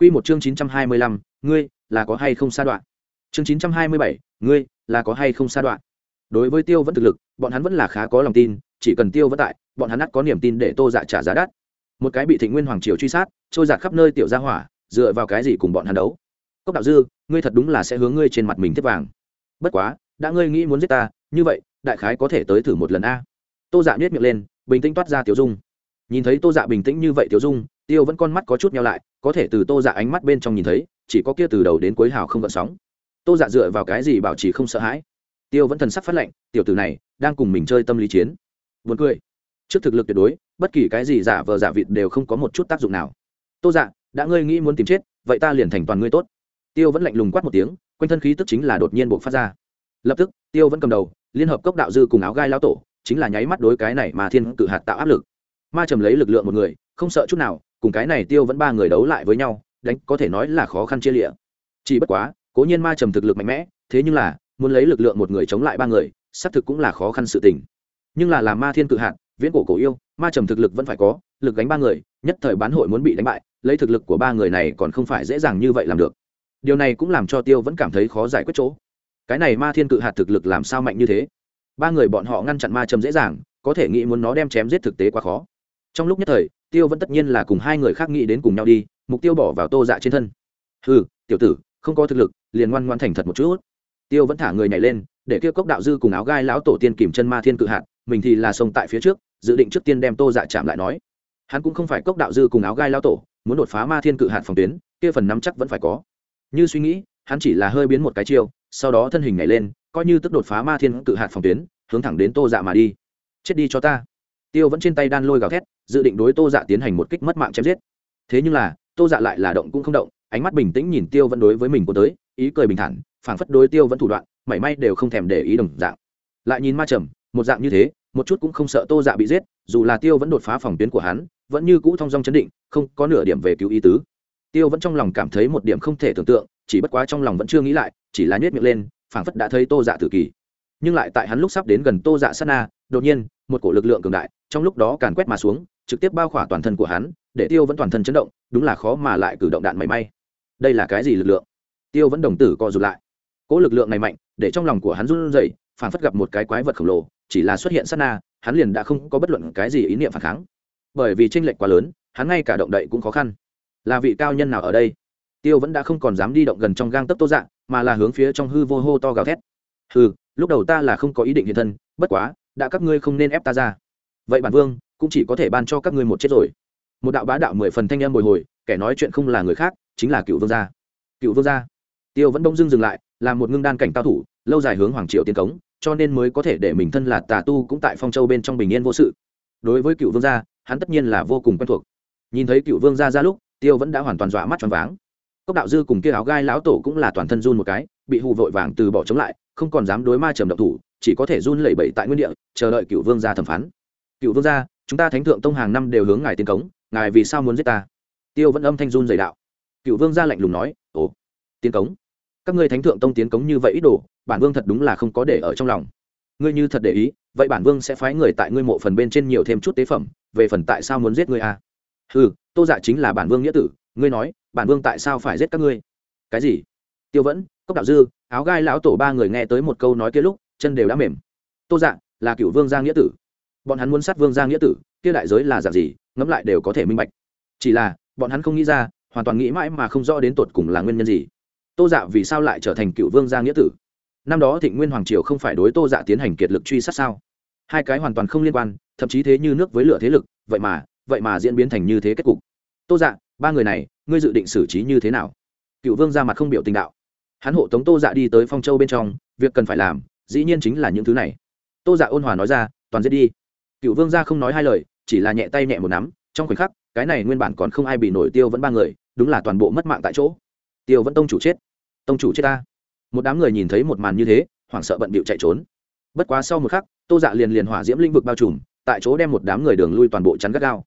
Quy một chương 925, ngươi là có hay không sa đoạn. Chương 927, ngươi là có hay không sa đoạn. Đối với Tiêu vẫn thực lực, bọn hắn vẫn là khá có lòng tin, chỉ cần Tiêu vẫn tại, bọn hắn ắt có niềm tin để Tô Dạ trả giá đắt. Một cái bị Thịnh Nguyên Hoàng triều truy sát, trôi giạt khắp nơi tiểu gia hỏa, dựa vào cái gì cùng bọn hắn đấu? Cốc đạo dư, ngươi thật đúng là sẽ hướng ngươi trên mặt mình tiếp vàng. Bất quá, đã ngươi nghĩ muốn giết ta, như vậy, đại khái có thể tới thử một lần a. Tô Dạ nhếch miệng lên, bình tĩnh toát ra tiểu dung. Nhìn thấy Tô Dạ bình tĩnh như vậy tiểu dung, Tiêu vẫn con mắt có chút nhau lại, có thể từ tô dạ ánh mắt bên trong nhìn thấy chỉ có kia từ đầu đến cuối hào không gợn sóng. Tô dạ dựa vào cái gì bảo trì không sợ hãi? Tiêu vẫn thần sắc phát lệnh tiểu tử này đang cùng mình chơi tâm lý chiến. Buồn cười. Trước thực lực tuyệt đối bất kỳ cái gì giả vờ giả vịt đều không có một chút tác dụng nào. Tô dạ đã ngươi nghĩ muốn tìm chết vậy ta liền thành toàn ngươi tốt. Tiêu vẫn lạnh lùng quát một tiếng quanh thân khí tức chính là đột nhiên buộc phát ra. Lập tức tiêu vẫn cầm đầu liên hợp cốc đạo dư cùng áo gai lao tổ chính là nháy mắt đối cái này mà thiên cự hạt tạo áp lực. Ma trầm lấy lực lượng một người không sợ chút nào cùng cái này tiêu vẫn ba người đấu lại với nhau, đánh có thể nói là khó khăn chia lịa. Chỉ bất quá, cố nhiên ma trầm thực lực mạnh mẽ, thế nhưng là, muốn lấy lực lượng một người chống lại ba người, xác thực cũng là khó khăn sự tình. Nhưng là làm ma thiên cự hạn viễn cổ cổ yêu, ma trầm thực lực vẫn phải có, lực gánh ba người, nhất thời bán hội muốn bị đánh bại, lấy thực lực của ba người này còn không phải dễ dàng như vậy làm được. Điều này cũng làm cho tiêu vẫn cảm thấy khó giải quyết chỗ. Cái này ma thiên cự hạt thực lực làm sao mạnh như thế? Ba người bọn họ ngăn chặn ma trầm dễ dàng, có thể nghĩ muốn nó đem chém giết thực tế quá khó. Trong lúc nhất thời tiêu vẫn tất nhiên là cùng hai người khác nghĩ đến cùng nhau đi, mục tiêu bỏ vào tô dạ trên thân. Ừ tiểu tử, không có thực lực, liền ngoan ngoan thành thật một chút. Tiêu vẫn thả người nhảy lên, để kia cốc đạo dư cùng áo gai lão tổ tiên kìm chân ma thiên cự hạn mình thì là sông tại phía trước, dự định trước tiên đem tô dạ chạm lại nói. Hắn cũng không phải cốc đạo dư cùng áo gai lão tổ, muốn đột phá ma thiên cự hạn phòng tuyến, kia phần nắm chắc vẫn phải có. Như suy nghĩ, hắn chỉ là hơi biến một cái chiêu, sau đó thân hình nhảy lên, coi như tức đột phá ma thiên cự hạn phòng tuyến, hướng thẳng đến tô dạ mà đi. Chết đi cho ta tiêu vẫn trên tay đan lôi gào thét, dự định đối tô dạ tiến hành một kích mất mạng chém giết. Thế nhưng là, tô dạ lại là động cũng không động, ánh mắt bình tĩnh nhìn tiêu vẫn đối với mình có tới, ý cười bình thản, phảng phất đối tiêu vẫn thủ đoạn, mảy may đều không thèm để ý đồng dạng. Lại nhìn ma trầm, một dạng như thế, một chút cũng không sợ tô dạ bị giết, dù là tiêu vẫn đột phá phòng tuyến của hắn, vẫn như cũ thong dong chấn định, không có nửa điểm về cứu ý tứ. Tiêu vẫn trong lòng cảm thấy một điểm không thể tưởng tượng, chỉ bất quá trong lòng vẫn chưa nghĩ lại, chỉ là nhét miệng lên, phảng phất đã thấy tô dạ tử kỳ. Nhưng lại tại hắn lúc sắp đến gần tô dạ sát na, đột nhiên, một cổ lực lượng cường đại trong lúc đó càn quét mà xuống, trực tiếp bao khỏa toàn thân của hắn, để tiêu vẫn toàn thân chấn động, đúng là khó mà lại cử động đạn mảy may. Đây là cái gì lực lượng? Tiêu vẫn đồng tử co rụt lại. Cỗ lực lượng này mạnh, để trong lòng của hắn run rẩy phản phất gặp một cái quái vật khổng lồ, chỉ là xuất hiện sát na, hắn liền đã không có bất luận cái gì ý niệm phản kháng. Bởi vì tranh lệch quá lớn, hắn ngay cả động đậy cũng khó khăn. Là vị cao nhân nào ở đây? Tiêu vẫn đã không còn dám đi động gần trong gang tấc tô dạng mà là hướng phía trong hư vô hô to gào thét. Hư lúc đầu ta là không có ý định hiện thân, bất quá, đã các ngươi không nên ép ta ra vậy bản vương cũng chỉ có thể ban cho các ngươi một chết rồi. Một đạo bá đạo mười phần thanh em bồi hồi, kẻ nói chuyện không là người khác, chính là cựu vương gia. Cựu vương gia. Tiêu vẫn đông dưng dừng lại, là một ngưng đan cảnh cao thủ, lâu dài hướng hoàng triều tiến cống, cho nên mới có thể để mình thân là tà tu cũng tại phong châu bên trong bình yên vô sự. Đối với cựu vương gia, hắn tất nhiên là vô cùng quen thuộc. Nhìn thấy cựu vương gia ra lúc, tiêu vẫn đã hoàn toàn dọa mắt choáng váng. Cốc đạo dư cùng kia áo gai lão tổ cũng là toàn thân run một cái, bị hù vội vàng từ bỏ chống lại, không còn dám đối ma trầm độc thủ, chỉ có thể run lẩy bẩy tại nguyên địa, chờ đợi cựu vương gia thẩm phán cựu vương gia, chúng ta thánh thượng tông hàng năm đều hướng ngài tiến cống, ngài vì sao muốn giết ta? Tiêu vẫn âm thanh run dày đạo. Cựu vương gia lạnh lùng nói, ồ, tiến cống? Các ngươi thánh thượng tông tiến cống như vậy ít đồ, bản vương thật đúng là không có để ở trong lòng. Ngươi như thật để ý, vậy bản vương sẽ phái người tại ngươi mộ phần bên trên nhiều thêm chút tế phẩm, về phần tại sao muốn giết ngươi à? ừ tô dạ chính là bản vương nghĩa tử, ngươi nói, bản vương tại sao phải giết các ngươi? Cái gì? Tiêu vẫn, cốc đạo dư, áo gai lão tổ ba người nghe tới một câu nói kia lúc, chân đều đã mềm. Tô dạ là cựu vương gia nghĩa tử bọn hắn muốn sát vương gia nghĩa tử, kia đại giới là dạng gì, ngẫm lại đều có thể minh bạch. Chỉ là, bọn hắn không nghĩ ra, hoàn toàn nghĩ mãi mà không rõ đến tột cùng là nguyên nhân gì. Tô dạ vì sao lại trở thành cựu vương gia nghĩa tử? Năm đó thịnh nguyên hoàng triều không phải đối tô dạ tiến hành kiệt lực truy sát sao? Hai cái hoàn toàn không liên quan, thậm chí thế như nước với lửa thế lực, vậy mà vậy mà diễn biến thành như thế kết cục. Tô dạ ba người này, ngươi dự định xử trí như thế nào? Cựu vương ra mặt không biểu tình đạo. Hắn hộ tống tô dạ đi tới phong châu bên trong, việc cần phải làm, dĩ nhiên chính là những thứ này. Tô dạ ôn hòa nói ra, toàn giết đi cựu vương gia không nói hai lời, chỉ là nhẹ tay nhẹ một nắm, trong khoảnh khắc, cái này nguyên bản còn không ai bị nổi tiêu vẫn ba người, đúng là toàn bộ mất mạng tại chỗ. Tiêu vẫn tông chủ chết. Tông chủ chết ta. Một đám người nhìn thấy một màn như thế, hoảng sợ bận bịu chạy trốn. Bất quá sau một khắc, tô dạ liền liền hỏa diễm lĩnh vực bao trùm, tại chỗ đem một đám người đường lui toàn bộ chắn gắt gao.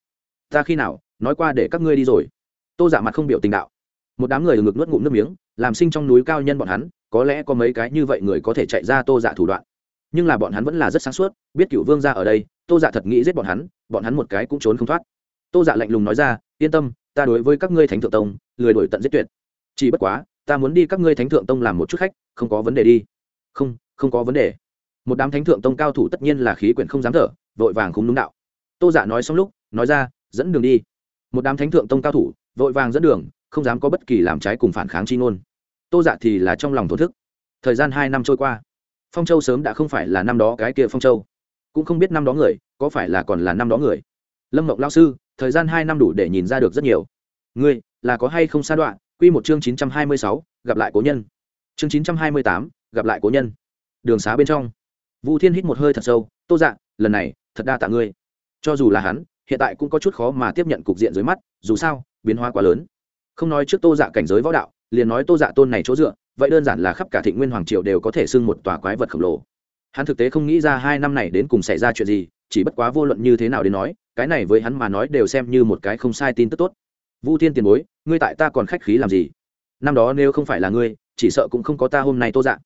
Ta khi nào, nói qua để các ngươi đi rồi. Tô dạ mặt không biểu tình đạo. Một đám người ngực nuốt ngụm nước miếng, làm sinh trong núi cao nhân bọn hắn, có lẽ có mấy cái như vậy người có thể chạy ra tô dạ thủ đoạn nhưng là bọn hắn vẫn là rất sáng suốt, biết cựu vương ra ở đây, tô dạ thật nghĩ giết bọn hắn bọn hắn một cái cũng trốn không thoát. Tô dạ lạnh lùng nói ra, yên tâm, ta đối với các ngươi thánh thượng tông, lười đổi tận giết tuyệt. Chỉ bất quá, ta muốn đi các ngươi thánh thượng tông làm một chút khách, không có vấn đề đi. Không không có vấn đề. Một đám thánh thượng tông cao thủ tất nhiên là khí quyển không dám thở, vội vàng không đúng đạo. Tô giả dạ nói xong lúc, nói ra, dẫn đường đi. Một đám thánh thượng tông cao thủ, vội vàng dẫn đường, không dám có bất kỳ làm trái cùng phản kháng chi ngôn. Tô dạ thì là trong lòng thổ thức. Thời gian hai năm trôi qua phong châu sớm đã không phải là năm đó cái kia phong châu. Cũng không biết năm đó người, có phải là còn là năm đó người. Lâm mộng lao sư, thời gian hai năm đủ để nhìn ra được rất nhiều. Ngươi, là có hay không sa đoạn? Quy một chương chín trăm hai mươi sáu, gặp lại cố nhân. Chương chín trăm hai mươi tám, gặp lại cố nhân. Đường xá bên trong. Vu thiên hít một hơi thật sâu, tô dạ lần này, thật đa tạ ngươi. Cho dù là hắn, hiện tại cũng có chút khó mà tiếp nhận cục diện dưới mắt, dù sao, biến hóa quá lớn. Không nói trước tô dạ cảnh giới võ đạo liền nói tô dạ tôn này chỗ dựa, vậy đơn giản là khắp cả thị nguyên hoàng triều đều có thể xưng một tòa quái vật khổng lồ. Hắn thực tế không nghĩ ra hai năm này đến cùng xảy ra chuyện gì, chỉ bất quá vô luận như thế nào đến nói, cái này với hắn mà nói đều xem như một cái không sai tin tức tốt. Vu thiên tiền bối, ngươi tại ta còn khách khí làm gì? Năm đó nếu không phải là ngươi, chỉ sợ cũng không có ta hôm nay tô dạ.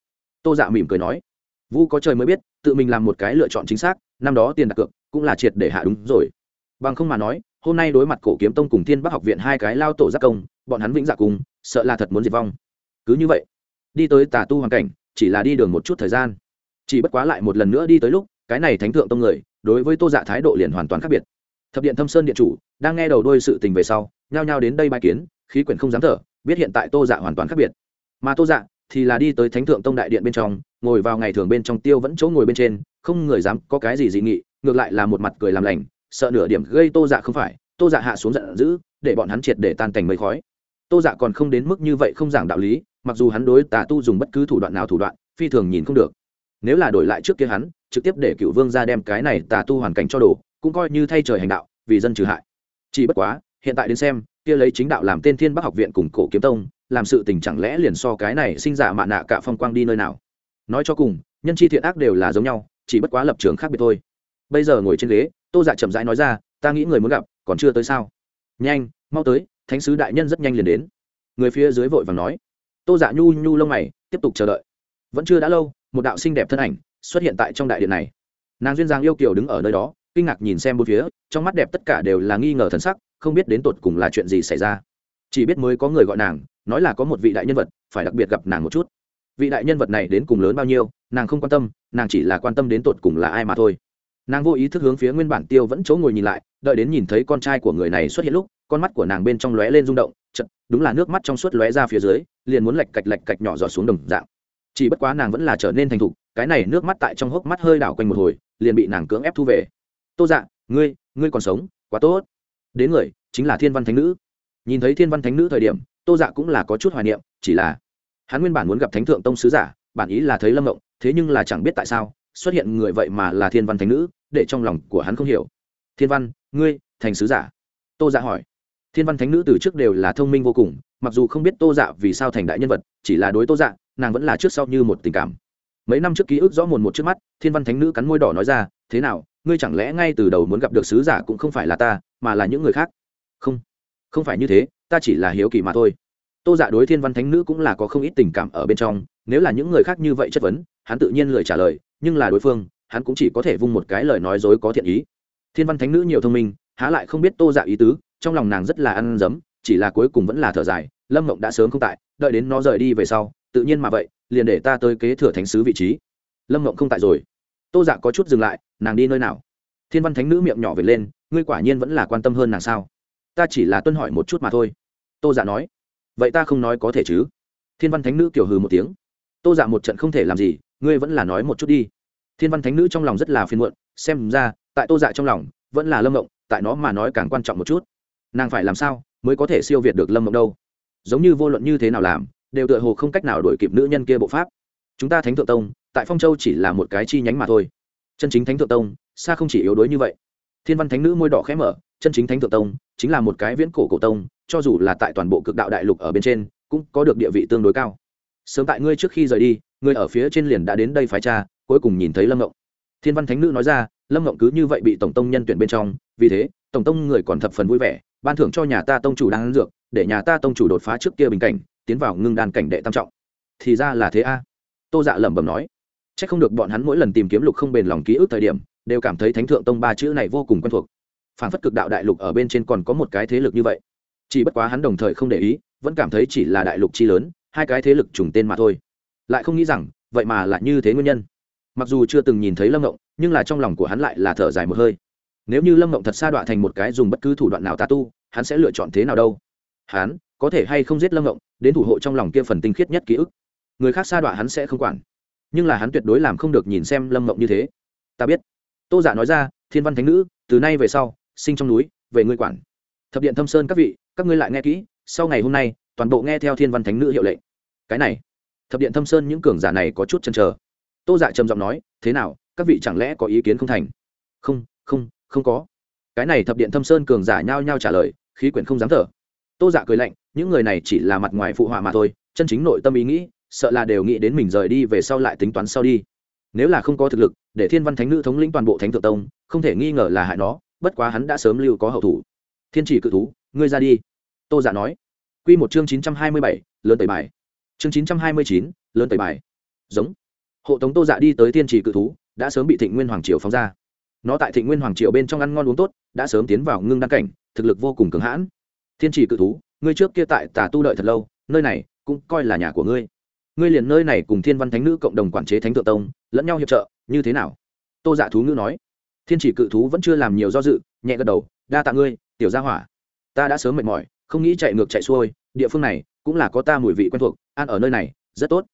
Tô dạ mỉm cười nói. Vu có trời mới biết, tự mình làm một cái lựa chọn chính xác, năm đó tiền đặt cược cũng là triệt để hạ đúng rồi. Bằng không mà nói hôm nay đối mặt cổ kiếm tông cùng thiên bắc học viện hai cái lao tổ giác công, bọn hắn vĩnh dạ cùng, sợ là thật muốn diệt vong. Cứ như vậy, đi tới tà tu hoàn cảnh, chỉ là đi đường một chút thời gian. Chỉ bất quá lại một lần nữa đi tới lúc, cái này thánh thượng tông người, đối với tô dạ thái độ liền hoàn toàn khác biệt. Thập điện thâm sơn điện chủ, đang nghe đầu đôi sự tình về sau, nhao nhao đến đây bài kiến, khí quyển không dám thở, biết hiện tại tô dạ hoàn toàn khác biệt. Mà tô dạ thì là đi tới thánh thượng tông đại điện bên trong, ngồi vào ngày thường bên trong tiêu vẫn chỗ ngồi bên trên, không người dám có cái gì dị nghị, ngược lại là một mặt cười làm lành sợ nửa điểm gây tô dạ không phải, tô dạ hạ xuống giận dữ, để bọn hắn triệt để tan thành mây khói. Tô dạ còn không đến mức như vậy không giảng đạo lý, mặc dù hắn đối tà tu dùng bất cứ thủ đoạn nào thủ đoạn, phi thường nhìn không được. Nếu là đổi lại trước kia hắn, trực tiếp để cựu vương ra đem cái này tà tu hoàn cảnh cho đồ, cũng coi như thay trời hành đạo, vì dân trừ hại. Chỉ bất quá, hiện tại đến xem, kia lấy chính đạo làm tên thiên bắc học viện cùng cổ kiếm tông, làm sự tình chẳng lẽ liền so cái này sinh giả mạ nạ cả phong quang đi nơi nào? Nói cho cùng, nhân chi thiện ác đều là giống nhau, chỉ bất quá lập trường khác biệt thôi. Bây giờ ngồi trên ghế tô dạ chậm rãi nói ra, ta nghĩ người muốn gặp, còn chưa tới sao? Nhanh, mau tới, thánh sứ đại nhân rất nhanh liền đến. Người phía dưới vội vàng nói. Tô dạ nhu nhu lông mày, tiếp tục chờ đợi. Vẫn chưa đã lâu, một đạo xinh đẹp thân ảnh xuất hiện tại trong đại điện này. Nàng duyên giang yêu kiều đứng ở nơi đó, kinh ngạc nhìn xem bốn phía, trong mắt đẹp tất cả đều là nghi ngờ thần sắc, không biết đến tột cùng là chuyện gì xảy ra. Chỉ biết mới có người gọi nàng, nói là có một vị đại nhân vật, phải đặc biệt gặp nàng một chút. Vị đại nhân vật này đến cùng lớn bao nhiêu, nàng không quan tâm, nàng chỉ là quan tâm đến tột cùng là ai mà thôi nàng vô ý thức hướng phía nguyên bản tiêu vẫn chỗ ngồi nhìn lại, đợi đến nhìn thấy con trai của người này xuất hiện lúc, con mắt của nàng bên trong lóe lên rung động chật đúng là nước mắt trong suốt lóe ra phía dưới, liền muốn lạch cạch lạch cạch nhỏ giọt xuống đồng dạng. Chỉ bất quá nàng vẫn là trở nên thành thục, cái này nước mắt tại trong hốc mắt hơi đảo quanh một hồi, liền bị nàng cưỡng ép thu về. Tô dạ ngươi ngươi còn sống, quá tốt. Đến người, chính là thiên văn thánh nữ. Nhìn thấy thiên văn thánh nữ thời điểm, tô dạ cũng là có chút hoài niệm, chỉ là hắn nguyên bản muốn gặp thánh thượng tông sứ giả, bản ý là thấy lâm mộng thế nhưng là chẳng biết tại sao xuất hiện người vậy mà là thiên văn thánh nữ, để trong lòng của hắn không hiểu. Thiên văn, ngươi, thành sứ giả. Tô dạ hỏi. Thiên văn thánh nữ từ trước đều là thông minh vô cùng, mặc dù không biết tô dạ vì sao thành đại nhân vật, chỉ là đối tô dạ nàng vẫn là trước sau như một tình cảm. Mấy năm trước ký ức rõ mồn một trước mắt, thiên văn thánh nữ cắn môi đỏ nói ra, thế nào, ngươi chẳng lẽ ngay từ đầu muốn gặp được sứ giả cũng không phải là ta, mà là những người khác? Không không phải như thế, ta chỉ là hiếu kỳ mà thôi. Tô dạ đối thiên văn thánh nữ cũng là có không ít tình cảm ở bên trong, nếu là những người khác như vậy chất vấn, hắn tự nhiên lời trả lời nhưng là đối phương, hắn cũng chỉ có thể vung một cái lời nói dối có thiện ý. Thiên văn thánh nữ nhiều thông minh, há lại không biết tô dạ ý tứ, trong lòng nàng rất là ăn dấm, chỉ là cuối cùng vẫn là thở dài, lâm mộng đã sớm không tại, đợi đến nó rời đi về sau, tự nhiên mà vậy, liền để ta tới kế thừa thánh sứ vị trí. Lâm mộng không tại rồi. Tô dạ có chút dừng lại, nàng đi nơi nào? Thiên văn thánh nữ miệng nhỏ về lên, ngươi quả nhiên vẫn là quan tâm hơn nàng sao? Ta chỉ là tuân hỏi một chút mà thôi. Tô dạ nói. Vậy ta không nói có thể chứ? Thiên văn thánh nữ kiểu hừ một tiếng. Tô dạ một trận không thể làm gì ngươi vẫn là nói một chút đi. Thiên văn thánh nữ trong lòng rất là phiền muộn, xem ra, tại tô dạ trong lòng, vẫn là lâm mộng tại nó mà nói càng quan trọng một chút. Nàng phải làm sao mới có thể siêu việt được lâm mộng đâu? Giống như vô luận như thế nào làm, đều tựa hồ không cách nào đổi kịp nữ nhân kia bộ pháp. Chúng ta thánh thượng tông, tại phong châu chỉ là một cái chi nhánh mà thôi. Chân chính thánh thượng tông, xa không chỉ yếu đuối như vậy. Thiên văn thánh nữ môi đỏ khẽ mở, chân chính thánh thượng tông, chính là một cái viễn cổ cổ tông, cho dù là tại toàn bộ cực đạo đại lục ở bên trên, cũng có được địa vị tương đối cao. Sớm tại ngươi trước khi rời đi Người ở phía trên liền đã đến đây phái cha, cuối cùng nhìn thấy lâm ngộng. Thiên văn thánh nữ nói ra, lâm ngộng cứ như vậy bị tổng tông nhân tuyển bên trong, vì thế, tổng tông người còn thập phần vui vẻ, ban thưởng cho nhà ta tông chủ đang ăn dược, để nhà ta tông chủ đột phá trước kia bình cảnh, tiến vào ngưng đan cảnh đệ tam trọng. Thì ra là thế a. Tô dạ lẩm bẩm nói c h ắ c không được bọn hắn mỗi lần tìm kiếm lục không bền lòng ký ức thời điểm, đều cảm thấy thánh thượng tông ba chữ này vô cùng quen thuộc. Phản phất cực đạo đại lục ở bên trên còn có một cái thế lực như vậy. Chỉ bất quá hắn đồng thời không để ý, vẫn cảm thấy chỉ là đại lục chi lớn, hai cái thế lực trùng tên mà thôi lại không nghĩ rằng vậy mà lại như thế nguyên nhân. Mặc dù chưa từng nhìn thấy lâm ngộng, nhưng là trong lòng của hắn lại là thở dài một hơi. Nếu như lâm ngộng thật sa đọa thành một cái dùng bất cứ thủ đoạn nào tà tu, hắn sẽ lựa chọn thế nào đâu? Hắn có thể hay không giết lâm ngộng, đến thủ hộ trong lòng kia phần tinh khiết nhất ký ức? Người khác sa đọa hắn sẽ không quản. Nhưng là hắn tuyệt đối làm không được nhìn xem lâm ngộng như thế. Ta biết. Tô giả nói ra, thiên văn thánh nữ, từ nay về sau, sinh trong núi, về ngươi quản. Thập điện thâm sơn các vị, các ngươi lại nghe kỹ, sau ngày hôm nay, toàn bộ nghe theo thiên văn thánh nữ hiệu lệnh. Cái này thập điện thâm sơn những cường giả này có chút chăn chờ. tô dạ trầm giọng nói, thế nào, các vị chẳng lẽ có ý kiến không thành? Không không không có. Cái này thập điện thâm sơn cường giả nhao nhao trả lời, khí quyển không dám thở. Tô dạ cười lạnh, những người này chỉ là mặt ngoài phụ họa mà thôi, chân chính nội tâm ý nghĩ, sợ là đều nghĩ đến mình rời đi về sau lại tính toán sau đi. Nếu là không có thực lực, để thiên văn thánh nữ thống lĩnh toàn bộ thánh thượng tông, không thể nghi ngờ là hại nó, bất quá hắn đã sớm lưu có hậu thủ. Thiên chỉ cự thú, ngươi ra đi. Tô giả nói. Q một chương chín trăm hai mươi bảy, lớn tẩy bài chương chín trăm hai mươi chín, lớn tẩy bài. Giống. Hộ tống tô dạ đi tới thiên trì cự thú, đã sớm bị thịnh nguyên hoàng triều phóng ra. Nó tại thịnh nguyên hoàng triều bên trong ăn ngon uống tốt, đã sớm tiến vào ngưng đăng cảnh, thực lực vô cùng cường hãn. Thiên trì cự thú, ngươi trước kia tại tà tu đợi thật lâu, nơi này cũng coi là nhà của ngươi. Ngươi liền nơi này cùng thiên văn thánh nữ cộng đồng quản chế thánh thượng tông, lẫn nhau hiệp trợ, như thế nào? Tô dạ thú ngữ nói. Thiên chỉ cự thú vẫn chưa làm nhiều do dự, nhẹ gật đầu, đa tạ ngươi, tiểu gia hỏa. Ta đã sớm mệt mỏi, không nghĩ chạy ngược chạy xuôi, địa phương này cũng là có ta mùi vị quen thuộc An ở nơi này, rất tốt.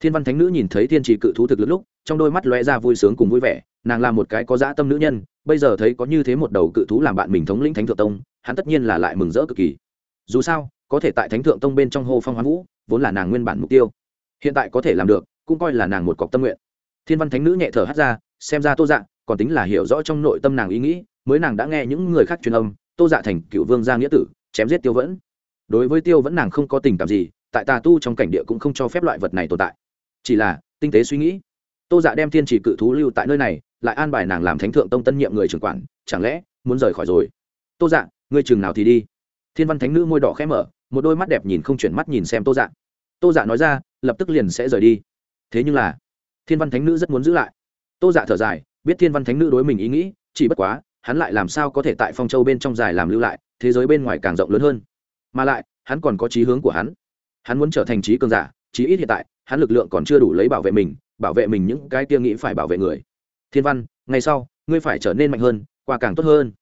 Thiên văn thánh nữ nhìn thấy thiên chỉ cự thú thực lực lúc, trong đôi mắt lóe ra vui sướng cùng vui vẻ, nàng là một cái có dã tâm nữ nhân, bây giờ thấy có như thế một đầu cự thú làm bạn mình thống lĩnh thánh thượng tông, hắn tất nhiên là lại mừng rỡ cực kỳ. Dù sao, có thể tại thánh thượng tông bên trong hô phong hoán vũ, vốn là nàng nguyên bản mục tiêu. Hiện tại có thể làm được, cũng coi là nàng một cọc tâm nguyện. Thiên văn thánh nữ nhẹ thở hắt ra, xem ra tô dạ còn tính là hiểu rõ trong nội tâm nàng ý nghĩ, mới nàng đã nghe những người khác truyền âm, tô dạ thành cựu vương gia nghĩa tử, chém giết tiêu vẫn. Đối với tiêu vẫn nàng không có tình cảm gì tại tà tu trong cảnh địa cũng không cho phép loại vật này tồn tại. Chỉ là, tinh tế suy nghĩ. Tô dạ đem thiên chỉ cự thú lưu tại nơi này, lại an bài nàng làm thánh thượng tông tân nhiệm người trưởng quản, chẳng lẽ muốn rời khỏi rồi? Tô dạ ngươi chừng nào thì đi? Thiên văn thánh nữ môi đỏ khẽ mở, một đôi mắt đẹp nhìn không chuyển mắt nhìn xem tô dạ. Tô dạ nói ra, lập tức liền sẽ rời đi. Thế nhưng là, thiên văn thánh nữ rất muốn giữ lại. Tô dạ thở dài, biết thiên văn thánh nữ đối mình ý nghĩ, chỉ bất quá, hắn lại làm sao có thể tại phong châu bên trong dài làm lưu lại, thế giới bên ngoài càng rộng lớn hơn. Mà lại, hắn còn có trí hướng của hắn hắn muốn trở thành trí cường giả, chí ít hiện tại, hắn lực lượng còn chưa đủ lấy bảo vệ mình, bảo vệ mình những cái kia nghĩ phải bảo vệ người. Thiên văn ngay sau, ngươi phải trở nên mạnh hơn, qua càng tốt hơn.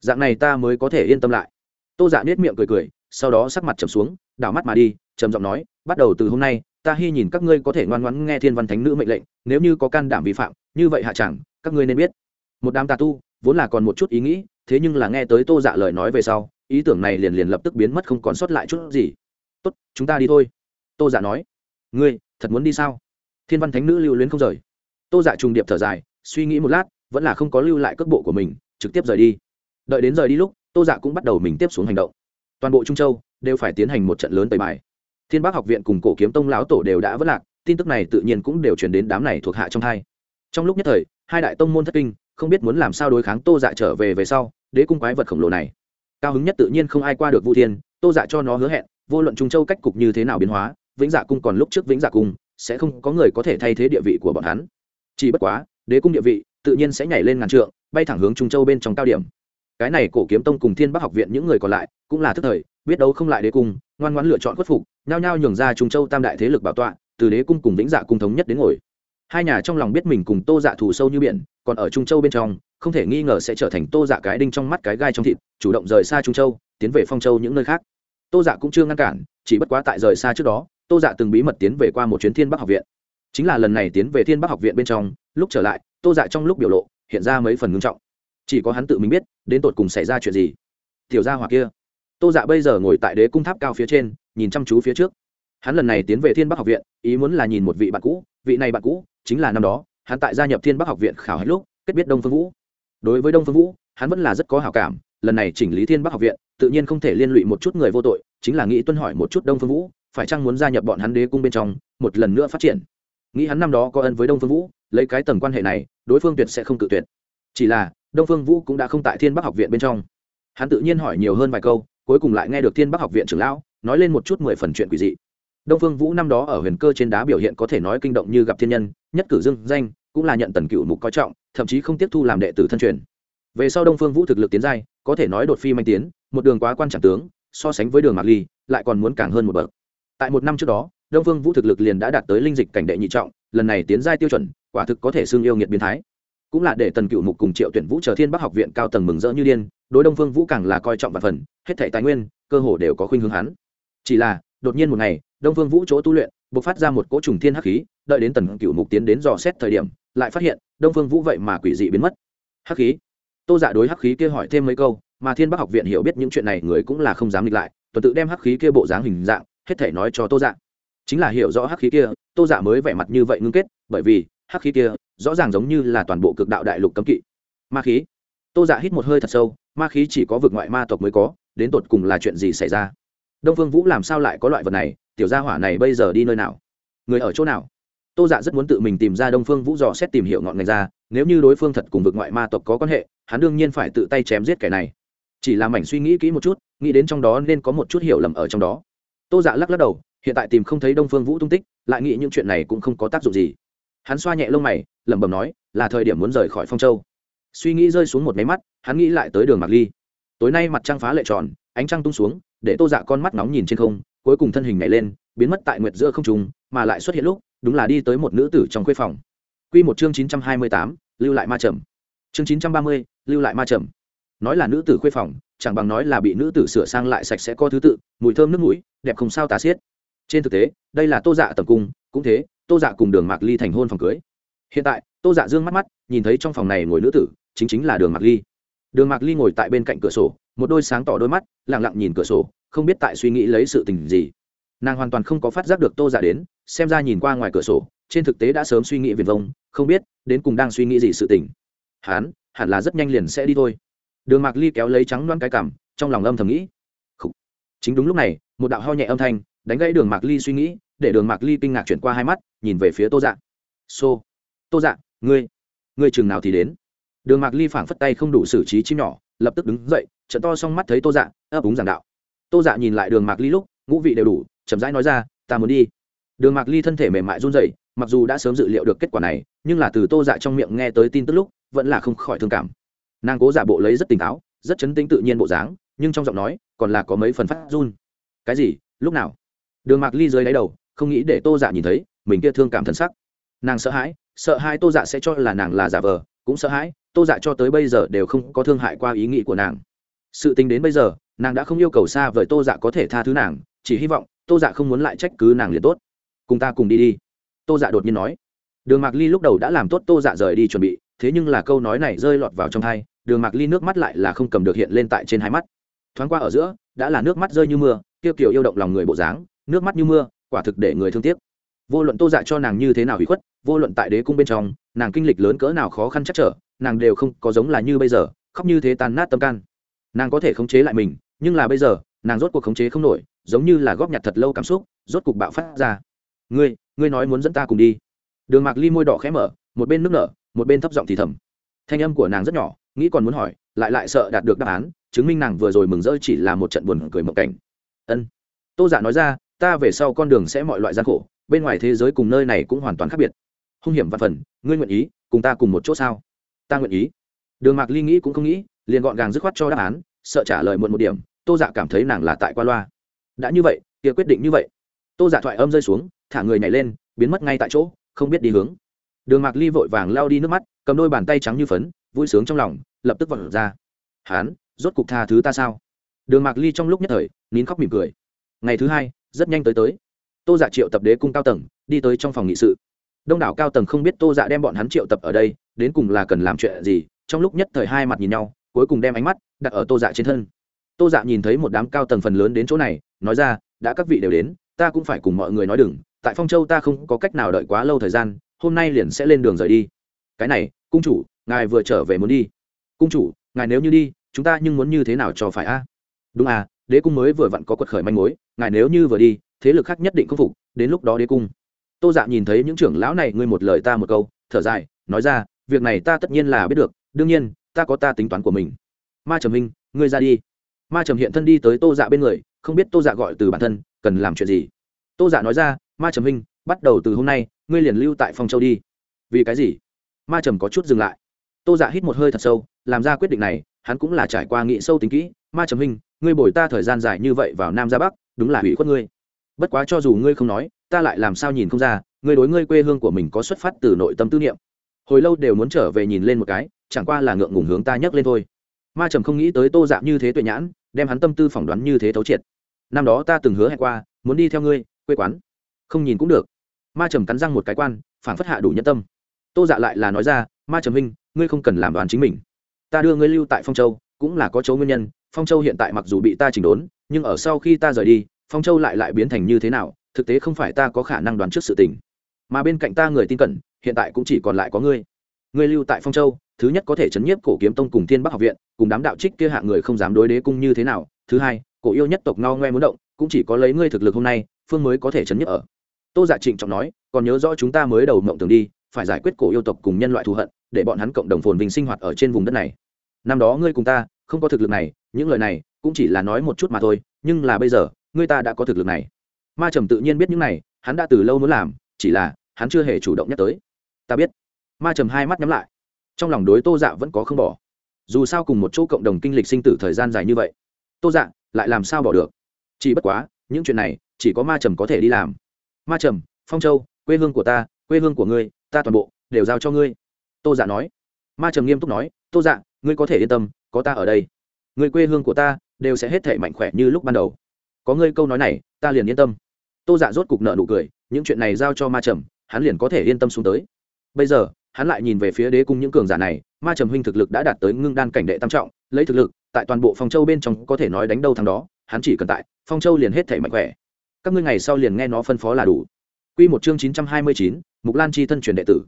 Dạng này ta mới có thể yên tâm lại. Tô dạ nết miệng cười cười, sau đó sắc mặt trầm xuống, đảo mắt mà đi, trầm giọng nói, bắt đầu từ hôm nay, ta hy nhìn các ngươi có thể ngoan ngoãn nghe thiên văn thánh nữ mệnh lệnh, nếu như có can đảm vi phạm, như vậy hạ chẳng, các ngươi nên biết. Một đám tà tu, vốn là còn một chút ý nghĩ, thế nhưng là nghe tới tô dạ lời nói về sau, ý tưởng này liền liền lập tức biến mất không còn sót lại chút gì tốt, chúng ta đi thôi. Tô giả nói. Ngươi, thật muốn đi sao? Thiên văn thánh nữ lưu luyến không rời. Tô giả trùng điệp thở dài, suy nghĩ một lát, vẫn là không có lưu lại cước bộ của mình, trực tiếp rời đi. Đợi đến rời đi lúc, tô dạ cũng bắt đầu mình tiếp xuống hành động. Toàn bộ trung châu đều phải tiến hành một trận lớn tẩy bài. Thiên Bác học viện cùng cổ kiếm tông lão tổ đều đã vất lạc, tin tức này tự nhiên cũng đều chuyển đến đám này thuộc hạ trong hai. Trong lúc nhất thời, hai đại tông môn thất kinh, không biết muốn làm sao đối kháng tô dạ trở về về sau, đế cung quái vật khổng lồ này. Cao hứng nhất tự nhiên không ai qua được vu thiên, tô dạ cho nó hứa hẹn vô luận trung châu cách cục như thế nào biến hóa, vĩnh dạ cung còn lúc trước vĩnh dạ cung, sẽ không có người có thể thay thế địa vị của bọn hắn. Chỉ bất quá, đế cung địa vị tự nhiên sẽ nhảy lên ngàn trượng, bay thẳng hướng trung châu bên trong cao điểm. Cái này cổ kiếm tông cùng thiên bắc học viện những người còn lại, cũng là thức thời, biết đâu không lại đế cung, ngoan ngoãn lựa chọn khuất phục, nhao nhao nhường ra trung châu tam đại thế lực bảo tọa, từ đế cung cùng vĩnh dạ cung thống nhất đến ngồi. Hai nhà trong lòng biết mình cùng tô dạ thù sâu như biển, còn ở trung châu bên trong, không thể nghi ngờ sẽ trở thành tô dạ cái đinh trong mắt cái gai trong thịt, chủ động rời xa trung châu, tiến về phong châu những nơi khác tô dạ cũng chưa ngăn cản, chỉ bất quá tại rời xa trước đó, tô dạ từng bí mật tiến về qua một chuyến thiên bắc học viện. Chính là lần này tiến về thiên bắc học viện bên trong, lúc trở lại, tô dạ trong lúc biểu lộ, hiện ra mấy phần ngưng trọng. Chỉ có hắn tự mình biết, đến tột cùng xảy ra chuyện gì. Tiểu gia hỏa kia. Tô dạ bây giờ ngồi tại đế cung tháp cao phía trên, nhìn chăm chú phía trước. Hắn lần này tiến về thiên bắc học viện, ý muốn là nhìn một vị bạn cũ, vị này bạn cũ chính là năm đó, hắn tại gia nhập thiên bắc học viện khảo hết lúc, kết biết đông phương vũ. Đối với đông phương vũ, hắn vẫn là rất có hảo cảm lần này chỉnh lý thiên bắc học viện, tự nhiên không thể liên lụy một chút người vô tội, chính là nghĩ tuân hỏi một chút đông phương vũ, phải chăng muốn gia nhập bọn hắn đế cung bên trong, một lần nữa phát triển. Nghĩ hắn năm đó có ân với đông phương vũ, lấy cái tầng quan hệ này, đối phương tuyệt sẽ không cự tuyệt. Chỉ là, đông phương vũ cũng đã không tại thiên bắc học viện bên trong. Hắn tự nhiên hỏi nhiều hơn vài câu, cuối cùng lại nghe được thiên bắc học viện trưởng lão nói lên một chút mười phần chuyện quỷ dị. Đông phương vũ năm đó ở huyền cơ trên đá biểu hiện có thể nói kinh động như gặp thiên nhân, nhất cử dương danh, cũng là nhận tần cựu mục coi trọng, thậm chí không tiếp thu làm đệ tử thân truyền. Về sau đông phương vũ thực lực tiến giai có thể nói đột phi manh tiến, một đường quá quan trọng tướng, so sánh với đường mạc ly, lại còn muốn càng hơn một bậc. Tại một năm trước đó, đông phương vũ thực lực liền đã đạt tới linh dịch cảnh đệ nhị trọng, lần này tiến giai tiêu chuẩn, quả thực có thể xương yêu nghiệt biến thái. Cũng là để tần cựu mục cùng triệu tuyển vũ chờ thiên bắc học viện cao tầng mừng rỡ như điên, đối đông phương vũ càng là coi trọng và phần, hết thảy tài nguyên, cơ hồ đều có khuynh hướng hắn. Chỉ là, đột nhiên một ngày, đông phương vũ chỗ tu luyện b ộ c phát ra một cỗ trùng thiên hắc khí, đợi đến tần cựu mục tiến đến dò xét thời điểm, lại phát hiện đông phương vũ vậy mà quỷ dị biến mất. Hắc khí? Tô dạ đối hắc khí kia hỏi thêm mấy câu, mà thiên bắc học viện hiểu biết những chuyện này, người cũng là không dám nghịch lại, tuần tự đem hắc khí kia bộ dáng hình dạng, hết thể nói cho tô dạ. Chính là hiểu rõ hắc khí kia, tô dạ mới vẻ mặt như vậy ngưng kết, bởi vì hắc khí kia rõ ràng giống như là toàn bộ cực đạo đại lục cấm kỵ. Ma khí. Tô dạ hít một hơi thật sâu, ma khí chỉ có vực ngoại ma tộc mới có, đến tột cùng là chuyện gì xảy ra? Đông phương vũ làm sao lại có loại vật này? Tiểu gia hỏa này bây giờ đi nơi nào? Người ở chỗ nào? Tô dạ rất muốn tự mình tìm ra đông phương vũ dò xét tìm hiểu ngọn ngành ra, nếu như đối phương thật cùng vực ngoại ma tộc có quan hệ, hắn đương nhiên phải tự tay chém giết kẻ này. Chỉ là mảnh suy nghĩ kỹ một chút, nghĩ đến trong đó nên có một chút hiểu lầm ở trong đó. Tô dạ lắc lắc đầu, hiện tại tìm không thấy đông phương vũ tung tích, lại nghĩ những chuyện này cũng không có tác dụng gì. Hắn xoa nhẹ lông mày, lẩm bẩm nói, là thời điểm muốn rời khỏi phong châu. Suy nghĩ rơi xuống một máy mắt, hắn nghĩ lại tới đường mạc ly. Tối nay mặt trăng phá lệ tròn, ánh trăng tung xuống, để tô dạ con mắt nóng nhìn trên không, cuối cùng thân hình nhảy lên, biến mất tại nguyệt giữa không trùng mà lại xuất hiện lúc, đúng là đi tới một nữ tử trong khuê phòng. Q một chương chín trăm hai mươi tám, lưu lại ma trầm. Chương chín trăm ba mươi, lưu lại ma trầm. Nói là nữ tử khuê phòng, chẳng bằng nói là bị nữ tử sửa sang lại sạch sẽ có thứ tự, mùi thơm nước mũi, đẹp không sao tà xiết. Trên thực tế, đây là tô dạ tầm cung, cũng thế, tô dạ cùng đường mạc ly thành hôn phòng cưới. Hiện tại, tô dạ dương mắt mắt, nhìn thấy trong phòng này ngồi nữ tử, chính chính là đường mạc ly. Đường mạc ly ngồi tại bên cạnh cửa sổ, một đôi sáng tỏ đôi mắt lẳng lặng nhìn cửa sổ, không biết tại suy nghĩ lấy sự tình gì nàng hoàn toàn không có phát giác được tô dạ đến, xem ra nhìn qua ngoài cửa sổ, trên thực tế đã sớm suy nghĩ viền vông, không biết đến cùng đang suy nghĩ gì sự tình. Hán, hẳn là rất nhanh liền sẽ đi thôi. Đường mạc ly kéo lấy trắng loan cái cảm trong lòng âm thầm nghĩ. Chính đúng lúc này, một đạo ho nhẹ âm thanh đánh gãy đường mạc ly suy nghĩ, để đường mạc ly kinh ngạc chuyển qua hai mắt, nhìn về phía tô dạ. Xô、so. tô dạ ngươi ngươi chừng nào thì đến? Đường mạc ly phảng phất tay không đủ xử trí chim nhỏ, lập tức đứng dậy, trận to xong mắt thấy tô dạ ấp úng giảng đạo. Tô dạ nhìn lại đường mạc ly lúc, ngũ vị đều đủ chậm rãi nói ra, ta muốn đi. Đường mạc ly thân thể mềm mại run dậy mặc dù đã sớm dự liệu được kết quả này, nhưng là từ tô dạ trong miệng nghe tới tin tức lúc, vẫn là không khỏi thương cảm. Nàng cố giả bộ lấy rất tỉnh táo, rất chấn tĩnh tự nhiên bộ dáng, nhưng trong giọng nói còn là có mấy phần phát run. Cái gì? Lúc nào? Đường mạc ly dưới đáy đầu, không nghĩ để tô dạ nhìn thấy, mình kia thương cảm thân sắc. Nàng sợ hãi, sợ hai tô dạ sẽ cho là nàng là giả vờ, cũng sợ hãi, tô dạ cho tới bây giờ đều không có thương hại qua ý nghĩ của nàng. Sự tính đến bây giờ, nàng đã không yêu cầu xa vời tô dạ có thể tha thứ nàng, chỉ hy vọng tô dạ không muốn lại trách cứ nàng liền tốt. Cùng ta cùng đi đi. Tô dạ đột nhiên nói. Đường mạc ly lúc đầu đã làm tốt tô dạ rời đi chuẩn bị, thế nhưng là câu nói này rơi lọt vào trong thai, đường mạc ly nước mắt lại là không cầm được hiện lên tại trên hai mắt. Thoáng qua ở giữa, đã là nước mắt rơi như mưa Tiêu kiểu yêu động lòng người bộ dáng, nước mắt như mưa, quả thực để người thương tiếc. Vô luận tô dạ cho nàng như thế nào hủy khuất, vô luận tại đế cung bên trong, nàng kinh lịch lớn cỡ nào khó khăn chắc trở, nàng đều không có giống là như bây giờ, khóc như thế tàn nát tâm can. Nàng có thể khống chế lại mình, nhưng là bây giờ, nàng rốt cuộc khống chế không nổi giống như là góp nhặt thật lâu cảm xúc, rốt cục bạo phát ra. Ngươi ngươi nói muốn dẫn ta cùng đi. Đường mạc ly môi đỏ khẽ mở, một bên nước nở, một bên thấp giọng thì thầm. Thanh âm của nàng rất nhỏ, nghĩ còn muốn hỏi, lại lại sợ đạt được đáp án, chứng minh nàng vừa rồi mừng rỡ chỉ là một trận buồn cười mộng cảnh. Ân. Tô giả nói ra, ta về sau con đường sẽ mọi loại gian khổ, bên ngoài thế giới cùng nơi này cũng hoàn toàn khác biệt. Hung hiểm văn phần, ngươi nguyện ý, cùng ta cùng một chỗ sao? Ta nguyện ý. Đường mạc ly nghĩ cũng không nghĩ, liền gọn gàng dứt khoát cho đáp án, sợ trả lời muộn một điểm, tô dạ cảm thấy nàng là tại qua loa đã như vậy, kia quyết định như vậy. Tô giả thoại âm rơi xuống, thả người nhảy lên, biến mất ngay tại chỗ, không biết đi hướng. Đường mạc ly vội vàng lao đi nước mắt, cầm đôi bàn tay trắng như phấn, vui sướng trong lòng, lập tức vọt ra. Hán, rốt cục tha thứ ta sao? Đường mạc ly trong lúc nhất thời, nín khóc mỉm cười. Ngày thứ hai, rất nhanh tới tới. Tô giả triệu tập đế cung cao tầng, đi tới trong phòng nghị sự. Đông đảo cao tầng không biết tô dạ đem bọn hắn triệu tập ở đây, đến cùng là cần làm chuyện gì, trong lúc nhất thời hai mặt nhìn nhau, cuối cùng đem ánh mắt đặt ở tô dạ trên thân tô dạ nhìn thấy một đám cao tầng phần lớn đến chỗ này, nói ra, đã các vị đều đến, ta cũng phải cùng mọi người nói đừng, tại phong châu ta không có cách nào đợi quá lâu thời gian, hôm nay liền sẽ lên đường rời đi. Cái này, cung chủ, ngài vừa trở về muốn đi. Cung chủ, ngài nếu như đi, chúng ta nhưng muốn như thế nào cho phải a? Đúng à đế cung mới vừa vặn có quật khởi manh mối, ngài nếu như vừa đi, thế lực khác nhất định khắc phục, đến lúc đó đế cung. Tô dạ nhìn thấy những trưởng lão này, ngươi một lời ta một câu, thở dài, nói ra, việc này ta tất nhiên là biết được, đương nhiên, ta có ta tính toán của mình. Ma trầm minh, ngươi ra đi ma trầm hiện thân đi tới tô dạ bên người, không biết tô dạ gọi từ bản thân, cần làm chuyện gì. Tô dạ nói ra, ma trầm minh bắt đầu từ hôm nay, ngươi liền lưu tại phong châu đi. Vì cái gì? Ma trầm có chút dừng lại. Tô dạ hít một hơi thật sâu, làm ra quyết định này, hắn cũng là trải qua nghị sâu tính kỹ. Ma trầm minh ngươi bồi ta thời gian dài như vậy vào nam ra bắc, đúng là hủy khuất ngươi. Bất quá cho dù ngươi không nói, ta lại làm sao nhìn không ra, ngươi đối ngươi quê hương của mình có xuất phát từ nội tâm tư niệm. Hồi lâu đều muốn trở về nhìn lên một cái, chẳng qua là ngượng ngùng hướng ta nhấc lên thôi ma trầm không nghĩ tới tô dạng như thế tuệ nhãn đem hắn tâm tư phỏng đoán như thế thấu triệt. Năm đó ta từng hứa hẹn qua muốn đi theo ngươi quê quán. Không nhìn cũng được. Ma trầm cắn răng một cái quan phản phất hạ đủ nhân tâm. Tô dạ lại là nói ra ma trầm Minh, ngươi không cần làm đoán chính mình. Ta đưa ngươi lưu tại phong châu cũng là có chỗ nguyên nhân phong châu hiện tại mặc dù bị ta chỉnh đốn nhưng ở sau khi ta rời đi phong châu lại lại biến thành như thế nào thực tế không phải ta có khả năng đoán trước sự tình. Mà bên cạnh ta người tin cẩn hiện tại cũng chỉ còn lại có ngươi. Ngươi lưu tại phong châu thứ nhất có thể chấn nhiếp cổ kiếm tông cùng thiên bắc học viện, cùng đám đạo trích kia hạ người không dám đối đế cung như thế nào. Thứ hai, cổ yêu nhất tộc ngao ngoe muốn động, cũng chỉ có lấy ngươi thực lực hôm nay, phương mới có thể chấn nhiếp ở. Tô dạ trịnh trọng nói, còn nhớ rõ chúng ta mới đầu mộng tưởng đi, phải giải quyết cổ yêu tộc cùng nhân loại thù hận, để bọn hắn cộng đồng phồn vinh sinh hoạt ở trên vùng đất này. Năm đó ngươi cùng ta, không có thực lực này, những lời này cũng chỉ là nói một chút mà thôi, nhưng là bây giờ, ngươi ta đã có thực lực này. Ma trầm tự nhiên biết những này, hắn đã từ lâu muốn làm, chỉ là, hắn chưa hề chủ động nhắc tới. Ta biết. Ma trầm hai mắt nhắm lại trong lòng đối tô dạ vẫn có không bỏ. Dù sao cùng một chỗ cộng đồng kinh lịch sinh tử thời gian dài như vậy, tô dạ lại làm sao bỏ được? Chỉ bất quá, những chuyện này chỉ có ma trầm có thể đi làm. Ma trầm, phong châu, quê hương của ta, quê hương của ngươi, ta toàn bộ đều giao cho ngươi. Tô dạ nói. Ma trầm nghiêm túc nói, tô dạ ngươi có thể yên tâm, có ta ở đây. Người quê hương của ta đều sẽ hết thể mạnh khỏe như lúc ban đầu. Có ngươi câu nói này, ta liền yên tâm. Tô dạ rốt cục nợ nụ cười, những chuyện này giao cho ma trầm, hắn liền có thể yên tâm xuống tới. Bây giờ hắn lại nhìn về phía đế cung những cường giả này ma trầm huynh thực lực đã đạt tới ngưng đan cảnh đệ tam trọng lấy thực lực tại toàn bộ phong châu bên trong có thể nói đánh đâu thằng đó hắn chỉ cần tại phong châu liền hết thể mạnh khỏe các ngươi ngày sau liền nghe nó phân phó là đủ Quy một chương chín trăm hai mươi chín, Mục Lan chi thân truyền đệ tử.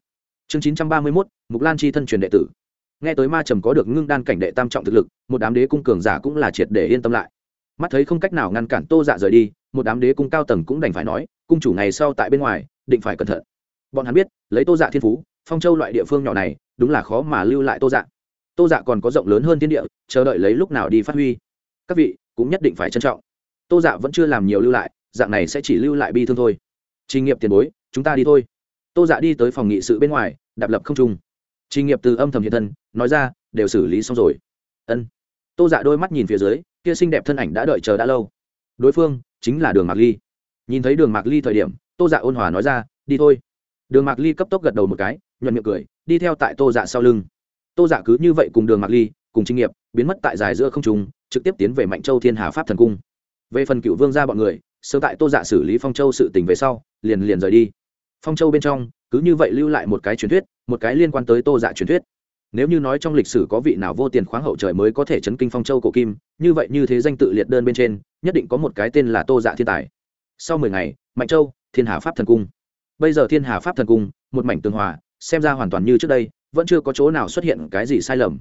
Chương chín trăm ba mươi mốt Mục Lan chi thân truyền đệ tử. Nghe tới Ma Trầm có được ngưng đan cảnh đệ tam trọng thực lực, một đám đế cung cường giả cũng là triệt để yên tâm lại. Mắt thấy không cách nào ngăn cản Tô Dạ rời đi, một đám đế cung cao tầng cũng đành phải nói, cung chủ ngày sau tại bên ngoài, định phải cẩn thận. Bọn hắn biết, lấy Tô Dạ thiên phú, Phong Châu loại địa phương nhỏ này, đúng là khó mà lưu lại Tô Dạ. Tô Dạ còn có rộng lớn hơn thiên địa, chờ đợi lấy lúc nào đi phát huy. Các vị cũng nhất định phải trân trọng. Tô Dạ vẫn chưa làm nhiều lưu lại, dạng này sẽ chỉ lưu lại bi thương thôi. Trình nghiệp tiền bối chúng ta đi thôi. Tô dạ đi tới phòng nghị sự bên ngoài đạp lập không trung. Trình nghiệp từ âm thầm hiện thân nói ra đều xử lý xong rồi. Ân. Tô dạ đôi mắt nhìn phía dưới kia xinh đẹp thân ảnh đã đợi chờ đã lâu. Đối phương chính là đường mạc ly. Nhìn thấy đường mạc ly thời điểm tô dạ ôn hòa nói ra đi thôi. Đường mạc ly cấp tốc gật đầu một cái nhuận miệng cười, đi theo tại tô dạ sau lưng. Tô dạ cứ như vậy cùng đường mạc ly, cùng trinh nghiệp, biến mất tại dài giữa không trung, trực tiếp tiến về mạnh châu thiên hà pháp thần cung. Về phần cựu vương gia bọn người sơ tại tô dạ xử lý phong châu sự tình về sau, liền liền rời đi. Phong châu bên trong, cứ như vậy lưu lại một cái truyền thuyết, một cái liên quan tới tô dạ truyền thuyết. Nếu như nói trong lịch sử có vị nào vô tiền khoáng hậu trời mới có thể chấn kinh phong châu cổ kim, như vậy như thế danh tự liệt đơn bên trên, nhất định có một cái tên là tô dạ thiên tài. Sau mười ngày, mạnh châu, thiên hà pháp thần cung. Bây giờ thiên hà pháp thần cung, một mảnh tường hòa xem ra hoàn toàn như trước đây, vẫn chưa có chỗ nào xuất hiện cái gì sai lầm.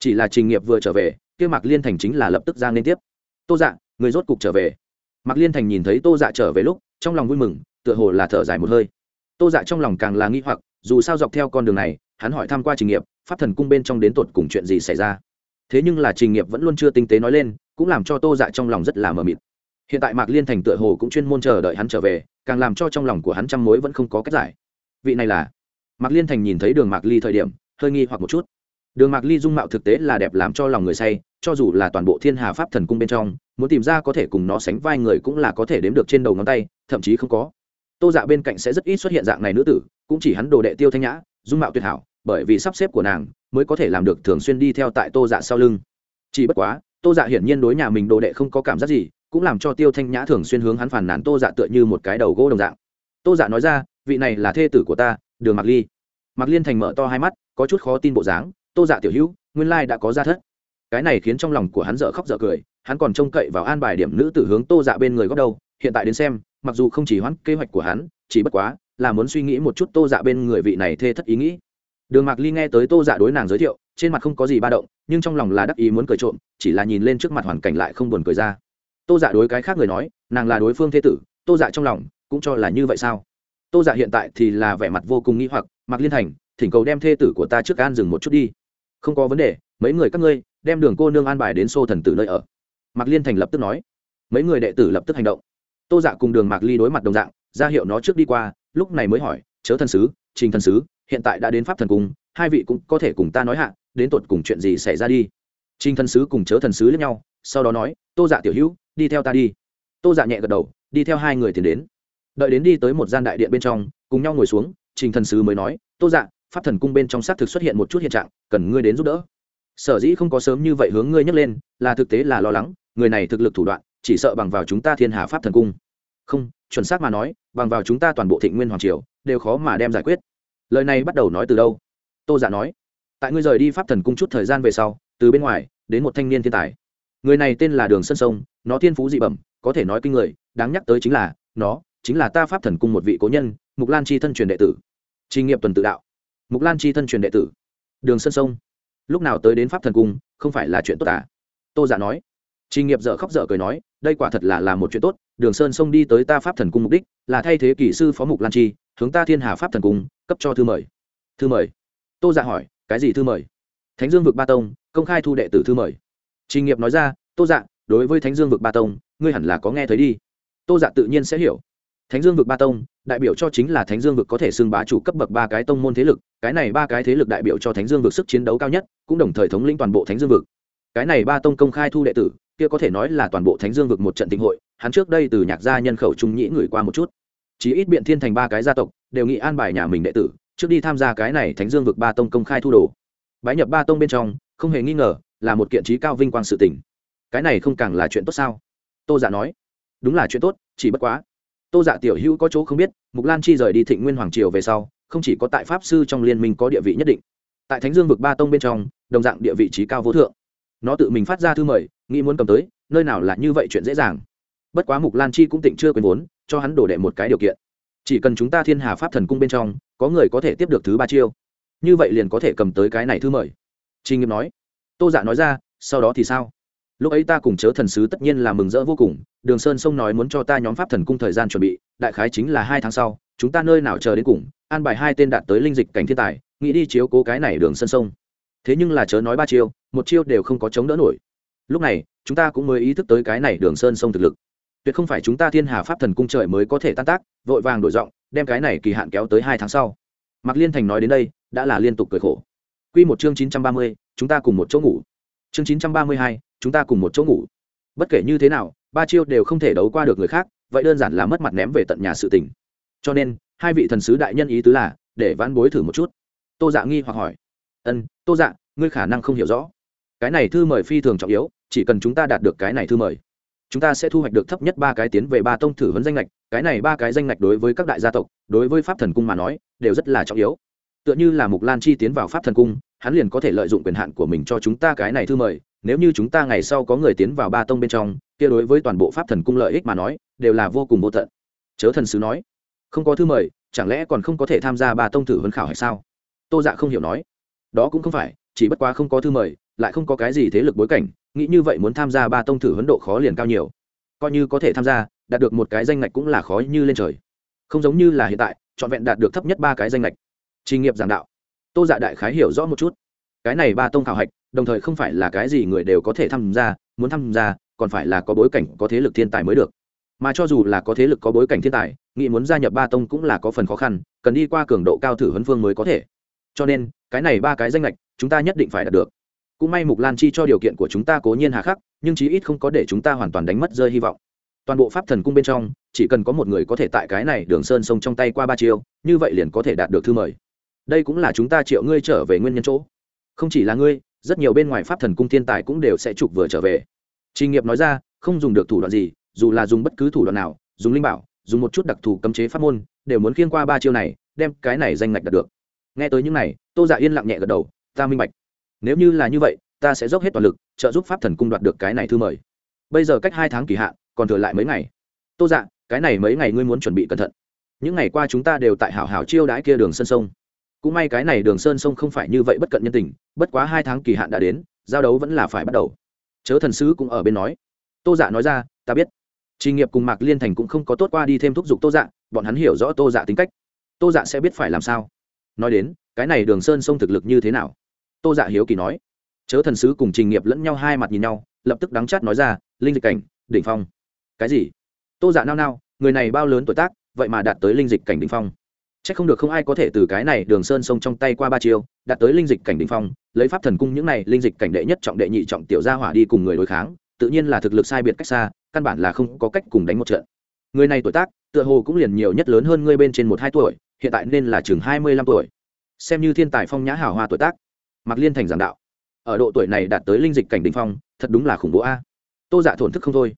Chỉ là trình nghiệp vừa trở về, kia mạc liên thành chính là lập tức ra liên tiếp. Tô dạ người rốt cục trở về. Mạc liên thành nhìn thấy tô dạ trở về lúc, trong lòng vui mừng, tựa hồ là thở dài một hơi. Tô dạ trong lòng càng là nghi hoặc, dù sao dọc theo con đường này, hắn hỏi tham q u a trình nghiệp, pháp thần cung bên trong đến tột cùng chuyện gì xảy ra. Thế nhưng là trình nghiệp vẫn luôn chưa tinh tế nói lên, cũng làm cho tô dạ trong lòng rất là mờ mịt. Hiện tại mạc liên thành tựa hồ cũng chuyên môn chờ đợi hắn trở về, càng làm cho trong lòng của hắn trăm mối vẫn không có cách giải. Vị này là mạc liên thành nhìn thấy đường mạc ly thời điểm, hơi nghi hoặc một chút. Đường mạc ly dung mạo thực tế là đẹp làm cho lòng người say, cho dù là toàn bộ thiên hà pháp thần cung bên trong, muốn tìm ra có thể cùng nó sánh vai người cũng là có thể đếm được trên đầu ngón tay, thậm chí không có. Tô dạ bên cạnh sẽ rất ít xuất hiện dạng này nữ tử, cũng chỉ hắn đồ đệ tiêu thanh nhã, dung mạo tuyệt hảo, bởi vì sắp xếp của nàng mới có thể làm được thường xuyên đi theo tại tô dạ sau lưng. Chỉ bất quá, tô dạ hiển nhiên đối nhà mình đồ đệ không có cảm giác gì, cũng làm cho tiêu thanh nhã thường xuyên hướng hắn phản nản tô dạ tựa như một cái đầu gỗ đồng dạng. Tô dạ nói ra, vị này là thê tử của ta đường mạc ly mạc liên thành mở to hai mắt có chút khó tin bộ dáng tô dạ tiểu hữu nguyên lai đã có ra thất cái này khiến trong lòng của hắn dở khóc dở cười hắn còn trông cậy vào an bài điểm nữ tử hướng tô dạ bên người góc đâu hiện tại đến xem mặc dù không chỉ hoãn kế hoạch của hắn chỉ bất quá là muốn suy nghĩ một chút tô dạ bên người vị này thê thất ý nghĩ đường mạc ly nghe tới tô dạ đối nàng giới thiệu trên mặt không có gì ba động nhưng trong lòng là đắc ý muốn cười trộm chỉ là nhìn lên trước mặt hoàn cảnh lại không buồn cười ra tô dạ đối cái khác người nói nàng là đối phương thế tử tô dạ trong lòng cũng cho là như vậy sao tô dạ hiện tại thì là vẻ mặt vô cùng nghi hoặc Mặc liên thành, thỉnh cầu đem thê tử của ta trước an dừng một chút đi. Không có vấn đề, mấy người các ngươi, đem đường cô nương an bài đến xô thần tử nơi ở. Mạc liên thành lập tức nói. Mấy người đệ tử lập tức hành động. Tô dạ cùng đường mạc ly đối mặt đồng dạng, ra hiệu nó trước đi qua, lúc này mới hỏi, chớ thần sứ, trình thần sứ, hiện tại đã đến pháp thần cung, hai vị cũng có thể cùng ta nói hạ, đến tột cùng chuyện gì xảy ra đi? Trình thần sứ cùng chớ thần sứ lẫn nhau, sau đó nói, tô dạ tiểu hữu, đi theo ta đi. Tô dạ nhẹ gật đầu, đi theo hai người tiến đến đợi đến đi tới một gian đại điện bên trong, cùng nhau ngồi xuống, trình thần sứ mới nói, tô dạ pháp thần cung bên trong xác thực xuất hiện một chút hiện trạng, cần ngươi đến giúp đỡ. Sở dĩ không có sớm như vậy hướng ngươi nhắc lên, là thực tế là lo lắng, người này thực lực thủ đoạn, chỉ sợ bằng vào chúng ta thiên hà pháp thần cung. Không, chuẩn xác mà nói, bằng vào chúng ta toàn bộ thịnh nguyên hoàng triều, đều khó mà đem giải quyết. Lời này bắt đầu nói từ đâu? Tô giả nói, tại ngươi rời đi pháp thần cung chút thời gian về sau, từ bên ngoài, đến một thanh niên thiên tài. Người này tên là đường sân sông, nó thiên phú dị bẩm, có thể nói kinh người, đáng nhắc tới chính là, nó chính là ta pháp thần cung một vị cố nhân, mục lan chi thân truyền đệ tử. Tri nghiệp tuần tự đạo. Mục lan chi thân truyền đệ tử. Đường sân sông. Lúc nào tới đến pháp thần cung, không phải là chuyện tốt à? Tô giả nói. Tri nghiệp dở khóc dở cười nói, đây quả thật là là một chuyện tốt, đường sơn sông đi tới ta pháp thần cung mục đích, là thay thế kỷ sư phó mục lan chi, hướng ta thiên hà pháp thần cung, cấp cho thư mời. Thư mời? Tô giả hỏi, cái gì thư mời? Thánh dương vực ba tông, công khai thu đệ tử thư mời. Trình nghiệp nói ra, tô dạ đối với thánh dương vực ba tông, ngươi hẳn là có nghe thấy đi. Tô dạ tự nhiên sẽ hiểu thánh dương vực ba tông, đại biểu cho chính là thánh dương vực có thể xưng bá chủ cấp bậc ba cái tông môn thế lực, cái này ba cái thế lực đại biểu cho thánh dương vực sức chiến đấu cao nhất, cũng đồng thời thống lĩnh toàn bộ thánh dương vực. Cái này ba tông công khai thu đệ tử, kia có thể nói là toàn bộ thánh dương vực một trận tình hội, hắn trước đây từ nhạc gia nhân khẩu trung nhĩ người qua một chút. Chỉ ít biện thiên thành ba cái gia tộc, đều nghị an bài nhà mình đệ tử, trước đi tham gia cái này thánh dương vực ba tông công khai thu đồ. Bái nhập ba tông bên trong, không hề nghi ngờ, là một kiện trí cao vinh quang sự tỉnh cái này không càng là chuyện tốt sao? Tô giả nói. Đúng là chuyện tốt, chỉ bất quá tô giả dạ tiểu hữu có chỗ không biết, mục lan chi rời đi thịnh nguyên hoàng triều về sau, không chỉ có tại pháp sư trong liên minh có địa vị nhất định, tại thánh dương vực ba tông bên trong, đồng dạng địa vị trí cao vô thượng. Nó tự mình phát ra thư mời, nghĩ muốn cầm tới, nơi nào là như vậy chuyện dễ dàng. Bất quá mục lan chi cũng tỉnh chưa quên vốn, cho hắn đổ đệ một cái điều kiện. Chỉ cần chúng ta thiên hà pháp thần cung bên trong, có người có thể tiếp được thứ ba chiêu, như vậy liền có thể cầm tới cái này thư mời. Trinh nghiêm nói. Tô giả dạ nói ra, sau đó thì sao? Lúc ấy ta cùng chớ thần sứ tất nhiên là mừng rỡ vô cùng, đường sơn sông nói muốn cho ta nhóm pháp thần cung thời gian chuẩn bị, đại khái chính là hai tháng sau, chúng ta nơi nào chờ đến cùng, an bài hai tên đạt tới linh dịch cảnh thiên tài, nghĩ đi chiếu cố cái này đường sơn sông. Thế nhưng là chớ nói ba chiêu, một chiêu đều không có chống đỡ nổi. Lúc này, chúng ta cũng mới ý thức tới cái này đường sơn sông thực lực. Tuyệt không phải chúng ta thiên hà pháp thần cung trời mới có thể tan tác, vội vàng đổi giọng, đem cái này kỳ hạn kéo tới hai tháng sau. Mạc liên thành nói đến đây, đã là liên tục cười khổ. Quy một chương chín trăm ba mươi, chúng ta cùng một chỗ ngủ chương chín trăm ba mươi hai, chúng ta cùng một chỗ ngủ. Bất kể như thế nào, ba chiêu đều không thể đấu qua được người khác, vậy đơn giản là mất mặt ném về tận nhà sự tình. Cho nên, hai vị thần sứ đại nhân ý tứ là, để vãn bối thử một chút. Tô dạ nghi hoặc hỏi. Ân, tô dạ ngươi khả năng không hiểu rõ. Cái này thư mời phi thường trọng yếu, chỉ cần chúng ta đạt được cái này thư mời, chúng ta sẽ thu hoạch được thấp nhất ba cái tiến về ba tông thử vấn danh lệch cái này ba cái danh lệch đối với các đại gia tộc, đối với pháp thần cung mà nói, đều rất là trọng yếu. Tựa như là mục lan chi tiến vào pháp thần cung hắn liền có thể lợi dụng quyền hạn của mình cho chúng ta cái này thư mời, nếu như chúng ta ngày sau có người tiến vào ba tông bên trong, kia đối với toàn bộ pháp thần cung lợi ích mà nói, đều là vô cùng vô tận. Chớ thần sứ nói, không có thư mời, chẳng lẽ còn không có thể tham gia ba tông thử vấn khảo hay sao? Tô dạ không hiểu nói. Đó cũng không phải, chỉ bất quá không có thư mời, lại không có cái gì thế lực bối cảnh, nghĩ như vậy muốn tham gia ba tông thử huấn độ khó liền cao nhiều. Coi như có thể tham gia, đạt được một cái danh ngạch cũng là khó như lên trời. Không giống như là hiện tại, trọn vẹn đạt được thấp nhất ba cái danh ngạch. Trình nghiệp giảng đạo tô dạ đại khái hiểu rõ một chút. Cái này ba tông khảo hạch, đồng thời không phải là cái gì người đều có thể tham gia, muốn tham gia, còn phải là có bối cảnh, có thế lực thiên tài mới được. Mà cho dù là có thế lực có bối cảnh thiên tài nghị muốn gia nhập ba tông cũng là có phần khó khăn, cần đi qua cường độ cao thử huấn phương mới có thể. Cho nên, cái này ba cái danh lệch, chúng ta nhất định phải đạt được. Cũng may mục lan chi cho điều kiện của chúng ta cố nhiên hà khắc, nhưng chí ít không có để chúng ta hoàn toàn đánh mất rơi hy vọng. Toàn bộ pháp thần cung bên trong, chỉ cần có một người có thể tại cái này đường sơn sông trong tay qua ba chiêu, như vậy liền có thể đạt được thư mời đây cũng là chúng ta triệu ngươi trở về nguyên nhân chỗ. Không chỉ là ngươi, rất nhiều bên ngoài pháp thần cung thiên tài cũng đều sẽ trục vừa trở về. Trình nghiệp nói ra, không dùng được thủ đoạn gì, dù là dùng bất cứ thủ đoạn nào, dùng linh bảo, dùng một chút đặc thù cấm chế pháp môn, đều muốn khiên qua ba chiêu này, đem cái này danh ngạch đạt được. Nghe tới những này, tô dạ yên lặng nhẹ gật đầu, ta minh bạch. Nếu như là như vậy, ta sẽ dốc hết toàn lực, trợ giúp pháp thần cung đoạt được cái này thư mời. Bây giờ cách hai tháng kỳ hạn, còn thừa lại mấy ngày. Tô dạ cái này mấy ngày ngươi muốn chuẩn bị cẩn thận. Những ngày qua chúng ta đều tại hảo hảo chiêu đãi kia đường sân sông cũng may cái này đường sơn sông không phải như vậy bất cận nhân tình bất quá hai tháng kỳ hạn đã đến giao đấu vẫn là phải bắt đầu. Chớ thần sứ cũng ở bên nói. Tô dạ nói ra ta biết. Trình nghiệp cùng Mạc Liên Thành cũng không có tốt qua đi thêm thúc giục Tô Dạ, bọn hắn hiểu rõ Tô Dạ tính cách. Tô Dạ sẽ biết phải làm sao. Nói đến, cái này Đường Sơn sông thực lực như thế nào? tô dạ hiếu kỳ nói. Chớ thần sứ cùng trình nghiệp lẫn nhau hai mặt nhìn nhau lập tức đắng chát nói ra linh dịch cảnh đỉnh phong. Cái gì? Tô dạ nao nao người này bao lớn tuổi tác vậy mà đạt tới linh dịch cảnh đỉnh phong c h ắ c không được không ai có thể từ cái này đường sơn sông trong tay qua ba chiêu, đạt tới linh dịch cảnh đỉnh phong, lấy pháp thần cung những này linh dịch cảnh đệ nhất trọng đệ nhị trọng tiểu gia hỏa đi cùng người đối kháng, tự nhiên là thực lực sai biệt cách xa, căn bản là không có cách cùng đánh một trận. Người này tuổi tác, tựa hồ cũng liền nhiều nhất lớn hơn ngươi bên trên một hai tuổi, hiện tại nên là chừng hai mươi lăm tuổi. Xem như thiên tài phong nhã hào hoa tuổi tác. Mặc liên thành giảng đạo. Ở độ tuổi này đạt tới linh dịch cảnh đình phong, thật đúng là khủng bố a. Tô dạ thổn thức không thôi.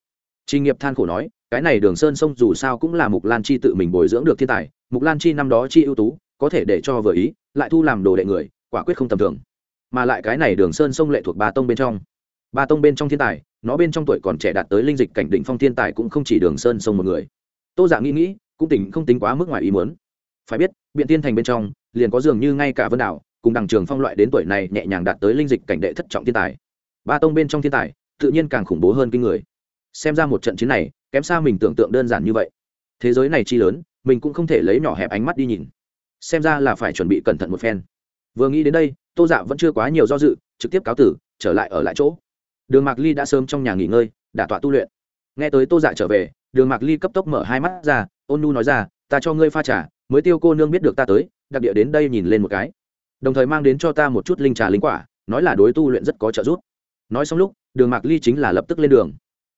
Trình nghiệp than khổ nói cái này đường sơn sông dù sao cũng là mục lan chi tự mình bồi dưỡng được thiên tài, mục lan chi năm đó chi ưu tú, có thể để cho vừa ý, lại thu làm đồ đệ người, quả quyết không tầm thường. Mà lại cái này đường sơn sông lệ thuộc ba tông bên trong. Ba tông bên trong thiên tài, nó bên trong tuổi còn trẻ đạt tới linh dịch cảnh định phong thiên tài cũng không chỉ đường sơn sông một người. Tô giả nghĩ nghĩ, cũng tỉnh không tính quá mức ngoài ý muốn. Phải biết, biện tiên thành bên trong, liền có dường như ngay cả vân đảo, cùng đằng trường phong loại đến tuổi này nhẹ nhàng đạt tới linh dịch cảnh đệ thất trọng thiên tài. Ba tông bên trong thiên tài, tự nhiên càng khủng bố hơn kinh người. Xem ra một trận chiến này kém xa mình tưởng tượng đơn giản như vậy. Thế giới này chi lớn, mình cũng không thể lấy nhỏ hẹp ánh mắt đi nhìn. Xem ra là phải chuẩn bị cẩn thận một phen. Vừa nghĩ đến đây, tô dạ vẫn chưa quá nhiều do dự, trực tiếp cáo tử, trở lại ở lại chỗ. Đường mạc ly đã sớm trong nhà nghỉ ngơi đả tọa tu luyện. Nghe tới tô dạ trở về, đường mạc ly cấp tốc mở hai mắt ra, ôn nu nói ra, ta cho ngươi pha t mới tiêu cô nương biết được ta tới, đặc địa đến đây nhìn lên một cái. Đồng thời mang đến cho ta một chút linh trà linh quả, nói là đối tu luyện rất có trợ giúp. Nói xong lúc, đường mạc ly chính là lập tức lên đường.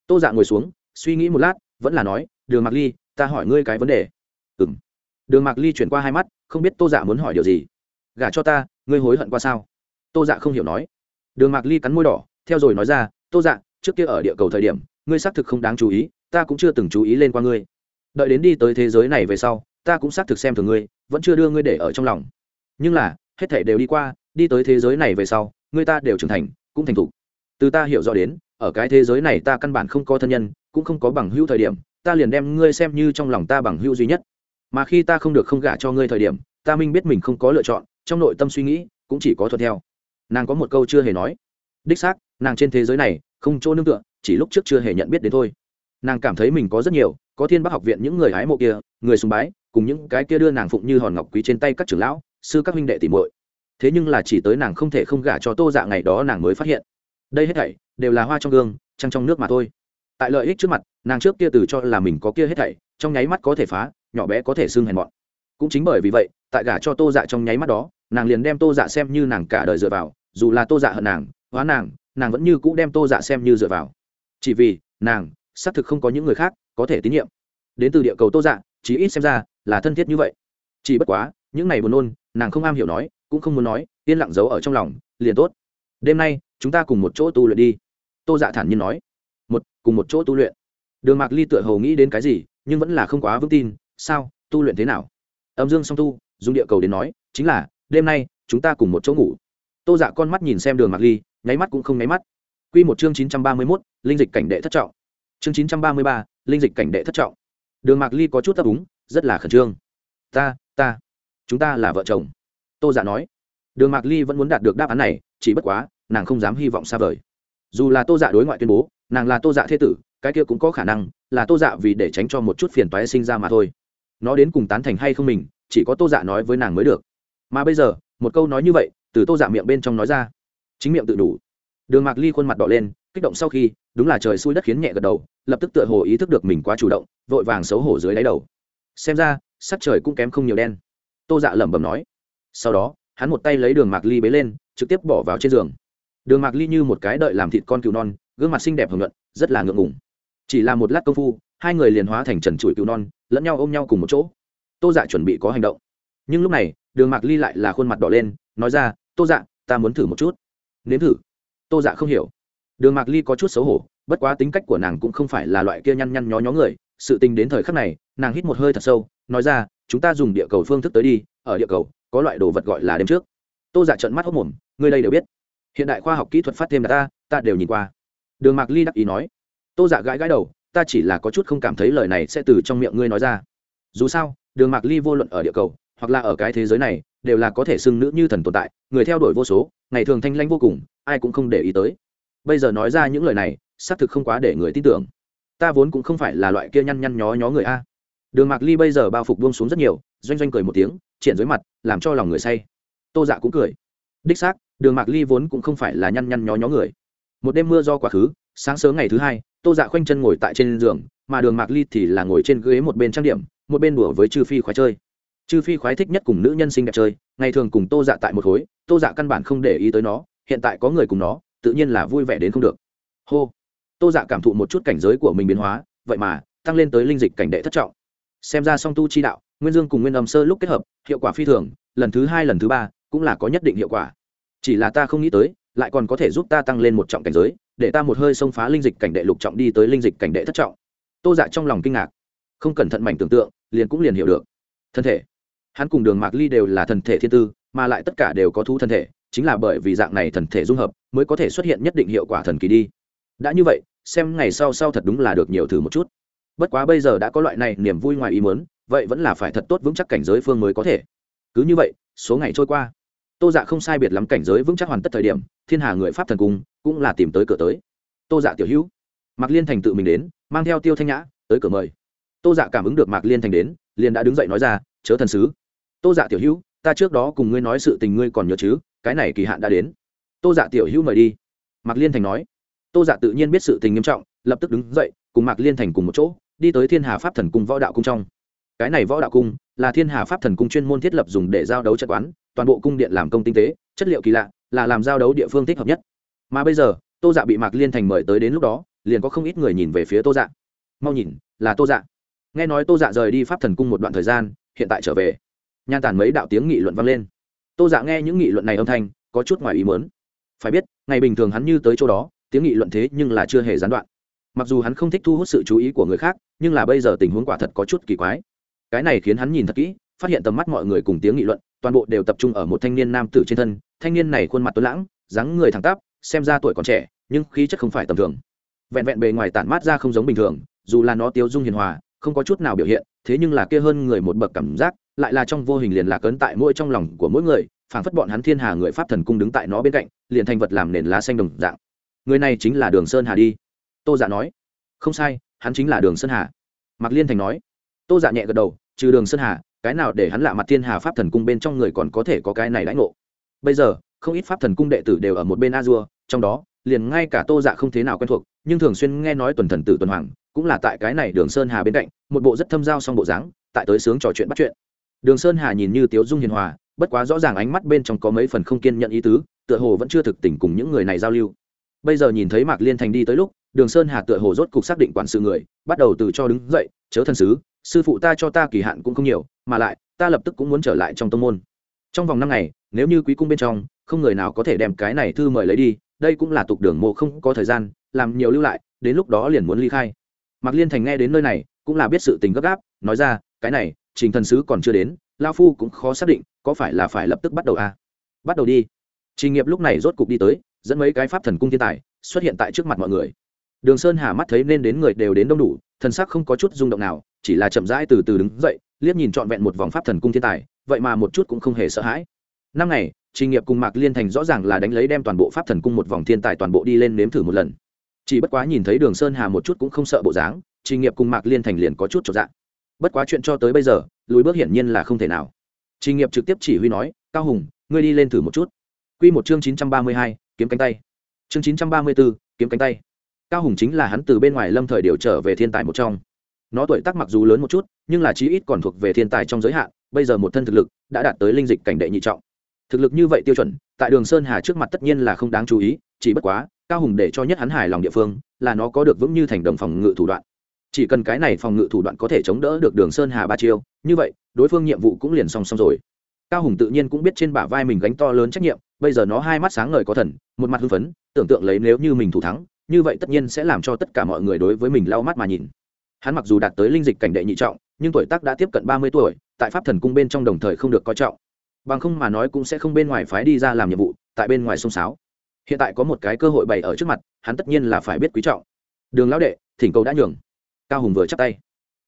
Tô dạ ngồi xuống suy nghĩ một lát, vẫn là nói, đường mạc ly, ta hỏi ngươi cái vấn đề. Ừ m đường mạc ly chuyển qua hai mắt, không biết tô dạ muốn hỏi điều gì. Gả cho ta, ngươi hối hận qua sao? Tô dạ không hiểu nói. Đường mạc ly cắn môi đỏ, theo rồi nói ra, tô dạ trước kia ở địa cầu thời điểm, ngươi xác thực không đáng chú ý, ta cũng chưa từng chú ý lên qua ngươi. Đợi đến đi tới thế giới này về sau, ta cũng xác thực xem thường ngươi, vẫn chưa đưa ngươi để ở trong lòng. Nhưng là, hết thể đều đi qua, đi tới thế giới này về sau, ngươi ta đều trưởng thành, cũng thành thục. Từ ta hiểu rõ đến ở cái thế giới này ta căn bản không có thân nhân, cũng không có bằng hữu thời điểm, ta liền đem ngươi xem như trong lòng ta bằng hữu duy nhất. Mà khi ta không được không gả cho ngươi thời điểm, ta minh biết mình không có lựa chọn, trong nội tâm suy nghĩ cũng chỉ có thuận theo. Nàng có một câu chưa hề nói. Đích xác, nàng trên thế giới này, không chỗ nương tựa, chỉ lúc trước chưa hề nhận biết đến thôi. Nàng cảm thấy mình có rất nhiều, có thiên bác học viện những người hái mộ kia, người sùng bái, cùng những cái kia đưa nàng phụng như hòn ngọc quý trên tay các trưởng lão, sư các huynh đệ tìm muội. Thế nhưng là chỉ tới nàng không thể không gả cho tô dạ ngày đó nàng mới phát hiện đây hết thảy đều là hoa trong gương, trăng trong nước mà thôi. Tại lợi ích trước mặt, nàng trước kia từ cho là mình có kia hết thảy, trong nháy mắt có thể phá, nhỏ bé có thể xưng hèn mọn. Cũng chính bởi vì vậy, tại gả cho tô dạ trong nháy mắt đó, nàng liền đem tô dạ xem như nàng cả đời dựa vào, dù là tô dạ hận nàng hóa nàng nàng vẫn như cũ đem tô dạ xem như dựa vào. Chỉ vì nàng, xác thực không có những người khác có thể tín nhiệm. Đến từ địa cầu tô dạ chỉ ít xem ra là thân thiết như vậy. Chỉ bất quá, những này buồn nôn, nàng không am hiểu nói, cũng không muốn nói, yên lặng giấu ở trong lòng, liền tốt. Đêm nay chúng ta cùng một chỗ tu luyện đi. Tô dạ thản nhiên nói. Một, cùng một chỗ tu luyện. Đường mạc ly tựa hầu nghĩ đến cái gì, nhưng vẫn là không quá vững tin. Sao? Tu luyện thế nào? Âm dương song tu, dùng địa cầu đến nói, chính là, đêm nay, chúng ta cùng một chỗ ngủ. Tô dạ con mắt nhìn xem đường mạc ly, nháy mắt cũng không nháy mắt. Q một chương chín trăm ba mươi mốt, linh dịch cảnh đệ thất trọng. Chương chín trăm ba mươi ba, linh dịch cảnh đệ thất trọng. Đường mạc ly có chút ấp úng, rất là khẩn trương. Ta ta, chúng ta là vợ chồng. Tô dạ nói. Đường mạc ly vẫn muốn đạt được đáp án này, chỉ bất quá nàng không dám hy vọng xa vời. Dù là tô dạ đối ngoại tuyên bố, nàng là tô dạ thế tử, cái kia cũng có khả năng là tô dạ vì để tránh cho một chút phiền toái sinh ra mà thôi. Nó đến cùng tán thành hay không mình, chỉ có tô dạ nói với nàng mới được. Mà bây giờ, một câu nói như vậy, từ tô dạ miệng bên trong nói ra, chính miệng tự đủ. Đường mạc ly khuôn mặt đỏ lên, kích động sau khi, đúng là trời xui đất khiến nhẹ gật đầu, lập tức tựa hồ ý thức được mình quá chủ động, vội vàng xấu hổ dưới đáy đầu. Xem ra, sắc trời cũng kém không nhiều đen. Tô dạ lẩm bẩm nói. Sau đó, hắn một tay lấy đường mạc ly bế lên, trực tiếp bỏ vào trên giường đường mạc ly như một cái đợi làm thịt con cừu non, gương mặt xinh đẹp hưởng luận rất là ngượng ngùng. Chỉ là một lát công phu, hai người liền hóa thành trần trụi cừu non, lẫn nhau ôm nhau cùng một chỗ. Tô dạ chuẩn bị có hành động. Nhưng lúc này, đường mạc ly lại là khuôn mặt đỏ lên, nói ra, tô dạ ta muốn thử một chút. Nếm thử? Tô dạ không hiểu. Đường mạc ly có chút xấu hổ, bất quá tính cách của nàng cũng không phải là loại kia nhăn nhăn nhó nhó người. Sự tình đến thời khắc này, nàng hít một hơi thật sâu, nói ra, chúng ta dùng địa cầu phương thức tới đi, ở địa cầu, có loại đồ vật gọi là đêm trước. Tô dạ trận mắt hốc mồm, ngươi đây đều biết hiện đại khoa học kỹ thuật phát thêm là ta ta đều nhìn qua. Đường mạc ly đắc ý nói, tô dạ gãi gãi đầu, ta chỉ là có chút không cảm thấy lời này sẽ từ trong miệng ngươi nói ra. Dù sao, đường mạc ly vô luận ở địa cầu, hoặc là ở cái thế giới này, đều là có thể xưng nữ như thần tồn tại, người theo đuổi vô số, ngày thường thanh lanh vô cùng, ai cũng không để ý tới. Bây giờ nói ra những lời này, xác thực không quá để người tin tưởng. Ta vốn cũng không phải là loại kia nhăn nhăn nhó nhó người a. Đường mạc ly bây giờ bao phục buông xuống rất nhiều, doanh doanh cười một tiếng, triển dưới mặt, làm cho lòng người say. Tô dạ cũng cười đích xác, đường mạc ly vốn cũng không phải là nhăn nhăn nhó nhó người. Một đêm mưa do quá khứ, sáng sớm ngày thứ hai, tô dạ khoanh chân ngồi tại trên giường, mà đường mạc ly thì là ngồi trên ghế một bên trang điểm, một bên đùa với chư phi khoái chơi. Chư phi khoái thích nhất cùng nữ nhân sinh đẹp chơi, ngày thường cùng tô dạ tại một khối, tô dạ căn bản không để ý tới nó, hiện tại có người cùng nó, tự nhiên là vui vẻ đến không được. Hô! Tô dạ cảm thụ một chút cảnh giới của mình biến hóa, vậy mà, tăng lên tới linh dịch cảnh đệ thất trọng. Xem ra song tu chi đạo, nguyên dương cùng nguyên âm sơ lúc kết hợp, hiệu quả phi thường, lần thứ hai, lần thứ ba cũng là có nhất định hiệu quả. Chỉ là ta không nghĩ tới, lại còn có thể giúp ta tăng lên một trọng cảnh giới, để ta một hơi xông phá linh dịch cảnh đệ lục trọng đi tới linh dịch cảnh đệ thất trọng. Tô dạ trong lòng kinh ngạc. Không cẩn thận mảnh tưởng tượng, liền cũng liền hiểu được. Thân thể. Hắn cùng đường mạc ly đều là thần thể thiên tư, mà lại tất cả đều có thú thân thể, chính là bởi vì dạng này thần thể dung hợp, mới có thể xuất hiện nhất định hiệu quả thần kỳ đi. Đã như vậy, xem ngày sau sau thật đúng là được nhiều thử một chút. Bất quá bây giờ đã có loại này niềm vui ngoài ý muốn, vậy vẫn là phải thật tốt vững chắc cảnh giới phương mới có thể. Cứ như vậy, số ngày trôi qua tô dạ không sai biệt lắm cảnh giới vững chắc hoàn tất thời điểm, thiên hà người pháp thần cung cũng là tìm tới cửa tới. Tô dạ tiểu hữu, mạc liên thành tự mình đến, mang theo tiêu thanh nhã tới cửa mời. Tô dạ cảm ứng được mạc liên thành đến, liền đã đứng dậy nói ra, chớ thần sứ. Tô dạ tiểu hữu, ta trước đó cùng ngươi nói sự tình ngươi còn nhớ chứ, cái này kỳ hạn đã đến. Tô dạ tiểu hữu mời đi. Mạc liên thành nói. Tô dạ tự nhiên biết sự tình nghiêm trọng, lập tức đứng dậy, cùng mạc liên thành cùng một chỗ, đi tới thiên hà pháp thần cung võ đạo cung trong. Cái này võ đạo cung là thiên hà pháp thần cung chuyên môn thiết lập dùng để giao đấu trận quán toàn bộ cung điện làm công tinh tế, chất liệu kỳ lạ, là làm giao đấu địa phương thích hợp nhất. Mà bây giờ, tô dạ bị mạc liên thành mời tới đến lúc đó, liền có không ít người nhìn về phía tô dạ. Mau nhìn, là tô dạ. Nghe nói tô dạ rời đi pháp thần cung một đoạn thời gian, hiện tại trở về. Nhan tản mấy đạo tiếng nghị luận vang lên. Tô dạ nghe những nghị luận này âm thanh, có chút ngoài ý mớn phải biết, ngày bình thường hắn như tới chỗ đó, tiếng nghị luận thế nhưng là chưa hề gián đoạn. Mặc dù hắn không thích thu hút sự chú ý của người khác, nhưng là bây giờ tình huống quả thật có chút kỳ quái. Cái này khiến hắn nhìn thật kỹ, phát hiện tầm mắt mọi người cùng tiếng nghị luận toàn bộ đều tập trung ở một thanh niên nam tử trên thân, thanh niên này khuôn mặt tuấn lãng, dáng người thẳng tắp, xem ra tuổi còn trẻ, nhưng khí chất không phải tầm thường. Vẹn vẹn bề ngoài tản mát ra không giống bình thường, dù là nó tiêu dung hiền hòa, không có chút nào biểu hiện, thế nhưng là kia hơn người một bậc cảm giác, lại là trong vô hình liền lạc ấn tại mỗi trong lòng của mỗi người, phảng phất bọn hắn thiên hà người pháp thần cung đứng tại nó bên cạnh, liền thành vật làm nền lá xanh đồng dạng. Người này chính là đường sơn hà đi. Tô dạ nói. Không sai, hắn chính là đường sơn hà. Mạc liên thành nói. Tô dạ nhẹ gật đầu, trừ đường sơn hà cái nào để hắn lạ mặt thiên hà pháp thần cung bên trong người còn có thể có cái này lãnh ngộ? Bây giờ, không ít pháp thần cung đệ tử đều ở một bên a dua trong đó, liền ngay cả tô dạ không thế nào quen thuộc, nhưng thường xuyên nghe nói tuần thần tử tuần hoàng, cũng là tại cái này đường sơn hà bên cạnh, một bộ rất thâm giao song bộ dáng, tại tới sướng trò chuyện bắt chuyện. Đường sơn hà nhìn như tiếu dung hiền hòa, bất quá rõ ràng ánh mắt bên trong có mấy phần không kiên nhận ý tứ, tựa hồ vẫn chưa thực tình cùng những người này giao lưu. Bây giờ nhìn thấy mạc liên thành đi tới lúc đường sơn hà tựa hồ rốt cục xác định quản sự người, bắt đầu từ cho đứng dậy, chớ thần sứ, sư phụ ta cho ta kỳ hạn cũng không nhiều, mà lại, ta lập tức cũng muốn trở lại trong tông môn. Trong vòng năm ngày, nếu như quý cung bên trong, không người nào có thể đem cái này thư mời lấy đi, đây cũng là tục đường mộ không có thời gian, làm nhiều lưu lại, đến lúc đó liền muốn ly khai. Mạc liên thành nghe đến nơi này, cũng là biết sự tình gấp gáp, nói ra, cái này, trình thần sứ còn chưa đến lao phu cũng khó xác định, có phải là phải lập tức bắt đầu à? bắt đầu đi. Trình nghiệp lúc này rốt cục đi tới, dẫn mấy cái pháp thần cung thiên tài, xuất hiện tại trước mặt mọi người đường sơn hà mắt thấy nên đến người đều đến đông đủ, thần sắc không có chút rung động nào, chỉ là chậm rãi từ từ đứng dậy, liếc nhìn trọn vẹn một vòng pháp thần cung thiên tài, vậy mà một chút cũng không hề sợ hãi. Năm ngày, trình nghiệp cùng mạc liên thành rõ ràng là đánh lấy đem toàn bộ pháp thần cung một vòng thiên tài toàn bộ đi lên nếm thử một lần. Chỉ bất quá nhìn thấy đường sơn hà một chút cũng không sợ bộ dáng, trình nghiệp cùng mạc liên thành liền có chút trọn dạng bất quá chuyện cho tới bây giờ, lùi bước hiển nhiên là không thể nào. Trình nghiệp trực tiếp chỉ huy nói, cao hùng, ngươi đi lên thử một chút. Q một chương chín trăm ba mươi hai, kiếm cánh tay. Chương chín trăm ba mươi bốn kiếm cánh tay cao hùng chính là hắn từ bên ngoài lâm thời điều trở về thiên tài một trong. Nó tuổi tác mặc dù lớn một chút, nhưng là chí ít còn thuộc về thiên tài trong giới hạn, bây giờ một thân thực lực đã đạt tới linh dịch cảnh đệ nhị trọng. Thực lực như vậy tiêu chuẩn, tại đường sơn hà trước mặt tất nhiên là không đáng chú ý, chỉ bất quá, cao hùng để cho nhất hắn hài lòng địa phương, là nó có được vững như thành đồng phòng ngự thủ đoạn. Chỉ cần cái này phòng ngự thủ đoạn có thể chống đỡ được đường sơn hà ba chiêu, như vậy, đối phương nhiệm vụ cũng liền song song rồi. Cao hùng tự nhiên cũng biết trên bả vai mình gánh to lớn trách nhiệm, bây giờ nó hai mắt sáng ngời có thần, một mặt hưng phấn, tưởng tượng lấy nếu như mình thủ thắng như vậy tất nhiên sẽ làm cho tất cả mọi người đối với mình lau mắt mà nhìn. Hắn mặc dù đạt tới linh dịch cảnh đệ nhị trọng, nhưng tuổi tác đã tiếp cận ba mươi tuổi, tại pháp thần cung bên trong đồng thời không được coi trọng. Bằng không mà nói cũng sẽ không bên ngoài phái đi ra làm nhiệm vụ, tại bên ngoài sông sáo hiện tại có một cái cơ hội bày ở trước mặt, hắn tất nhiên là phải biết quý trọng. Đường lão đệ, thỉnh cầu đã nhường. Cao hùng vừa chắp tay.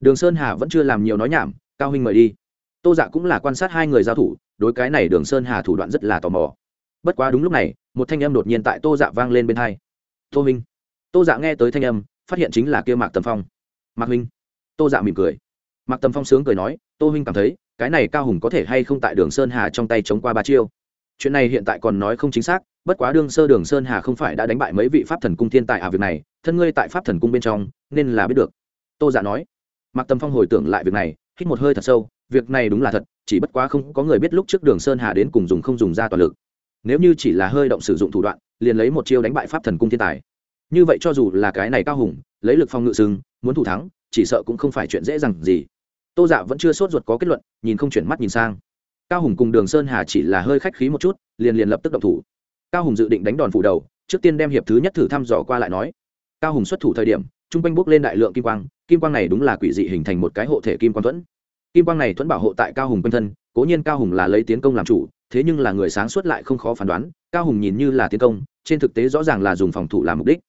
Đường sơn hà vẫn chưa làm nhiều nói nhảm, cao huynh mời đi. Tô dạ cũng là quan sát hai người giao thủ, đối cái này đường sơn hà thủ đoạn rất là tò mò. Bất quá đúng lúc này, một thanh âm đột nhiên tại tô dạ vang lên bên hai. Tô huynh tô dạ nghe tới thanh âm, phát hiện chính là kia mạc tầm phong. Mạc huynh. Tô dạ mỉm cười. Mạc tầm phong sướng cười nói, tô huynh cảm thấy, cái này cao hùng có thể hay không tại đường sơn hà trong tay chống qua ba chiêu? Chuyện này hiện tại còn nói không chính xác, bất quá đương sơ đường sơn hà không phải đã đánh bại mấy vị pháp thần cung thiên tài à việc này, thân ngươi tại pháp thần cung bên trong, nên là biết được. Tô giả dạ nói. Mạc tầm phong hồi tưởng lại việc này, hít một hơi thật sâu, việc này đúng là thật, chỉ bất quá không có người biết lúc trước đường sơn hà đến cùng dùng không dùng ra toàn lực. Nếu như chỉ là hơi động sử dụng thủ đoạn, liền lấy một chiêu đánh bại pháp thần cung thiên tài như vậy cho dù là cái này cao hùng, lấy lực phong ngự sừng muốn thủ thắng, chỉ sợ cũng không phải chuyện dễ dàng gì. Tô dạ vẫn chưa sốt ruột có kết luận, nhìn không chuyển mắt nhìn sang. Cao hùng cùng đường sơn hà chỉ là hơi khách khí một chút, liền liền lập tức động thủ. Cao hùng dự định đánh đòn phủ đầu, trước tiên đem hiệp thứ nhất thử thăm dò qua lại nói. Cao hùng xuất thủ thời điểm t r u n g quanh bước lên đại lượng kim quang kim quang này đúng là quỷ dị hình thành một cái hộ thể kim quang thuẫn. Kim quang này thuẫn bảo hộ tại cao hùng quanh thân, cố nhiên cao hùng là lấy tiến công làm chủ, thế nhưng là người sáng suốt lại không khó phán đoán, cao hùng nhìn như là tiến công, trên thực tế rõ ràng là dùng phòng thủ làm mục đích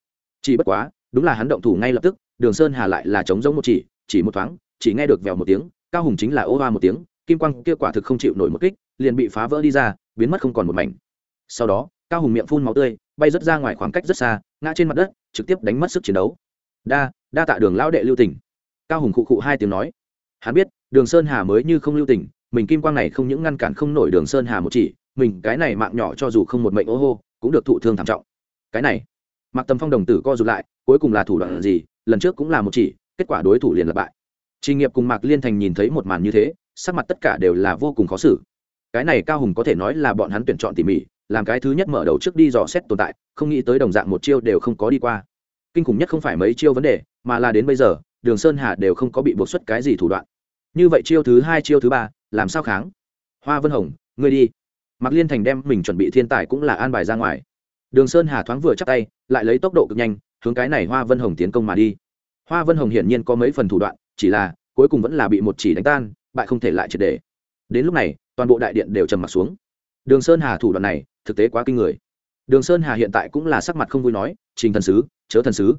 chỉ bất quá, đúng là hắn động thủ ngay lập tức, đường sơn hà lại là chống giống một chỉ chỉ một thoáng, chỉ nghe được vèo một tiếng, cao hùng chính là ô hoa một tiếng, kim quang kia quả thực không chịu nổi một kích, liền bị phá vỡ đi ra, biến mất không còn một mảnh. Sau đó, cao hùng miệng phun máu tươi, bay rớt ra ngoài khoảng cách rất xa, ngã trên mặt đất, trực tiếp đánh mất sức chiến đấu. Đa đa tạ đường lão đệ lưu tỉnh cao hùng khụ khụ hai tiếng nói. Hắn biết, đường sơn hà mới như không lưu tỉnh mình kim quang này không những ngăn cản không nổi đường sơn hà một chỉ, mình cái này mạng nhỏ cho dù không một mệnh ô hô, cũng được thụ thương thảm trọng. Cái này Mạc tầm phong đồng tử co rụt lại, cuối cùng là thủ đoạn gì, lần trước cũng là một chỉ, kết quả đối thủ liền lặp bại. Trình nghiệp cùng mạc liên thành nhìn thấy một màn như thế, sắc mặt tất cả đều là vô cùng khó xử. Cái này cao hùng có thể nói là bọn hắn tuyển chọn tỉ mỉ, làm cái thứ nhất mở đầu trước đi dò xét tồn tại, không nghĩ tới đồng dạng một chiêu đều không có đi qua. Kinh khủng nhất không phải mấy chiêu vấn đề, mà là đến bây giờ, đường sơn hà đều không có bị buộc xuất cái gì thủ đoạn. Như vậy chiêu thứ hai, chiêu thứ ba, làm sao kháng? Hoa vân hồng, ngươi đi. Mạc liên thành đem mình chuẩn bị thiên tài cũng là an bài ra ngoài đường sơn hà thoáng vừa chắc tay, lại lấy tốc độ cực nhanh, hướng cái này hoa vân hồng tiến công mà đi. Hoa vân hồng hiển nhiên có mấy phần thủ đoạn, chỉ là, cuối cùng vẫn là bị một chỉ đánh tan, bại không thể lại triệt đề đến lúc này, toàn bộ đại điện đều trầm m ặ t xuống. Đường sơn hà thủ đoạn này, thực tế quá kinh người. Đường sơn hà hiện tại cũng là sắc mặt không vui nói, trình thần sứ, chớ thần sứ.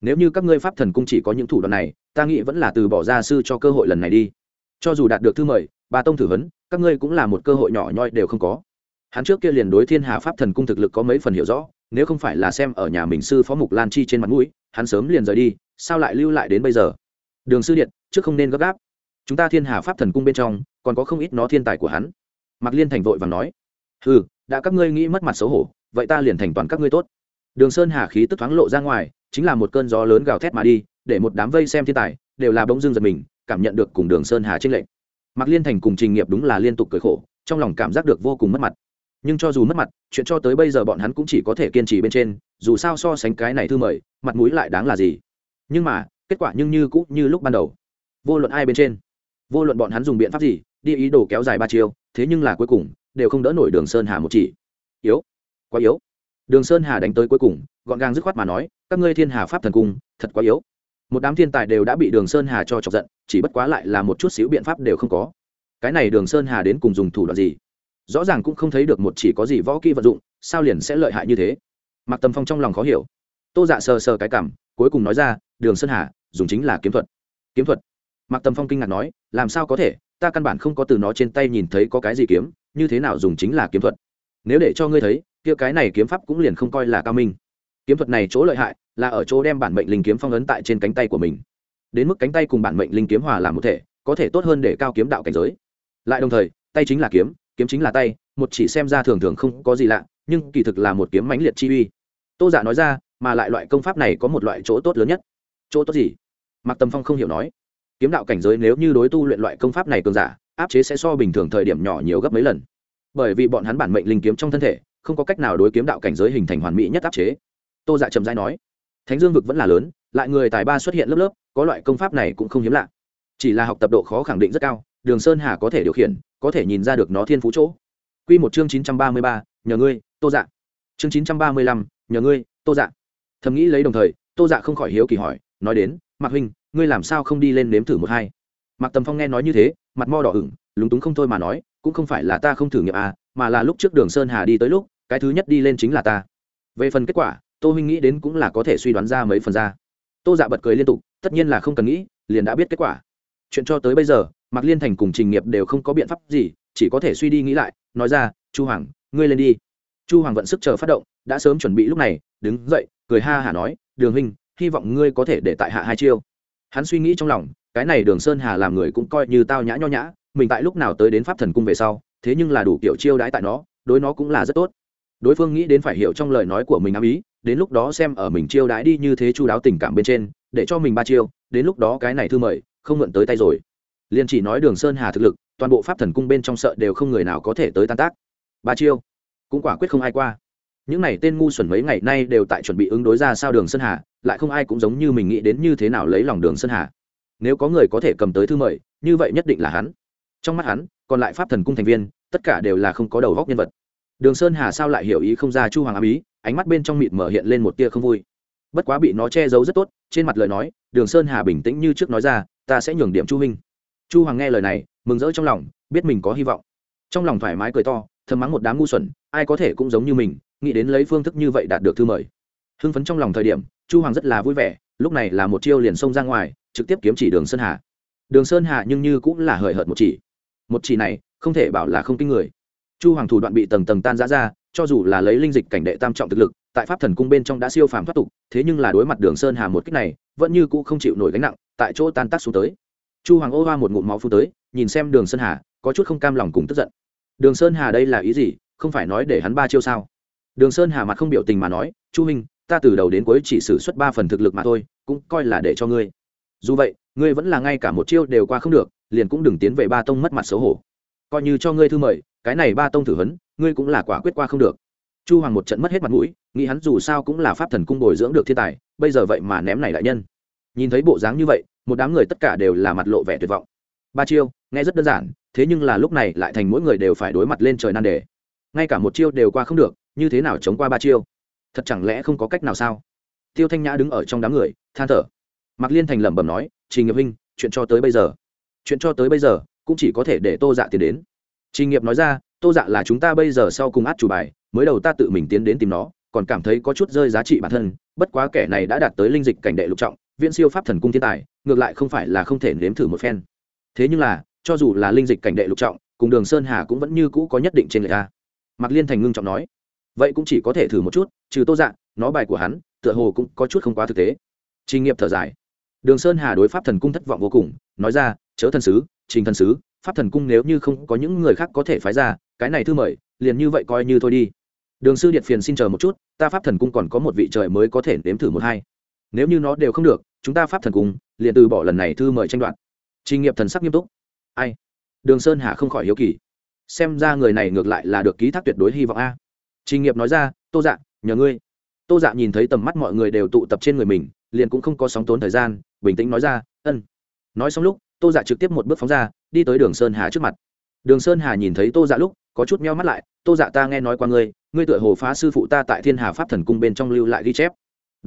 Nếu như các ngươi pháp thần cung chỉ có những thủ đoạn này, ta nghĩ vẫn là từ bỏ ra sư cho cơ hội lần này đi. Cho dù đạt được thư mời, ba tông thử vấn các ngươi cũng là một cơ hội nhỏ nhoi đều không có hắn trước kia liền đối thiên hà pháp thần cung thực lực có mấy phần hiểu rõ, nếu không phải là xem ở nhà mình sư phó mục lan chi trên mặt mũi, hắn sớm liền rời đi, sao lại lưu lại đến bây giờ? Đường sư điện, trước không nên gấp gáp. Chúng ta thiên hà pháp thần cung bên trong, còn có không ít nó thiên tài của hắn. Mạc liên thành vội và nói. Ừ đã các ngươi nghĩ mất mặt xấu hổ, vậy ta liền thành toàn các ngươi tốt. Đường sơn hà khí tức thoáng lộ ra ngoài, chính là một cơn gió lớn gào thét mà đi, để một đám vây xem thiên tài, đều là bỗng dưng giật mình, cảm nhận được cùng đường sơn hà trên lệnh mạc liên thành cùng trình nghiệp đúng là liên tục cười khổ, trong lòng cảm giác được vô cùng mất mặt nhưng cho dù mất mặt, chuyện cho tới bây giờ bọn hắn cũng chỉ có thể kiên trì bên trên, dù sao so sánh cái này thư mời, mặt mũi lại đáng là gì? Nhưng mà, kết quả nhưng như cũ như lúc ban đầu. Vô luận ai bên trên, vô luận bọn hắn dùng biện pháp gì, đi ý đồ kéo dài ba chiêu, thế nhưng là cuối cùng, đều không đỡ nổi đường sơn hà một chỉ. Yếu, quá yếu. Đường sơn hà đánh tới cuối cùng, gọn gàng dứt khoát mà nói, các ngươi thiên hà pháp thần cung, thật quá yếu. Một đám thiên tài đều đã bị đường sơn hà cho chọc giận, chỉ bất quá lại là một chút xíu biện pháp đều không có. Cái này đường sơn hà đến cùng dùng thủ đoạn gì? Rõ ràng cũng không thấy được một chỉ có gì võ kỹ vận dụng, sao liền sẽ lợi hại như thế? Mặc tầm phong trong lòng khó hiểu. Tô dạ sờ sờ cái cảm, cuối cùng nói ra, đường sơn hà, dùng chính là kiếm thuật. Kiếm thuật? Mặc tầm phong kinh ngạc nói, làm sao có thể? Ta căn bản không có từ nó trên tay nhìn thấy có cái gì kiếm, như thế nào dùng chính là kiếm thuật? Nếu để cho ngươi thấy, kia cái này kiếm pháp cũng liền không coi là cao minh. Kiếm thuật này chỗ lợi hại, là ở chỗ đem bản mệnh linh kiếm phong ấn tại trên cánh tay của mình. Đến mức cánh tay cùng bản mệnh linh kiếm hòa làm một thể, có thể tốt hơn để cao kiếm đạo cảnh giới. Lại đồng thời, tay chính là kiếm kiếm chính là tay, một chỉ xem ra thường thường không có gì lạ, nhưng kỳ thực là một kiếm mãnh liệt chi uy. Tô giả nói ra, mà lại loại công pháp này có một loại chỗ tốt lớn nhất. Chỗ tốt gì? Mạc tâm phong không hiểu nói. Kiếm đạo cảnh giới nếu như đối tu luyện loại công pháp này cường giả, áp chế sẽ so bình thường thời điểm nhỏ nhiều gấp mấy lần. Bởi vì bọn hắn bản mệnh linh kiếm trong thân thể, không có cách nào đối kiếm đạo cảnh giới hình thành hoàn mỹ nhất áp chế. Tô dạ trầm dai nói, thánh dương vực vẫn là lớn, lại người tài ba xuất hiện lớp lớp, có loại công pháp này cũng không hiếm lạ. Chỉ là học tập độ khó khẳng định rất cao đường sơn hà có thể điều khiển, có thể nhìn ra được nó thiên phú chỗ. Q một chương chín trăm ba mươi ba, nhờ ngươi, tô dạ. Chương chín trăm ba mươi lăm, nhờ ngươi, tô dạ. Thầm nghĩ lấy đồng thời, tô dạ không khỏi hiếu kỳ hỏi, nói đến, mạc huynh, ngươi làm sao không đi lên nếm thử một hai? Mạc tầm phong nghe nói như thế, mặt mo đỏ ửng, lúng túng không thôi mà nói, cũng không phải là ta không thử nghiệm à mà là lúc trước đường sơn hà đi tới lúc, cái thứ nhất đi lên chính là ta. Về phần kết quả, tô huynh nghĩ đến cũng là có thể suy đoán ra mấy phần ra. Tô dạ bật cười liên tục, tất nhiên là không cần nghĩ, liền đã biết kết quả. Chuyện cho tới bây giờ mạc liên thành cùng trình nghiệp đều không có biện pháp gì, chỉ có thể suy đi nghĩ lại, nói ra, chu hoàng, ngươi lên đi. Chu hoàng vận sức chờ phát động, đã sớm chuẩn bị lúc này, đứng dậy, cười ha hả nói, đường huynh, hy vọng ngươi có thể để tại hạ hai chiêu. Hắn suy nghĩ trong lòng, cái này đường sơn hà làm người cũng coi như tao nhã nho nhã, mình tại lúc nào tới đến pháp thần cung về sau, thế nhưng là đủ kiểu chiêu đãi tại nó, đối nó cũng là rất tốt. Đối phương nghĩ đến phải hiểu trong lời nói của mình ám ý, đến lúc đó xem ở mình chiêu đãi đi như thế chu đáo tình cảm bên trên, để cho mình ba chiêu, đến lúc đó cái này thư mời, không mượn tới tay rồi liền chỉ nói đường sơn hà thực lực, toàn bộ pháp thần cung bên trong sợ đều không người nào có thể tới tan tác. Ba chiêu, cũng quả quyết không ai qua. Những này tên ngu xuẩn mấy ngày nay đều tại chuẩn bị ứng đối ra sao đường sơn hà, lại không ai cũng giống như mình nghĩ đến như thế nào lấy lòng đường sơn hà. Nếu có người có thể cầm tới thư mời, như vậy nhất định là hắn. Trong mắt hắn, còn lại pháp thần cung thành viên, tất cả đều là không có đầu góc nhân vật. Đường sơn hà sao lại hiểu ý không ra chu hoàng ám ý, ánh mắt bên trong mịt mở hiện lên một tia không vui. Bất quá bị nó che giấu rất tốt, trên mặt lời nói, đường sơn hà bình tĩnh như trước nói ra, ta sẽ nhường điểm chu Minh chu hoàng nghe lời này, mừng rỡ trong lòng, biết mình có hy vọng. Trong lòng thoải mái cười to, thầm mắng một đám ngu xuẩn, ai có thể cũng giống như mình, nghĩ đến lấy phương thức như vậy đạt được thư mời. Hưng phấn trong lòng thời điểm, chu hoàng rất là vui vẻ, lúc này là một chiêu liền xông ra ngoài, trực tiếp kiếm chỉ đường sơn hà. Đường sơn hà nhưng như cũng là hời hợt một chỉ. Một chỉ này, không thể bảo là không kinh người. Chu hoàng thủ đoạn bị tầng tầng tan ra ra, cho dù là lấy linh dịch cảnh đệ tam trọng thực lực, tại pháp thần cung bên trong đã siêu phàm thoát tục, thế nhưng là đối mặt đường sơn hà một cách này, vẫn như cũ không chịu nổi gánh nặng, tại chỗ tan tác xuống tới chu hoàng ô hoa một ngụm máu phu tới nhìn xem đường sơn hà có chút không cam lòng cùng tức giận. Đường sơn hà đây là ý gì? Không phải nói để hắn ba chiêu sao? Đường sơn hà mặt không biểu tình mà nói chu minh ta từ đầu đến cuối chỉ xử suất ba phần thực lực mà thôi cũng coi là để cho ngươi. Dù vậy ngươi vẫn là ngay cả một chiêu đều qua không được liền cũng đừng tiến về ba tông mất mặt xấu hổ. Coi như cho ngươi thư mời cái này ba tông thử hấn, ngươi cũng là quả quyết qua không được. Chu hoàng một trận mất hết mặt mũi nghĩ hắn dù sao cũng là pháp thần cung bồi dưỡng được thiên tài bây giờ vậy mà ném này đại nhân. Nhìn thấy bộ dáng như vậy một đám người tất cả đều là mặt lộ vẻ tuyệt vọng. Ba chiêu, nghe rất đơn giản, thế nhưng là lúc này lại thành mỗi người đều phải đối mặt lên trời nan đề. Ngay cả một chiêu đều qua không được, như thế nào chống qua ba chiêu? Thật chẳng lẽ không có cách nào sao? Tiêu thanh nhã đứng ở trong đám người, than thở. Mạc liên thành lẩm bẩm nói, trình nghiệp huynh, chuyện cho tới bây giờ, chuyện cho tới bây giờ cũng chỉ có thể để tô dạ tiến đến. Trình nghiệp nói ra, tô dạ là chúng ta bây giờ sau cùng át chủ bài, mới đầu ta tự mình tiến đến tìm nó, còn cảm thấy có chút rơi giá trị bản thân, bất quá kẻ này đã đạt tới linh dịch cảnh đệ lục trọng viễn siêu pháp thần cung thiên tài ngược lại không phải là không thể nếm thử một phen. Thế nhưng là cho dù là linh dịch cảnh đệ lục trọng cùng đường sơn hà cũng vẫn như cũ có nhất định trên người a. Mạc liên thành ngưng trọng nói vậy cũng chỉ có thể thử một chút trừ tô Dạng, nó bài của hắn tựa hồ cũng có chút không quá thực tế. Trình nghiệp thở dài. Đường sơn hà đối pháp thần cung thất vọng vô cùng nói ra chớ thần sứ trình thần sứ pháp thần cung nếu như không có những người khác có thể phái ra cái này thư mời liền như vậy coi như thôi đi. Đường sư điện phiền xin chờ một chút ta pháp thần cung còn có một vị trời mới có thể nếm thử một hai nếu như nó đều không được, chúng ta pháp thần cung liền từ bỏ lần này thư mời tranh đoạt. Trình nghiệp thần sắc nghiêm túc. Ai? Đường sơn hà không khỏi hiếu kỳ. Xem ra người này ngược lại là được ký thác tuyệt đối hy vọng a. Trình nghiệp nói ra, tô dạ nhờ ngươi. Tô dạ nhìn thấy tầm mắt mọi người đều tụ tập trên người mình, liền cũng không có sóng tốn thời gian, bình tĩnh nói ra, ân. Nói xong lúc, tô dạ trực tiếp một bước phóng ra, đi tới đường sơn hà trước mặt. Đường sơn hà nhìn thấy tô dạ lúc, có chút meo mắt lại, tô dạ ta nghe nói qua ngươi ngươi tựa hồ phá sư phụ ta tại thiên hà pháp thần cung bên trong lưu lại ghi chép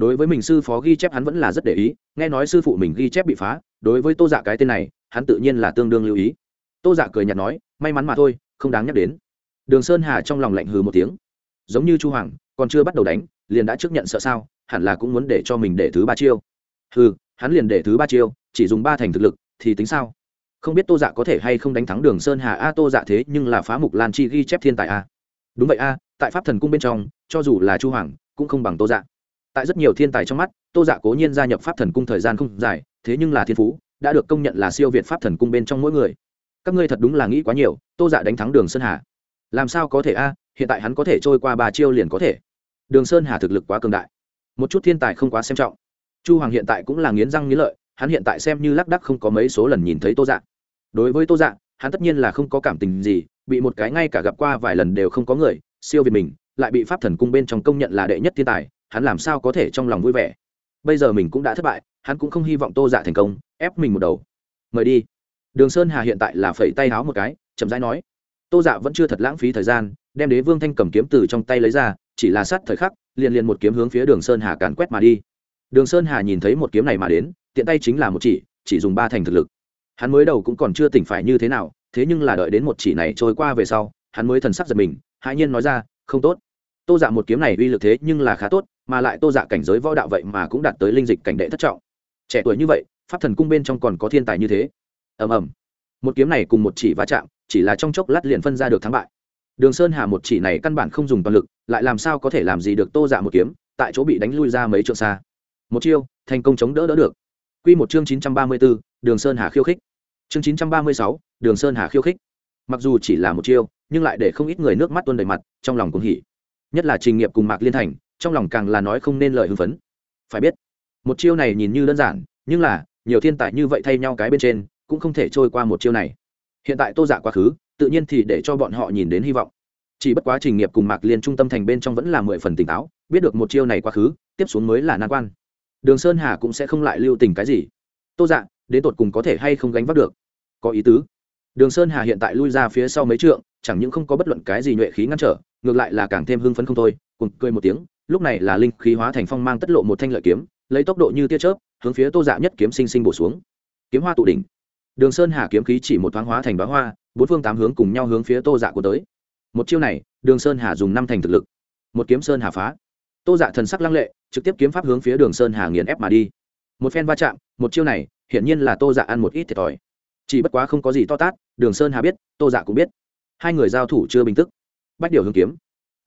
đối với mình sư phó ghi chép hắn vẫn là rất để ý, nghe nói sư phụ mình ghi chép bị phá, đối với tô dạ cái tên này, hắn tự nhiên là tương đương lưu ý. Tô dạ cười nhạt nói, may mắn mà thôi, không đáng nhắc đến. Đường sơn hà trong lòng lạnh hừ một tiếng. Giống như chu hoàng, còn chưa bắt đầu đánh, liền đã trước nhận sợ sao, hẳn là cũng muốn để cho mình để thứ ba chiêu. Hừ, hắn liền để thứ ba chiêu, chỉ dùng ba thành thực lực, thì tính sao? Không biết tô dạ có thể hay không đánh thắng đường sơn hà. A, tô dạ thế, nhưng là phá mục lan chi ghi chép thiên tài a. Đúng vậy a, tại pháp thần cung bên trong, cho dù là chu hoàng, cũng không bằng tô dạ tại rất nhiều thiên tài trong mắt, tô dạ cố nhiên gia nhập pháp thần cung thời gian không dài, thế nhưng là thiên phú, đã được công nhận là siêu việt pháp thần cung bên trong mỗi người. Các ngươi thật đúng là nghĩ quá nhiều, tô dạ đánh thắng đường sơn hà. Làm sao có thể a, hiện tại hắn có thể trôi qua ba chiêu liền có thể. Đường sơn hà thực lực quá cường đại. Một chút thiên tài không quá xem trọng. Chu hoàng hiện tại cũng là nghiến răng nghiến lợi, hắn hiện tại xem như lác đắc không có mấy số lần nhìn thấy tô dạ. Đối với tô dạ hắn tất nhiên là không có cảm tình gì, bị một cái ngay cả gặp qua vài lần đều không có người, siêu việt mình, lại bị pháp thần cung bên trong công nhận là đệ nhất thiên tài hắn làm sao có thể trong lòng vui vẻ? Bây giờ mình cũng đã thất bại, hắn cũng không hy vọng tô dạ thành công, ép mình một đầu. Mời đi. Đường sơn hà hiện tại là phẩy tay háo một cái, chậm rãi nói. Tô dạ vẫn chưa thật lãng phí thời gian, đem đế vương thanh cầm kiếm từ trong tay lấy ra, chỉ là sát thời khắc, liền liền một kiếm hướng phía đường sơn hà càn quét mà đi. Đường sơn hà nhìn thấy một kiếm này mà đến, tiện tay chính là một chỉ chỉ dùng ba thành thực lực. Hắn mới đầu cũng còn chưa tỉnh phải như thế nào, thế nhưng là đợi đến một chỉ này trôi qua về sau, hắn mới thần sắc giật mình, hãi nhiên nói ra, không tốt. Tô dạ một kiếm này uy lực thế nhưng là khá tốt mà lại tô dạ cảnh giới võ đạo vậy mà cũng đạt tới linh dịch cảnh đệ thất trọng. Trẻ tuổi như vậy, pháp thần cung bên trong còn có thiên tài như thế. Ầm ầm. Một kiếm này cùng một chỉ va chạm, chỉ là trong chốc lát liền phân ra được thắng bại. Đường sơn hà một chỉ này căn bản không dùng toàn lực, lại làm sao có thể làm gì được tô dạ một kiếm, tại chỗ bị đánh lui ra mấy trượng xa. Một chiêu, thành công chống đỡ đỡ được. Q một chương chín trăm ba mươi b ố đường sơn hà khiêu khích. Chương chín trăm ba mươi sáu, đường sơn hà khiêu khích. Mặc dù chỉ là một chiêu, nhưng lại để không ít người nước mắt tuôn đầy mặt, trong lòng cũng hỉ. Nhất là trình nghiệp cùng mạc liên thành trong lòng càng là nói không nên lời hưng phấn. Phải biết, một chiêu này nhìn như đơn giản, nhưng là, nhiều thiên tài như vậy thay nhau cái bên trên, cũng không thể trôi qua một chiêu này. Hiện tại tô giả dạ quá khứ, tự nhiên thì để cho bọn họ nhìn đến hy vọng. Chỉ bất quá trình nghiệp cùng mạc liên trung tâm thành bên trong vẫn là mười phần tỉnh táo, biết được một chiêu này quá khứ, tiếp xuống mới là nan quan. Đường sơn hà cũng sẽ không lại lưu tình cái gì. Tô dạ đến tột cùng có thể hay không gánh vác được? Có ý tứ. Đường sơn hà hiện tại lui ra phía sau mấy trượng, chẳng những không có bất luận cái gì nhuệ khí ngăn trở, ngược lại là càng thêm hưng phấn không thôi cùng cười một tiếng lúc này là linh khí hóa thành phong mang tất lộ một thanh lợi kiếm, lấy tốc độ như tia chớp, hướng phía tô dạ nhất kiếm sinh sinh bổ xuống. Kiếm hoa tụ đỉnh. Đường sơn hà kiếm khí chỉ một thoáng hóa thành bá hoa, bốn phương tám hướng cùng nhau hướng phía tô dạ của tới. Một chiêu này, đường sơn hà dùng năm thành thực lực. Một kiếm sơn hà phá. Tô dạ thần sắc lăng lệ, trực tiếp kiếm pháp hướng phía đường sơn hà nghiền ép mà đi. Một phen va chạm, một chiêu này, hiển nhiên là tô dạ ăn một ít thiệt thòi. Chỉ bất quá không có gì to tát, đường sơn hà biết, tô dạ cũng biết. Hai người giao thủ chưa bình tức. Bách điều hướng kiếm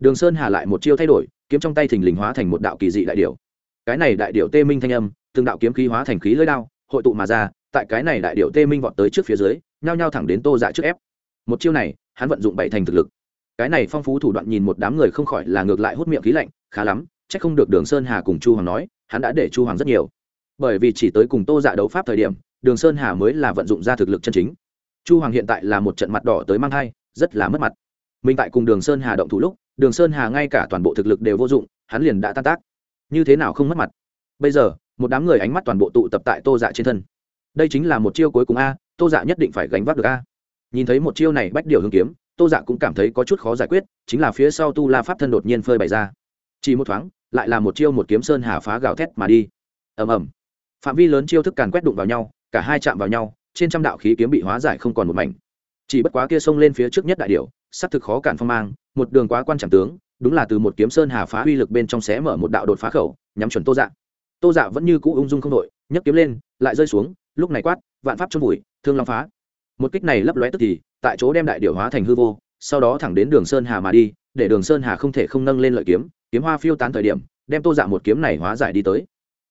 đường sơn hà lại một chiêu thay đổi, kiếm trong tay thình lình hóa thành một đạo kỳ dị đại điệu cái này đại điệu tê minh thanh âm, từng đạo kiếm khí hóa thành khí lưỡi đao, hội tụ mà ra, tại cái này đại điệu tê minh vọt tới trước phía dưới, nhao nhao thẳng đến tô dạ trước ép. Một chiêu này, hắn vận dụng bảy thành thực lực. Cái này phong phú thủ đoạn nhìn một đám người không khỏi là ngược lại hút miệng khí lạnh, khá lắm c h ắ c không được đường sơn hà cùng chu hoàng nói, hắn đã để chu hoàng rất nhiều. Bởi vì chỉ tới cùng tô dạ đấu pháp thời điểm, đường sơn hà mới là vận dụng ra thực lực chân chính. Chu hoàng hiện tại là một trận mặt đỏ tới mang thai, rất là mất mặt. Mình tại cùng đường sơn hà động thủ lúc đường sơn hà ngay cả toàn bộ thực lực đều vô dụng, hắn liền đã tan tác. Như thế nào không mất mặt? Bây giờ, một đám người ánh mắt toàn bộ tụ tập tại tô dạ trên thân. Đây chính là một chiêu cuối cùng a, tô dạ nhất định phải gánh vác được a. Nhìn thấy một chiêu này bách điều hương kiếm, tô dạ cũng cảm thấy có chút khó giải quyết, chính là phía sau tu la pháp thân đột nhiên phơi bày ra. Chỉ một thoáng, lại là một chiêu một kiếm sơn hà phá gào thét mà đi. Ầm ầm. Phạm vi lớn chiêu thức càn quét đụng vào nhau, cả hai chạm vào nhau, trên trăm đạo khí kiếm bị hóa giải không còn một mảnh. Chỉ bất quá kia xông lên phía trước nhất đại điệu sắc thực khó cản phong mang một đường quá quan trọng tướng đúng là từ một kiếm sơn hà phá uy lực bên trong xé mở một đạo đột phá khẩu nhắm chuẩn tô dạ. Tô dạ vẫn như cũ ung dung không đội nhấc kiếm lên lại rơi xuống lúc này quát vạn pháp trong bụi thương long phá. Một kích này lấp lóe tức thì tại chỗ đem đại điệu hóa thành hư vô sau đó thẳng đến đường sơn hà mà đi để đường sơn hà không thể không nâng lên lợi kiếm kiếm hoa phiêu tán thời điểm đem tô dạ một kiếm này hóa giải đi tới.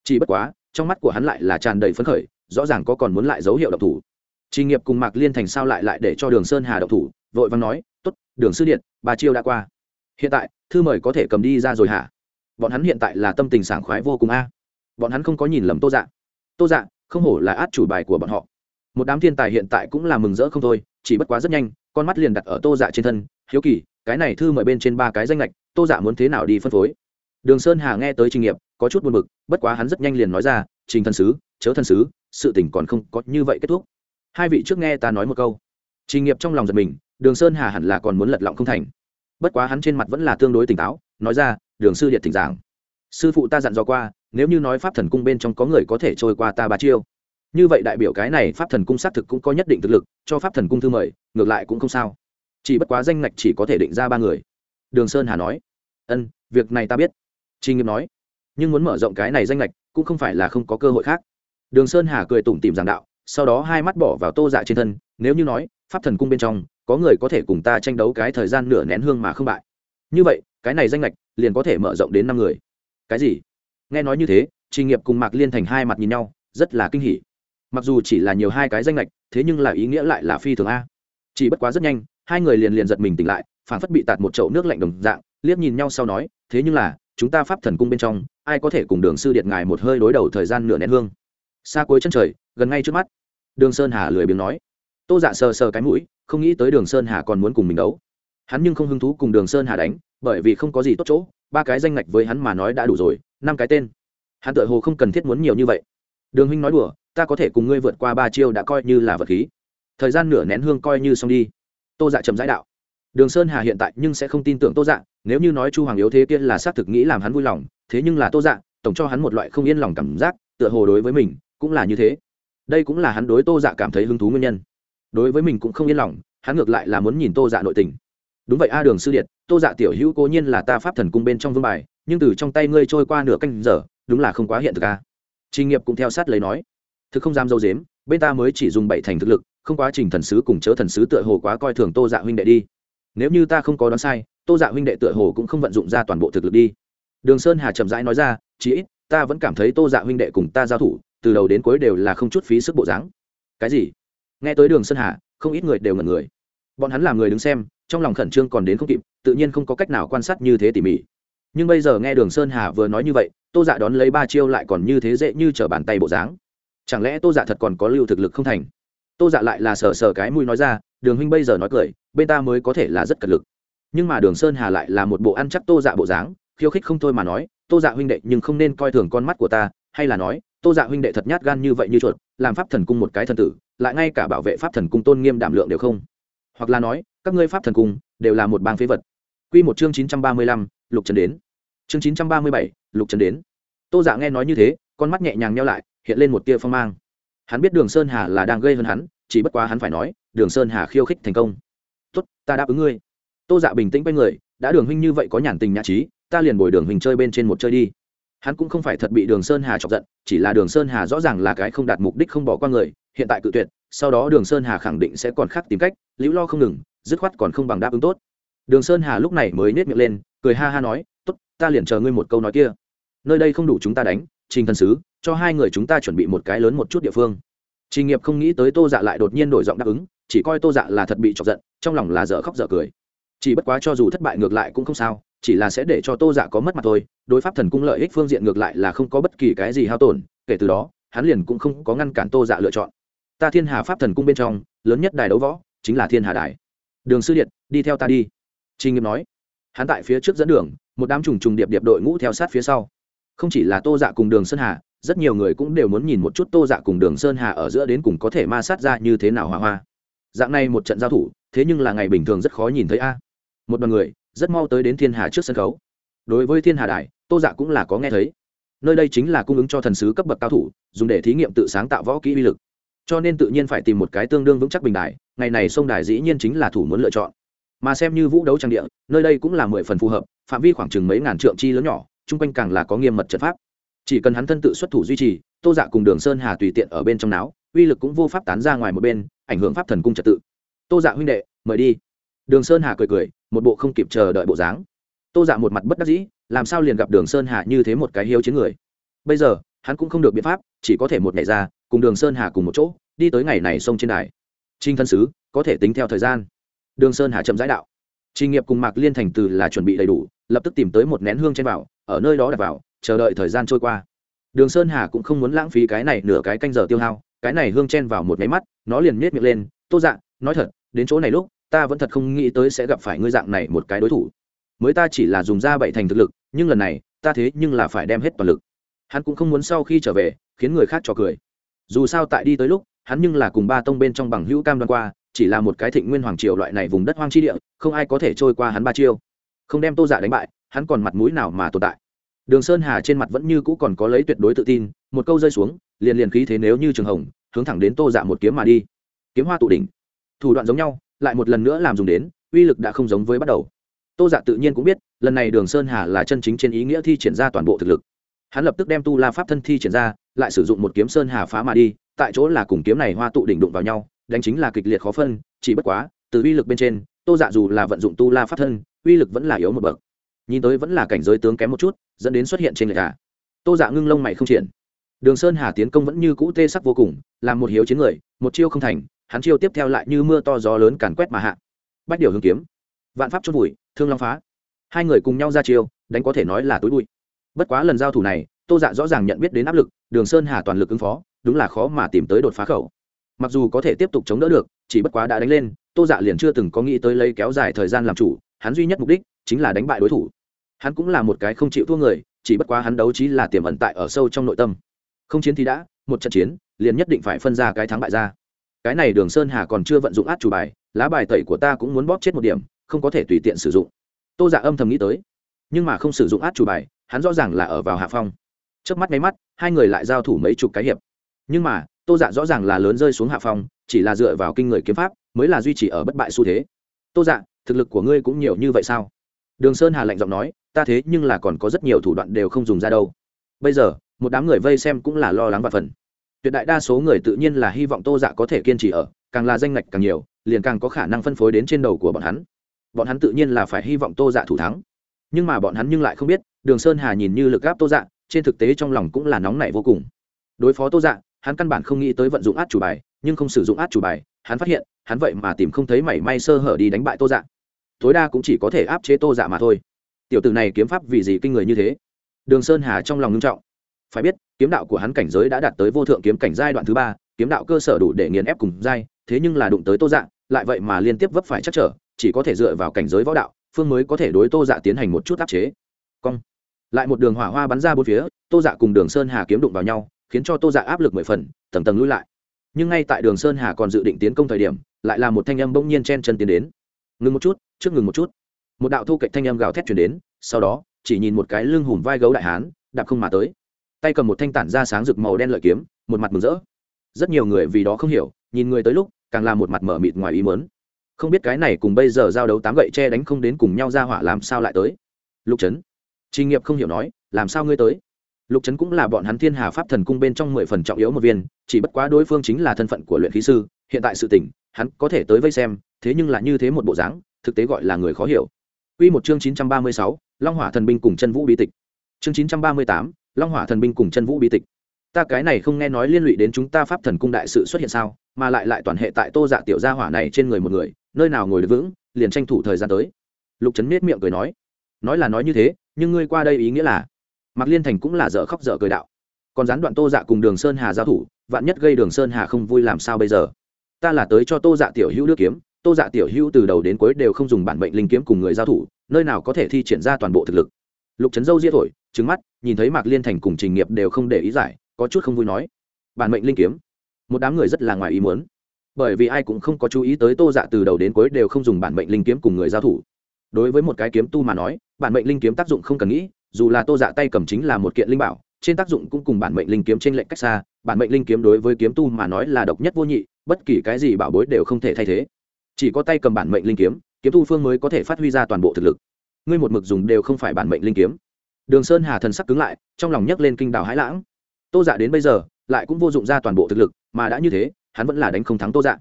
Chỉ bất quá trong mắt của hắn lại là tràn đầy phấn khởi rõ ràng có còn muốn lại dấu hiệu độc thủ. Trình nghiệp cùng Mạc Liên Thành sao lại lại để cho Đường Sơn Hà độc thủ, vội vàng nói, "Tốt, Đường sư điện, bà chiêu đã qua. Hiện tại, thư mời có thể cầm đi ra rồi hả?" Bọn hắn hiện tại là tâm tình sảng khoái vô cùng a. Bọn hắn không có nhìn lầm Tô Dạ. Tô Dạ, không hổ là át chủ bài của bọn họ một đám thiên tài hiện tại cũng là mừng rỡ không thôi chỉ bất quá rất nhanh con mắt liền đặt ở tô dạ trên thân hiếu kỳ cái này thư mời bên trên ba cái danh lệch tô dạ muốn thế nào đi phân phối đường sơn hà nghe tới trình nghiệp có chút buồn b ự c bất quá hắn rất nhanh liền nói ra trình thân sứ chớ thân sứ sự tỉnh còn không có như vậy kết thúc hai vị trước nghe ta nói một câu trình nghiệp trong lòng giật mình đường sơn hà hẳn là còn muốn lật lọng không thành. Bất quá hắn trên mặt vẫn là tương đối tỉnh táo, nói ra, đường sư điện thỉnh giảng. Sư phụ ta dặn dò qua, nếu như nói pháp thần cung bên trong có người có thể trôi qua ta ba chiêu. Như vậy đại biểu cái này pháp thần cung xác thực cũng có nhất định thực lực, cho pháp thần cung thư mời, ngược lại cũng không sao. Chỉ bất quá danh ngạch chỉ có thể định ra ba người. Đường sơn hà nói, ân, việc này ta biết. Trinh nghiêm nói, nhưng muốn mở rộng cái này danh ngạch, cũng không phải là không có cơ hội khác. Đường sơn hà cười tủm tìm giảng đạo, sau đó hai mắt bỏ vào tô dạ trên thân, nếu như nói, pháp thần cung bên trong có người có thể cùng ta tranh đấu cái thời gian nửa nén hương mà không bại. Như vậy, cái này danh lệch liền có thể mở rộng đến năm người. Cái gì? Nghe nói như thế trình nghiệp cùng mạc liên thành hai mặt nhìn nhau, rất là kinh hỉ. Mặc dù chỉ là nhiều hai cái danh lệch thế nhưng là ý nghĩa lại là phi thường a. Chỉ bất quá rất nhanh, hai người liền liền giật mình tỉnh lại phản phất bị tạt một chậu nước lạnh đồng dạng, liếc nhìn nhau sau nói, thế nhưng là, chúng ta pháp thần cung bên trong, ai có thể cùng đường sư điện ngài một hơi đối đầu thời gian nửa nén hương? Xa cuối chân trời, gần ngay trước mắt, đường sơn hà lười biếng nói tô dạ sờ sờ cái mũi, không nghĩ tới đường sơn hà còn muốn cùng mình đấu. Hắn nhưng không hứng thú cùng đường sơn hà đánh, bởi vì không có gì tốt chỗ, ba cái danh ngạch với hắn mà nói đã đủ rồi, năm cái tên. Hắn tự hồ không cần thiết muốn nhiều như vậy. Đường huynh nói đùa, ta có thể cùng ngươi vượt qua ba chiêu đã coi như là vật khí. Thời gian nửa nén hương coi như xong đi. Tô dạ chậm rãi đạo. Đường sơn hà hiện tại nhưng sẽ không tin tưởng tô dạ nếu như nói chu hoàng yếu thế kia là xác thực nghĩ làm hắn vui lòng, thế nhưng là tô dạ tổng cho hắn một loại không yên lòng cảm giác, tựa hồ đối với mình cũng là như thế. Đây cũng là hắn đối tô dạ cảm thấy hứng thú nguyên nhân đối với mình cũng không yên lòng, hắn ngược lại là muốn nhìn tô dạ nội tình. Đúng vậy a, đường sư điện tô dạ tiểu hữu cố nhiên là ta pháp thần cung bên trong vương bài, nhưng từ trong tay ngươi trôi qua nửa canh giờ, đúng là không quá hiện thực a. Trình nghiệp cũng theo sát lấy nói, thực không dám dâu dếm, bên ta mới chỉ dùng bảy thành thực lực, không quá trình thần sứ cùng chớ thần sứ tựa hồ quá coi thường tô dạ huynh đệ đi. Nếu như ta không có đoán sai, tô dạ huynh đệ tựa hồ cũng không vận dụng ra toàn bộ thực lực đi. Đường sơn hà chậm rãi nói ra, chí ít, ta vẫn cảm thấy tô dạ huynh đệ cùng ta giao thủ, từ đầu đến cuối đều là không chút phí sức bộ dáng. Cái gì? Nghe tới đường sơn hà, không ít người đều ngẩn người. Bọn hắn là người đứng xem, trong lòng khẩn trương còn đến không kịp, tự nhiên không có cách nào quan sát như thế tỉ mỉ. Nhưng bây giờ nghe đường sơn hà vừa nói như vậy, tô dạ đón lấy ba chiêu lại còn như thế dễ như t r ở bàn tay bộ dáng. Chẳng lẽ tô dạ thật còn có lưu thực lực không thành? Tô dạ lại là sờ sờ cái mũi nói ra, đường huynh bây giờ nói cười, bên ta mới có thể là rất cật lực. Nhưng mà đường sơn hà lại là một bộ ăn chắc tô dạ bộ dáng, khiêu khích không thôi mà nói, tô dạ huynh đệ, nhưng không nên coi thường con mắt của ta. Hay là nói, tô dạ huynh đệ thật nhát gan như vậy như chuột, làm pháp thần cung một cái thần tử lại ngay cả bảo vệ pháp thần cung tôn nghiêm đảm lượng đều không. Hoặc là nói, các ngươi pháp thần cung đều là một bang phế vật. Q một chương chín trăm ba mươi lăm, lục trần đến. Chương chín trăm ba mươi bảy, lục trần đến. Tô dạ nghe nói như thế, con mắt nhẹ nhàng nhau lại, hiện lên một tia phong mang. Hắn biết đường sơn hà là đang gây hơn hắn, chỉ bất quá hắn phải nói, đường sơn hà khiêu khích thành công. Tốt, ta đáp ứng ngươi. Tô dạ bình tĩnh quay người, đã đường huynh như vậy có nhàn tình nhã trí, ta liền bồi đường huynh chơi bên trên một chơi đi hắn cũng không phải thật bị đường sơn hà chọc giận, chỉ là đường sơn hà rõ ràng là cái không đạt mục đích không bỏ qua người, hiện tại cự tuyệt, sau đó đường sơn hà khẳng định sẽ còn khác tìm cách, liễu lo không ngừng, dứt khoát còn không bằng đáp ứng tốt. Đường sơn hà lúc này mới nết miệng lên, cười ha ha nói, tốt, ta liền chờ ngươi một câu nói kia. Nơi đây không đủ chúng ta đánh, trình thần sứ, cho hai người chúng ta chuẩn bị một cái lớn một chút địa phương. Trình nghiệp không nghĩ tới tô dạ lại đột nhiên đổi giọng đáp ứng, chỉ coi tô dạ là thật bị chọc giận, trong lòng là dở khóc dở cười. Chỉ bất quá cho dù thất bại ngược lại cũng không sao chỉ là sẽ để cho tô dạ có mất mặt thôi, đối pháp thần cung lợi ích phương diện ngược lại là không có bất kỳ cái gì hao tổn, kể từ đó, hắn liền cũng không có ngăn cản tô dạ lựa chọn. Ta thiên hà pháp thần cung bên trong, lớn nhất đài đấu võ, chính là thiên hà đài. Đường sư điện đi theo ta đi. Trinh nghiêm nói. Hắn tại phía trước dẫn đường, một đám trùng trùng điệp điệp đội ngũ theo sát phía sau. Không chỉ là tô dạ cùng đường sơn hà, rất nhiều người cũng đều muốn nhìn một chút tô dạ cùng đường sơn hà ở giữa đến cùng có thể ma sát ra như thế nào hòa hoa. Dạng này một trận giao thủ, thế nhưng là ngày bình thường rất khó nhìn thấy a. Một đoàn người rất mau tới đến thiên hà trước sân khấu. Đối với thiên hà đài, tô dạ cũng là có nghe thấy. Nơi đây chính là cung ứng cho thần sứ cấp bậc cao thủ, dùng để thí nghiệm tự sáng tạo võ kỹ uy lực. Cho nên tự nhiên phải tìm một cái tương đương vững chắc bình đài, ngày này sông đài dĩ nhiên chính là thủ muốn lựa chọn. Mà xem như vũ đấu trang địa, nơi đây cũng là mười phần phù hợp, phạm vi khoảng chừng mấy ngàn trượng chi lớn nhỏ, chung quanh càng là có nghiêm mật trận pháp. Chỉ cần hắn thân tự xuất thủ duy trì, tô dạ cùng đường sơn hà tùy tiện ở bên trong não uy lực cũng vô pháp tán ra ngoài một bên, ảnh hưởng pháp thần cung trật tự. Tô dạ huynh đệ, mời đi. Đường sơn hà cười cười một bộ không kịp chờ đợi bộ dáng. Tô dạ một mặt bất đắc dĩ, làm sao liền gặp đường sơn hà như thế một cái hiếu chiến người? Bây giờ, hắn cũng không được biện pháp, chỉ có thể một ngày ra, cùng đường sơn hà cùng một chỗ, đi tới ngày này sông trên đài. Trinh thân sứ, có thể tính theo thời gian. Đường sơn hà chậm giãi đạo. Trình nghiệp cùng mạc liên thành từ là chuẩn bị đầy đủ, lập tức tìm tới một nén hương trên vào ở nơi đó đặt vào, chờ đợi thời gian trôi qua. Đường sơn hà cũng không muốn lãng phí cái này nửa cái canh giờ tiêu hao, cái này hương chen vào một máy mắt, nó liền nhét miệng lên, tô dạ nói thật, đến chỗ này lúc ta vẫn thật không nghĩ tới sẽ gặp phải ngươi dạng này một cái đối thủ. Mới ta chỉ là dùng ra bảy thành thực lực, nhưng lần này, ta thế nhưng là phải đem hết toàn lực. Hắn cũng không muốn sau khi trở về, khiến người khác trò cười. Dù sao tại đi tới lúc, hắn nhưng là cùng ba tông bên trong bằng hữu cam đoan qua, chỉ là một cái thịnh nguyên hoàng triều loại này vùng đất hoang chi địa, không ai có thể trôi qua hắn ba chiêu. Không đem tô giả đánh bại, hắn còn mặt mũi nào mà tồn tại? Đường sơn hà trên mặt vẫn như cũ còn có lấy tuyệt đối tự tin, một câu rơi xuống, liền liền khí thế nếu như trường hồng, hướng thẳng đến tô dạ một kiếm mà đi. Kiếm hoa tụ đỉnh. Thủ đoạn giống nhau lại một lần nữa làm dùng đến, uy lực đã không giống với bắt đầu. Tô dạ tự nhiên cũng biết, lần này đường sơn hà là chân chính trên ý nghĩa thi triển ra toàn bộ thực lực. Hắn lập tức đem tu la pháp thân thi triển ra, lại sử dụng một kiếm sơn hà phá mà đi, tại chỗ là cùng kiếm này hoa tụ đỉnh đụng vào nhau, đánh chính là kịch liệt khó phân, chỉ bất quá, từ uy lực bên trên, tô dạ dù là vận dụng tu la pháp thân, uy lực vẫn là yếu một bậc. Nhìn tới vẫn là cảnh giới tướng kém một chút, dẫn đến xuất hiện trên lệch cả. Tô dạ ngưng lông mày không triển đường sơn hà tiến công vẫn như cũ tê sắc vô cùng làm một hiếu chiến người, một chiêu không thành hắn chiêu tiếp theo lại như mưa to gió lớn càn quét mà hạ. Bách điều hướng kiếm, vạn pháp chốt vùi, thương long phá. Hai người cùng nhau ra chiêu, đánh có thể nói là túi bụi. Bất quá lần giao thủ này, tô dạ rõ ràng nhận biết đến áp lực, đường sơn hà toàn lực ứng phó, đúng là khó mà tìm tới đột phá khẩu. Mặc dù có thể tiếp tục chống đỡ được, chỉ bất quá đã đánh lên, tô dạ liền chưa từng có nghĩ tới lấy kéo dài thời gian làm chủ, hắn duy nhất mục đích chính là đánh bại đối thủ. Hắn cũng là một cái không chịu thua người, chỉ bất quá hắn đấu trí là tiềm ẩn tại ở sâu trong nội tâm. Không chiến thì đã, một trận chiến, liền nhất định phải phân ra cái thắng bại ra cái này đường sơn hà còn chưa vận dụng át chủ bài, lá bài tẩy của ta cũng muốn bóp chết một điểm, không có thể tùy tiện sử dụng. Tô giả dạ âm thầm nghĩ tới, nhưng mà không sử dụng át chủ bài, hắn rõ ràng là ở vào hạ phong. Trước mắt nháy mắt, hai người lại giao thủ mấy chục cái hiệp. Nhưng mà, tô dạ rõ ràng là lớn rơi xuống hạ phong, chỉ là dựa vào kinh người kiếm pháp, mới là duy trì ở bất bại xu thế. Tô dạ thực lực của ngươi cũng nhiều như vậy sao? Đường sơn hà lạnh giọng nói, ta thế nhưng là còn có rất nhiều thủ đoạn đều không dùng ra đâu. Bây giờ, một đám người vây xem cũng là lo lắng và phần tuyệt đại đa số người tự nhiên là hy vọng tô dạ có thể kiên trì ở, càng là danh ngạch càng nhiều, liền càng có khả năng phân phối đến trên đầu của bọn hắn. Bọn hắn tự nhiên là phải hy vọng tô dạ thủ thắng. Nhưng mà bọn hắn nhưng lại không biết, đường sơn hà nhìn như lực gáp tô dạ trên thực tế trong lòng cũng là nóng nảy vô cùng. Đối phó tô dạ hắn căn bản không nghĩ tới vận dụng át chủ bài, nhưng không sử dụng át chủ bài, hắn phát hiện, hắn vậy mà tìm không thấy mảy may sơ hở đi đánh bại tô dạ. Tối đa cũng chỉ có thể áp chế tô dạ mà thôi. Tiểu tử này kiếm pháp vì gì kinh người như thế? Đường sơn hà trong lòng nghiêm trọng. Phải biết kiếm đạo của hắn cảnh giới đã đạt tới vô thượng kiếm cảnh giai đoạn thứ ba, kiếm đạo cơ sở đủ để nghiền ép cùng giai, thế nhưng là đụng tới tô dạ lại vậy mà liên tiếp vấp phải chắc trở, chỉ có thể dựa vào cảnh giới võ đạo, phương mới có thể đối tô dạ tiến hành một chút áp chế. Cong. Lại một đường hỏa hoa bắn ra bốn phía, tô dạ cùng đường sơn hà kiếm đụng vào nhau, khiến cho tô dạ áp lực mười phần, tầng tầng lui lại. Nhưng ngay tại đường sơn hà còn dự định tiến công thời điểm, lại là một thanh âm bỗng nhiên chen chân tiến đến. Ngừng một chút, trước ngừng một chút. Một đạo thu cạnh thanh âm gào thét chuyển đến, sau đó, chỉ nhìn một cái lưng hùm vai gấu đại hán, đạp không mà tới tay cầm một thanh tản ra sáng rực màu đen lợi kiếm một mặt mừng rỡ. Rất nhiều người vì đó không hiểu nhìn người tới lúc càng là một mặt mở mịt ngoài ý mớn không biết cái này cùng bây giờ giao đấu tám gậy tre đánh không đến cùng nhau ra hỏa làm sao lại tới. Lục trấn trình nghiệp không hiểu nói làm sao ngươi tới? Lục trấn cũng là bọn hắn thiên hà pháp thần cung bên trong mười phần trọng yếu một viên chỉ bất quá đối phương chính là thân phận của luyện khí sư hiện tại sự tỉnh hắn có thể tới vây xem thế nhưng là như thế một bộ dáng thực tế gọi là người khó hiểu. Quy một chương 936, Long Hỏa Thần binh cùng chân vũ bí tịch. Chương 938, Long Hỏa Thần binh cùng chân vũ bí tịch. Ta cái này không nghe nói liên lụy đến chúng ta Pháp Thần cung đại sự xuất hiện sao, mà lại lại toàn hệ tại Tô Dạ tiểu gia hỏa này trên người một người, nơi nào ngồi được vững, liền tranh thủ thời gian tới. Lục Trấn miết miệng cười nói, nói là nói như thế, nhưng ngươi qua đây ý nghĩa là Mạc Liên Thành cũng là dở khóc dở cười đạo. Còn gián đoạn Tô Dạ cùng Đường Sơn Hà giao thủ, vạn nhất gây Đường Sơn Hà không vui làm sao bây giờ? Ta là tới cho Tô Dạ tiểu hữu đưa kiếm, tô dạ tiểu hữu từ đầu đến cuối đều không dùng bản mệnh linh kiếm cùng người giao thủ nơi nào có thể thi triển ra toàn bộ thực lực lục trấn dâu diết thổi trứng mắt, nhìn thấy mạc liên thành cùng trình nghiệp đều không để ý giải, có chút không vui nói, bản mệnh linh kiếm, một đám người rất là ngoài ý muốn. Bởi vì ai cũng không có chú ý tới tô dạ từ đầu đến cuối đều không dùng bản mệnh linh kiếm cùng người giao thủ. Đối với một cái kiếm tu mà nói, bản mệnh linh kiếm tác dụng không cần nghĩ, dù là tô dạ tay cầm chính là một kiện linh bảo, trên tác dụng cũng cùng bản mệnh linh kiếm trên lệnh cách xa, bản mệnh linh kiếm đối với kiếm tu mà nói là độc nhất vô nhị, bất kỳ cái gì bảo bối đều không thể thay thế. Chỉ có tay cầm bản mệnh linh kiếm kiếm tu phương mới có thể phát huy ra toàn bộ thực lực. Ngươi một mực dùng đều không phải bản mệnh linh kiếm đường sơn hà thần sắc cứng lại, trong lòng nhấc lên kinh đảo hãi lãng. Tô dạ đến bây giờ, lại cũng vô dụng ra toàn bộ thực lực, mà đã như thế, hắn vẫn là đánh không thắng tô dạ.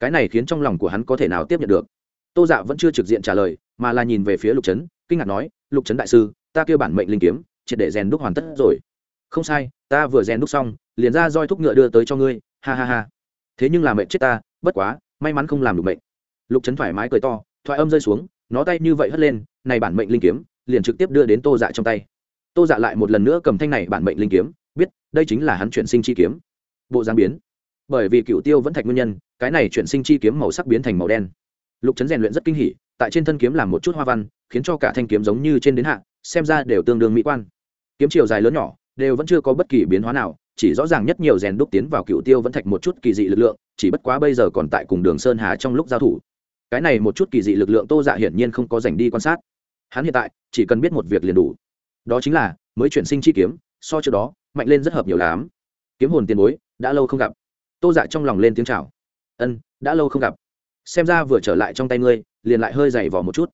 Cái này khiến trong lòng của hắn có thể nào tiếp nhận được? Tô dạ vẫn chưa trực diện trả lời, mà là nhìn về phía lục trấn kinh ngạc nói, lục trấn đại sư, ta kêu bản mệnh linh kiếm, triệt để rèn đúc hoàn tất rồi. Không sai, ta vừa rèn đúc xong, liền ra roi thúc ngựa đưa tới cho ngươi, ha ha ha. Thế nhưng là mệnh chết ta, bất quá, may mắn không làm được mệnh. Lục trấn thoải mái cười to, thoại âm rơi xuống, nó tay như vậy hất lên, này bản mệnh linh kiếm liền trực tiếp đưa đến tô dạ trong tay. Tô dạ lại một lần nữa cầm thanh này bản mệnh linh kiếm, biết đây chính là hắn chuyển sinh chi kiếm. Bộ giang biến. Bởi vì cựu tiêu vẫn thạch nguyên nhân, cái này chuyển sinh chi kiếm màu sắc biến thành màu đen. Lục trấn rèn luyện rất kinh hỉ, tại trên thân kiếm làm một chút hoa văn, khiến cho cả thanh kiếm giống như trên đến hạ, xem ra đều tương đương mỹ quan. Kiếm chiều dài lớn nhỏ, đều vẫn chưa có bất kỳ biến hóa nào, chỉ rõ ràng nhất nhiều rèn đúc tiến vào cựu tiêu vẫn thạch một chút kỳ dị lực lượng, chỉ bất quá bây giờ còn tại cùng đường sơn hà trong lúc giao thủ. Cái này một chút kỳ dị lực lượng tô dạ hiển nhiên không có dành đi quan sát hắn hiện tại chỉ cần biết một việc liền đủ. Đó chính là, mới chuyển sinh chi kiếm, so trước đó, mạnh lên rất hợp nhiều lắm. Kiếm hồn tiền bối, đã lâu không gặp. Tô dạ trong lòng lên tiếng chào. Ân, đã lâu không gặp. Xem ra vừa trở lại trong tay ngươi, liền lại hơi dày vỏ một chút.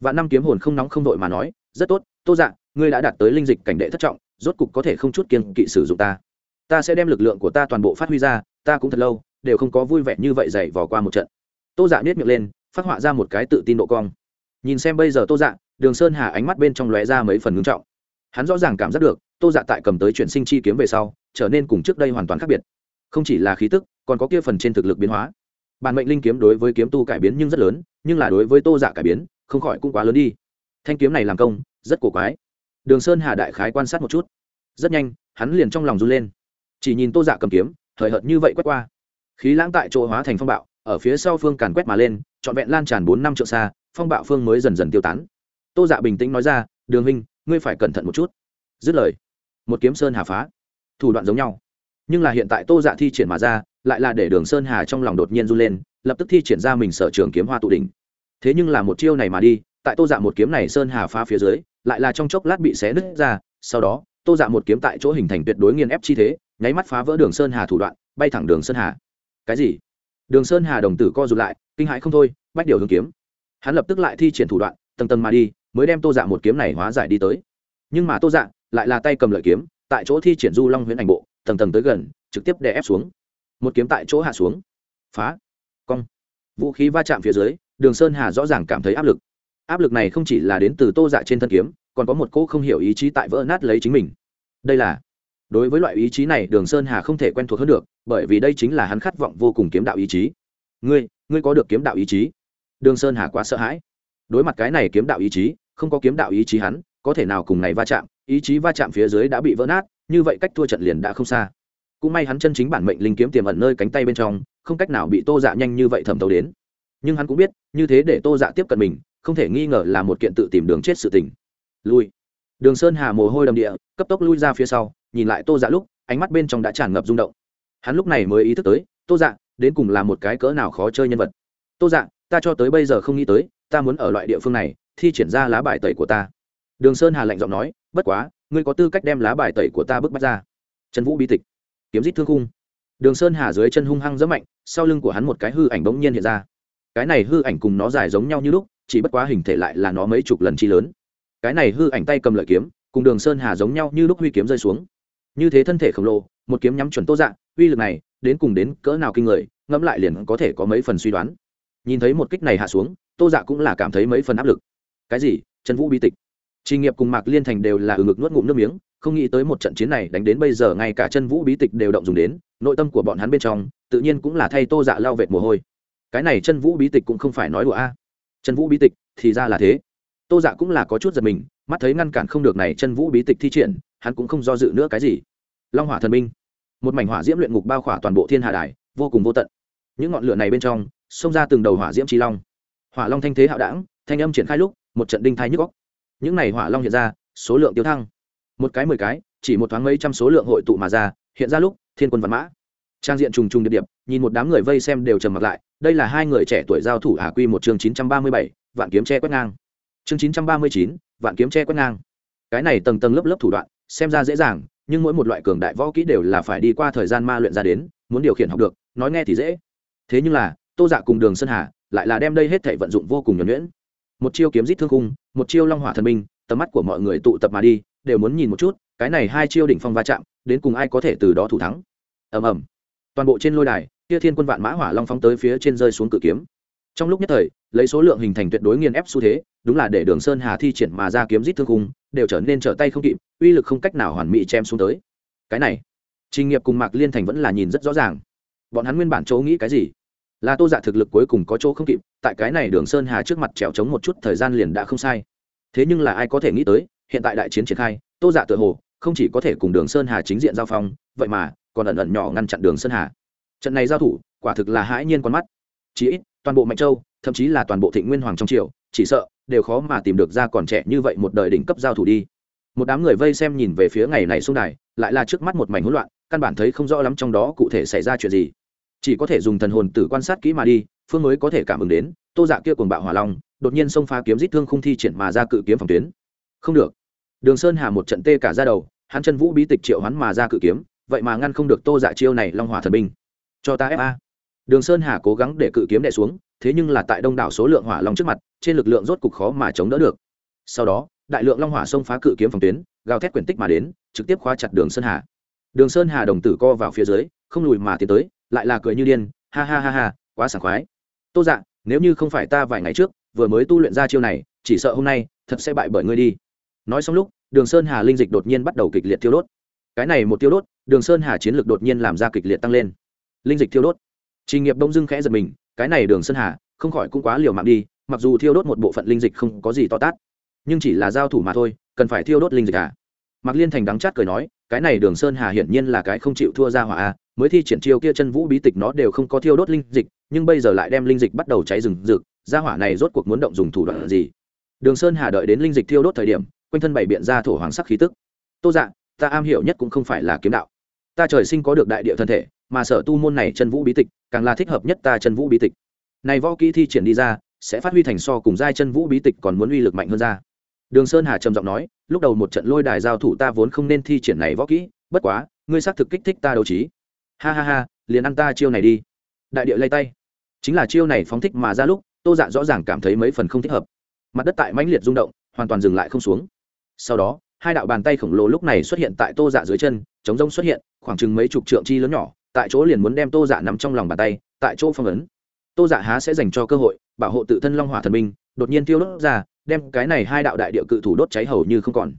Và năm kiếm hồn không nóng không đội mà nói, rất tốt, tô dạ ngươi đã đạt tới linh dịch cảnh đệ thất trọng, rốt cục có thể không chút kiên kỵ sử dụng ta. Ta sẽ đem lực lượng của ta toàn bộ phát huy ra, ta cũng thật lâu, đều không có vui vẻ như vậy dày vỏ qua một trận. Tô dạ biết miệng lên, phát họa ra một cái tự tin độ cong. Nhìn xem bây giờ tô dạ đường sơn hà ánh mắt bên trong lóe ra mấy phần ngưng trọng. Hắn rõ ràng cảm giác được, tô dạ tại cầm tới chuyển sinh chi kiếm về sau, trở nên cùng trước đây hoàn toàn khác biệt. Không chỉ là khí tức, còn có kia phần trên thực lực biến hóa. Bản mệnh linh kiếm đối với kiếm tu cải biến nhưng rất lớn, nhưng là đối với tô dạ cải biến, không khỏi cũng quá lớn đi. Thanh kiếm này làm công, rất cổ quái. Đường sơn hà đại khái quan sát một chút. Rất nhanh, hắn liền trong lòng run lên. Chỉ nhìn tô dạ cầm kiếm, hời hợt như vậy quét qua. Khí lãng tại chỗ hóa thành phong bạo, ở phía sau phương càn quét mà lên, trọn vẹn lan tràn bốn năm triệu xa, phong bạo phương mới dần dần tiêu tán tô dạ bình tĩnh nói ra, đường huynh, ngươi phải cẩn thận một chút. Dứt lời, một kiếm sơn hà phá. Thủ đoạn giống nhau. Nhưng là hiện tại tô dạ thi triển mà ra, lại là để đường sơn hà trong lòng đột nhiên run lên, lập tức thi triển ra mình sở trường kiếm hoa tụ đỉnh. Thế nhưng là một chiêu này mà đi, tại tô dạ một kiếm này sơn hà phá phía dưới, lại là trong chốc lát bị xé nứt ra, sau đó, tô dạ một kiếm tại chỗ hình thành tuyệt đối nghiên ép chi thế, nháy mắt phá vỡ đường sơn hà thủ đoạn, bay thẳng đường sơn hà. Cái gì? Đường sơn hà đồng tử co rụt lại, kinh hãi không thôi, bách điều hướng kiếm. Hắn lập tức lại thi triển thủ đoạn, tầng tầng mà đi mới đem tô dạ một kiếm này hóa giải đi tới. Nhưng mà tô dạ lại là tay cầm lợi kiếm, tại chỗ thi triển du long huyễn ảnh bộ, tầng tầng tới gần, trực tiếp đè ép xuống. Một kiếm tại chỗ hạ xuống. Phá. Cong. Vũ khí va chạm phía dưới, đường sơn hà rõ ràng cảm thấy áp lực. Áp lực này không chỉ là đến từ tô dạ trên thân kiếm, còn có một cô không hiểu ý chí tại vỡ nát lấy chính mình. Đây là, đối với loại ý chí này đường sơn hà không thể quen thuộc hơn được, bởi vì đây chính là hắn khát vọng vô cùng kiếm đạo ý chí. Ngươi ngươi có được kiếm đạo ý chí? Đường sơn hà quá sợ hãi. Đối mặt cái này kiếm đạo ý chí không có kiếm đạo ý chí hắn, có thể nào cùng này va chạm, ý chí va chạm phía dưới đã bị vỡ nát, như vậy cách thua trận liền đã không xa. Cũng may hắn chân chính bản mệnh linh kiếm tiềm ẩn nơi cánh tay bên trong, không cách nào bị tô dạ nhanh như vậy thẩm thấu đến. Nhưng hắn cũng biết, như thế để tô dạ tiếp cận mình, không thể nghi ngờ là một kiện tự tìm đường chết sự tình. Lui. Đường sơn hà mồ hôi đầm địa, cấp tốc lui ra phía sau, nhìn lại tô dạ lúc, ánh mắt bên trong đã tràn ngập rung động. Hắn lúc này mới ý thức tới, tô dạ đến cùng là một cái cỡ nào khó chơi nhân vật? Tô dạ ta cho tới bây giờ không nghĩ tới, ta muốn ở loại địa phương này thi triển ra lá bài tẩy của ta. Đường sơn hà lạnh giọng nói, bất quá, ngươi có tư cách đem lá bài tẩy của ta bước bắt ra. Trần vũ bi tịch. Kiếm rít thương khung. Đường sơn hà dưới chân hung hăng rất mạnh, sau lưng của hắn một cái hư ảnh bỗng nhiên hiện ra. Cái này hư ảnh cùng nó dài giống nhau như lúc, chỉ bất quá hình thể lại là nó mấy chục lần chi lớn. Cái này hư ảnh tay cầm lợi kiếm, cùng đường sơn hà giống nhau như lúc huy kiếm rơi xuống. Như thế thân thể khổng lồ, một kiếm nhắm chuẩn tô dạng uy lực này, đến cùng đến cỡ nào kinh người, ngẫm lại liền có thể có mấy phần suy đoán. Nhìn thấy một kích này hạ xuống, tô dạ cũng là cảm thấy mấy phần áp lực cái gì, trần vũ bi tịch. Trình nghiệp cùng mạc liên thành đều là ừ ngực nuốt ngụm nước miếng, không nghĩ tới một trận chiến này đánh đến bây giờ ngay cả chân vũ bí tịch đều động dùng đến, nội tâm của bọn hắn bên trong, tự nhiên cũng là thay tô dạ lao vệt mồ hôi. Cái này chân vũ bí tịch cũng không phải nói đùa a. Chân vũ bí tịch thì ra là thế. Tô dạ cũng là có chút giật mình, mắt thấy ngăn cản không được này chân vũ bí tịch thi triển, hắn cũng không do dự nữa cái gì. Long hỏa thần minh. Một mảnh hỏa diễm luyện ngục bao khỏa toàn bộ thiên hà đài, vô cùng vô tận. Những ngọn lửa này bên trong, xông ra từng đầu hỏa diễm tri long. Hỏa long thanh thế hạo đảng, thanh âm triển khai lúc một trận đinh thai nhức góc những này hỏa long hiện ra, số lượng tiêu thăng. Một cái mười cái, chỉ một thoáng mấy trăm số lượng hội tụ mà ra, hiện ra lúc, thiên quân văn mã. Trang diện trùng trùng điệp điệp, nhìn một đám người vây xem đều trầm mặt lại, đây là hai người trẻ tuổi giao thủ hà quy một chương chín trăm ba mươi bảy, vạn kiếm che quét ngang. Chương chín trăm ba mươi chín, vạn kiếm che quét ngang. Cái này tầng tầng lớp lớp thủ đoạn, xem ra dễ dàng, nhưng mỗi một loại cường đại võ kỹ đều là phải đi qua thời gian ma luyện ra đến, muốn điều khiển học được, nói nghe thì dễ. Thế nhưng là, tô dạ cùng đường sơn hà, lại là đem đây hết thể vận dụng vô cùng nhuẩn nhuyễn một chiêu kiếm giết thương khung, một chiêu long hỏa thần minh tầm mắt của mọi người tụ tập mà đi, đều muốn nhìn một chút, cái này hai chiêu đỉnh phong va chạm, đến cùng ai có thể từ đó thủ thắng. Ầm ầm. Toàn bộ trên lôi đài, kia thiên quân vạn mã hỏa long phóng tới phía trên rơi xuống cự kiếm. Trong lúc nhất thời, lấy số lượng hình thành tuyệt đối nghiền ép xu thế, đúng là để đường sơn hà thi triển mà ra kiếm giết thương khung, đều trở nên trở tay không kịp, uy lực không cách nào hoàn mỹ chém xuống tới. Cái này, trình nghiệp cùng mạc liên thành vẫn là nhìn rất rõ ràng. Bọn hắn nguyên bản chỗ nghĩ cái gì? Là tô dạ thực lực cuối cùng có chỗ không kịp, tại cái này đường sơn hà trước mặt trèo trống một chút thời gian liền đã không sai. Thế nhưng là ai có thể nghĩ tới, hiện tại đại chiến triển khai, tô dạ tự hồ không chỉ có thể cùng đường sơn hà chính diện giao phong, vậy mà còn ẩn ẩn nhỏ ngăn chặn đường sơn hà. Trận này giao thủ, quả thực là hãi nhiên con mắt. Chí ít, toàn bộ mạnh châu, thậm chí là toàn bộ thịnh nguyên hoàng trong triều, chỉ sợ đều khó mà tìm được ra còn trẻ như vậy một đời đỉnh cấp giao thủ đi. Một đám người vây xem nhìn về phía ngày này xuống đài, lại là trước mắt một mảnh hỗn loạn, căn bản thấy không rõ lắm trong đó cụ thể xảy ra chuyện gì chỉ có thể dùng thần hồn tử quan sát kỹ mà đi, phương mới có thể cảm ứng đến, tô dạ kia cùng bạo hỏa long, đột nhiên xông phá kiếm giết thương không thi triển mà ra cự kiếm phòng tuyến. Không được. Đường sơn hà một trận tê cả ra đầu, hắn chân vũ bí tịch triệu hắn mà ra cự kiếm, vậy mà ngăn không được tô dạ chiêu này long hỏa thần binh. Cho ta fa đường sơn hà cố gắng để cự kiếm đè xuống, thế nhưng là tại đông đảo số lượng hỏa long trước mặt, trên lực lượng rốt cục khó mà chống đỡ được. Sau đó, đại lượng long hỏa xông phá cự kiếm phòng tuyến, gào thét quyển tích mà đến, trực tiếp khóa chặt đường sơn hà. Đường sơn hà đồng tử co vào phía dưới, không lùi mà tiến tới lại là cười như điên, ha ha ha ha, quá sảng khoái. Tô dạ nếu như không phải ta vài ngày trước, vừa mới tu luyện ra chiêu này, chỉ sợ hôm nay, thật sẽ bại bởi ngươi đi. Nói xong lúc, đường sơn hà linh dịch đột nhiên bắt đầu kịch liệt thiêu đốt. Cái này một tiêu đốt, đường sơn hà chiến lược đột nhiên làm ra kịch liệt tăng lên. Linh dịch thiêu đốt. Trình nghiệp đông dưng khẽ giật mình, cái này đường sơn hà, không khỏi cũng quá liều mạng đi, mặc dù thiêu đốt một bộ phận linh dịch không có gì to tát, nhưng chỉ là giao thủ mà thôi, cần phải thiêu đốt linh dịch à? Mạc liên thành đắng chát cười nói, cái này đường sơn hà hiển nhiên là cái không chịu thua ra hỏa a mới thi triển chiêu kia chân vũ bí tịch nó đều không có thiêu đốt linh dịch, nhưng bây giờ lại đem linh dịch bắt đầu cháy rừng rực ra hỏa này rốt cuộc muốn động dùng thủ đoạn gì? Đường sơn hà đợi đến linh dịch thiêu đốt thời điểm, quanh thân bảy biện ra thổ hoàng sắc khí tức. Tô dạ ta am hiểu nhất cũng không phải là kiếm đạo. Ta trời sinh có được đại địa thân thể, mà sở tu môn này chân vũ bí tịch, càng là thích hợp nhất ta chân vũ bí tịch. Này võ kỹ thi triển đi ra, sẽ phát huy thành so cùng giai chân vũ bí tịch còn muốn uy lực mạnh hơn ra. Đường sơn hà trầm giọng nói, lúc đầu một trận lôi đài giao thủ ta vốn không nên thi triển này võ kỹ, bất quá, ngươi xác thực kích thích ta đấu trí ha ha ha, liền ăn ta chiêu này đi. Đại địa lay tay. Chính là chiêu này phóng thích mà ra lúc, tô dạ rõ ràng cảm thấy mấy phần không thích hợp. Mặt đất tại mãnh liệt rung động, hoàn toàn dừng lại không xuống. Sau đó, hai đạo bàn tay khổng lồ lúc này xuất hiện tại tô dạ dưới chân, chống rông xuất hiện, khoảng chừng mấy chục trượng chi lớn nhỏ, tại chỗ liền muốn đem tô dạ nằm trong lòng bàn tay, tại chỗ phong ấn. Tô dạ há sẽ dành cho cơ hội, bảo hộ tự thân long hỏa thần minh, đột nhiên tiêu đốt ra, đem cái này hai đạo đại địa cự thủ đốt cháy hầu như không còn.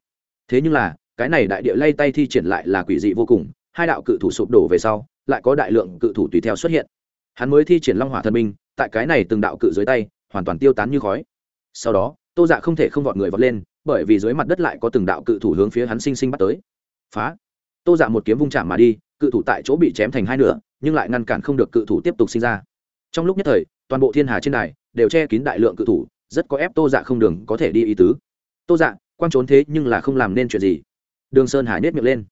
Thế nhưng là, cái này đại địa lay tay thi triển lại là quỷ dị vô cùng hai đạo cự thủ sụp đổ về sau, lại có đại lượng cự thủ tùy theo xuất hiện. Hắn mới thi triển long hỏa thần minh tại cái này từng đạo cự dưới tay, hoàn toàn tiêu tán như khói. Sau đó, tô dạ không thể không vọt người vọt lên, bởi vì dưới mặt đất lại có từng đạo cự thủ hướng phía hắn sinh sinh bắt tới. Phá! Tô dạ một kiếm vung chạm mà đi, cự thủ tại chỗ bị chém thành hai nửa, nhưng lại ngăn cản không được cự thủ tiếp tục sinh ra. Trong lúc nhất thời, toàn bộ thiên hà trên đài đều che kín đại lượng cự thủ, rất có ép tô dạ không đường có thể đi ý tứ. Tô dạ quang trốn thế nhưng là không làm nên chuyện gì. Đường sơn hải nết miệng lên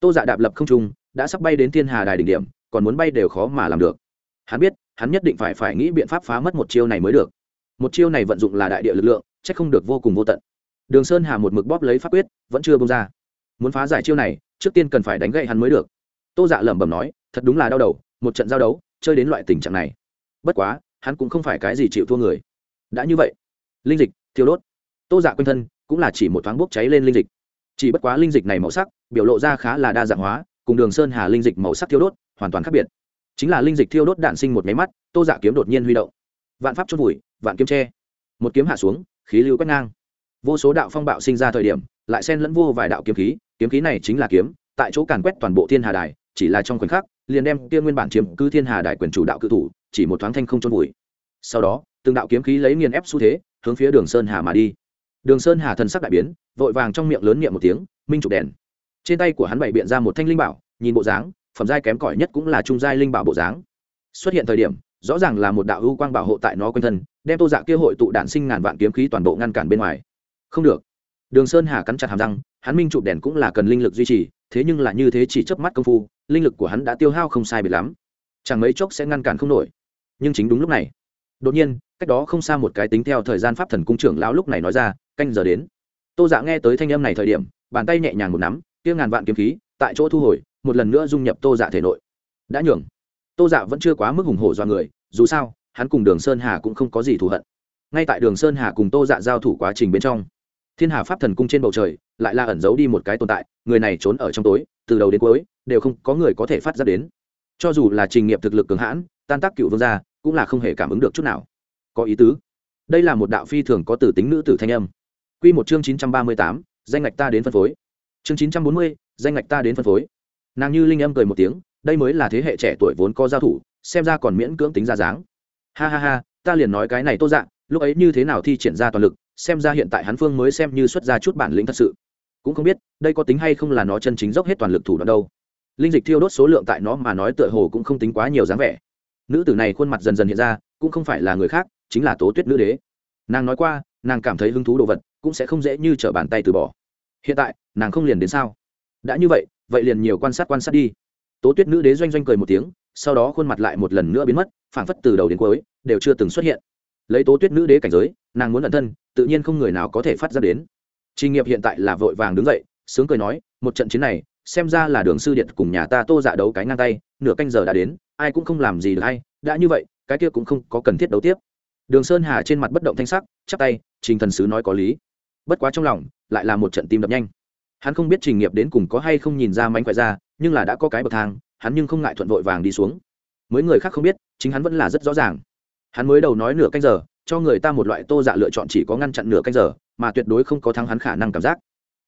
tô dạ đạp lập không trung, đã sắp bay đến thiên hà đài đỉnh điểm, còn muốn bay đều khó mà làm được. Hắn biết, hắn nhất định phải phải nghĩ biện pháp phá mất một chiêu này mới được. Một chiêu này vận dụng là đại địa lực lượng c h ắ c không được vô cùng vô tận. Đường sơn hà một mực bóp lấy pháp quyết, vẫn chưa bông ra. Muốn phá giải chiêu này, trước tiên cần phải đánh gậy hắn mới được. Tô dạ lẩm bẩm nói, thật đúng là đau đầu, một trận giao đấu, chơi đến loại tình trạng này. Bất quá, hắn cũng không phải cái gì chịu thua người. Đã như vậy, linh dịch, thiêu đốt. Tô dạ quanh thân cũng là chỉ một thoáng bốc cháy lên linh dịch chỉ bất quá linh dịch này màu sắc, biểu lộ ra khá là đa dạng hóa, cùng đường sơn hà linh dịch màu sắc thiêu đốt hoàn toàn khác biệt. Chính là linh dịch thiêu đốt đạn sinh một máy mắt, tô dạ kiếm đột nhiên huy động. Vạn pháp chốt vùi, vạn kiếm tre một kiếm hạ xuống, khí lưu quét ngang. Vô số đạo phong bạo sinh ra thời điểm, lại xen lẫn vô vài đạo kiếm khí kiếm khí này chính là kiếm, tại chỗ càn quét toàn bộ thiên hà đài, chỉ là trong khoảnh khắc, liền đem kia nguyên bản chiếm cứ thiên hà đài quyền chủ đạo cự thủ, chỉ một thoáng thanh không chôn vùi. Sau đó, từng đạo kiếm khí lấy nghiền ép xu thế, hướng phía đường sơn hà mà đi đường sơn hà thần sắc đại biến, vội vàng trong miệng lớn niệm một tiếng, minh trục đèn. Trên tay của hắn bày biện ra một thanh linh bảo, nhìn bộ dáng, phẩm giai kém cỏi nhất cũng là trung giai linh bảo bộ dáng. Xuất hiện thời điểm, rõ ràng là một đạo ưu quang bảo hộ tại nó quanh thân, đem tô dạ kia hội tụ đạn sinh ngàn vạn kiếm khí toàn bộ ngăn cản bên ngoài. Không được. Đường sơn hà cắn chặt hàm răng, hắn minh chụp đèn cũng là cần linh lực duy trì, thế nhưng là như thế chỉ chớp mắt công phu, linh lực của hắn đã tiêu hao không sai biệt lắm. Chẳng mấy chốc sẽ ngăn cản không nổi. Nhưng chính đúng lúc này. Đột nhiên, cách đó không xa một cái tính theo thời gian pháp thần cung trưởng lão lúc này nói ra canh giờ đến. Tô dạ nghe tới thanh âm này thời điểm, bàn tay nhẹ nhàng một nắm, kia ngàn vạn kiếm khí, tại chỗ thu hồi, một lần nữa dung nhập tô dạ thể nội. Đã nhường. Tô dạ vẫn chưa quá mức hùng hổ do người, dù sao, hắn cùng đường sơn hà cũng không có gì thù hận. Ngay tại đường sơn hà cùng tô dạ giao thủ quá trình bên trong, thiên hà pháp thần cung trên bầu trời, lại là ẩn giấu đi một cái tồn tại, người này trốn ở trong tối, từ đầu đến cuối, đều không có người có thể phát ra đến. Cho dù là trình nghiệp thực lực cường hãn, tan tác cựu vương gia, cũng là không hề cảm ứng được chút nào. Có ý tứ. Đây là một đạo phi thường có tử tính nữ tử thanh âm. Quy một chương chín trăm ba mươi tám, danh ngạch ta đến phân phối. Chương chín trăm bốn mươi, danh ngạch ta đến phân phối. Nàng như linh âm cười một tiếng, đây mới là thế hệ trẻ tuổi vốn có giao thủ, xem ra còn miễn cưỡng tính ra dáng. Ha ha ha, ta liền nói cái này tô dạng lúc ấy như thế nào thi triển ra toàn lực, xem ra hiện tại hắn phương mới xem như xuất ra chút bản lĩnh thật sự. Cũng không biết, đây có tính hay không là nó chân chính dốc hết toàn lực thủ đoạn đâu. Linh dịch thiêu đốt số lượng tại nó mà nói tựa hồ cũng không tính quá nhiều dáng vẻ. Nữ tử này khuôn mặt dần dần hiện ra, cũng không phải là người khác, chính là tố tuyết nữ đế. Nàng nói qua, nàng cảm thấy hứng thú đồ vật cũng sẽ không dễ như t r ở bàn tay từ bỏ. Hiện tại, nàng không liền đến sao? Đã như vậy vậy liền nhiều quan sát quan sát đi. Tố tuyết nữ đế doanh doanh cười một tiếng, sau đó khuôn mặt lại một lần nữa biến mất, phảng phất từ đầu đến cuối, đều chưa từng xuất hiện. Lấy tố tuyết nữ đế cảnh giới, nàng muốn ẩn thân, tự nhiên không người nào có thể phát ra đến. Trình nghiệp hiện tại là vội vàng đứng dậy, sướng cười nói, một trận chiến này, xem ra là đường sư điện cùng nhà ta tô dạ đấu cái ngang tay, nửa canh giờ đã đến, ai cũng không làm gì được hay, đã như vậy, cái kia cũng không có cần thiết đấu tiếp. Đường sơn hà trên mặt bất động thanh sắc, chắp tay, trình thần sứ nói có lý bất quá trong lòng lại là một trận tim đập nhanh. Hắn không biết trình nghiệp đến cùng có hay không nhìn ra mánh khỏe ra, nhưng là đã có cái bậc thang, hắn nhưng không ngại thuận vội vàng đi xuống. Mấy người khác không biết, chính hắn vẫn là rất rõ ràng. Hắn mới đầu nói nửa canh giờ, cho người ta một loại tô dạ lựa chọn chỉ có ngăn chặn nửa canh giờ, mà tuyệt đối không có thắng hắn khả năng cảm giác.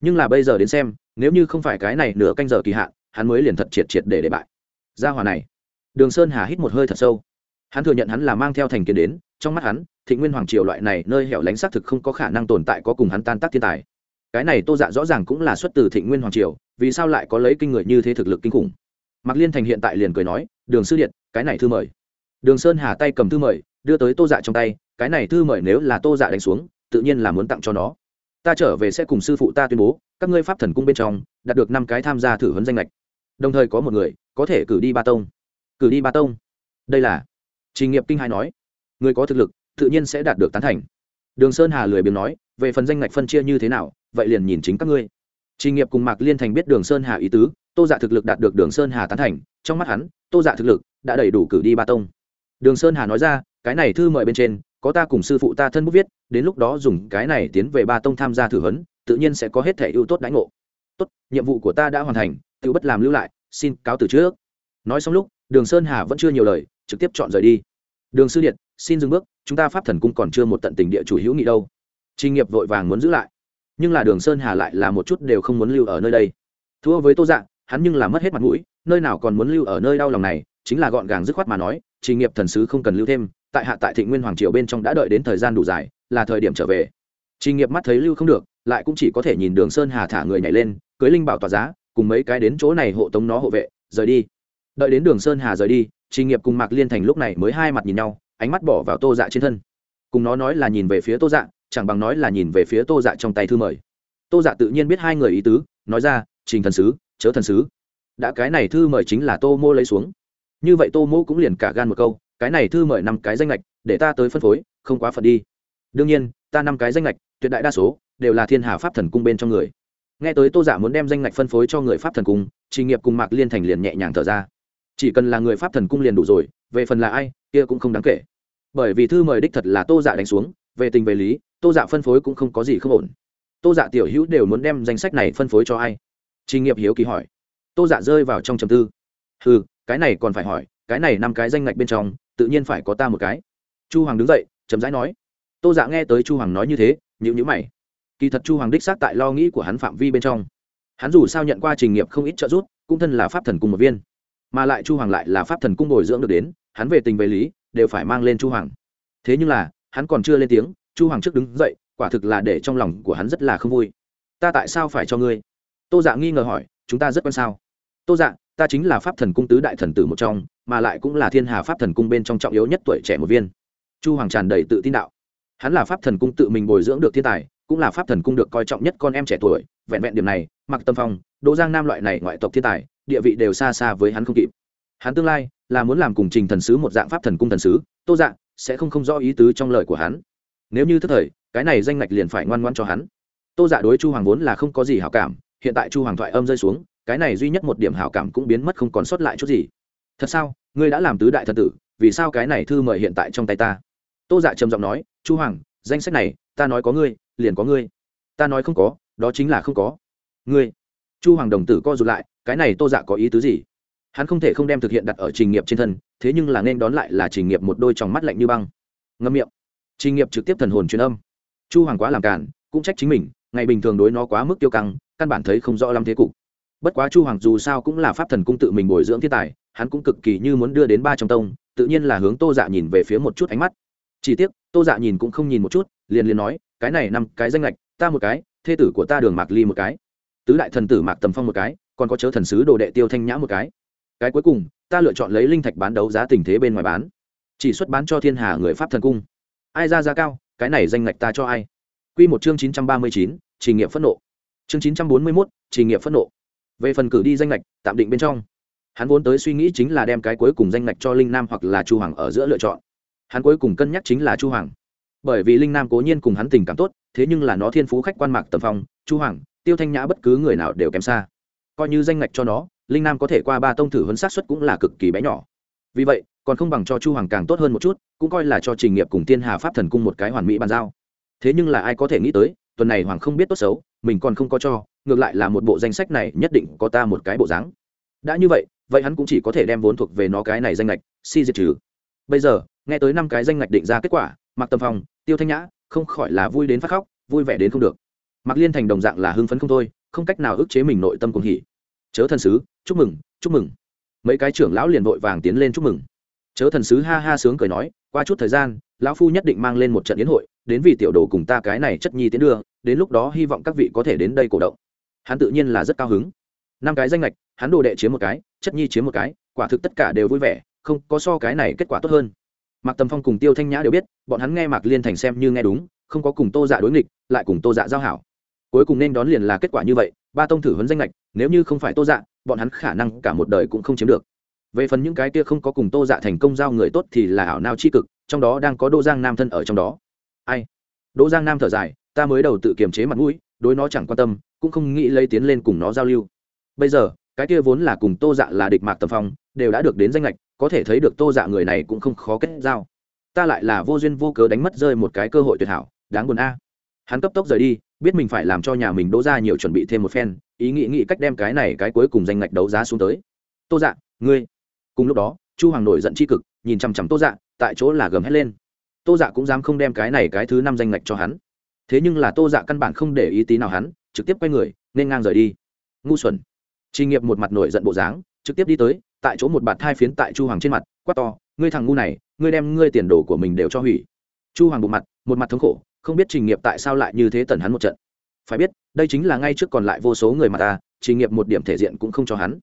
Nhưng là bây giờ đến xem, nếu như không phải cái này nửa canh giờ kỳ hạn, hắn mới liền thật triệt triệt để để bại. Ra hòa này, đường sơn hà hít một hơi thật sâu. Hắn thừa nhận hắn là mang theo thành kiến đến, trong mắt hắn thị nguyên hoàng triều loại này nơi hẻo lánh xác thực không có khả năng tồn tại có cùng hắn tan tác thiên tài. Cái này tô dạ rõ ràng cũng là xuất từ thịnh nguyên hoàng triều, vì sao lại có lấy kinh người như thế thực lực kinh khủng? Mạc liên thành hiện tại liền cười nói, đường sư điện, cái này thư mời. Đường sơn hà tay cầm thư mời, đưa tới tô dạ trong tay, cái này thư mời nếu là tô dạ đánh xuống, tự nhiên là muốn tặng cho nó. Ta trở về sẽ cùng sư phụ ta tuyên bố, các ngươi pháp thần cung bên trong, đạt được năm cái tham gia thử huấn danh lệch đồng thời có một người, có thể cử đi ba tông. Cử đi ba tông? Đây là trình nghiệp kinh hai nói. Người có thực lực tự nhiên sẽ đạt được tán thành. Đường sơn hà lười biếng nói về phần danh ngạch phân chia như thế nào vậy liền nhìn chính các ngươi. Trình nghiệp cùng mạc liên thành biết đường sơn hà ý tứ tô dạ thực lực đạt được đường sơn hà tán thành trong mắt hắn tô dạ thực lực đã đầy đủ cử đi ba tông. Đường sơn hà nói ra cái này thư mời bên trên có ta cùng sư phụ ta thân bút viết đến lúc đó dùng cái này tiến về ba tông tham gia thử huấn, tự nhiên sẽ có hết thể ưu tốt đánh ngộ. Tốt nhiệm vụ của ta đã hoàn thành tiểu bất làm lưu lại xin cáo từ trước. Nói xong lúc đường sơn hà vẫn chưa nhiều lời trực tiếp chọn rời đi. Đường sư điện xin dừng bước chúng ta pháp thần cung còn chưa một tận tình địa chủ hữu nghị đâu. Trình nghiệp vội vàng muốn giữ lại. Nhưng là đường sơn hà lại là một chút đều không muốn lưu ở nơi đây. Thua với tô dạng hắn nhưng là mất hết mặt mũi, nơi nào còn muốn lưu ở nơi đau lòng này, chính là gọn gàng dứt khoát mà nói trình nghiệp thần sứ không cần lưu thêm, tại hạ tại thị nguyên hoàng triều bên trong đã đợi đến thời gian đủ dài, là thời điểm trở về. Trình nghiệp mắt thấy lưu không được, lại cũng chỉ có thể nhìn đường sơn hà thả người nhảy lên, cưới linh bảo tỏa giá, cùng mấy cái đến chỗ này hộ tống nó hộ vệ, rời đi. Đợi đến đường sơn hà rời đi trình nghiệp cùng mạc liên thành lúc này mới hai mặt nhìn nhau ánh mắt bỏ vào tô dạ trên thân. Cùng nó nói là nhìn về phía tô dạ chẳng bằng nói là nhìn về phía tô dạ trong tay thư mời. Tô dạ tự nhiên biết hai người ý tứ, nói ra, trình thần sứ, chớ thần sứ. Đã cái này thư mời chính là tô mô lấy xuống. Như vậy tô mô cũng liền cả gan một câu, cái này thư mời năm cái danh lệch để ta tới phân phối, không quá phận đi. Đương nhiên, ta năm cái danh lệch tuyệt đại đa số, đều là thiên hà pháp thần cung bên trong người. Nghe tới tô giả dạ muốn đem danh ngạch phân phối cho người pháp thần cung, trình nghiệp cùng mạc liên thành liền nhẹ nhàng thở ra. Chỉ cần là người pháp thần cung liền đủ rồi về phần là ai, kia cũng không đáng kể. Bởi vì thư mời đích thật là tô dạ đánh xuống, về tình về lý, tô dạ phân phối cũng không có gì không ổn. Tô dạ tiểu hữu đều muốn đem danh sách này phân phối cho ai? Trình nghiệp hiếu kỳ hỏi. Tô dạ rơi vào trong trầm tư. Ừ cái này còn phải hỏi, cái này năm cái danh ngạch bên trong, tự nhiên phải có ta một cái. Chu hoàng đứng dậy chấm dãi nói. Tô dạ nghe tới chu hoàng nói như thế nhữ nhữ mày. Kỳ thật chu hoàng đích xác tại lo nghĩ của hắn phạm vi bên trong. Hắn dù sao nhận qua trình nghiệp không ít trợ giúp, cũng thân là pháp thần cung một viên. Mà lại chu hoàng lại là pháp thần cung bồi dưỡng được đến hắn về tình về lý, đều phải mang lên chu hoàng. Thế nhưng là, hắn còn chưa lên tiếng, chu hoàng trước đứng dậy, quả thực là để trong lòng của hắn rất là không vui. Ta tại sao phải cho ngươi? Tô dạ nghi ngờ hỏi, chúng ta rất quan sao? Tô dạ ta chính là pháp thần cung tứ đại thần tử một trong, mà lại cũng là thiên hà pháp thần cung bên trong trọng yếu nhất tuổi trẻ một viên. Chu hoàng tràn đầy tự tin đạo. Hắn là pháp thần cung tự mình bồi dưỡng được thiên tài, cũng là pháp thần cung được coi trọng nhất con em trẻ tuổi, vẹn vẹn điểm này, mặc tâm phong, đỗ giang nam loại này ngoại tộc thiên tài, địa vị đều xa xa với hắn không kịp hắn tương lai là muốn làm cùng trình thần sứ một dạng pháp thần cung thần sứ, tô dạng sẽ không không rõ ý tứ trong lời của hắn. Nếu như thức thời, cái này danh ngạch liền phải ngoan ngoan cho hắn. Tô dạ đối chu hoàng vốn là không có gì hảo cảm, hiện tại chu hoàng thoại âm rơi xuống, cái này duy nhất một điểm hảo cảm cũng biến mất không còn sót lại chút gì. Thật sao? Ngươi đã làm tứ đại thần tử, vì sao cái này thư mời hiện tại trong tay ta? Tô dạ trầm giọng nói, chu hoàng, danh sách này, ta nói có ngươi, liền có ngươi. Ta nói không có, đó chính là không có. Ngươi. Chu hoàng đồng tử co rụt lại, cái này tô dạ có ý tứ gì? Hắn không thể không đem thực hiện đặt ở trình nghiệp trên thân, thế nhưng là nên đón lại là trình nghiệp một đôi tròng mắt lạnh như băng. Ngâm miệng. Trình nghiệp trực tiếp thần hồn truyền âm. Chu hoàng quá làm cản cũng trách chính mình, ngày bình thường đối nó quá mức tiêu căng, căn bản thấy không rõ lắm thế cục. Bất quá chu hoàng dù sao cũng là pháp thần cung tự mình bồi dưỡng thiên tài, hắn cũng cực kỳ như muốn đưa đến ba trong tông, tự nhiên là hướng tô dạ nhìn về phía một chút ánh mắt. Chỉ tiếc, tô dạ nhìn cũng không nhìn một chút, liền liền nói, cái này năm cái danh lệch, ta một cái, thê tử của ta đường mạc ly một cái. Tứ đại thần tử mạc tầm phong một cái, còn có chớ thần sứ đồ đệ tiêu thanh nhã một cái cái cuối cùng, ta lựa chọn lấy linh thạch bán đấu giá tình thế bên ngoài bán. Chỉ xuất bán cho thiên hà người pháp thần cung. Ai ra giá cao, cái này danh ngạch ta cho ai? Q một chương chín trăm ba mươi chín trình nghiệm phẫn nộ. Chương chín trăm bốn mươi mốt trình nghiệm phẫn nộ. Về phần cử đi danh ngạch, tạm định bên trong. Hắn vốn tới suy nghĩ chính là đem cái cuối cùng danh ngạch cho linh nam hoặc là chu hoàng ở giữa lựa chọn. Hắn cuối cùng cân nhắc chính là chu hoàng. Bởi vì linh nam cố nhiên cùng hắn tình cảm tốt, thế nhưng là nó thiên phú khách quan mạc tầm phong, chu hoàng, tiêu thanh nhã bất cứ người nào đều kém xa. Coi như danh ngạch cho nó linh nam có thể qua ba tông thử huấn sát xuất cũng là cực kỳ bé nhỏ. Vì vậy, còn không bằng cho chu hoàng càng tốt hơn một chút, cũng coi là cho trình nghiệp cùng tiên hà pháp thần cung một cái hoàn mỹ bàn giao. Thế nhưng là ai có thể nghĩ tới, tuần này hoàng không biết tốt xấu, mình còn không có cho, ngược lại là một bộ danh sách này nhất định có ta một cái bộ dáng. Đã như vậy vậy hắn cũng chỉ có thể đem vốn thuộc về nó cái này danh lệch si diệt trừ. Bây giờ, nghe tới năm cái danh ngạch định ra kết quả mặc tâm phong, tiêu thanh nhã, không khỏi là vui đến phát khóc, vui vẻ đến không được. Mặc liên thành đồng dạng là hưng phấn không thôi, không cách nào ức chế mình nội tâm cùng hỉ chớ thần sứ, chúc mừng chúc mừng. Mấy cái trưởng lão liền vội vàng tiến lên chúc mừng. Chớ thần sứ ha ha sướng cười nói, qua chút thời gian, lão phu nhất định mang lên một trận yến hội, đến vì tiểu đồ cùng ta cái này chất nhi tiến đưa, đến lúc đó hy vọng các vị có thể đến đây cổ động. Hắn tự nhiên là rất cao hứng. Năm cái danh lệch hắn đồ đệ chiếm một cái, chất nhi chiếm một cái, quả thực tất cả đều vui vẻ, không có so cái này kết quả tốt hơn. Mạc tầm phong cùng tiêu thanh nhã đều biết, bọn hắn nghe mạc liên thành xem như nghe đúng, không có cùng tô dạ đối nghịch, lại cùng tô dạ giao hảo. Cuối cùng nên đón liền là kết quả như vậy, ba tông thử huấn danh lệch nếu như không phải tô dạ bọn hắn khả năng cả một đời cũng không chiếm được. Về phần những cái kia không có cùng tô dạ thành công giao người tốt thì là ảo nao c h i cực, trong đó đang có đỗ giang nam thân ở trong đó. Ai? Đỗ giang nam thở dài, ta mới đầu tự kiềm chế mặt mũi, đối nó chẳng quan tâm, cũng không nghĩ lấy tiến lên cùng nó giao lưu. Bây giờ, cái kia vốn là cùng tô dạ là địch mạc tầm phong, đều đã được đến danh lệch có thể thấy được tô dạ người này cũng không khó kết giao. Ta lại là vô duyên vô cớ đánh mất rơi một cái cơ hội tuyệt hảo, đáng buồn a. Hắn cấp tốc rời đi, biết mình phải làm cho nhà mình đỗ ra nhiều chuẩn bị thêm một phen ý nghĩ nghĩ cách đem cái này cái cuối cùng danh ngạch đấu giá xuống tới. Tô dạ ngươi. Cùng lúc đó, chu hoàng nổi giận tri cực, nhìn chằm chằm tô dạ tại chỗ là gầm hét lên. Tô dạ cũng dám không đem cái này cái thứ năm danh ngạch cho hắn. Thế nhưng là tô dạ căn bản không để ý tí nào hắn, trực tiếp quay người, nên ngang rời đi. Ngu xuẩn. Trình nghiệp một mặt nổi giận bộ dáng, trực tiếp đi tới, tại chỗ một bạt thai phiến tại chu hoàng trên mặt, quát to, ngươi thằng ngu này, ngươi đem ngươi tiền đồ của mình đều cho hủy. Chu hoàng bộ mặt, một mặt thống khổ, không biết trình nghiệp tại sao lại như thế tần hắn một trận phải biết, đây chính là ngay trước còn lại vô số người mà ta trình nghiệp một điểm thể diện cũng không cho hắn.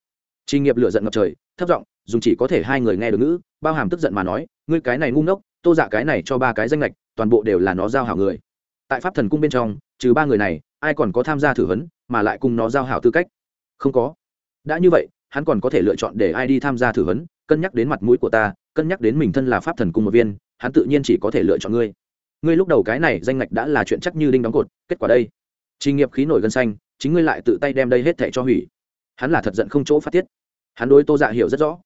Trình nghiệp lựa giận ngập trời, thấp giọng, dùng chỉ có thể hai người nghe được ngữ, bao hàm tức giận mà nói, ngươi cái này ngu ngốc, tô dạ cái này cho ba cái danh lệch, toàn bộ đều là nó giao hảo người. Tại pháp thần cung bên trong, trừ ba người này, ai còn có tham gia thử vấn mà lại cùng nó giao hảo tư cách? Không có. Đã như vậy, hắn còn có thể lựa chọn để ai đi tham gia thử vấn cân nhắc đến mặt mũi của ta, cân nhắc đến mình thân là pháp thần cung một viên, hắn tự nhiên chỉ có thể lựa chọn ngươi. Ngươi lúc đầu cái này danh ngạch đã là chuyện chắc như đinh đóng cột, kết quả đây trình nghiệp khí nổi gân xanh, chính ngươi lại tự tay đem đây hết thảy cho hủy. Hắn là thật giận không chỗ phát tiết. Hắn đối tô dạ hiểu rất rõ.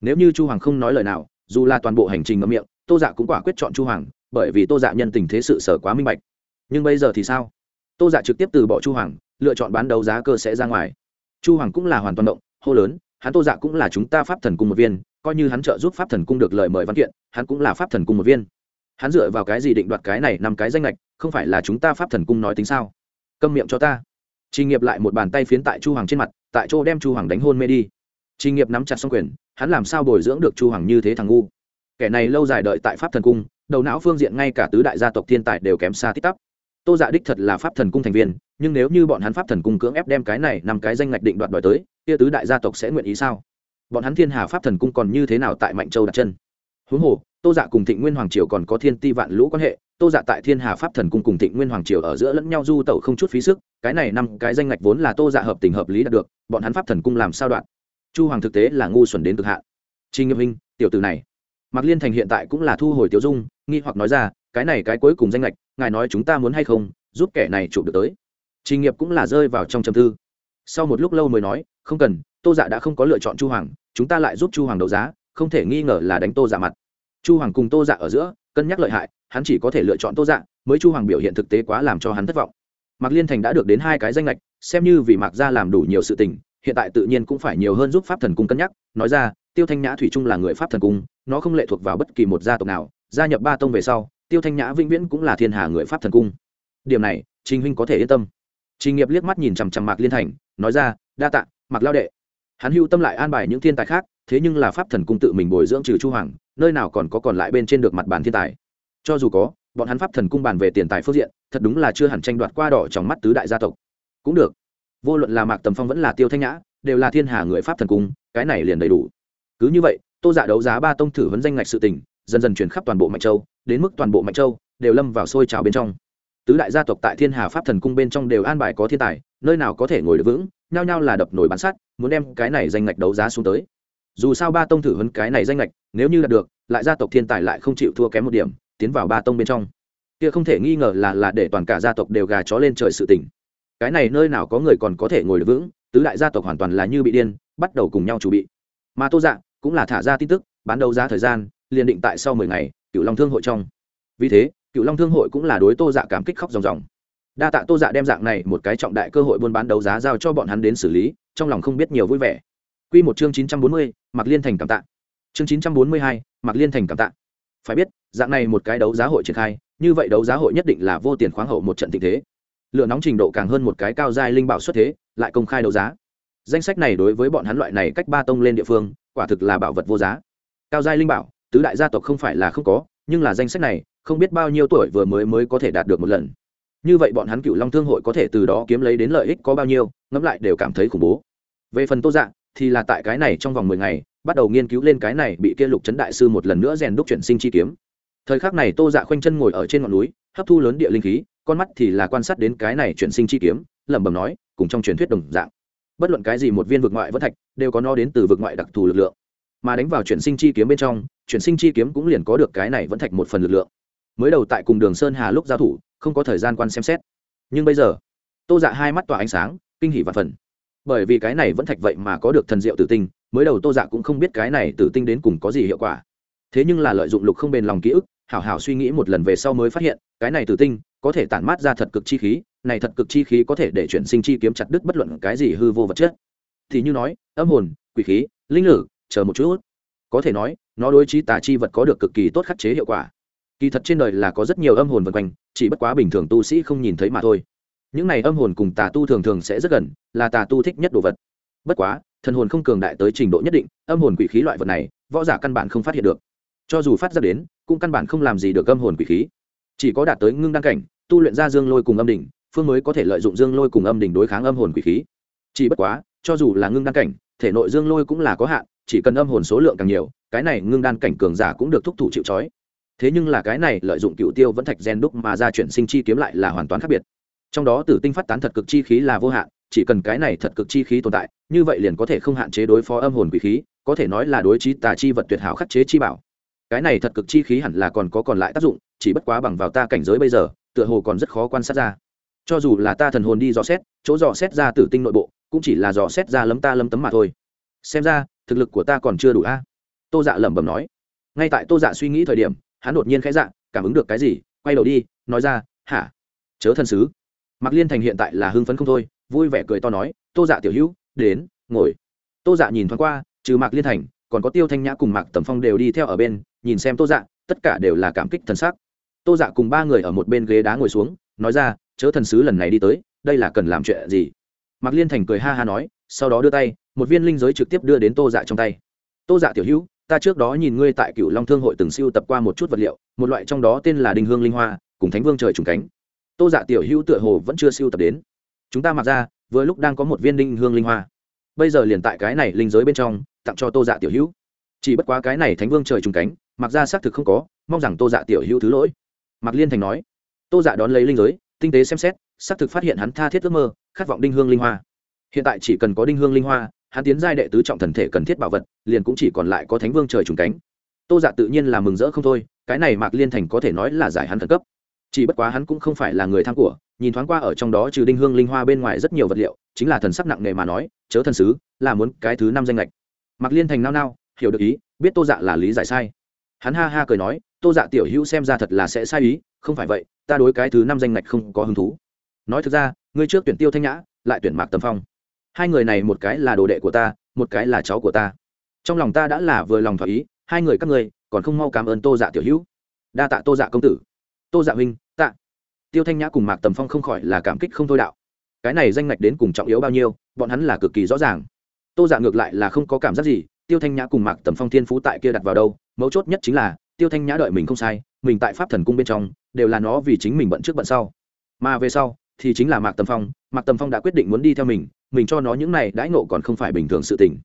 Nếu như chu hoàng không nói lời nào, dù là toàn bộ hành trình ngậm miệng, tô dạ cũng quả quyết chọn chu hoàng, bởi vì tô dạ nhân tình thế sự sở quá minh bạch. Nhưng bây giờ thì sao? Tô dạ trực tiếp từ bỏ chu hoàng, lựa chọn bán đấu giá cơ sẽ ra ngoài. Chu hoàng cũng là hoàn toàn động, hô lớn, hắn tô dạ cũng là chúng ta pháp thần cung một viên, coi như hắn trợ giúp pháp thần cung được lời mời văn kiện, hắn cũng là pháp thần cung một viên. Hắn dựa vào cái gì định đoạt cái này năm cái danh lệch không phải là chúng ta pháp thần cung nói tính sao? Câm miệng cho ta Trình Nghiệp lại một bàn tay phiến tại Chu Hoàng trên mặt, tại chỗ đem Chu Hoàng đánh hôn mê đi. Trình Nghiệp nắm chặt song quyền, hắn làm sao bồi dưỡng được Chu Hoàng như thế thằng ngu? Kẻ này lâu dài đợi tại Pháp Thần Cung, đầu não phương diện ngay cả tứ đại gia tộc thiên tài đều kém xa tít tắp. Tô Dạ đích thật là Pháp Thần Cung thành viên, nhưng nếu như bọn hắn Pháp Thần Cung cưỡng ép đem cái này nằm cái danh ngạch định đoạt đòi tới, kia tứ đại gia tộc sẽ nguyện ý sao? Bọn hắn Thiên Hà Pháp Thần Cung còn như thế nào tại Mạnh Châu đặt chân? Huống hồ, Tô Dạ cùng Thịnh Nguyên Hoàng triều còn có thiên ti vạn lũ quan hệ, tô dạ tại thiên hà pháp thần cung cùng thịnh nguyên hoàng triều ở giữa lẫn nhau du tẩu không chút phí sức cái này năm cái danh ngạch vốn là tô dạ hợp tình hợp lý đạt được bọn hắn pháp thần cung làm sao đoạn? Chu hoàng thực tế là ngu xuẩn đến cực hạn. Trinh nghiêm minh tiểu tử này. Mạc liên thành hiện tại cũng là thu hồi Tiểu dung nghi hoặc nói ra cái này cái cuối cùng danh lệch ngài nói chúng ta muốn hay không giúp kẻ này chụp được tới. Trình nghiệp cũng là rơi vào trong trầm tư. Sau một lúc lâu mới nói không cần tô dạ đã không có lựa chọn chu hoàng chúng ta lại giúp chu hoàng đấu giá không thể nghi ngờ là đánh tô dạ mặt chu hoàng cùng tô dạ ở giữa, cân nhắc lợi hại, hắn chỉ có thể lựa chọn tô dạ mới chu hoàng biểu hiện thực tế quá làm cho hắn thất vọng. Mạc liên thành đã được đến hai cái danh lệch xem như vì mạc gia làm đủ nhiều sự tình, hiện tại tự nhiên cũng phải nhiều hơn giúp pháp thần cung cân nhắc, nói ra, tiêu thanh nhã thủy trung là người pháp thần cung, nó không lệ thuộc vào bất kỳ một gia tộc nào, gia nhập ba tông về sau, tiêu thanh nhã vĩnh viễn cũng là thiên hà người pháp thần cung. Điểm này, trình huynh có thể yên tâm. Trình nghiệp liếc mắt nhìn chằm chằm mạc liên thành, nói ra, đa tạ, mạc lao đệ. Hắn hưu tâm lại an bài những thiên tài khác thế nhưng là pháp thần cung tự mình bồi dưỡng trừ chu hoàng, nơi nào còn có còn lại bên trên được mặt bàn thiên tài. Cho dù có, bọn hắn pháp thần cung bàn về tiền tài phương diện, thật đúng là chưa hẳn tranh đoạt qua đỏ trong mắt tứ đại gia tộc. Cũng được. Vô luận là mạc tầm phong vẫn là tiêu thanh nhã, đều là thiên hà người pháp thần cung, cái này liền đầy đủ. Cứ như vậy, tô dạ đấu giá ba tông thử vấn danh ngạch sự tình, dần dần chuyển khắp toàn bộ mạnh châu, đến mức toàn bộ mạnh châu đều lâm vào sôi trào bên trong. Tứ đại gia tộc tại thiên hà pháp thần cung bên trong đều an bài có thiên tài, nơi nào có thể ngồi được vững, nhao nhao là đập nổi bán sắt, muốn đem cái này danh ngạch đấu giá xuống tới dù sao ba tông thử vấn cái này danh lệch, nếu như đạt được, lại gia tộc thiên tài lại không chịu thua kém một điểm, tiến vào ba tông bên trong. Kia không thể nghi ngờ là là để toàn cả gia tộc đều gà chó lên trời sự tỉnh cái này nơi nào có người còn có thể ngồi được vững, tứ đại gia tộc hoàn toàn là như bị điên, bắt đầu cùng nhau chuẩn bị. Mà tô dạ cũng là thả ra tin tức, bán đấu giá thời gian, liền định tại sau mười ngày cựu long thương hội trong. Vì thế cựu long thương hội cũng là đối tô dạ cảm kích khóc ròng ròng. Đa tạ tô dạ đem dạng này một cái trọng đại cơ hội buôn bán đấu giá giao cho bọn hắn đến xử lý, trong lòng không biết nhiều vui vẻ. Quy một chương chín trăm bốn mươi mặc liên thành cảm tạ. Chương chín trăm bốn mươi hai mặc liên thành cảm tạ. Phải biết, dạng này một cái đấu giá hội triển khai, như vậy đấu giá hội nhất định là vô tiền khoáng hậu một trận tình thế. Lựa nóng trình độ càng hơn một cái cao giai linh bảo xuất thế, lại công khai đấu giá. Danh sách này đối với bọn hắn loại này cách ba tông lên địa phương, quả thực là bảo vật vô giá. Cao giai linh bảo, tứ đại gia tộc không phải là không có, nhưng là danh sách này, không biết bao nhiêu tuổi vừa mới mới có thể đạt được một lần. Như vậy bọn hắn cựu long thương hội có thể từ đó kiếm lấy đến lợi ích có bao nhiêu, ngẫm lại đều cảm thấy khủng bố. Về phần tô dạng thì là tại cái này trong vòng mười ngày, bắt đầu nghiên cứu lên cái này bị kia lục trấn đại sư một lần nữa rèn đúc chuyển sinh chi kiếm. Thời khắc này tô dạ khoanh chân ngồi ở trên ngọn núi, hấp thu lớn địa linh khí, con mắt thì là quan sát đến cái này chuyển sinh chi kiếm, lẩm bẩm nói, cùng trong truyền thuyết đồng dạng. Bất luận cái gì một viên vực ngoại vẫn thạch, đều có nó đến từ vực ngoại đặc thù lực lượng. Mà đánh vào chuyển sinh chi kiếm bên trong, chuyển sinh chi kiếm cũng liền có được cái này vẫn thạch một phần lực lượng. Mới đầu tại cùng đường sơn hà lúc giao thủ, không có thời gian quan xem xét. Nhưng bây giờ, tô dạ hai mắt tỏa ánh sáng, kinh hỉ và phần bởi vì cái này vẫn thạch vậy mà có được thần diệu tử tinh, mới đầu tô dạ cũng không biết cái này tử tinh đến cùng có gì hiệu quả. Thế nhưng là lợi dụng lục không bền lòng ký ức, hảo hảo suy nghĩ một lần về sau mới phát hiện, cái này tử tinh có thể tản mát ra thật cực chi khí, này thật cực chi khí có thể để chuyển sinh chi kiếm chặt đứt bất luận cái gì hư vô vật chất. Thì như nói, âm hồn, quỷ khí, linh lử, chờ một chút. Có thể nói, nó đối trí tà chi vật có được cực kỳ tốt khắc chế hiệu quả. Kỳ thật trên đời là có rất nhiều âm hồn vần quanh, chỉ bất quá bình thường tu sĩ không nhìn thấy mà thôi. Những này âm hồn cùng tà tu thường thường sẽ rất gần là tà tu thích nhất đồ vật. Bất quá, thần hồn không cường đại tới trình độ nhất định, âm hồn quỷ khí loại vật này, võ giả căn bản không phát hiện được. Cho dù phát ra đến, cũng căn bản không làm gì được âm hồn quỷ khí. Chỉ có đạt tới ngưng đăng cảnh, tu luyện ra dương lôi cùng âm đỉnh, phương mới có thể lợi dụng dương lôi cùng âm đỉnh đối kháng âm hồn quỷ khí. Chỉ bất quá, cho dù là ngưng đăng cảnh, thể nội dương lôi cũng là có hạn, chỉ cần âm hồn số lượng càng nhiều, cái này ngưng đan cảnh cường giả cũng được thúc thủ chịu trói. Thế nhưng là cái này lợi dụng cựu tiêu vẫn thạch gen đúc mà ra chuyển sinh chi kiếm lại là hoàn toàn khác biệt. Trong đó tử tinh phát tán thật cực chi khí là vô hạn chỉ cần cái này thật cực chi khí tồn tại, như vậy liền có thể không hạn chế đối phó âm hồn quỷ khí, có thể nói là đối trí tà chi vật tuyệt hảo khắc chế chi bảo. Cái này thật cực chi khí hẳn là còn có còn lại tác dụng, chỉ bất quá bằng vào ta cảnh giới bây giờ, tựa hồ còn rất khó quan sát ra. Cho dù là ta thần hồn đi dò xét, chỗ dò xét ra tử tinh nội bộ, cũng chỉ là dò xét ra lấm ta lấm tấm mà thôi. Xem ra, thực lực của ta còn chưa đủ a. Tô dạ lẩm bẩm nói. Ngay tại tô dạ suy nghĩ thời điểm, hắn đột nhiên khẽ dạ cảm ứng được cái gì? Quay đầu đi, nói ra, hả? Chớ thần sứ. Mạc liên thành hiện tại là hưng phấn không thôi vui vẻ cười to nói, tô dạ tiểu hữu, đến, ngồi. Tô dạ nhìn thoáng qua, trừ mạc liên thành, còn có tiêu thanh nhã cùng mạc tầm phong đều đi theo ở bên, nhìn xem tô dạ tất cả đều là cảm kích thần sắc. Tô dạ cùng ba người ở một bên ghế đá ngồi xuống, nói ra, chớ thần sứ lần này đi tới, đây là cần làm chuyện gì? Mạc liên thành cười ha ha nói, sau đó đưa tay, một viên linh giới trực tiếp đưa đến tô dạ trong tay. Tô dạ tiểu hữu, ta trước đó nhìn ngươi tại cựu long thương hội từng siêu tập qua một chút vật liệu, một loại trong đó tên là đình hương linh hoa, cùng thánh vương trời trùng cánh. Tô dạ tiểu hữu tựa hồ vẫn chưa siêu tập đến chúng ta mặc ra, vừa lúc đang có một viên đinh hương linh hoa. Bây giờ liền tại cái này linh giới bên trong, tặng cho tô dạ tiểu hữu. Chỉ bất quá cái này thánh vương trời trùng cánh, mặc ra xác thực không có, mong rằng tô dạ tiểu hữu thứ lỗi. Mạc liên thành nói. Tô dạ đón lấy linh giới, tinh tế xem xét, xác thực phát hiện hắn tha thiết ước mơ, khát vọng đinh hương linh hoa. Hiện tại chỉ cần có đinh hương linh hoa, hắn tiến giai đệ tứ trọng thần thể cần thiết bảo vật, liền cũng chỉ còn lại có thánh vương trời trùng cánh. Tô dạ tự nhiên là mừng rỡ không thôi, cái này mạc liên thành có thể nói là giải hắn thần cấp. Chỉ bất quá hắn cũng không phải là người tham của nhìn thoáng qua ở trong đó trừ đinh hương linh hoa bên ngoài rất nhiều vật liệu, chính là thần sắc nặng nề mà nói, chớ thần sứ, là muốn cái thứ năm danh lệch mặc liên thành nao nao, hiểu được ý, biết tô dạ là lý giải sai. Hắn ha ha cười nói, tô dạ tiểu hữu xem ra thật là sẽ sai ý, không phải vậy, ta đối cái thứ năm danh lệch không có hứng thú. Nói thực ra, ngươi trước tuyển tiêu thanh nhã, lại tuyển mạc tầm phong. Hai người này một cái là đồ đệ của ta, một cái là cháu của ta. Trong lòng ta đã là vừa lòng thỏa ý, hai người các ngươi, còn không mau cảm ơn tô dạ tiểu hữu. Đa tạ tô dạ công tử. Tô dạ huynh, tạ tiêu thanh nhã cùng mạc tầm phong không khỏi là cảm kích không thôi đạo. Cái này danh ngạch đến cùng trọng yếu bao nhiêu, bọn hắn là cực kỳ rõ ràng. Tô dạ ngược lại là không có cảm giác gì, tiêu thanh nhã cùng mạc tầm phong thiên phú tại kia đặt vào đâu, mấu chốt nhất chính là, tiêu thanh nhã đợi mình không sai, mình tại pháp thần cung bên trong, đều là nó vì chính mình bận trước bận sau. Mà về sau, thì chính là mạc tầm phong, mạc tầm phong đã quyết định muốn đi theo mình mình cho nó những này đãi ngộ còn không phải bình thường sự tình.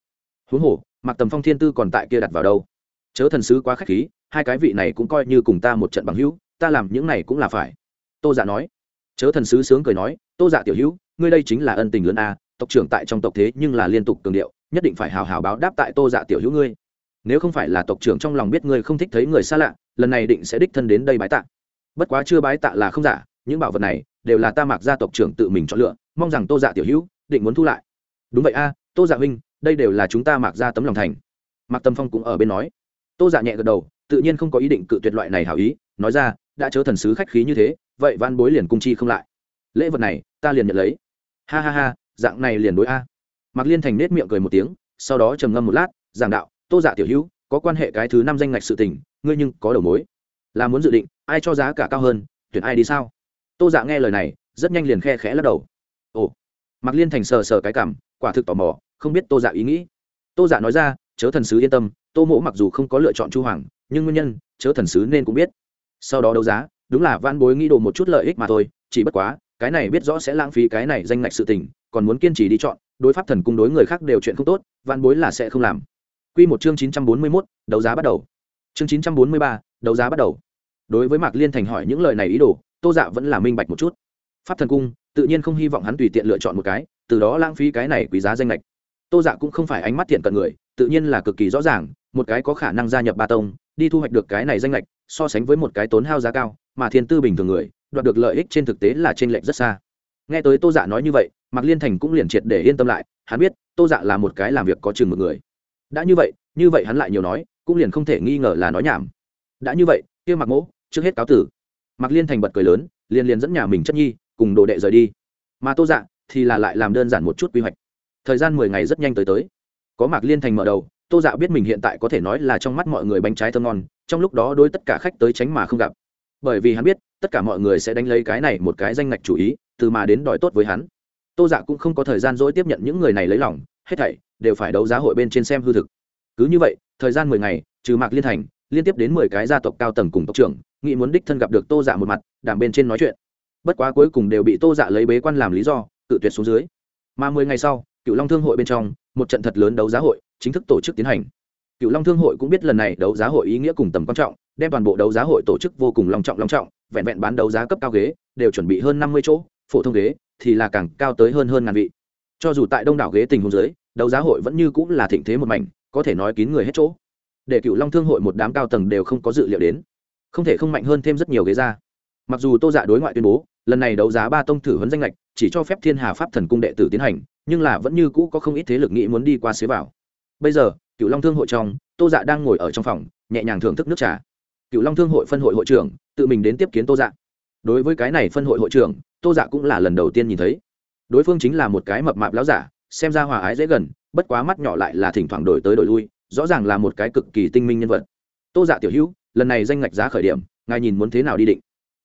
Huống hồ, mạc tầm phong thiên tư còn tại kia đặt vào đâu. Chớ thần sứ quá k h á c h khí, hai cái vị này cũng coi như cùng ta một trận bằng hữu, ta làm những này cũng là phải tô dạ nói. Chớ thần sứ sướng cười nói, tô dạ tiểu hữu, ngươi đây chính là ân tình lớn a, tộc trưởng tại trong tộc thế nhưng là liên tục cường điệu, nhất định phải hào hào báo đáp tại tô dạ tiểu hữu ngươi. Nếu không phải là tộc trưởng trong lòng biết ngươi không thích thấy người xa lạ, lần này định sẽ đích thân đến đây bái tạ. Bất quá chưa bái tạ là không giả, những bảo vật này đều là ta mặc gia tộc trưởng tự mình chọn lựa, mong rằng tô dạ tiểu hữu định muốn thu lại. Đúng vậy a, tô dạ huynh, đây đều là chúng ta mặc ra tấm lòng thành. Mạc tâm phong cũng ở bên nói. Tô dạ nhẹ gật đầu, tự nhiên không có ý định cự tuyệt loại này hảo ý, nói ra đã chớ thần sứ khách khí như thế, vậy van bối liền cung chi không lại. Lễ vật này, ta liền nhận lấy. Ha ha ha, dạng này liền đối a. Mạc liên thành nết miệng cười một tiếng, sau đó trầm ngâm một lát, giảng đạo, tô dạ tiểu hữu, có quan hệ cái thứ năm danh ngạch sự tình, ngươi nhưng có đầu mối. Là muốn dự định, ai cho giá cả cao hơn, tuyển ai đi sao? Tô dạ nghe lời này, rất nhanh liền khe khẽ lắc đầu. Ồ. Mạc liên thành sờ sờ cái cảm, quả thực tò mò, không biết tô dạ ý nghĩ. Tô dạ nói ra, chớ thần sứ yên tâm, tô mỗ mặc dù không có lựa chọn chu hoàng, nhưng nguyên nhân, chớ thần sứ nên cũng biết sau đó đấu giá đúng là van bối nghĩ đồ một chút lợi ích mà thôi chỉ bất quá cái này biết rõ sẽ lãng phí cái này danh ngạch sự tình còn muốn kiên trì đi chọn đối pháp thần cung đối người khác đều chuyện không tốt van bối là sẽ không làm Quy một chương chín trăm bốn mươi 941, đấu giá bắt đầu. Chương chín trăm bốn mươi ba, đấu giá bắt đầu. Đối với Mạc Liên Thành hỏi những lời này ý đồ, Tô Dạ vẫn là minh bạch một chút. Pháp thần cung, tự nhiên không hy vọng hắn tùy tiện lựa chọn một cái, từ đó lãng phí cái này quý giá danh lệch. Tô Dạ cũng không phải ánh mắt thiện cận người, tự nhiên là cực kỳ rõ ràng, một cái có khả năng gia nhập ba tông, đi thu hoạch được cái này danh lệch, so sánh với một cái tốn hao giá cao, mà thiên tư bình thường người, đoạt được lợi ích trên thực tế là trên lệch rất xa. Nghe tới Tô Dạ nói như vậy, Mạc Liên Thành cũng liền triệt để yên tâm lại, hắn biết, Tô Dạ là một cái làm việc có chừng một người. Đã như vậy, như vậy hắn lại nhiều nói, cũng liền không thể nghi ngờ là nói nhảm. Đã như vậy, kia Mạc Mỗ, trước hết cáo tử. Mạc Liên Thành bật cười lớn, liền liền dẫn nhà mình chất nhi, cùng đồ đệ rời đi. Mà Tô Dạ thì là lại làm đơn giản một chút quy hoạch. Thời gian mười ngày rất nhanh tới tới. Có Mạc Liên Thành mở đầu, Tô Dạ biết mình hiện tại có thể nói là trong mắt mọi người bánh trái thơm ngon, trong lúc đó đối tất cả khách tới tránh mà không gặp. Bởi vì hắn biết, tất cả mọi người sẽ đánh lấy cái này một cái danh ngạch chủ ý, từ mà đến đòi tốt với hắn. Tô dạ cũng không có thời gian dỗi tiếp nhận những người này lấy lòng, hết thảy đều phải đấu giá hội bên trên xem hư thực. Cứ như vậy, thời gian mười ngày, trừ mạc liên thành, liên tiếp đến mười cái gia tộc cao tầng cùng tộc trưởng, nghị muốn đích thân gặp được tô dạ một mặt, đảm bên trên nói chuyện. Bất quá cuối cùng đều bị tô dạ lấy bế quan làm lý do, tự tuyệt xuống dưới. Mà mười ngày sau cựu long thương hội bên trong, một trận thật lớn đấu giá hội, chính thức tổ chức tiến hành cựu long thương hội cũng biết lần này đấu giá hội ý nghĩa cùng tầm quan trọng, đem toàn bộ đấu giá hội tổ chức vô cùng long trọng long trọng, vẹn vẹn bán đấu giá cấp cao ghế, đều chuẩn bị hơn năm mươi chỗ, phổ thông ghế thì là càng cao tới hơn hơn ngàn vị. Cho dù tại đông đảo ghế tình huống dưới, đấu giá hội vẫn như cũng là thịnh thế một mảnh, có thể nói kín người hết chỗ. Để cựu long thương hội một đám cao tầng đều không có dự liệu đến, không thể không mạnh hơn thêm rất nhiều ghế ra. Mặc dù tô dạ đối ngoại tuyên bố, lần này đấu giá ba tông thử huấn danh lệch, chỉ cho phép thiên hà pháp thần cung đệ tử tiến hành, nhưng là vẫn như cũ có không ít thế lực nghĩ muốn đi qua xế vào. Bây giờ cựu long thương hội trong, tô dạ đang ngồi ở trong phòng, nhẹ nhàng thưởng thức nước trà. Cựu long thương hội phân hội hội trưởng, tự mình đến tiếp kiến tô dạ. Đối với cái này phân hội hội trưởng, tô dạ cũng là lần đầu tiên nhìn thấy. Đối phương chính là một cái mập mạp láo giả, xem ra hòa ái dễ gần, bất quá mắt nhỏ lại là thỉnh thoảng đổi tới đổi lui, rõ ràng là một cái cực kỳ tinh minh nhân vật. Tô dạ tiểu hữu, lần này danh ngạch giá khởi điểm, ngài nhìn muốn thế nào đi định?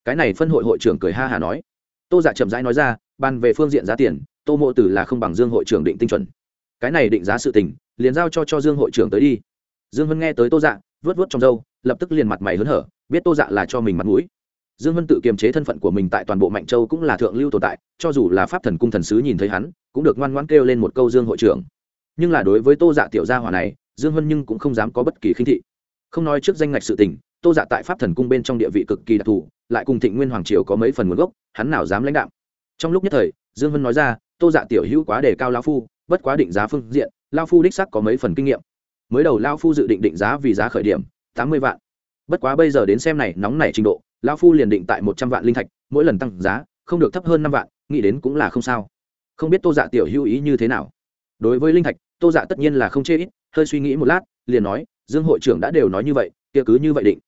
Cái này phân hội hội trưởng cười ha hà nói. Tô dạ chậm rãi nói ra bàn về phương diện giá tiền, tô mộ tử là không bằng dương hội trưởng định tinh chuẩn. Cái này định giá sự tình liền giao cho cho dương hội trưởng tới đi. Dương vân nghe tới tô dạ vớt vớt trong râu, lập tức liền mặt mày hớn hở, biết tô dạ là cho mình mặt mũi. Dương vân tự kiềm chế thân phận của mình tại toàn bộ mạnh châu cũng là thượng lưu tồn tại, cho dù là pháp thần cung thần sứ nhìn thấy hắn, cũng được ngoan ngoãn kêu lên một câu dương hội trưởng. Nhưng là đối với tô dạ tiểu gia hỏa này, dương vân nhưng cũng không dám có bất kỳ khinh thị. Không nói trước danh ngạch sự tình, tô dạ tại pháp thần cung bên trong địa vị cực kỳ đặc thù, lại cùng thịnh nguyên hoàng triều có mấy phần nguồn gốc, hắn nào dám lãnh đạo trong lúc nhất thời, dương vân nói ra, tô dạ tiểu hữu quá đề cao lao phu bất quá định giá phương diện, lao phu đích sắc có mấy phần kinh nghiệm. Mới đầu lao phu dự định định giá vì giá khởi điểm, tám mươi vạn. Bất quá bây giờ đến xem này nóng nảy trình độ, lao phu liền định tại một trăm vạn linh thạch, mỗi lần tăng giá, không được thấp hơn năm vạn, nghĩ đến cũng là không sao. Không biết tô dạ tiểu hữu ý như thế nào? Đối với linh thạch, tô dạ tất nhiên là không chê ít, hơi suy nghĩ một lát, liền nói, dương hội trưởng đã đều nói như vậy, kia cứ như vậy định.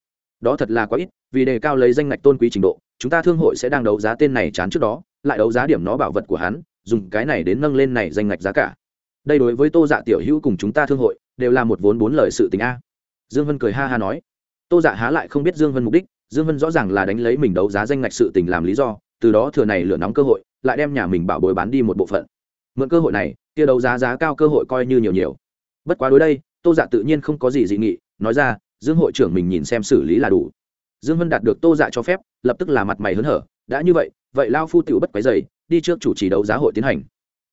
Đó thật là quá ít, vì đề cao lấy danh ngạch tôn quý trình độ, chúng ta thương hội sẽ đang đấu giá tên này chán trước đó, lại đấu giá điểm nó bảo vật của hắn dùng cái này đến nâng lên này danh ngạch giá cả. Đây đối với tô dạ tiểu hữu cùng chúng ta thương hội, đều là một vốn bốn lời sự tình a. Dương vân cười ha ha nói. Tô dạ há lại không biết dương vân mục đích, dương vân rõ ràng là đánh lấy mình đấu giá danh ngạch sự tình làm lý do, từ đó thừa này lửa nóng cơ hội, lại đem nhà mình bảo bối bán đi một bộ phận. Mượn cơ hội này tia đấu giá giá cao cơ hội coi như nhiều nhiều. Bất quá đối đây, tô dạ tự nhiên không có gì dị nghị, nói ra, dương hội trưởng mình nhìn xem xử lý là đủ. Dương vân đạt được tô dạ cho phép, lập tức là mặt mày hớn hở, đã như vậy vậy lao phu tiểu bất quấy dày đi trước chủ trì đấu giá hội tiến hành.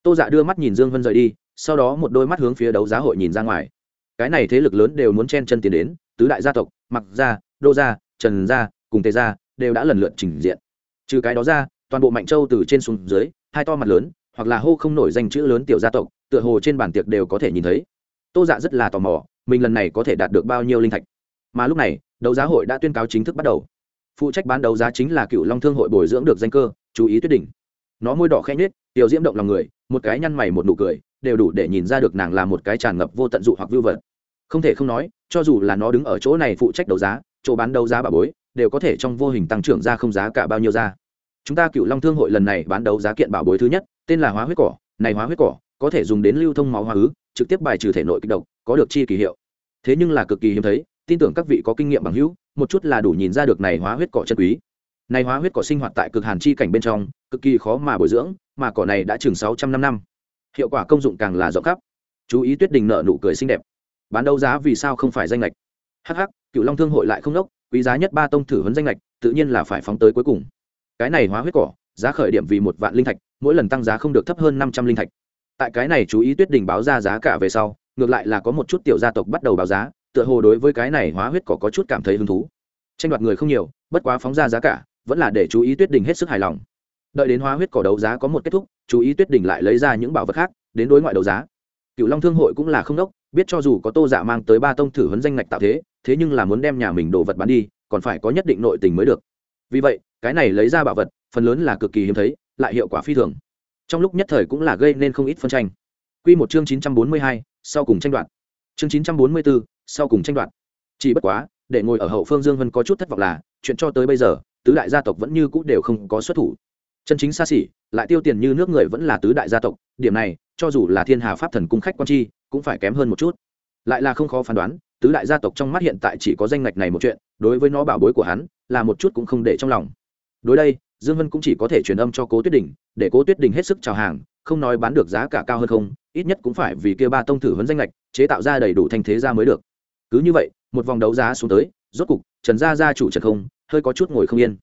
Tô dạ đưa mắt nhìn dương vân rời đi, sau đó một đôi mắt hướng phía đấu giá hội nhìn ra ngoài. Cái này thế lực lớn đều muốn chen chân tiến đến, tứ đại gia tộc, mặc gia, đô gia, trần gia, cùng tề gia đều đã lần lượt trình diện. Trừ cái đó ra, toàn bộ mạnh châu từ trên xuống dưới, hai to mặt lớn, hoặc là hô không nổi danh chữ lớn tiểu gia tộc, tựa hồ trên bản tiệc đều có thể nhìn thấy. Tô dạ rất là tò mò, mình lần này có thể đạt được bao nhiêu linh thạch. Mà lúc này, đấu giá hội đã tuyên cáo chính thức bắt đầu. Phụ trách bán đấu giá chính là cựu long thương hội bồi dưỡng được danh cơ, chú ý tuyết đỉnh nó môi đỏ khẽ nhếch, tiểu diễm động lòng người, một cái nhăn mày một nụ cười, đều đủ để nhìn ra được nàng là một cái tràn ngập vô tận dụ hoặc vưu vật. Không thể không nói, cho dù là nó đứng ở chỗ này phụ trách đấu giá, chỗ bán đấu giá bà bối, đều có thể trong vô hình tăng trưởng ra không giá cả bao nhiêu ra. Chúng ta cựu long thương hội lần này bán đấu giá kiện bảo bối thứ nhất, tên là hóa huyết cỏ. Này hóa huyết cỏ, có thể dùng đến lưu thông máu hóa ứ, trực tiếp bài trừ thể nội kích độc, có được chi kỳ hiệu. Thế nhưng là cực kỳ hiếm thấy, tin tưởng các vị có kinh nghiệm bằng hữu, một chút là đủ nhìn ra được này hóa huyết cỏ chân quý này hóa huyết cỏ sinh hoạt tại cực hàn chi cảnh bên trong, cực kỳ khó mà bồi dưỡng, mà cỏ này đã chừng sáu trăm năm năm. Hiệu quả công dụng càng là rộng khắp. Chú ý tuyết đình nợ nụ cười xinh đẹp. Bán đấu giá vì sao không phải danh lệch? Hh cựu long thương hội lại không đốc, quý giá nhất ba tông thử huấn danh lệch, tự nhiên là phải phóng tới cuối cùng. Cái này hóa huyết cỏ, giá khởi điểm vì một vạn linh thạch, mỗi lần tăng giá không được thấp hơn năm trăm linh thạch. Tại cái này chú ý tuyết đình báo ra giá cả về sau, ngược lại là có một chút tiểu gia tộc bắt đầu báo giá, tựa hồ đối với cái này hóa huyết cỏ có chút cảm thấy hứng thú. Tranh đoạt người không nhiều, bất quá phóng ra giá cả vẫn là để chú ý tuyết đình hết sức hài lòng. Đợi đến hóa huyết cỏ đấu giá có một kết thúc chú ý tuyết đình lại lấy ra những bảo vật khác đến đối ngoại đấu giá. Cựu long thương hội cũng là không đốc biết cho dù có tô dạ mang tới ba tông thử huấn danh ngạch tạo thế thế nhưng là muốn đem nhà mình đồ vật bán đi còn phải có nhất định nội tình mới được. Vì vậy cái này lấy ra bảo vật phần lớn là cực kỳ hiếm thấy lại hiệu quả phi thường. Trong lúc nhất thời cũng là gây nên không ít phân tranh. Quy một chương 942, sau cùng tranh đoạt. Chương 944, sau cùng tranh đoạt. Chỉ bất quá, để ngồi ở hậu phương Dương Vân có chút thất vọng là, chuyện cho tới bây giờ, tứ đại gia tộc vẫn như cũ đều không có xuất thủ. Chân chính xa xỉ, lại tiêu tiền như nước người vẫn là tứ đại gia tộc, điểm này, cho dù là Thiên Hà Pháp Thần cung khách quan chi, cũng phải kém hơn một chút. Lại là không khó phán đoán, tứ đại gia tộc trong mắt hiện tại chỉ có danh ngạch này một chuyện, đối với nó bảo bối của hắn, là một chút cũng không để trong lòng. Đối đây, Dương Vân cũng chỉ có thể truyền âm cho Cố Tuyết Đình, để Cố Tuyết Đình hết sức chào hàng, không nói bán được giá cả cao hơn không, ít nhất cũng phải vì kia ba tông thử vấn danh lệch, chế tạo ra đầy đủ thanh thế ra mới được. Cứ như vậy, một vòng đấu giá xuống tới, rốt cục, Trần gia gia chủ Trần Không, hơi có chút ngồi không yên.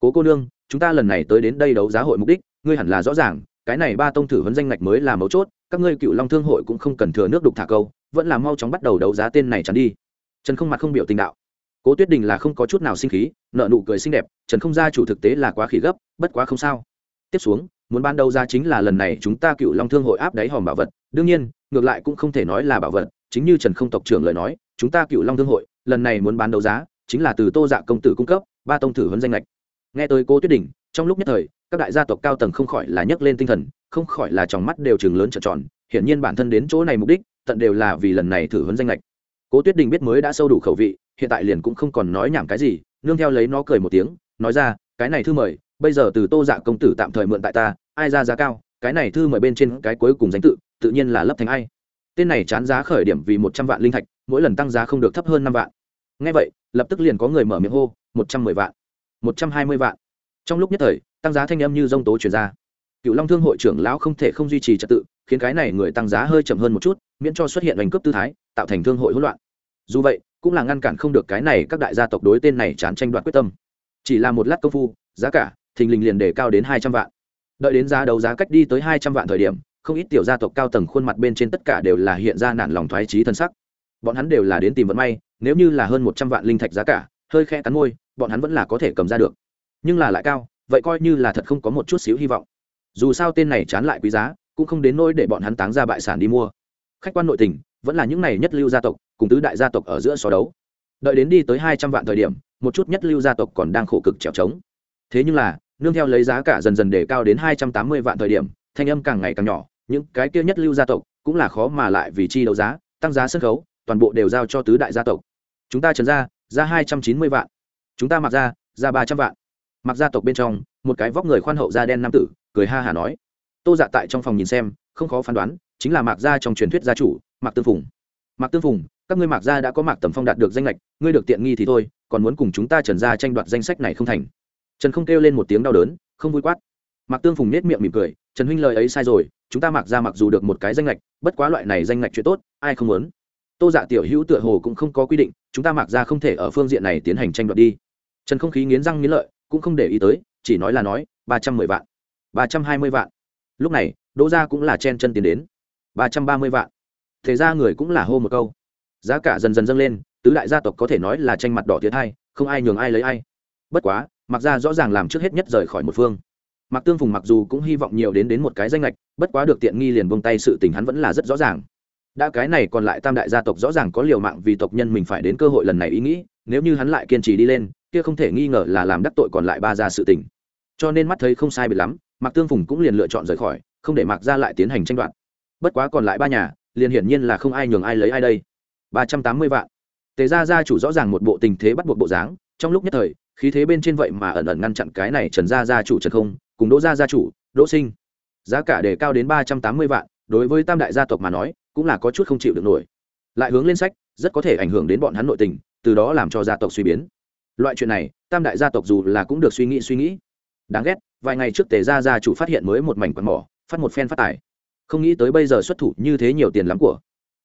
Cố cô nương, chúng ta lần này tới đến đây đấu giá hội mục đích, ngươi hẳn là rõ ràng, cái này ba tông thử vấn danh ngạch mới là mấu chốt, các ngươi Cựu Long Thương hội cũng không cần thừa nước đục thả câu, vẫn là mau chóng bắt đầu đấu giá tên này chắn đi. Trần Không mặt không biểu tình đạo. cố tuyết đình là không có chút nào sinh khí nợ nụ cười xinh đẹp trần không gia chủ thực tế là quá khỉ gấp bất quá không sao tiếp xuống muốn ban đầu ra chính là lần này chúng ta cựu long thương hội áp đáy hòm bảo vật đương nhiên ngược lại cũng không thể nói là bảo vật chính như trần không tộc trưởng lời nói chúng ta cựu long thương hội lần này muốn bán đấu giá chính là từ tô dạ công tử cung cấp, ba tông thử huấn danh lệch nghe tới cô tuyết đình trong lúc nhất thời, các đại gia tộc cao tầng không khỏi là nhấc lên tinh thần, không khỏi là trong mắt đều chừng lớn trợn tròn, hiển nhiên bản thân đến chỗ này mục đích, tận đều là vì lần này thử huấn danh lệch cố tuyết đình biết mới đã sâu đủ khẩu vị, hiện tại liền cũng không còn nói nhảm cái gì, nương theo lấy nó cười một tiếng, nói ra, cái này thư mời, bây giờ từ tô dạ công tử tạm thời mượn tại ta, ai ra giá cao, cái này thư mời bên trên cái cuối cùng danh tự tự nhiên là lấp thành ai. Tên này chán giá khởi điểm vì một trăm vạn linh thạch, mỗi lần tăng giá không được thấp hơn năm vạn. Ngay vậy lập tức liền có người mở miệng hô, một trăm mười vạn, một trăm hai mươi vạn. Trong lúc nhất thời, tăng giá thanh âm như dông tố chuyển ra. Cựu long thương hội trưởng lão không thể không duy trì trật tự, khiến cái này người tăng giá hơi chậm hơn một chút, miễn cho xuất hiện đánh cướp tư thái, tạo thành thương hội hỗn loạn. Dù vậy, cũng là ngăn cản không được cái này các đại gia tộc đối tên này chán tranh đoạt quyết tâm. Chỉ là một lát công phu, giá cả, thình lình liền đề cao đến hai trăm vạn. Đợi đến giá đấu giá cách đi tới hai trăm vạn thời điểm, không ít tiểu gia tộc cao tầng khuôn mặt bên trên tất cả đều là hiện ra nản lòng thoái trí thân sắc. Bọn hắn đều là đến tìm vận may nếu như là hơn một trăm vạn linh thạch giá cả, hơi khe cắn môi, bọn hắn vẫn là có thể cầm ra được. Nhưng là lại cao, vậy coi như là thật không có một chút xíu hy vọng. Dù sao tên này chán lại quý giá, cũng không đến nỗi để bọn hắn táng ra bại sản đi mua. Khách quan nội tình, vẫn là những này nhất lưu gia tộc, cùng tứ đại gia tộc ở giữa so đấu. Đợi đến đi tới hai trăm vạn thời điểm, một chút nhất lưu gia tộc còn đang khổ cực trèo trống. Thế nhưng là, nương theo lấy giá cả dần dần để cao đến hai trăm tám mươi vạn thời điểm, thanh âm càng ngày càng nhỏ, những cái kia nhất lưu gia tộc cũng là khó mà lại vì chi đấu giá, tăng giá sân khấu toàn bộ đều giao cho tứ đại gia tộc. Chúng ta trần gia, ra hai trăm chín mươi vạn. Chúng ta mặc ra ra ba trăm vạn. Mặc gia tộc bên trong một cái vóc người khoan hậu da đen nam tử cười ha hả nói. Tô dạ tại trong phòng nhìn xem không khó phán đoán chính là mạc gia trong truyền thuyết gia chủ mạc tương phùng. Mạc tương phùng các ngươi mạc gia đã có mạc tầm phong đạt được danh lệch ngươi được tiện nghi thì thôi còn muốn cùng chúng ta trần gia tranh đoạt danh sách này không thành. Trần không kêu lên một tiếng đau đớn không vui quát. Mạc tương phùng nết miệng mỉm cười trần huynh lời ấy sai rồi chúng ta mạc gia mặc dù được một cái danh lệch bất quá loại này danh lệch chuyện tốt ai không muốn? Tô dạ tiểu hữu tựa hồ cũng không có quy định, chúng ta mặc ra không thể ở phương diện này tiến hành tranh đoạt đi. Trần không khí nghiến răng nghiến lợi, cũng không để ý tới, chỉ nói là nói, ba trăm mười vạn. ba trăm hai mươi vạn. Lúc này, đỗ gia cũng là chen chân tiến đến. ba trăm ba mươi vạn. Thế ra người cũng là hô một câu. Giá cả dần dần dâng lên, tứ đại gia tộc có thể nói là tranh mặt đỏ thiệt hai, không ai nhường ai lấy ai. Bất quá, mặc ra rõ ràng làm trước hết nhất rời khỏi một phương. Mặc tương phùng mặc dù cũng hy vọng nhiều đến đến một cái danh lệch bất quá được tiện nghi liền buông tay sự tình hắn vẫn là rất rõ ràng đã cái này còn lại tam đại gia tộc rõ ràng có liều mạng vì tộc nhân mình phải đến cơ hội lần này ý nghĩ, nếu như hắn lại kiên trì đi lên, kia không thể nghi ngờ là làm đắc tội còn lại ba gia sự tình. Cho nên mắt thấy không sai biệt lắm, mạc tương phùng cũng liền lựa chọn rời khỏi, không để mạc gia lại tiến hành tranh đoạt. Bất quá còn lại ba nhà, liền hiển nhiên là không ai nhường ai lấy ai đây. Ba trăm tám mươi vạn. Tề gia gia chủ rõ ràng một bộ tình thế bắt buộc bộ dáng, trong lúc nhất thời, khí thế bên trên vậy mà ẩn ẩn ngăn chặn cái này trần gia gia chủ trần không, cùng đỗ gia gia chủ, đỗ sinh. Giá cả đề cao đến ba trăm tám mươi vạn, đối với tam đại gia tộc mà nói cũng là có chút không chịu được nổi. Lại hướng lên sách, rất có thể ảnh hưởng đến bọn hắn nội tình, từ đó làm cho gia tộc suy biến. Loại chuyện này, tam đại gia tộc dù là cũng được suy nghĩ suy nghĩ. Đáng ghét, vài ngày trước tề gia gia chủ phát hiện mới một mảnh quần mỏ, phát một phen phát tài. Không nghĩ tới bây giờ xuất thủ như thế nhiều tiền lắm của.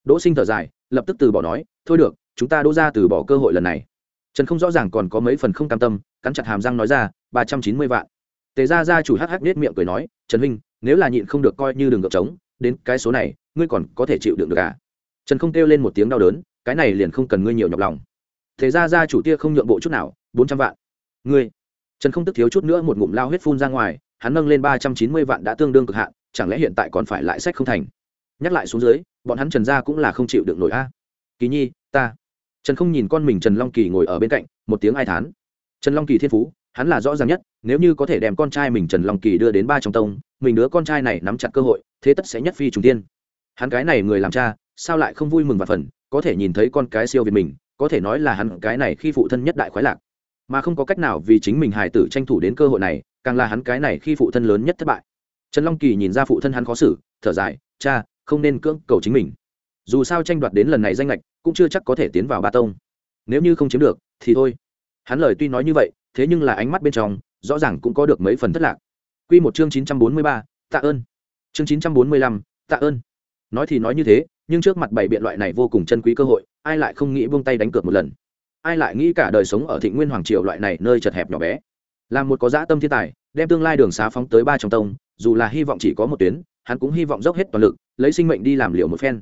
Đỗ sinh thở dài, lập tức từ bỏ nói, thôi được, chúng ta đỗ ra từ bỏ cơ hội lần này. Trần không rõ ràng còn có mấy phần không cam tâm, cắn chặt hàm răng nói ra, ba trăm chín mươi vạn. Tề gia gia chủ hh nết miệng cười nói, trần huynh, nếu là nhịn không được coi như đường gợp trống, đến cái số này ngươi còn có thể chịu đựng được à? Trần không kêu lên một tiếng đau đớn, cái này liền không cần ngươi nhiều nhọc lòng. Thế ra gia chủ tia không nhượng bộ chút nào, bốn trăm vạn. Ngươi. Trần không tức thiếu chút nữa một ngụm lao huyết phun ra ngoài, hắn nâng lên ba trăm chín mươi vạn đã tương đương cực hạn, chẳng lẽ hiện tại còn phải lại sách không thành? Nhắc lại xuống dưới, bọn hắn trần gia cũng là không chịu được nổi a. Kỳ nhi, ta. Trần không nhìn con mình trần long kỳ ngồi ở bên cạnh, một tiếng ai thán. Trần long kỳ thiên phú, hắn là rõ ràng nhất, nếu như có thể đem con trai mình trần long kỳ đưa đến ba trong tông, mình đứa con trai này nắm chặt cơ hội, thế tất sẽ nhất phi trùng tiên hắn cái này người làm cha, sao lại không vui mừng và phần, có thể nhìn thấy con cái siêu việt mình, có thể nói là hắn cái này khi phụ thân nhất đại khoái lạc. Mà không có cách nào vì chính mình hài tử tranh thủ đến cơ hội này, càng là hắn cái này khi phụ thân lớn nhất thất bại. Trần long kỳ nhìn ra phụ thân hắn khó xử, thở dài, cha, không nên cưỡng cầu chính mình. Dù sao tranh đoạt đến lần này danh lệch, cũng chưa chắc có thể tiến vào ba tông. Nếu như không chiếm được, thì thôi. Hắn lời tuy nói như vậy, thế nhưng là ánh mắt bên trong, rõ ràng cũng có được mấy phần thất lạc. Q một chương chín trăm bốn mươi ba, tạ ơn. Chương chín trăm bốn mươi lăm, tạ ơn nói thì nói như thế, nhưng trước mặt bảy biện loại này vô cùng chân quý cơ hội, ai lại không nghĩ buông tay đánh cược một lần? Ai lại nghĩ cả đời sống ở thịnh nguyên hoàng triều loại này nơi chật hẹp nhỏ bé? Là một có dã tâm thiên tài, đem tương lai đường xá phóng tới ba trong tông, dù là hy vọng chỉ có một tuyến, hắn cũng hy vọng dốc hết toàn lực, lấy sinh mệnh đi làm liệu một phen.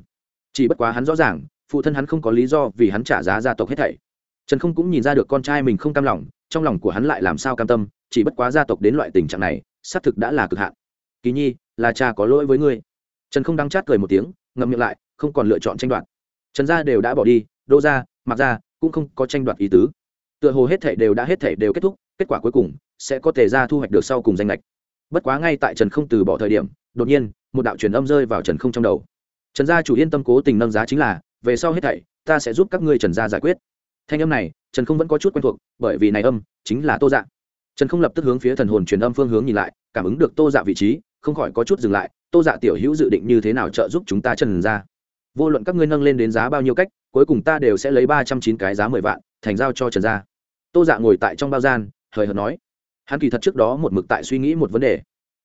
Chỉ bất quá hắn rõ ràng, phụ thân hắn không có lý do vì hắn trả giá gia tộc hết thảy. Trần không cũng nhìn ra được con trai mình không cam lòng, trong lòng của hắn lại làm sao cam tâm, chỉ bất quá gia tộc đến loại tình trạng này, xác thực đã là cực hạn. Kỳ nhi, là cha có lỗi với ngươi trần không đăng chát cười một tiếng, ngậm miệng lại, không còn lựa chọn tranh đoạt. Trần gia đều đã bỏ đi đô gia mặc gia cũng không có tranh đoạt ý tứ. Tựa hồ hết thể đều đã hết thể đều kết thúc, kết quả cuối cùng sẽ có thể ra thu hoạch được sau cùng danh lệch bất quá ngay tại trần không từ bỏ thời điểm, đột nhiên, một đạo truyền âm rơi vào trần không trong đầu. Trần gia chủ yên tâm cố tình nâng giá chính là, về sau hết thảy, ta sẽ giúp các ngươi trần gia giải quyết. Thanh âm này, trần không vẫn có chút quen thuộc, bởi vì này âm chính là tô dạ. Trần không lập tức hướng phía thần hồn truyền âm phương hướng nhìn lại, cảm ứng được tô dạ vị trí, không khỏi có chút dừng lại tô dạ tiểu hữu dự định như thế nào trợ giúp chúng ta trần ra? Vô luận các ngươi nâng lên đến giá bao nhiêu cách, cuối cùng ta đều sẽ lấy ba trăm chín cái giá mười vạn, thành giao cho trần gia tô dạ ngồi tại trong bao gian, hời hợt nói. Hắn kỳ thật trước đó một mực tại suy nghĩ một vấn đề.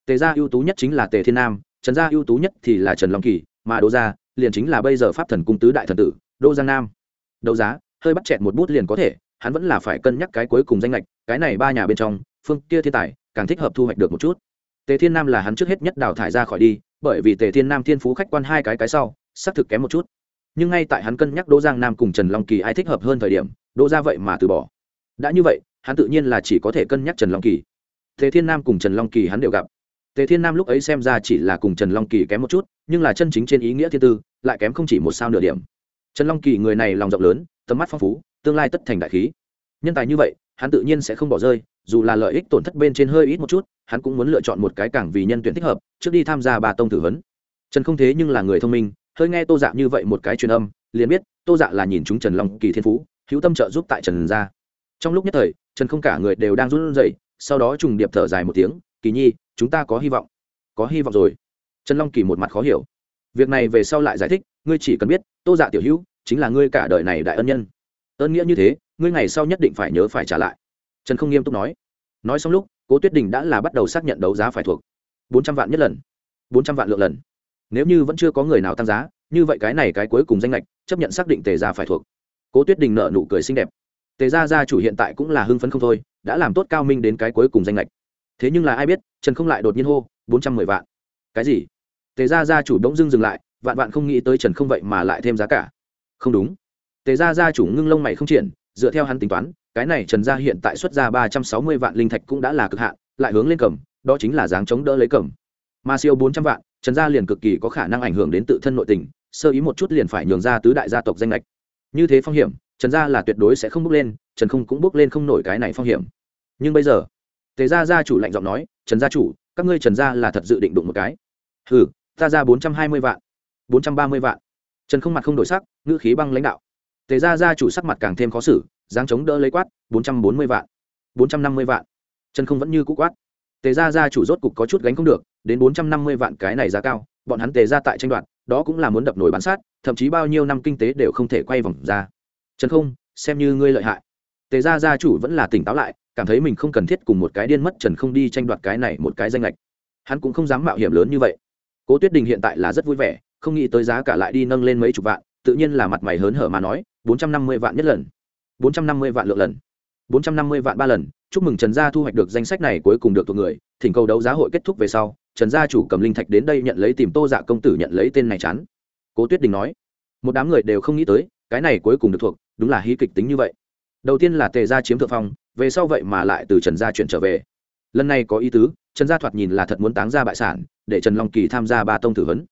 Tề gia ưu tú nhất chính là tề thiên nam, trần gia ưu tú nhất thì là trần long kỳ, mà đỗ gia liền chính là bây giờ pháp thần cung tứ đại thần tử, đỗ giang nam. Đấu giá, hơi bắt chẹt một bút liền có thể, hắn vẫn là phải cân nhắc cái cuối cùng danh lệch cái này ba nhà bên trong, phương kia thiên tài, càng thích hợp thu hoạch được một chút tề thiên nam là hắn trước hết nhất đào thải ra khỏi đi, bởi vì tề thiên nam thiên phú khách quan hai cái cái sau, xác thực kém một chút. Nhưng ngay tại hắn cân nhắc đỗ giang nam cùng trần long kỳ ai thích hợp hơn thời điểm, đỗ ra vậy mà từ bỏ. Đã như vậy, hắn tự nhiên là chỉ có thể cân nhắc trần long kỳ. Tề thiên nam cùng trần long kỳ hắn đều gặp. Tề thiên nam lúc ấy xem ra chỉ là cùng trần long kỳ kém một chút, nhưng là chân chính trên ý nghĩa thiên tư, lại kém không chỉ một sao nửa điểm. Trần long kỳ người này lòng rộng lớn, tầm mắt phong phú, tương lai tất thành đại khí. Nhân tài như vậy hắn tự nhiên sẽ không bỏ rơi, dù là lợi ích tổn thất bên trên hơi ít một chút, hắn cũng muốn lựa chọn một cái cảng vì nhân tuyển thích hợp, trước đi tham gia bà tông tử vấn trần không thế nhưng là người thông minh, hơi nghe tô dạ như vậy một cái truyền âm, liền biết tô dạ là nhìn chúng trần long kỳ thiên phú, hữu tâm trợ giúp tại trần gia. Trong lúc nhất thời, trần không cả người đều đang run rẩy, sau đó trùng điệp thở dài một tiếng, kỳ nhi, chúng ta có hy vọng. Có hy vọng rồi. Trần long kỳ một mặt khó hiểu. Việc này về sau lại giải thích, ngươi chỉ cần biết, tô dạ tiểu hữu, chính là ngươi cả đời này đại ân nhân. Ơn nghĩa như thế ngươi ngày sau nhất định phải nhớ phải trả lại. Trần không nghiêm túc nói. Nói xong lúc, cố tuyết đình đã là bắt đầu xác nhận đấu giá phải thuộc. Bốn trăm vạn nhất lần. Bốn trăm vạn lượng lần. Nếu như vẫn chưa có người nào tăng giá, như vậy cái này cái cuối cùng danh lệch, chấp nhận xác định tề gia phải thuộc. Cố tuyết đình nợ nụ cười xinh đẹp. Tề gia gia chủ hiện tại cũng là hưng phấn không thôi, đã làm tốt cao minh đến cái cuối cùng danh lệch. Thế nhưng là ai biết, trần không lại đột nhiên hô, bốn trăm mười vạn. Cái gì? Tề gia gia chủ đ ỗ n g dưng dừng lại, vạn vạn không nghĩ tới trần không vậy mà lại thêm giá cả. Không đúng. Tề gia gia chủ ngưng lông mày không triển dựa theo hắn tính toán, cái này trần gia hiện tại xuất ra ba trăm sáu mươi vạn linh thạch cũng đã là cực hạn, lại hướng lên cầm, đó chính là dáng chống đỡ lấy cầm. Mà siêu bốn trăm vạn, trần gia liền cực kỳ có khả năng ảnh hưởng đến tự thân nội tình, sơ ý một chút liền phải nhường ra tứ đại gia tộc danh lệch như thế phong hiểm, trần gia là tuyệt đối sẽ không bước lên, trần không cũng bước lên không nổi cái này phong hiểm. Nhưng bây giờ, tề gia gia chủ lạnh giọng nói, trần gia chủ, các ngươi trần gia là thật dự định đụng một cái. Hừ, ta ra bốn trăm hai mươi vạn, bốn trăm ba mươi vạn. Trần không mặt không đổi sắc, ngữ khí băng lãnh đạo tề gia gia chủ sắc mặt càng thêm khó xử, dáng chống đỡ lấy quát, bốn trăm bốn mươi vạn, bốn trăm năm mươi vạn. Chân không vẫn như cũ quát. Tề gia gia chủ rốt cục có chút gánh không được, đến bốn trăm năm mươi vạn cái này giá cao, bọn hắn tề gia tại tranh đoạt, đó cũng là muốn đập nổi bán sát, thậm chí bao nhiêu năm kinh tế đều không thể quay vòng ra. Chân không, xem như ngươi lợi hại. Tề gia gia chủ vẫn là tỉnh táo lại, cảm thấy mình không cần thiết cùng một cái điên mất trần không đi tranh đoạt cái này một cái danh lệch. Hắn cũng không dám mạo hiểm lớn như vậy. Cố tuyết đình hiện tại là rất vui vẻ, không nghĩ tới giá cả lại đi nâng lên mấy chục vạn, tự nhiên là mặt mày hớn hở mà nói bốn trăm năm mươi vạn nhất lần. bốn trăm năm mươi vạn lượng lần. bốn trăm năm mươi vạn ba lần. Chúc mừng trần gia thu hoạch được danh sách này cuối cùng được thuộc người. Thỉnh cầu đấu giá hội kết thúc về sau, trần gia chủ cầm linh thạch đến đây nhận lấy tìm tô dạ công tử nhận lấy tên này chán. Cố tuyết đình nói, một đám người đều không nghĩ tới, cái này cuối cùng được thuộc, đúng là hí kịch tính như vậy. Đầu tiên là tề gia chiếm thượng phong, về sau vậy mà lại từ trần gia chuyển trở về. Lần này có ý tứ, trần gia thoạt nhìn là thật muốn táng ra bại sản, để trần long kỳ tham gia ba tông thử huấn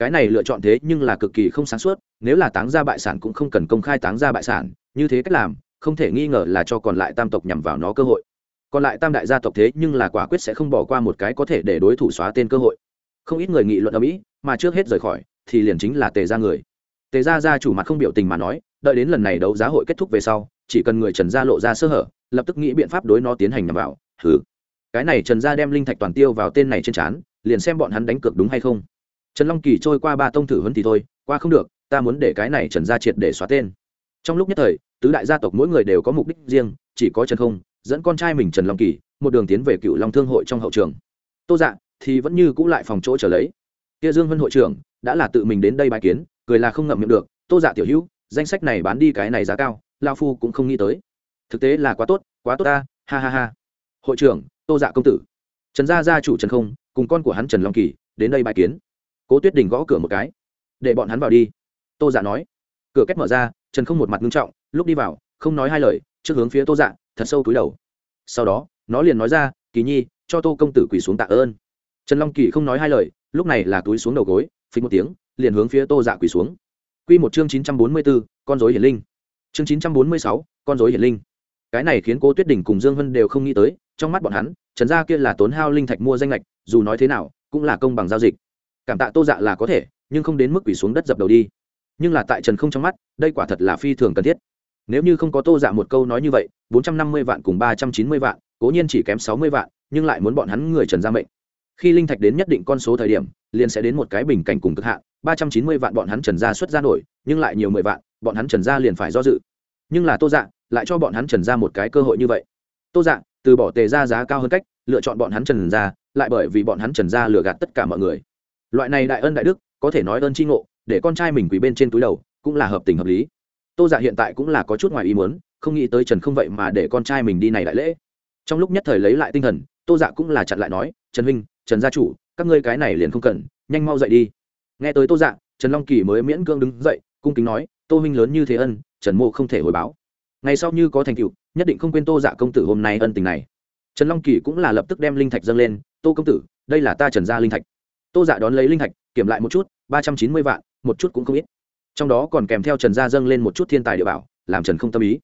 cái này lựa chọn thế nhưng là cực kỳ không sáng suốt, nếu là táng ra bại sản cũng không cần công khai táng ra bại sản, như thế cách làm, không thể nghi ngờ là cho còn lại tam tộc nhằm vào nó cơ hội. Còn lại tam đại gia tộc thế nhưng là quả quyết sẽ không bỏ qua một cái có thể để đối thủ xóa tên cơ hội. Không ít người nghị luận ở mỹ mà trước hết rời khỏi, thì liền chính là tề gia người. Tề gia gia chủ mặt không biểu tình mà nói, đợi đến lần này đấu giá hội kết thúc về sau, chỉ cần người trần gia lộ ra sơ hở, lập tức nghĩ biện pháp đối nó tiến hành nhằm vào, thử. Cái này trần gia đem linh thạch toàn tiêu vào tên này trên trán, liền xem bọn hắn đánh cược đúng hay không trần long kỳ trôi qua ba tông thử huấn thì thôi, qua không được, ta muốn để cái này trần gia triệt để xóa tên. Trong lúc nhất thời, tứ đại gia tộc mỗi người đều có mục đích riêng, chỉ có trần không, dẫn con trai mình trần long kỳ, một đường tiến về cựu long thương hội trong hậu trường. Tô dạ thì vẫn như cũ lại phòng chỗ trở lấy. Kia dương vân hội trưởng đã là tự mình đến đây bài kiến, cười là không ngậm miệng được, tô dạ tiểu hữu, danh sách này bán đi cái này giá cao lao phu cũng không nghĩ tới. Thực tế là quá tốt quá tốt ta, ha ha ha. Hội trưởng, tô dạ công tử. Trần gia gia chủ trần không, cùng con của hắn trần long kỳ, đến đây bài kiến cố tuyết đình gõ cửa một cái. Để bọn hắn vào đi. Tô dạ nói. Cửa kết mở ra, trần không một mặt ngưng trọng, lúc đi vào, không nói hai lời, trước hướng phía tô dạ thật sâu túi đầu. Sau đó, nó liền nói ra, kỳ nhi, cho tô công tử quỳ xuống tạ ơn. Trần long kỳ không nói hai lời, lúc này là túi xuống đầu gối, phình một tiếng, liền hướng phía tô dạ quỳ xuống. Q một chương chín trăm bốn mươi b ố con dối hiển linh. Chương chín trăm bốn mươi sáu, con dối hiển linh. Cái này khiến cô tuyết đình cùng dương hân đều không nghĩ tới, trong mắt bọn hắn, trần gia kia là tốn hao linh thạch mua danh lệch dù nói thế nào, cũng là công bằng giao dịch cảm tạ tô dạ là có thể, nhưng không đến mức quỷ xuống đất dập đầu đi. Nhưng là tại trần không trong mắt, đây quả thật là phi thường cần thiết. Nếu như không có tô dạ một câu nói như vậy, bốn trăm năm mươi vạn cùng ba trăm chín mươi vạn, cố nhiên chỉ kém sáu mươi vạn, nhưng lại muốn bọn hắn người trần ra mệnh. Khi linh thạch đến nhất định con số thời điểm, liền sẽ đến một cái bình cảnh cùng cực hạn, ba trăm chín mươi vạn bọn hắn trần ra xuất ra nổi, nhưng lại nhiều mười vạn, bọn hắn trần ra liền phải do dự. Nhưng là tô dạ lại cho bọn hắn trần ra một cái cơ hội như vậy. Tô dạ từ bỏ tề ra giá cao hơn cách, lựa chọn bọn hắn trần ra lại bởi vì bọn hắn trần ra lừa gạt tất cả mọi người loại này đại ân đại đức, có thể nói ơn tri ngộ, để con trai mình quỳ bên trên túi đầu, cũng là hợp tình hợp lý. Tô dạ hiện tại cũng là có chút ngoài ý muốn, không nghĩ tới trần không vậy mà để con trai mình đi này đại lễ. Trong lúc nhất thời lấy lại tinh thần, tô dạ cũng là chặn lại nói, trần huynh, trần gia chủ, các ngươi cái này liền không cần, nhanh mau dậy đi. Nghe tới tô dạ trần long kỳ mới miễn cương đứng dậy, cung kính nói, tô huynh lớn như thế ân, trần mô không thể hồi báo. Ngày sau như có thành tựu, nhất định không quên tô dạ công tử hôm nay ân tình này. Trần long kỳ cũng là lập tức đem linh thạch dâng lên, tô công tử, đây là ta trần gia linh thạch tô dạ đón lấy linh thạch, kiểm lại một chút, ba trăm chín mươi vạn, một chút cũng không ít. Trong đó còn kèm theo trần gia dâng lên một chút thiên tài địa bảo, làm trần không tâm ý.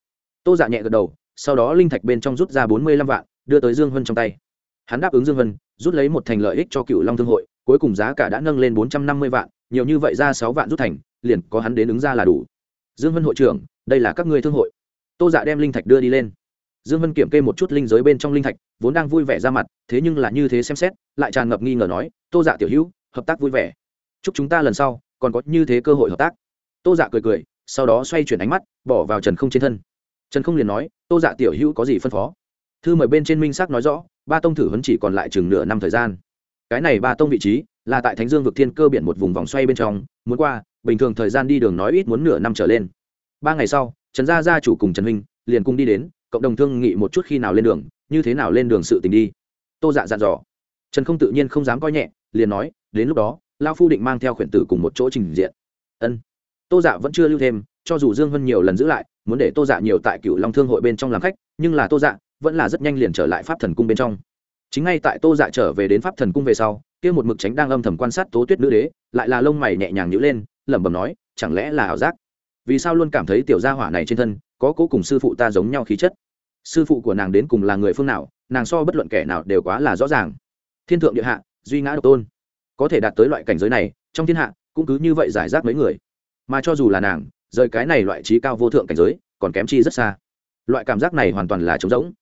Tô dạ nhẹ gật đầu, sau đó linh thạch bên trong rút ra bốn mươi lăm vạn, đưa tới dương hân trong tay. Hắn đáp ứng dương hân rút lấy một thành lợi ích cho cựu long thương hội, cuối cùng giá cả đã nâng lên bốn trăm năm mươi vạn, nhiều như vậy ra sáu vạn rút thành, liền có hắn đến ứng ra là đủ. Dương hân hội trưởng, đây là các ngươi thương hội. Tô dạ đem linh thạch đưa đi lên dương Vân kiểm kê một chút linh giới bên trong linh thạch, vốn đang vui vẻ ra mặt, thế nhưng là như thế xem xét, lại tràn ngập nghi ngờ nói, tô dạ tiểu hữu, hợp tác vui vẻ. Chúc chúng ta lần sau còn có như thế cơ hội hợp tác. Tô dạ cười cười, sau đó xoay chuyển ánh mắt, bỏ vào trần không trên thân. Trần không liền nói, tô dạ tiểu hữu có gì phân phó? Thư mời bên trên minh xác nói rõ, ba tông thử huấn chỉ còn lại chừng nửa năm thời gian. Cái này ba tông vị trí là tại thánh dương vực thiên cơ biển một vùng vòng xoay bên trong, muốn qua, bình thường thời gian đi đường nói ít muốn nửa năm trở lên. Ba ngày sau, trần gia gia chủ cùng trần Minh liền cùng đi đến cộng đồng thương nghị một chút khi nào lên đường, như thế nào lên đường sự tình đi. Tô dạ dặn dò. Trần không tự nhiên không dám coi nhẹ, liền nói, đến lúc đó, lao phu định mang theo khuyển tử cùng một chỗ trình diện. Ân. Tô dạ vẫn chưa lưu thêm, cho dù dương Hân nhiều lần giữ lại, muốn để tô dạ nhiều tại cựu long thương hội bên trong làm khách, nhưng là tô dạ vẫn là rất nhanh liền trở lại pháp thần cung bên trong. Chính ngay tại tô dạ trở về đến pháp thần cung về sau, kia một mực tránh đang âm thầm quan sát tố tuyết nữ đế, lại là lông mày nhẹ nhàng nhữ lên, lẩm bẩm nói, chẳng lẽ là ảo giác? Vì sao luôn cảm thấy tiểu gia hỏa này trên thân có cố cùng sư phụ ta giống nhau khí chất? Sư phụ của nàng đến cùng là người phương nào, nàng so bất luận kẻ nào đều quá là rõ ràng. Thiên thượng địa hạ, duy ngã độc tôn. Có thể đạt tới loại cảnh giới này, trong thiên hạ, cũng cứ như vậy giải rác mấy người. Mà cho dù là nàng, rời cái này loại trí cao vô thượng cảnh giới, còn kém chi rất xa. Loại cảm giác này hoàn toàn là trống rỗng.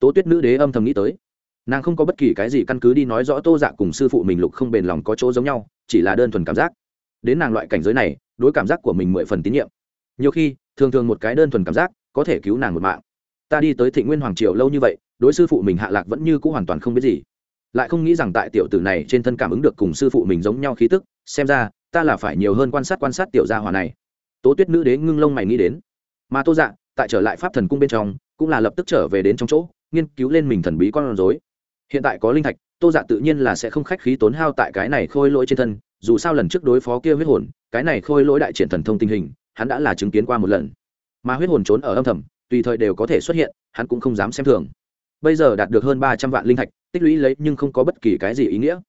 Tố tuyết nữ đế âm thầm nghĩ tới. Nàng không có bất kỳ cái gì căn cứ đi nói rõ tô dạ cùng sư phụ mình lục không bền lòng có chỗ giống nhau, chỉ là đơn thuần cảm giác. Đến nàng loại cảnh giới này, đối cảm giác của mình mười phần tín nhiệm. Nhiều khi, thường thường một cái đơn thuần cảm giác, có thể cứu nàng một mạng ta đi tới Thịnh nguyên hoàng triều lâu như vậy, đối sư phụ mình hạ lạc vẫn như c ũ hoàn toàn không biết gì. Lại không nghĩ rằng tại tiểu tử này trên thân cảm ứng được cùng sư phụ mình giống nhau khí tức, xem ra, ta là phải nhiều hơn quan sát quan sát tiểu gia hòa này. Tố tuyết nữ đế ngưng lông mày nghĩ đến. Mà tô dạ tại trở lại pháp thần cung bên trong, cũng là lập tức trở về đến trong chỗ, nghiên cứu lên mình thần bí con rối. Hiện tại có linh thạch, tô dạ tự nhiên là sẽ không khách khí tốn hao tại cái này khôi lỗi trên thân, dù sao lần trước đối phó kia huyết hồn, cái này khôi lỗi đại triển thần thông tình hình, hắn đã là chứng kiến qua một lần. Mà huyết hồn trốn ở âm thầm tùy thời đều có thể xuất hiện, hắn cũng không dám xem thường. Bây giờ đạt được hơn ba trăm vạn linh thạch, tích lũy lấy nhưng không có bất kỳ cái gì ý nghĩa.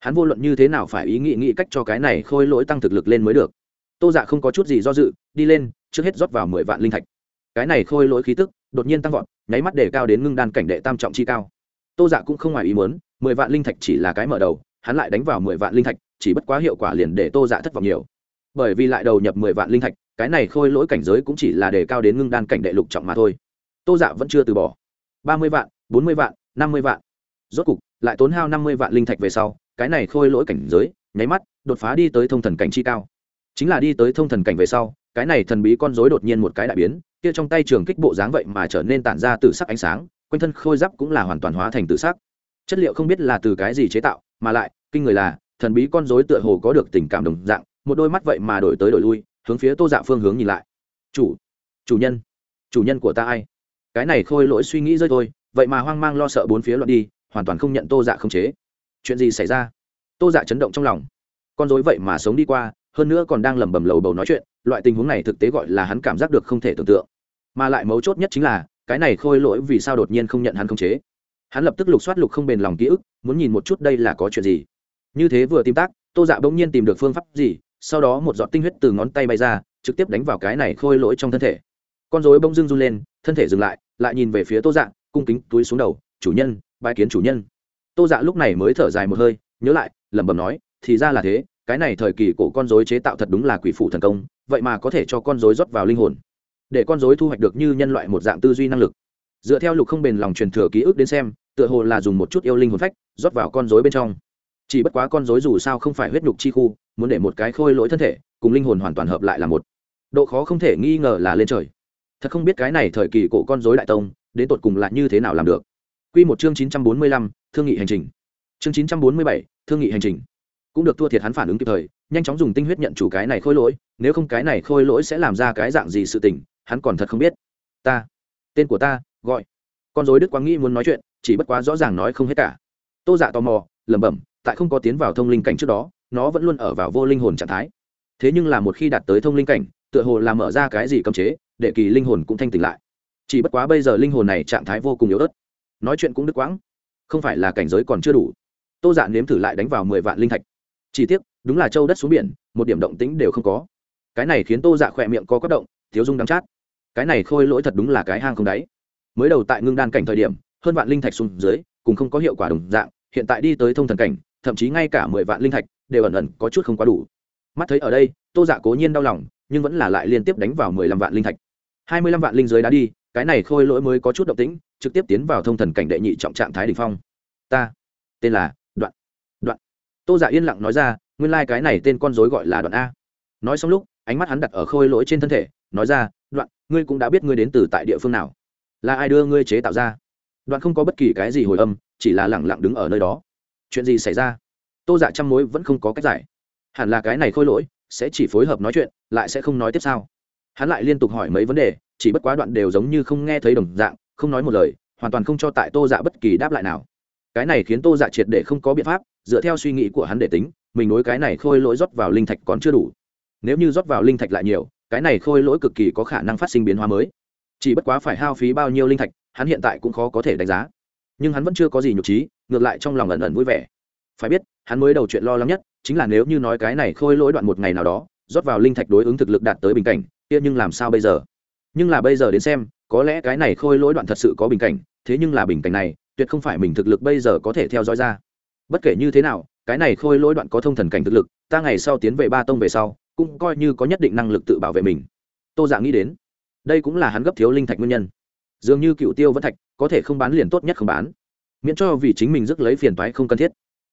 Hắn vô luận như thế nào phải ý nghĩ nghĩ cách cho cái này khôi lỗi tăng thực lực lên mới được. Tô dạ không có chút gì do dự, đi lên, trước hết rót vào mười vạn linh thạch. Cái này khôi lỗi khí tức, đột nhiên tăng vọt, nháy mắt để cao đến ngưng đan cảnh đệ tam trọng chi cao. Tô dạ cũng không ngoài ý muốn, mười vạn linh thạch chỉ là cái mở đầu, hắn lại đánh vào mười vạn linh thạch, chỉ bất quá hiệu quả liền để tô dạ thất vọng nhiều. Bởi vì lại đầu nhập mười vạn linh thạch cái này khôi lỗi cảnh giới cũng chỉ là đề cao đến ngưng đan cảnh đệ lục trọng mà thôi. Tô dạ vẫn chưa từ bỏ. Ba mươi vạn, bốn mươi vạn, năm mươi vạn. Rốt cục, lại tốn hao năm mươi vạn linh thạch về sau, cái này khôi lỗi cảnh giới, nháy mắt, đột phá đi tới thông thần cảnh chi cao. Chính là đi tới thông thần cảnh về sau, cái này thần bí con rối đột nhiên một cái đại biến, kia trong tay trường kích bộ dáng vậy mà trở nên tản ra từ sắc ánh sáng, quanh thân khôi giáp cũng là hoàn toàn hóa thành tự sắc. Chất liệu không biết là từ cái gì chế tạo, mà lại, kinh người là, thần bí con rối tựa hồ có được tình cảm đồng dạng, một đôi mắt vậy mà đổi tới đổi lui hướng phía tô dạ phương hướng nhìn lại. Chủ chủ nhân chủ nhân của ta ai? Cái này khôi lỗi suy nghĩ rơi thôi, vậy mà hoang mang lo sợ bốn phía loạn đi, hoàn toàn không nhận tô dạ không chế. Chuyện gì xảy ra? Tô dạ chấn động trong lòng. Con dối vậy mà sống đi qua, hơn nữa còn đang lẩm bẩm lầu bầu nói chuyện, loại tình huống này thực tế gọi là hắn cảm giác được không thể tưởng tượng. Mà lại mấu chốt nhất chính là, cái này khôi lỗi vì sao đột nhiên không nhận hắn không chế? Hắn lập tức lục soát lục không bền lòng ký ức, muốn nhìn một chút đây là có chuyện gì. Như thế vừa tìm tác, tô dạ bỗng nhiên tìm được phương pháp gì sau đó một giọt tinh huyết từ ngón tay bay ra, trực tiếp đánh vào cái này khôi lỗi trong thân thể. Con dối bông dưng run lên, thân thể dừng lại lại nhìn về phía tô dạ cung kính túi xuống đầu, chủ nhân bãi kiến chủ nhân. Tô dạ lúc này mới thở dài một hơi, nhớ lại, lẩm bẩm nói, thì ra là thế, cái này thời kỳ cổ con dối chế tạo thật đúng là quỷ phủ thần công, vậy mà có thể cho con dối rót vào linh hồn. Để con dối thu hoạch được như nhân loại một dạng tư duy năng lực. Dựa theo lục không bền lòng truyền thừa ký ức đến xem, tựa hồ là dùng một chút yêu linh hồn phách rót vào con dối bên trong chỉ bất quá con dối dù sao không phải huyết nhục chi khu, muốn để một cái khôi lỗi thân thể, cùng linh hồn hoàn toàn hợp lại là một. Độ khó không thể nghi ngờ là lên trời. Thật không biết cái này thời kỳ cổ con dối đại tông, đến tột cùng là như thế nào làm được. Q một chương chín trăm bốn mươi lăm, thương nghị hành trình. Chương chín trăm bốn mươi bảy, thương nghị hành trình. Cũng được thua thiệt hắn phản ứng kịp thời, nhanh chóng dùng tinh huyết nhận chủ cái này khôi lỗi, nếu không cái này khôi lỗi sẽ làm ra cái dạng gì sự tình, hắn còn thật không biết. Ta, tên của ta, gọi. Con dối đức quang nghĩ muốn nói chuyện, chỉ bất quá rõ ràng nói không hết cả. Tô dạ tò mò, lẩm bẩm tại không có tiến vào thông linh cảnh trước đó, nó vẫn luôn ở vào vô linh hồn trạng thái. Thế nhưng là một khi đạt tới thông linh cảnh, tựa hồ làm mở ra cái gì cấm chế, để kỳ linh hồn cũng thanh tỉnh lại. Chỉ bất quá bây giờ linh hồn này trạng thái vô cùng yếu ớt. Nói chuyện cũng đứt quãng. Không phải là cảnh giới còn chưa đủ. Tô dạ nếm thử lại đánh vào mười vạn linh thạch. Chỉ tiếc, đúng là châu đất xuống biển, một điểm động tĩnh đều không có. Cái này khiến tô dạ khỏe miệng có quất động, thiếu dung đắm chát. Cái này khôi lỗi thật đúng là cái hang không đáy. Mới đầu tại ngưng đan cảnh thời điểm, hơn vạn linh thạch xuống dưới, cùng không có hiệu quả đồng dạng, hiện tại đi tới thông thần cảnh thậm chí ngay cả mười vạn linh thạch đều ẩn ẩn có chút không quá đủ. Mắt thấy ở đây, tô dạ cố nhiên đau lòng, nhưng vẫn là lại liên tiếp đánh vào mười lăm vạn linh thạch. Hai mươi lăm vạn linh giới đã đi, cái này khôi lỗi mới có chút động tĩnh, trực tiếp tiến vào thông thần cảnh đệ nhị trọng trạng thái đ ỉ n h phong. Ta, tên là đoạn đoạn. Tô giả dạ yên lặng nói ra, nguyên lai、like、cái này tên con dối gọi là đoạn a. Nói xong lúc, ánh mắt hắn đặt ở khôi lỗi trên thân thể, nói ra, đoạn, ngươi cũng đã biết ngươi đến từ tại địa phương nào. Là ai đưa ngươi chế tạo ra? Đoạn không có bất kỳ cái gì hồi âm, chỉ là lẳng lặng đứng ở nơi đó chuyện gì xảy ra? Tô dạ trăm mối vẫn không có cách giải. Hẳn là cái này khôi lỗi, sẽ chỉ phối hợp nói chuyện, lại sẽ không nói tiếp sao? Hắn lại liên tục hỏi mấy vấn đề, chỉ bất quá đoạn đều giống như không nghe thấy đồng dạng, không nói một lời, hoàn toàn không cho tại tô dạ bất kỳ đáp lại nào. Cái này khiến tô dạ triệt để không có biện pháp, dựa theo suy nghĩ của hắn để tính, mình nối cái này khôi lỗi rót vào linh thạch còn chưa đủ. Nếu như rót vào linh thạch lại nhiều, cái này khôi lỗi cực kỳ có khả năng phát sinh biến hóa mới. Chỉ bất quá phải hao phí bao nhiêu linh thạch, hắn hiện tại cũng khó có thể đánh giá nhưng hắn vẫn chưa có gì nhục trí, ngược lại trong lòng ẩn ẩn vui vẻ. Phải biết, hắn mới đầu chuyện lo lắng nhất, chính là nếu như nói cái này khôi lỗi đoạn một ngày nào đó, rót vào linh thạch đối ứng thực lực đạt tới bình cảnh, kia nhưng làm sao bây giờ? Nhưng là bây giờ đến xem, có lẽ cái này khôi lỗi đoạn thật sự có bình cảnh, thế nhưng là bình cảnh này, tuyệt không phải mình thực lực bây giờ có thể theo dõi ra. Bất kể như thế nào, cái này khôi lỗi đoạn có thông thần cảnh thực lực, ta ngày sau tiến về ba tông về sau, cũng coi như có nhất định năng lực tự bảo vệ mình. Tô dạ nghĩ đến, đây cũng là hắn gấp thiếu linh thạch nguyên nhân. Dường như cựu tiêu vẫn thạch có thể không bán liền tốt nhất không bán. Miễn cho vì chính mình rước lấy phiền toái không cần thiết.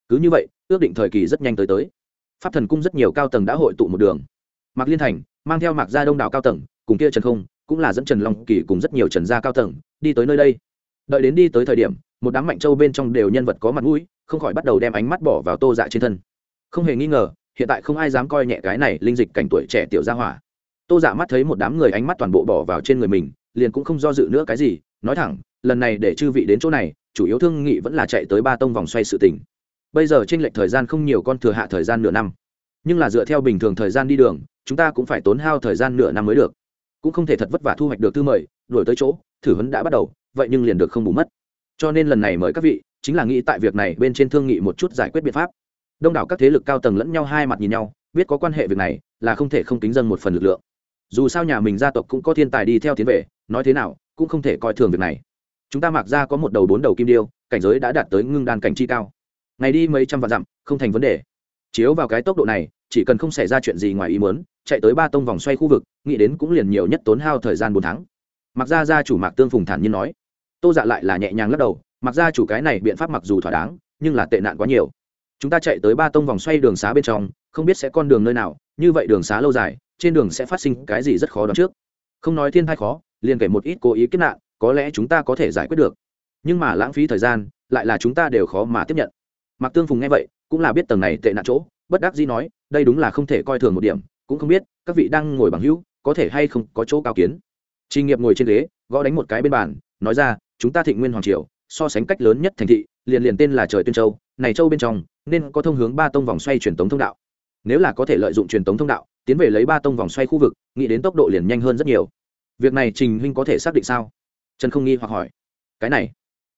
Cứ như vậy, ước định thời kỳ rất nhanh tới tới. Pháp thần cung rất nhiều cao tầng đã hội tụ một đường. Mạc liên thành, mang theo mạc gia đông đảo cao tầng, cùng kia trần không, cũng là dẫn trần long kỳ cùng rất nhiều trần gia cao tầng, đi tới nơi đây. Đợi đến đi tới thời điểm, một đám mạnh châu bên trong đều nhân vật có mặt mũi, không khỏi bắt đầu đem ánh mắt bỏ vào tô dạ trên thân. Không hề nghi ngờ, hiện tại không ai dám coi nhẹ cái này linh dịch cảnh tuổi trẻ tiểu gia hỏa. Tô dạ mắt thấy một đám người ánh mắt toàn bộ bỏ vào trên người mình, liền cũng không do dự nữa cái gì, nói thẳng lần này để chư vị đến chỗ này, chủ yếu thương nghị vẫn là chạy tới ba tông vòng xoay sự tình. Bây giờ trên lệch thời gian không nhiều con thừa hạ thời gian nửa năm. Nhưng là dựa theo bình thường thời gian đi đường, chúng ta cũng phải tốn hao thời gian nửa năm mới được. Cũng không thể thật vất vả thu hoạch được thư mời đổi tới chỗ, thử huấn đã bắt đầu, vậy nhưng liền được không bù mất. Cho nên lần này mời các vị, chính là nghĩ tại việc này bên trên thương nghị một chút giải quyết biện pháp. Đông đảo các thế lực cao tầng lẫn nhau hai mặt nhìn nhau, biết có quan hệ việc này, là không thể không tính dân một phần lực lượng. Dù sao nhà mình gia tộc cũng có thiên tài đi theo tiến về, nói thế nào, cũng không thể coi thường việc này chúng ta mặc ra có một đầu bốn đầu kim điêu, cảnh giới đã đạt tới ngưng đan cảnh chi cao. Ngày đi mấy trăm vạn dặm, không thành vấn đề. Chiếu vào cái tốc độ này, chỉ cần không xảy ra chuyện gì ngoài ý muốn, chạy tới ba tông vòng xoay khu vực, nghĩ đến cũng liền nhiều nhất tốn hao thời gian bốn tháng. Mặc ra gia chủ mạc tương phùng thản nhiên nói. Tô dạ lại là nhẹ nhàng lắc đầu mặc ra chủ cái này biện pháp mặc dù thỏa đáng, nhưng là tệ nạn quá nhiều. Chúng ta chạy tới ba tông vòng xoay đường xá bên trong, không biết sẽ con đường nơi nào, như vậy đường xá lâu dài, trên đường sẽ phát sinh cái gì rất khó đoán trước. Không nói thiên thai khó, liền kể một ít cố ý kết nạn có lẽ chúng ta có thể giải quyết được. Nhưng mà lãng phí thời gian, lại là chúng ta đều khó mà tiếp nhận. Mạc tương phùng nghe vậy, cũng là biết tầng này tệ nạn chỗ, bất đắc dĩ nói, đây đúng là không thể coi thường một điểm, cũng không biết, các vị đang ngồi bằng hữu, có thể hay không có chỗ cao kiến. Trình nghiệp ngồi trên ghế, gõ đánh một cái bên bàn, nói ra, chúng ta thịnh nguyên hoàng triều, so sánh cách lớn nhất thành thị, liền liền tên là trời tuyên châu, này châu bên trong, nên có thông hướng ba tông vòng xoay truyền tống thông đạo. Nếu là có thể lợi dụng truyền tống thông đạo, tiến về lấy ba tông vòng xoay khu vực, nghĩ đến tốc độ liền nhanh hơn rất nhiều. Việc này trình huynh có thể xác định sao? Trần không nghi hoặc hỏi. Cái này,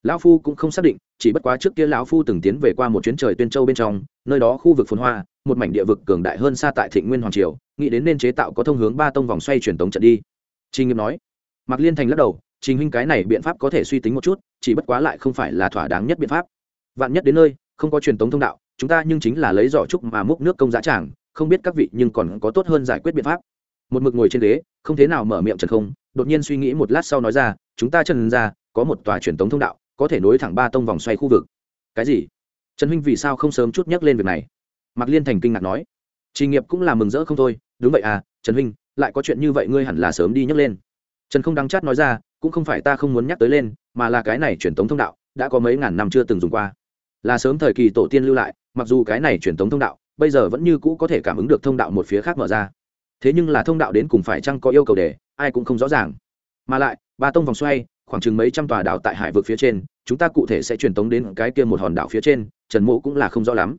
lão phu cũng không xác định, chỉ bất quá trước kia lão phu từng tiến về qua một chuyến trời tuyên châu bên trong, nơi đó khu vực phồn hoa, một mảnh địa vực cường đại hơn xa tại thịnh nguyên hoàng triều, nghĩ đến nên chế tạo có thông hướng ba tông vòng xoay truyền tống trận đi. Trình nghiệp nói. Mạc liên thành lắc đầu, trình huynh cái này biện pháp có thể suy tính một chút, chỉ bất quá lại không phải là thỏa đáng nhất biện pháp. Vạn nhất đến nơi, không có truyền tống thông đạo, chúng ta nhưng chính là lấy giỏ trúc mà múc nước công giá tràng, không biết các vị nhưng còn có tốt hơn giải quyết biện pháp. Một mực ngồi trên ghế, không thế nào mở miệng trần không, đột nhiên suy nghĩ một lát sau nói ra chúng ta trần ra, có một tòa truyền tống thông đạo, có thể nối thẳng ba tông vòng xoay khu vực. Cái gì? Trần huynh vì sao không sớm chút nhắc lên việc này? Mạc liên thành kinh ngạc nói. Trì nghiệp cũng là mừng rỡ không thôi. Đúng vậy à trần huynh, lại có chuyện như vậy ngươi hẳn là sớm đi nhắc lên. Trần không đăng chát nói ra, cũng không phải ta không muốn nhắc tới lên, mà là cái này truyền tống thông đạo, đã có mấy ngàn năm chưa từng dùng qua. Là sớm thời kỳ tổ tiên lưu lại, mặc dù cái này truyền tống thông đạo, bây giờ vẫn như cũ có thể cảm ứng được thông đạo một phía khác mở ra. Thế nhưng là thông đạo đến cùng phải chăng có yêu cầu để, ai cũng không rõ ràng mà lại, ba tông vòng xoay, khoảng chừng mấy trăm tòa đảo tại hải vực phía trên, chúng ta cụ thể sẽ truyền tống đến cái kia một hòn đảo phía trên, trần mộ cũng là không rõ lắm.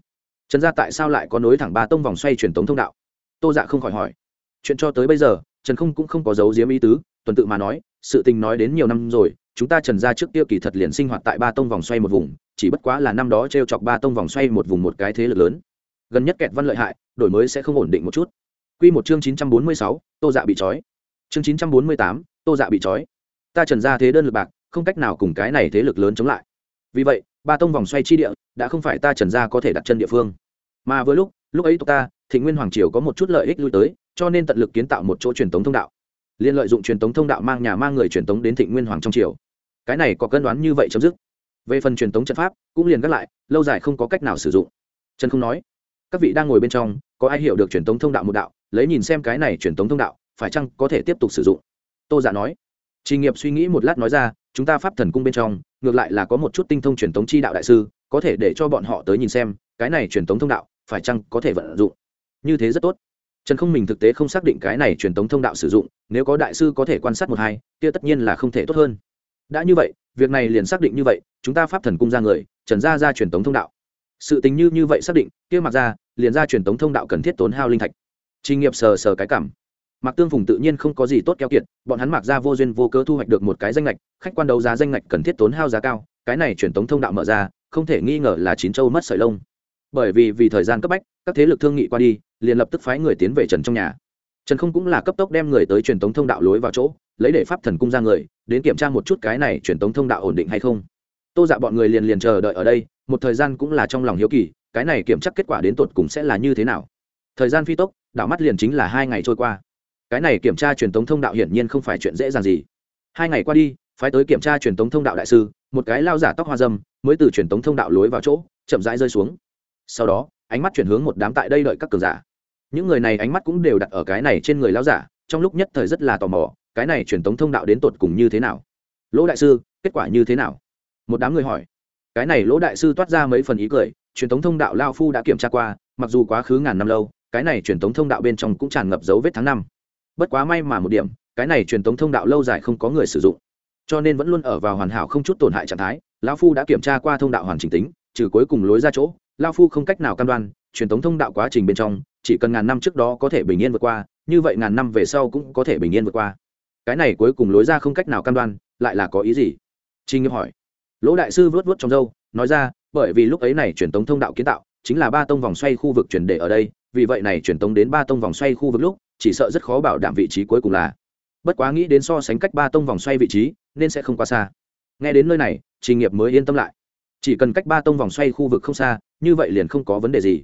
Trần gia tại sao lại có nối thẳng ba tông vòng xoay truyền tống thông đạo? Tô dạ không khỏi hỏi. Chuyện cho tới bây giờ, trần không cũng không có dấu diếm ý tứ, tuần tự mà nói, sự tình nói đến nhiều năm rồi, chúng ta trần gia trước kia kỳ thật liền sinh hoạt tại ba tông vòng xoay một vùng, chỉ bất quá là năm đó t r e o chọc ba tông vòng xoay một vùng một cái thế lực lớn. Gần nhất kẹt văn lợi hại, đổi mới sẽ không ổn định một chút. Q một chương chín trăm bốn mươi sáu, tô dạ bị trói. Chương chín trăm bốn mươi tám tô dạ bị trói. Ta trần ra thế đơn lực bạc, không cách nào cùng cái này thế lực lớn chống lại. Vì vậy, ba tông vòng xoay chi địa, đã không phải ta trần ra có thể đặt chân địa phương. Mà với lúc lúc ấy tộc ta thì nguyên hoàng triều có một chút lợi ích lui tới, cho nên tận lực kiến tạo một chỗ truyền thống thông đạo. Liên lợi dụng truyền thống thông đạo mang nhà mang người truyền thống đến thịnh nguyên hoàng trong triều. Cái này có cân đoán như vậy chấm dứt. Về phần truyền thống trận pháp, cũng liền gác lại, lâu dài không có cách nào sử dụng. Trần không nói. Các vị đang ngồi bên trong, có ai hiểu được truyền thống thông đạo một đạo, lấy nhìn xem cái này truyền thống thông đạo, phải chăng có thể tiếp tục sử dụng? Tô giả nói. Trình nghiệp suy nghĩ một lát nói ra, chúng ta pháp thần cung bên trong, ngược lại là có một chút tinh thông truyền thống chi đạo đại sư, có thể để cho bọn họ tới nhìn xem, cái này truyền thống thông đạo, phải chăng có thể vận dụng. Như thế rất tốt. Trần không mình thực tế không xác định cái này truyền tống thông đạo sử dụng nếu có đại sư có thể quan sát một hai kia tất nhiên là không thể tốt hơn. Đã như vậy việc này liền xác định như vậy chúng ta pháp thần cung ra người trần ra ra truyền tống thông đạo. Sự tính như như vậy xác định kia mặc ra liền ra truyền tống thông đạo cần thiết tốn hao linh thạch. Trình nghiệp sờ sờ cái cảm mặc tương phùng tự nhiên không có gì tốt keo kiệt bọn hắn mạc gia vô duyên vô cớ thu hoạch được một cái danh ngạch, khách quan đấu giá danh ngạch cần thiết tốn hao giá cao cái này truyền tống thông đạo mở ra không thể nghi ngờ là chín châu mất sợi lông. Bởi vì vì thời gian cấp bách các thế lực thương nghị qua đi liền lập tức phái người tiến về trần trong nhà. Trần không cũng là cấp tốc đem người tới truyền tống thông đạo lối vào chỗ lấy để pháp thần cung ra người đến kiểm tra một chút cái này truyền tống thông đạo ổn định hay không. Tô dạ bọn người liền liền chờ đợi ở đây một thời gian cũng là trong lòng hiếu kỳ cái này kiểm tra kết quả đến tột cùng sẽ là như thế nào. Thời gian phi tốc đạo mắt liền chính là hai ngày trôi qua cái này kiểm tra truyền tống thông đạo hiển nhiên không phải chuyện dễ dàng gì. Hai ngày qua đi, phái tới kiểm tra truyền tống thông đạo đại sư, một cái lao giả tóc hoa dâm, mới từ truyền tống thông đạo lối vào chỗ, chậm rãi rơi xuống. Sau đó, ánh mắt chuyển hướng một đám tại đây đợi các cường giả. Những người này ánh mắt cũng đều đặt ở cái này trên người lao giả, trong lúc nhất thời rất là tò mò, cái này truyền tống thông đạo đến tột cùng như thế nào? Lỗ đại sư, kết quả như thế nào? Một đám người hỏi. Cái này lỗ đại sư toát ra mấy phần ý cười, truyền tống thông đạo lao phu đã kiểm tra qua, mặc dù quá khứ ngàn năm lâu, cái này truyền tống thông đạo bên trong cũng tràn ngập dấu vết tháng năm bất quá may mà một điểm, cái này truyền tống thông đạo lâu dài không có người sử dụng. Cho nên vẫn luôn ở vào hoàn hảo không chút tổn hại trạng thái, lão phu đã kiểm tra qua thông đạo hoàn chỉnh tính, trừ cuối cùng lối ra chỗ lao phu không cách nào cam đoan, truyền thống thông đạo quá trình bên trong, chỉ cần ngàn năm trước đó có thể bình yên vượt qua, như vậy ngàn năm về sau cũng có thể bình yên vượt qua. Cái này cuối cùng lối ra không cách nào cam đoan, lại là có ý gì? Trinh nghiêm hỏi. Lỗ đại sư vớt vớt trong dâu nói ra, bởi vì lúc ấy này truyền tống thông đạo kiến tạo, chính là ba tông vòng xoay khu vực chuyển để ở đây, vì vậy này truyền tống đến ba tông vòng xoay khu vực lúc chỉ sợ rất khó bảo đảm vị trí cuối cùng là. Bất quá nghĩ đến so sánh cách ba tông vòng xoay vị trí, nên sẽ không quá xa. Nghe đến nơi này, trình nghiệp mới yên tâm lại. Chỉ cần cách ba tông vòng xoay khu vực không xa, như vậy liền không có vấn đề gì.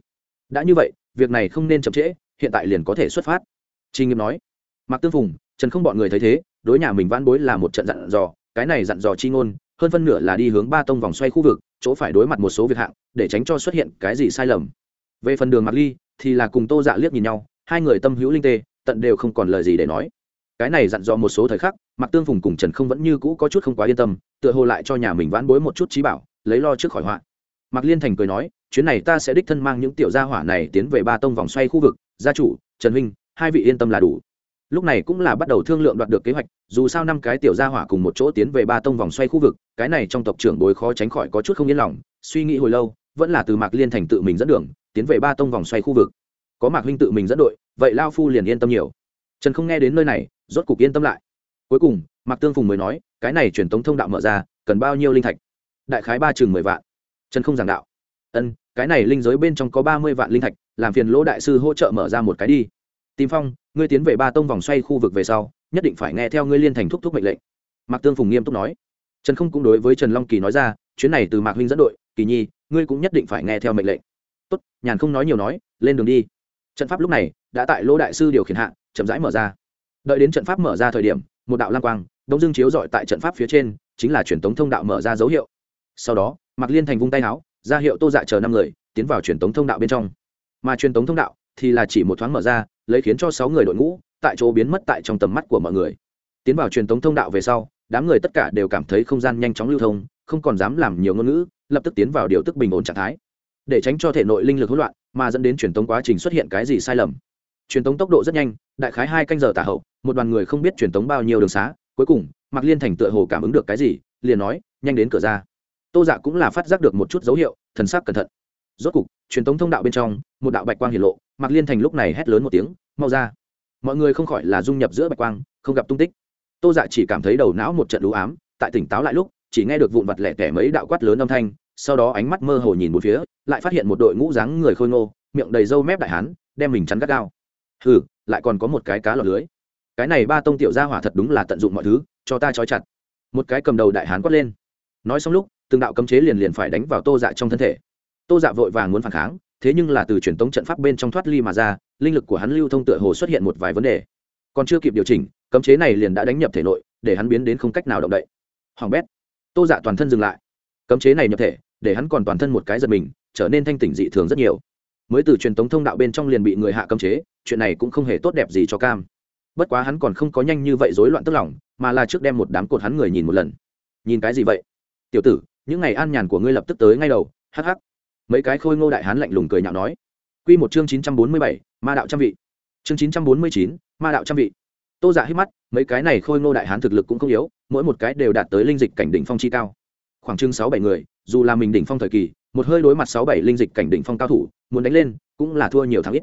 Đã như vậy, việc này không nên chậm trễ, hiện tại liền có thể xuất phát. Trình nghiệp nói. Mạc tương phùng, trần không bọn người thấy thế, đối nhà mình van bối là một trận dặn dò, cái này dặn dò chi ngôn, hơn phân nửa là đi hướng ba tông vòng xoay khu vực, chỗ phải đối mặt một số việc hạng, để tránh cho xuất hiện cái gì sai lầm. Về phần đường mặt ly, thì là cùng tô dạ liếc nhìn nhau, hai người tâm hữu linh tê tận đều không còn lời gì để nói. Cái này dặn dò một số thời khắc mặc tương phùng cùng trần không vẫn như cũ có chút không quá yên tâm, tựa hồ lại cho nhà mình vãn bối một chút trí bảo, lấy lo trước khỏi họa. Mạc liên thành cười nói, chuyến này ta sẽ đích thân mang những tiểu gia hỏa này tiến về ba tông vòng xoay khu vực, gia chủ, trần huynh, hai vị yên tâm là đủ. Lúc này cũng là bắt đầu thương lượng đoạt được kế hoạch, dù sao năm cái tiểu gia hỏa cùng một chỗ tiến về ba tông vòng xoay khu vực, cái này trong tộc trưởng bối khó tránh khỏi có chút không yên lòng, suy nghĩ hồi lâu, vẫn là từ mạc liên thành tự mình dẫn đường, tiến về ba tông vòng xoay khu vực. Có mạc huynh tự mình dẫn đội vậy lao phu liền yên tâm nhiều. Trần không nghe đến nơi này, rốt cục yên tâm lại. Cuối cùng, mạc tương phùng mới nói, cái này truyền tống thông đạo mở ra, cần bao nhiêu linh thạch? Đại khái ba chừng mười vạn. Trần không giảng đạo. Ân, cái này linh giới bên trong có ba mươi vạn linh thạch, làm phiền lỗ đại sư hỗ trợ mở ra một cái đi. Tìm phong, ngươi tiến về ba tông vòng xoay khu vực về sau, nhất định phải nghe theo ngươi liên thành thúc thúc mệnh lệnh. Mạc tương phùng nghiêm túc nói. Trần không cũng đối với trần long kỳ nói ra, chuyến này từ mạc huynh dẫn đội, kỳ nhi, ngươi cũng nhất định phải nghe theo mệnh lệnh. Tốt, nhàn không nói nhiều nói, lên đường đi trận pháp lúc này đã tại lỗ đại sư điều khiển hạ, chậm rãi mở ra. Đợi đến trận pháp mở ra thời điểm, một đạo lam quang, đông dương chiếu dọi tại trận pháp phía trên, chính là truyền tống thông đạo mở ra dấu hiệu. Sau đó, mạc liên thành vung tay áo ra hiệu tô dạ chờ năm người, tiến vào truyền tống thông đạo bên trong. Mà truyền tống thông đạo thì là chỉ một thoáng mở ra, lấy khiến cho sáu người đội ngũ tại chỗ biến mất tại trong tầm mắt của mọi người. Tiến vào truyền tống thông đạo về sau, đám người tất cả đều cảm thấy không gian nhanh chóng lưu thông, không còn dám làm nhiều ngôn ngữ, lập tức tiến vào điều tức bình ổn trạng thái. Để tránh cho thể nội linh lực hỗn loạn mà dẫn đến truyền tống quá trình xuất hiện cái gì sai lầm. Truyền tống tốc độ rất nhanh, đại khái hai canh giờ tả hậu, một đoàn người không biết truyền tống bao nhiêu đường xá, cuối cùng, mạc liên thành tựa hồ cảm ứng được cái gì, liền nói, nhanh đến cửa ra. Tô dạ cũng là phát giác được một chút dấu hiệu, thần sắc cẩn thận. Rốt cục, truyền tống thông đạo bên trong, một đạo bạch quang hiển lộ, mạc liên thành lúc này hét lớn một tiếng, mau ra. Mọi người không khỏi là dung nhập giữa bạch quang, không gặp tung tích. Tô dạ chỉ cảm thấy đầu não một trận lũ ám, tại tỉnh táo lại lúc, chỉ nghe được vụn vặt lẻ tẻ mấy đạo quát lớn âm thanh sau đó ánh mắt mơ hồ nhìn một phía, lại phát hiện một đội ngũ dáng người khôi ngô, miệng đầy râu mép đại hán, đem mình chắn gắt gao. Hừ, lại còn có một cái cá lọt lưới. Cái này ba tông tiểu gia hỏa thật đúng là tận dụng mọi thứ, cho ta trói chặt. Một cái cầm đầu đại hán quát lên. Nói xong lúc, từng đạo cấm chế liền liền phải đánh vào tô dạ trong thân thể. Tô dạ vội vàng muốn phản kháng, thế nhưng là từ truyền tống trận pháp bên trong thoát ly mà ra, linh lực của hắn lưu thông tựa hồ xuất hiện một vài vấn đề. Còn chưa kịp điều chỉnh, cấm chế này liền đã đánh nhập thể nội, để hắn biến đến không cách nào động đậy. Hoàng bét. Tô dạ toàn thân dừng lại. Cấm chế này nhập thể để hắn còn toàn thân một cái giật mình, trở nên thanh tỉnh dị thường rất nhiều. Mới từ truyền thống thông đạo bên trong liền bị người hạ cấm chế, chuyện này cũng không hề tốt đẹp gì cho cam. Bất quá hắn còn không có nhanh như vậy rối loạn tức lòng, mà là trước đem một đám cột hắn người nhìn một lần. Nhìn cái gì vậy? Tiểu tử, những ngày an nhàn của ngươi lập tức tới ngay đầu, hắc hắc. Mấy cái khôi ngô đại hán lạnh lùng cười nhạo nói. Quy một chương chín trăm bốn mươi bảy, ma đạo trăm vị. Chương chín trăm bốn mươi chín, ma đạo trăm vị. Tô giả hít mắt, mấy cái này khôi ngô đại hán thực lực cũng không yếu, mỗi một cái đều đạt tới linh dịch cảnh đỉnh phong chi cao khoảng chừng sáu bảy người, dù là mình đỉnh phong thời kỳ, một hơi đối mặt sáu bảy linh dịch cảnh đỉnh phong cao thủ, muốn đánh lên, cũng là thua nhiều thắng ít.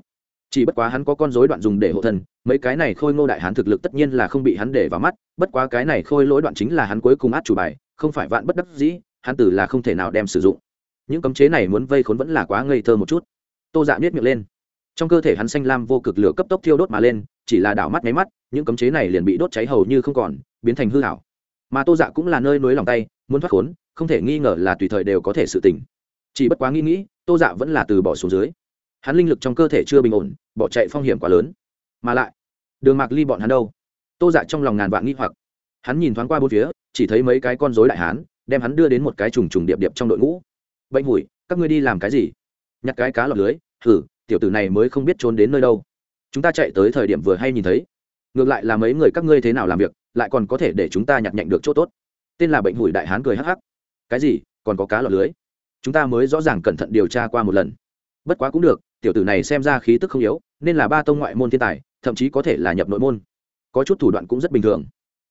Chỉ bất quá hắn có con rối đoạn dùng để hộ thân, mấy cái này khôi ngô đại hán thực lực tất nhiên là không bị hắn để vào mắt, bất quá cái này khôi lỗi đoạn chính là hắn cuối cùng át chủ bài, không phải vạn bất đắc dĩ, hắn tử là không thể nào đem sử dụng. Những cấm chế này muốn vây khốn vẫn là quá ngây thơ một chút. Tô dạ biết miệng lên. Trong cơ thể hắn xanh lam vô cực lửa cấp tốc thiêu đốt mà lên, chỉ là đảo mắt nháy mắt, những cấm chế này liền bị đốt cháy hầu như không còn, biến thành hư hảo mà tô dạ cũng là nơi nối lòng tay, muốn thoát khốn, không thể nghi ngờ là tùy thời đều có thể sự tỉnh chỉ bất quá nghĩ nghĩ, tô dạ vẫn là từ bỏ xuống dưới. Hắn linh lực trong cơ thể chưa bình ổn, bỏ chạy phong hiểm quá lớn. Mà lại, đường mạc ly bọn hắn đâu? Tô dạ trong lòng ngàn vạn nghi hoặc. Hắn nhìn thoáng qua bốn phía, chỉ thấy mấy cái con dối đại hán, đem hắn đưa đến một cái trùng trùng điệp điệp trong đội ngũ. Bệnh hủi, các ngươi đi làm cái gì? Nhặt cái cá lọc lưới thử tiểu tử này mới không biết trốn đến nơi đâu. Chúng ta chạy tới thời điểm vừa hay nhìn thấy ngược lại là mấy người các ngươi thế nào làm việc, lại còn có thể để chúng ta nhặt nhạnh được chỗ tốt. Tên là bệnh hủi đại hán cười hắc hắc. Cái gì? Còn có cá lọt lưới? Chúng ta mới rõ ràng cẩn thận điều tra qua một lần. Bất quá cũng được, tiểu tử này xem ra khí tức không yếu, nên là ba tông ngoại môn thiên tài, thậm chí có thể là nhập nội môn. Có chút thủ đoạn cũng rất bình thường.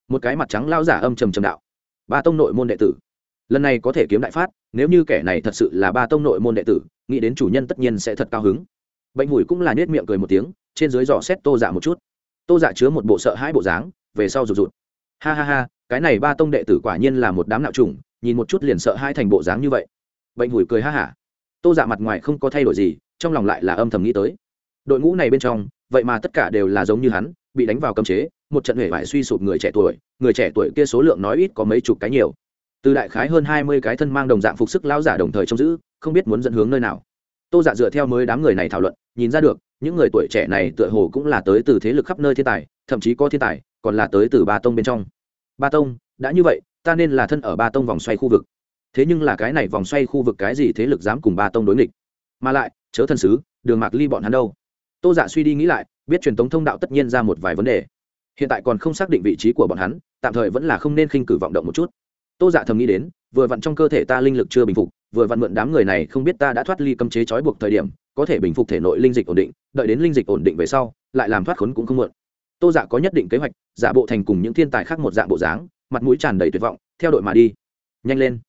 Một cái mặt trắng lao giả âm trầm trầm đạo. Ba tông nội môn đệ tử. Lần này có thể kiếm đại phát, nếu như kẻ này thật sự là ba tông nội môn đệ tử, nghĩ đến chủ nhân tất nhiên sẽ thật cao hứng. Bệnh hủi cũng là nết miệng cười một tiếng, trên dưới dò xét tô giả một chút tô dạ chứa một bộ sợ hai bộ dáng, về sau rụt rụt. Ha ha ha, cái này ba tông đệ tử quả nhiên là một đám nạo trùng, nhìn một chút liền sợ hai thành bộ dáng như vậy. Bệnh hủi cười ha hả. Tô dạ mặt ngoài không có thay đổi gì, trong lòng lại là âm thầm nghĩ tới. Đội ngũ này bên trong, vậy mà tất cả đều là giống như hắn, bị đánh vào cấm chế, một trận huệ vải suy sụp người trẻ tuổi, người trẻ tuổi kia số lượng nói ít có mấy chục cái nhiều. Từ đại khái hơn hai mươi cái thân mang đồng dạng phục sức lao giả đồng thời trông giữ, không biết muốn dẫn hướng nơi nào. Tô dạ dựa theo mới đám người này thảo luận, nhìn ra được những người tuổi trẻ này tựa hồ cũng là tới từ thế lực khắp nơi thiên tài, thậm chí có thiên tài, còn là tới từ ba tông bên trong. Ba tông, đã như vậy, ta nên là thân ở ba tông vòng xoay khu vực. Thế nhưng là cái này vòng xoay khu vực cái gì thế lực dám cùng ba tông đối nghịch? Mà lại, chớ thân sứ, đường mạc ly bọn hắn đâu? Tô dạ suy đi nghĩ lại, biết truyền thống thông đạo tất nhiên ra một vài vấn đề. Hiện tại còn không xác định vị trí của bọn hắn, tạm thời vẫn là không nên khinh cử vọng động một chút. Tô dạ thầm nghĩ đến, vừa vặn trong cơ thể ta linh lực chưa bình phục, vừa vặn mượn đám người này không biết ta đã thoát ly cấm chế trói buộc thời điểm có thể bình phục thể nội linh dịch ổn định, đợi đến linh dịch ổn định về sau, lại làm thoát khốn cũng không mượn tô dạ có nhất định kế hoạch, giả bộ thành cùng những thiên tài khác một dạng bộ dáng, mặt mũi tràn đầy tuyệt vọng, theo đội mà đi. Nhanh lên.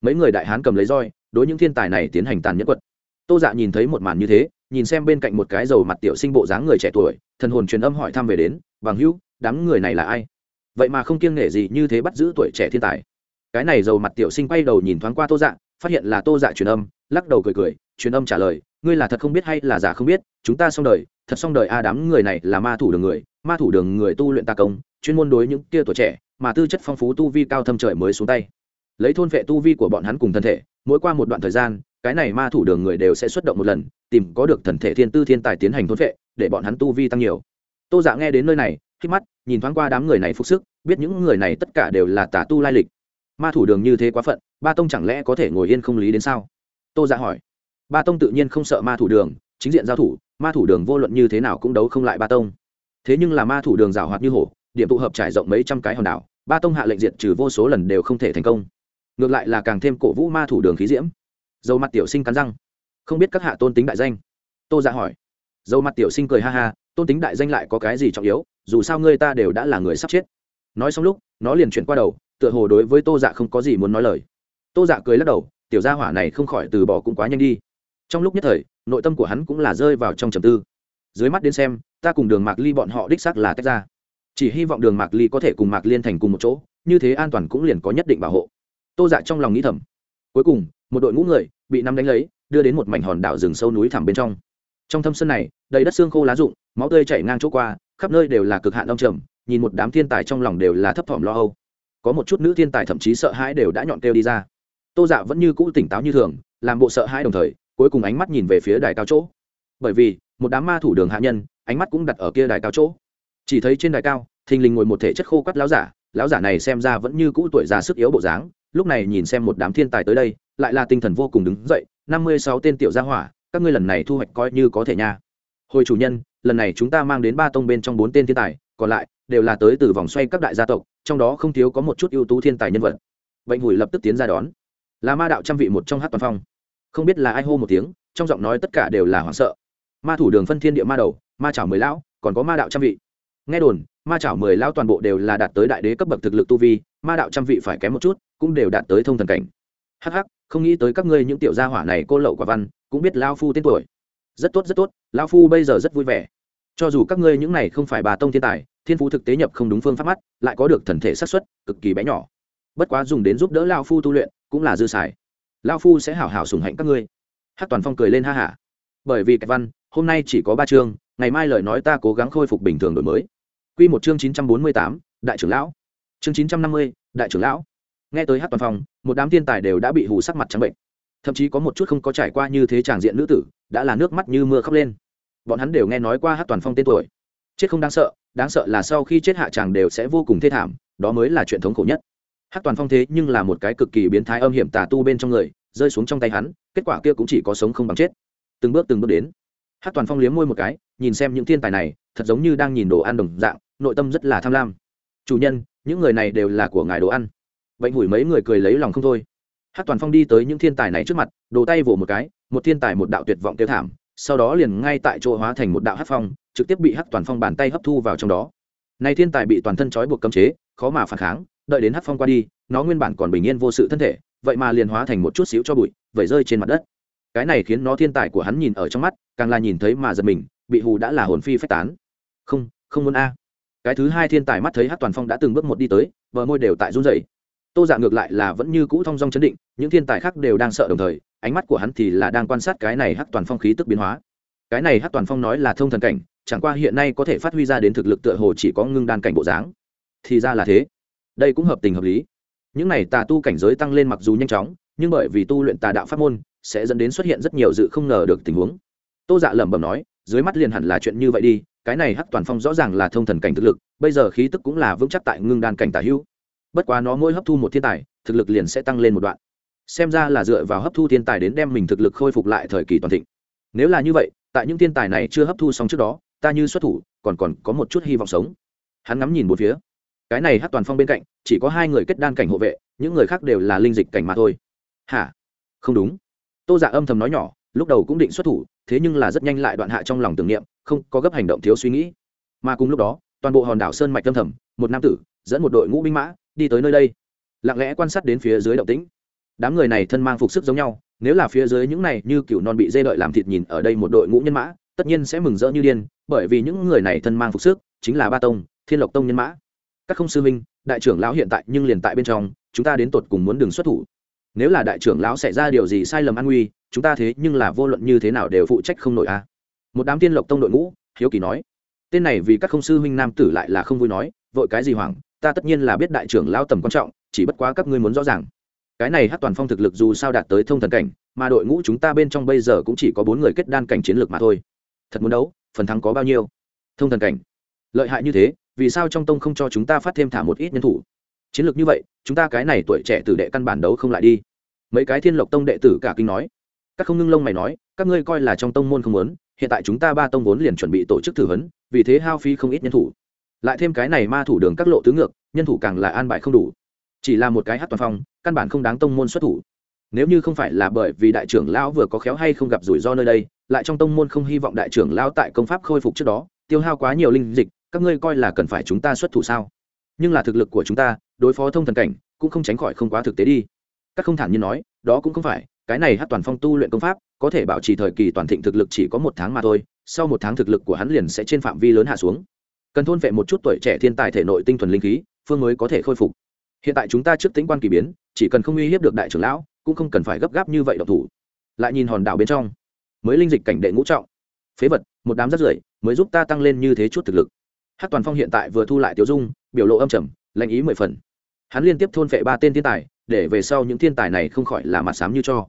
Mấy người đại hán cầm lấy roi, đối những thiên tài này tiến hành tàn nhẫn quật. Tô dạ nhìn thấy một màn như thế, nhìn xem bên cạnh một cái dầu mặt tiểu sinh bộ dáng người trẻ tuổi, thần hồn truyền âm hỏi thăm về đến, bằng hữu, đám người này là ai? Vậy mà không kiêng nể gì như thế bắt giữ tuổi trẻ thiên tài. Cái này dầu mặt tiểu sinh quay đầu nhìn thoáng qua tô dạ phát hiện là tô dạ truyền âm, lắc đầu cười cười, truyền âm trả lời ngươi là thật không biết hay là giả không biết, chúng ta xong đời, thật xong đời a, đám người này là ma thủ đường người, ma thủ đường người tu luyện ta công, chuyên môn đối những kia tuổi trẻ, mà tư chất phong phú tu vi cao thâm trời mới xuống tay. Lấy thôn vệ tu vi của bọn hắn cùng thân thể, mỗi qua một đoạn thời gian, cái này ma thủ đường người đều sẽ xuất động một lần, tìm có được thần thể thiên tư thiên tài tiến hành thôn vệ, để bọn hắn tu vi tăng nhiều. Tô dạ nghe đến nơi này khi mắt, nhìn thoáng qua đám người này phục sức, biết những người này tất cả đều là tà tu lai lịch. Ma thủ đường như thế quá phận, ba tông chẳng lẽ có thể ngồi yên không lý đến sao? Tô dạ hỏi ba tông tự nhiên không sợ ma thủ đường, chính diện giao thủ, ma thủ đường vô luận như thế nào cũng đấu không lại ba tông. Thế nhưng là ma thủ đường rào hoạt như hổ, điểm tụ hợp trải rộng mấy trăm cái hòn đảo, ba tông hạ lệnh diệt trừ vô số lần đều không thể thành công. Ngược lại là càng thêm cổ vũ ma thủ đường khí diễm. Dầu mặt tiểu sinh cắn răng. Không biết các hạ tôn tính đại danh. Tô dạ hỏi. Dầu mặt tiểu sinh cười ha ha, tôn tính đại danh lại có cái gì trọng yếu, dù sao ngươi ta đều đã là người sắp chết. Nói xong lúc, nó liền chuyển qua đầu, tựa hồ đối với tô dạ không có gì muốn nói lời. Tô dạ cười lắc đầu, tiểu gia hỏa này không khỏi từ bỏ cũng quá nhanh đi trong lúc nhất thời, nội tâm của hắn cũng là rơi vào trong trầm tư. Dưới mắt đến xem, ta cùng đường mạc ly bọn họ đích xác là tách ra. Chỉ hy vọng đường mạc ly có thể cùng mạc liên thành cùng một chỗ, như thế an toàn cũng liền có nhất định bảo hộ. Tô dạ trong lòng nghĩ thầm. Cuối cùng, một đội ngũ người bị nắm đánh lấy, đưa đến một mảnh hòn đảo rừng sâu núi thẳm bên trong. Trong thâm sân này, đầy đất xương khô lá rụng, máu tươi chảy ngang chỗ qua, khắp nơi đều là cực hạn đông trầm, nhìn một đám thiên tài trong lòng đều là thấp thỏm lo âu. Có một chút nữ thiên tài thậm chí sợ hãi đều đã nhọn kêu đi ra. Tô dạ vẫn như cũ tỉnh táo như thường, làm bộ sợ hãi đồng thời cuối cùng ánh mắt nhìn về phía đài cao chỗ. Bởi vì, một đám ma thủ đường hạ nhân, ánh mắt cũng đặt ở kia đài cao chỗ. Chỉ thấy trên đài cao, thình lình ngồi một thể chất khô quắt láo giả. Lão giả này xem ra vẫn như cũ tuổi già sức yếu bộ dáng, lúc này nhìn xem một đám thiên tài tới đây, lại là tinh thần vô cùng đứng dậy. Năm mươi sáu tên tiểu gia hỏa, các ngươi lần này thu hoạch coi như có thể nha. Hồi chủ nhân, lần này chúng ta mang đến ba tông bên trong bốn tên thiên tài, còn lại đều là tới từ vòng xoay các đại gia tộc, trong đó không thiếu có một chút ưu tú thiên tài nhân vật. Bệnh hủi lập tức tiến ra đón. Là ma đạo trăm vị một trong hát toàn phong không biết là ai hô một tiếng, trong giọng nói tất cả đều là hoảng sợ. Ma thủ đường phân thiên địa ma đầu, ma chảo mười lão, còn có ma đạo trăm vị. Nghe đồn, ma chảo mười lão toàn bộ đều là đạt tới đại đế cấp bậc thực lực tu vi, ma đạo trăm vị phải kém một chút, cũng đều đạt tới thông thần cảnh. Hắc hắc, không nghĩ tới các ngươi những tiểu gia hỏa này cô lậu quả văn, cũng biết lao phu tên tuổi. Rất tốt rất tốt lao phu bây giờ rất vui vẻ. Cho dù các ngươi những này không phải bà tông thiên tài, thiên phú thực tế nhập không đúng phương pháp mắt, lại có được thần thể xác suất cực kỳ bé nhỏ. Bất quá dùng đến giúp đỡ lao phu tu luyện, cũng là dư xài lao phu sẽ hảo hảo sùng hạnh các ngươi. Hát toàn phong cười lên ha hả bởi vì cách văn, hôm nay chỉ có ba chương, ngày mai lời nói ta cố gắng khôi phục bình thường đổi mới. Q một chương chín trăm bốn mươi tám, đại trưởng lão. Chương chín trăm năm mươi, đại trưởng lão. Nghe tới hát toàn phong, một đám thiên tài đều đã bị hù sắc mặt trắng bệnh. Thậm chí có một chút không có trải qua như thế tràng diện nữ tử, đã là nước mắt như mưa khóc lên. Bọn hắn đều nghe nói qua hát toàn phong tên tuổi. Chết không đáng sợ đáng sợ là sau khi chết hạ tràng đều sẽ vô cùng thê thảm, đó mới là chuyện thống khổ nhất. Hát toàn phong thế nhưng là một cái cực kỳ biến thái âm hiểm tà tu bên trong người rơi xuống trong tay hắn, kết quả kia cũng chỉ có sống không bằng chết. Từng bước từng bước đến. Hát toàn phong liếm môi một cái, nhìn xem những thiên tài này, thật giống như đang nhìn đồ ăn đồng dạng, nội tâm rất là tham lam. Chủ nhân, những người này đều là của ngài đồ ăn. Bệnh hủi mấy người cười lấy lòng không thôi. Hát toàn phong đi tới những thiên tài này trước mặt, đồ tay vỗ một cái, một thiên tài một đạo tuyệt vọng tiêu thảm, sau đó liền ngay tại chỗ hóa thành một đạo hát phong, trực tiếp bị hát toàn phong bàn tay hấp thu vào trong đó. Nay thiên tài bị toàn thân trói buộc cấm chế, khó mà phản kháng, đợi đến hát phong qua đi, nó nguyên bản còn bình yên vô sự thân thể vậy mà liền hóa thành một chút xíu cho bụi, vẩy rơi trên mặt đất. Cái này khiến nó thiên tài của hắn nhìn ở trong mắt, càng là nhìn thấy mà giật mình, bị hù đã là hồn phi phách tán. Không không muốn a. Cái thứ hai thiên tài mắt thấy hát toàn phong đã từng bước một đi tới, bờ môi đều tại run dày tô dạ ngược lại là vẫn như cũ thong dong chấn định, những thiên tài khác đều đang sợ đồng thời, ánh mắt của hắn thì là đang quan sát cái này hát toàn phong khí tức biến hóa. Cái này hát toàn phong nói là thông thần cảnh, chẳng qua hiện nay có thể phát huy ra đến thực lực tựa hồ chỉ có ngưng đan cảnh bộ dáng. Thì ra là thế. Đây cũng hợp tình hợp lý những này tà tu cảnh giới tăng lên mặc dù nhanh chóng, nhưng bởi vì tu luyện tà đạo pháp môn, sẽ dẫn đến xuất hiện rất nhiều dự không ngờ được tình huống. Tô dạ lẩm bẩm nói, dưới mắt liền hẳn là chuyện như vậy đi, cái này hắc toàn phong rõ ràng là thông thần cảnh thực lực, bây giờ khí tức cũng là vững chắc tại ngưng đan cảnh tả hữu. Bất quá nó mỗi hấp thu một thiên tài, thực lực liền sẽ tăng lên một đoạn. Xem ra là dựa vào hấp thu thiên tài đến đem mình thực lực khôi phục lại thời kỳ toàn thịnh. Nếu là như vậy, tại những thiên tài này chưa hấp thu xong trước đó, ta như xuất thủ, còn còn có một chút hy vọng sống. Hắn ngắm nhìn một phía. Cái này hát toàn phong bên cạnh chỉ có hai người kết đan cảnh hộ vệ, những người khác đều là linh dịch cảnh mà thôi. Hả? Không đúng. Tô giả dạ âm thầm nói nhỏ, lúc đầu cũng định xuất thủ, thế nhưng là rất nhanh lại đoạn hạ trong lòng tưởng niệm, không có gấp hành động thiếu suy nghĩ. Mà cùng lúc đó, toàn bộ hòn đảo sơn mạch âm thầm, một nam tử, dẫn một đội ngũ binh mã, đi tới nơi đây. Lặng lẽ quan sát đến phía dưới động tĩnh. Đám người này thân mang phục sức giống nhau, nếu là phía dưới những này như cựu non bị dê đợi làm thịt nhìn ở đây một đội ngũ nhân mã, tất nhiên sẽ mừng rỡ như điên, bởi vì những người này thân mang phục sức, chính là ba tông, thiên lộc tông nhân mã. Các không sư minh đại trưởng lão hiện tại nhưng liền tại bên trong, chúng ta đến tột cùng muốn đường xuất thủ. Nếu là đại trưởng lão xảy ra điều gì sai lầm an nguy, chúng ta thế nhưng là vô luận như thế nào đều phụ trách không nổi a. Một đám tiên lộc tông đội ngũ, hiếu kỳ nói. Tên này vì các không sư huynh nam tử lại là không vui nói, vội cái gì hoảng, ta tất nhiên là biết đại trưởng lão tầm quan trọng, chỉ bất quá các ngươi muốn rõ ràng. Cái này hát toàn phong thực lực dù sao đạt tới thông thần cảnh, mà đội ngũ chúng ta bên trong bây giờ cũng chỉ có bốn người kết đan cảnh chiến lược mà thôi. Thật muốn đấu, phần thắng có bao nhiêu? Thông thần cảnh. Lợi hại như thế vì sao trong tông không cho chúng ta phát thêm thả một ít nhân thủ? Chiến lược như vậy, chúng ta cái này tuổi trẻ tử đệ căn bản đấu không lại đi. Mấy cái thiên lộc tông đệ tử cả kinh nói. Các không ngưng lông mày nói, các ngươi coi là trong tông môn không muốn, hiện tại chúng ta ba tông vốn liền chuẩn bị tổ chức thử vấn vì thế hao phí không ít nhân thủ. Lại thêm cái này ma thủ đường các lộ tứ ngược, nhân thủ càng là an bài không đủ. Chỉ là một cái hát toàn phong, căn bản không đáng tông môn xuất thủ. Nếu như không phải là bởi vì đại trưởng lão vừa có khéo hay không gặp rủi ro nơi đây, lại trong tông môn không hy vọng đại trưởng lão tại công pháp khôi phục trước đó, tiêu hao quá nhiều linh dịch các ngươi coi là cần phải chúng ta xuất thủ sao? Nhưng là thực lực của chúng ta, đối phó thông thần cảnh, cũng không tránh khỏi không quá thực tế đi. Các không thản nhiên nói, đó cũng không phải, cái này hát toàn phong tu luyện công pháp, có thể bảo trì thời kỳ toàn thịnh thực lực chỉ có một tháng mà thôi, sau một tháng thực lực của hắn liền sẽ trên phạm vi lớn hạ xuống. Cần thôn vệ một chút tuổi trẻ thiên tài thể nội tinh thuần linh khí, phương mới có thể khôi phục. Hiện tại chúng ta trước tính quan kỳ biến, chỉ cần không uy hiếp được đại trưởng lão, cũng không cần phải gấp gáp như vậy độc thủ. Lại nhìn hòn đảo bên trong, mới linh dịch cảnh đệ ngũ trọng. Phế vật, một đám rất rưởi, mới giúp ta tăng lên như thế chút thực lực hát toàn phong hiện tại vừa thu lại tiêu dung biểu lộ âm trầm lạnh ý mười phần hắn liên tiếp thôn phệ ba tên thiên tài để về sau những thiên tài này không khỏi là mặt sám như cho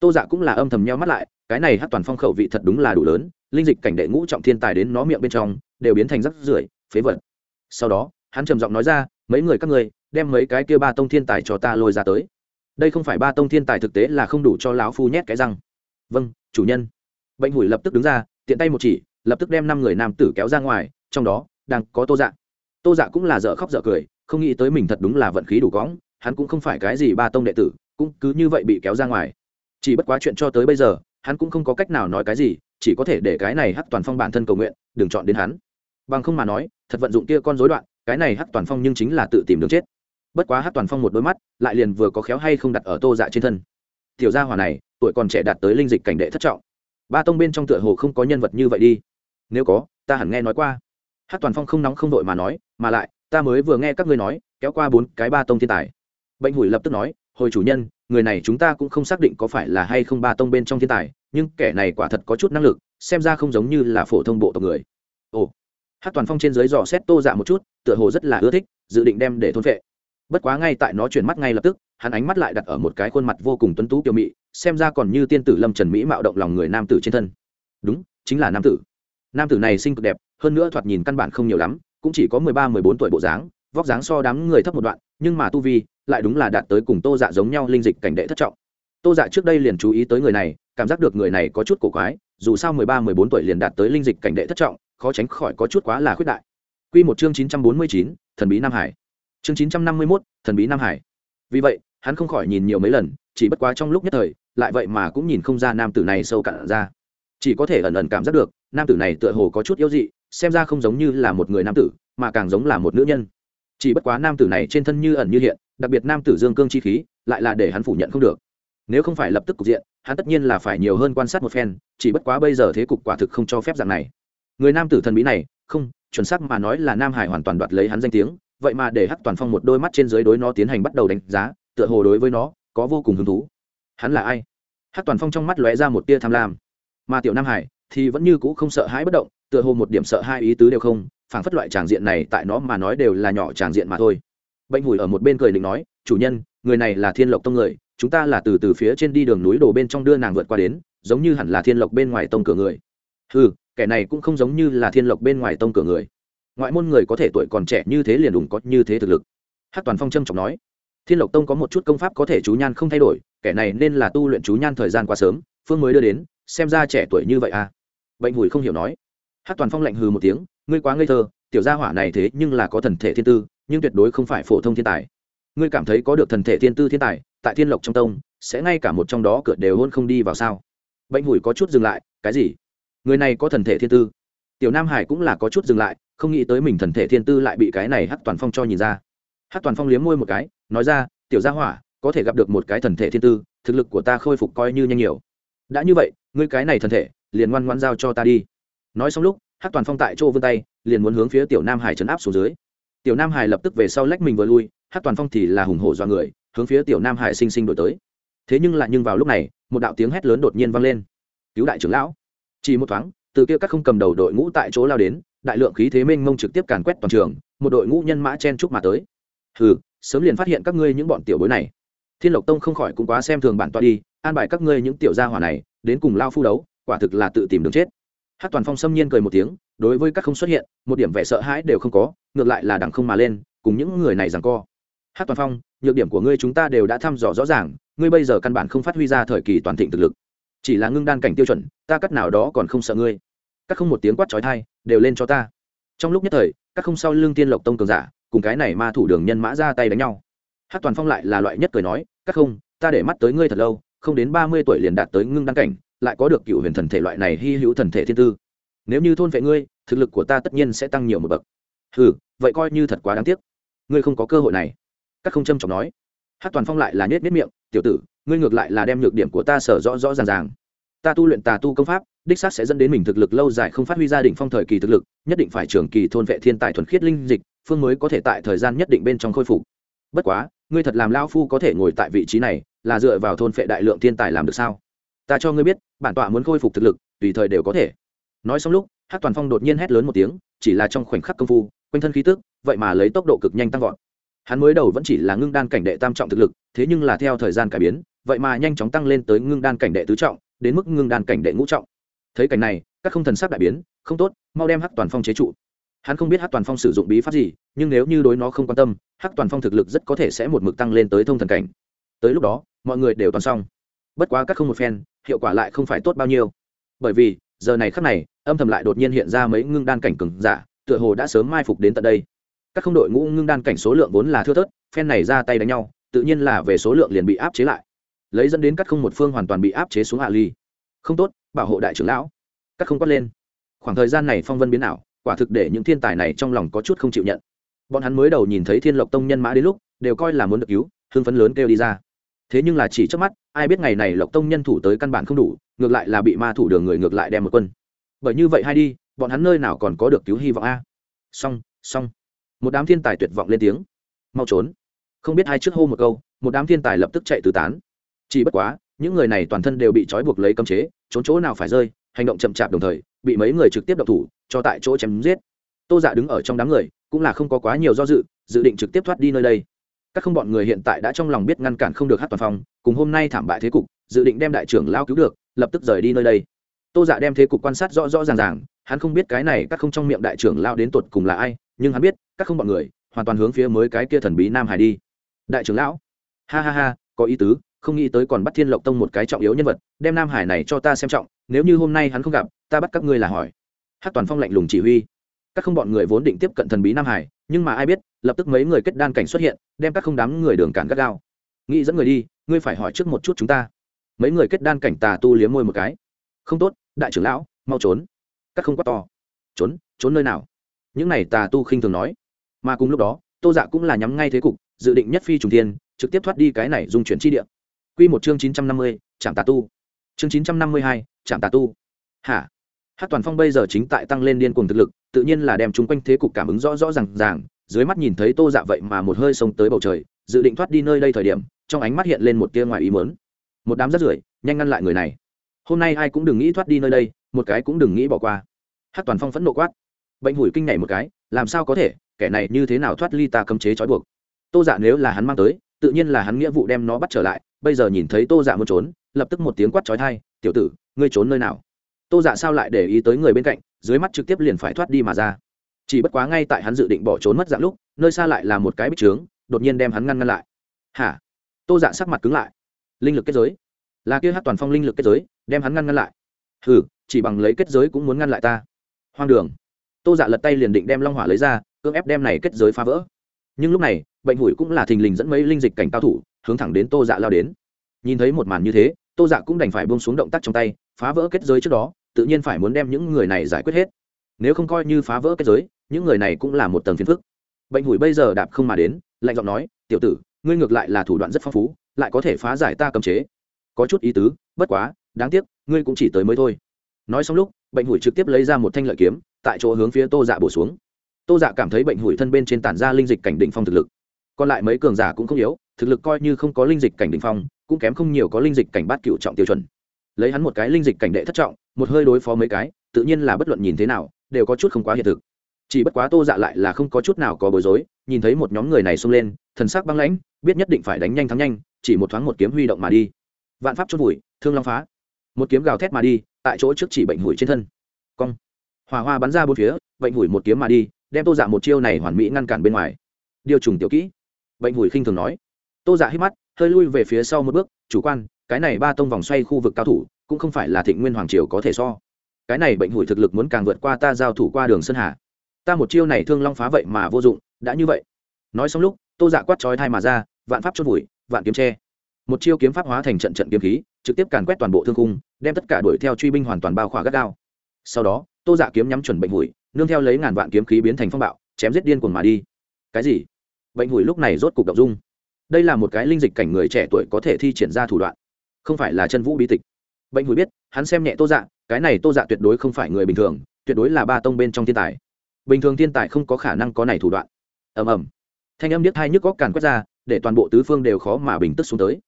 tô dạ cũng là âm thầm nheo mắt lại cái này hát toàn phong khẩu vị thật đúng là đủ lớn linh dịch cảnh đệ ngũ trọng thiên tài đến nó miệng bên trong đều biến thành rắc rưởi phế vật sau đó hắn trầm giọng nói ra mấy người các người, đem mấy cái kia ba tông thiên tài cho ta lôi ra tới đây không phải ba tông thiên tài thực tế là không đủ cho lão phu nhét cái răng vâng chủ nhân bệnh hủi lập tức đứng ra tiện tay một chỉ lập tức đem năm người nam tử kéo ra ngoài trong đó đang có tô dạ. Tô dạ cũng là dở khóc dở cười, không nghĩ tới mình thật đúng là vận khí đủ cõng, hắn cũng không phải cái gì ba tông đệ tử, cũng cứ như vậy bị kéo ra ngoài. Chỉ bất quá chuyện cho tới bây giờ, hắn cũng không có cách nào nói cái gì, chỉ có thể để cái này hắc toàn phong bản thân cầu nguyện, đừng chọn đến hắn. Bằng không mà nói, thật vận dụng kia con dối đoạn, cái này hắc toàn phong nhưng chính là tự tìm đường chết. Bất quá hắc toàn phong một đôi mắt, lại liền vừa có khéo hay không đặt ở tô dạ trên thân. Tiểu gia hỏa này, tuổi còn trẻ đạt tới linh dịch cảnh đệ thất trọng. Ba tông bên trong tựa hồ không có nhân vật như vậy đi. Nếu có, ta hẳn nghe nói qua hát toàn phong không nóng không đội mà nói, mà lại, ta mới vừa nghe các ngươi nói, kéo qua bốn cái ba tông thiên tài. Bệnh hủi lập tức nói, hồi chủ nhân, người này chúng ta cũng không xác định có phải là hay không ba tông bên trong thiên tài, nhưng kẻ này quả thật có chút năng lực, xem ra không giống như là phổ thông bộ tộc người. Ồ. Hát toàn phong trên dưới dò xét tô dạ một chút, tựa hồ rất là ưa thích, dự định đem để thôn vệ. Bất quá ngay tại nó chuyển mắt ngay lập tức, hắn ánh mắt lại đặt ở một cái khuôn mặt vô cùng tuấn tú kiều mị, xem ra còn như tiên tử lâm trần mỹ mạo động lòng người nam tử trên thân. Đúng, chính là nam tử. Nam tử này sinh cực đẹp hơn nữa thoạt nhìn căn bản không nhiều lắm, cũng chỉ có mười ba, mười bốn tuổi bộ dáng, vóc dáng so đám người thấp một đoạn, nhưng mà tu vi lại đúng là đạt tới cùng tô dạ giống nhau linh dịch cảnh đệ thất trọng. Tô dạ trước đây liền chú ý tới người này, cảm giác được người này có chút cổ quái, dù sao mười ba, mười bốn tuổi liền đạt tới linh dịch cảnh đệ thất trọng, khó tránh khỏi có chút quá là khuyết đại. Q một chương chín trăm bốn mươi chín, thần bí nam hải. Chương chín trăm năm mươi mốt, thần bí nam hải. Vì vậy, hắn không khỏi nhìn nhiều mấy lần, chỉ bất quá trong lúc nhất thời, lại vậy mà cũng nhìn không ra nam tử này sâu cạn ra. Chỉ có thể ẩn ẩn cảm giác được, nam tử này tựa hồ có chút yếu dị xem ra không giống như là một người nam tử, mà càng giống là một nữ nhân. Chỉ bất quá nam tử này trên thân như ẩn như hiện, đặc biệt nam tử dương cương chi khí, lại là để hắn phủ nhận không được. Nếu không phải lập tức cục diện, hắn tất nhiên là phải nhiều hơn quan sát một phen, chỉ bất quá bây giờ thế cục quả thực không cho phép dạng này. Người nam tử thần bí này, không, chuẩn xác mà nói là nam hải hoàn toàn đoạt lấy hắn danh tiếng, vậy mà để hắc toàn phong một đôi mắt trên dưới đối nó tiến hành bắt đầu đánh giá, tựa hồ đối với nó, có vô cùng hứng thú. Hắn là ai? Hắc toàn phong trong mắt lóe ra một tia tham lam. Mà tiểu nam hải thì vẫn như cũ không sợ hãi bất động tựa hồ một điểm sợ hai ý tứ đều không, phảng phất loại tràng diện này tại nó mà nói đều là nhỏ tràng diện mà thôi. Bệnh hủi ở một bên cười định nói, chủ nhân, người này là thiên lộc tông người, chúng ta là từ từ phía trên đi đường núi đổ bên trong đưa nàng vượt qua đến, giống như hẳn là thiên lộc bên ngoài tông cửa người. Ừ kẻ này cũng không giống như là thiên lộc bên ngoài tông cửa người. Ngoại môn người có thể tuổi còn trẻ như thế liền đủng có như thế thực lực. Hát toàn phong trâm trọng nói. Thiên lộc tông có một chút công pháp có thể chú nhan không thay đổi, kẻ này nên là tu luyện chú nhan thời gian quá sớm, phương mới đưa đến, xem ra trẻ tuổi như vậy à. Bệnh hủi không hiểu nói hát toàn phong lạnh hừ một tiếng, ngươi quá ngây thơ, tiểu gia hỏa này thế nhưng là có thần thể thiên tư, nhưng tuyệt đối không phải phổ thông thiên tài. Ngươi cảm thấy có được thần thể thiên tư thiên tài, tại thiên lộc trong tông, sẽ ngay cả một trong đó cửa đều hôn không đi vào sao? Bệnh hủi có chút dừng lại, cái gì? Người này có thần thể thiên tư? Tiểu nam hải cũng là có chút dừng lại, không nghĩ tới mình thần thể thiên tư lại bị cái này hát toàn phong cho nhìn ra. Hát toàn phong liếm môi một cái, nói ra, tiểu gia hỏa, có thể gặp được một cái thần thể thiên tư, thực lực của ta khôi phục coi như nhanh nhiều. Đã như vậy, ngươi cái này thần thể, liền ngoan ngoan giao cho ta đi nói xong lúc hát toàn phong tại chỗ vươn tay, liền muốn hướng phía tiểu nam hải chấn áp xuống dưới. Tiểu nam hải lập tức về sau lách mình vừa lui hát toàn phong thì là hùng hổ do người, hướng phía tiểu nam hải sinh sinh đổi tới. Thế nhưng lại nhưng vào lúc này, một đạo tiếng hét lớn đột nhiên vang lên. Cứu đại trưởng lão! Chỉ một thoáng, từ kia các không cầm đầu đội ngũ tại chỗ lao đến, đại lượng khí thế mênh mông trực tiếp càn quét toàn trường, một đội ngũ nhân mã chen chúc mà tới. Hừ, sớm liền phát hiện các ngươi những bọn tiểu bối này. Thiên lộc tông không khỏi cũng quá xem thường bản tọa đi, an bài các ngươi những tiểu gia hỏa này, đến cùng lao phu đấu, quả thực là tự tìm đường chết hát toàn phong xâm nhiên cười một tiếng, đối với các không xuất hiện, một điểm vẻ sợ hãi đều không có, ngược lại là đằng không mà lên, cùng những người này rằng co. Hát toàn phong, nhược điểm của ngươi chúng ta đều đã thăm dò rõ ràng, ngươi bây giờ căn bản không phát huy ra thời kỳ toàn thịnh thực lực. Chỉ là ngưng đan cảnh tiêu chuẩn, ta cắt nào đó còn không sợ ngươi. Các không một tiếng quát trói thai đều lên cho ta. Trong lúc nhất thời, các không sau lưng tiên lộc tông cường giả, cùng cái này ma thủ đường nhân mã ra tay đánh nhau. Hát toàn phong lại là loại nhất cười nói, các không, ta để mắt tới ngươi thật lâu, không đến ba mươi tuổi liền đạt tới ngưng đan cảnh lại có được cựu huyền thần thể loại này hy hữu thần thể thiên tư. Nếu như thôn vệ ngươi, thực lực của ta tất nhiên sẽ tăng nhiều một bậc. Ừ vậy coi như thật quá đáng tiếc. Ngươi không có cơ hội này. Các không châm trọng nói. Hát toàn phong lại là nhét nhét miệng, tiểu tử, ngươi ngược lại là đem nhược điểm của ta sở rõ rõ ràng ràng. Ta tu luyện tà tu công pháp, đích xác sẽ dẫn đến mình thực lực lâu dài không phát huy gia đình phong thời kỳ thực lực, nhất định phải trường kỳ thôn vệ thiên tài thuần khiết linh dịch, phương mới có thể tại thời gian nhất định bên trong khôi phục. Bất quá, ngươi thật làm lao phu có thể ngồi tại vị trí này, là dựa vào thôn phệ đại lượng thiên tài làm được sao? Ta cho ngươi biết, bản tọa muốn khôi phục thực lực, tùy thời đều có thể. Nói xong lúc hát toàn phong đột nhiên hét lớn một tiếng, chỉ là trong khoảnh khắc công phu, quanh thân khí tức, vậy mà lấy tốc độ cực nhanh tăng vọt. Hắn mới đầu vẫn chỉ là ngưng đan cảnh đệ tam trọng thực lực, thế nhưng là theo thời gian cải biến, vậy mà nhanh chóng tăng lên tới ngưng đan cảnh đệ tứ trọng, đến mức ngưng đan cảnh đệ ngũ trọng. Thấy cảnh này, các không thần sắc đại biến, không tốt, mau đem hắc toàn phong chế trụ. Hắn không biết hắc toàn phong sử dụng bí pháp gì, nhưng nếu như đối nó không quan tâm, hắc toàn phong thực lực rất có thể sẽ một mực tăng lên tới thông thần cảnh. Tới lúc đó, mọi người đều toàn xong. Bất quá các không một phen hiệu quả lại không phải tốt bao nhiêu. Bởi vì, giờ này khắc này, âm thầm lại đột nhiên hiện ra mấy ngưng đan cảnh cừng giả, tựa hồ đã sớm mai phục đến tận đây. Các không đội ngũ ngưng đan cảnh số lượng vốn là thưa thớt, phen này ra tay đánh nhau, tự nhiên là về số lượng liền bị áp chế lại. Lấy dẫn đến các không một phương hoàn toàn bị áp chế xuống hạ ly. Không tốt, bảo hộ đại trưởng lão. Các không quát lên. Khoảng thời gian này phong vân biến ảo, quả thực để những thiên tài này trong lòng có chút không chịu nhận. Bọn hắn mới đầu nhìn thấy thiên lộc tông nhân mã đến lúc, đều coi là muốn được cứu, hưng phấn lớn kêu đi ra thế nhưng là chỉ trước mắt, ai biết ngày này lộc tông nhân thủ tới căn bản không đủ, ngược lại là bị ma thủ đường người ngược lại đem một quân. Bởi như vậy hay đi, bọn hắn nơi nào còn có được cứu hy vọng a? Xong xong. Một đám thiên tài tuyệt vọng lên tiếng. Mau trốn. Không biết hai trước hô một câu, một đám thiên tài lập tức chạy tứ tán. Chỉ bất quá, những người này toàn thân đều bị trói buộc lấy cấm chế, trốn chỗ nào phải rơi, hành động chậm chạp đồng thời, bị mấy người trực tiếp độc thủ, cho tại chỗ chém giết. Tô dạ đứng ở trong đám người, cũng là không có quá nhiều do dự dự định trực tiếp thoát đi nơi đây các không bọn người hiện tại đã trong lòng biết ngăn cản không được hát toàn phong, cùng hôm nay thảm bại thế cục, dự định đem đại trưởng lao cứu được, lập tức rời đi nơi đây. Tô dạ đem thế cục quan sát rõ rõ ràng ràng, hắn không biết cái này các không trong miệng đại trưởng lao đến tột cùng là ai, nhưng hắn biết, các không bọn người, hoàn toàn hướng phía mới cái kia thần bí nam hải đi. Đại trưởng lão, ha ha ha, có ý tứ, không nghĩ tới còn bắt thiên lộc tông một cái trọng yếu nhân vật, đem nam hải này cho ta xem trọng, nếu như hôm nay hắn không gặp, ta bắt các ngươi là hỏi. Hát toàn phong lạnh lùng chỉ huy các không bọn người vốn định tiếp cận thần bí nam hải, nhưng mà ai biết, lập tức mấy người kết đan cảnh xuất hiện, đem các không đám người đường cản gắt gao. Nghĩ dẫn người đi, ngươi phải hỏi trước một chút chúng ta. Mấy người kết đan cảnh tà tu liếm môi một cái. Không tốt, đại trưởng lão, mau trốn. Các không quá to. Trốn trốn nơi nào? Những này tà tu khinh thường nói. Mà cùng lúc đó, tô dạ cũng là nhắm ngay thế cục, dự định nhất phi trùng thiên, trực tiếp thoát đi cái này dùng chuyển chi địa. Quy một chương chín trăm năm mươi, trạm tà tu. Chương chín trăm năm mươi hai, trạm tà tu. Hả? Hát toàn phong bây giờ chính tại tăng lên điên cuồng thực lực, tự nhiên là đem chúng quanh thế cục cảm ứng rõ rõ r à n g ràng, dưới mắt nhìn thấy tô dạ vậy mà một hơi sông tới bầu trời, dự định thoát đi nơi đây thời điểm, trong ánh mắt hiện lên một tia ngoài ý mớn một đám rất rưởi, nhanh ngăn lại người này. Hôm nay ai cũng đừng nghĩ thoát đi nơi đây, một cái cũng đừng nghĩ bỏ qua. Hát toàn phong phẫn nộ quát. Bệnh hủi kinh này một cái, làm sao có thể, kẻ này như thế nào thoát ly ta cấm chế trói buộc. Tô dạ nếu là hắn mang tới, tự nhiên là hắn nghĩa vụ đem nó bắt trở lại, bây giờ nhìn thấy tô dạ muốn trốn, lập tức một tiếng quát trói thai, tiểu tử, ngươi trốn nơi nào? Tô dạ sao lại để ý tới người bên cạnh, dưới mắt trực tiếp liền phải thoát đi mà ra. Chỉ bất quá ngay tại hắn dự định bỏ trốn mất dạng lúc, nơi xa lại là một cái bích trướng, đột nhiên đem hắn ngăn ngăn lại. Hả? Tô dạ sắc mặt cứng lại. Linh lực kết giới. Là kia hát toàn phong linh lực kết giới, đem hắn ngăn ngăn lại. Hừ, chỉ bằng lấy kết giới cũng muốn ngăn lại ta. Hoang đường. Tô dạ lật tay liền định đem long hỏa lấy ra, cưỡng ép đem này kết giới phá vỡ. Nhưng lúc này, bệnh hủi cũng là thình lình dẫn mấy linh dịch cảnh cao thủ, hướng thẳng đến tô dạ lao đến. Nhìn thấy một màn như thế, tô dạ cũng đành phải buông xuống động tác trong tay, phá vỡ kết giới trước đó tự nhiên phải muốn đem những người này giải quyết hết. Nếu không coi như phá vỡ kết giới, những người này cũng là một tầng phiền phức. Bệnh hủi bây giờ đạp không mà đến, lạnh giọng nói, tiểu tử, ngươi ngược lại là thủ đoạn rất phong phú, lại có thể phá giải ta cấm chế. Có chút ý tứ, bất quá, đáng tiếc, ngươi cũng chỉ tới mới thôi. Nói xong lúc, bệnh hủi trực tiếp lấy ra một thanh lợi kiếm, tại chỗ hướng phía tô dạ bổ xuống. Tô dạ cảm thấy bệnh hủi thân bên trên tản ra linh dịch cảnh định phong thực lực. Còn lại mấy cường giả cũng không yếu, thực lực coi như không có linh dịch cảnh định phong, cũng kém không nhiều có linh dịch cảnh bát cựu trọng tiêu chuẩn lấy hắn một cái linh dịch cảnh đệ thất trọng, một hơi đối phó mấy cái, tự nhiên là bất luận nhìn thế nào, đều có chút không quá hiện thực. Chỉ bất quá tô dạ lại là không có chút nào có bối rối, nhìn thấy một nhóm người này xông lên, thần sắc băng lãnh, biết nhất định phải đánh nhanh thắng nhanh, chỉ một thoáng một kiếm huy động mà đi. Vạn pháp chốt vùi, thương long phá. Một kiếm gào thét mà đi, tại chỗ trước chỉ bệnh hủi trên thân. Cong. Hòa hoa bắn ra bốn phía, bệnh hủi một kiếm mà đi, đem tô dạ một chiêu này hoàn mỹ ngăn cản bên ngoài. Điều trùng tiểu kỹ. Bệnh hủi khinh thường nói. Tô dạ hít mắt, hơi lui về phía sau một bước, chủ quan cái này ba tông vòng xoay khu vực cao thủ cũng không phải là thịnh nguyên hoàng triều có thể so. Cái này bệnh hủi thực lực muốn càng vượt qua ta giao thủ qua đường sơn hà. Ta một chiêu này thương long phá vậy mà vô dụng, đã như vậy. Nói xong lúc, tô dạ quát trói thai mà ra, vạn pháp chốt vùi, vạn kiếm tre một chiêu kiếm pháp hóa thành trận trận kiếm khí, trực tiếp càn quét toàn bộ thương cung, đem tất cả đuổi theo truy binh hoàn toàn bao khỏa gắt gao. Sau đó, tô dạ kiếm nhắm chuẩn bệnh hủi, nương theo lấy ngàn vạn kiếm khí biến thành phong bạo, chém giết điên cuồng mà đi. Cái gì? Bệnh hủi lúc này rốt cục động dung. Đây là một cái linh dịch cảnh người trẻ tuổi có thể thi triển ra thủ đoạn không phải là chân vũ bí tịch. Bệnh hủi biết, hắn xem nhẹ tô dạ cái này tô dạ tuyệt đối không phải người bình thường, tuyệt đối là ba tông bên trong thiên tài. Bình thường thiên tài không có khả năng có này thủ đoạn. Ầm ầm. Thanh âm điếc hai nhức góc càn quét ra, để toàn bộ tứ phương đều khó mà bình tức xuống tới.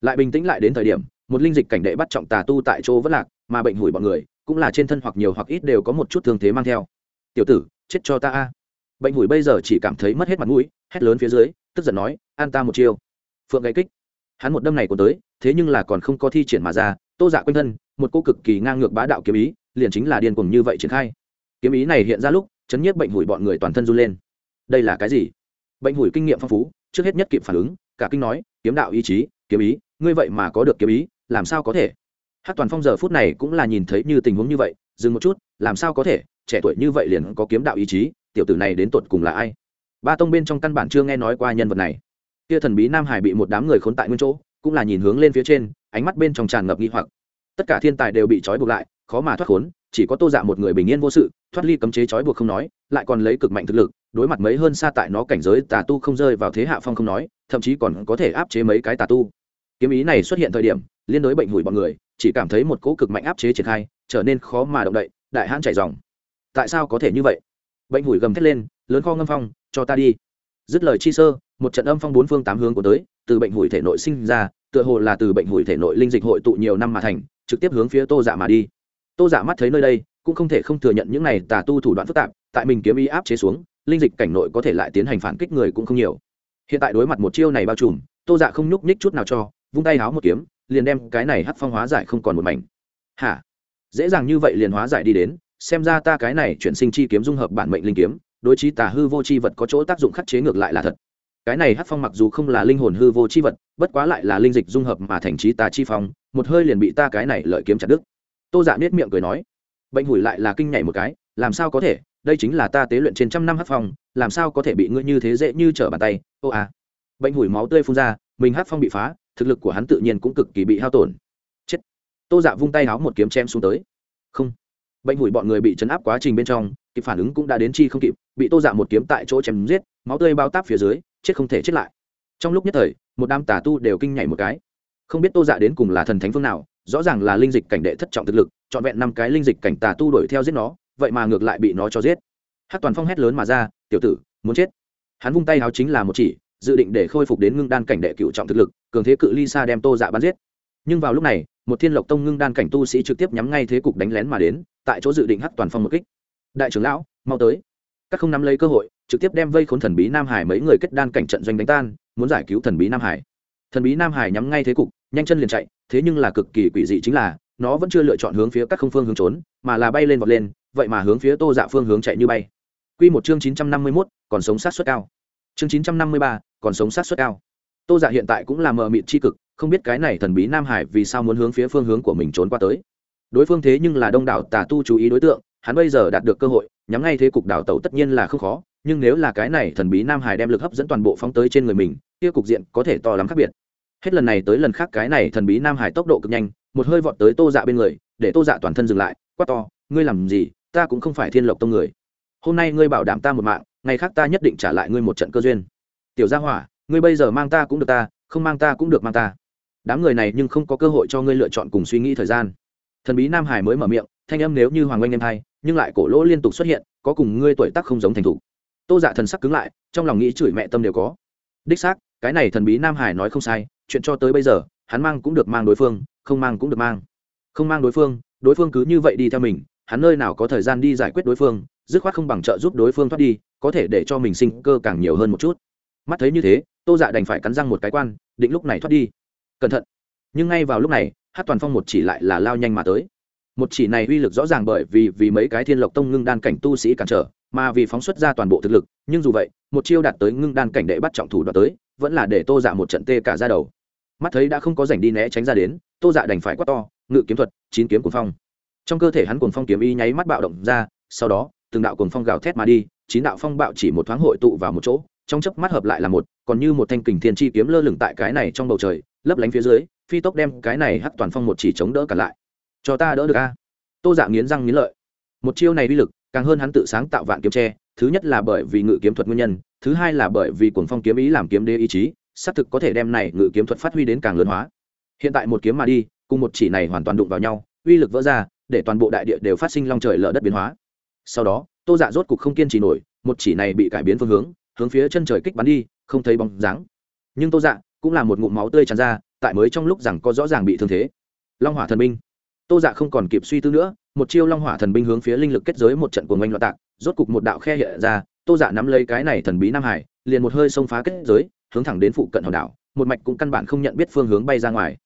Lại bình tĩnh lại đến thời điểm, một linh dịch cảnh đệ bắt trọng tà tu tại chỗ vẫn lạc, mà bệnh hủi bọn người, cũng là trên thân hoặc nhiều hoặc ít đều có một chút thương thế mang theo. Tiểu tử, chết cho ta a. Bệnh hủi bây giờ chỉ cảm thấy mất hết mặt mũi, hét lớn phía dưới, tức giận nói, an ta một chiêu. Phượng gãy kích. Hắn một đâm này còn tới thế nhưng là còn không có thi triển mà ra, tô dạ quanh thân, một cô cực kỳ ngang ngược bá đạo kiếm ý, liền chính là điên cuồng như vậy triển khai. Kiếm ý này hiện ra lúc, chấn nhiếp bệnh hủi bọn người toàn thân run lên. Đây là cái gì? Bệnh hủi kinh nghiệm phong phú, trước hết nhất kịp phản ứng, cả kinh nói, kiếm đạo ý chí, kiếm ý, ngươi vậy mà có được kiếm ý, làm sao có thể? Hát toàn phong giờ phút này cũng là nhìn thấy như tình huống như vậy, dừng một chút, làm sao có thể? Trẻ tuổi như vậy liền có kiếm đạo ý chí, tiểu tử này đến tột cùng là ai? Ba tông bên trong căn bản chưa nghe nói qua nhân vật này. Kia thần bí nam hải bị một đám người khốn tại nguyên chỗ cũng là nhìn hướng lên phía trên, ánh mắt bên trong tràn ngập nghi hoặc. Tất cả thiên tài đều bị trói buộc lại, khó mà thoát khốn, chỉ có tô dạ một người bình yên vô sự, thoát ly cấm chế trói buộc không nói, lại còn lấy cực mạnh thực lực, đối mặt mấy hơn xa tại nó cảnh giới tà tu không rơi vào thế hạ phong không nói, thậm chí còn có thể áp chế mấy cái tà tu. Kiếm ý này xuất hiện thời điểm, liên đối bệnh hủi bọn người, chỉ cảm thấy một cỗ cực mạnh áp chế triển khai, trở nên khó mà động đậy, đại hãn chảy dòng. Tại sao có thể như vậy? Bệnh hủi gầm thét lên, lớn kho ngâm phong, cho ta đi. Dứt lời chi sơ, một trận âm phong bốn phương tám hướng của tới từ bệnh hủi thể nội sinh ra, tựa hồ là từ bệnh hủi thể nội linh dịch hội tụ nhiều năm mà thành, trực tiếp hướng phía tô dạ mà đi. Tô dạ mắt thấy nơi đây, cũng không thể không thừa nhận những này tà tu thủ đoạn phức tạp, tại mình kiếm ý áp chế xuống, linh dịch cảnh nội có thể lại tiến hành phản kích người cũng không nhiều. Hiện tại đối mặt một chiêu này bao trùm, tô dạ không nhúc nhích chút nào cho, vung tay háo một kiếm, liền đem cái này hắc phong hóa giải không còn một mảnh. Hả? Dễ dàng như vậy liền hóa giải đi đến, xem ra ta cái này chuyển sinh chi kiếm dung hợp bản mệnh linh kiếm, đối trí tà hư vô chi vật có chỗ tác dụng khắc chế ngược lại là thật cái này hắc phong mặc dù không là linh hồn hư vô chi vật, bất quá lại là linh dịch dung hợp mà thành trí tà chi phong, một hơi liền bị ta cái này lợi kiếm chặt đứt. Tô dạ nết miệng cười nói, bệnh hủi lại là kinh nhảy một cái, làm sao có thể? Đây chính là ta tế luyện trên trăm năm hắc phong, làm sao có thể bị ngươi như thế dễ như trở bàn tay? Ô à bệnh hủi máu tươi phun ra, mình hắc phong bị phá, thực lực của hắn tự nhiên cũng cực kỳ bị hao tổn. Chết. Tô dạ vung tay háo một kiếm chém xuống tới. Không. Bệnh hủi bọn người bị chấn áp quá trình bên trong, kịp phản ứng cũng đã đến chi không kịp, bị tô dạ một kiếm tại chỗ chém giết, máu tươi bao táp phía dưới chết không thể chết lại. Trong lúc nhất thời, một đám tà tu đều kinh nhảy một cái. Không biết tô dạ đến cùng là thần thánh phương nào, rõ ràng là linh dịch cảnh đệ thất trọng thực lực, trọn vẹn năm cái linh dịch cảnh tà tu đuổi theo giết nó, vậy mà ngược lại bị nó cho giết. Hát toàn phong hét lớn mà ra, tiểu tử, muốn chết. Hắn vung tay háo chính là một chỉ, dự định để khôi phục đến ngưng đan cảnh đệ cựu trọng thực lực, cường thế cự ly xa đem tô dạ bắn giết. Nhưng vào lúc này, một thiên lộc tông ngưng đan cảnh tu sĩ trực tiếp nhắm ngay thế cục đánh lén mà đến, tại chỗ dự định hát toàn phong một kích. Đại trưởng lão, mau tới. Các không nắm lấy cơ hội trực tiếp đem vây khốn thần bí nam hải mấy người kết đan cảnh trận doanh đánh tan muốn giải cứu thần bí nam hải thần bí nam hải nhắm ngay thế cục nhanh chân liền chạy thế nhưng là cực kỳ quỷ dị chính là nó vẫn chưa lựa chọn hướng phía các không phương hướng trốn mà là bay lên vọt lên vậy mà hướng phía tô dạ phương hướng chạy như bay Quy một chương chín trăm năm mươi 951, còn sống sát suất cao. Chương chín trăm năm mươi ba, còn sống sát suất cao. Tô Dạ hiện tại cũng là mờ mịt chi cực, không biết cái này thần bí Nam Hải vì sao muốn hướng phía phương hướng của mình trốn qua tới. Đối phương thế nhưng là đông đảo tà tu chú ý đối tượng, hắn bây giờ đạt được cơ hội, nhắm ngay thế cục đảo tẩu tất nhiên là không khó, nhưng nếu là cái này thần bí Nam Hải đem lực hấp dẫn toàn bộ phóng tới trên người mình, kia cục diện có thể to lắm khác biệt. Hết lần này tới lần khác cái này thần bí Nam Hải tốc độ cực nhanh, một hơi vọt tới Tô Dạ bên người, để Tô Dạ toàn thân dừng lại, quát to, ngươi làm gì, ta cũng không phải Thiên Lộc tông người. Hôm nay ngươi bảo đảm ta một mạng ngày khác ta nhất định trả lại ngươi một trận cơ duyên. Tiểu gia hỏa ngươi bây giờ mang ta cũng được ta không mang ta cũng được mang ta. Đám người này nhưng không có cơ hội cho ngươi lựa chọn cùng suy nghĩ thời gian. Thần bí nam hải mới mở miệng thanh âm nếu như hoàng oanh em thay nhưng lại cổ lỗ liên tục xuất hiện có cùng ngươi tuổi tác không giống thành thủ tô dạ thần sắc cứng lại, trong lòng nghĩ chửi mẹ tâm đều có. Đích xác, cái này thần bí nam hải nói không sai, chuyện cho tới bây giờ, hắn mang cũng được mang đối phương, không mang cũng được mang. Không mang đối phương đối phương cứ như vậy đi theo mình, hắn nơi nào có thời gian đi giải quyết đối phương, dứt khoát không bằng trợ giúp đối phương thoát đi, có thể để cho mình sinh cơ càng nhiều hơn một chút. Mắt thấy như thế, tô dạ đành phải cắn răng một cái quan, định lúc này thoát đi. Cẩn thận. Nhưng ngay vào lúc này hát toàn phong một chỉ lại là lao nhanh mà tới. Một chỉ này uy lực rõ ràng bởi vì vì mấy cái thiên lộc tông ngưng đan cảnh tu sĩ cản trở mà vì phóng xuất ra toàn bộ thực lực, nhưng dù vậy, một chiêu đạt tới ngưng đan cảnh đệ bắt trọng thủ đoạt tới, vẫn là để tô dạ một trận tê cả ra đầu. Mắt thấy đã không có rảnh đi né tránh ra đến, tô dạ đành phải quát to, ngự kiếm thuật, chín kiếm cuồng phong. Trong cơ thể hắn cuồng phong kiếm y nháy mắt bạo động ra, sau đó, từng đạo cuồng phong gào thét mà đi, chín đạo phong bạo chỉ một thoáng hội tụ vào một chỗ, trong chớp mắt hợp lại là một, còn như một thanh kình thiên chi kiếm lơ lửng tại cái này trong bầu trời, lấp lánh phía dưới, phi tốc đem cái này hắt toàn phong một chỉ chống đỡ cả lại. Cho ta đỡ được a. Tô dạ nghiến răng nghiến lợi. Một chiêu này uy lực càng hơn hắn tự sáng tạo vạn kiếm tre, thứ nhất là bởi vì ngự kiếm thuật nguyên nhân, thứ hai là bởi vì cuồng phong kiếm ý làm kiếm đế ý chí, xác thực có thể đem này ngự kiếm thuật phát huy đến càng lớn hóa. Hiện tại một kiếm mà đi, cùng một chỉ này hoàn toàn đụng vào nhau, uy lực vỡ ra, để toàn bộ đại địa đều phát sinh long trời lở đất biến hóa. Sau đó, tô dạ rốt cục không kiên trì nổi, một chỉ này bị cải biến phương hướng hướng phía chân trời kích bắn đi, không thấy bóng dáng. Nhưng tô dạ cũng là một ngụm máu tươi tràn ra, tại mới trong lúc rằng có rõ ràng bị thương thế. Long hỏa thần binh tô dạ không còn kịp suy tư nữa, một chiêu long hỏa thần binh hướng phía linh lực kết giới một trận của ngành loạn tạc, rốt cục một đạo khe hiện ra, tô dạ nắm lấy cái này thần bí nam hải, liền một hơi xông phá kết giới, hướng thẳng đến phụ cận hòn đảo, một mạch cũng căn bản không nhận biết phương hướng bay ra ngoài.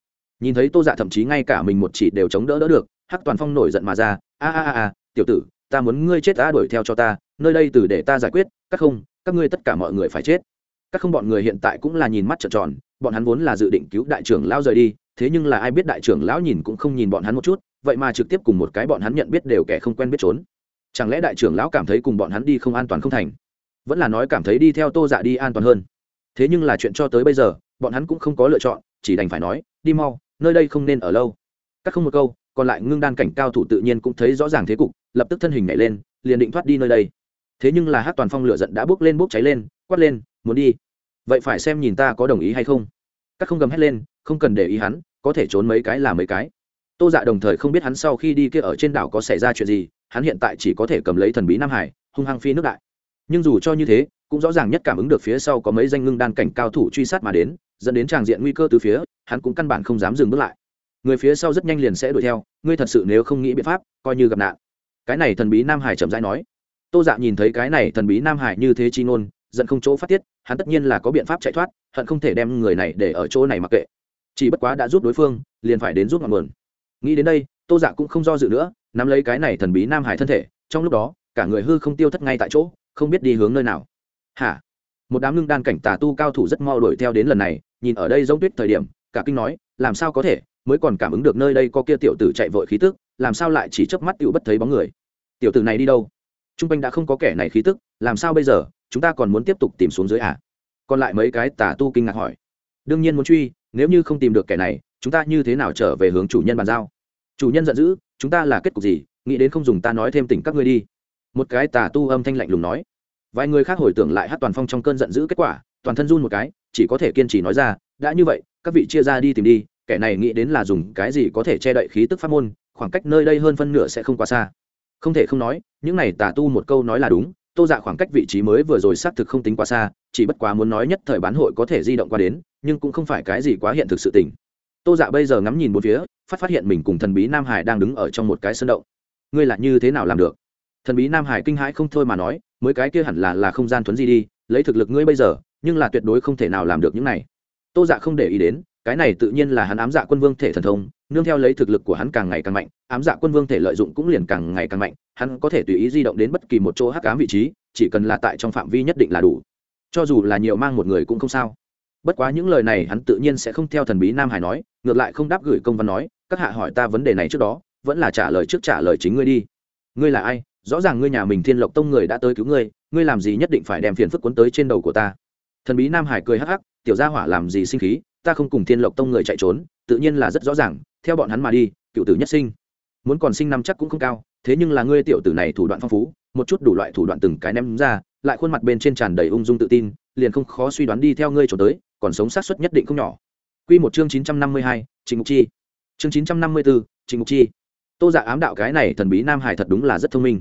Nhìn thấy tô dạ thậm chí ngay cả mình một chỉ đều chống đỡ đỡ được, hắc toàn phong nổi giận mà ra, a a a a, tiểu tử, ta muốn ngươi chết đã đuổi theo cho ta, nơi đây từ để ta giải quyết, các không, các ngươi tất cả mọi người phải chết. Các không, bọn người hiện tại cũng là nhìn mắt trợn tròn, bọn hắn vốn là dự định cứu đại trưởng lao rời đi thế nhưng là ai biết đại trưởng lão nhìn cũng không nhìn bọn hắn một chút, vậy mà trực tiếp cùng một cái bọn hắn nhận biết đều kẻ không quen biết trốn. Chẳng lẽ đại trưởng lão cảm thấy cùng bọn hắn đi không an toàn không thành? Vẫn là nói cảm thấy đi theo tô dạ đi an toàn hơn. Thế nhưng là chuyện cho tới bây giờ, bọn hắn cũng không có lựa chọn, chỉ đành phải nói, đi mau, nơi đây không nên ở lâu. Các không một câu, còn lại ngưng đan cảnh cao thủ tự nhiên cũng thấy rõ ràng thế cục, lập tức thân hình nhảy lên, liền định thoát đi nơi đây. Thế nhưng là hát toàn phong lửa giận đã bước lên bốc cháy lên, quát lên, muốn đi. Vậy phải xem nhìn ta có đồng ý hay không. Các không gầm hét lên không cần để ý hắn, có thể trốn mấy cái là mấy cái. Tô dạ đồng thời không biết hắn sau khi đi kia ở trên đảo có xảy ra chuyện gì, hắn hiện tại chỉ có thể cầm lấy thần bí nam hải, hung hăng phi nước đại. Nhưng dù cho như thế, cũng rõ ràng nhất cảm ứng được phía sau có mấy danh ngưng đan cảnh cao thủ truy sát mà đến, dẫn đến tràng diện nguy cơ từ phía, hắn cũng căn bản không dám dừng bước lại. Người phía sau rất nhanh liền sẽ đuổi theo, ngươi thật sự nếu không nghĩ biện pháp, coi như gặp nạn. Cái này thần bí nam hải chậm rãi nói. Tô dạ nhìn thấy cái này thần bí nam hải như thế chi ngôn, giận không chỗ phát tiết, hắn tất nhiên là có biện pháp chạy thoát, hận không thể đem người này để ở chỗ này mặc kệ chỉ bất quá đã giúp đối phương, liền phải đến giúp ngọn nguồn. Nghĩ đến đây, tô dạ cũng không do dự nữa, nắm lấy cái này thần bí nam hải thân thể, trong lúc đó, cả người hư không tiêu thất ngay tại chỗ, không biết đi hướng nơi nào. Hả? Một đám ngưng đan cảnh tà tu cao thủ rất mau đuổi theo đến lần này, nhìn ở đây giống tuyết thời điểm, cả kinh nói, làm sao có thể, mới còn cảm ứng được nơi đây có kia tiểu tử chạy vội khí tức, làm sao lại chỉ chớp mắt tiểu bất thấy bóng người? Tiểu tử này đi đâu? T r u n g quanh đã không có kẻ này khí tức, làm sao bây giờ, chúng ta còn muốn tiếp tục tìm xuống dưới à? Còn lại mấy cái tà tu kinh ngạc hỏi. Đương nhiên muốn truy nếu như không tìm được kẻ này, chúng ta như thế nào trở về hướng chủ nhân bàn giao? Chủ nhân giận dữ, chúng ta là kết cục gì? Nghĩ đến không dùng ta nói thêm tỉnh các ngươi đi. Một cái tà tu âm thanh lạnh lùng nói. Vài người khác hồi tưởng lại hát toàn phong trong cơn giận dữ kết quả, toàn thân run một cái, chỉ có thể kiên trì nói ra, đã như vậy, các vị chia ra đi tìm đi, kẻ này nghĩ đến là dùng cái gì có thể che đậy khí tức pháp môn, khoảng cách nơi đây hơn phân nửa sẽ không quá xa. Không thể không nói, những này tà tu một câu nói là đúng, tô dạ khoảng cách vị trí mới vừa rồi xác thực không tính quá xa, chỉ bất quá muốn nói nhất thời bán hội có thể di động qua đến nhưng cũng không phải cái gì quá hiện thực sự tình. Tô dạ bây giờ ngắm nhìn một phía, phát phát hiện mình cùng thần bí nam hải đang đứng ở trong một cái sân động. Ngươi là như thế nào làm được? Thần bí nam hải kinh hãi không thôi mà nói, mới cái kia hẳn là là không gian thuấn gì đi, lấy thực lực ngươi bây giờ, nhưng là tuyệt đối không thể nào làm được những này. Tô dạ không để ý đến, cái này tự nhiên là hắn ám dạ quân vương thể thần thông, nương theo lấy thực lực của hắn càng ngày càng mạnh, ám dạ quân vương thể lợi dụng cũng liền càng ngày càng mạnh, hắn có thể tùy ý di động đến bất kỳ một chỗ hắc ám vị trí, chỉ cần là tại trong phạm vi nhất định là đủ. Cho dù là nhiều mang một người cũng không sao bất quá những lời này hắn tự nhiên sẽ không theo thần bí nam hải nói, ngược lại không đáp gửi công văn nói, các hạ hỏi ta vấn đề này trước đó, vẫn là trả lời trước trả lời chính ngươi đi. Ngươi là ai? Rõ ràng ngươi nhà mình thiên lộc tông người đã tới cứu ngươi ngươi làm gì nhất định phải đem phiền phức cuốn tới trên đầu của ta. Thần bí nam hải cười hắc hắc, tiểu gia hỏa làm gì sinh khí, ta không cùng thiên lộc tông người chạy trốn, tự nhiên là rất rõ ràng, theo bọn hắn mà đi, cựu tử nhất sinh. Muốn còn sinh năm chắc cũng không cao, thế nhưng là ngươi tiểu tử này thủ đoạn phong phú, một chút đủ loại thủ đoạn từng cái ném ra, lại khuôn mặt bên trên tràn đầy ung dung tự tin, liền không khó suy đoán đi theo ngươi trốn tới còn sống sát suất nhất định không nhỏ. Quy một chương chín trăm năm mươi hai, Trình Mục Chi. Chương chín trăm năm mươi 954, Trình Mục Chi. Tô Dạ ám đạo cái này thần bí Nam Hải thật đúng là rất thông minh.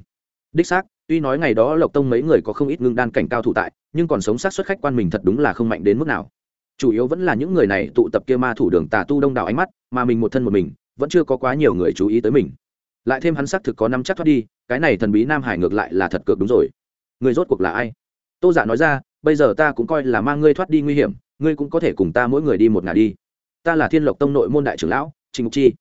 Đích xác tuy nói ngày đó lộc tông mấy người có không ít ngưng đan cảnh cao thủ tại nhưng còn sống sát xuất khách quan mình thật đúng là không mạnh đến mức nào. Chủ yếu vẫn là những người này tụ tập kia ma thủ đường tà tu đông đảo ánh mắt mà mình một thân một mình vẫn chưa có quá nhiều người chú ý tới mình. Lại thêm hắn xác thực có năm chắc thoát đi cái này thần bí nam hải ngược lại là thật cược đúng rồi. Người rốt cuộc là ai? Tô giả nói ra bây giờ ta cũng coi là mang ngươi thoát đi nguy hiểm ngươi cũng có thể cùng ta mỗi người đi một ngả đi. Ta là thiên lộc tông nội môn đại trưởng lão, trình mục chi.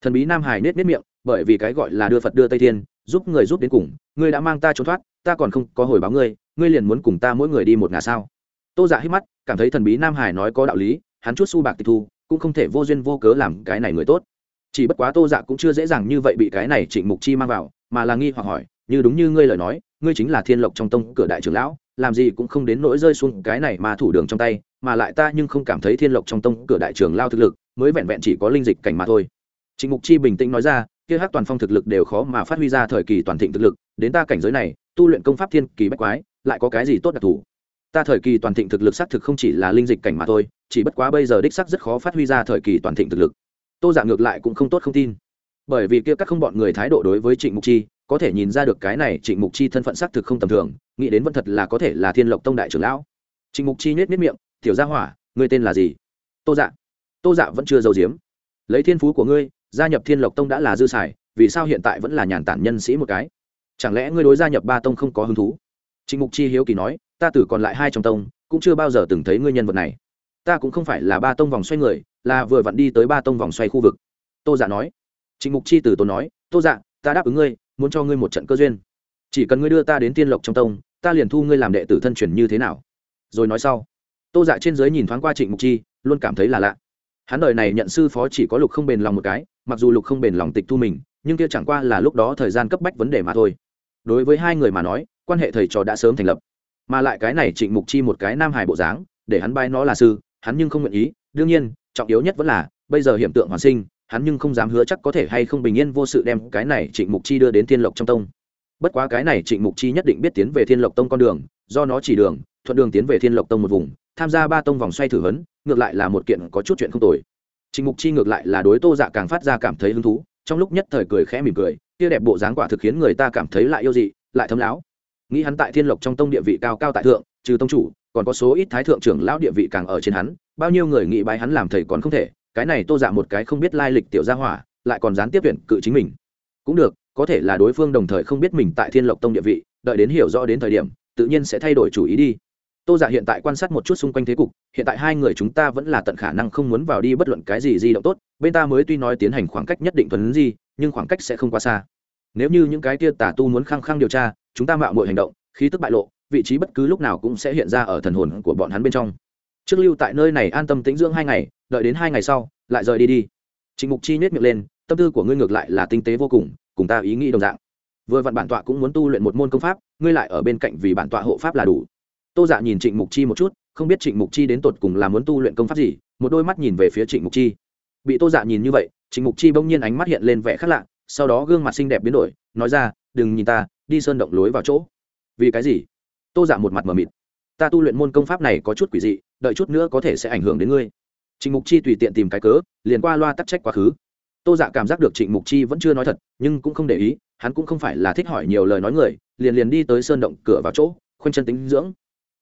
Thần bí nam hải nết nết miệng, bởi vì cái gọi là đưa phật đưa tây thiên, giúp người giúp đến cùng, ngươi đã mang ta trốn thoát, ta còn không có hồi báo ngươi ngươi liền muốn cùng ta mỗi người đi một ngả sao? Tô giả hít mắt, cảm thấy thần bí nam hải nói có đạo lý, hắn chút su bạc tịch thu, cũng không thể vô duyên vô cớ làm cái này người tốt. Chỉ bất quá tô dạ cũng chưa dễ dàng như vậy bị cái này trịnh mục chi mang vào, mà là nghi hoặc hỏi, như đúng như ngươi lời nói, ngươi chính là thiên lộc trong tông cửa đại trưởng lão làm gì cũng không đến nỗi rơi xuống cái này mà thủ đường trong tay, mà lại ta nhưng không cảm thấy thiên lộc trong tông cửa đại trường lao thực lực, mới vẹn vẹn chỉ có linh dịch cảnh mà thôi. Trịnh mục chi bình tĩnh nói ra, kia hát toàn phong thực lực đều khó mà phát huy ra thời kỳ toàn thịnh thực lực, đến ta cảnh giới này, tu luyện công pháp thiên kỳ bách quái, lại có cái gì tốt đặc thù? Ta thời kỳ toàn thịnh thực lực xác thực không chỉ là linh dịch cảnh mà thôi, chỉ bất quá bây giờ đích sắc rất khó phát huy ra thời kỳ toàn thịnh thực lực. Tô giả ngược lại cũng không tốt không tin. Bởi vì kia các không bọn người thái độ đối với trịnh mục chi, có thể nhìn ra được cái này trịnh mục chi thân phận xác thực không tầm thường nghĩ đến vẫn thật là có thể là thiên lộc tông đại trưởng lão. Trịnh mục chi nhét nhét miệng, tiểu gia hỏa, ngươi tên là gì? Tô dạ. Tô dạ vẫn chưa giấu diếm lấy thiên phú của ngươi, gia nhập thiên lộc tông đã là dư xài, vì sao hiện tại vẫn là nhàn tản nhân sĩ một cái? Chẳng lẽ ngươi đối gia nhập ba tông không có hứng thú? Trịnh mục chi hiếu kỳ nói, ta tử còn lại hai trong tông, cũng chưa bao giờ từng thấy ngươi nhân vật này. Ta cũng không phải là ba tông vòng xoay người, là vừa vặn đi tới ba tông vòng xoay khu vực. Tô dạ nói. Trịnh mục chi từ tốn nói, tô dạ ta đáp ứng ngươi, muốn cho ngươi một trận cơ duyên. Chỉ cần ngươi đưa ta đến tiên lộc trong tông ta liền thu ngươi làm đệ tử thân truyền như thế nào? Rồi nói sau, tô dạ trên giới nhìn thoáng qua trịnh mục chi, luôn cảm thấy là lạ. Hắn đời này nhận sư phó chỉ có lục không bền lòng một cái, mặc dù lục không bền lòng tịch thu mình, nhưng kia chẳng qua là lúc đó thời gian cấp bách vấn đề mà thôi. Đối với hai người mà nói, quan hệ thầy trò đã sớm thành lập. Mà lại cái này trịnh mục chi một cái nam Hải bộ dáng, để hắn bay nó là sư, hắn nhưng không nguyện ý. Đương nhiên, trọng yếu nhất vẫn là, bây giờ hiểm tượng hoàn sinh, hắn nhưng không dám hứa chắc có thể hay không bình yên vô sự đem cái này trịnh mục chi đưa đến thiên lộc trong tông bất quá cái này trịnh mục chi nhất định biết tiến về thiên lộc tông con đường, do nó chỉ đường, thuận đường tiến về thiên lộc tông một vùng, tham gia ba tông vòng xoay thử hấn ngược lại là một kiện có chút chuyện không tồi. Trịnh mục chi ngược lại là đối tô dạ càng phát ra cảm thấy hứng thú, trong lúc nhất thời cười khẽ mỉm cười kia đẹp bộ dáng quả thực khiến người ta cảm thấy lại yêu dị, lại thấm láo nghĩ hắn tại thiên lộc trong tông địa vị cao cao tại thượng, trừ tông chủ, còn có số ít thái thượng trưởng lão địa vị càng ở trên hắn, bao nhiêu người nghĩ bái hắn làm thầy còn không thể, cái này tô dạ một cái không biết lai lịch tiểu gia hỏa, lại còn dán tiếp viện cự chính mình. Cũng được có thể là đối phương đồng thời không biết mình tại thiên lộc tông địa vị, đợi đến hiểu rõ đến thời điểm, tự nhiên sẽ thay đổi chủ ý đi. Tô giả hiện tại quan sát một chút xung quanh thế cục, hiện tại hai người chúng ta vẫn là tận khả năng không muốn vào đi bất luận cái gì di động tốt, bên ta mới tuy nói tiến hành khoảng cách nhất định thuần gì nhưng khoảng cách sẽ không quá xa. Nếu như những cái kia tà tu muốn khăng khăng điều tra, chúng ta mạo mọi hành động, khí tức bại lộ, vị trí bất cứ lúc nào cũng sẽ hiện ra ở thần hồn của bọn hắn bên trong. Trước lưu tại nơi này an tâm tĩnh dưỡng hai ngày, đợi đến hai ngày sau, lại rời đi đi. Trịnh mục chi nhét miệng lên, tâm tư của ngươi ngược lại là tinh tế vô cùng cùng ta ý nghĩ đồng dạng. Vừa vặn bản tọa cũng muốn tu luyện một môn công pháp, ngươi lại ở bên cạnh vì bản tọa hộ pháp là đủ. Tô dạ nhìn trịnh mục chi một chút, không biết trịnh mục chi đến tột cùng là muốn tu luyện công pháp gì, một đôi mắt nhìn về phía trịnh mục chi. Bị tô dạ nhìn như vậy, trịnh mục chi bỗng nhiên ánh mắt hiện lên vẻ khác lạ, sau đó gương mặt xinh đẹp biến đổi, nói ra, đừng nhìn ta, đi sơn động lối vào chỗ. Vì cái gì? Tô dạ một mặt mờ mịt. Ta tu luyện môn công pháp này có chút quỷ dị, đợi chút nữa có thể sẽ ảnh hưởng đến ngươi. Trịnh mục chi tùy tiện tìm cái cớ, liền qua loa tắc trách quá khứ tô dạ cảm giác được trịnh mục chi vẫn chưa nói thật, nhưng cũng không để ý, hắn cũng không phải là thích hỏi nhiều lời nói người, liền liền đi tới sơn động cửa vào chỗ, khoanh chân tính dưỡng.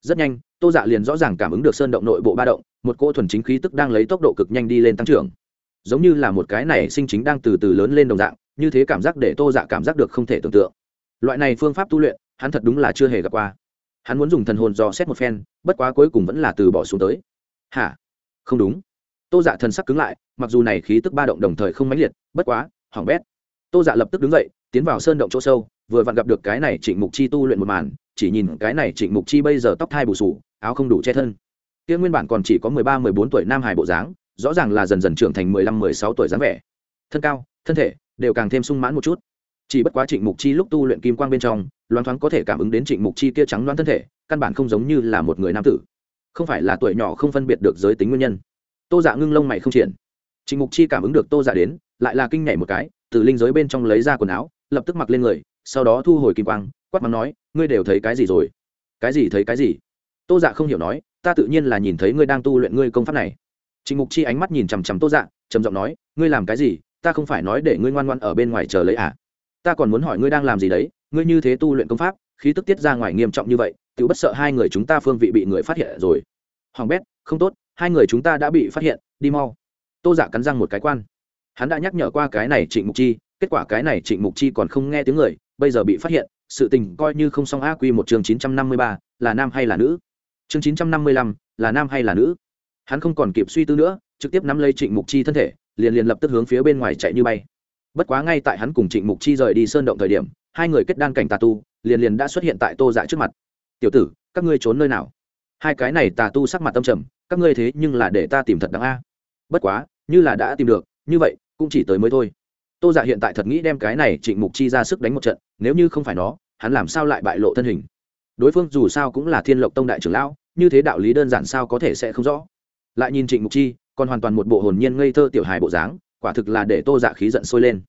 Rất nhanh, tô dạ liền rõ ràng cảm ứng được sơn động nội bộ ba động, một cô thuần chính khí tức đang lấy tốc độ cực nhanh đi lên tăng trưởng. Giống như là một cái này sinh chính đang từ từ lớn lên đồng dạng, như thế cảm giác để tô dạ cảm giác được không thể tưởng tượng. Loại này phương pháp tu luyện, hắn thật đúng là chưa hề gặp qua. Hắn muốn dùng thần hồn dò xét một phen, bất quá cuối cùng vẫn là từ bỏ xuống tới. Hả? Không đúng tô dạ thần sắc cứng lại, mặc dù này khí tức ba động đồng thời không mãnh liệt, bất quá, hỏng bét. Tô dạ lập tức đứng dậy, tiến vào sơn động chỗ sâu, vừa vặn gặp được cái này trịnh mục chi tu luyện một màn, chỉ nhìn cái này trịnh mục chi bây giờ tóc thai bù sù, áo không đủ che thân. Kia nguyên bản còn chỉ có mười ba, mười bốn tuổi nam hải bộ dáng, rõ ràng là dần dần trưởng thành mười lăm, mười sáu tuổi dáng vẻ. Thân cao, thân thể đều càng thêm sung mãn một chút. Chỉ bất quá trịnh mục chi lúc tu luyện kim quang bên trong loáng thoáng có thể cảm ứng đến trịnh mục chi kia trắng loan thân thể, căn bản không giống như là một người nam tử. Không phải là tuổi nhỏ không phân biệt được giới tính nguyên nhân tô dạ ngưng lông mày không triển. Trịnh mục chi cảm ứng được tô dạ đến, lại là kinh nhảy một cái, từ linh giới bên trong lấy ra quần áo, lập tức mặc lên người, sau đó thu hồi kim quang, quát mắng nói, ngươi đều thấy cái gì rồi? Cái gì thấy cái gì? Tô dạ không hiểu nói, ta tự nhiên là nhìn thấy ngươi đang tu luyện ngươi công pháp này. Trịnh mục chi ánh mắt nhìn chằm chằm tô dạ trầm giọng nói, ngươi làm cái gì? Ta không phải nói để ngươi ngoan ngoan ở bên ngoài chờ lấy à? Ta còn muốn hỏi ngươi đang làm gì đấy? Ngươi như thế tu luyện công pháp, khí tức tiết ra ngoài nghiêm trọng như vậy tự bất sợ hai người chúng ta phương vị bị người phát hiện rồi. Hoàng bét, không tốt hai người chúng ta đã bị phát hiện, đi mau. Tô giả dạ cắn răng một cái quan. Hắn đã nhắc nhở qua cái này trịnh mục chi, kết quả cái này trịnh mục chi còn không nghe tiếng người, bây giờ bị phát hiện, sự tình coi như không xong a quy một chương chín trăm năm mươi ba, là nam hay là nữ? Chương chín trăm năm mươi lăm, là nam hay là nữ? Hắn không còn kịp suy tư nữa, trực tiếp nắm lấy trịnh mục chi thân thể, liền liền lập tức hướng phía bên ngoài chạy như bay. Bất quá ngay tại hắn cùng trịnh mục chi rời đi sơn động thời điểm, hai người kết đan cảnh tà tu, liền liền đã xuất hiện tại tô dạ trước mặt. Tiểu tử, các ngươi trốn nơi nào? Hai cái này tà tu sắc mặt tâm trầm, các ngươi thế nhưng là để ta tìm thật đáng a. Bất quá, như là đã tìm được, như vậy, cũng chỉ tới mới thôi. Tô dạ hiện tại thật nghĩ đem cái này trịnh mục chi ra sức đánh một trận, nếu như không phải nó, hắn làm sao lại bại lộ thân hình? Đối phương dù sao cũng là thiên lộc tông đại trưởng lão, như thế đạo lý đơn giản sao có thể sẽ không rõ? Lại nhìn trịnh mục chi, còn hoàn toàn một bộ hồn nhiên ngây thơ tiểu hài bộ dáng, quả thực là để tô dạ khí giận sôi lên.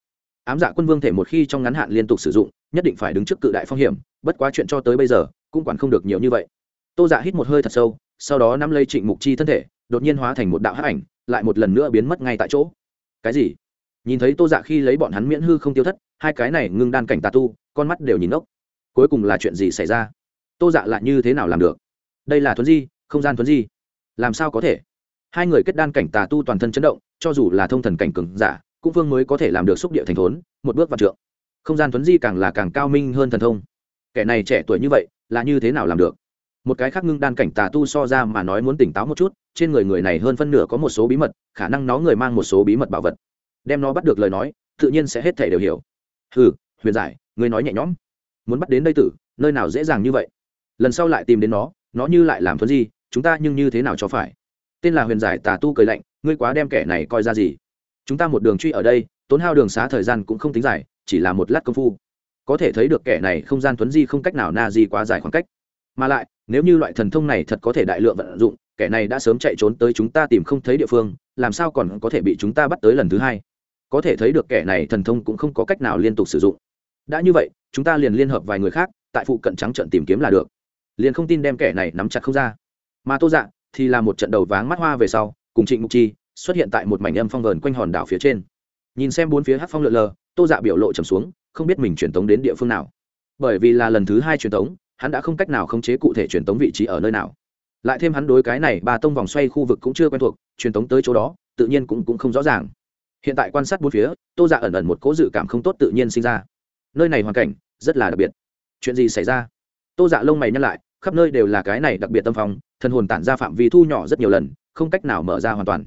Ám dạ quân vương thể một khi trong ngắn hạn liên tục sử dụng, nhất định phải đứng trước cự đại phong hiểm, bất quá chuyện cho tới bây giờ, cũng quản không được nhiều như vậy tô dạ hít một hơi thật sâu, sau đó nắm lấy trịnh mục chi thân thể, đột nhiên hóa thành một đạo hắc ảnh, lại một lần nữa biến mất ngay tại chỗ. Cái gì? Nhìn thấy tô dạ khi lấy bọn hắn miễn hư không tiêu thất, hai cái này ngưng đan cảnh tà tu, con mắt đều nhìn ốc. Cuối cùng là chuyện gì xảy ra? Tô dạ lại như thế nào làm được? Đây là thuấn di, không gian thuấn di. Làm sao có thể? Hai người kết đan cảnh tà tu toàn thân chấn động, cho dù là thông thần cảnh cừng giả, cũng vương mới có thể làm được xúc địa thành thốn, một bước vào trượng. Không gian thuấn di càng là càng cao minh hơn thần thông. Kẻ này trẻ tuổi như vậy, là như thế nào làm được? Một cái khác ngưng đan cảnh tà tu so ra mà nói muốn tỉnh táo một chút, trên người người này hơn phân nửa có một số bí mật, khả năng nó người mang một số bí mật bảo vật. Đem nó bắt được lời nói, tự nhiên sẽ hết thể đều hiểu. Ừ huyền giải người nói nhẹ nhõm. Muốn bắt đến đây tử, nơi nào dễ dàng như vậy? Lần sau lại tìm đến nó nó như lại làm thuận di, chúng ta nhưng như thế nào cho phải? Tên là huyền giải tà tu cười lạnh, ngươi quá đem kẻ này coi ra gì? Chúng ta một đường truy ở đây, tốn hao đường xá thời gian cũng không tính dài, chỉ là một lát công phu. Có thể thấy được kẻ này không gian thuấn di không cách nào na di quá dài khoảng cách. Mà lại nếu như loại thần thông này thật có thể đại lượng vận dụng, kẻ này đã sớm chạy trốn tới chúng ta tìm không thấy địa phương, làm sao còn có thể bị chúng ta bắt tới lần thứ hai? Có thể thấy được kẻ này thần thông cũng không có cách nào liên tục sử dụng. Đã như vậy, chúng ta liền liên hợp vài người khác, tại phụ cận trắng trận tìm kiếm là được. Liền không tin đem kẻ này nắm chặt không ra. Mà tô dạ thì là một trận đầu váng mắt hoa về sau, cùng trịnh mục chi xuất hiện tại một mảnh âm phong vờn quanh hòn đảo phía trên. Nhìn xem bốn phía hát phong lượn lờ, tô dạ biểu lộ trầm xuống, không biết mình truyền tống đến địa phương nào. Bởi vì là lần thứ hai truyền tống hắn đã không cách nào khống chế cụ thể truyền tống vị trí ở nơi nào. Lại thêm hắn đối cái này ba tông vòng xoay khu vực cũng chưa quen thuộc truyền tống tới chỗ đó tự nhiên cũng, cũng không rõ ràng. Hiện tại quan sát bốn phía tô dạ ẩn ẩn một cố dự cảm không tốt tự nhiên sinh ra. Nơi này hoàn cảnh rất là đặc biệt. Chuyện gì xảy ra? Tô dạ lông mày nhăn lại khắp nơi đều là cái này đặc biệt tâm phòng thân hồn tản ra phạm vi thu nhỏ rất nhiều lần không cách nào mở ra hoàn toàn.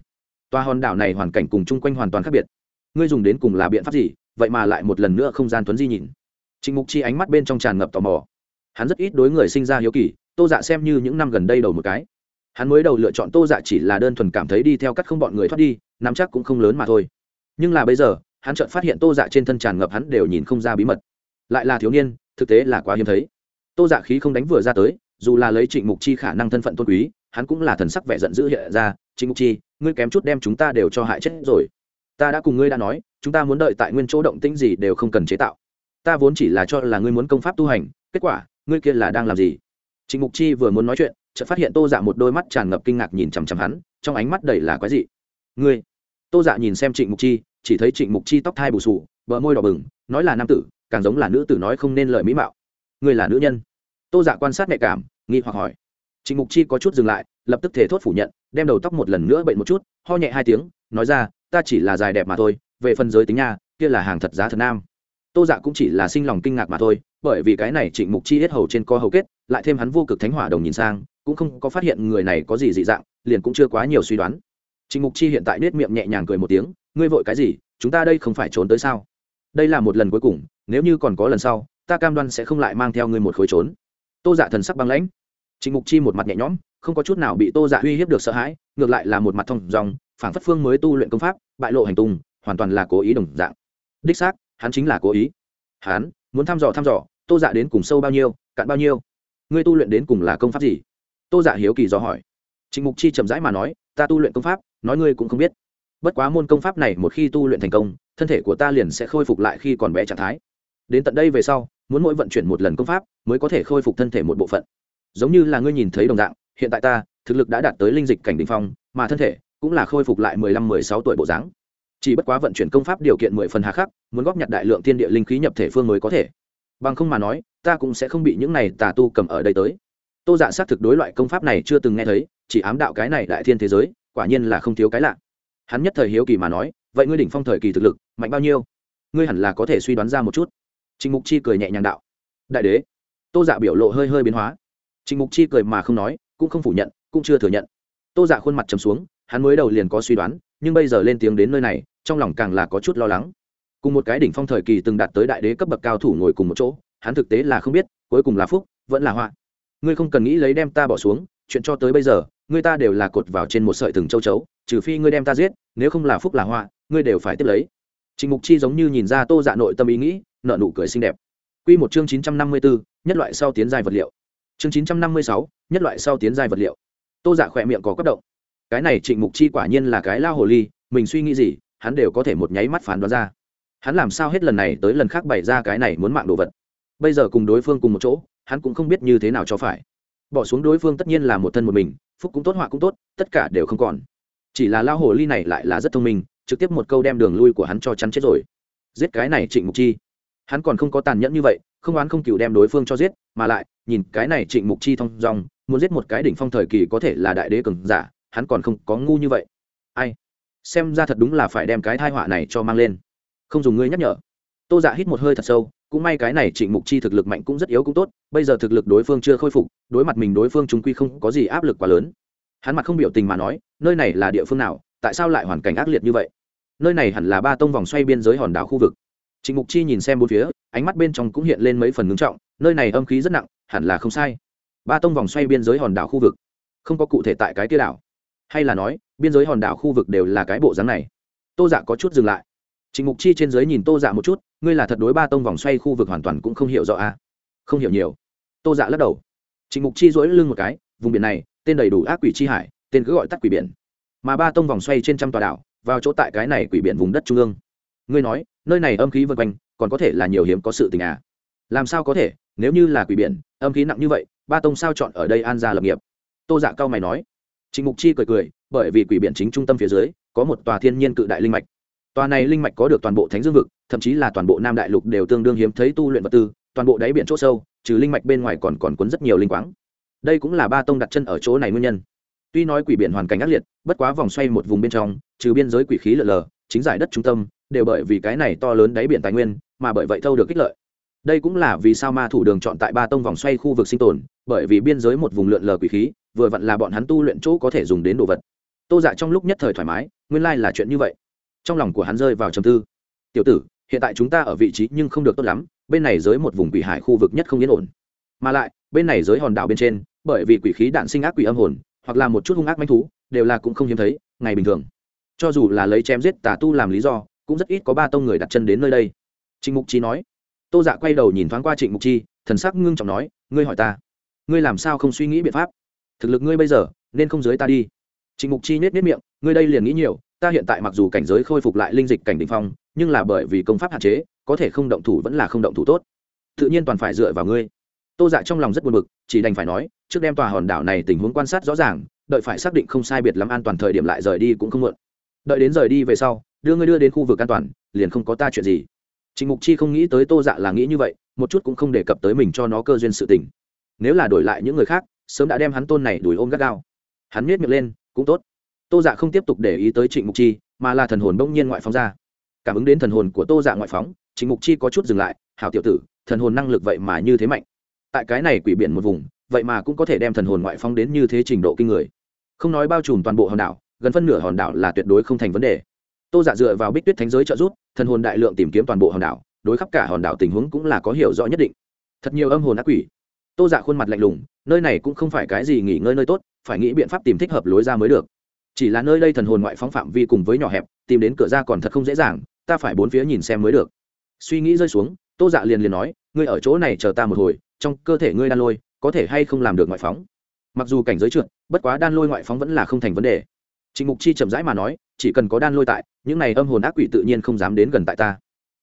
Toa hòn đảo này hoàn cảnh cùng chung quanh hoàn toàn khác biệt. Ngươi dùng đến cùng là biện pháp gì? Vậy mà lại một lần nữa không gian tuấn di nhìn. Trịnh mục chi ánh mắt bên trong tràn ngập tò mò hắn rất ít đối người sinh ra hiếu kỳ, tô dạ xem như những năm gần đây đầu một cái. Hắn mới đầu lựa chọn tô dạ chỉ là đơn thuần cảm thấy đi theo cắt không bọn người thoát đi, nắm chắc cũng không lớn mà thôi. Nhưng là bây giờ, hắn chợt phát hiện tô dạ trên thân tràn ngập hắn đều nhìn không ra bí mật. Lại là thiếu niên, thực tế là quá hiếm thấy. Tô dạ khí không đánh vừa ra tới, dù là lấy trịnh mục chi khả năng thân phận tôn quý, hắn cũng là thần sắc vẻ giận dữ hiện ra. Trịnh mục chi, ngươi kém chút đem chúng ta đều cho hại chết rồi. Ta đã cùng ngươi đã nói, chúng ta muốn đợi tại nguyên chỗ động tĩnh gì đều không cần chế tạo. Ta vốn chỉ là cho là ngươi muốn công pháp tu hành, kết quả ngươi kia là đang làm gì? Trịnh mục chi vừa muốn nói chuyện, chợt phát hiện tô dạ một đôi mắt tràn ngập kinh ngạc nhìn chằm chằm hắn, trong ánh mắt đầy là quái dị. Ngươi? Tô dạ nhìn xem trịnh mục chi, chỉ thấy trịnh mục chi tóc thai bù sù bờ môi đỏ bừng, nói là nam tử, càng giống là nữ tử nói không nên lời mỹ mạo. Ngươi là nữ nhân? Tô dạ quan sát nhạy cảm, nghi hoặc hỏi. Trịnh mục chi có chút dừng lại, lập tức thể thốt phủ nhận, đem đầu tóc một lần nữa bệnh một chút, ho nhẹ hai tiếng, nói ra, ta chỉ là dài đẹp mà thôi, về phần giới tính nha, kia là hàng thật giá thật nam tô dạ cũng chỉ là sinh lòng kinh ngạc mà thôi, bởi vì cái này trịnh mục chi hết hầu trên co hầu kết, lại thêm hắn vô cực thánh hỏa đồng nhìn sang, cũng không có phát hiện người này có gì dị dạng, liền cũng chưa quá nhiều suy đoán. Trịnh mục chi hiện tại nết miệng nhẹ nhàng cười một tiếng, ngươi vội cái gì? Chúng ta đây không phải trốn tới sao? Đây là một lần cuối cùng, nếu như còn có lần sau, ta cam đoan sẽ không lại mang theo ngươi một khối trốn. Tô dạ thần sắc băng lãnh. Trịnh mục chi một mặt nhẹ nhõm, không có chút nào bị tô dạ uy hiếp được sợ hãi, ngược lại là một mặt thông dòng phản phất phương mới tu luyện công pháp, bại lộ hành tung, hoàn toàn là cố ý đồng dạng. Đích xác hắn chính là cố ý. Hắn, muốn thăm dò thăm dò, tô dạ đến cùng sâu bao nhiêu, cạn bao nhiêu? Ngươi tu luyện đến cùng là công pháp gì? Tô dạ hiếu kỳ dò hỏi. Trịnh mục chi chậm rãi mà nói, ta tu luyện công pháp, nói ngươi cũng không biết. Bất quá môn công pháp này một khi tu luyện thành công, thân thể của ta liền sẽ khôi phục lại khi còn bé trạng thái. Đến tận đây về sau, muốn mỗi vận chuyển một lần công pháp, mới có thể khôi phục thân thể một bộ phận. Giống như là ngươi nhìn thấy đồng dạng, hiện tại ta, thực lực đã đạt tới linh dịch cảnh đình phong, mà thân thể cũng là khôi phục lại mười lăm, mười sáu tuổi bộ dáng chỉ bất quá vận chuyển công pháp điều kiện mười phần hà khắc, muốn góp nhặt đại lượng thiên địa linh khí nhập thể phương mới có thể. Bằng không mà nói, ta cũng sẽ không bị những này tà tu cầm ở đây tới. Tô dạ xác thực đối loại công pháp này chưa từng nghe thấy, chỉ ám đạo cái này đại thiên thế giới, quả nhiên là không thiếu cái lạ. Hắn nhất thời hiếu kỳ mà nói, vậy ngươi đỉnh phong thời kỳ thực lực, mạnh bao nhiêu? Ngươi hẳn là có thể suy đoán ra một chút. Trịnh mục chi cười nhẹ nhàng đạo. Đại đế. Tô dạ biểu lộ hơi hơi biến hóa. Trịnh mục chi cười mà không nói, cũng không phủ nhận, cũng chưa thừa nhận. Tô dạ khuôn mặt trầm xuống, hắn mới đầu liền có suy đoán, nhưng bây giờ lên tiếng đến nơi này trong lòng càng là có chút lo lắng. Cùng một cái đỉnh phong thời kỳ từng đạt tới đại đế cấp bậc cao thủ ngồi cùng một chỗ, hắn thực tế là không biết, cuối cùng là phúc, vẫn là họa. Ngươi không cần nghĩ lấy đem ta bỏ xuống, chuyện cho tới bây giờ, ngươi ta đều là cột vào trên một sợi thừng châu chấu, trừ phi ngươi đem ta giết, nếu không là phúc là họa, ngươi đều phải tiếp lấy. Trình mục chi giống như nhìn ra tô dạ nội tâm ý nghĩ nợ nụ cười xinh đẹp. Q một chương chín trăm năm mươi bốn nhất loại sau tiến giai vật liệu. Chương chín trăm năm mươi sáu, nhất loại sau tiến giai vật liệu. Tô dạ khỏe miệng có quất động. Cái này trịnh mục chi quả nhiên là cái lao hồ ly, mình suy nghĩ gì hắn đều có thể một nháy mắt phán đoán ra. Hắn làm sao hết lần này tới lần khác bày ra cái này muốn mạng đồ vật? Bây giờ cùng đối phương cùng một chỗ, hắn cũng không biết như thế nào cho phải. Bỏ xuống đối phương tất nhiên là một thân một mình, phúc cũng tốt, họa cũng tốt, tất cả đều không còn. Chỉ là lao hồ ly này lại là rất thông minh, trực tiếp một câu đem đường lui của hắn cho chắn chết rồi. Giết cái này trịnh mục chi. Hắn còn không có tàn nhẫn như vậy, không oán không cựu đem đối phương cho giết, mà lại, nhìn cái này trịnh mục chi thong dong, muốn giết một cái đỉnh phong thời kỳ có thể là đại đế cường giả, hắn còn không có ngu như vậy. Ai? Xem ra thật đúng là phải đem cái thai họa này cho mang lên. Không dùng ngươi nhắc nhở. Tô dạ hít một hơi thật sâu, cũng may cái này trịnh mục chi thực lực mạnh cũng rất yếu cũng tốt, bây giờ thực lực đối phương chưa khôi phục, đối mặt mình đối phương chúng quy không có gì áp lực quá lớn. Hắn mặt không biểu tình mà nói, nơi này là địa phương nào, tại sao lại hoàn cảnh ác liệt như vậy? Nơi này hẳn là ba tông vòng xoay biên giới hòn đảo khu vực. Trịnh mục chi nhìn xem bốn phía, ánh mắt bên trong cũng hiện lên mấy phần ngưng trọng, nơi này âm khí rất nặng, hẳn là không sai. Ba tông vòng xoay biên giới hòn đảo khu vực, không có cụ thể tại cái kia đảo hay là nói, biên giới hòn đảo khu vực đều là cái bộ dáng này. Tô dạ có chút dừng lại. Trịnh mục chi trên giới nhìn tô dạ một chút, ngươi là thật đối ba tông vòng xoay khu vực hoàn toàn cũng không hiểu rõ a à? không hiểu nhiều. Tô dạ lắc đầu. Trịnh mục chi dỗi lưng một cái, vùng biển này, tên đầy đủ ác quỷ chi hải, tên cứ gọi tắt quỷ biển. Mà ba tông vòng xoay trên trăm tòa đảo, vào chỗ tại cái này quỷ biển vùng đất trung ương. Ngươi nói, nơi này âm khí vân quanh, còn có thể là nhiều hiếm có sự tình à? Làm sao có thể? Nếu như là quỷ biển, âm khí nặng như vậy, ba tông sao chọn ở đây an gia lập nghiệp? Tô dạ cao mày nói trịnh mục chi cười cười, bởi vì quỷ biển chính trung tâm phía dưới, có một tòa thiên nhiên cự đại linh mạch. Tòa này linh mạch có được toàn bộ thánh dương vực, thậm chí là toàn bộ nam đại lục đều tương đương hiếm thấy tu luyện vật tư, toàn bộ đáy biển chỗ sâu, trừ linh mạch bên ngoài còn còn cuốn rất nhiều linh quáng. Đây cũng là ba tông đặt chân ở chỗ này nguyên nhân. Tuy nói quỷ biển hoàn cảnh ác liệt, bất quá vòng xoay một vùng bên trong, trừ biên giới quỷ khí lở lờ, chính giải đất trung tâm, đều bởi vì cái này to lớn đáy biển tài nguyên, mà bởi vậy thâu được kích lợi đây cũng là vì sao ma thủ đường chọn tại ba tông vòng xoay khu vực sinh tồn, bởi vì biên giới một vùng lượn lờ quỷ khí, vừa vặn là bọn hắn tu luyện chỗ có thể dùng đến đồ vật. Tô dạ trong lúc nhất thời thoải mái, nguyên lai là chuyện như vậy. Trong lòng của hắn rơi vào trầm tư. Tiểu tử, hiện tại chúng ta ở vị trí nhưng không được tốt lắm, bên này giới một vùng quỷ hải khu vực nhất không yên ổn. Mà lại, bên này giới hòn đảo bên trên, bởi vì quỷ khí đạn sinh ác quỷ âm hồn, hoặc là một chút hung ác manh thú, đều là cũng không hiếm thấy, ngày bình thường. Cho dù là lấy chém giết tà tu làm lý do, cũng rất ít có ba tông người đặt chân đến nơi đây. Trịnh mục chi nói tô dạ quay đầu nhìn thoáng qua trịnh mục chi, thần sắc ngưng trọng nói, ngươi hỏi ta, ngươi làm sao không suy nghĩ biện pháp? Thực lực ngươi bây giờ, nên không giới ta đi. Trịnh mục chi nết nết miệng, ngươi đây liền nghĩ nhiều, ta hiện tại mặc dù cảnh giới khôi phục lại linh dịch cảnh đ ỉ n h phong, nhưng là bởi vì công pháp hạn chế, có thể không động thủ vẫn là không động thủ tốt. Tự nhiên toàn phải dựa vào ngươi. Tô dạ trong lòng rất buồn bực, chỉ đành phải nói, trước đem tòa hòn đảo này tình huống quan sát rõ ràng, đợi phải xác định không sai biệt lắm an toàn thời điểm lại rời đi cũng không muộn. Đợi đến rời đi về sau, đưa ngươi đưa đến khu vực an toàn, liền không có ta chuyện gì trịnh mục chi không nghĩ tới tô dạ là nghĩ như vậy, một chút cũng không đề cập tới mình cho nó cơ duyên sự tình. Nếu là đổi lại những người khác, sớm đã đem hắn tôn này đuổi ôm gắt gao. Hắn miết miệng lên, cũng tốt. Tô dạ không tiếp tục để ý tới trịnh mục chi, mà là thần hồn bỗng nhiên ngoại phóng ra. Cảm ứng đến thần hồn của tô dạ ngoại phóng, trịnh mục chi có chút dừng lại, hảo tiểu tử, thần hồn năng lực vậy mà như thế mạnh. Tại cái này quỷ biển một vùng, vậy mà cũng có thể đem thần hồn ngoại phóng đến như thế trình độ kinh người. Không nói bao trùm toàn bộ hòn đảo, gần phân nửa hòn đảo là tuyệt đối không thành vấn đề tô giả dựa vào bích tuyết thánh giới trợ giúp, thần hồn đại lượng tìm kiếm toàn bộ hòn đảo, đối khắp cả hòn đảo tình huống cũng là có hiểu rõ nhất định. Thật nhiều âm hồn ác quỷ. Tô giả khuôn mặt lạnh lùng, nơi này cũng không phải cái gì nghỉ ngơi nơi tốt, phải nghĩ biện pháp tìm thích hợp lối ra mới được. Chỉ là nơi đây thần hồn ngoại phóng phạm vi cùng với nhỏ hẹp, tìm đến cửa ra còn thật không dễ dàng, ta phải bốn phía nhìn xem mới được. Suy nghĩ rơi xuống, tô dạ liền liền nói, ngươi ở chỗ này chờ ta một hồi, trong cơ thể ngươi đan lôi, có thể hay không làm được ngoại phóng? Mặc dù cảnh giới trượt, bất quá đan lôi ngoại phóng vẫn là không thành vấn đề trịnh mục chi chậm rãi mà nói, chỉ cần có đan lôi tại, những này âm hồn ác quỷ tự nhiên không dám đến gần tại ta.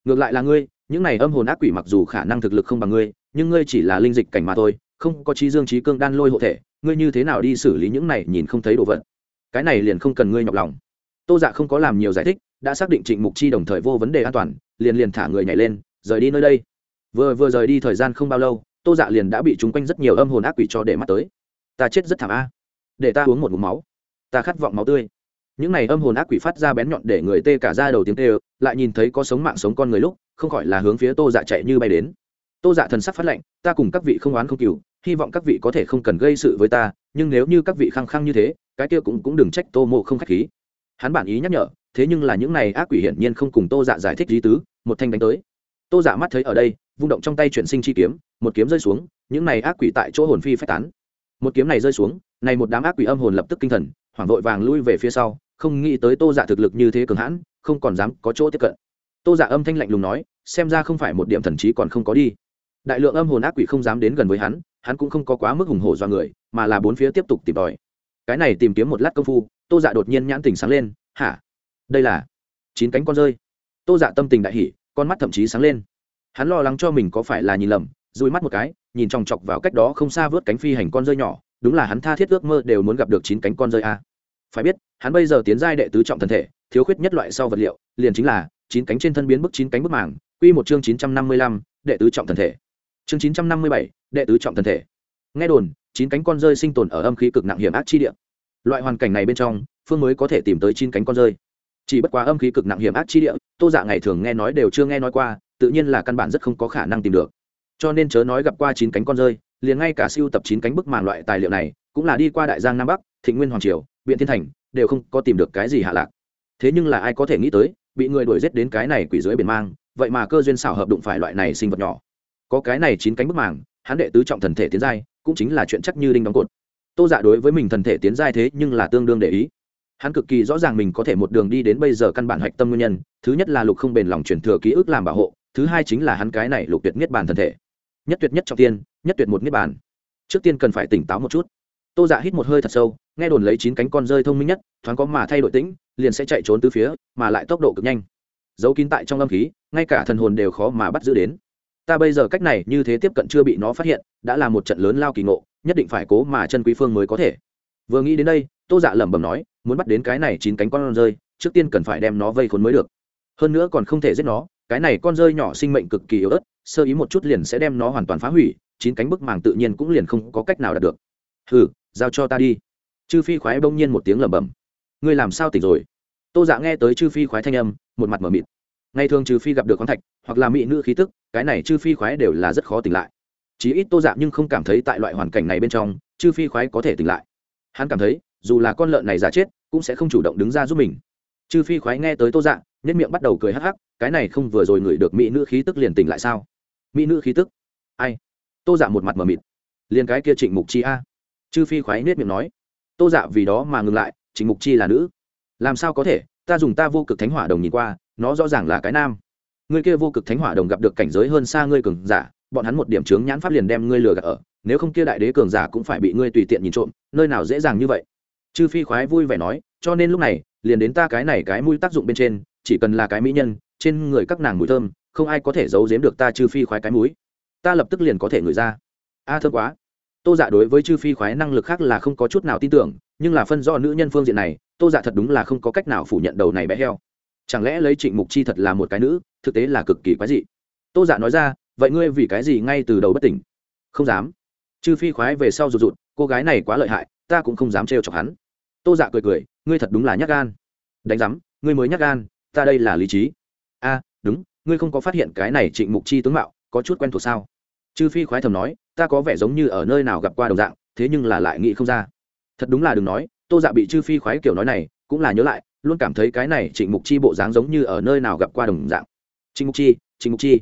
Ngược lại là ngươi, những này âm hồn ác quỷ mặc dù khả năng thực lực không bằng ngươi, nhưng ngươi chỉ là linh dịch cảnh mà thôi, không có trí dương trí cương đan lôi hộ thể, ngươi như thế nào đi xử lý những này nhìn không thấy đồ vật? Cái này liền không cần ngươi nhọc lòng. Tô dạ không có làm nhiều giải thích, đã xác định trịnh mục chi đồng thời vô vấn đề an toàn, liền liền thả người nhảy lên, rời đi nơi đây. Vừa vừa rời đi thời gian không bao lâu, tô dạ liền đã bị chúng quanh rất nhiều âm hồn ác quỷ cho để mắt tới. Ta chết rất thảm a. Để ta uống một ngụm máu ta khát vọng máu tươi. Những này âm hồn ác quỷ phát ra bén nhọn để người tê cả ra đầu tiếng tê lại nhìn thấy có sống mạng sống con người lúc, không khỏi là hướng phía tô dạ chạy như bay đến. Tô dạ thần sắc phát lệnh ta cùng các vị không oán không cừu, hy vọng các vị có thể không cần gây sự với ta, nhưng nếu như các vị khăng khăng như thế, cái kia cũng cũng đừng trách tô mộ không k h á c h khí. Hắn bản ý nhắc nhở, thế nhưng là những này ác quỷ hiển nhiên không cùng tô dạ giải thích lý tứ, một thanh đánh tới. Tô dạ mắt thấy ở đây, vung động trong tay chuyển sinh chi kiếm, một kiếm rơi xuống, những này ác quỷ tại chỗ hồn phi phách tán. Một kiếm này rơi xuống, này một đám ác quỷ âm hồn lập tức kinh thần hoảng vội vàng lui về phía sau, không nghĩ tới tô dạ thực lực như thế cường hãn, không còn dám có chỗ tiếp cận. Tô dạ âm thanh lạnh lùng nói, xem ra không phải một điểm thần trí còn không có đi. Đại lượng âm hồn ác quỷ không dám đến gần với hắn hắn cũng không có quá mức hùng hổ do người, mà là bốn phía tiếp tục tìm tòi. Cái này tìm kiếm một lát công phu, tô dạ đột nhiên nhãn tình sáng lên, hả? Đây là chín cánh con rơi. Tô dạ tâm tình đại hỉ, con mắt thậm chí sáng lên. Hắn lo lắng cho mình có phải là nhìn lầm dùi mắt một cái, nhìn chòng chọc vào cách đó không xa vớt cánh phi hành con rơi nhỏ đúng là hắn tha thiết ước mơ đều muốn gặp được chín cánh con rơi a. Phải biết, hắn bây giờ tiến giai đệ tứ trọng thân thể, thiếu khuyết nhất loại sau vật liệu, liền chính là chín cánh trên thân biến bức chín cánh bức mảng quy một chương chín trăm năm mươi lăm, đệ tứ trọng thân thể. Chương chín trăm năm mươi bảy, đệ tứ trọng thân thể. Nghe đồn, chín cánh con rơi sinh tồn ở âm khí cực nặng hiểm ác chi địa. Loại hoàn cảnh này bên trong, phương mới có thể tìm tới chín cánh con rơi. Chỉ bất quá âm khí cực nặng hiểm ác chi địa, tô dạ ngày thường nghe nói đều chưa nghe nói qua, tự nhiên là căn bản rất không có khả năng tìm được. Cho nên chớ nói gặp qua chín cánh con rơi liền ngay cả siêu tập chín cánh bức màn loại tài liệu này cũng là đi qua đại giang nam bắc, thịnh nguyên hoàng triều, biện thiên thành, đều không có tìm được cái gì hạ lạc. Thế nhưng là ai có thể nghĩ tới, bị người đuổi giết đến cái này quỷ dưới biển mang, vậy mà cơ duyên xảo hợp đụng phải loại này sinh vật nhỏ. Có cái này chín cánh bức màng, hắn đệ tứ trọng thần thể tiến giai, cũng chính là chuyện chắc như đinh đóng cột. Tô dạ đối với mình thần thể tiến giai thế nhưng là tương đương để ý. Hắn cực kỳ rõ ràng mình có thể một đường đi đến bây giờ căn bản hạch tâm nguyên nhân, thứ nhất là lục không bền lòng chuyển thừa ký ức làm bảo hộ, thứ hai chính là hắn cái này lục tuyệt niết bản thần thể nhất tuyệt nhất trọng tiên, nhất tuyệt một niết bàn. Trước tiên cần phải tỉnh táo một chút. Tô dạ hít một hơi thật sâu, nghe đồn lấy chín cánh con rơi thông minh nhất, thoáng có mà thay đổi tĩnh, liền sẽ chạy trốn từ phía, mà lại tốc độ cực nhanh. Giấu kín tại trong âm khí, ngay cả thần hồn đều khó mà bắt giữ đến. Ta bây giờ cách này như thế tiếp cận chưa bị nó phát hiện, đã là một trận lớn lao kỳ ngộ, nhất định phải cố mà chân quý phương mới có thể. Vừa nghĩ đến đây, tô dạ lẩm bẩm nói, muốn bắt đến cái này chín cánh con rơi, trước tiên cần phải đem nó vây khốn mới được. Hơn nữa còn không thể giết nó, cái này con rơi nhỏ sinh mệnh cực kỳ yếu ớt sơ ý một chút liền sẽ đem nó hoàn toàn phá hủy, chín cánh bức màng tự nhiên cũng liền không có cách nào đạt được. Hừ, giao cho ta đi. Chư phi khoái bỗng nhiên một tiếng lẩm bẩm. Ngươi làm sao tỉnh rồi? Tô dạ nghe tới chư phi khoái thanh âm, một mặt m ở mịt. Ngày thường chư phi gặp được khoáng thạch, hoặc là mỹ nữ khí tức, cái này chư phi khoái đều là rất khó tỉnh lại. Chí ít tô dạ nhưng không cảm thấy tại loại hoàn cảnh này bên trong, chư phi khoái có thể tỉnh lại. Hắn cảm thấy, dù là con lợn này già chết, cũng sẽ không chủ động đứng ra giúp mình. Chư phi khoái nghe tới tô dạ nhất miệng bắt đầu cười hắc hắc, cái này không vừa rồi ngửi được mỹ nữ khí tức liền tỉnh lại sao? Mỹ nữ khí tức. Ai? Tô dạ một mặt mờ mịt. Liền cái kia trịnh mục chi a. Chư phi khoái nết miệng nói. Tô dạ vì đó mà ngừng lại, trịnh mục chi là nữ. Làm sao có thể? Ta dùng ta vô cực thánh hỏa đồng nhìn qua, nó rõ ràng là cái nam. Người kia vô cực thánh hỏa đồng gặp được cảnh giới hơn xa ngươi cường giả, bọn hắn một điểm chướng nhãn pháp liền đem ngươi lừa gạt ở. Nếu không kia đại đế cường giả cũng phải bị ngươi tùy tiện nhìn trộm, nơi nào dễ dàng như vậy? Chư phi khoái vui vẻ nói, cho nên lúc này, liền đến ta cái này cái mũi tác dụng bên trên, chỉ cần là cái mỹ nhân, trên người các nàng mùi thơm không ai có thể giấu giếm được ta chư phi khoái cái mũi. Ta lập tức liền có thể ngửi ra. A thơm quá. Tô dạ đối với chư phi khoái năng lực khác là không có chút nào tin tưởng, nhưng là phân do nữ nhân phương diện này, tô dạ thật đúng là không có cách nào phủ nhận đầu này bé heo. Chẳng lẽ lấy trịnh mục chi thật là một cái nữ, thực tế là cực kỳ quái dị. Tô dạ nói ra, vậy ngươi vì cái gì ngay từ đầu bất tỉnh? Không dám. Chư phi khoái về sau rụt rụt, cô gái này quá lợi hại, ta cũng không dám trêu chọc hắn. Tô dạ cười cười, ngươi thật đúng là nhắc gan. Đánh giám, ngươi mới nhắc gan, ta đây là lý trí. A, đúng ngươi không có phát hiện cái này trịnh mục chi tướng mạo, có chút quen thuộc sao? Chư phi khoái thầm nói, ta có vẻ giống như ở nơi nào gặp qua đồng dạng, thế nhưng là lại nghĩ không ra. Thật đúng là đừng nói, tô dạ bị chư phi khoái kiểu nói này, cũng là nhớ lại, luôn cảm thấy cái này trịnh mục chi bộ dáng giống như ở nơi nào gặp qua đồng dạng. Trịnh mục chi, trịnh mục chi.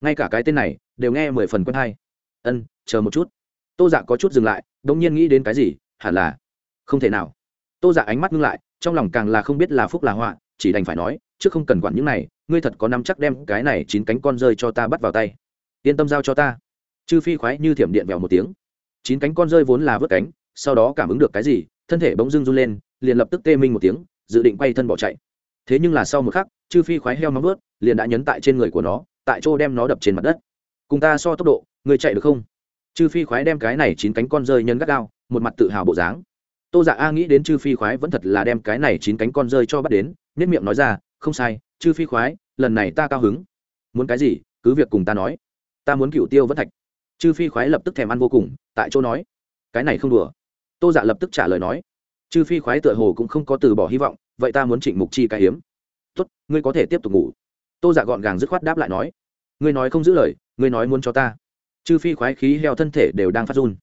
Ngay cả cái tên này, đều nghe mười phần quen hay. Ân, chờ một chút. Tô dạ có chút dừng lại đ ỗ n g nhiên nghĩ đến cái gì, hẳn là không thể nào. Tô dạ ánh mắt ngưng lại, trong lòng càng là không biết là phúc là họa chỉ đành phải nói, chứ không cần quản những này, ngươi thật có nắm chắc đem cái này chín cánh con rơi cho ta bắt vào tay. Yên tâm giao cho ta. Chư phi khoái như thiểm điện vèo một tiếng. Chín cánh con rơi vốn là vớt cánh, sau đó cảm ứng được cái gì, thân thể bỗng dưng run lên, liền lập tức tê minh một tiếng, dự định quay thân bỏ chạy. Thế nhưng là sau một khắc, chư phi khoái heo móng vớt liền đã nhấn tại trên người của nó, tại chỗ đem nó đập trên mặt đất. Cùng ta so tốc độ người chạy được không? Chư phi khoái đem cái này chín cánh con rơi nhân gắt gao, một mặt tự hào bộ dáng tô dạ a nghĩ đến chư phi khoái vẫn thật là đem cái này chín cánh con rơi cho bắt đến nhất miệng nói ra, không sai, chư phi khoái, lần này ta cao hứng. Muốn cái gì? Cứ việc cùng ta nói. Ta muốn cựu tiêu vẫn thạch. Chư phi khoái lập tức thèm ăn vô cùng, tại chỗ nói, cái này không đùa. Tô dạ lập tức trả lời nói, chư phi khoái tựa hồ cũng không có từ bỏ hy vọng, vậy ta muốn trịnh mục chi cái hiếm. Tốt, ngươi có thể tiếp tục ngủ. Tô dạ gọn gàng dứt khoát đáp lại nói, ngươi nói không giữ lời, ngươi nói muốn cho ta. Chư phi khoái khí heo thân thể đều đang phát run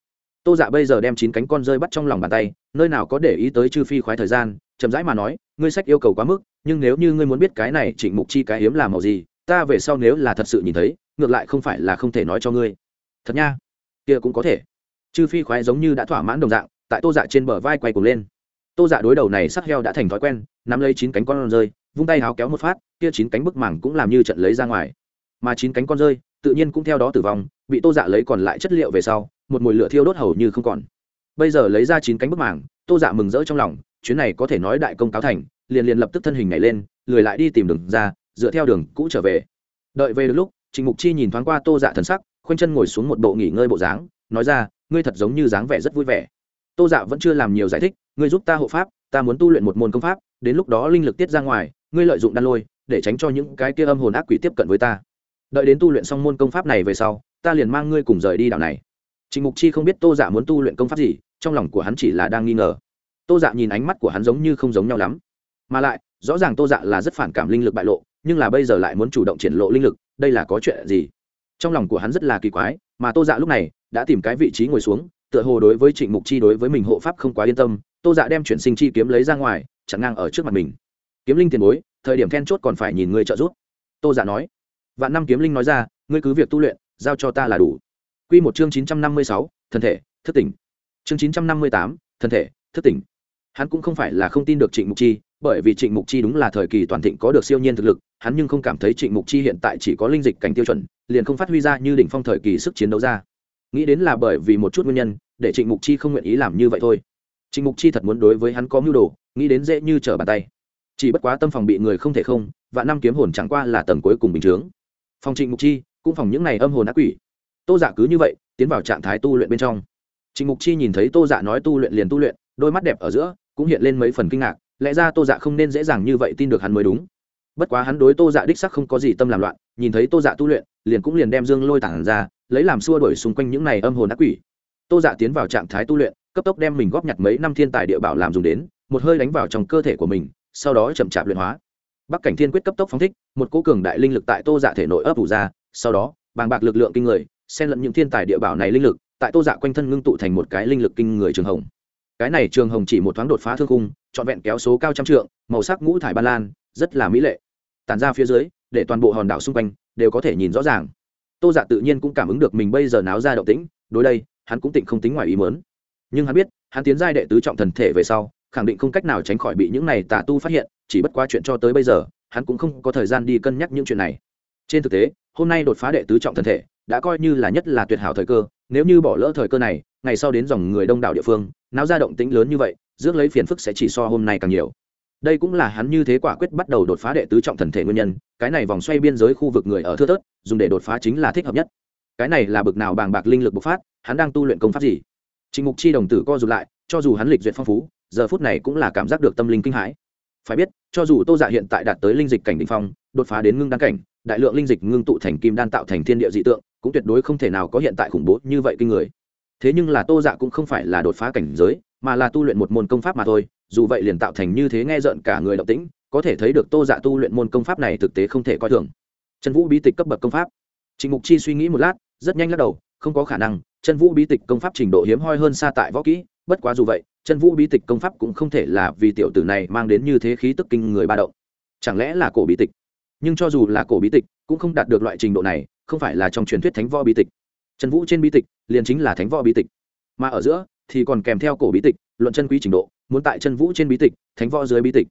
tô dạ bây giờ đem chín cánh con rơi bắt trong lòng bàn tay, nơi nào có để ý tới chư phi khoái thời gian, chậm rãi mà nói, ngươi sách yêu cầu quá mức, nhưng nếu như ngươi muốn biết cái này trịnh mục chi cái hiếm làm màu gì, ta về sau nếu là thật sự nhìn thấy, ngược lại không phải là không thể nói cho ngươi. Thật nha. Kia cũng có thể. Chư phi khoái giống như đã thỏa mãn đồng dạng, tại tô dạ trên bờ vai quay cuồng lên. Tô dạ đối đầu này sắc heo đã thành thói quen, nắm lấy chín cánh con rơi, vung tay háo kéo một phát, kia chín cánh bức mảng cũng làm như trận lấy ra ngoài. Mà chín cánh con rơi, tự nhiên cũng theo đó tử vong, bị tô dạ lấy còn lại chất liệu về sau một mùi lửa thiêu đốt hầu như không còn. Bây giờ lấy ra chín cánh bức mảng tô dạ mừng rỡ trong lòng, chuyến này có thể nói đại công cáo thành, liền liền lập tức thân hình nhảy lên, lười lại đi tìm đường ra, dựa theo đường cũ trở về. Đợi về được lúc trịnh mục chi nhìn thoáng qua tô dạ thần sắc, khoanh chân ngồi xuống một bộ nghỉ ngơi bộ dáng, nói ra, ngươi thật giống như dáng vẻ rất vui vẻ. Tô dạ vẫn chưa làm nhiều giải thích, ngươi giúp ta hộ pháp, ta muốn tu luyện một môn công pháp, đến lúc đó linh lực tiết ra ngoài, ngươi lợi dụng đan lôi, để tránh cho những cái kia âm hồn ác quỷ tiếp cận với ta. Đợi đến tu luyện xong môn công pháp này về sau, ta liền mang ngươi cùng rời đi đảo này trịnh mục chi không biết tô dạ muốn tu luyện công pháp gì, trong lòng của hắn chỉ là đang nghi ngờ. Tô dạ nhìn ánh mắt của hắn giống như không giống nhau lắm. Mà lại, rõ ràng tô dạ là rất phản cảm linh lực bại lộ, nhưng là bây giờ lại muốn chủ động triển lộ linh lực, đây là có chuyện gì? Trong lòng của hắn rất là kỳ quái, mà tô dạ lúc này đã tìm cái vị trí ngồi xuống, tựa hồ đối với trịnh mục chi đối với mình hộ pháp không quá yên tâm, tô dạ đem chuyển sinh chi kiếm lấy ra ngoài, chặn ngang ở trước mặt mình. Kiếm linh tiền bối, thời điểm then chốt còn phải nhìn người trợ giúp. Tô dạ nói. Vạn năm kiếm linh nói ra, ngươi cứ việc tu luyện, giao cho ta là đủ. Quy một chương chín trăm năm mươi sáu, thân thể, thức tỉnh. Chương chín trăm năm mươi tám, thân thể, thức tỉnh. Hắn cũng không phải là không tin được trịnh mục chi, bởi vì trịnh mục chi đúng là thời kỳ toàn thịnh có được siêu nhiên thực lực, hắn nhưng không cảm thấy trịnh mục chi hiện tại chỉ có linh dịch cảnh tiêu chuẩn, liền không phát huy ra như đỉnh phong thời kỳ sức chiến đấu ra. Nghĩ đến là bởi vì một chút nguyên nhân, để trịnh mục chi không nguyện ý làm như vậy thôi. Trịnh mục chi thật muốn đối với hắn có mưu đồ, nghĩ đến dễ như trở bàn tay. Chỉ bất quá tâm phòng bị người không thể không và năm kiếm hồn chẳng qua là tầng cuối cùng bình thường. phòng trịnh mục chi, cũng phòng những này âm hồn ác quỷ tô dạ cứ như vậy, tiến vào trạng thái tu luyện bên trong. Trịnh mục chi nhìn thấy tô dạ nói tu luyện liền tu luyện, đôi mắt đẹp ở giữa cũng hiện lên mấy phần kinh ngạc, lẽ ra tô dạ không nên dễ dàng như vậy tin được hắn mới đúng. Bất quá hắn đối tô dạ đích sắc không có gì tâm làm loạn, nhìn thấy tô dạ tu luyện, liền cũng liền đem dương lôi tản ra, lấy làm xua đuổi xung quanh những này âm hồn ác quỷ. Tô dạ tiến vào trạng thái tu luyện, cấp tốc đem mình góp nhặt mấy năm thiên tài địa bảo làm dùng đến, một hơi đánh vào trong cơ thể của mình, sau đó chậm chạp luyện hóa. Bắc cảnh thiên quyết cấp tốc phóng thích, một cố cường đại linh lực tại tô dạ thể nội ấp ủ ra, sau đó, bàng bạc lực lượng kinh người xen lẫn những thiên tài địa bảo này linh lực, tại tô dạ quanh thân ngưng tụ thành một cái linh lực kinh người trường hồng. Cái này trường hồng chỉ một thoáng đột phá thương cung trọn vẹn kéo số cao trăm trượng, màu sắc ngũ thải ban lan, rất là mỹ lệ. Tản ra phía dưới, để toàn bộ hòn đảo xung quanh đều có thể nhìn rõ ràng. Tô dạ tự nhiên cũng cảm ứng được mình bây giờ náo ra động tĩnh, đối đây, hắn cũng tịnh không tính ngoài ý mớn nhưng hắn biết, hắn tiến giai đệ tứ trọng thần thể về sau, khẳng định không cách nào tránh khỏi bị những này tà tu phát hiện, chỉ bất qua chuyện cho tới bây giờ, hắn cũng không có thời gian đi cân nhắc những chuyện này. Trên thực tế, hôm nay đột phá đệ tứ trọng thần thể đã coi như là nhất là tuyệt hảo thời cơ, nếu như bỏ lỡ thời cơ này, ngày sau đến dòng người đông đảo địa phương, náo ra động tĩnh lớn như vậy, rước lấy phiền phức sẽ chỉ so hôm nay càng nhiều. Đây cũng là hắn như thế quả quyết bắt đầu đột phá đệ tứ trọng thần thể nguyên nhân, cái này vòng xoay biên giới khu vực người ở thưa thớt, dùng để đột phá chính là thích hợp nhất. Cái này là bực nào bàng bạc linh lực bộc phát, hắn đang tu luyện công pháp gì? Trình mục chi đồng tử co rụt lại, cho dù hắn lịch duyệt phong phú, giờ phút này cũng là cảm giác được tâm linh kinh hãi. Phải biết, cho dù tô dạ hiện tại đạt tới linh dịch cảnh đ ỉ n h phong, đột phá đến ngưng đan cảnh đại lượng linh dịch ngưng tụ thành kim đan tạo thành thiên địa dị tượng, cũng tuyệt đối không thể nào có hiện tại khủng bố như vậy kinh người. Thế nhưng là tô dạ cũng không phải là đột phá cảnh giới, mà là tu luyện một môn công pháp mà thôi, dù vậy liền tạo thành như thế nghe rợn cả người động tĩnh, có thể thấy được tô dạ tu luyện môn công pháp này thực tế không thể coi thường. Trần vũ bí tịch cấp bậc công pháp. Trịnh mục chi suy nghĩ một lát, rất nhanh lắc đầu, không có khả năng, chân vũ bí tịch công pháp trình độ hiếm hoi hơn xa tại võ kỹ, bất quá dù vậy, chân vũ bí tịch công pháp cũng không thể là vì tiểu tử này mang đến như thế khí tức kinh người ba động. Chẳng lẽ là cổ bí tịch? Nhưng cho dù là cổ bí tịch cũng không đạt được loại trình độ này, không phải là trong truyền thuyết thánh võ bí tịch. Chân vũ trên bí tịch liền chính là thánh võ bí tịch, mà ở giữa thì còn kèm theo cổ bí tịch, luận chân quý trình độ, muốn tại chân vũ trên bí tịch, thánh võ dưới bí tịch.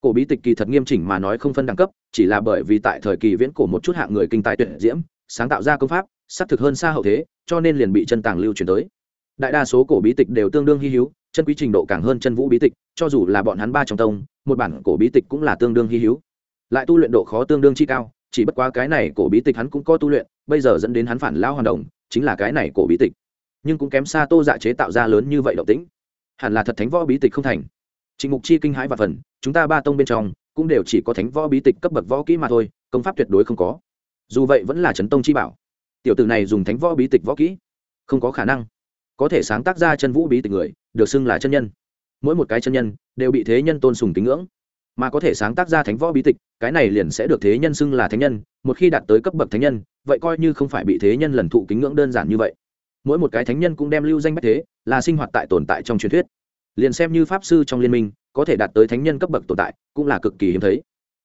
Cổ bí tịch kỳ thật nghiêm chỉnh mà nói không phân đẳng cấp, chỉ là bởi vì tại thời kỳ viễn cổ một chút hạng người kinh tài tuyển diễm, sáng tạo ra công pháp, xác thực hơn xa hậu thế, cho nên liền bị chân tàng lưu truyền tới. Đại đa số cổ bí tịch đều tương đương hy hữu, chân quý trình độ càng hơn chân vũ bí tịch, cho dù là bọn hắn ba trong tông, một bản cổ bí tịch cũng là tương đương hy hữu lại tu luyện độ khó tương đương chi cao, chỉ bất quá cái này cổ bí tịch hắn cũng có tu luyện, bây giờ dẫn đến hắn phản lao hoàn động chính là cái này cổ bí tịch. Nhưng cũng kém xa tô dạ chế tạo ra lớn như vậy động tĩnh. Hẳn là thật thánh võ bí tịch không thành. Trịnh mục chi kinh hãi và phần, chúng ta ba tông bên trong, cũng đều chỉ có thánh võ bí tịch cấp bậc võ kỹ mà thôi, công pháp tuyệt đối không có. Dù vậy vẫn là trấn tông chi bảo. Tiểu tử này dùng thánh võ bí tịch võ kỹ, không có khả năng. Có thể sáng tác ra chân vũ bí tịch người, được xưng là chân nhân. Mỗi một cái chân nhân, đều bị thế nhân tôn sùng tín ngưỡng mà có thể sáng tác ra thánh võ bí tịch, cái này liền sẽ được thế nhân xưng là thánh nhân, một khi đạt tới cấp bậc thánh nhân, vậy coi như không phải bị thế nhân lần thụ kính ngưỡng đơn giản như vậy. Mỗi một cái thánh nhân cũng đem lưu danh bách thế, là sinh hoạt tại tồn tại trong truyền thuyết. Liền xem như pháp sư trong liên minh, có thể đạt tới thánh nhân cấp bậc tồn tại, cũng là cực kỳ hiếm thấy.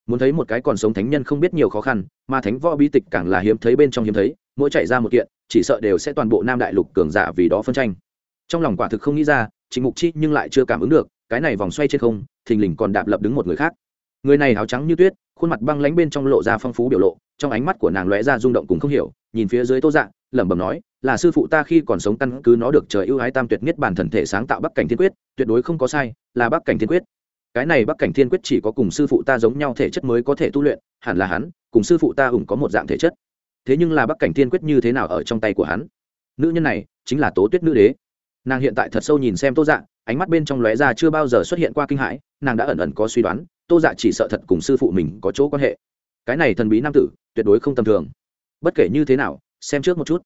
Muốn thấy một cái còn sống thánh nhân không biết nhiều khó khăn, mà thánh võ bí tịch càng là hiếm thấy bên trong hiếm thấy, mỗi chạy ra một kiện, chỉ sợ đều sẽ toàn bộ nam đại lục cường giả vì đó phân tranh. Trong lòng quả thực không nghĩ ra, trịnh mục chi nhưng lại chưa cảm ứng được cái này vòng xoay trên không, thình lình còn đạp lập đứng một người khác. Người này áo trắng như tuyết, khuôn mặt băng lánh bên trong lộ ra phong phú biểu lộ, trong ánh mắt của nàng lóe ra rung động cùng không hiểu, nhìn phía dưới tô dạng lẩm bẩm nói, là sư phụ ta khi còn sống căn cứ nó được trời ưu ái tam tuyệt nhất bản thần thể sáng tạo bắc cảnh thiên quyết, tuyệt đối không có sai, là bắc cảnh thiên quyết. Cái này bắc cảnh thiên quyết chỉ có cùng sư phụ ta giống nhau thể chất mới có thể tu luyện, hẳn là hắn, cùng sư phụ ta hùng có một dạng thể chất. Thế nhưng là bắc cảnh thiên quyết như thế nào ở trong tay của hắn? Nữ nhân này chính là tố tuyết nữ đế. Nàng hiện tại thật sâu nhìn xem tô dạ ánh mắt bên trong lóe ra chưa bao giờ xuất hiện qua kinh hãi, nàng đã ẩn ẩn có suy đoán, tô dạ chỉ sợ thật cùng sư phụ mình có chỗ quan hệ. Cái này thần bí nam tử, tuyệt đối không tầm thường. Bất kể như thế nào, xem trước một chút.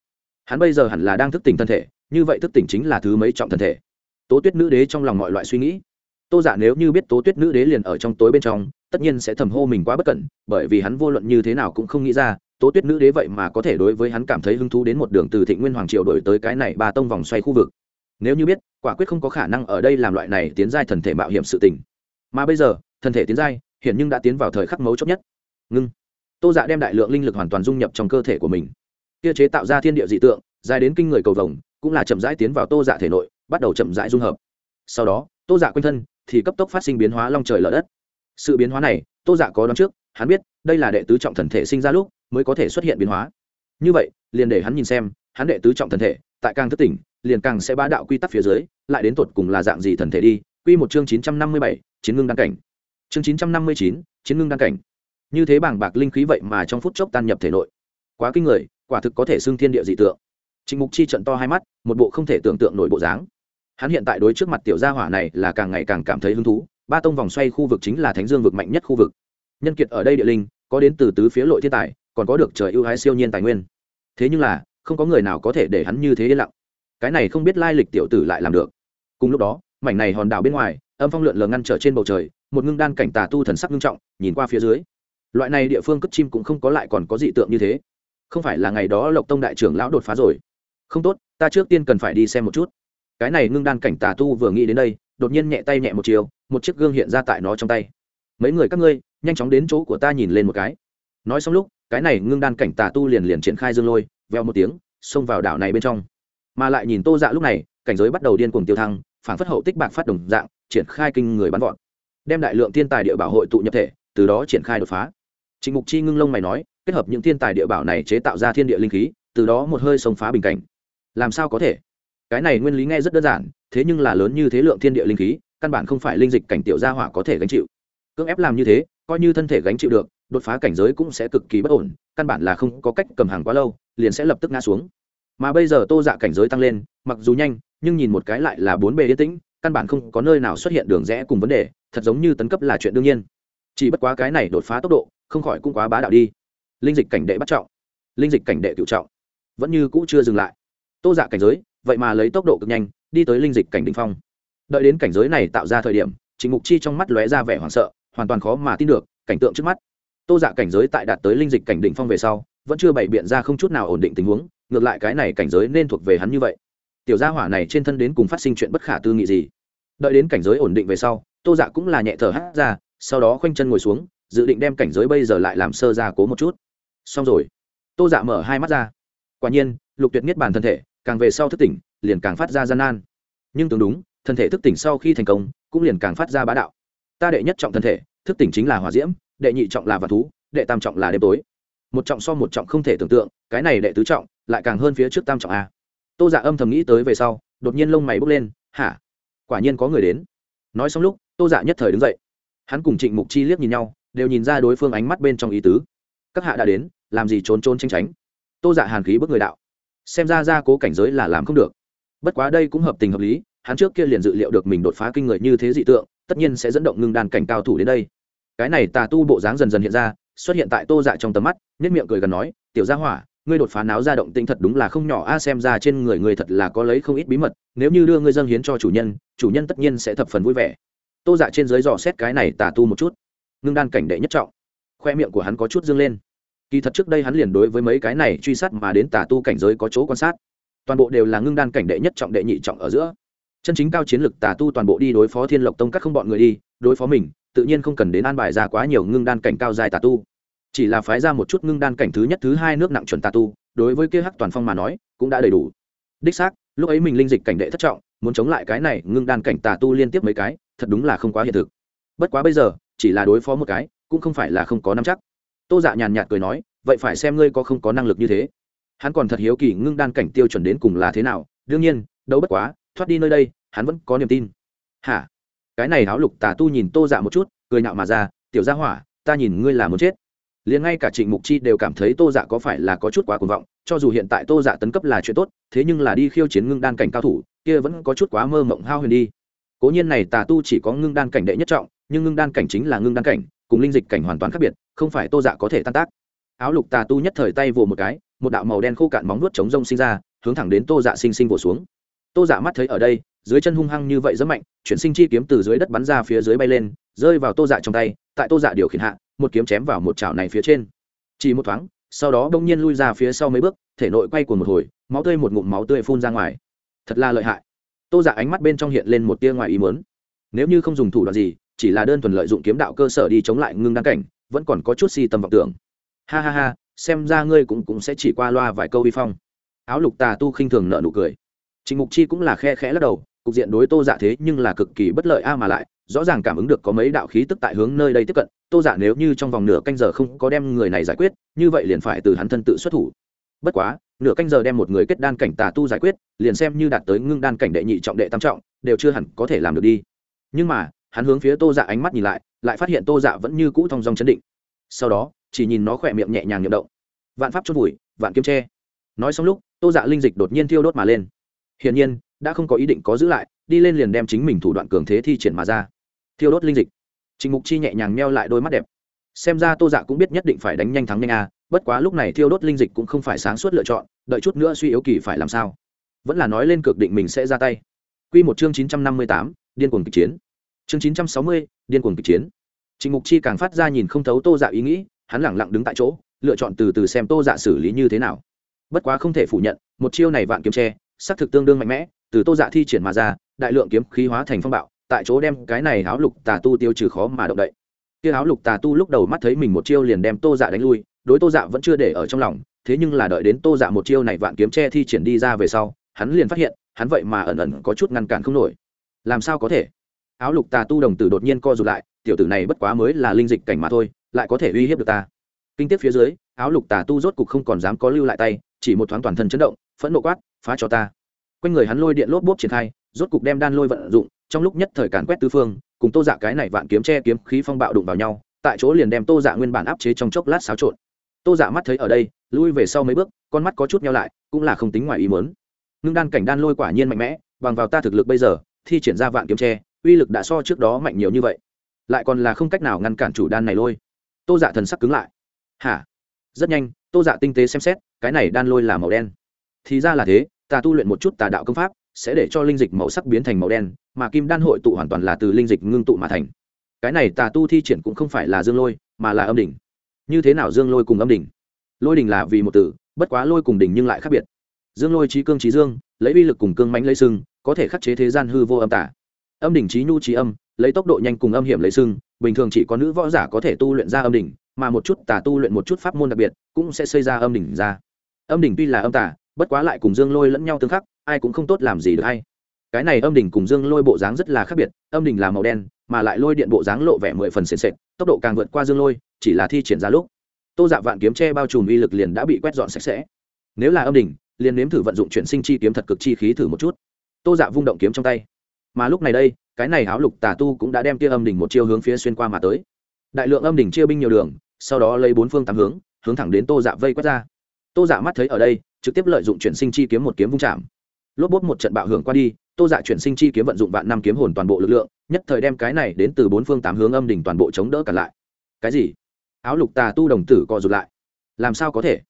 Hắn bây giờ hẳn là đang thức tỉnh thân thể, như vậy thức tỉnh chính là thứ mấy trọng thân thể. Tố tuyết nữ đế trong lòng mọi loại suy nghĩ. Tô giả dạ nếu như biết tố tuyết nữ đế liền ở trong tối bên trong, tất nhiên sẽ thầm hô mình quá bất cẩn, bởi vì hắn vô luận như thế nào cũng không nghĩ ra, tố tuyết nữ đế vậy mà có thể đối với hắn cảm thấy hứng thú đến một đường từ thịnh nguyên hoàng triều đổi tới cái này ba tông vòng xoay khu vực nếu như biết, quả quyết không có khả năng ở đây làm loại này tiến giai thần thể mạo hiểm sự tình. Mà bây giờ, thần thể tiến giai hiện nhưng đã tiến vào thời khắc mấu chốt nhất. Ngưng. Tô dạ đem đại lượng linh lực hoàn toàn dung nhập trong cơ thể của mình. Kia chế tạo ra thiên địa dị tượng, dài đến kinh người cầu vồng, cũng là chậm rãi tiến vào tô dạ thể nội, bắt đầu chậm rãi dung hợp. Sau đó, tô dạ quanh thân thì cấp tốc phát sinh biến hóa long trời lở đất. Sự biến hóa này, tô dạ có đón trước, hắn biết, đây là đệ tứ trọng thần thể sinh ra lúc, mới có thể xuất hiện biến hóa. Như vậy, liền để hắn nhìn xem, hắn đệ tứ trọng thần thể, tại càng thất tỉnh liền càng sẽ bá đạo quy tắc phía dưới, lại đến tột cùng là dạng gì thần thể đi. Quy một chương chín trăm năm mươi bảy, chiến ngưng đăng cảnh. Chương chín trăm năm mươi chín, chiến ngưng đăng cảnh. Như thế bảng bạc linh khí vậy mà trong phút chốc tan nhập thể nội. Quá kinh người, quả thực có thể xưng thiên địa dị tượng. Trịnh mục chi trận to hai mắt, một bộ không thể tưởng tượng nổi bộ dáng. Hắn hiện tại đối trước mặt tiểu gia hỏa này là càng ngày càng cảm thấy hứng thú, ba tông vòng xoay khu vực chính là thánh dương vực mạnh nhất khu vực. Nhân kiệt ở đây địa linh, có đến từ tứ phía lội thiên tài, còn có được trời ưu ái siêu nhiên tài nguyên. Thế nhưng là, không có người nào có thể để hắn như thế yên lặng cái này không biết lai lịch tiểu tử lại làm được. Cùng lúc đó, mảnh này hòn đảo bên ngoài, âm phong lượn lờ ngăn trở trên bầu trời, một ngưng đan cảnh tà tu thần sắc nghiêm trọng, nhìn qua phía dưới. Loại này địa phương cất chim cũng không có lại còn có dị tượng như thế. Không phải là ngày đó lộc tông đại trưởng lão đột phá rồi. Không tốt, ta trước tiên cần phải đi xem một chút. Cái này ngưng đan cảnh tà tu vừa nghĩ đến đây, đột nhiên nhẹ tay nhẹ một chiều, một chiếc gương hiện ra tại nó trong tay. Mấy người các ngươi, nhanh chóng đến chỗ của ta nhìn lên một cái. Nói xong lúc, cái này ngưng đan cảnh tà tu liền liền triển khai dương lôi, veo một tiếng, xông vào đảo này bên trong mà lại nhìn tô dạ lúc này, cảnh giới bắt đầu điên cuồng tiêu thăng phản phất hậu tích bạc phát đồng dạng, triển khai kinh người bắn vọt. Đem đại lượng thiên tài địa bảo hội tụ nhập thể, từ đó triển khai đột phá. Trịnh mục chi ngưng lông mày nói, kết hợp những thiên tài địa bảo này chế tạo ra thiên địa linh khí, từ đó một hơi sông phá bình cảnh. Làm sao có thể? Cái này nguyên lý nghe rất đơn giản, thế nhưng là lớn như thế lượng thiên địa linh khí, căn bản không phải linh dịch cảnh tiểu gia hỏa có thể gánh chịu. Cưỡng ép làm như thế, coi như thân thể gánh chịu được, đột phá cảnh giới cũng sẽ cực kỳ bất ổn, căn bản là không có cách cầm hàng quá lâu, liền sẽ lập tức ngã xuống mà bây giờ tô dạ cảnh giới tăng lên, mặc dù nhanh, nhưng nhìn một cái lại là bốn bề yên tĩnh, căn bản không có nơi nào xuất hiện đường rẽ cùng vấn đề, thật giống như tấn cấp là chuyện đương nhiên. Chỉ bất quá cái này đột phá tốc độ, không khỏi cũng quá bá đạo đi. Linh dịch cảnh đệ bắt trọng, linh dịch cảnh đệ cựu trọng, vẫn như cũ chưa dừng lại. Tô dạ cảnh giới, vậy mà lấy tốc độ cực nhanh, đi tới linh dịch cảnh đình phong. Đợi đến cảnh giới này tạo ra thời điểm trịnh mục chi trong mắt lóe ra vẻ hoảng sợ, hoàn toàn khó mà tin được, cảnh tượng trước mắt. Tô dạ cảnh giới tại đạt tới linh dịch cảnh đỉnh phong về sau, vẫn chưa bày biện ra không chút nào ổn định tình huống ngược lại cái này cảnh giới nên thuộc về hắn như vậy. Tiểu gia hỏa này trên thân đến cùng phát sinh chuyện bất khả tư nghị gì. Đợi đến cảnh giới ổn định về sau, tô dạ cũng là nhẹ thở hát ra, sau đó khoanh chân ngồi xuống, dự định đem cảnh giới bây giờ lại làm sơ ra cố một chút. Xong rồi. Tô dạ mở hai mắt ra. Quả nhiên, lục tuyệt niết bàn thân thể, càng về sau thức tỉnh, liền càng phát ra gian nan. Nhưng tương đúng, thân thể thức tỉnh sau khi thành công, cũng liền càng phát ra bá đạo. Ta đệ nhất trọng thân thể, thức tỉnh chính là hòa diễm, đệ nhị trọng là vạn thú, đệ tam trọng là đêm tối. Một trọng so một trọng không thể tưởng tượng, cái này đệ tứ trọng lại càng hơn phía trước tam trọng a. Tô giả dạ âm thầm nghĩ tới về sau, đột nhiên lông mày bốc lên, hả? Quả nhiên có người đến. Nói xong lúc, tô giả dạ nhất thời đứng dậy. Hắn cùng trịnh mục chi liếc nhìn nhau, đều nhìn ra đối phương ánh mắt bên trong ý tứ. Các hạ đã đến, làm gì trốn trốn tranh tránh? Tô giả dạ hàn khí bước người đạo. Xem ra ra cố cảnh giới là làm không được. Bất quá đây cũng hợp tình hợp lý, hắn trước kia liền dự liệu được mình đột phá kinh người như thế dị tượng, tất nhiên sẽ dẫn động ngưng đàn cảnh cao thủ đến đây. Cái này tà tu bộ dáng dần dần hiện ra, xuất hiện tại tô dạ trong tầm mắt nhất miệng cười gần nói, tiểu gia hỏa ngươi đột phá náo ra động tĩnh thật đúng là không nhỏ. A, xem ra trên người ngươi thật là có lấy không ít bí mật. Nếu như đưa ngươi dâng hiến cho chủ nhân chủ nhân tất nhiên sẽ thập phần vui vẻ. Tô dạ trên dưới dò xét cái này tà tu một chút. Ngưng đan cảnh đệ nhất trọng. Khoe miệng của hắn có chút dương lên. Kỳ thật trước đây hắn liền đối với mấy cái này truy sát mà đến tà tu cảnh giới có chỗ quan sát. Toàn bộ đều là ngưng đan cảnh đệ nhất trọng, đệ nhị trọng ở giữa. Chân chính cao chiến lực tà tu toàn bộ đi đối phó thiên lộc tông các không bọn người đi, đối phó mình, tự nhiên không cần đến an bài ra quá nhiều ngưng đan cảnh cao dài tà tu chỉ là phái ra một chút ngưng đan cảnh thứ nhất, thứ hai nước nặng chuẩn tà tu, đối với kia hắc toàn phong mà nói, cũng đã đầy đủ. Đích xác, lúc ấy mình linh dịch cảnh đệ thất trọng, muốn chống lại cái này ngưng đan cảnh tà tu liên tiếp mấy cái, thật đúng là không quá hiện thực. Bất quá bây giờ, chỉ là đối phó một cái, cũng không phải là không có năm chắc. Tô dạ nhàn nhạt cười nói, vậy phải xem ngươi có không có năng lực như thế. Hắn còn thật hiếu kỳ ngưng đan cảnh tiêu chuẩn đến cùng là thế nào, đương nhiên, đâu bất quá, thoát đi nơi đây, hắn vẫn có niềm tin. Hả? Cái này áo lục tà tu nhìn tô dạ một chút, cười nhạo mà ra, tiểu gia hỏa, ta nhìn ngươi là muốn chết liền ngay cả trịnh mục chi đều cảm thấy tô dạ có phải là có chút quá cuồng vọng, cho dù hiện tại tô dạ tấn cấp là chuyện tốt, thế nhưng là đi khiêu chiến ngưng đan cảnh cao thủ, kia vẫn có chút quá mơ mộng hao huyền đi. Cố nhiên này tà tu chỉ có ngưng đan cảnh đệ nhất trọng, nhưng ngưng đan cảnh chính là ngưng đan cảnh, cùng linh dịch cảnh hoàn toàn khác biệt, không phải tô dạ có thể tan tác. Áo lục tà tu nhất thời tay vồ một cái, một đạo màu đen khô cạn móng nuốt chống rông sinh ra, hướng thẳng đến tô dạ sinh sinh vồ xuống. Tô dạ mắt thấy ở đây, dưới chân hung hăng như vậy rất mạnh, chuyển sinh chi kiếm từ dưới đất bắn ra phía dưới bay lên, rơi vào tô dạ trong tay, tại tô dạ điều khiển hạ một kiếm chém vào một chảo này phía trên. Chỉ một thoáng, sau đó đông nhiên lui ra phía sau mấy bước, thể nội quay cuồng một hồi, máu tươi một ngụm máu tươi phun ra ngoài. Thật là lợi hại. Tô dạ ánh mắt bên trong hiện lên một tia ngoài ý mớn nếu như không dùng thủ đoạn gì, chỉ là đơn thuần lợi dụng kiếm đạo cơ sở đi chống lại ngưng đăng cảnh, vẫn còn có chút si tâm vọng tưởng. Ha ha ha, xem ra ngươi cũng cũng sẽ chỉ qua loa vài câu vi phong. Áo lục tà tu khinh thường nợ nụ cười. Trịnh mục chi cũng là khe khẽ lắc đầu cục diện đối tô dạ thế nhưng là cực kỳ bất lợi a mà lại, rõ ràng cảm ứng được có mấy đạo khí tức tại hướng nơi đây tiếp cận, tô dạ nếu như trong vòng nửa canh giờ không có đem người này giải quyết, như vậy liền phải từ hắn thân tự xuất thủ. Bất quá, nửa canh giờ đem một người kết đan cảnh tà tu giải quyết, liền xem như đạt tới ngưng đan cảnh đệ nhị trọng đệ tam trọng, đều chưa hẳn có thể làm được đi. Nhưng mà, hắn hướng phía tô dạ ánh mắt nhìn lại lại phát hiện tô dạ vẫn như cũ thong dong chấn định. Sau đó, chỉ nhìn nó khỏe miệng nhẹ nhàng nhậm động. Vạn pháp chốt vùi, vạn kiếm tre. Nói xong lúc, tô dạ linh dịch đột nhiên thiêu đốt mà lên. Hiển nhiên đã không có ý định có giữ lại, đi lên liền đem chính mình thủ đoạn cường thế thi triển mà ra. Thiêu đốt linh dịch. Trịnh mục chi nhẹ nhàng meo lại đôi mắt đẹp. Xem ra tô dạ cũng biết nhất định phải đánh nhanh thắng nhanh a, bất quá lúc này thiêu đốt linh dịch cũng không phải sáng suốt lựa chọn, đợi chút nữa suy yếu kỳ phải làm sao. Vẫn là nói lên cực định mình sẽ ra tay. Q một chương chín trăm năm mươi tám, điên cuồng kịch chiến. Chương chín trăm sáu mươi, điên cuồng kịch chiến. Trịnh mục chi càng phát ra nhìn không thấu tô dạ ý nghĩ, hắn lẳng lặng đứng tại chỗ, lựa chọn từ từ xem tô dạ xử lý như thế nào. Bất quá không thể phủ nhận, một chiêu này vạn kiếm tre, xác thực tương đương mạnh mẽ từ tô dạ thi triển mà ra, đại lượng kiếm khí hóa thành phong bạo, tại chỗ đem cái này áo lục tà tu tiêu trừ khó mà động đậy. Kia áo lục tà tu lúc đầu mắt thấy mình một chiêu liền đem tô dạ đánh lui, đối tô dạ vẫn chưa để ở trong lòng, thế nhưng là đợi đến tô dạ một chiêu này vạn kiếm tre thi triển đi ra về sau, hắn liền phát hiện, hắn vậy mà ẩn ẩn có chút ngăn cản không nổi. Làm sao có thể? Áo lục tà tu đồng tử đột nhiên co rụt lại, tiểu tử này bất quá mới là linh dịch cảnh mà thôi, lại có thể uy hiếp được ta. Kinh tiếp phía dưới, áo lục tà tu rốt cục không còn dám có lưu lại tay, chỉ một thoáng toàn thân chấn động, phẫn nộ quát, phá cho ta quanh người hắn lôi điện lốp bốp triển khai, rốt cục đem đan lôi vận dụng, trong lúc nhất thời càn quét tứ phương, cùng tô dạ cái này vạn kiếm che kiếm khí phong bạo đụng vào nhau, tại chỗ liền đem tô dạ nguyên bản áp chế trong chốc lát xáo trộn. Tô dạ mắt thấy ở đây, lui về sau mấy bước, con mắt có chút nhau lại, cũng là không tính ngoài ý mớn ngưng đan cảnh đan lôi quả nhiên mạnh mẽ, bằng vào ta thực lực bây giờ, thi triển ra vạn kiếm tre uy lực đã so trước đó mạnh nhiều như vậy. Lại còn là không cách nào ngăn cản chủ đan này lôi. Tô dạ thần sắc cứng lại. Hả? Rất nhanh, tô dạ tinh tế xem xét, cái này đan lôi là màu đen. Thì ra là thế ta tu luyện một chút tà đạo công pháp, sẽ để cho linh dịch màu sắc biến thành màu đen, mà kim đan hội tụ hoàn toàn là từ linh dịch ngưng tụ mà thành. Cái này tà tu thi triển cũng không phải là dương lôi, mà là âm đỉnh. Như thế nào dương lôi cùng âm đỉnh? Lôi đỉnh là vì một từ, bất quá lôi cùng đỉnh nhưng lại khác biệt. Dương lôi trí cương trí dương, lấy uy lực cùng cương mãnh lấy sưng có thể khắc chế thế gian hư vô âm tả âm đỉnh trí nhu trí âm, lấy tốc độ nhanh cùng âm hiểm lấy sưng bình thường chỉ có nữ võ giả có thể tu luyện ra âm đỉnh, mà một chút tà tu luyện một chút pháp môn đặc biệt, cũng sẽ xây ra âm đỉnh ra. Âm đỉnh tuy là âm tả bất quá lại cùng dương lôi lẫn nhau tương khắc, ai cũng không tốt làm gì được hay. Cái này âm đỉnh cùng dương lôi bộ dáng rất là khác biệt, âm đỉnh là màu đen, mà lại lôi điện bộ dáng lộ vẻ mười phần sền sệt, tốc độ càng vượt qua dương lôi, chỉ là thi triển ra lúc. Tô dạ vạn kiếm tre bao trùm uy lực liền đã bị quét dọn sạch sẽ. Nếu là âm đỉnh, liền nếm thử vận dụng chuyển sinh chi kiếm thật cực chi khí thử một chút. Tô dạ vung động kiếm trong tay. Mà lúc này đây, cái này áo lục tà tu cũng đã đem tia âm đỉnh một chiêu hướng phía xuyên qua mà tới. Đại lượng âm đỉnh chia binh nhiều đường, sau đó lấy bốn phương tám hướng hướng thẳng đến tô dạ vây quét ra. Tô dạ mắt thấy ở đây trực tiếp lợi dụng chuyển sinh chi kiếm một kiếm vung chạm. Lốp bốt một trận bạo hưởng qua đi, tô dạ chuyển sinh chi kiếm vận dụng vạn năm kiếm hồn toàn bộ lực lượng, nhất thời đem cái này đến từ bốn phương tám hướng âm đỉnh toàn bộ chống đỡ cả lại. Cái gì? Áo lục tà tu đồng tử co rụt lại. Làm sao có thể?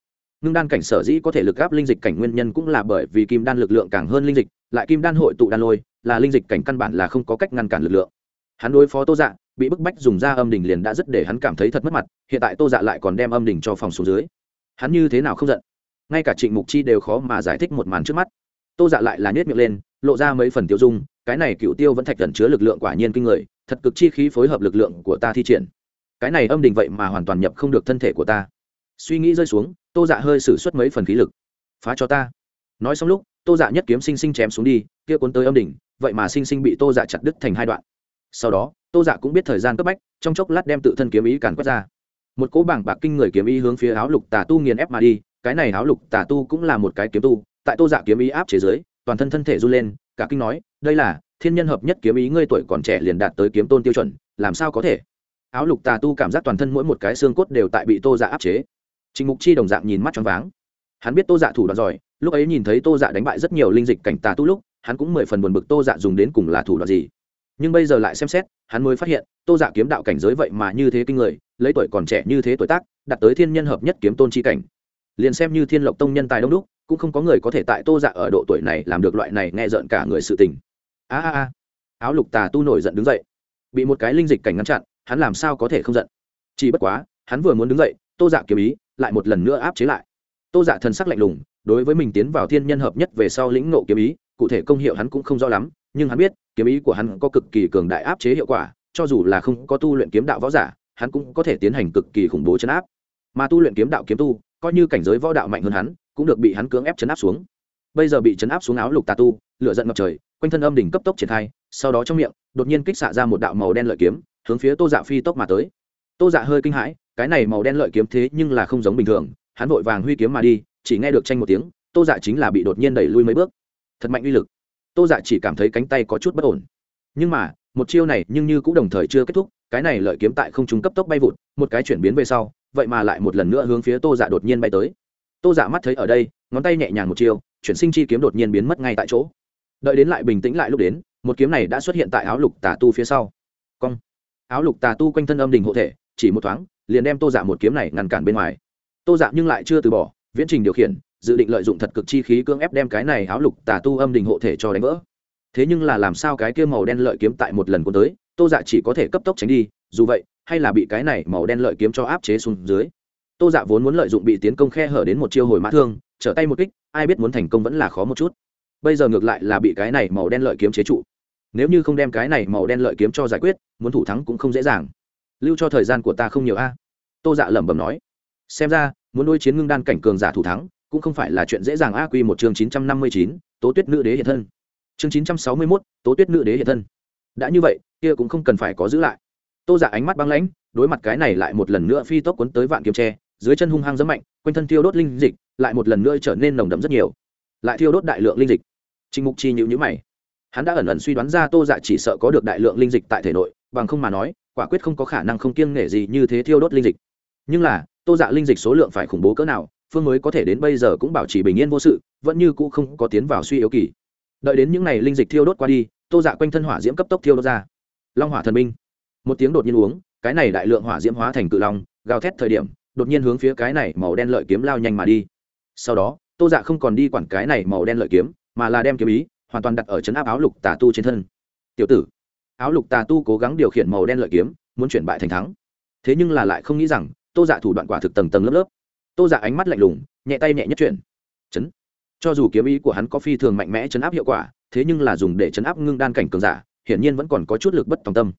Ngưng đan cảnh sở dĩ có thể lực gáp linh dịch cảnh nguyên nhân cũng là bởi vì kim đan lực lượng càng hơn linh dịch, lại kim đan hội tụ đan lôi, là linh dịch cảnh căn bản là không có cách ngăn cản lực lượng. Hắn đối phó tô dạ bị bức bách dùng ra âm đỉnh liền đã rất để hắn cảm thấy thật mất mặt, hiện tại tô dạ lại còn đem âm đỉnh cho phòng xuống dưới. Hắn như thế nào không giận? Ngay cả trịnh mục chi đều khó mà giải thích một màn trước mắt. Tô dạ lại là nhét miệng lên, lộ ra mấy phần tiêu dung, cái này cựu tiêu vẫn thạch gần chứa lực lượng quả nhiên kinh người, thật cực chi khí phối hợp lực lượng của ta thi triển. Cái này âm đình vậy mà hoàn toàn nhập không được thân thể của ta. Suy nghĩ rơi xuống, tô dạ hơi xử suất mấy phần khí lực. Phá cho ta. Nói xong lúc, tô dạ nhất kiếm sinh sinh chém xuống đi, kia cuốn tới âm đỉnh, vậy mà sinh sinh bị tô dạ chặt đứt thành hai đoạn. Sau đó, tô dạ cũng biết thời gian cấp bách, trong chốc lát đem tự thân kiếm ý càn quét ra. Một cỗ bảng bạc kinh người kiếm ý hướng phía áo lục tà tu nghiền ép mà đi cái này áo lục tà tu cũng là một cái kiếm tu, tại tô dạ kiếm ý áp chế giới toàn thân thân thể run lên, cả kinh nói, đây là, thiên nhân hợp nhất kiếm ý ngươi tuổi còn trẻ liền đạt tới kiếm tôn tiêu chuẩn, làm sao có thể? Áo lục tà tu cảm giác toàn thân mỗi một cái xương cốt đều tại bị tô dạ áp chế. Trình mục chi đồng dạng nhìn mắt choáng váng. Hắn biết tô dạ thủ đoạn giỏi lúc ấy nhìn thấy tô dạ đánh bại rất nhiều linh dịch cảnh tà tu lúc, hắn cũng mười phần buồn bực tô dạ dùng đến cùng là thủ đoạn gì. Nhưng bây giờ lại xem xét, hắn mới phát hiện, tô dạ kiếm đạo cảnh giới vậy mà như thế kinh người, lấy tuổi còn trẻ như thế tuổi tác, đạt tới thiên nhân hợp nhất kiếm tôn chi cảnh liền xem như thiên lộc tông nhân tài đông đúc, cũng không có người có thể tại tô dạ ở độ tuổi này làm được loại này nghe rợn cả người sự tình. A a a. Áo lục tà tu nổi giận đứng dậy. Bị một cái linh dịch cảnh ngăn chặn, hắn làm sao có thể không giận? Chỉ bất quá, hắn vừa muốn đứng dậy, tô dạ kiếm ý lại một lần nữa áp chế lại. Tô dạ thần sắc lạnh lùng, đối với mình tiến vào thiên nhân hợp nhất về sau lĩnh nộ kiếm ý, cụ thể công hiệu hắn cũng không rõ lắm, nhưng hắn biết, kiếm ý của hắn có cực kỳ cường đại áp chế hiệu quả, cho dù là không có tu luyện kiếm đạo võ giả, hắn cũng có thể tiến hành cực kỳ khủng bố chấn áp. Mà tu luyện kiếm đạo kiếm tu coi như cảnh giới võ đạo mạnh hơn hắn, cũng được bị hắn cưỡng ép chấn áp xuống. Bây giờ bị chấn áp xuống áo lục tà tu, lửa giận ngập trời, quanh thân âm đỉnh cấp tốc triển khai, sau đó trong miệng, đột nhiên kích xạ ra một đạo màu đen lợi kiếm, hướng phía tô dạ phi tốc mà tới. Tô dạ hơi kinh hãi, cái này màu đen lợi kiếm thế nhưng là không giống bình thường, hắn vội vàng huy kiếm mà đi, chỉ nghe được tranh một tiếng, tô dạ chính là bị đột nhiên đẩy lui mấy bước. Thật mạnh uy lực. Tô dạ chỉ cảm thấy cánh tay có chút bất ổn. Nhưng mà, một chiêu này nhưng như cũng đồng thời chưa kết thúc cái này lợi kiếm tại không trung cấp tốc bay vụt, một cái chuyển biến về sau, vậy mà lại một lần nữa hướng phía tô dạ đột nhiên bay tới. Tô dạ mắt thấy ở đây, ngón tay nhẹ nhàng một chiêu chuyển sinh chi kiếm đột nhiên biến mất ngay tại chỗ. Đợi đến lại bình tĩnh lại lúc đến, một kiếm này đã xuất hiện tại áo lục tà tu phía sau. Cong. Áo lục tà tu quanh thân âm đình hộ thể, chỉ một thoáng, liền đem tô dạ một kiếm này ngăn cản bên ngoài. Tô dạ nhưng lại chưa từ bỏ, viễn trình điều khiển, dự định lợi dụng thật cực chi khí cưỡng ép đem cái này áo lục tà tu âm đình hộ thể cho đánh vỡ. Thế nhưng là làm sao cái kia màu đen lợi kiếm tại một lần cuốn tới tô dạ chỉ có thể cấp tốc tránh đi, dù vậy, hay là bị cái này màu đen lợi kiếm cho áp chế xuống dưới. Tô dạ vốn muốn lợi dụng bị tiến công khe hở đến một chiêu hồi mã thương, trở tay một kích, ai biết muốn thành công vẫn là khó một chút. Bây giờ ngược lại là bị cái này màu đen lợi kiếm chế trụ. Nếu như không đem cái này màu đen lợi kiếm cho giải quyết, muốn thủ thắng cũng không dễ dàng. Lưu cho thời gian của ta không nhiều a. Tô dạ lẩm bẩm nói. Xem ra, muốn đôi chiến ngưng đan cảnh cường giả thủ thắng, cũng không phải là chuyện dễ dàng a. Quy một chương chín trăm năm mươi chín, tố tuyết nữ đế hiện thân. Chương chín trăm sáu mươi mốt, tố tuyết nữ đế hiện thân. Đã như vậy kia cũng không cần phải có giữ lại. Tô giả dạ ánh mắt băng lãnh, đối mặt cái này lại một lần nữa phi tốc cuốn tới vạn kiếm tre, dưới chân hung hăng rất mạnh, quanh thân thiêu đốt linh dịch, lại một lần nữa trở nên nồng đậm rất nhiều. Lại thiêu đốt đại lượng linh dịch. Trịnh mục chi nhịu nhữ mày. Hắn đã ẩn ẩn suy đoán ra tô dạ chỉ sợ có được đại lượng linh dịch tại thể nội, bằng không mà nói, quả quyết không có khả năng không kiêng nể gì như thế thiêu đốt linh dịch. Nhưng là, tô dạ linh dịch số lượng phải khủng bố cỡ nào, phương mới có thể đến bây giờ cũng bảo trì bình yên vô sự, vẫn như cũ không có tiến vào suy yếu kỳ. Đợi đến những n à y linh dịch thiêu đốt qua đi, tô dạ quanh thân hỏa diễm cấp tốc thiêu đốt ra long hỏa thần minh một tiếng đột nhiên uống, cái này đại lượng hỏa diễm hóa thành cự long, gào thét thời điểm, đột nhiên hướng phía cái này màu đen lợi kiếm lao nhanh mà đi. Sau đó, tô dạ không còn đi quản cái này màu đen lợi kiếm, mà là đem kiếm ý, hoàn toàn đặt ở chấn áp áo lục tà tu trên thân. Tiểu tử, áo lục tà tu cố gắng điều khiển màu đen lợi kiếm, muốn chuyển bại thành thắng. Thế nhưng là lại không nghĩ rằng, tô dạ thủ đoạn quả thực tầng tầng lớp lớp. Tô dạ ánh mắt lạnh lùng, nhẹ tay nhẹ nhất chuyển. Chấn. Cho dù kiếm ý của hắn có phi thường mạnh mẽ chấn áp hiệu quả, thế nhưng là dùng để chấn áp ngưng đan cảnh cường giả hiển nhiên vẫn còn có chút lực bất tòng tâm.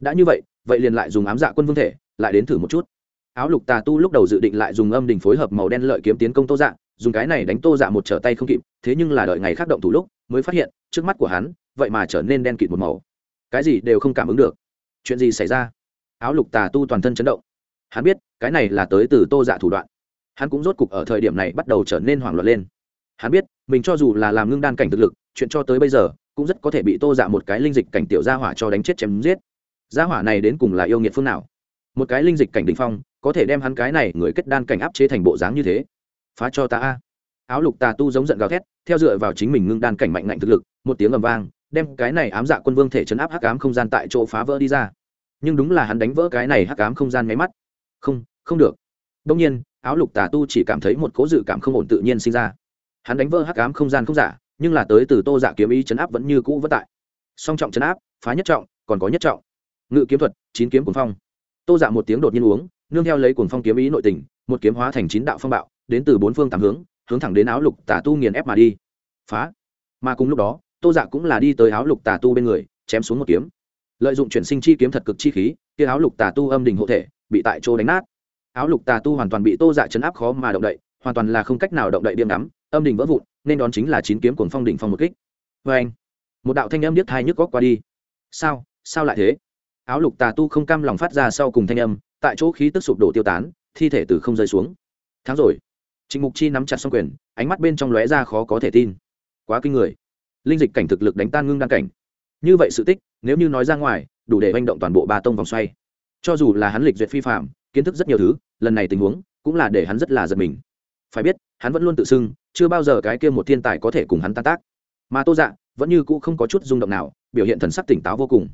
Đã như vậy vậy liền lại dùng ám dạ quân vương thể, lại đến thử một chút. Áo lục tà tu lúc đầu dự định lại dùng âm đình phối hợp màu đen lợi kiếm tiến công tô dạ dùng cái này đánh tô dạ một trở tay không kịp, thế nhưng là đợi ngày khác động thủ lúc, mới phát hiện, trước mắt của hắn, vậy mà trở nên đen kịt một màu. Cái gì đều không cảm ứng được. Chuyện gì xảy ra? Áo lục tà tu toàn thân chấn động. Hắn biết, cái này là tới từ tô dạ thủ đoạn. Hắn cũng rốt cục ở thời điểm này bắt đầu trở nên hoảng loạn lên. Hắn biết, mình cho dù là làm ngưng đan cảnh thực lực, chuyện cho tới bây giờ cũng rất có thể bị tô dạ một cái linh dịch cảnh tiểu gia hỏa cho đánh chết chém giết. Gia hỏa này đến cùng là yêu nghiệt phương nào? Một cái linh dịch cảnh đình phong, có thể đem hắn cái này người kết đan cảnh áp chế thành bộ dáng như thế. Phá cho ta a. Áo lục tà tu giống giận gào thét, theo dựa vào chính mình ngưng đan cảnh mạnh ngạnh thực lực, một tiếng ầm vang, đem cái này ám dạ quân vương thể chấn áp hắc ám không gian tại chỗ phá vỡ đi ra. Nhưng đúng là hắn đánh vỡ cái này hắc ám không gian máy mắt. Không không được. Đông nhiên, áo lục tà tu chỉ cảm thấy một cố dự cảm không ổn tự nhiên sinh ra. Hắn đánh vỡ hắc ám không gian không giả nhưng là tới từ tô dạ kiếm ý chấn áp vẫn như cũ vất tại. Song trọng chấn áp, phá nhất trọng, còn có nhất trọng. Ngự kiếm thuật, chín kiếm cuồng phong. Tô dạ một tiếng đột nhiên uống, nương theo lấy cuồng phong kiếm ý nội tình, một kiếm hóa thành chín đạo phong bạo, đến từ bốn phương tám hướng hướng thẳng đến áo lục tà tu nghiền ép mà đi. Phá. Mà cùng lúc đó, tô dạ cũng là đi tới áo lục tà tu bên người, chém xuống một kiếm. Lợi dụng chuyển sinh chi kiếm thật cực chi khí, kia áo lục tà tu âm đình hộ thể, bị tại chỗ đánh nát. Áo lục tà tu hoàn toàn bị tô dạ chấn áp khó mà động đậy, hoàn toàn là không cách nào động đậy điềm đắm, âm đình vỡ vụn nên đón chính là chín kiếm cuồng phong đỉnh phong một kích. Vê anh, một đạo thanh âm điếc hai nhức góc qua đi. Sao sao lại thế? Áo lục tà tu không cam lòng phát ra sau cùng thanh âm, tại chỗ khí tức sụp đổ tiêu tán, thi thể từ không rơi xuống. Tháng rồi. Trịnh mục chi nắm chặt xong quyền, ánh mắt bên trong lóe ra khó có thể tin. Quá kinh người. Linh dịch cảnh thực lực đánh tan ngưng đang cảnh. Như vậy sự tích, nếu như nói ra ngoài, đủ để manh động toàn bộ ba tông vòng xoay. Cho dù là hắn lịch duyệt phi phạm, kiến thức rất nhiều thứ, lần này tình huống cũng là để hắn rất là giật mình. Phải biết hắn vẫn luôn tự xưng, chưa bao giờ cái kia một thiên tài có thể cùng hắn tan tác. Mà tô dạ vẫn như cũ không có chút rung động nào, biểu hiện thần sắc tỉnh táo vô cùng.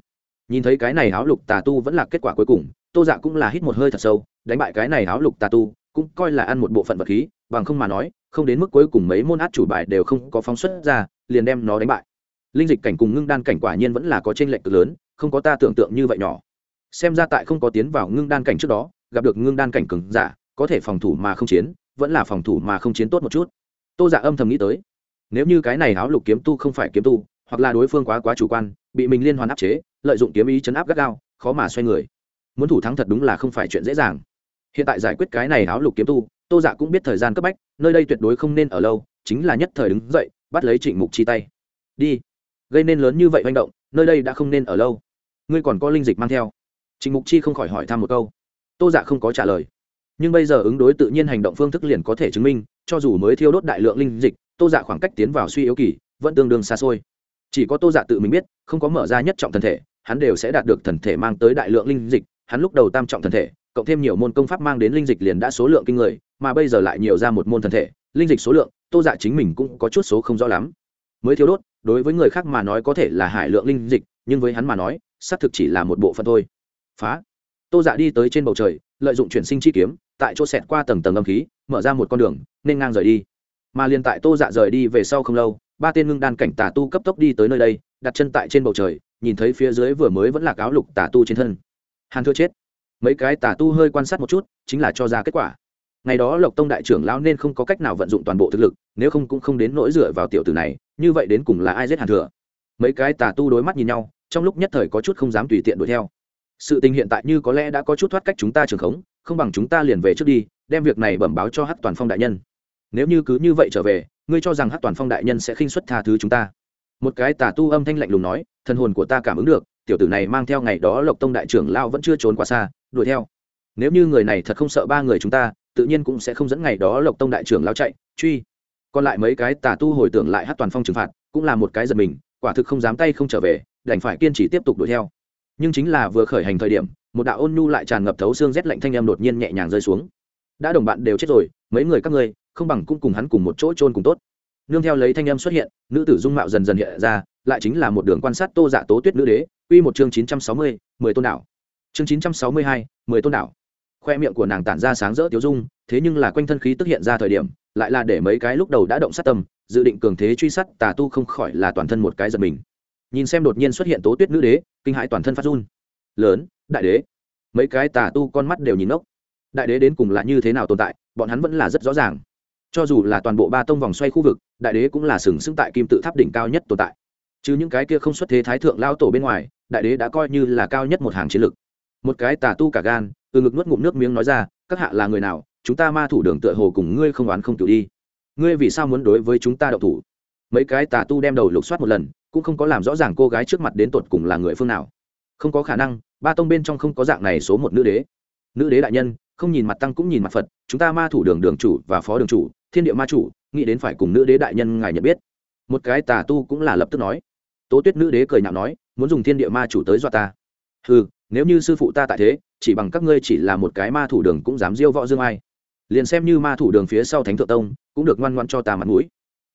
Nhìn thấy cái này áo lục tà tu vẫn là kết quả cuối cùng, tô dạ cũng là hít một hơi thật sâu, đánh bại cái này áo lục tà tu, cũng coi là ăn một bộ phận vật khí, bằng không mà nói, không đến mức cuối cùng mấy môn át chủ bài đều không có phóng xuất ra, liền đem nó đánh bại. Linh dịch cảnh cùng ngưng đan cảnh quả nhiên vẫn là có t r ê n lệch cực lớn, không có ta tưởng tượng như vậy nhỏ. Xem ra tại không có tiến vào ngưng đan cảnh trước đó, gặp được ngưng đan cảnh cứng giả, có thể phòng thủ mà không chiến vẫn là phòng thủ mà không chiến tốt một chút. Tô giả dạ âm thầm nghĩ tới, nếu như cái này áo lục kiếm tu không phải kiếm tu, hoặc là đối phương quá quá chủ quan, bị mình liên hoàn áp chế, lợi dụng kiếm ý chấn áp gắt gao, khó mà xoay người. Muốn thủ thắng thật đúng là không phải chuyện dễ dàng. Hiện tại giải quyết cái này áo lục kiếm tu, tô dạ cũng biết thời gian cấp bách, nơi đây tuyệt đối không nên ở lâu, chính là nhất thời đứng dậy, bắt lấy trịnh mục chi tay. Đi. Gây nên lớn như vậy manh động, nơi đây đã không nên ở lâu. Ngươi còn có linh dịch mang theo. Trịnh mục chi không khỏi hỏi thăm một câu. Tô dạ không có trả lời nhưng bây giờ ứng đối tự nhiên hành động phương thức liền có thể chứng minh, cho dù mới thiêu đốt đại lượng linh dịch, tô dạ khoảng cách tiến vào suy yếu kỳ vẫn tương đương xa xôi. Chỉ có tô dạ tự mình biết, không có mở ra nhất trọng thần thể, hắn đều sẽ đạt được thần thể mang tới đại lượng linh dịch, hắn lúc đầu tam trọng thần thể, cộng thêm nhiều môn công pháp mang đến linh dịch liền đã số lượng kinh người, mà bây giờ lại nhiều ra một môn thần thể, linh dịch số lượng, tô dạ chính mình cũng có chút số không rõ lắm. Mới thiếu đốt, đối với người khác mà nói có thể là hải lượng linh dịch, nhưng với hắn mà nói, xác thực chỉ là một bộ phận thôi. Phá tô dạ đi tới trên bầu trời, lợi dụng chuyển sinh chi kiếm, tại chỗ xẹt qua tầng tầng âm khí, mở ra một con đường, nên ngang rời đi. Mà liền tại tô dạ rời đi về sau không lâu, ba tên ngưng đan cảnh tà tu cấp tốc đi tới nơi đây, đặt chân tại trên bầu trời, nhìn thấy phía dưới vừa mới vẫn là cáo lục tà tu trên thân. Hàn thưa chết. Mấy cái tà tu hơi quan sát một chút, chính là cho ra kết quả. Ngày đó lộc tông đại trưởng lão nên không có cách nào vận dụng toàn bộ thực lực, nếu không cũng không đến nỗi dựa vào tiểu tử này, như vậy đến cùng là ai giết hàn thừa? Mấy cái tà tu đối mắt nhìn nhau, trong lúc nhất thời có chút không dám tùy tiện đuổi theo sự tình hiện tại như có lẽ đã có chút thoát cách chúng ta trường khống, không bằng chúng ta liền về trước đi, đem việc này bẩm báo cho hát toàn phong đại nhân. Nếu như cứ như vậy trở về, ngươi cho rằng hát toàn phong đại nhân sẽ khinh xuất tha thứ chúng ta? Một cái tà tu âm thanh lạnh lùng nói thân hồn của ta cảm ứng được, tiểu tử này mang theo ngày đó lộc tông đại trưởng lao vẫn chưa trốn quá xa, đuổi theo. Nếu như người này thật không sợ ba người chúng ta, tự nhiên cũng sẽ không dẫn ngày đó lộc tông đại trưởng lao chạy, truy. Còn lại mấy cái tà tu hồi tưởng lại hát toàn phong trừng phạt, cũng là một cái giật mình, quả thực không dám tay không trở về, đành phải kiên trì tiếp tục đuổi theo nhưng chính là vừa khởi hành thời điểm một đạo ôn nhu lại tràn ngập thấu xương rét lạnh thanh em đột nhiên nhẹ nhàng rơi xuống đã đồng bạn đều chết rồi mấy người các ngươi không bằng cũng cùng hắn cùng một chỗ trôn cùng tốt nương theo lấy thanh em xuất hiện nữ tử dung mạo dần dần hiện ra lại chính là một đường quan sát tô dạ tố tuyết nữ đế Quy một chương 960, 10 tôn đảo. Chương 962, 10 tôn đảo. Khoe miệng của nàng tản ra sáng rỡ tiêu dung, thế nhưng là quanh thân khí tức hiện ra thời điểm, lại là để mấy cái lúc đầu đã động sát tâm, dự định cường thế truy sát tà tu không khỏi là toàn thân một cái giật mình. Nhìn xem đột nhiên xuất hiện Tố Tuyết nữ đế, kinh hãi toàn thân phát run. Lớn, đại đế. Mấy cái tà tu con mắt đều nhìn ngốc. Đại đế đến cùng là như thế nào tồn tại, bọn hắn vẫn là rất rõ ràng. Cho dù là toàn bộ ba tông vòng xoay khu vực, đại đế cũng là sừng sững tại kim tự tháp đỉnh cao nhất tồn tại chứ những cái kia không xuất thế thái thượng lao tổ bên ngoài đại đế đã coi như là cao nhất một hàng chiến lực một cái tà tu cả gan từ ngực nuốt ngụm nước miếng nói ra các hạ là người nào chúng ta ma thủ đường tựa hồ cùng ngươi không oán không cựu đi ngươi vì sao muốn đối với chúng ta đậu thủ mấy cái tà tu đem đầu lục soát một lần cũng không có làm rõ ràng cô gái trước mặt đến tột cùng là người phương nào. Không có khả năng, ba tông bên trong không có dạng này số một nữ đế. Nữ đế đại nhân, không nhìn mặt tăng cũng nhìn mặt phật, chúng ta ma thủ đường đường chủ và phó đường chủ, thiên địa ma chủ, nghĩ đến phải cùng nữ đế đại nhân ngài nhận biết. Một cái tà tu cũng là lập tức nói. Tố tuyết nữ đế cười nhạo nói, muốn dùng thiên địa ma chủ tới dọa ta. Ừ nếu như sư phụ ta tại thế, chỉ bằng các ngươi chỉ là một cái ma thủ đường cũng dám diêu võ dương ai. Liền xem như ma thủ đường phía sau thánh thượng tông, cũng được ngoan ngoan cho ta mặt mũi.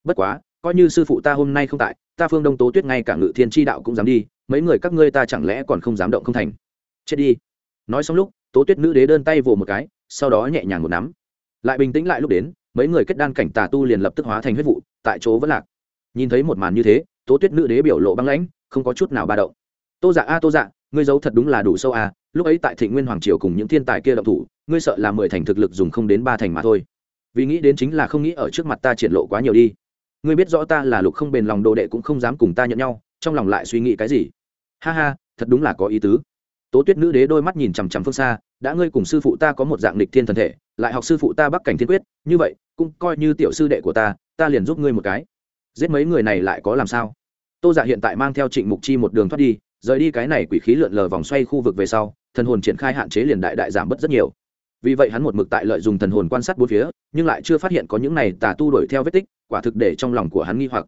Bất quá, coi như sư phụ ta hôm nay không tại ta phương đông tố tuyết ngay cả ngự thiên tri đạo cũng dám đi, mấy người các ngươi ta chẳng lẽ còn không dám động không thành? Chết đi. Nói xong lúc, tố tuyết nữ đế đơn tay vồ một cái, sau đó nhẹ nhàng một nắm. Lại bình tĩnh lại lúc đến, mấy người kết đan cảnh tà tu liền lập tức hóa thành huyết vụ, tại chỗ vẫn lạc. Nhìn thấy một màn như thế, tố tuyết nữ đế biểu lộ băng lãnh, không có chút nào ba động. Tô dạ a, tô dạ ngươi giấu thật đúng là đủ sâu a, lúc ấy tại thị nguyên hoàng triều cùng những thiên tài kia động thủ, ngươi sợ là mười thành thực lực dùng không đến ba thành mà thôi. Vì nghĩ đến chính là không nghĩ ở trước mặt ta triển lộ quá nhiều đi ngươi biết rõ ta là lục không bền lòng, đồ đệ cũng không dám cùng ta nhận nhau, trong lòng lại suy nghĩ cái gì? Ha ha, thật đúng là có ý tứ. Tố tuyết nữ đế đôi mắt nhìn chằm chằm phương xa, đã ngươi cùng sư phụ ta có một dạng lịch thiên thần thể, lại học sư phụ ta bắc cảnh thiên quyết, như vậy, cũng coi như tiểu sư đệ của ta ta liền giúp ngươi một cái. Giết mấy người này lại có làm sao? Tô dạ hiện tại mang theo trịnh mục chi một đường thoát đi, rời đi cái này quỷ khí lượn lờ vòng xoay khu vực về sau, thần hồn triển khai hạn chế liền đại đại giảm bớt rất nhiều vì vậy hắn một mực tại lợi dùng thần hồn quan sát bốn phía, nhưng lại chưa phát hiện có những này tà tu đuổi theo vết tích, quả thực để trong lòng của hắn nghi hoặc.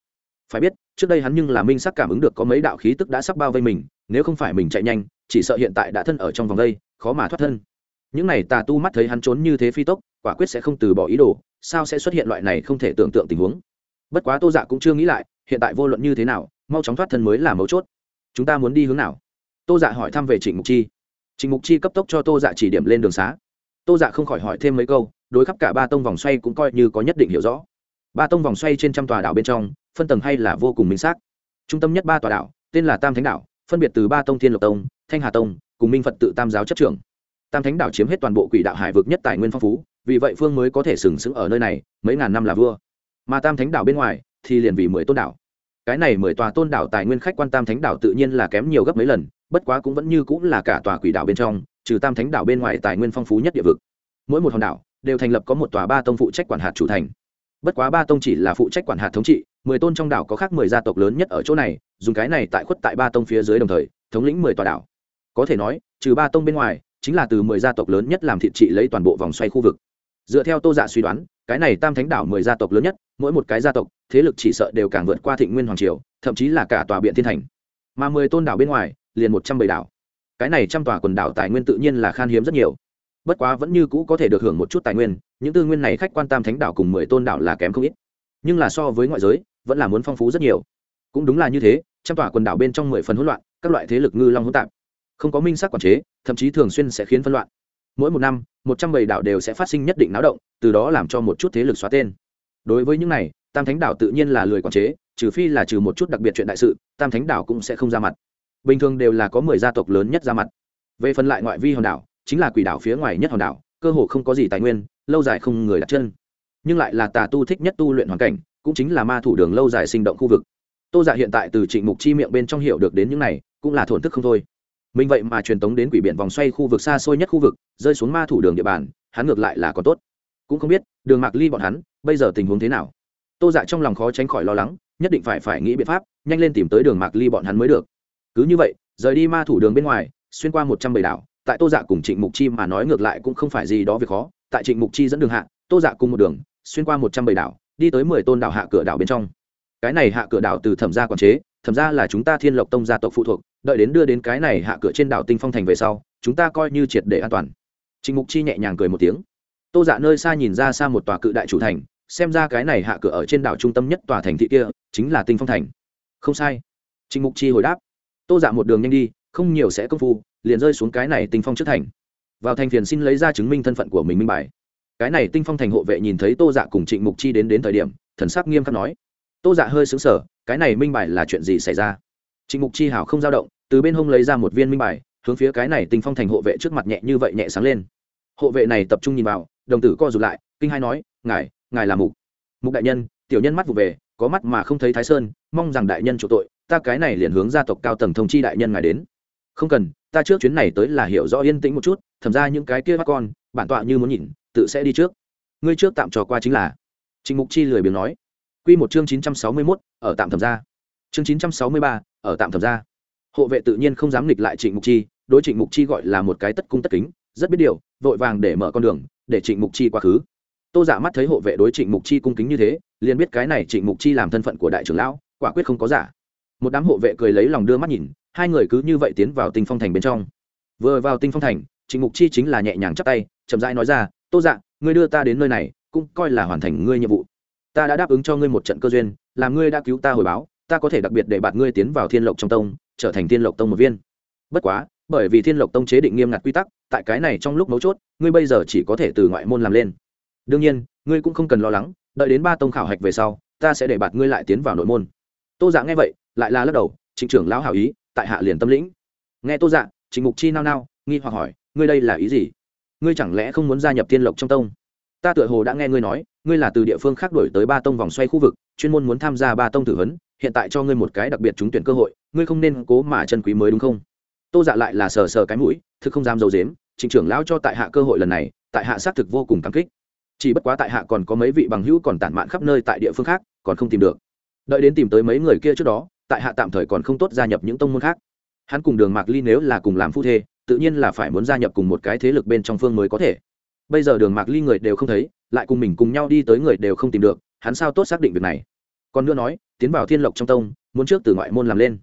Phải biết, trước đây hắn nhưng là minh sắc cảm ứng được có mấy đạo khí tức đã sắp bao vây mình, nếu không phải mình chạy nhanh, chỉ sợ hiện tại đã thân ở trong vòng đây, khó mà thoát thân. Những này tà tu mắt thấy hắn trốn như thế phi tốc, quả quyết sẽ không từ bỏ ý đồ, sao sẽ xuất hiện loại này không thể tưởng tượng tình huống? Bất quá tô dạ cũng chưa nghĩ lại, hiện tại vô luận như thế nào, mau chóng thoát thân mới là mấu chốt. Chúng ta muốn đi hướng nào? Tô dạ hỏi thăm về trịnh mục chi. Trịnh mục chi cấp tốc cho tô dạ chỉ điểm lên đường xá tô dạ không khỏi hỏi thêm mấy câu, đối khắp cả ba tông vòng xoay cũng coi như có nhất định hiểu rõ. Ba tông vòng xoay trên trăm tòa đảo bên trong, phân tầng hay là vô cùng minh xác. Trung tâm nhất ba tòa đảo, tên là tam thánh đảo, phân biệt từ ba tông thiên lộc tông, thanh hà tông, cùng minh phật tự tam giáo chất trưởng. Tam thánh đảo chiếm hết toàn bộ quỷ đạo hải vực nhất tài nguyên phong phú, vì vậy phương mới có thể sừng sững ở nơi này, mấy ngàn năm là vua. Mà tam thánh đảo bên ngoài, thì liền vì mười tôn đảo. Cái này mười tòa tôn đảo tài nguyên khách quan tam thánh đảo tự nhiên là kém nhiều gấp mấy lần, bất quá cũng vẫn như cũng là cả tòa quỷ đảo bên trong trừ tam thánh đảo bên ngoài tài nguyên phong phú nhất địa vực. Mỗi một hòn đảo đều thành lập có một tòa ba tông phụ trách quản hạt chủ thành. Bất quá ba tông chỉ là phụ trách quản hạt thống trị, mười tôn trong đảo có khác mười gia tộc lớn nhất ở chỗ này, dùng cái này tại khuất tại ba tông phía dưới đồng thời, thống lĩnh mười tòa đảo. Có thể nói, trừ ba tông bên ngoài, chính là từ mười gia tộc lớn nhất làm thị trị lấy toàn bộ vòng xoay khu vực. Dựa theo tô dạ suy đoán, cái này tam thánh đảo mười gia tộc lớn nhất, mỗi một cái gia tộc, thế lực chỉ sợ đều càng vượt qua thịnh nguyên hoàng triều, thậm chí là cả tòa biện thiên thành. Mà mười tôn đảo bên ngoài, liền một trăm bảy đảo cái này trăm tòa quần đảo tài nguyên tự nhiên là khan hiếm rất nhiều. Bất quá vẫn như cũ có thể được hưởng một chút tài nguyên, những tư nguyên này khách quan tam thánh đảo cùng mười tôn đảo là kém không ít. Nhưng là so với ngoại giới, vẫn là muốn phong phú rất nhiều. Cũng đúng là như thế, trăm tòa quần đảo bên trong mười phần hỗn loạn, các loại thế lực ngư long hỗn tạp. Không có minh sắc quản chế, thậm chí thường xuyên sẽ khiến phân loạn. Mỗi một năm, một trăm bảy đảo đều sẽ phát sinh nhất định náo động, từ đó làm cho một chút thế lực xóa tên. Đối với những này, tam thánh đảo tự nhiên là lười quản chế, trừ phi là trừ một chút đặc biệt chuyện đại sự, tam thánh đảo cũng sẽ không ra mặt bình thường đều là có mười gia tộc lớn nhất ra mặt. Về phần lại ngoại vi hòn đảo, chính là quỷ đảo phía ngoài nhất hòn đảo, cơ hồ không có gì tài nguyên, lâu dài không người đặt chân. Nhưng lại là tà tu thích nhất tu luyện hoàn cảnh, cũng chính là ma thủ đường lâu dài sinh động khu vực. Tô giả dạ hiện tại từ trịnh mục chi miệng bên trong hiểu được đến những này, cũng là thổn thức không thôi. Mình vậy mà truyền tống đến quỷ biển vòng xoay khu vực xa xôi nhất khu vực, rơi xuống ma thủ đường địa bàn, hắn ngược lại là có tốt. Cũng không biết, đường mạc ly bọn hắn, bây giờ tình huống thế nào? Tô dạ trong lòng khó tránh khỏi lo lắng, nhất định phải phải nghĩ biện pháp, nhanh lên tìm tới đường mạc ly bọn hắn mới được cứ như vậy, rời đi ma thủ đường bên ngoài, xuyên qua một trăm bảy đảo, tại tô dạ cùng trịnh mục chi mà nói ngược lại cũng không phải gì đó việc khó, tại trịnh mục chi dẫn đường hạ, tô dạ cùng một đường, xuyên qua một trăm bảy đảo, đi tới mười tôn đảo hạ cửa đảo bên trong. Cái này hạ cửa đảo từ thẩm gia quản chế, thẩm gia là chúng ta thiên lộc tông gia tộc phụ thuộc, đợi đến đưa đến cái này hạ cửa trên đảo tinh phong thành về sau, chúng ta coi như triệt để an toàn. Trịnh mục chi nhẹ nhàng cười một tiếng. Tô dạ nơi xa nhìn ra xa một tòa cự đại chủ thành, xem ra cái này hạ cửa ở trên đảo trung tâm nhất tòa thành thị kia, chính là tinh phong thành. Không sai. Trịnh mục chi hồi đáp tô dạ một đường nhanh đi, không nhiều sẽ công phu, liền rơi xuống cái này tinh phong trước thành. Vào thành phiền xin lấy ra chứng minh thân phận của mình minh bài. Cái này tinh phong thành hộ vệ nhìn thấy tô dạ cùng trịnh mục chi đến đến thời điểm, thần sắc nghiêm khắc nói. Tô dạ hơi xứng sở cái này minh bài là chuyện gì xảy ra? Trịnh mục chi hảo không dao động, từ bên hông lấy ra một viên minh bài, hướng phía cái này tinh phong thành hộ vệ trước mặt nhẹ như vậy nhẹ sáng lên. Hộ vệ này tập trung nhìn vào, đồng tử co rụt lại, kinh hai nói, ngài ngài là mục. Mục đại nhân, tiểu nhân mắt vụ về, có mắt mà không thấy thái sơn, mong rằng đại nhân chủ tội ta cái này liền hướng gia tộc cao tầng thông chi đại nhân ngài đến. Không cần, ta trước chuyến này tới là hiểu rõ yên tĩnh một chút, thầm ra những cái kia bắt con, bản tọa như muốn nhìn, tự sẽ đi trước. Ngươi trước tạm trò qua chính là. Trịnh mục chi lười biếng nói. Q một chương chín trăm sáu mươi mốt, ở tạm thẩm ra chương chín trăm sáu mươi ba, ở tạm thẩm ra hộ vệ tự nhiên không dám nghịch lại trịnh mục chi, đối trịnh mục chi gọi là một cái tất cung tất kính, rất biết điều, vội vàng để mở con đường, để trịnh mục chi quá khứ. Tô giả mắt thấy hộ vệ đối trịnh mục chi cung kính như thế, liền biết cái này trịnh mục chi làm thân phận của đại trưởng lão, quả quyết không có giả một đám hộ vệ cười lấy lòng đưa mắt nhìn, hai người cứ như vậy tiến vào tinh phong thành bên trong. Vừa vào tinh phong thành, trịnh mục chi chính là nhẹ nhàng chắp tay, chậm rãi nói ra, tô dạ ngươi đưa ta đến nơi này, cũng coi là hoàn thành ngươi nhiệm vụ. Ta đã đáp ứng cho ngươi một trận cơ duyên, làm ngươi đã cứu ta hồi báo, ta có thể đặc biệt để bạt ngươi tiến vào thiên lộc trong tông, trở thành thiên lộc tông một viên. Bất quá, bởi vì thiên lộc tông chế định nghiêm ngặt quy tắc, tại cái này trong lúc mấu chốt, ngươi bây giờ chỉ có thể từ ngoại môn làm lên. Đương nhiên, ngươi cũng không cần lo lắng, đợi đến ba tông khảo hạch về sau, ta sẽ để bạt ngươi lại tiến vào nội môn. Tô dạ nghe vậy lại là lắc đầu, trịnh trưởng lão hảo ý, tại hạ liền tâm lĩnh. Nghe tô dạ trịnh mục chi nao nao, nghi hoặc hỏi, ngươi đây là ý gì? Ngươi chẳng lẽ không muốn gia nhập thiên lộc trong tông? Ta tựa hồ đã nghe ngươi nói, ngươi là từ địa phương khác đổi tới ba tông vòng xoay khu vực, chuyên môn muốn tham gia ba tông tử huấn, hiện tại cho ngươi một cái đặc biệt trúng tuyển cơ hội, ngươi không nên cố mà chân quý mới đúng không? Tô dạ lại là sờ sờ cái mũi, thực không dám dầu dếm trịnh trưởng lão cho tại hạ cơ hội lần này, tại hạ xác thực vô cùng cảm kích. Chỉ bất quá tại hạ còn có mấy vị bằng hữu còn tản mạn khắp nơi tại địa phương khác, còn không tìm được. Đợi đến tìm tới mấy người kia trước đó tại hạ tạm thời còn không tốt gia nhập những tông môn khác. Hắn cùng đường mạc ly nếu là cùng làm phu thê, tự nhiên là phải muốn gia nhập cùng một cái thế lực bên trong phương mới có thể. Bây giờ đường mạc ly người đều không thấy, lại cùng mình cùng nhau đi tới người đều không tìm được, hắn sao tốt xác định việc này? Còn nữa nói, tiến vào thiên lộc trong tông, muốn trước từ ngoại môn làm lên.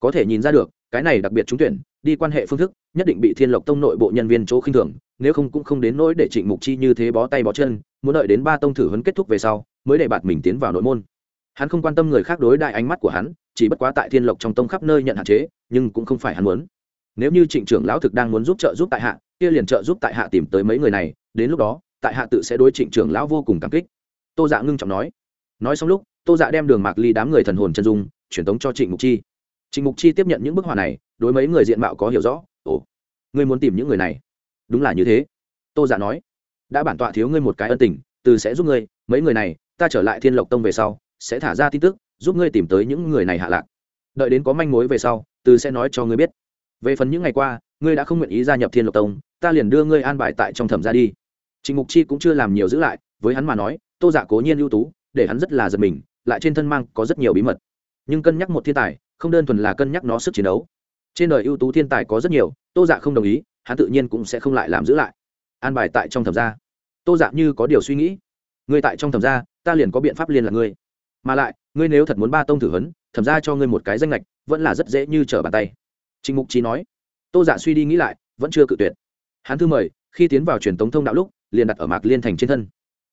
Có thể nhìn ra được, cái này đặc biệt trúng tuyển, đi quan hệ phương thức, nhất định bị thiên lộc tông nội bộ nhân viên chỗ khinh thường, nếu không cũng không đến nỗi để trịnh mục chi như thế bó tay bó chân, muốn đợi đến ba tông thử huấn kết thúc về sau, mới để bạn mình tiến vào nội môn. Hắn không quan tâm người khác đối đại ánh mắt của hắn chỉ bất quá tại thiên lộc trong tông khắp nơi nhận hạn chế, nhưng cũng không phải hắn muốn. Nếu như trịnh trưởng lão thực đang muốn giúp trợ giúp tại hạ, kia liền trợ giúp tại hạ tìm tới mấy người này, đến lúc đó, tại hạ tự sẽ đối trịnh trưởng lão vô cùng cảm kích. Tô dạ ngưng trọng nói. Nói xong lúc, tô dạ đem đường mạc ly đám người thần hồn chân dung, truyền tống cho trịnh mục chi. Trịnh mục chi tiếp nhận những bức họa này, đối mấy người diện mạo có hiểu rõ. Ồ, ngươi muốn tìm những người này? Đúng là như thế. Tô dạ nói. Đã bản tọa thiếu ngươi một cái ân tình, từ sẽ giúp ngươi, mấy người này, ta trở lại thiên lộc tông về sau, sẽ thả ra tin tức giúp ngươi tìm tới những người này hạ lạc. Đợi đến có manh mối về sau, từ sẽ nói cho ngươi biết. Về phần những ngày qua, ngươi đã không nguyện ý gia nhập thiên lộc tông, ta liền đưa ngươi an bài tại trong thẩm ra đi. Trịnh mục chi cũng chưa làm nhiều giữ lại, với hắn mà nói, tô giả dạ cố nhiên ưu tú, để hắn rất là giật mình, lại trên thân mang có rất nhiều bí mật. Nhưng cân nhắc một thiên tài, không đơn thuần là cân nhắc nó sức chiến đấu. Trên đời ưu tú thiên tài có rất nhiều, tô dạ không đồng ý, hắn tự nhiên cũng sẽ không lại làm giữ lại. An bài tại trong thẩm gia. Tô dạ như có điều suy nghĩ. Ngươi tại trong thẩm gia, ta liền có biện pháp liên lạc ngươi. Mà lại ngươi nếu thật muốn ba tông thử hấn thẩm gia cho ngươi một cái danh lệch, vẫn là rất dễ như trở bàn tay. Trịnh mục trí nói. Tô dạ suy đi nghĩ lại, vẫn chưa cự tuyệt. Hắn thư mời, khi tiến vào truyền tống thông đạo lúc, liền đặt ở mạc liên thành trên thân.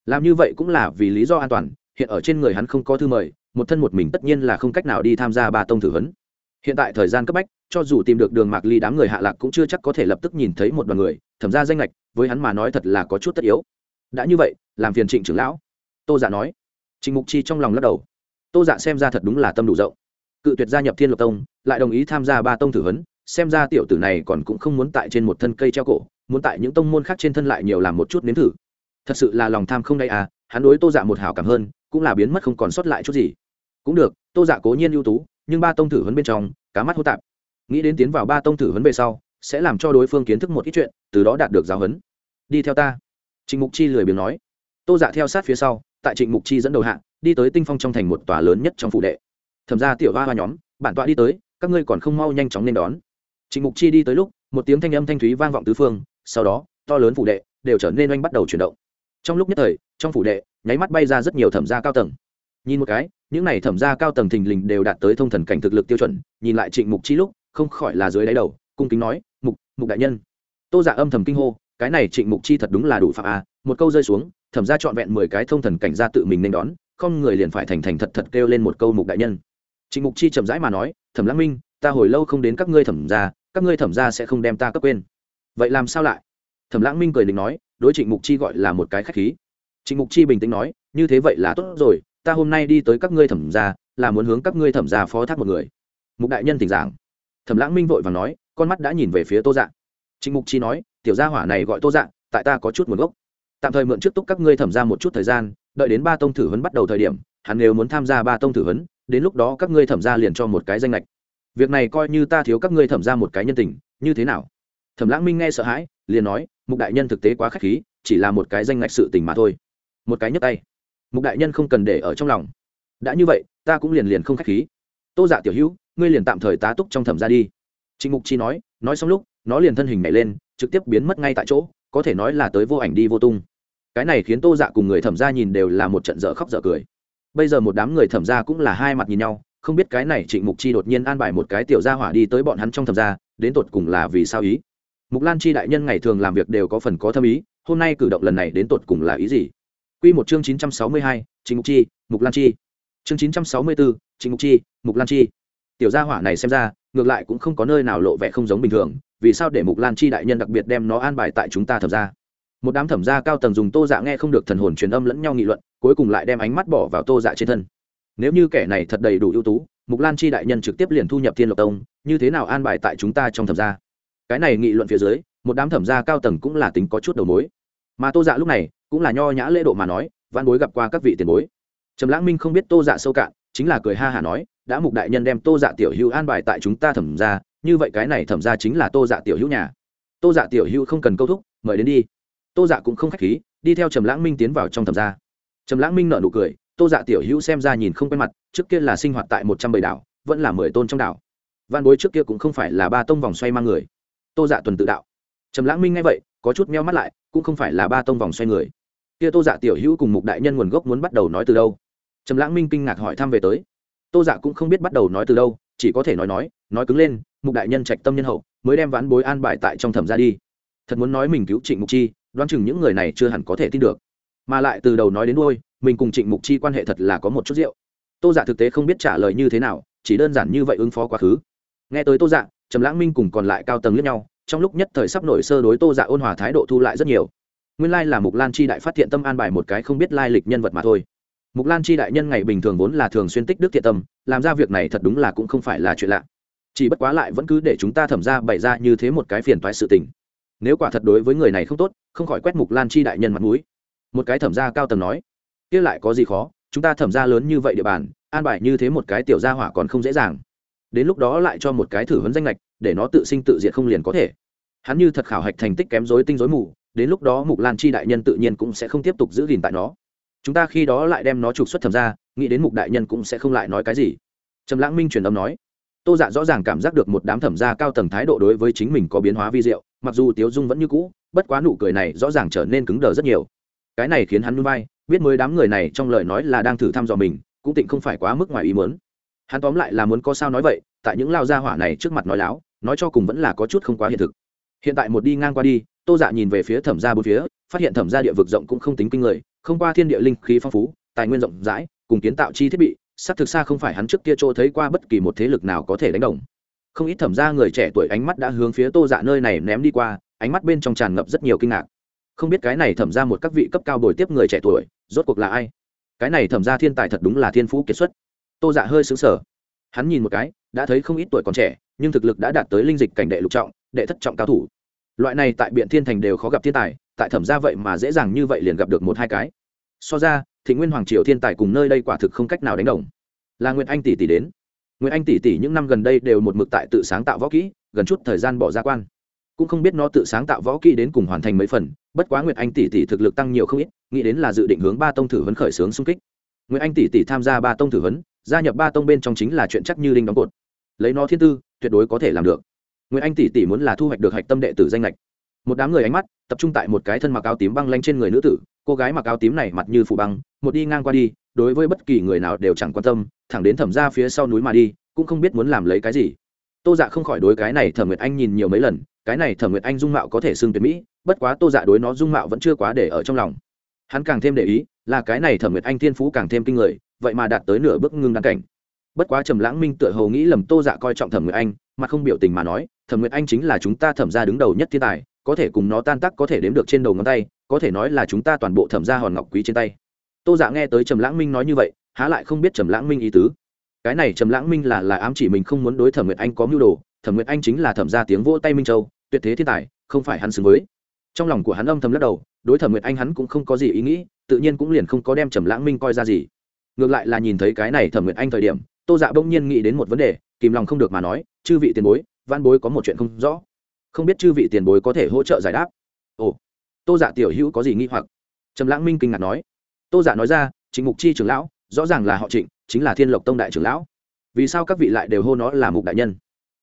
Làm như vậy cũng là vì lý do an toàn, hiện ở trên người hắn không có thư mời, một thân một mình tất nhiên là không cách nào đi tham gia ba tông thử hấn. hiện tại thời gian cấp bách, cho dù tìm được đường mạc ly đám người hạ lạc cũng chưa chắc có thể lập tức nhìn thấy một đoàn người, thẩm ra danh lệch, với hắn mà nói thật là có chút tất yếu. Đã như vậy, làm phiền trịnh trưởng lão. Tô giả dạ nói. Trịnh mục chi trong lòng lắc đầu tô dạ xem ra thật đúng là tâm đủ rộng. Cự tuyệt gia nhập thiên lộc tông, lại đồng ý tham gia ba tông thử huấn, xem ra tiểu tử này còn cũng không muốn tại trên một thân cây treo cổ, muốn tại những tông môn khác trên thân lại nhiều làm một chút nếm thử. Thật sự là lòng tham không đ à hắn đối tô dạ một hảo cảm hơn, cũng là biến mất không còn sót lại chút gì. Cũng được, tô dạ cố nhiên ưu tú, nhưng ba tông thử huấn bên trong, cá mắt hô tạp. Nghĩ đến tiến vào ba tông thử huấn về sau, sẽ làm cho đối phương kiến thức một ít chuyện, từ đó đạt được giáo huấn. Đi theo ta. Trịnh mục chi lười biếng nói. Tô dạ theo sát phía sau, tại trịnh mục chi dẫn đầu hạng đi tới tinh phong trong thành một tòa lớn nhất trong phủ đệ. Thẩm ra tiểu hoa hoa nhóm, bản tọa đi tới, các ngươi còn không mau nhanh chóng nên đón. Trịnh mục chi đi tới lúc, một tiếng thanh âm thanh thúy vang vọng tứ phương, sau đó, to lớn phủ đệ đều trở nên oanh bắt đầu chuyển động. Trong lúc nhất thời, trong phủ đệ, nháy mắt bay ra rất nhiều thẩm gia cao tầng. Nhìn một cái, những này thẩm gia cao tầng thình lình đều đạt tới thông thần cảnh thực lực tiêu chuẩn, nhìn lại trịnh mục chi lúc, không khỏi là dưới đáy đầu, cung kính nói, mục mục đại nhân. Tô giả dạ âm thầm kinh hô, cái này trịnh mục chi thật đúng là đủ phạm a. Một câu rơi xuống, thẩm gia trọn vẹn mười cái thông thần cảnh ra tự mình nên đón không người liền phải thành thành thật thật kêu lên một câu mục đại nhân. Trịnh mục chi chậm rãi mà nói, thẩm lãng minh, ta hồi lâu không đến các ngươi thẩm gia, các ngươi thẩm gia sẽ không đem ta cấp quên. Vậy làm sao lại? Thẩm lãng minh cười định nói, đối trịnh mục chi gọi là một cái khách khí. Trịnh mục chi bình tĩnh nói, như thế vậy là tốt rồi, ta hôm nay đi tới các ngươi thẩm gia, là muốn hướng các ngươi thẩm gia phó thác một người. Mục đại nhân tỉnh giảng. Thẩm lãng minh vội và nói, con mắt đã nhìn về phía tô dạng trịnh mục chi nói, tiểu gia hỏa này gọi tô dạng tại ta có chút nguồn gốc tạm thời mượn trước túc các ngươi thẩm ra một chút thời gian, đợi đến ba tông thử huấn bắt đầu thời điểm, hắn nếu muốn tham gia ba tông thử huấn, đến lúc đó các ngươi thẩm ra liền cho một cái danh lệch việc này coi như ta thiếu các ngươi thẩm ra một cái nhân tình, như thế nào? Thẩm lãng minh nghe sợ hãi, liền nói, mục đại nhân thực tế quá k h á c h khí, chỉ là một cái danh lệch sự tình mà thôi. Một cái nhấp tay. Mục đại nhân không cần để ở trong lòng. Đã như vậy, ta cũng liền liền không k h á c h khí. Tô dạ tiểu hữu, ngươi liền tạm thời tá túc trong thẩm ra đi. Trịnh mục chi nói nói xong lúc, nó liền thân hình nhảy lên, trực tiếp biến mất ngay tại chỗ có thể nói là tới vô ảnh đi vô tung cái này khiến tô dạ cùng người thẩm ra nhìn đều là một trận dở khóc dở cười bây giờ một đám người thẩm ra cũng là hai mặt nhìn nhau không biết cái này trịnh mục chi đột nhiên an bài một cái tiểu gia hỏa đi tới bọn hắn trong thẩm ra đến tột cùng là vì sao ý mục lan chi đại nhân ngày thường làm việc đều có phần có thâm ý hôm nay cử động lần này đến tột cùng là ý gì Quy một chương chín trăm sáu mươi hai, Trịnh Mục Chi, Mục Lan Chi. Chương chín trăm sáu mươi bốn Trịnh Mục Chi, Mục Lan Chi. Tiểu gia hỏa này xem ra, ngược lại cũng không có nơi nào lộ vẻ không giống bình thường, vì sao để Mục Lan Chi đại nhân đặc biệt đem nó an bài tại chúng ta thẩm ra? một đám thẩm gia cao tầng dùng tô dạ nghe không được thần hồn truyền âm lẫn nhau nghị luận, cuối cùng lại đem ánh mắt bỏ vào tô dạ trên thân. Nếu như kẻ này thật đầy đủ ưu tú, mục lan chi đại nhân trực tiếp liền thu nhập thiên lộc tông, như thế nào an bài tại chúng ta trong thẩm gia? Cái này nghị luận phía dưới, một đám thẩm gia cao tầng cũng là tính có chút đầu mối. Mà tô dạ lúc này, cũng là nho nhã lễ độ mà nói văn bối gặp qua các vị tiền bối. Trầm lãng minh không biết tô dạ sâu cạn, chính là cười ha hả nói, đã mục đại nhân đem tô dạ tiểu hữu an bài tại chúng ta thẩm ra như vậy cái này thẩm ra chính là tô dạ tiểu hữu nhà. Tô dạ tiểu hữu không cần câu thúc, mời đến đi. Tô dạ cũng không k h á c h khí, đi theo trầm lãng minh tiến vào trong thẩm ra. Trầm lãng minh nợ nụ cười, tô dạ tiểu hữu xem ra nhìn không quen mặt, trước kia là sinh hoạt tại một trăm bảy đảo, vẫn là mười tôn trong đảo. Văn bối trước kia cũng không phải là ba tông vòng xoay mang người. Tô dạ tuần tự đạo. Trầm lãng minh nghe vậy, có chút meo mắt lại, cũng không phải là ba tông vòng xoay người. Kia tô dạ tiểu hữu cùng mục đại nhân nguồn gốc muốn bắt đầu nói từ đâu? Trầm lãng minh kinh ngạc hỏi thăm về tới. Tô dạ cũng không biết bắt đầu nói từ đâu, chỉ có thể nói nói nói cứng lên, mục đại nhân trạch tâm nhân hậu, mới đem vãn bối an bài tại trong thẩm ra đi. Thật muốn nói mình cứu trịnh mục chi, đoán chừng những người này chưa hẳn có thể tin được. Mà lại từ đầu nói đến đôi mình cùng trịnh mục chi quan hệ thật là có một chút rượu. Tô giả thực tế không biết trả lời như thế nào, chỉ đơn giản như vậy ứng phó quá khứ. Nghe tới tô dạ trầm lãng minh cùng còn lại cao tầng lẫn nhau, trong lúc nhất thời sắp nổi sơ đối tô dạ ôn hòa thái độ thu lại rất nhiều. Nguyên lai là mục lan chi đại phát thiện tâm an bài một cái không biết lai lịch nhân vật mà thôi. Mục lan chi đại nhân ngày bình thường vốn là thường xuyên tích đức thiện tâm, làm ra việc này thật đúng là cũng không phải là chuyện lạ chỉ bất quá lại vẫn cứ để chúng ta thẩm ra bày ra như thế một cái phiền toái sự tình. Nếu quả thật đối với người này không tốt, không khỏi quét mục lan chi đại nhân mặt mũi. Một cái thẩm gia cao tầng nói, kia lại có gì khó, chúng ta thẩm gia lớn như vậy địa bàn, an bài như thế một cái tiểu gia hỏa còn không dễ dàng. Đến lúc đó lại cho một cái thử vấn danh lệch để nó tự sinh tự diệt không liền có thể. Hắn như thật khảo hạch thành tích kém dối tinh dối mù, đến lúc đó mục lan chi đại nhân tự nhiên cũng sẽ không tiếp tục giữ gìn tại nó. Chúng ta khi đó lại đem nó trục xuất thẩm ra nghĩ đến mục đại nhân cũng sẽ không lại nói cái gì. Trầm lãng minh truyền âm nói tô dạ rõ ràng cảm giác được một đám thẩm gia cao tầng thái độ đối với chính mình có biến hóa vi diệu, mặc dù tiếu dung vẫn như cũ, bất quá nụ cười này rõ ràng trở nên cứng đờ rất nhiều. Cái này khiến hắn núi bay biết mới đám người này trong lời nói là đang thử thăm dò mình, cũng tịnh không phải quá mức ngoài ý muốn. Hắn tóm lại là muốn có sao nói vậy, tại những lao gia hỏa này trước mặt nói láo, nói cho cùng vẫn là có chút không quá hiện thực. Hiện tại một đi ngang qua đi, tô dạ nhìn về phía thẩm gia bốn phía, phát hiện thẩm gia địa vực rộng cũng không tính kinh người, không qua thiên địa linh khí phong phú, tài nguyên rộng rãi, cùng kiến tạo chi thiết bị xác thực xa không phải hắn trước kia chỗ thấy qua bất kỳ một thế lực nào có thể đánh đồng. Không ít thẩm gia người trẻ tuổi ánh mắt đã hướng phía tô dạ nơi này ném đi qua, ánh mắt bên trong tràn ngập rất nhiều kinh ngạc. Không biết cái này thẩm ra một các vị cấp cao bồi tiếp người trẻ tuổi, rốt cuộc là ai? Cái này thẩm ra thiên tài thật đúng là thiên phú kiệt xuất. Tô dạ hơi xứng sở hắn nhìn một cái, đã thấy không ít tuổi còn trẻ, nhưng thực lực đã đạt tới linh dịch cảnh đệ lục trọng, đệ thất trọng cao thủ. Loại này tại biện thiên thành đều khó gặp thiên tài, tại thẩm ra vậy mà dễ dàng như vậy liền gặp được một hai cái so ra thị nguyên hoàng triều thiên tài cùng nơi đây quả thực không cách nào đánh đồng. Là nguyễn anh tỷ tỷ đến. Nguyễn anh tỷ tỷ những năm gần đây đều một mực tại tự sáng tạo võ kỹ, gần chút thời gian bỏ ra quan. Cũng không biết nó tự sáng tạo võ kỹ đến cùng hoàn thành mấy phần, bất quá nguyệt anh tỷ tỷ thực lực tăng nhiều không ít, nghĩ đến là dự định hướng ba tông thử vấn khởi xướng xung kích. Nguyệt anh tỷ tỷ tham gia ba tông thử vấn gia nhập ba tông bên trong chính là chuyện chắc như linh đóng cột. Lấy nó thiên tư, tuyệt đối có thể làm được. Nguyệt anh tỷ tỷ muốn là thu hoạch được hạch tâm đệ tử danh lệch một đám người ánh mắt tập trung tại một cái thân mặc áo tím băng lanh trên người nữ tử cô gái mặc áo tím này mặt như phủ băng, một đi ngang qua đi, đối với bất kỳ người nào đều chẳng quan tâm, thẳng đến thẩm ra phía sau núi mà đi, cũng không biết muốn làm lấy cái gì. Tô dạ không khỏi đối cái này thẩm nguyệt anh nhìn nhiều mấy lần, cái này thẩm nguyệt anh dung mạo có thể xưng tuyệt mỹ, bất quá tô dạ đối nó dung mạo vẫn chưa quá để ở trong lòng. Hắn càng thêm để ý, là cái này thẩm nguyệt anh thiên phú càng thêm kinh người, vậy mà đạt tới nửa bước ngưng đăng cảnh. Bất quá trầm lãng minh tựa hồ nghĩ lầm tô dạ coi trọng thẩm nguyệt anh, mà không biểu tình mà nói, thẩm nguyệt anh chính là chúng ta thẩm ra đứng đầu nhất thiên tài có thể cùng nó tan tác có thể đếm được trên đầu ngón tay, có thể nói là chúng ta toàn bộ thẩm ra hòn ngọc quý trên tay. Tô dạ nghe tới trầm lãng minh nói như vậy, há lại không biết trầm lãng minh ý tứ. Cái này trầm lãng minh là là ám chỉ mình không muốn đối thẩm nguyệt anh có mưu đồ, thẩm nguyệt anh chính là thẩm gia tiếng vỗ tay minh châu, tuyệt thế thiên tài, không phải hắn xứng với. Trong lòng của hắn âm thầm lắc đầu, đối thẩm nguyệt anh hắn cũng không có gì ý nghĩ, tự nhiên cũng liền không có đem trầm lãng minh coi ra gì. Ngược lại là nhìn thấy cái này thẩm nguyệt anh thời điểm, tô dạ bỗng nhiên nghĩ đến một vấn đề, kìm lòng không được mà nói, chư vị tiền bối văn bối có một chuyện không rõ không biết chư vị tiền bối có thể hỗ trợ giải đáp. Ồ, tô giả tiểu hữu có gì nghi hoặc? Trầm lãng minh kinh ngạc nói. Tô giả nói ra chính mục chi trưởng lão, rõ ràng là họ trịnh, chính là thiên lộc tông đại trưởng lão. Vì sao các vị lại đều hô nó là mục đại nhân?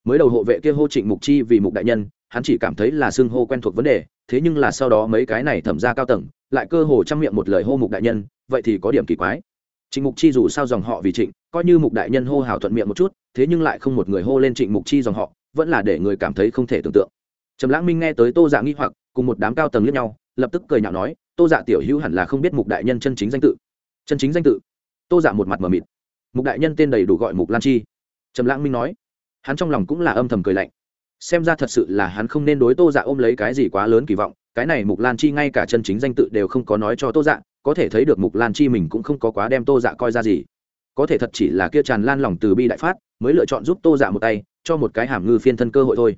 Mới đầu hộ vệ kia hô trịnh mục chi vì mục đại nhân, hắn chỉ cảm thấy là xưng hô quen thuộc vấn đề, thế nhưng là sau đó mấy cái này thẩm ra cao tầng, lại cơ hồ chăm miệng một lời hô mục đại nhân, vậy thì có điểm kỳ quái. Trịnh mục chi dù sao dòng họ vì trịnh, coi như mục đại nhân hô hào thuận miệng một chút, thế nhưng lại không một người hô lên trịnh mục chi dòng họ vẫn là để người cảm thấy không thể tưởng tượng. Trầm lãng minh nghe tới tô dạ nghi hoặc, cùng một đám cao tầng liếc nhau, lập tức cười nhạo nói, tô dạ tiểu hữu hẳn là không biết mục đại nhân chân chính danh tự. Chân chính danh tự? Tô dạ một mặt mờ mịt. Mục đại nhân tên đầy đủ gọi mục lan chi. Trầm lãng minh nói. Hắn trong lòng cũng là âm thầm cười lạnh. Xem ra thật sự là hắn không nên đối tô dạ ôm lấy cái gì quá lớn kỳ vọng, cái này mục lan chi ngay cả chân chính danh tự đều không có nói cho tô dạ có thể thấy được mục lan chi mình cũng không có quá đem tô dạ coi ra gì. Có thể thật chỉ là kia tràn lan lòng từ bi đại phát, mới lựa chọn giúp tô dạ một tay cho một cái hàm ngư phiên thân cơ hội thôi.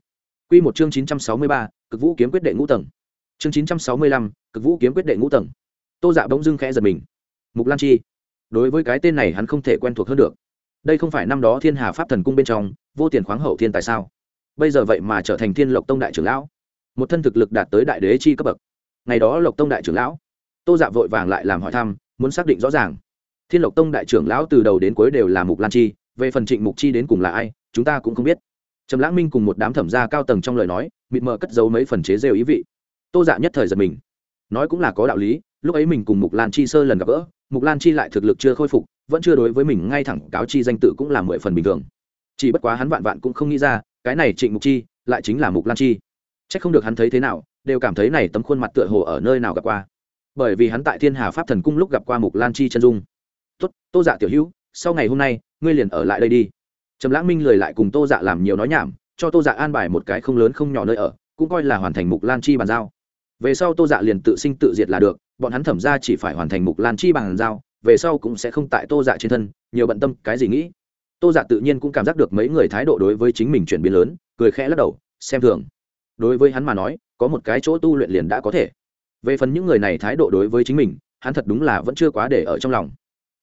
Quy một chương chín trăm sáu mươi ba, cực vũ kiếm quyết đệ ngũ tầng. Chương chín trăm sáu mươi lăm, cực vũ kiếm quyết đệ ngũ tầng. Tô dạ bỗng dưng khẽ giật mình. Mục lan chi đối với cái tên này hắn không thể quen thuộc hơn được. Đây không phải năm đó thiên hà pháp thần cung bên trong vô tiền khoáng hậu thiên tại sao? Bây giờ vậy mà trở thành thiên lộc tông đại trưởng lão. Một thân thực lực đạt tới đại đế chi cấp bậc. Ngày đó lộc tông đại trưởng lão tô dạ vội vàng lại làm hỏi thăm muốn xác định rõ ràng. Thiên lộc tông đại trưởng lão từ đầu đến cuối đều là mục lan chi về phần trịnh mục chi đến cùng là ai chúng ta cũng không biết. Trầm lãng minh cùng một đám thẩm gia cao tầng trong lời nói, mịt mờ cất giấu mấy phần chế rêu ý vị. Tô dạ nhất thời giật mình. Nói cũng là có đạo lý, lúc ấy mình cùng mục lan chi sơ lần gặp gỡ, mục lan chi lại thực lực chưa khôi phục, vẫn chưa đối với mình ngay thẳng cáo chi danh tự cũng là mười phần bình thường. Chỉ bất quá hắn vạn vạn cũng không nghĩ ra, cái này trịnh mục chi lại chính là mục lan chi. C h ắ c không được hắn thấy thế nào, đều cảm thấy này tấm khuôn mặt tựa hồ ở nơi nào gặp qua. Bởi vì hắn tại thiên hà pháp thần cung lúc gặp qua mục lan chi chân dung. Tốt, tô dạ tiểu hữu, sau ngày hôm nay, ngươi liền ở lại đây đi trầm lãng minh lười lại cùng tô dạ làm nhiều nói nhảm, cho tô dạ an bài một cái không lớn không nhỏ nơi ở, cũng coi là hoàn thành mục lan chi bàn giao. Về sau tô dạ liền tự sinh tự diệt là được, bọn hắn thẩm ra chỉ phải hoàn thành mục lan chi bàn giao, về sau cũng sẽ không tại tô dạ trên thân, nhiều bận tâm, cái gì nghĩ. Tô dạ tự nhiên cũng cảm giác được mấy người thái độ đối với chính mình chuyển biến lớn, cười khẽ lắc đầu, xem thường. Đối với hắn mà nói, có một cái chỗ tu luyện liền đã có thể. Về phần những người này thái độ đối với chính mình, hắn thật đúng là vẫn chưa quá để ở trong lòng.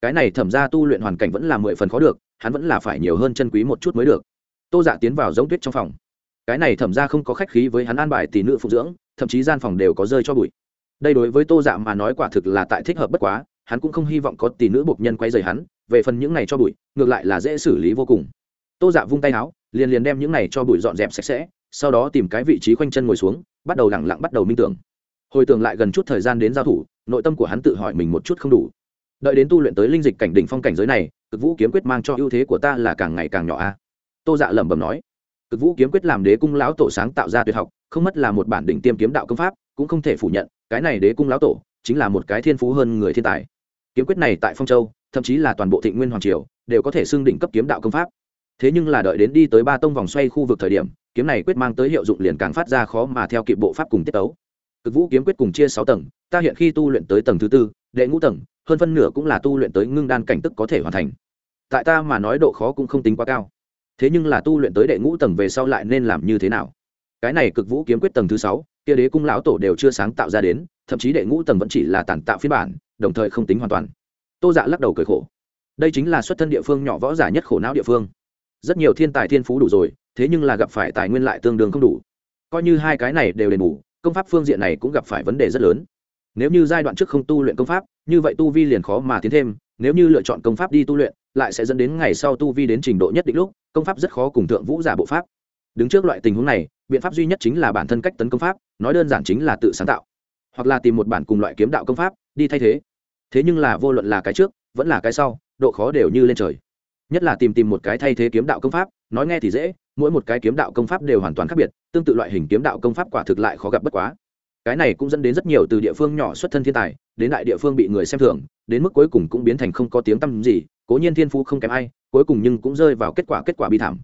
Cái này thẩm ra tu luyện hoàn cảnh vẫn là mười phần khó được hắn vẫn là phải nhiều hơn chân quý một chút mới được. Tô dạ tiến vào giống tuyết trong phòng. Cái này thẩm ra không có khách khí với hắn an bài tỷ nữ phụ dưỡng, thậm chí gian phòng đều có rơi cho bụi. Đây đối với tô dạ mà nói quả thực là tại thích hợp bất quá, hắn cũng không hy vọng có tỷ nữ buộc nhân quay dày hắn, về phần những này cho bụi, ngược lại là dễ xử lý vô cùng. Tô dạ vung tay áo, liền liền đem những này cho bụi dọn dẹp sạch sẽ, sau đó tìm cái vị trí khoanh chân ngồi xuống, bắt đầu lẳng lặng bắt đầu minh tưởng. Hồi tưởng lại gần chút thời gian đến giao thủ, nội tâm của hắn tự hỏi mình một chút không đủ. Đợi đến tu luyện tới linh dịch cảnh đỉnh phong cảnh giới này cực vũ kiếm quyết mang cho ưu thế của ta là càng ngày càng nhỏ a. Tô dạ lẩm bẩm nói. Cực vũ kiếm quyết làm đế cung lão tổ sáng tạo ra tuyệt học, không mất là một bản đỉnh tiêm kiếm đạo công pháp, cũng không thể phủ nhận, cái này đế cung lão tổ chính là một cái thiên phú hơn người thiên tài. Kiếm quyết này tại phong châu, thậm chí là toàn bộ thịnh nguyên hoàng triều, đều có thể xưng đỉnh cấp kiếm đạo công pháp. Thế nhưng là đợi đến đi tới ba tông vòng xoay khu vực thời điểm, kiếm này quyết mang tới hiệu dụng liền càng phát ra khó mà theo kịp bộ pháp cùng tiết tấu. Cực vũ kiếm quyết cùng chia sáu tầng, ta hiện khi tu luyện tới tầng thứ tư, đệ ngũ tầng hơn phân nửa cũng là tu luyện tới ngưng đan cảnh tức có thể hoàn thành. Tại ta mà nói độ khó cũng không tính quá cao. Thế nhưng là tu luyện tới đệ ngũ tầng về sau lại nên làm như thế nào? Cái này cực vũ kiếm quyết tầng thứ sáu, kia đế cung lão tổ đều chưa sáng tạo ra đến, thậm chí đệ ngũ tầng vẫn chỉ là tàn tạo phiên bản, đồng thời không tính hoàn toàn. Tô dạ lắc đầu cười khổ. Đây chính là xuất thân địa phương nhỏ võ giả nhất khổ não địa phương. Rất nhiều thiên tài thiên phú đủ rồi, thế nhưng là gặp phải tài nguyên lại tương đương không đủ. Coi như hai cái này đều đền bù, công pháp phương diện này cũng gặp phải vấn đề rất lớn nếu như giai đoạn trước không tu luyện công pháp, như vậy tu vi liền khó mà tiến thêm. Nếu như lựa chọn công pháp đi tu luyện, lại sẽ dẫn đến ngày sau tu vi đến trình độ nhất định lúc, công pháp rất khó cùng thượng vũ giả bộ pháp. Đứng trước loại tình huống này, biện pháp duy nhất chính là bản thân cách tấn công pháp, nói đơn giản chính là tự sáng tạo. Hoặc là tìm một bản cùng loại kiếm đạo công pháp, đi thay thế. Thế nhưng là vô luận là cái trước, vẫn là cái sau, độ khó đều như lên trời. Nhất là tìm tìm một cái thay thế kiếm đạo công pháp, nói nghe thì dễ, mỗi một cái kiếm đạo công pháp đều hoàn toàn khác biệt, tương tự loại hình kiếm đạo công pháp quả thực lại khó gặp bất quá cái này cũng dẫn đến rất nhiều từ địa phương nhỏ xuất thân thiên tài, đến đại địa phương bị người xem thường, đến mức cuối cùng cũng biến thành không có tiếng tăm gì, cố nhiên thiên phú không kém ai, cuối cùng nhưng cũng rơi vào kết quả kết quả bi thảm.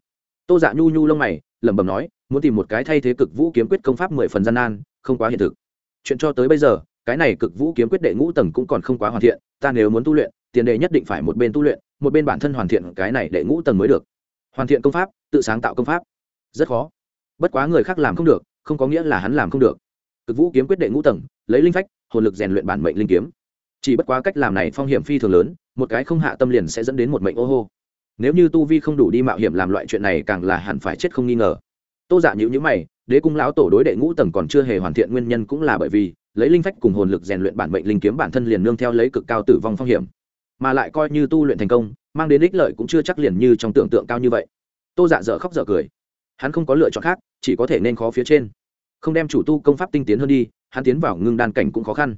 Tô dạ nhu nhu lông mày, lẩm bẩm nói, muốn tìm một cái thay thế cực vũ kiếm quyết công pháp mười phần gian nan, không quá hiện thực. Chuyện cho tới bây giờ, cái này cực vũ kiếm quyết đệ ngũ tầng cũng còn không quá hoàn thiện, ta nếu muốn tu luyện, tiền đề nhất định phải một bên tu luyện, một bên bản thân hoàn thiện cái này đệ ngũ tầng mới được. Hoàn thiện công pháp, tự sáng tạo công pháp. Rất khó. Bất quá người khác làm không được, không có nghĩa là hắn làm không được cực vũ kiếm quyết đệ ngũ tầng, lấy linh phách, hồn lực rèn luyện bản mệnh linh kiếm. Chỉ bất quá cách làm này phong hiểm phi thường lớn, một cái không hạ tâm liền sẽ dẫn đến một mệnh ô hô. Nếu như tu vi không đủ đi mạo hiểm làm loại chuyện này càng là hẳn phải chết không nghi ngờ. Tô dạ giả nhữ nhữ mày, đế cung lão tổ đối đệ ngũ tầng còn chưa hề hoàn thiện nguyên nhân cũng là bởi vì, lấy linh phách cùng hồn lực rèn luyện bản mệnh linh kiếm bản thân liền nương theo lấy cực cao tử vong phong hiểm. Mà lại coi như tu luyện thành công, mang đến ích lợi cũng chưa chắc liền như trong tưởng tượng cao như vậy. Tô dạ dở khóc dở cười. Hắn không có lựa chọn khác, chỉ có thể nên khó phía trên không đem chủ tu công pháp tinh tiến hơn đi, hắn tiến vào ngưng đan cảnh cũng khó khăn.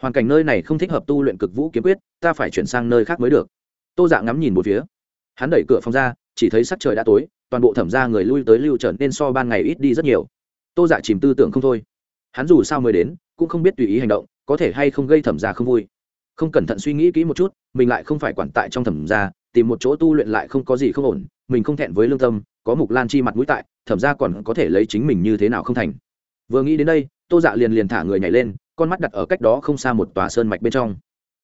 Hoàn cảnh nơi này không thích hợp tu luyện cực vũ kiếm quyết, ta phải chuyển sang nơi khác mới được. Tô dạ ngắm nhìn một phía. Hắn đẩy cửa phòng ra, chỉ thấy sắc trời đã tối, toàn bộ thẩm ra người lui tới lưu trở nên so ban ngày ít đi rất nhiều. Tô dạ chìm tư tưởng không thôi. Hắn dù sao mới đến, cũng không biết tùy ý hành động, có thể hay không gây thẩm ra không vui. Không cẩn thận suy nghĩ kỹ một chút, mình lại không phải quản tại trong thẩm ra tìm một chỗ tu luyện lại không có gì không ổn, mình không thẹn với lương tâm, có mục lan chi mặt mũi tại, thẩm ra còn có thể lấy chính mình như thế nào không thành vừa nghĩ đến đây, tô dạ liền liền thả người nhảy lên, con mắt đặt ở cách đó không xa một tòa sơn mạch bên trong.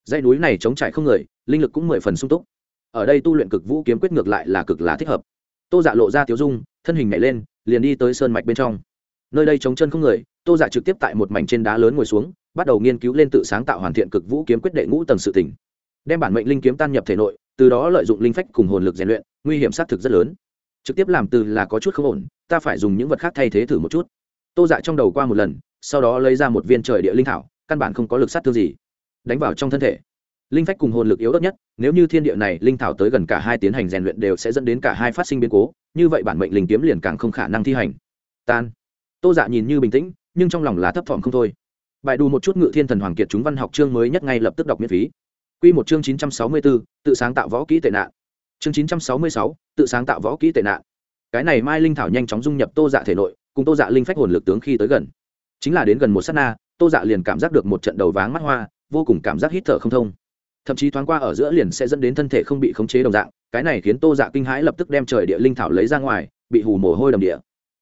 Dãy núi này chống trải không người, linh lực cũng mười phần sung túc. Ở đây tu luyện cực vũ kiếm quyết ngược lại là cực là thích hợp. Tô dạ lộ ra tiếu dung, thân hình nhảy lên, liền đi tới sơn mạch bên trong. Nơi đây chống chân không người, tô dạ trực tiếp tại một mảnh trên đá lớn ngồi xuống, bắt đầu nghiên cứu lên tự sáng tạo hoàn thiện cực vũ kiếm quyết đệ ngũ tầng sự tỉnh đem bản mệnh linh kiếm tan nhập thể nội, từ đó lợi dụng linh phách cùng hồn lực rèn luyện, nguy hiểm xác thực rất lớn. Trực tiếp làm từ là có chút không ổn, ta phải dùng những vật khác thay thế thử một chút tô dạ trong đầu qua một lần, sau đó lấy ra một viên trời địa linh thảo, căn bản không có lực sát thương gì. Đánh vào trong thân thể. Linh phách cùng hồn lực yếu ớt nhất, nếu như thiên địa này linh thảo tới gần cả hai tiến hành rèn luyện đều sẽ dẫn đến cả hai phát sinh biến cố, như vậy bản mệnh linh kiếm liền càng không khả năng thi hành. Tan. Tô dạ nhìn như bình tĩnh, nhưng trong lòng là thấp thỏm không thôi. Bài đù một chút ngự thiên thần hoàng kiệt chúng văn học chương mới nhất ngay lập tức đọc miễn phí. Q một chương chín trăm sáu mươi bốn tự sáng tạo võ kỹ tệ nạn. Chương chín trăm sáu mươi sáu, tự sáng tạo võ kỹ tệ nạn. Cái này mai linh thảo nhanh chóng dung nhập tô dạ thể nội cùng tô dạ linh phách hồn lực tướng khi tới gần. Chính là đến gần một s á t na tô dạ liền cảm giác được một trận đầu váng mắt hoa vô cùng cảm giác hít thở không thông. Thậm chí thoáng qua ở giữa liền sẽ dẫn đến thân thể không bị khống chế đồng dạng cái này khiến tô dạ kinh hãi lập tức đem trời địa linh thảo lấy ra ngoài bị hù mồ hôi đầm địa.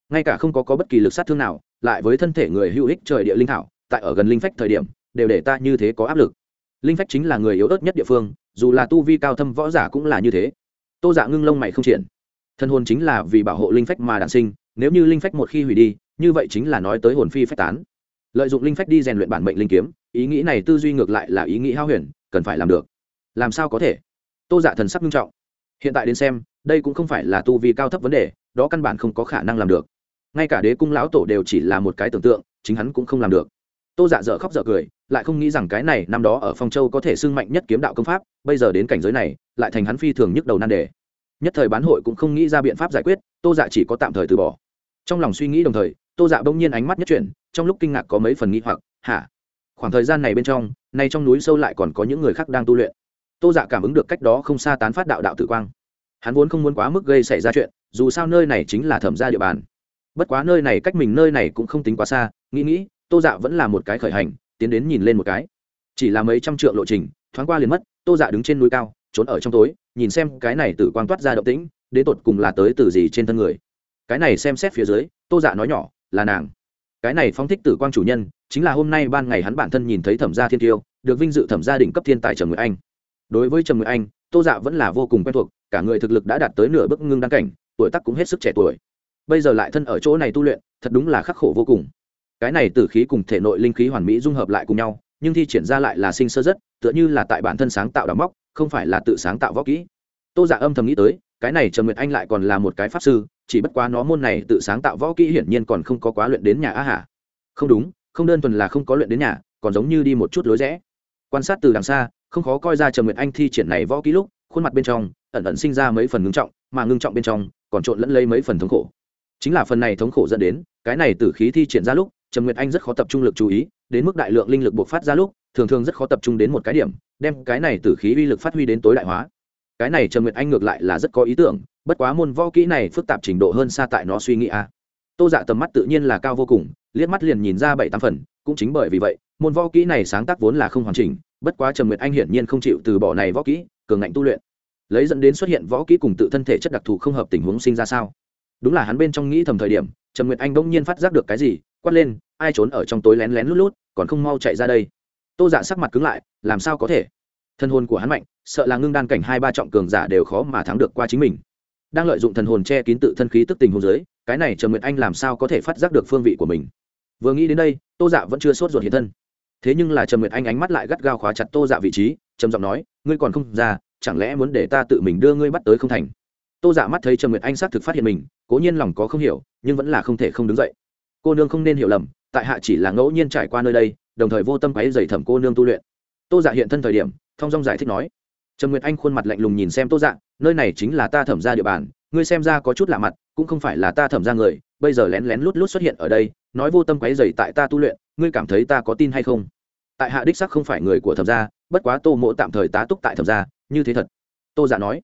Ngay cả không có, có bất kỳ lực sát thương nào lại với thân thể người hữu ích trời địa linh thảo tại ở gần linh phách thời điểm đều để ta như thế có áp lực. Linh phách chính là người yếu ớt nhất địa phương dù là tu vi cao thâm võ giả cũng là như thế. Tô dạ ngưng lông mày không triển. Thân hồn chính là vì bảo hộ linh phách mà đản sinh nếu như linh phách một khi hủy đi, như vậy chính là nói tới hồn phi phách tán. Lợi dụng linh phách đi rèn luyện bản mệnh linh kiếm, ý nghĩ này tư duy ngược lại là ý nghĩ hao huyền, cần phải làm được. Làm sao có thể? Tô dạ thần sắc nghiêm trọng. Hiện tại đến xem, đây cũng không phải là tu vi cao thấp vấn đề, đó căn bản không có khả năng làm được. Ngay cả đế cung lão tổ đều chỉ là một cái tưởng tượng, chính hắn cũng không làm được. Tô dạ dở khóc dở cười, lại không nghĩ rằng cái này, năm đó ở phong châu có thể sưng mạnh nhất kiếm đạo công pháp, bây giờ đến cảnh giới này, lại thành hắn phi thường nhức đầu nan đề. Nhất thời bán hội cũng không nghĩ ra biện pháp giải quyết, tô dạ chỉ có tạm thời từ bỏ trong lòng suy nghĩ đồng thời, tô dạ bỗng nhiên ánh mắt nhất chuyển, trong lúc kinh ngạc có mấy phần nghi hoặc, hả? Khoảng thời gian này bên trong, nay trong núi sâu lại còn có những người khác đang tu luyện. Tô dạ cảm ứng được cách đó không xa tán phát đạo đạo tử quang. Hắn vốn không muốn quá mức gây xảy ra chuyện, dù sao nơi này chính là thẩm gia địa bàn. Bất quá nơi này cách mình nơi này cũng không tính quá xa, nghĩ nghĩ, tô dạ vẫn là một cái khởi hành, tiến đến nhìn lên một cái. Chỉ là mấy trăm trượng lộ trình, thoáng qua liền mất, tô dạ đứng trên núi cao, trốn ở trong tối, nhìn xem cái này tử quang toát ra động tĩnh, đến tột cùng là tới từ gì trên thân người cái này xem xét phía dưới, tô dạ nói nhỏ, là nàng. Cái này phong thích tử quang chủ nhân, chính là hôm nay ban ngày hắn bản thân nhìn thấy thẩm gia thiên tiêu, được vinh dự thẩm gia đỉnh cấp thiên tài trầm người anh. Đối với trầm người anh, tô dạ vẫn là vô cùng quen thuộc, cả người thực lực đã đạt tới nửa bước ngưng đăng cảnh, tuổi tác cũng hết sức trẻ tuổi. Bây giờ lại thân ở chỗ này tu luyện, thật đúng là khắc khổ vô cùng. Cái này tử khí cùng thể nội linh khí hoàn mỹ dung hợp lại cùng nhau, nhưng thi triển ra lại là sinh sơ rất, tựa như là tại bản thân sáng tạo đóng móc, không phải là tự sáng tạo võ kỹ. Tô giả dạ âm thầm nghĩ tới cái này trầm nguyệt anh lại còn là một cái pháp sư, chỉ bất quá nó môn này tự sáng tạo võ kỹ hiển nhiên còn không có quá luyện đến nhà á hả không đúng, không đơn thuần là không có luyện đến nhà, còn giống như đi một chút lối rẽ. Quan sát từ đằng xa, không khó coi ra trầm nguyệt anh thi triển này võ kỹ lúc, khuôn mặt bên trong, ẩn ẩn sinh ra mấy phần ngưng trọng, mà ngưng trọng bên trong, còn trộn lẫn lấy mấy phần thống khổ. Chính là phần này thống khổ dẫn đến, cái này từ khí thi triển ra lúc, trầm nguyệt anh rất khó tập trung lực chú ý, đến mức đại lượng linh lực buộc phát ra lúc, thường thường rất khó tập trung đến một cái điểm, đem cái này từ khí uy lực phát huy đến tối đại hóa cái này trầm nguyệt anh ngược lại là rất có ý tưởng, bất quá môn võ kỹ này phức tạp trình độ hơn xa tại nó suy nghĩ a à. tô dạ tầm mắt tự nhiên là cao vô cùng, liếc mắt liền nhìn ra bảy tám phần, cũng chính bởi vì vậy, môn võ kỹ này sáng tác vốn là không hoàn chỉnh, bất quá trầm nguyệt anh hiển nhiên không chịu từ bỏ này võ kỹ, cường ngạnh tu luyện. Lấy dẫn đến xuất hiện võ kỹ cùng tự thân thể chất đặc thù không hợp tình huống sinh ra sao? Đúng là hắn bên trong nghĩ thầm thời điểm trầm nguyệt anh bỗng nhiên phát giác được cái gì, quát lên, ai trốn ở trong tối lén lén lút lút, còn không mau chạy ra đây? Tô dạ sắc mặt cứng lại, làm sao có thể? Thân hồn của hắn mạnh, sợ là ngưng đan cảnh hai ba trọng cường giả đều khó mà thắng được qua chính mình. Đang lợi dụng thần hồn che kín tự thân khí tức tình hồn giới cái này trầm nguyệt anh làm sao có thể phát giác được phương vị của mình? Vừa nghĩ đến đây, tô dạ vẫn chưa sốt ruột hiện thân. Thế nhưng là trầm nguyệt anh ánh mắt lại gắt gao khóa chặt tô dạ vị trí, trầm giọng nói, ngươi còn không ra chẳng lẽ muốn để ta tự mình đưa ngươi bắt tới không thành? Tô dạ mắt thấy trầm nguyệt anh xác thực phát hiện mình, cố nhiên lòng có không hiểu, nhưng vẫn là không thể không đứng dậy. Cô nương không nên hiểu lầm, tại hạ chỉ là ngẫu nhiên trải qua nơi đây, đồng thời vô tâm quáy dày thẩm cô nương tu luyện. Tô dạ hiện thân thời điểm thong dong giải thích nói. Trầm nguyệt anh khuôn mặt lạnh lùng nhìn xem tô dạ nơi này chính là ta thẩm ra địa bàn, ngươi xem ra có chút lạ mặt, cũng không phải là ta thẩm ra người, bây giờ lén lén lút lút xuất hiện ở đây, nói vô tâm quáy dày tại ta tu luyện, ngươi cảm thấy ta có tin hay không? Tại hạ đích sắc không phải người của thẩm gia, bất quá tô mộ tạm thời tá túc tại thẩm gia, như thế thật. Tô dạ nói.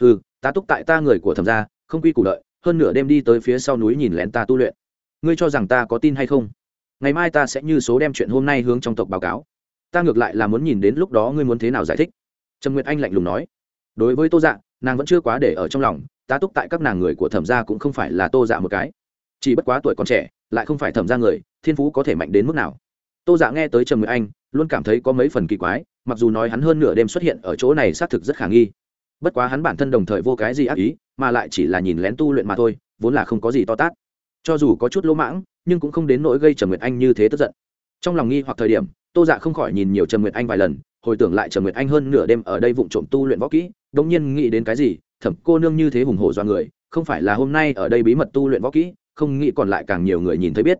Ừ tá túc tại ta người của thẩm gia, không quy củ lợi hơn nửa đêm đi tới phía sau núi nhìn lén ta tu luyện. Ngươi cho rằng ta có tin hay không? Ngày mai ta sẽ như số đem chuyện hôm nay hướng trong tộc báo cáo ta ngược lại là muốn nhìn đến lúc đó ngươi muốn thế nào giải thích. Trầm nguyệt anh lạnh lùng nói. Đối với tô dạ nàng vẫn chưa quá để ở trong lòng, tá túc tại các nàng người của thẩm gia cũng không phải là tô dạ một cái. Chỉ bất quá tuổi còn trẻ, lại không phải thẩm gia người, thiên phú có thể mạnh đến mức nào. Tô dạ nghe tới trầm nguyệt anh, luôn cảm thấy có mấy phần kỳ quái, mặc dù nói hắn hơn nửa đêm xuất hiện ở chỗ này xác thực rất khả nghi. Bất quá hắn bản thân đồng thời vô cái gì ác ý, mà lại chỉ là nhìn lén tu luyện mà thôi, vốn là không có gì to tát. Cho dù có chút lỗ mãng, nhưng cũng không đến nỗi gây trầm nguyệt anh như thế tức giận. Trong lòng nghi hoặc thời điểm tô dạ không khỏi nhìn nhiều Trần nguyệt anh vài lần, hồi tưởng lại Trần nguyệt anh hơn nửa đêm ở đây vụng trộm tu luyện võ kỹ đ ỗ n g nhiên nghĩ đến cái gì thẩm cô nương như thế hùng hổ do người, không phải là hôm nay ở đây bí mật tu luyện võ kỹ, không nghĩ còn lại càng nhiều người nhìn thấy biết.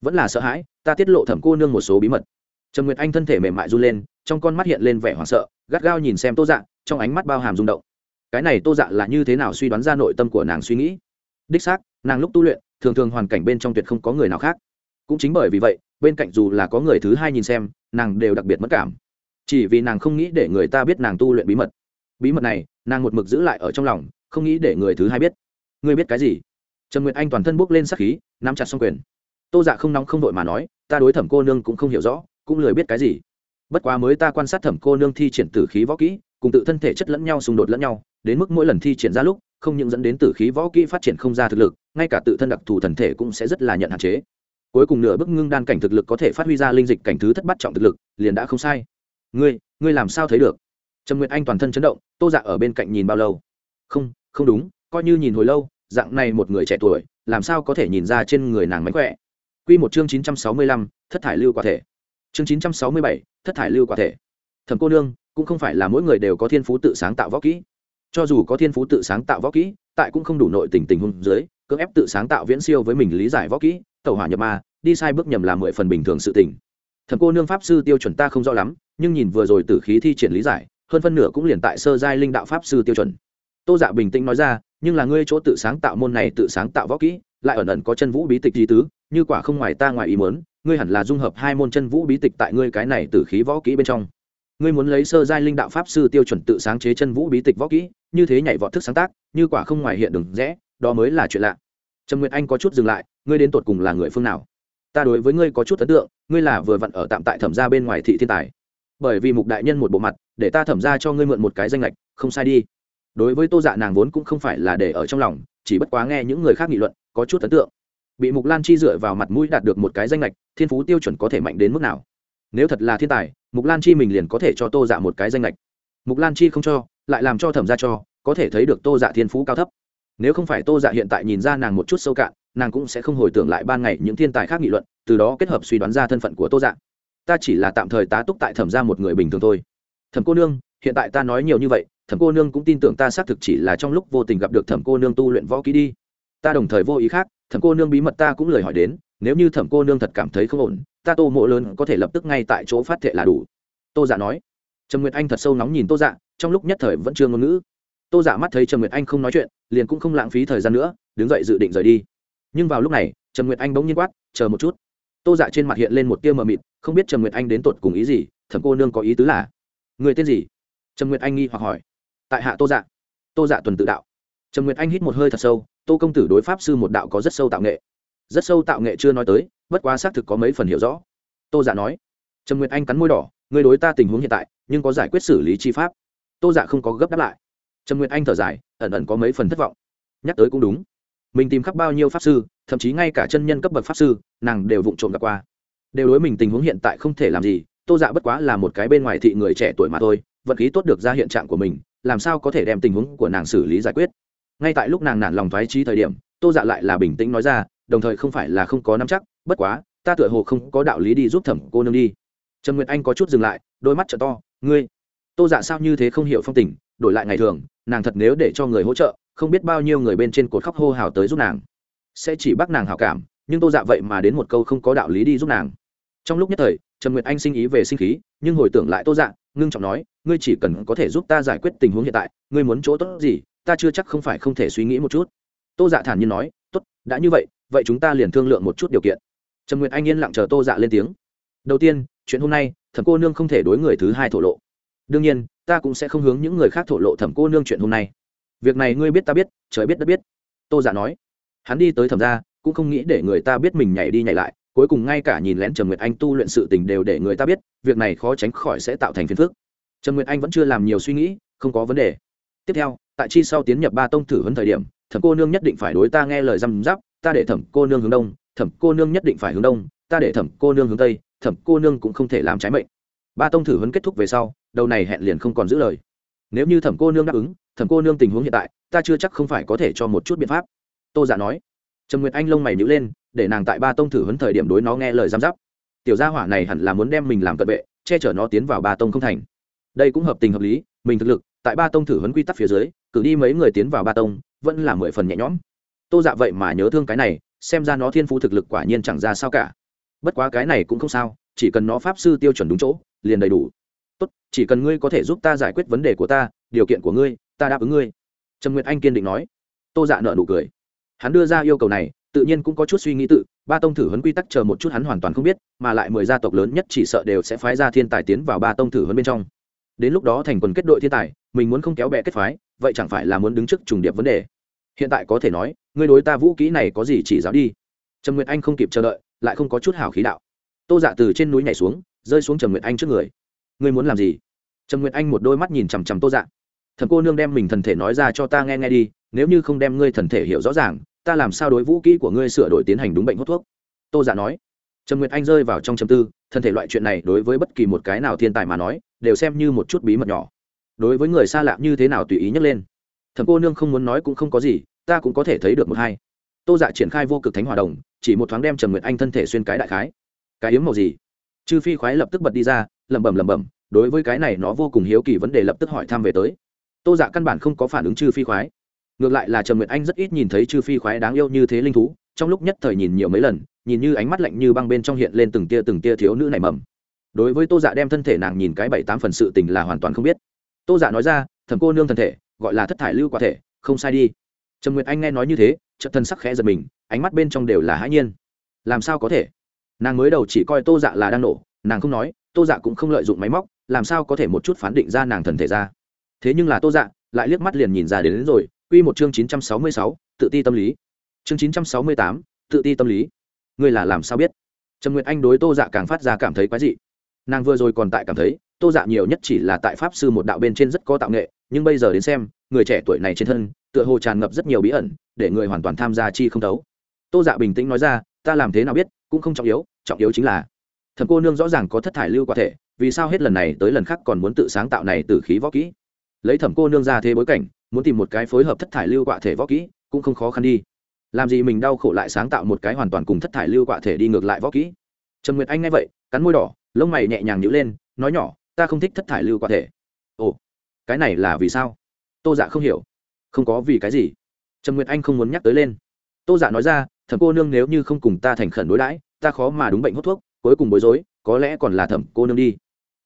Vẫn là sợ hãi, ta tiết lộ thẩm cô nương một số bí mật. Trần nguyệt anh thân thể mềm mại run lên, trong con mắt hiện lên vẻ hoảng sợ, gắt gao nhìn xem tô dạ trong ánh mắt bao hàm rung động. Cái này tô dạ là như thế nào suy đoán ra nội tâm của nàng suy nghĩ? Đích xác, nàng lúc tu luyện, thường thường hoàn cảnh bên trong tuyệt không có người nào khác cũng chính bởi vì vậy, bên cạnh dù là có người thứ hai nhìn xem, nàng đều đặc biệt mất cảm. Chỉ vì nàng không nghĩ để người ta biết nàng tu luyện bí mật. Bí mật này, nàng một mực giữ lại ở trong lòng, không nghĩ để người thứ hai biết. Ngươi biết cái gì? Trần nguyệt anh toàn thân bốc lên sắc khí, nắm chặt xong quyền. Tô dạ không nóng không đội mà nói, ta đối thẩm cô nương cũng không hiểu rõ, cũng lười biết cái gì. Bất quá mới ta quan sát thẩm cô nương thi triển tử khí võ kỹ, cùng tự thân thể chất lẫn nhau xung đột lẫn nhau, đến mức mỗi lần thi triển ra lúc, không những dẫn đến tử khí võ kỹ phát triển không ra thực lực, ngay cả tự thân đặc thù thần thể cũng sẽ rất là nhận hạn chế cuối cùng nửa bức ngưng đan cảnh thực lực có thể phát huy ra linh dịch cảnh thứ thất bắt trọng thực lực, liền đã không sai. Ngươi ngươi làm sao thấy được? Trầm nguyệt anh toàn thân chấn động, tô dạ ở bên cạnh nhìn bao lâu? Không không đúng, coi như nhìn hồi lâu, dạng này một người trẻ tuổi, làm sao có thể nhìn ra trên người nàng mánh khỏe? Q một chương chín trăm sáu mươi lăm, thất thải lưu quả thể. Chương chín trăm sáu mươi bảy, thất thải lưu quả thể. Thẩm cô nương, cũng không phải là mỗi người đều có thiên phú tự sáng tạo võ kỹ. Cho dù có thiên phú tự sáng tạo võ kỹ, tại cũng không đủ nội tình tình huống dưới, cưỡng ép tự sáng tạo viễn siêu với mình lý giải võ kỹ tẩu hỏa nhập ma, đi sai bước nhầm là mười phần bình thường sự tình. Thẩm cô nương pháp sư tiêu chuẩn ta không rõ lắm, nhưng nhìn vừa rồi tử khí thi triển lý giải, hơn phân nửa cũng liền tại sơ giai linh đạo pháp sư tiêu chuẩn. Tô dạ bình tĩnh nói ra, nhưng là ngươi chỗ tự sáng tạo môn này tự sáng tạo võ kỹ, lại ẩn ẩn có chân vũ bí tịch di tứ, như quả không ngoài ta ngoài ý muốn, ngươi hẳn là dung hợp hai môn chân vũ bí tịch tại ngươi cái này tử khí võ kỹ bên trong. Ngươi muốn lấy sơ giai linh đạo pháp sư tiêu chuẩn tự sáng chế chân vũ bí tịch võ kỹ, như thế nhảy vọt thức sáng tác, như quả không ngoài hiện đường rẽ, đó mới là chuyện lạ. Trần nguyệt anh có chút dừng lại ngươi đến tột cùng là người phương nào? Ta đối với ngươi có chút ấn tượng, ngươi là vừa vặn ở tạm tại thẩm gia bên ngoài thị thiên tài. Bởi vì mục đại nhân một bộ mặt, để ta thẩm ra cho ngươi mượn một cái danh lệch không sai đi. Đối với tô dạ nàng vốn cũng không phải là để ở trong lòng, chỉ bất quá nghe những người khác nghị luận, có chút ấn tượng. Bị mục lan chi dựa vào mặt mũi đạt được một cái danh lệch thiên phú tiêu chuẩn có thể mạnh đến mức nào? Nếu thật là thiên tài, mục lan chi mình liền có thể cho tô dạ một cái danh lệch mục lan chi không cho, lại làm cho thẩm ra cho, có thể thấy được tô dạ thiên phú cao thấp. Nếu không phải tô dạ hiện tại nhìn ra nàng một chút sâu cạn nàng cũng sẽ không hồi tưởng lại ban ngày những thiên tài khác nghị luận, từ đó kết hợp suy đoán ra thân phận của tô dạng. ta chỉ là tạm thời tá túc tại thẩm ra một người bình thường thôi. Thẩm cô nương, hiện tại ta nói nhiều như vậy, thẩm cô nương cũng tin tưởng ta xác thực chỉ là trong lúc vô tình gặp được thẩm cô nương tu luyện võ kỹ đi. Ta đồng thời vô ý khác, thẩm cô nương bí mật ta cũng lời hỏi đến, nếu như thẩm cô nương thật cảm thấy không ổn, ta tô mộ lớn có thể lập tức ngay tại chỗ phát thệ là đủ. Tô dạ nói. Trầm nguyệt anh thật sâu nóng nhìn tô dạ trong lúc nhất thời vẫn chưa ngôn ngữ. Tô dạ mắt thấy trầm nguyệt anh không nói chuyện, liền cũng không lãng phí thời gian nữa, đứng dậy dự định rời đi nhưng vào lúc này trần nguyệt anh bỗng nhiên quát, chờ một chút. Tô dạ trên mặt hiện lên một tia mờ mịt, không biết trần nguyệt anh đến tột cùng ý gì thẩm cô nương có ý tứ là, người tên gì? Trần nguyệt anh nghi hoặc hỏi. Tại hạ tô dạ. Tô dạ tuần tự đạo. Trần nguyệt anh hít một hơi thật sâu, tô công tử đối pháp sư một đạo có rất sâu tạo nghệ. Rất sâu tạo nghệ chưa nói tới, bất quá xác thực có mấy phần hiểu rõ. Tô dạ nói. Trần nguyệt anh cắn môi đỏ, người đối ta tình huống hiện tại, nhưng có giải quyết xử lý chi pháp. Tô dạ không có gấp đáp lại. Trần nguyệt anh thở dài, ẩn ẩn có mấy phần thất vọng. Nhắc tới cũng đúng mình tìm khắp bao nhiêu pháp sư, thậm chí ngay cả chân nhân cấp bậc pháp sư, nàng đều vụng trộm gặp qua. Đều đối mình tình huống hiện tại không thể làm gì, tô dạ bất quá là một cái bên ngoài thị người trẻ tuổi mà thôi, vận khí tốt được ra hiện trạng của mình, làm sao có thể đem tình huống của nàng xử lý giải quyết. Ngay tại lúc nàng nản lòng thoái trí thời điểm, tô dạ lại là bình tĩnh nói ra, đồng thời không phải là không có nắm chắc, bất quá, ta tựa hồ không có đạo lý đi giúp thẩm cô nương đi. Trần nguyệt anh có chút dừng lại, đôi mắt t to, ngươi? Tô dạ sao như thế không hiểu phong tình, đổi lại ngày thường, nàng thật nếu để cho người hỗ trợ không biết bao nhiêu người bên trên cột khóc hô hào tới giúp nàng. Sẽ chỉ bắt nàng hào cảm, nhưng tô dạ vậy mà đến một câu không có đạo lý đi giúp nàng. Trong lúc nhất thời, trần nguyệt anh sinh ý về sinh khí, nhưng hồi tưởng lại tô dạ ngưng trọng nói, ngươi chỉ cần có thể giúp ta giải quyết tình huống hiện tại, ngươi muốn chỗ tốt gì, ta chưa chắc không phải không thể suy nghĩ một chút. Tô dạ thản nhiên nói, tốt, đã như vậy vậy chúng ta liền thương lượng một chút điều kiện. Trần nguyệt anh yên lặng chờ tô dạ lên tiếng. Đầu tiên, chuyện hôm nay, thẩm cô nương không thể đối người thứ hai thổ lộ. Đương nhiên, ta cũng sẽ không hướng những người khác thổ lộ thẩm cô nương chuyện hôm nay việc này ngươi biết ta biết, trời biết đất biết. Tô giả nói. Hắn đi tới thẩm ra cũng không nghĩ để người ta biết mình nhảy đi nhảy lại, cuối cùng ngay cả nhìn lén Trần nguyệt anh tu luyện sự tình đều để người ta biết, việc này khó tránh khỏi sẽ tạo thành phiền phức. Trần nguyệt anh vẫn chưa làm nhiều suy nghĩ, không có vấn đề. Tiếp theo, tại chi sau tiến nhập ba tông thử vấn thời điểm, thẩm cô nương nhất định phải đối ta nghe lời răm giáp ta để thẩm cô nương hướng đông, thẩm cô nương nhất định phải hướng đông, ta để thẩm cô nương hướng tây, thẩm cô nương cũng không thể làm trái mệnh. Ba tông thử huấn kết thúc về sau, đầu này hẹn liền không còn giữ lời nếu như thẩm cô nương đáp ứng, thẩm cô nương tình huống hiện tại, ta chưa chắc không phải có thể cho một chút biện pháp. Tô giả dạ nói. Trầm nguyệt anh lông mày nhữ lên, để nàng tại ba tông thử huấn thời điểm đối nó nghe lời giám giáp. Tiểu gia hỏa này hẳn là muốn đem mình làm cận vệ, che chở nó tiến vào ba tông không thành. Đây cũng hợp tình hợp lý, mình thực lực, tại ba tông thử huấn quy tắc phía dưới, cử đi mấy người tiến vào ba tông, vẫn là mười phần nhẹ nhõm. Tô dạ vậy mà nhớ thương cái này, xem ra nó thiên phú thực lực quả nhiên chẳng ra sao cả. Bất quá cái này cũng không sao, chỉ cần nó pháp sư tiêu chuẩn đúng chỗ, liền đầy đủ tốt, chỉ cần ngươi có thể giúp ta giải quyết vấn đề của ta, điều kiện của ngươi, ta đáp ứng ngươi. Trầm nguyệt anh kiên định nói. Tô dạ nợ nụ cười. Hắn đưa ra yêu cầu này, tự nhiên cũng có chút suy nghĩ tự, ba tông thử huấn quy tắc chờ một chút hắn hoàn toàn không biết, mà lại mười gia tộc lớn nhất chỉ sợ đều sẽ phái ra thiên tài tiến vào ba tông thử huấn bên trong. Đến lúc đó thành quần kết đội thiên tài, mình muốn không kéo bè kết phái, vậy chẳng phải là muốn đứng trước trùng điệp vấn đề? Hiện tại có thể nói, ngươi đối ta vũ kỹ này có gì chỉ giáo đi? Trầm nguyệt anh không kịp chờ đợi, lại không có chút hào khí đạo. Tô dạ từ trên núi nhảy xuống, rơi xuống trầm nguyệt anh trước người ngươi muốn làm gì? Trầm nguyệt anh một đôi mắt nhìn chằm chằm tô dạ. Thần cô nương đem mình thần thể nói ra cho ta nghe nghe đi, nếu như không đem ngươi thần thể hiểu rõ ràng, ta làm sao đối vũ kỹ của ngươi sửa đổi tiến hành đúng bệnh hút thuốc? Tô dạ nói. Trầm nguyệt anh rơi vào trong chầm tư thân thể loại chuyện này đối với bất kỳ một cái nào thiên tài mà nói, đều xem như một chút bí mật nhỏ. Đối với người xa lạ như thế nào tùy ý nhấc lên. Thần cô nương không muốn nói cũng không có gì, ta cũng có thể thấy được một hai. Tô dạ triển khai vô cực thánh hòa đồng, chỉ một thoáng đem trầm nguyệt anh thân thể xuyên cái đại khái. Cái yếm màu gì? Chư phi khoái lập tức bật đi ra lẩm bẩm lẩm bẩm, đối với cái này nó vô cùng hiếu kỳ vấn đề lập tức hỏi thăm về tới. Tô dạ căn bản không có phản ứng chư phi khoái. Ngược lại là trần nguyệt anh rất ít nhìn thấy chư phi khoái đáng yêu như thế linh thú, trong lúc nhất thời nhìn nhiều mấy lần, nhìn như ánh mắt lạnh như băng bên trong hiện lên từng tia từng tia thiếu nữ này mầm. Đối với tô dạ đem thân thể nàng nhìn cái bảy tám phần sự tình là hoàn toàn không biết. Tô dạ nói ra thầm cô nương thân thể, gọi là thất thải lưu quả thể, không sai đi. Trần nguyệt anh nghe nói như thế trận thân sắc khẽ giật mình, ánh mắt bên trong đều là hãi nhiên. Làm sao có thể? Nàng mới đầu chỉ coi tô dạ là đang nổ, nàng không nói tô dạ cũng không lợi dụng máy móc làm sao có thể một chút phán định ra nàng thần thể ra? Thế nhưng là tô dạ lại liếc mắt liền nhìn ra đến, đến rồi q một chương chín trăm sáu mươi sáu tự ti tâm lý. Chương chín trăm sáu mươi tám tự ti tâm lý. Ngươi là làm sao biết? Trầm nguyệt anh đối tô dạ càng phát ra cảm thấy quái dị. Nàng vừa rồi còn tại cảm thấy tô dạ nhiều nhất chỉ là tại pháp sư một đạo bên trên rất có tạo nghệ nhưng bây giờ đến xem người trẻ tuổi này trên thân tựa hồ tràn ngập rất nhiều bí ẩn để người hoàn toàn tham gia chi không thấu. Tô dạ bình tĩnh nói ra ta làm thế nào biết cũng không trọng yếu trọng yếu chính là thầm cô nương rõ ràng có thất thải lưu quả thể, vì sao hết lần này tới lần khác còn muốn tự sáng tạo này từ khí võ kỹ? Lấy thẩm cô nương ra thế bối cảnh, muốn tìm một cái phối hợp thất thải lưu quả thể võ kỹ, cũng không khó khăn đi. Làm gì mình đau khổ lại sáng tạo một cái hoàn toàn cùng thất thải lưu quả thể đi ngược lại võ kỹ? Trần nguyệt anh nghe vậy, cắn môi đỏ, lông mày nhẹ nhàng nhữ lên, nói nhỏ, ta không thích thất thải lưu quả thể. Ồ, cái này là vì sao? Tô dạ không hiểu. Không có vì cái gì. Trần nguyệt anh không muốn nhắc tới lên. Tô dạ nói ra, thẩm cô nương nếu như không cùng ta thành khẩn đối đãi, ta khó mà đúng bệnh hút thuốc cuối cùng bối rối, có lẽ còn là thẩm cô nương đi.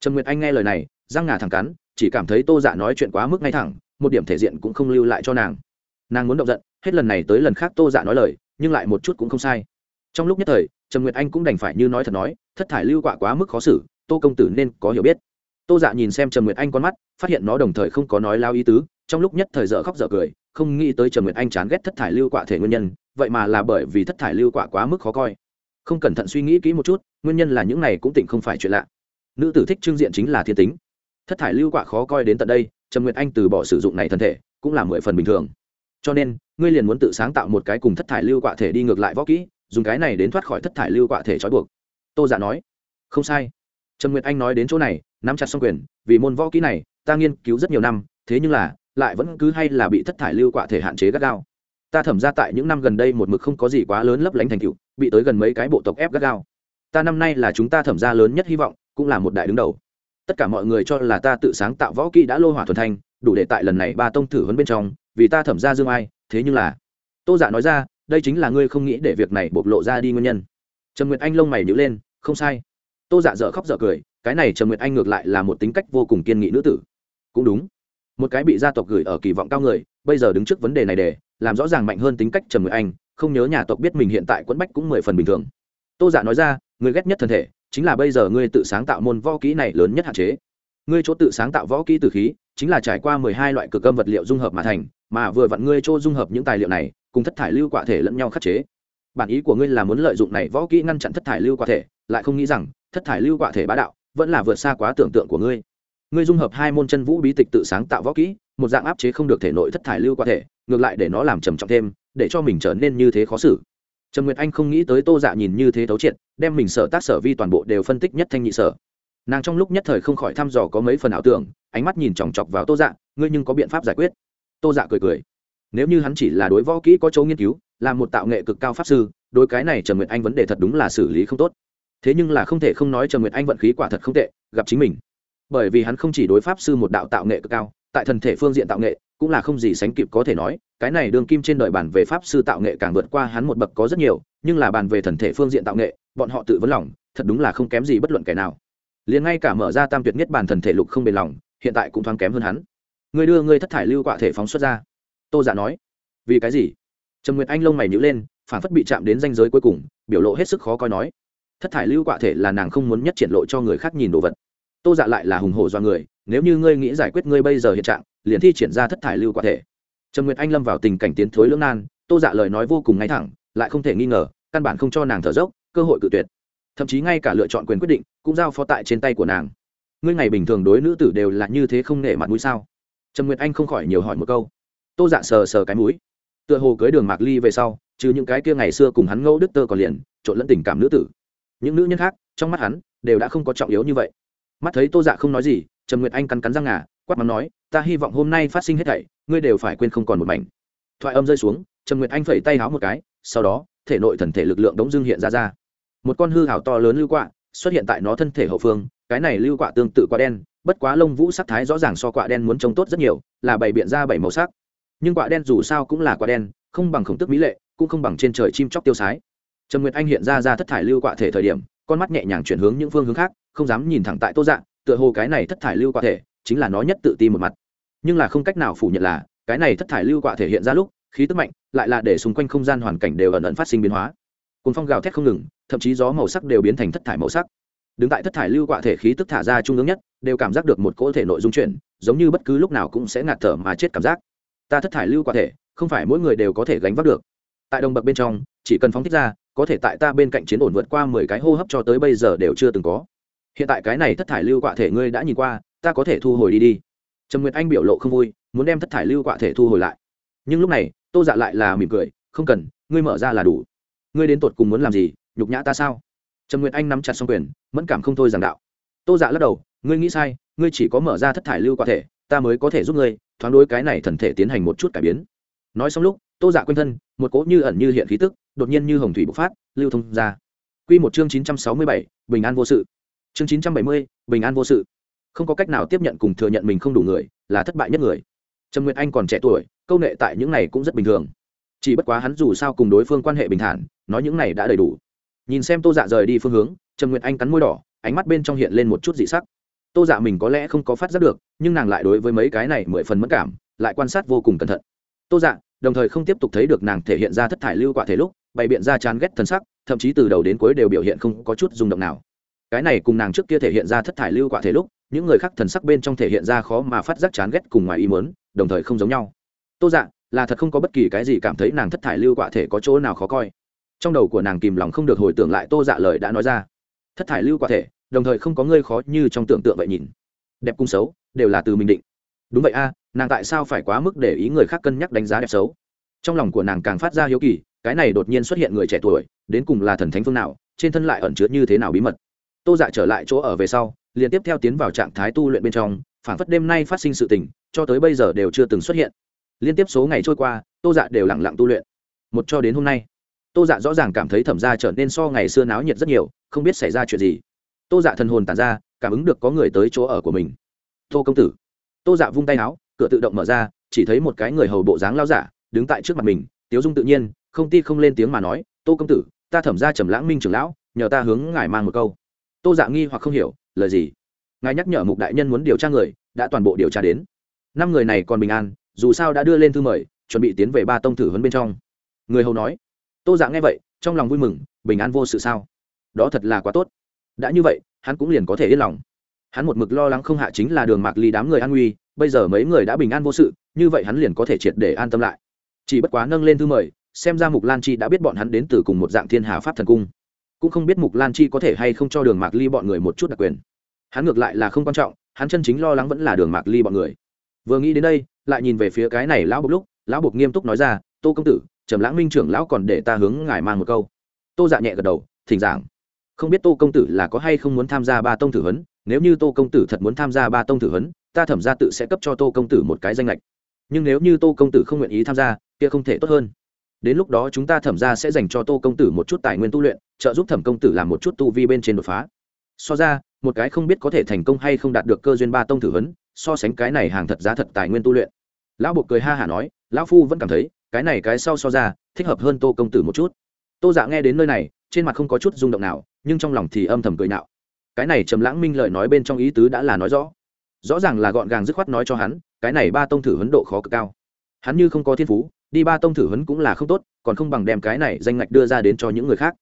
Trầm nguyệt anh nghe lời này, răng ngà thẳng cắn, chỉ cảm thấy tô dạ nói chuyện quá mức ngay thẳng, một điểm thể diện cũng không lưu lại cho nàng. Nàng muốn động giận, hết lần này tới lần khác tô dạ nói lời, nhưng lại một chút cũng không sai. Trong lúc nhất thời, trầm nguyệt anh cũng đành phải như nói thật nói, thất thải lưu quạ quá mức khó xử, tô công tử nên có hiểu biết. Tô dạ nhìn xem trầm nguyệt anh con mắt, phát hiện nó đồng thời không có nói lao ý tứ, trong lúc nhất thời dở khóc dở cười, không nghĩ tới trầm nguyệt anh chán ghét thất thải lưu quạ thể nguyên nhân, vậy mà là bởi vì thất thải lưu quạ quá mức khó coi không cẩn thận suy nghĩ kỹ một chút, nguyên nhân là những này cũng tỉnh không phải chuyện lạ. Nữ tử thích trưng diện chính là thiên tính. Thất thải lưu quả khó coi đến tận đây trần nguyệt anh từ bỏ sử dụng này thân thể, cũng là mười phần bình thường. Cho nên, ngươi liền muốn tự sáng tạo một cái cùng thất thải lưu quả thể đi ngược lại võ kỹ, dùng cái này đến thoát khỏi thất thải lưu quả thể trói buộc. Tô giả nói, không sai. Trần nguyệt anh nói đến chỗ này, nắm chặt xong quyền, vì môn võ kỹ này, ta nghiên cứu rất nhiều năm, thế nhưng là, lại vẫn cứ hay là bị thất thải lưu quả thể hạn chế gắt gao. Ta thẩm ra tại những năm gần đây một mực không có gì quá lớn lấp lánh thành cựu bị tới gần mấy cái bộ tộc ép gắt gao. Ta năm nay là chúng ta thẩm ra lớn nhất hy vọng, cũng là một đại đứng đầu. Tất cả mọi người cho là ta tự sáng tạo võ kỹ đã lô hỏa thuần thanh, đủ để tại lần này ba tông thử huấn bên trong, vì ta thẩm ra dương ai, thế nhưng là, tô giả dạ nói ra, đây chính là ngươi không nghĩ để việc này bộc lộ ra đi nguyên nhân. Trầm nguyệt anh lông mày nhữ lên, không sai. Tô giả dạ dở khóc dở cười, cái này trầm nguyệt anh ngược lại là một tính cách vô cùng kiên nghị nữ tử. Cũng đúng. Một cái bị gia tộc gửi ở kỳ vọng cao người, bây giờ đứng trước vấn đề này để, làm rõ ràng mạnh hơn tính cách trầm nguyệt anh không nhớ nhà tộc biết mình hiện tại quẫn bách cũng mười phần bình thường. Tô giả dạ nói ra, người ghét nhất thân thể, chính là bây giờ ngươi tự sáng tạo môn võ kỹ này lớn nhất hạn chế. Ngươi chỗ tự sáng tạo võ kỹ từ khí, chính là trải qua mười hai loại cực âm vật liệu dung hợp mà thành, mà vừa vặn ngươi chỗ dung hợp những tài liệu này, cùng thất thải lưu quả thể lẫn nhau khắc chế. Bản ý của ngươi là muốn lợi dụng này võ kỹ ngăn chặn thất thải lưu quả thể, lại không nghĩ rằng, thất thải lưu quả thể bá đạo vẫn là vượt xa quá tưởng tượng của ngươi. Ngươi dung hợp hai môn chân vũ bí tịch tự sáng tạo võ kỹ một dạng áp chế không được thể nội thất thải lưu qua thể, ngược lại để nó làm trầm trọng thêm, để cho mình trở nên như thế khó xử. Trầm nguyệt anh không nghĩ tới tô dạ nhìn như thế thấu triệt, đem mình sở tác sở vi toàn bộ đều phân tích nhất thanh nhị sở. Nàng trong lúc nhất thời không khỏi thăm dò có mấy phần ảo tưởng, ánh mắt nhìn chòng chọc vào tô dạ ngươi nhưng có biện pháp giải quyết. Tô dạ cười cười, nếu như hắn chỉ là đối võ kỹ có chỗ nghiên cứu, là một tạo nghệ cực cao pháp sư, đối cái này trầm nguyệt anh vấn đề thật đúng là xử lý không tốt. Thế nhưng là không thể không nói trầm nguyệt anh vận khí quả thật không tệ, gặp chính mình. Bởi vì hắn không chỉ đối pháp sư một đạo tạo nghệ cực cao tại thần thể phương diện tạo nghệ, cũng là không gì sánh kịp có thể nói, cái này đường kim trên đời bản về pháp sư tạo nghệ càng vượt qua hắn một bậc có rất nhiều, nhưng là bàn về thần thể phương diện tạo nghệ, bọn họ tự vấn lòng, thật đúng là không kém gì bất luận kẻ nào. Liền ngay cả mở ra tam tuyệt nhất bản thần thể lục không bền lòng, hiện tại cũng thoáng kém hơn hắn. Người đưa người thất thải lưu quạ thể phóng xuất ra. Tô giả nói, vì cái gì? Trầm nguyệt anh lông mày nhữ lên, phản phất bị chạm đến danh giới cuối cùng, biểu lộ hết sức khó coi nói, thất thải lưu quạ thể là nàng không muốn nhất triển lộ cho người khác nhìn đồ vật tô dạ lại là hùng hổ do người, nếu như ngươi nghĩ giải quyết ngươi bây giờ hiện trạng, liền thi triển ra thất thải lưu quả thể. Trầm nguyệt anh lâm vào tình cảnh tiến thối lưỡng nan, tô dạ lời nói vô cùng ngay thẳng, lại không thể nghi ngờ, căn bản không cho nàng thở dốc, cơ hội cự tuyệt. Thậm chí ngay cả lựa chọn quyền quyết định, cũng giao phó tại trên tay của nàng. Ngươi ngày bình thường đối nữ tử đều là như thế không nể mặt mũi sao? Trầm nguyệt anh không khỏi nhiều hỏi một câu. Tô dạ sờ sờ cái mũi. Tựa hồ cưới đường mạc ly về sau, trừ những cái kia ngày xưa cùng hắn ngẫu đức tơ còn liền, trộn lẫn tình cảm nữ tử. Những nữ nhân khác, trong mắt hắn, đều đã không có trọng yếu như vậy mắt thấy tô dạ không nói gì, trầm nguyệt anh cắn cắn răng ngà, quát mắng nói, ta hy vọng hôm nay phát sinh hết thảy, ngươi đều phải quên không còn một mảnh. Thoại âm rơi xuống, trầm nguyệt anh phẩy tay háo một cái, sau đó, thể nội thần thể lực lượng đống dưng hiện ra ra. Một con hư hảo to lớn lưu quạ xuất hiện tại nó thân thể hậu phương, cái này lưu quạ tương tự quả đen, bất quá lông vũ sắc thái rõ ràng so quạ đen muốn trông tốt rất nhiều, là bảy biện ra bảy màu sắc. Nhưng quạ đen dù sao cũng là quạ đen, không bằng khổng tức mỹ lệ, cũng không bằng trên trời chim chóc tiêu sái. Trầm nguyệt anh hiện ra ra thất thải lưu quạ thể thời điểm, con mắt nhẹ nhàng chuyển hướng những phương hướng khác không dám nhìn thẳng tại tô dạng tựa hồ cái này thất thải lưu quạ thể chính là nó nhất tự ti một mặt. Nhưng là không cách nào phủ nhận là, cái này thất thải lưu quạ thể hiện ra lúc, khí tức mạnh, lại là để xung quanh không gian hoàn cảnh đều ẩn ẩn phát sinh biến hóa. Cồn phong gào thét không ngừng, thậm chí gió màu sắc đều biến thành thất thải màu sắc. Đứng tại thất thải lưu quạ thể khí tức thả ra trung ương nhất, đều cảm giác được một cỗ thể nội dung chuyển, giống như bất cứ lúc nào cũng sẽ ngạt thở mà chết cảm giác. Ta thất thải lưu quạ thể, không phải mỗi người đều có thể gánh vác được. Tại đồng bậc bên trong, chỉ cần phóng thích ra, có thể tại ta bên cạnh chiến ổn vượt qua mười cái hô hấp cho tới bây giờ đều chưa từng có hiện tại cái này thất thải lưu quạ thể ngươi đã nhìn qua, ta có thể thu hồi đi đi. Trầm nguyệt anh biểu lộ không vui, muốn đem thất thải lưu quạ thể thu hồi lại. Nhưng lúc này, tô dạ lại là mỉm cười, không cần, ngươi mở ra là đủ. Ngươi đến tột cùng muốn làm gì, nhục nhã ta sao? Trầm nguyệt anh nắm chặt xong quyền, mẫn cảm không thôi giảng đạo. Tô dạ lắc đầu, ngươi nghĩ sai, ngươi chỉ có mở ra thất thải lưu quạ thể, ta mới có thể giúp ngươi, thoáng đối cái này thần thể tiến hành một chút cải biến. Nói xong lúc, tô dạ quanh thân, một cỗ như ẩn như hiện khí tức, đột nhiên như hồng thủy bộc phát, lưu thông ra. Q một chương chín trăm sáu mươi bảy, bình an vô sự chương chín trăm bảy mươi, bình an vô sự. Không có cách nào tiếp nhận cùng thừa nhận mình không đủ người, là thất bại nhất người. Trầm nguyệt anh còn trẻ tuổi, câu nghệ tại những này cũng rất bình thường. Chỉ bất quá hắn dù sao cùng đối phương quan hệ bình thản, nói những này đã đầy đủ. Nhìn xem tô dạ rời đi phương hướng, trầm nguyệt anh cắn môi đỏ, ánh mắt bên trong hiện lên một chút dị sắc. Tô dạ mình có lẽ không có phát giác được, nhưng nàng lại đối với mấy cái này mười phần mất cảm, lại quan sát vô cùng cẩn thận. Tô dạ đồng thời không tiếp tục thấy được nàng thể hiện ra thất thải lưu quả thể lúc, bày biện ra chán ghét thân sắc, thậm chí từ đầu đến cuối đều biểu hiện không có chút rung động nào cái này cùng nàng trước kia thể hiện ra thất thải lưu quả thể lúc, những người khác thần sắc bên trong thể hiện ra khó mà phát giác chán ghét cùng ngoài ý muốn, đồng thời không giống nhau. Tô dạ là thật không có bất kỳ cái gì cảm thấy nàng thất thải lưu quả thể có chỗ nào khó coi. Trong đầu của nàng kìm lòng không được hồi tưởng lại tô dạ lời đã nói ra. Thất thải lưu quả thể, đồng thời không có ngươi khó như trong tưởng tượng vậy nhìn. Đẹp cung xấu, đều là từ mình định. Đúng vậy a, nàng tại sao phải quá mức để ý người khác cân nhắc đánh giá đẹp xấu? Trong lòng của nàng càng phát ra hiếu kỳ, cái này đột nhiên xuất hiện người trẻ tuổi, đến cùng là thần thánh phương nào, trên thân lại ẩn chứa như thế nào bí mật? Tô dạ trở lại chỗ ở về sau, liền tiếp theo tiến vào trạng thái tu luyện bên trong phản phất đêm nay phát sinh sự tình, cho tới bây giờ đều chưa từng xuất hiện. Liên tiếp số ngày trôi qua, tô dạ đều lẳng lặng tu luyện. Một cho đến hôm nay, tô dạ rõ ràng cảm thấy thẩm ra trở nên so ngày xưa náo nhiệt rất nhiều, không biết xảy ra chuyện gì. Tô dạ thần hồn tàn ra, cảm ứng được có người tới chỗ ở của mình. Tô công tử. Tô dạ vung tay áo, cửa tự động mở ra, chỉ thấy một cái người hầu bộ dáng lao giả, đứng tại trước mặt mình, tiếu dung tự nhiên, không ti không lên tiếng mà nói, tô công tử, ta thẩm ra trầm lãng minh trưởng lão, nhờ ta hướng ngài mang một câu tô dạ nghi hoặc không hiểu, lời gì? Ngài nhắc nhở mục đại nhân muốn điều tra người, đã toàn bộ điều tra đến. Năm người này còn bình an, dù sao đã đưa lên thư mời, chuẩn bị tiến về ba tông thử huấn bên trong. Người hầu nói, tô dạ nghe vậy, trong lòng vui mừng, bình an vô sự sao? Đó thật là quá tốt. Đã như vậy, hắn cũng liền có thể yên lòng. Hắn một mực lo lắng không hạ chính là đường mạc ly đám người an nguy, bây giờ mấy người đã bình an vô sự, như vậy hắn liền có thể triệt để an tâm lại. Chỉ bất quá nâng lên thư mời, xem ra mục lan chi đã biết bọn hắn đến từ cùng một dạng thiên hà pháp thần cung cũng không biết mục lan chi có thể hay không cho đường mạc ly bọn người một chút đặc quyền. Hắn ngược lại là không quan trọng, hắn chân chính lo lắng vẫn là đường mạc ly bọn người. Vừa nghĩ đến đây, lại nhìn về phía cái này lão bục lúc, lão bục nghiêm túc nói ra, tô công tử, trầm lãng minh trưởng lão còn để ta hướng ngài mang một câu. Tô dạ nhẹ gật đầu, thỉnh giảng. Không biết tô công tử là có hay không muốn tham gia ba tông thử huấn, nếu như tô công tử thật muốn tham gia ba tông thử huấn, ta thẩm ra tự sẽ cấp cho tô công tử một cái danh lệch nhưng nếu như tô công tử không nguyện ý tham gia, kia không thể tốt hơn đến lúc đó chúng ta thẩm ra sẽ dành cho tô công tử một chút tài nguyên tu luyện, trợ giúp thẩm công tử làm một chút tu vi bên trên đột phá. So ra, một cái không biết có thể thành công hay không đạt được cơ duyên ba tông thử huấn, so sánh cái này hàng thật giá thật tài nguyên tu luyện. Lão buộc cười ha hả nói, lão phu vẫn cảm thấy, cái này cái sau so ra, thích hợp hơn tô công tử một chút. Tô dạ nghe đến nơi này, trên mặt không có chút rung động nào, nhưng trong lòng thì âm thầm cười nạo. Cái này trầm lãng minh lợi nói bên trong ý tứ đã là nói rõ. Rõ ràng là gọn gàng dứt khoát nói cho hắn, cái này ba tông thử hấn độ khó cực cao. Hắn như không có thiên phú đi ba tông thử huấn cũng là không tốt, còn không bằng đem cái này danh ngạch đưa ra đến cho những người khác.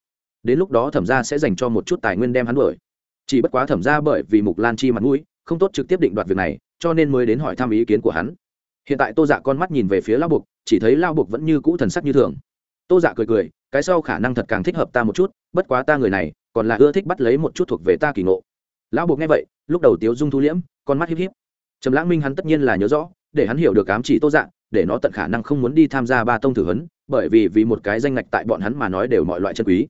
Đến lúc đó thẩm ra sẽ dành cho một chút tài nguyên đem hắn đuổi. Chỉ bất quá thẩm ra bởi vì mục lan chi mặt mũi, không tốt trực tiếp định đoạt việc này, cho nên mới đến hỏi thăm ý kiến của hắn. Hiện tại tô dạ con mắt nhìn về phía lao bục, chỉ thấy lao bục vẫn như cũ thần sắc như thường. Tô dạ cười cười, cái sau khả năng thật càng thích hợp ta một chút, bất quá ta người này, còn là ưa thích bắt lấy một chút thuộc về ta kỳ ngộ. Lão buộc nghe vậy, lúc đầu tiếu dung thu liễm, con mắt híp híp. Trầm lãng minh hắn tất nhiên là nhớ rõ, để hắn hiểu được ám chỉ tô dạ để nó tận khả năng không muốn đi tham gia ba tông thử huấn bởi vì vì một cái danh ngạch tại bọn hắn mà nói đều mọi loại chân quý.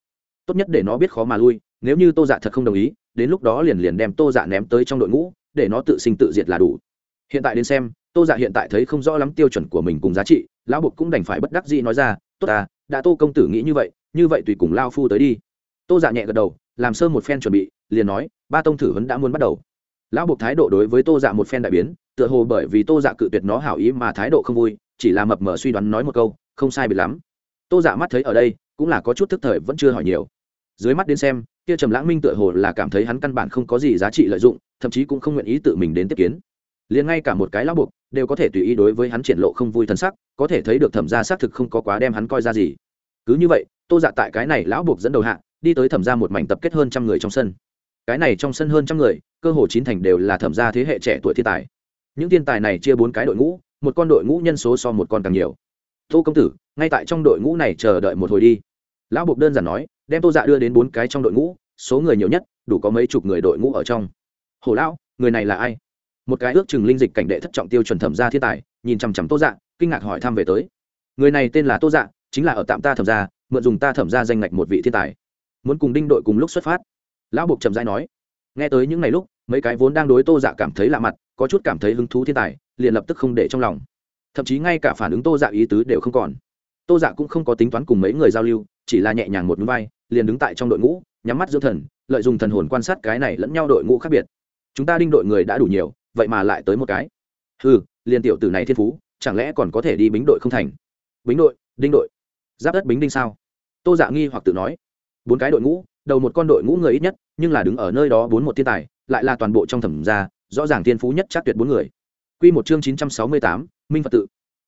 Tốt nhất để nó biết khó mà lui nếu như tô dạ thật không đồng ý đến lúc đó liền liền đem tô dạ ném tới trong đội ngũ để nó tự sinh tự diệt là đủ. Hiện tại đến xem tô dạ hiện tại thấy không rõ lắm tiêu chuẩn của mình cùng giá trị lão bục cũng đành phải bất đắc dĩ nói ra tốt à, đã tô công tử nghĩ như vậy như vậy tùy cùng lao phu tới đi. Tô dạ nhẹ gật đầu làm sơ một phen chuẩn bị liền nói ba tông thử huấn đã muốn bắt đầu. Lão bục thái độ đối với tô dạ một phen đại biến tựa hồ bởi vì tô dạ cự tuyệt nó hảo ý mà thái độ không vui, chỉ là mập mờ suy đoán nói một câu, không sai bị lắm. Tô dạ mắt thấy ở đây, cũng là có chút thức thời vẫn chưa hỏi nhiều. Dưới mắt đến xem, kia trầm lãng minh tựa hồ là cảm thấy hắn căn bản không có gì giá trị lợi dụng, thậm chí cũng không nguyện ý tự mình đến tiếp kiến. Liền ngay cả một cái lão buộc, đều có thể tùy ý đối với hắn triển lộ không vui thân sắc, có thể thấy được thẩm gia xác thực không có quá đem hắn coi ra gì. Cứ như vậy, tô dạ tại cái này lão buộc dẫn đầu hạ, đi tới thẩm ra một mảnh tập kết hơn trăm người trong sân. Cái này trong sân hơn trăm người, cơ hồ chín thành đều là thẩm gia thế hệ trẻ tuổi thiên tài những thiên tài này chia bốn cái đội ngũ một con đội ngũ nhân số so một con càng nhiều. Tô công tử ngay tại trong đội ngũ này chờ đợi một hồi đi. Lão buộc đơn giản nói đem tô dạ đưa đến bốn cái trong đội ngũ số người nhiều nhất đủ có mấy chục người đội ngũ ở trong. Hồ lão người này là ai? Một cái ước chừng linh dịch cảnh đệ thất trọng tiêu chuẩn thẩm gia thiên tài nhìn chằm chằm tô dạ kinh ngạc hỏi thăm về tới. Người này tên là tô dạ chính là ở tạm ta thẩm gia, mượn dùng ta thẩm gia danh ngạch một vị thiên tài. Muốn cùng đinh đội cùng lúc xuất phát. Lão buộc trầm dai nói nghe tới những ngày lúc mấy cái vốn đang đối tô dạ cảm thấy lạ mặt, có chút cảm thấy hứng thú thiên tài, liền lập tức không để trong lòng. Thậm chí ngay cả phản ứng tô dạ ý tứ đều không còn. Tô dạ cũng không có tính toán cùng mấy người giao lưu, chỉ là nhẹ nhàng một núi vai, liền đứng tại trong đội ngũ, nhắm mắt dưỡng thần, lợi dụng thần hồn quan sát cái này lẫn nhau đội ngũ khác biệt. Chúng ta đinh đội người đã đủ nhiều, vậy mà lại tới một cái. Ừ liền tiểu tử này thiên phú, chẳng lẽ còn có thể đi bính đội không thành? Bính đội, đinh đội. Giáp đất bính đinh sao? Tô dạ nghi hoặc tự nói. Bốn cái đội ngũ, đầu một con đội ngũ người ít nhất, nhưng là đứng ở nơi đó bốn một thiên tài lại là toàn bộ trong thẩm gia rõ ràng thiên phú nhất chắc tuyệt bốn người Quy một chương chín trăm sáu mươi tám Minh Phật tự.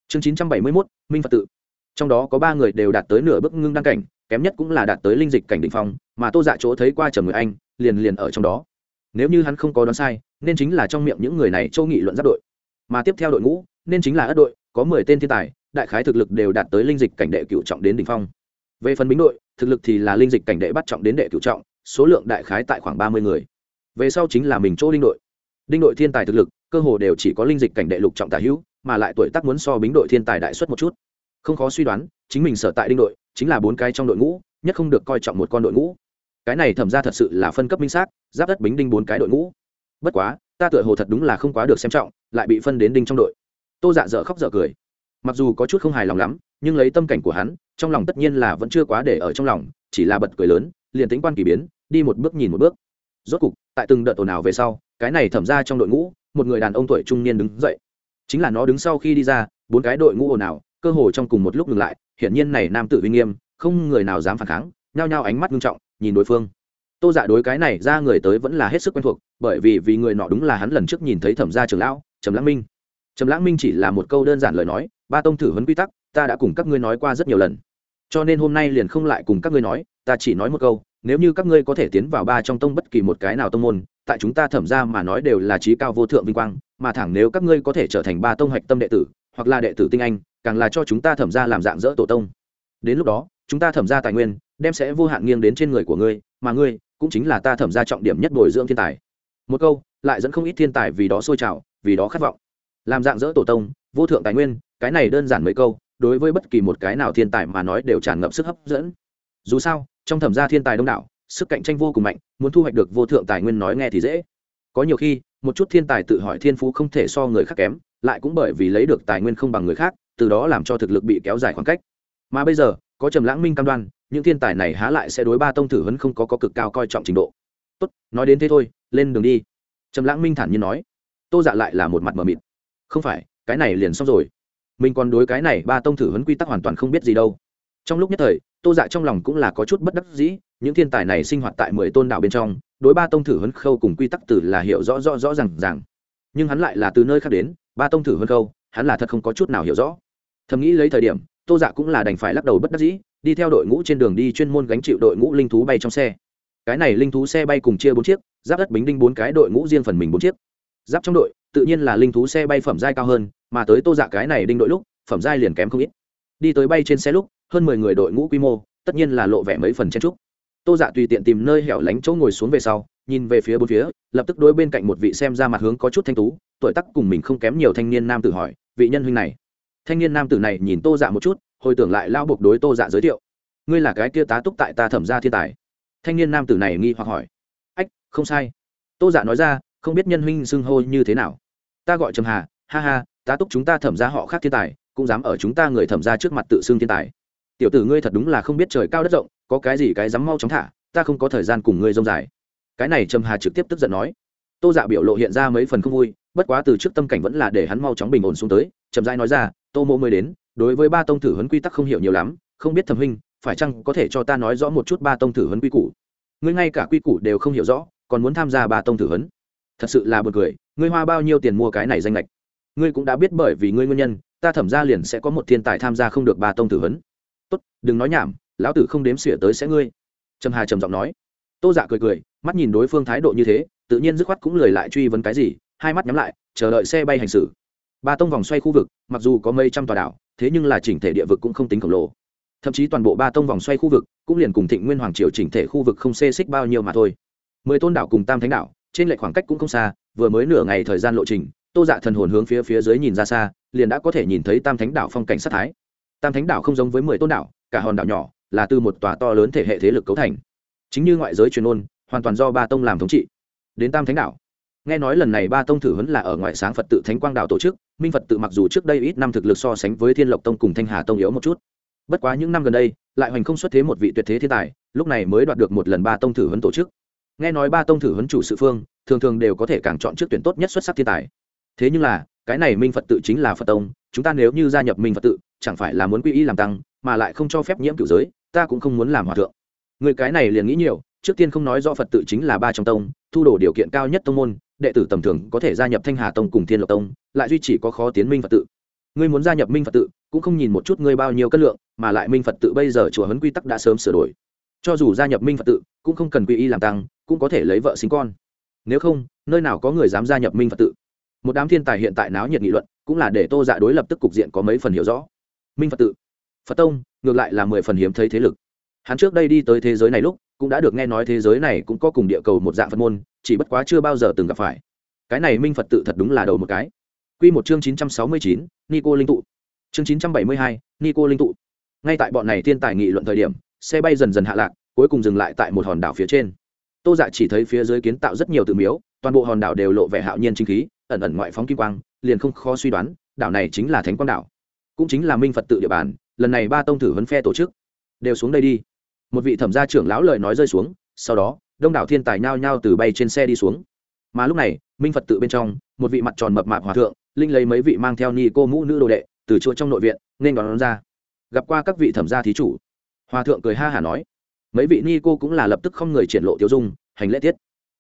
Chương chín trăm bảy mươi 971, Minh Phật tự. Trong đó có ba người đều đạt tới nửa bước ngưng đăng cảnh, kém nhất cũng là đạt tới linh dịch cảnh đỉnh phong, mà Tô Dạ chỗ thấy qua Trầm Người Anh, liền liền ở trong đó. Nếu như hắn không có đoán sai, nên chính là trong miệng những người này châu nghị luận giáp đội. Mà tiếp theo đội ngũ, nên chính là ất đội, có mười tên thiên tài, đại khái thực lực đều đạt tới linh dịch cảnh đệ cửu trọng đến đỉnh phong. Về phần bính đội, thực lực thì là linh dịch cảnh đệ bắt trọng đến đệ cửu trọng số lượng đại khái tại khoảng ba mươi người về sau chính là mình chỗ đinh đội. Đinh đội thiên tài thực lực, cơ hồ đều chỉ có linh dịch cảnh đệ lục trọng tả hữu, mà lại tuổi tác muốn so bính đội thiên tài đại xuất một chút. Không khó suy đoán, chính mình sở tại đinh đội, chính là bốn cái trong đội ngũ, nhất không được coi trọng một con đội ngũ. Cái này thẩm ra thật sự là phân cấp minh xác, giáp đất bính đinh bốn cái đội ngũ. Bất quá, ta tựa hồ thật đúng là không quá được xem trọng, lại bị phân đến đinh trong đội. Tô dạ dở khóc dở cười. Mặc dù có chút không hài lòng lắm, nhưng lấy tâm cảnh của hắn, trong lòng tất nhiên là vẫn chưa quá để ở trong lòng, chỉ là bật cười lớn, liền tính quan kỳ biến, đi một bước nhìn một bước rốt cục, tại từng đợt ồn ào về sau, cái này thẩm ra trong đội ngũ, một người đàn ông tuổi trung niên đứng dậy. Chính là nó đứng sau khi đi ra, bốn cái đội ngũ ồn ào, cơ hồ trong cùng một lúc ngừng lại, hiển nhiên này nam tử uy nghiêm, không người nào dám phản kháng, nhao nhao ánh mắt nghiêm trọng, nhìn đối phương. Tô giả đối cái này ra người tới vẫn là hết sức quen thuộc, bởi vì vì người nọ đúng là hắn lần trước nhìn thấy thẩm gia trường lão, trầm lãng minh. Trầm lãng minh chỉ là một câu đơn giản lời nói, ba tông thử huấn quy tắc, ta đã cùng các ngươi nói qua rất nhiều lần. Cho nên hôm nay liền không lại cùng các ngươi nói, ta chỉ nói một câu nếu như các ngươi có thể tiến vào ba trong tông bất kỳ một cái nào tông môn, tại chúng ta thẩm ra mà nói đều là trí cao vô thượng vinh quang, mà thẳng nếu các ngươi có thể trở thành ba tông hạch tâm đệ tử, hoặc là đệ tử tinh anh, càng là cho chúng ta thẩm ra làm dạng dỡ tổ tông. Đến lúc đó, chúng ta thẩm ra tài nguyên, đem sẽ vô hạn nghiêng đến trên người của ngươi, mà ngươi cũng chính là ta thẩm ra trọng điểm nhất bồi dưỡng thiên tài. Một câu, lại dẫn không ít thiên tài vì đó sôi trào, vì đó khát vọng. Làm dạng dỡ tổ tông, vô thượng tài nguyên, cái này đơn giản mấy câu, đối với bất kỳ một cái nào thiên tài mà nói đều tràn ngập sức hấp dẫn dù sao trong thẩm gia thiên tài đông đảo sức cạnh tranh vô cùng mạnh muốn thu hoạch được vô thượng tài nguyên nói nghe thì dễ. Có nhiều khi một chút thiên tài tự hỏi thiên phú không thể so người khác kém lại cũng bởi vì lấy được tài nguyên không bằng người khác từ đó làm cho thực lực bị kéo dài khoảng cách. Mà bây giờ có trầm lãng minh cam đoan những thiên tài này há lại sẽ đối ba tông thử hấn không có, có cực cao coi trọng trình độ. Tốt nói đến thế thôi lên đường đi. Trầm lãng minh thản nhiên nói. Tô dạ lại là một mặt mờ mịt. Không phải cái này liền xong rồi. Mình còn đối cái này ba tông thử hấn quy tắc hoàn toàn không biết gì đâu. Trong lúc nhất thời tô dạ trong lòng cũng là có chút bất đắc dĩ, những thiên tài này sinh hoạt tại mười tôn đảo bên trong, đối ba tông thử huấn khâu cùng quy tắc tử là hiểu rõ rõ rõ r à n g nhưng hắn lại là từ nơi khác đến, ba tông thử huấn khâu, hắn là thật không có chút nào hiểu rõ. Thầm nghĩ lấy thời điểm, tô dạ cũng là đành phải lắc đầu bất đắc dĩ, đi theo đội ngũ trên đường đi chuyên môn gánh chịu đội ngũ linh thú bay trong xe. Cái này linh thú xe bay cùng chia bốn chiếc, giáp đất bính đinh bốn cái đội ngũ riêng phần mình bốn chiếc. Giáp trong đội, tự nhiên là linh thú xe bay phẩm giai cao hơn, mà tới tô dạ cái này đinh đội lúc, phẩm giai liền kém không ít. Đi tới bay trên xe lúc hơn mười người đội ngũ quy mô, tất nhiên là lộ vẻ mấy phần chen trúc tô dạ tùy tiện tìm nơi hẻo lánh chỗ ngồi xuống về sau, nhìn về phía bốn phía, lập tức đối bên cạnh một vị xem ra mặt hướng có chút thanh tú, tuổi tắc cùng mình không kém nhiều thanh niên nam tử hỏi, vị nhân huynh này? Thanh niên nam tử này nhìn tô dạ một chút, hồi tưởng lại lao buộc đối tô dạ giới thiệu, ngươi là cái kia tá túc tại ta thẩm ra thiên tài. Thanh niên nam tử này nghi hoặc hỏi, ách, không sai. Tô dạ nói ra, không biết nhân huynh xưng hô như thế nào? Ta gọi trầm hà, ha ha, tá túc chúng ta thẩm ra họ khác thiên tài, cũng dám ở chúng ta người thẩm ra trước mặt tự xưng thiên tài tiểu tử ngươi thật đúng là không biết trời cao đất rộng, có cái gì cái dám mau chóng thả, ta không có thời gian cùng ngươi rông dài. Cái này trầm hà trực tiếp tức giận nói. Tô dạ biểu lộ hiện ra mấy phần không vui, bất quá từ trước tâm cảnh vẫn là để hắn mau chóng bình ổn xuống tới trầm dai nói ra, tô mộ mới đến, đối với ba tông thử huấn quy tắc không hiểu nhiều lắm, không biết thẩm huynh, phải chăng có thể cho ta nói rõ một chút ba tông thử huấn quy củ? Ngươi ngay cả quy củ đều không hiểu rõ, còn muốn tham gia ba tông thử huấn? Thật sự là b u ồ n cười, ngươi hoa bao nhiêu tiền mua cái này danh lệch? Ngươi cũng đã biết bởi vì ngươi nguyên nhân, ta thẩm ra liền sẽ có một thiên tài tham gia không được ba tông thử huấn tốt, đừng nói nhảm, lão tử không đếm xỉa tới sẽ ngươi. Trầm hà trầm giọng nói. Tô dạ cười cười, mắt nhìn đối phương thái độ như thế, tự nhiên dứt khoát cũng lời lại truy vấn cái gì, hai mắt nhắm lại, chờ đợi xe bay hành xử. Ba tông vòng xoay khu vực, mặc dù có mấy trăm tòa đảo, thế nhưng là chỉnh thể địa vực cũng không tính khổng lồ. Thậm chí toàn bộ ba tông vòng xoay khu vực cũng liền cùng thịnh nguyên hoàng triều chỉnh thể khu vực không xê xích bao nhiêu mà thôi. Mười tôn đảo cùng tam thánh đảo, trên lệch khoảng cách cũng không xa, vừa mới nửa ngày thời gian lộ trình, tô dạ thần hồn hướng phía phía dưới nhìn ra xa, liền đã có thể nhìn thấy tam thánh đảo phong cảnh sát thái tam thánh đảo không giống với mười tôn đảo, cả hòn đảo nhỏ là từ một tòa to lớn thể hệ thế lực cấu thành. Chính như ngoại giới truyền ôn, hoàn toàn do ba tông làm thống trị. Đến tam thánh đảo. Nghe nói lần này ba tông thử huấn là ở ngoại sáng phật tự thánh quang đảo tổ chức, minh phật tự mặc dù trước đây ít năm thực lực so sánh với thiên lộc tông cùng thanh hà tông yếu một chút. Bất quá những năm gần đây, lại hoành không xuất thế một vị tuyệt thế thiên tài, lúc này mới đoạt được một lần ba tông thử huấn tổ chức. Nghe nói ba tông thử huấn chủ sự phương, thường thường đều có thể càng chọn trước tuyển tốt nhất xuất sắc thiên tài. Thế nhưng là cái này minh phật tự chính là phật tông chúng ta nếu như gia nhập minh phật tự chẳng phải là muốn quy y làm tăng mà lại không cho phép nhiễm cửu giới ta cũng không muốn làm hòa thượng người cái này liền nghĩ nhiều trước tiên không nói do phật tự chính là ba trong tông thu đổ điều kiện cao nhất tông môn đệ tử tầm thường có thể gia nhập thanh hà tông cùng thiên lộc tông lại duy chỉ có khó tiến minh phật tự ngươi muốn gia nhập minh phật tự cũng không nhìn một chút ngươi bao nhiêu cân lượng mà lại minh phật tự bây giờ chùa hấn quy tắc đã sớm sửa đổi cho dù gia nhập minh phật tự cũng không cần quy y làm tăng cũng có thể lấy vợ sinh con nếu không nơi nào có người dám gia nhập minh phật tự một đám thiên tài hiện tại náo nhiệt nghị luận, cũng là để tô dạ đối lập tức cục diện có mấy phần hiểu rõ. Minh phật tự. Phật tông, ngược lại là mười phần hiếm thấy thế lực. Hắn trước đây đi tới thế giới này lúc, cũng đã được nghe nói thế giới này cũng có cùng địa cầu một dạng phật môn, chỉ bất quá chưa bao giờ từng gặp phải. Cái này minh phật tự thật đúng là đầu một cái. Q một chương chín trăm sáu mươi chín, nico linh tụ. Chương chín trăm bảy mươi hai, nico linh tụ. Ngay tại bọn này thiên tài nghị luận thời điểm, xe bay dần dần hạ lạc, cuối cùng dừng lại tại một hòn đảo phía trên. Tô dạ chỉ thấy phía dưới kiến tạo rất nhiều tự miếu, toàn bộ hòn đảo đều lộ vẻ hạo nhiên chính khí ẩn ẩn ngoại phóng kim quang, liền không khó suy đoán, đảo này chính là thánh quang đảo. Cũng chính là minh phật tự địa bàn, lần này ba tông thử vấn phe tổ chức. Đều xuống đây đi. Một vị thẩm gia trưởng lão lời nói rơi xuống, sau đó, đông đảo thiên tài nhao nhao từ bay trên xe đi xuống. Mà lúc này, minh phật tự bên trong, một vị mặt tròn mập mạp hòa thượng, linh lấy mấy vị mang theo ni cô mũ nữ đồ đệ, từ chùa trong nội viện, nên đón ra. Gặp qua các vị thẩm gia thí chủ. Hòa thượng cười ha hả nói, mấy vị ni cô cũng là lập tức không người triển lộ tiêu dung, hành lễ tiết.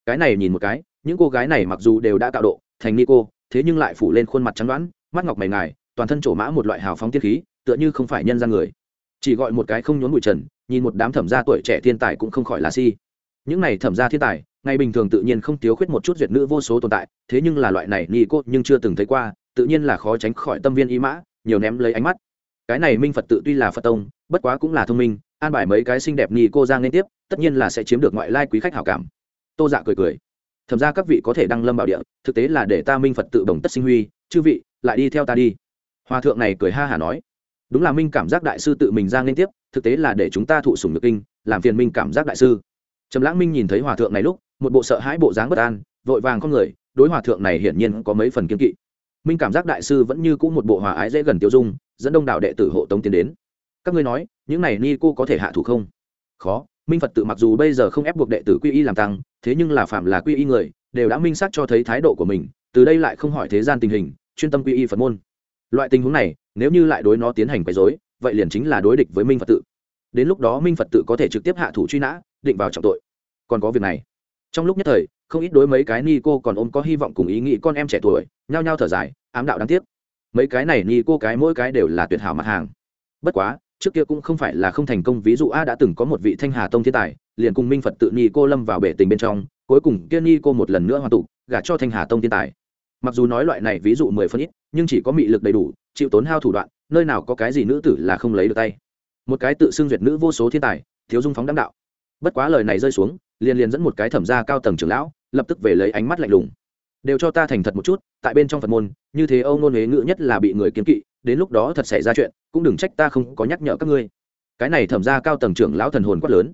Cái này nhìn một cái, những cô gái này mặc dù đều đã tạo độ thành ni cô thế nhưng lại phủ lên khuôn mặt trắng đoán, mắt ngọc mày ngài, toàn thân trổ mã một loại hào phóng tiết khí, tựa như không phải nhân gian người. Chỉ gọi một cái không nhốn bụi trần, nhìn một đám thẩm gia tuổi trẻ thiên tài cũng không khỏi là si. Những này thẩm gia thiên tài, ngày bình thường tự nhiên không thiếu khuyết một chút duyệt nữ vô số tồn tại, thế nhưng là loại này ni cô nhưng chưa từng thấy qua, tự nhiên là khó tránh khỏi tâm viên ý mã, nhiều ném lấy ánh mắt. Cái này minh phật tự tuy là phật tông, bất quá cũng là thông minh, an bài mấy cái xinh đẹp ni cô ra liên tiếp, tất nhiên là sẽ chiếm được ngoại lai quý khách hảo cảm. Tô dạ cười cười thậm ra các vị có thể đăng lâm bảo địa, thực tế là để ta minh phật tự đồng tất sinh huy, chư vị, lại đi theo ta đi. Hòa thượng này cười ha hả nói. Đúng là minh cảm giác đại sư tự mình ra liên tiếp, thực tế là để chúng ta thụ sủng nhược kinh, làm phiền minh cảm giác đại sư. Trầm lãng minh nhìn thấy hòa thượng này lúc, một bộ sợ hãi bộ dáng bất an, vội vàng con người, đối hòa thượng này hiển nhiên có mấy phần kiên kỵ. Minh cảm giác đại sư vẫn như cũ một bộ hòa ái dễ gần tiêu dung, dẫn đông đảo đệ tử hộ tống tiến đến. Các ngươi nói, những này ni cô có thể hạ thủ không? Khó minh phật tự mặc dù bây giờ không ép buộc đệ tử quy y làm tăng, thế nhưng là phạm là quy y người, đều đã minh xác cho thấy thái độ của mình, từ đây lại không hỏi thế gian tình hình, chuyên tâm quy y phật môn. Loại tình huống này, nếu như lại đối nó tiến hành quấy dối vậy liền chính là đối địch với minh phật tự. Đến lúc đó minh phật tự có thể trực tiếp hạ thủ truy nã, định vào trọng tội. Còn có việc này. Trong lúc nhất thời, không ít đối mấy cái ni cô còn ôm có hy vọng cùng ý nghĩ con em trẻ tuổi, nhao nhao thở dài, ám đạo đáng tiếc. Mấy cái này ni cô cái mỗi cái đều là tuyệt hảo mặt hàng. Bất quá trước kia cũng không phải là không thành công, ví dụ a đã từng có một vị thanh hà tông thiên tài, liền cùng minh phật tự ni cô lâm vào bể tình bên trong, cuối cùng kia ni cô một lần nữa hoàn tụ gả cho thanh hà tông thiên tài. Mặc dù nói loại này ví dụ mười phân ít, nhưng chỉ có mị lực đầy đủ, chịu tốn hao thủ đoạn, nơi nào có cái gì nữ tử là không lấy được tay. Một cái tự xưng duyệt nữ vô số thiên tài, thiếu dung phóng đắc đạo. Bất quá lời này rơi xuống, liền liền dẫn một cái thẩm gia cao tầng trưởng lão, lập tức về lấy ánh mắt lạnh lùng. Đều cho ta thành thật một chút, tại bên trong phật môn, như thế âu nôn huế ngữ nhất là bị người kiếm kỵ đến lúc đó thật xảy ra chuyện, cũng đừng trách ta không có nhắc nhở các ngươi. Cái này thẩm ra cao tầng trưởng lão thần hồn quát lớn.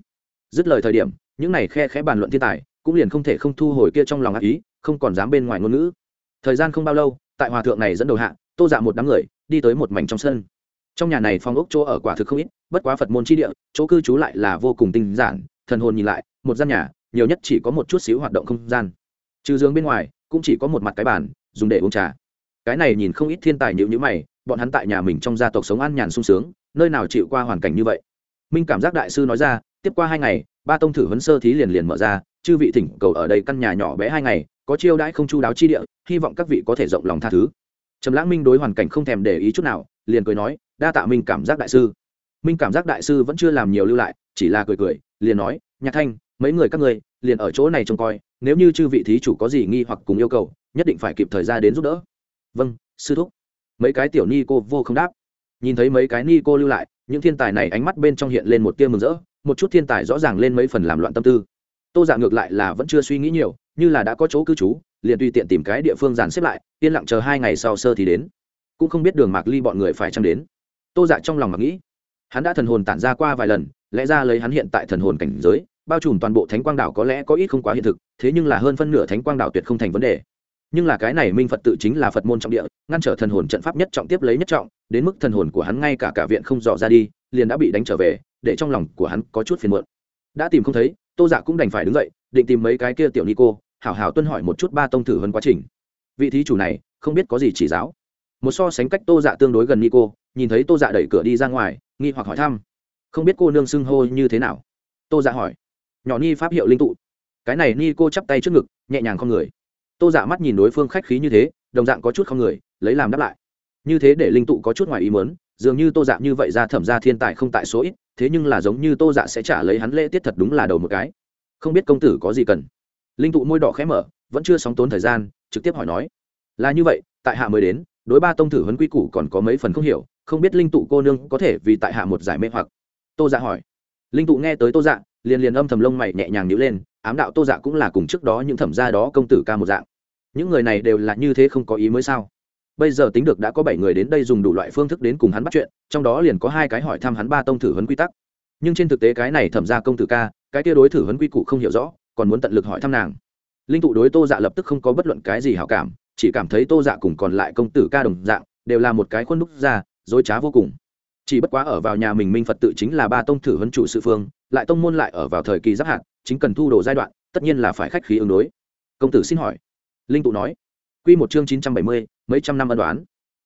Dứt lời thời điểm, những này khe khẽ bàn luận thiên tài, cũng liền không thể không thu hồi kia trong lòng ác ý, không còn dám bên ngoài ngôn ngữ. Thời gian không bao lâu, tại hòa thượng này dẫn đầu hạ, tô dạ một đám người, đi tới một mảnh trong sân. Trong nhà này phong ốc chỗ ở quả thực không ít, bất quá phật môn chi địa, chỗ cư trú lại là vô cùng tinh giản, thần hồn nhìn lại, một gian nhà, nhiều nhất chỉ có một chút xíu hoạt động không gian. Trừ giường bên ngoài, cũng chỉ có một mặt cái bàn, dùng để uống trà. Cái này nhìn không ít thiên tài nhịu nhữ mày bọn hắn tại nhà mình trong gia tộc sống an nhàn sung sướng, nơi nào chịu qua hoàn cảnh như vậy. Minh cảm giác đại sư nói ra, tiếp qua hai ngày, ba tông thử huấn sơ thí liền liền mở ra, chư vị thỉnh cầu ở đây căn nhà nhỏ bé hai ngày, có chiêu đãi không chu đáo chi địa, hy vọng các vị có thể rộng lòng tha thứ. Trầm lãng minh đối hoàn cảnh không thèm để ý chút nào, liền cười nói, đa tạ minh cảm giác đại sư. Minh cảm giác đại sư vẫn chưa làm nhiều lưu lại, chỉ là cười cười, liền nói, nhạc thanh, mấy người các ngươi, liền ở chỗ này trông coi, nếu như chư vị thí chủ có gì nghi hoặc cùng yêu cầu, nhất định phải kịp thời ra đến giúp đỡ. Vâng sư thúc mấy cái tiểu ni cô vô không đáp. Nhìn thấy mấy cái ni cô lưu lại, những thiên tài này ánh mắt bên trong hiện lên một tia mừng rỡ, một chút thiên tài rõ ràng lên mấy phần làm loạn tâm tư. Tô giả ngược lại là vẫn chưa suy nghĩ nhiều, như là đã có chỗ cư trú, liền tùy tiện tìm cái địa phương dàn xếp lại, yên lặng chờ hai ngày sau sơ thì đến. Cũng không biết đường mạc ly bọn người phải chăng đến. Tô dạ trong lòng mặc nghĩ, hắn đã thần hồn tản ra qua vài lần, lẽ ra lấy hắn hiện tại thần hồn cảnh giới, bao trùm toàn bộ thánh quang đảo có lẽ có ít không quá hiện thực, thế nhưng là hơn phân nửa thánh quang đảo tuyệt không thành vấn đề nhưng là cái này minh phật tự chính là phật môn trọng địa, ngăn trở thần hồn trận pháp nhất trọng tiếp lấy nhất trọng, đến mức thần hồn của hắn ngay cả cả viện không dò ra đi, liền đã bị đánh trở về, để trong lòng của hắn có chút phiền muộn. Đã tìm không thấy, tô dạ cũng đành phải đứng dậy, định tìm mấy cái kia tiểu ni cô, hảo hảo tuân hỏi một chút ba tông thử hơn quá trình. Vị thí chủ này, không biết có gì chỉ giáo. Một so sánh cách tô dạ tương đối gần ni cô, nhìn thấy tô dạ đẩy cửa đi ra ngoài, nghi hoặc hỏi thăm. Không biết cô nương xưng hô như thế nào? Tô dạ hỏi. Nhỏ ni pháp hiệu linh tụ. Cái này ni cô chắp tay trước ngực, nhẹ nhàng con người tô dạ mắt nhìn đối phương khách khí như thế, đồng dạng có chút không người, lấy làm đáp lại. Như thế để linh tụ có chút ngoài ý mớn dường như tô dạ như vậy ra thẩm ra thiên tài không tại số ít, thế nhưng là giống như tô dạ sẽ trả lấy hắn lễ tiết thật đúng là đầu một cái. Không biết công tử có gì cần? Linh tụ môi đỏ khẽ mở, vẫn chưa sóng tốn thời gian, trực tiếp hỏi nói. Là như vậy, tại hạ mới đến, đối ba tông thử huấn quy củ còn có mấy phần không hiểu, không biết linh tụ cô nương có thể vì tại hạ một giải mê hoặc. Tô dạ hỏi. Linh tụ nghe tới tô dạ liền liền âm thầm lông mày nhẹ nhàng nhữ lên, ám đạo tô dạ cũng là cùng trước đó những thẩm gia đó công tử ca một dạng những người này đều là như thế không có ý mới sao? Bây giờ tính được đã có bảy người đến đây dùng đủ loại phương thức đến cùng hắn bắt chuyện, trong đó liền có hai cái hỏi thăm hắn ba tông thử huấn quy tắc. Nhưng trên thực tế cái này thẩm ra công tử ca, cái kia đối thử huấn quy củ không hiểu rõ, còn muốn tận lực hỏi thăm nàng. Linh tụ đối tô dạ lập tức không có bất luận cái gì hảo cảm, chỉ cảm thấy tô dạ cùng còn lại công tử ca đồng dạng, đều là một cái khuôn đúc ra, dối trá vô cùng. Chỉ bất quá ở vào nhà mình minh phật tự chính là ba tông thử huấn chủ sự phương, lại tông môn lại ở vào thời kỳ giáp hạt, chính cần thu đồ giai đoạn, tất nhiên là phải khách khí ứng đối. Công tử xin hỏi linh tụ nói. Q một chương chín trăm bảy mươi, mấy trăm năm ân đoán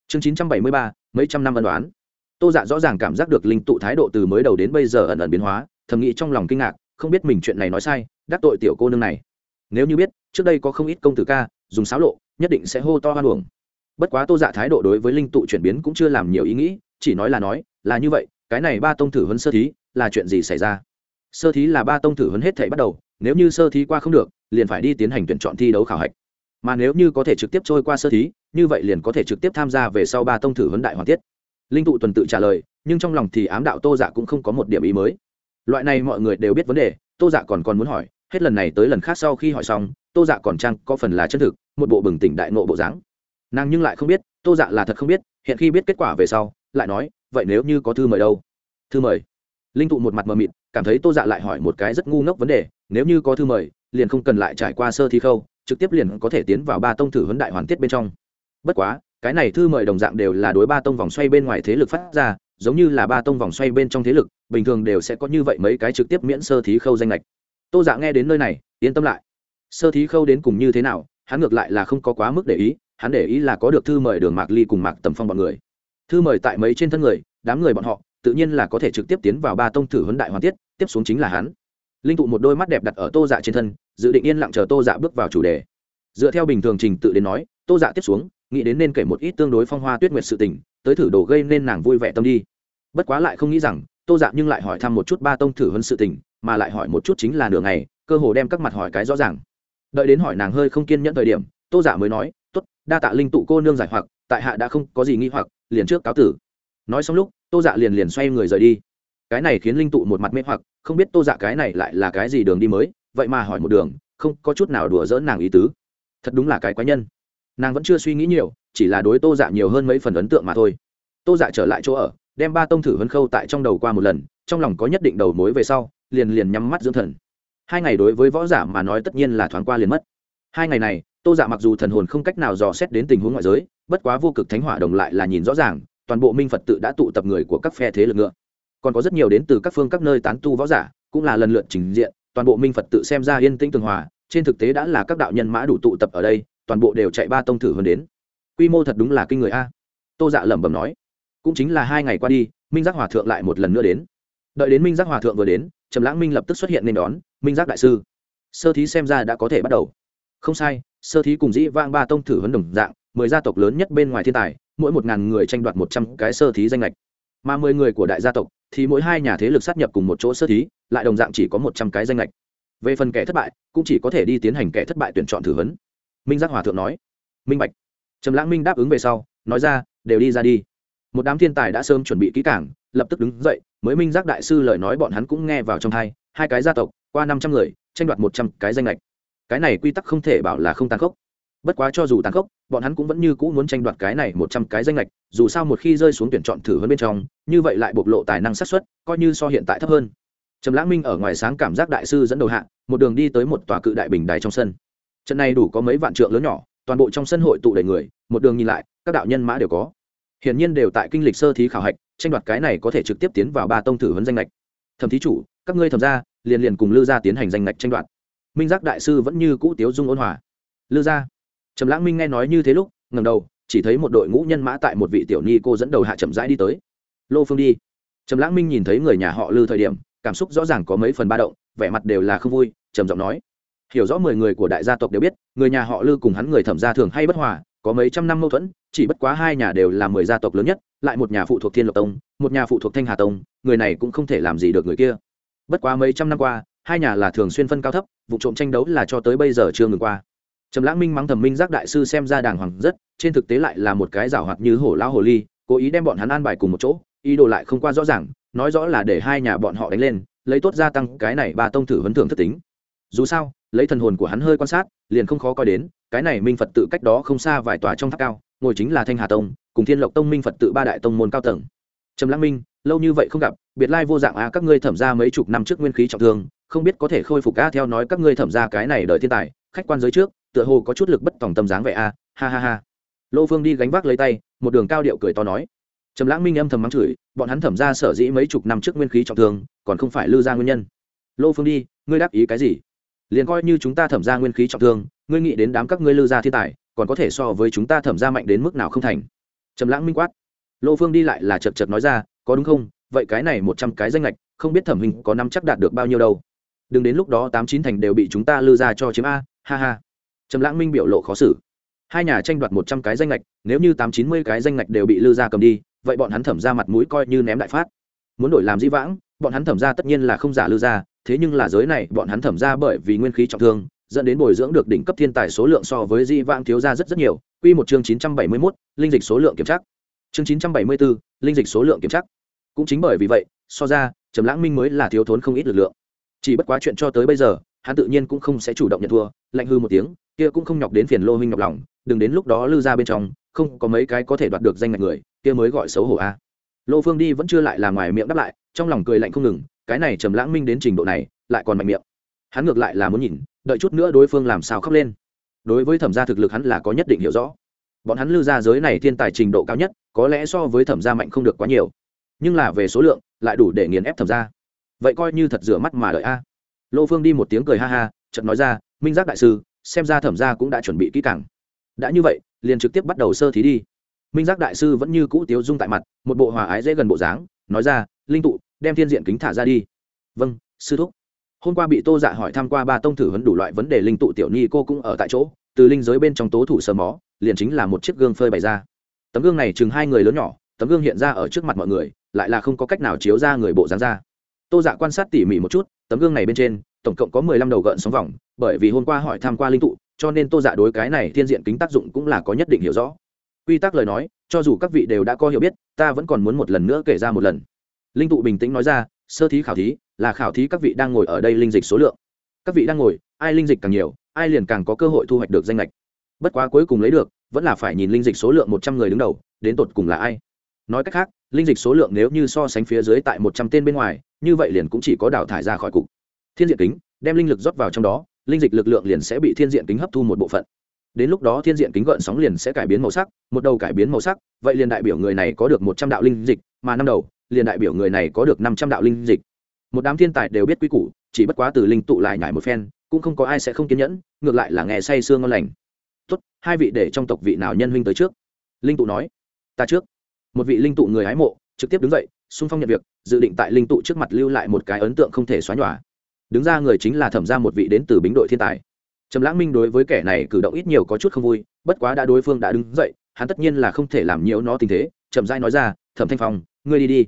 chương chín trăm bảy mươi ba, mấy trăm năm ân đoán tô dạ rõ ràng cảm giác được linh tụ thái độ từ mới đầu đến bây giờ ẩn ẩn biến hóa, thầm nghĩ trong lòng kinh ngạc, không biết mình chuyện này nói sai, đắc tội tiểu cô nương này. Nếu như biết, trước đây có không ít công tử ca, dùng sáo lộ, nhất định sẽ hô to hoan uổng. Bất quá tô dạ thái độ đối với linh tụ chuyển biến cũng chưa làm nhiều ý nghĩ, chỉ nói là nói, là như vậy, cái này ba tông thử huấn sơ thí, là chuyện gì xảy ra? Sơ thí là ba tông thử huấn hết thể bắt đầu, nếu như sơ thí qua không được, liền phải đi tiến hành tuyển chọn thi đấu khảo hạch mà nếu như có thể trực tiếp trôi qua sơ thí, như vậy liền có thể trực tiếp tham gia về sau ba tông thử huấn đại hoàn tiết. Linh tụ tuần tự trả lời, nhưng trong lòng thì ám đạo tô dạ cũng không có một điểm ý mới. Loại này mọi người đều biết vấn đề, tô dạ còn còn muốn hỏi, hết lần này tới lần khác sau khi hỏi xong, tô dạ còn trang có phần là chân thực, một bộ bừng tỉnh đại nộ bộ dáng. Nàng nhưng lại không biết, tô dạ là thật không biết, hiện khi biết kết quả về sau, lại nói, vậy nếu như có thư mời đâu? Thư mời? Linh tụ một mặt mờ mịt, cảm thấy tô dạ lại hỏi một cái rất ngu ngốc vấn đề, nếu như có thư mời, liền không cần lại trải qua sơ thi khâu trực tiếp liền có thể tiến vào ba tông thử huấn đại hoàn tiết bên trong. Bất quá, cái này thư mời đồng dạng đều là đối ba tông vòng xoay bên ngoài thế lực phát ra, giống như là ba tông vòng xoay bên trong thế lực, bình thường đều sẽ có như vậy mấy cái trực tiếp miễn sơ thí khâu danh lệch. Tô dạ nghe đến nơi này, yên tâm lại. Sơ thí khâu đến cùng như thế nào, hắn ngược lại là không có quá mức để ý, hắn để ý là có được thư mời đường mạc ly cùng mạc tầm phong bọn người. Thư mời tại mấy trên thân người, đám người bọn họ, tự nhiên là có thể trực tiếp tiến vào ba tông thử huấn đại hoàn tiết, tiếp xuống chính là hắn linh tụ một đôi mắt đẹp đặt ở tô dạ trên thân, dự định yên lặng chờ tô dạ bước vào chủ đề. Dựa theo bình thường trình tự đến nói, tô dạ tiếp xuống, nghĩ đến nên kể một ít tương đối phong hoa tuyết nguyệt sự tình, tới thử đồ gây nên nàng vui vẻ tâm đi. Bất quá lại không nghĩ rằng, tô dạ nhưng lại hỏi thăm một chút ba tông thử hơn sự tình, mà lại hỏi một chút chính là nửa ngày, cơ hồ đem các mặt hỏi cái rõ ràng. Đợi đến hỏi nàng hơi không kiên nhẫn thời điểm, tô dạ mới nói t ố t đa tạ linh tụ cô nương giải hoặc, tại hạ đã không có gì nghi hoặc, liền trước cáo tử. Nói xong lúc, tô dạ liền liền xoay người rời đi cái này khiến linh tụ một mặt mê hoặc, không biết tô dạ cái này lại là cái gì đường đi mới, vậy mà hỏi một đường, không có chút nào đùa dỡn nàng ý tứ. Thật đúng là cái quái nhân. Nàng vẫn chưa suy nghĩ nhiều, chỉ là đối tô dạ nhiều hơn mấy phần ấn tượng mà thôi. Tô dạ trở lại chỗ ở, đem ba tông thử vân khâu tại trong đầu qua một lần, trong lòng có nhất định đầu mối về sau, liền liền nhắm mắt dưỡng thần. Hai ngày đối với võ giả mà nói tất nhiên là thoáng qua liền mất. Hai ngày này, tô dạ mặc dù thần hồn không cách nào dò xét đến tình huống ngoại giới, bất quá vô cực thánh hỏa đồng lại là nhìn rõ ràng, toàn bộ minh phật tự đã tụ tập người của các phe thế lực ngựa còn có rất nhiều đến từ các phương các nơi tán tu võ giả, cũng là lần lượt trình diện, toàn bộ minh phật tự xem ra yên tĩnh tường hòa, trên thực tế đã là các đạo nhân mã đủ tụ tập ở đây, toàn bộ đều chạy ba tông thử hơn đến. Quy mô thật đúng là kinh người a. Tô dạ lẩm bẩm nói. Cũng chính là hai ngày qua đi, minh giác hòa thượng lại một lần nữa đến. Đợi đến minh giác hòa thượng vừa đến, trầm lãng minh lập tức xuất hiện nên đón, minh giác đại sư. Sơ thí xem ra đã có thể bắt đầu. Không sai, sơ thí cùng dĩ vang ba tông thử huấn đồng dạng, mười gia tộc lớn nhất bên ngoài thiên tài, mỗi một ngàn người tranh đoạt một trăm cái sơ thí danh lệch mà mười người của đại gia tộc thì mỗi hai nhà thế lực sát nhập cùng một chỗ sơ thí, lại đồng dạng chỉ có một trăm cái danh lệch về phần kẻ thất bại, cũng chỉ có thể đi tiến hành kẻ thất bại tuyển chọn thử vấn. minh giác hòa thượng nói. Minh bạch. Trầm lãng minh đáp ứng về sau, nói ra, đều đi ra đi. Một đám thiên tài đã sớm chuẩn bị kỹ cảng lập tức đứng dậy, mới minh giác đại sư lời nói bọn hắn cũng nghe vào trong hai hai cái gia tộc, qua năm trăm người, tranh đoạt một trăm cái danh lệch cái này quy tắc không thể bảo là không tàn khốc bất quá cho dù tàn khốc bọn hắn cũng vẫn như cũ muốn tranh đoạt cái này một trăm cái danh lệch dù sao một khi rơi xuống tuyển chọn thử hơn bên trong như vậy lại bộc lộ tài năng sát xuất, coi như so hiện tại thấp hơn. Trầm lãng minh ở ngoài sáng cảm giác đại sư dẫn đầu hạ một đường đi tới một tòa cự đại bình đài trong sân. Trận này đủ có mấy vạn trượng lớn nhỏ toàn bộ trong sân hội tụ đầy người một đường nhìn lại các đạo nhân mã đều có. Hiển nhiên đều tại kinh lịch sơ thí khảo hạch tranh đoạt cái này có thể trực tiếp tiến vào ba tông thử vấn danh lệch thẩm thí chủ các ngươi thẩm ra liền liền cùng lư gia tiến hành danh lệch tranh đoạt. Minh giác đại sư vẫn như cũ tiếu dung ôn hòa. Lư gia trầm lãng minh nghe nói như thế lúc, ngẩng đầu, chỉ thấy một đội ngũ nhân mã tại một vị tiểu ni cô dẫn đầu hạ chậm rãi đi tới. Lô phương đi. Trầm lãng minh nhìn thấy người nhà họ lư thời điểm, cảm xúc rõ ràng có mấy phần ba động, vẻ mặt đều là không vui, trầm giọng nói. Hiểu rõ mười người của đại gia tộc đều biết, người nhà họ lư cùng hắn người thẩm gia thường hay bất hòa, có mấy trăm năm mâu thuẫn, chỉ bất quá hai nhà đều là mười gia tộc lớn nhất, lại một nhà phụ thuộc thiên lộc tông, một nhà phụ thuộc thanh hà tông, người này cũng không thể làm gì được người kia. Bất quá mấy trăm năm qua, hai nhà là thường xuyên phân cao thấp, vụ trộm tranh đấu là cho tới bây giờ chưa ngừng qua trầm lãng minh mắng thẩm minh giác đại sư xem ra đàng hoàng rất, trên thực tế lại là một cái giảo hoạt như hổ lao hồ ly, cố ý đem bọn hắn an bài cùng một chỗ, ý đồ lại không qua rõ ràng, nói rõ là để hai nhà bọn họ đánh lên, lấy tốt gia tăng cái này ba tông thử vấn thưởng thất tính. Dù sao, lấy thần hồn của hắn hơi quan sát, liền không khó coi đến, cái này minh phật tự cách đó không xa vài tòa trong tháp cao, ngồi chính là thanh hà tông, cùng thiên lộc tông minh phật tự ba đại tông môn cao tầng. Trầm lãng minh, lâu như vậy không gặp, biệt lai vô dạng a, các ngươi thẩm ra mấy chục năm trước nguyên khí trọng thương, không biết có thể khôi phục a, theo nói các ngươi thẩm ra cái này đợi thiên tài, khách quan giới trước tựa hồ có chút lực bất tòng tâm dáng vẻ a, ha ha ha. Lô phương đi gánh vác lấy tay, một đường cao điệu cười to nói. Trầm lãng minh âm thầm mắng chửi, bọn hắn thẩm ra sở dĩ mấy chục năm trước nguyên khí trọng thương, còn không phải lư ra nguyên nhân. Lô phương đi, ngươi đáp ý cái gì? Liền coi như chúng ta thẩm ra nguyên khí trọng thương, ngươi nghĩ đến đám các ngươi lư ra thiên tài, còn có thể so với chúng ta thẩm ra mạnh đến mức nào không thành? Trầm lãng minh quát. Lô phương đi lại là chật chật nói ra, có đúng không? Vậy cái này một trăm cái danh lệch, không biết thẩm hình có năm chắc đạt được bao nhiêu đâu. Đừng đến lúc đó tám chín thành đều bị chúng ta lư ra cho chiếm a, ha ha trầm lãng minh biểu lộ khó xử. Hai nhà tranh đoạt một trăm cái danh lệch nếu như tám chín mươi cái danh lệch đều bị lư gia cầm đi vậy bọn hắn thẩm ra mặt mũi coi như ném đại phát. Muốn đổi làm dĩ vãng bọn hắn thẩm ra tất nhiên là không giả lư gia, thế nhưng là giới này bọn hắn thẩm ra bởi vì nguyên khí trọng thương dẫn đến bồi dưỡng được đỉnh cấp thiên tài số lượng so với dĩ vãng thiếu ra rất rất nhiều. Quy một chương chín trăm bảy mươi 971, linh dịch số lượng kiểm tra. Chương chín trăm bảy mươi 974, linh dịch số lượng kiểm tra. Cũng chính bởi vì vậy so ra trầm lãng minh mới là thiếu thốn không ít lực lượng. Chỉ bất quá chuyện cho tới bây giờ hắn tự nhiên cũng không sẽ chủ động nhận thua lạnh hư một tiếng kia cũng không nhọc đến phiền lô huynh nhọc lòng, đừng đến lúc đó lư ra bên trong, không có mấy cái có thể đoạt được danh ngạch người, kia mới gọi xấu hổ a. Lô phương đi vẫn chưa lại là ngoài miệng đáp lại, trong lòng cười lạnh không ngừng, cái này trầm lãng minh đến trình độ này, lại còn mạnh miệng. Hắn ngược lại là muốn nhìn, đợi chút nữa đối phương làm sao khóc lên. Đối với thẩm gia thực lực hắn là có nhất định hiểu rõ. Bọn hắn lưu ra giới này thiên tài trình độ cao nhất, có lẽ so với thẩm gia mạnh không được quá nhiều. Nhưng là về số lượng, lại đủ để nghiền ép thẩm gia. Vậy coi như thật rửa mắt mà đợi a. Lô phương đi một tiếng cười ha ha, chợt nói ra, minh giác đại sư xem ra thẩm gia cũng đã chuẩn bị kỹ càng. Đã như vậy, liền trực tiếp bắt đầu sơ thí đi. Minh giác đại sư vẫn như cũ tiếu dung tại mặt, một bộ hòa ái dễ gần bộ dáng, nói ra, linh tụ, đem thiên diện kính thả ra đi. Vâng sư thúc. Hôm qua bị tô dạ hỏi tham q u a ba tông thử vấn đủ loại vấn đề linh tụ tiểu ni cô cũng ở tại chỗ, từ linh giới bên trong tố thủ sờ mó, liền chính là một chiếc gương phơi bày ra. Tấm gương này chừng hai người lớn nhỏ, tấm gương hiện ra ở trước mặt mọi người, lại là không có cách nào chiếu ra người bộ dáng ra tô dạ quan sát tỉ mỉ một chút, tấm gương này bên trên, tổng cộng có mười lăm đầu gợn sóng vòng, bởi vì hôm qua hỏi tham q u a linh tụ, cho nên tô dạ đối cái này thiên diện kính tác dụng cũng là có nhất định hiểu rõ. Quy tắc lời nói, cho dù các vị đều đã có hiểu biết, ta vẫn còn muốn một lần nữa kể ra một lần. Linh tụ bình tĩnh nói ra, sơ thí khảo thí, là khảo thí các vị đang ngồi ở đây linh dịch số lượng. Các vị đang ngồi, ai linh dịch càng nhiều, ai liền càng có cơ hội thu hoạch được danh lệch bất quá cuối cùng lấy được, vẫn là phải nhìn linh dịch số lượng một trăm người đứng đầu, đến tột cùng là ai. Nói cách khác, linh dịch số lượng nếu như so sánh phía dưới tại một trăm tên bên ngoài như vậy liền cũng chỉ có đào thải ra khỏi cục. Thiên diện kính, đem linh lực rót vào trong đó, linh dịch lực lượng liền sẽ bị thiên diện kính hấp thu một bộ phận. Đến lúc đó thiên diện kính gợn sóng liền sẽ cải biến màu sắc, một đầu cải biến màu sắc, vậy liền đại biểu người này có được một trăm đạo linh dịch, mà năm đầu, liền đại biểu người này có được năm trăm đạo linh dịch. Một đám thiên tài đều biết quy củ, chỉ bất quá từ linh tụ lại nhải một phen, cũng không có ai sẽ không kiên nhẫn, ngược lại là nghe say sương ngon lành. Tốt, hai vị để trong tộc vị nào nhân huynh tới trước? Linh tụ nói. Ta trước. Một vị linh tụ người hái mộ, trực tiếp đứng dậy xung phong nhận việc, dự định tại linh tụ trước mặt lưu lại một cái ấn tượng không thể xóa nhòa. Đứng ra người chính là thẩm ra một vị đến từ bính đội thiên tài. Trầm lãng minh đối với kẻ này cử động ít nhiều có chút không vui, bất quá đã đối phương đã đứng dậy, hắn tất nhiên là không thể làm nhiễu nó tình thế, chậm rãi nói ra, thẩm thanh phong, ngươi đi đi.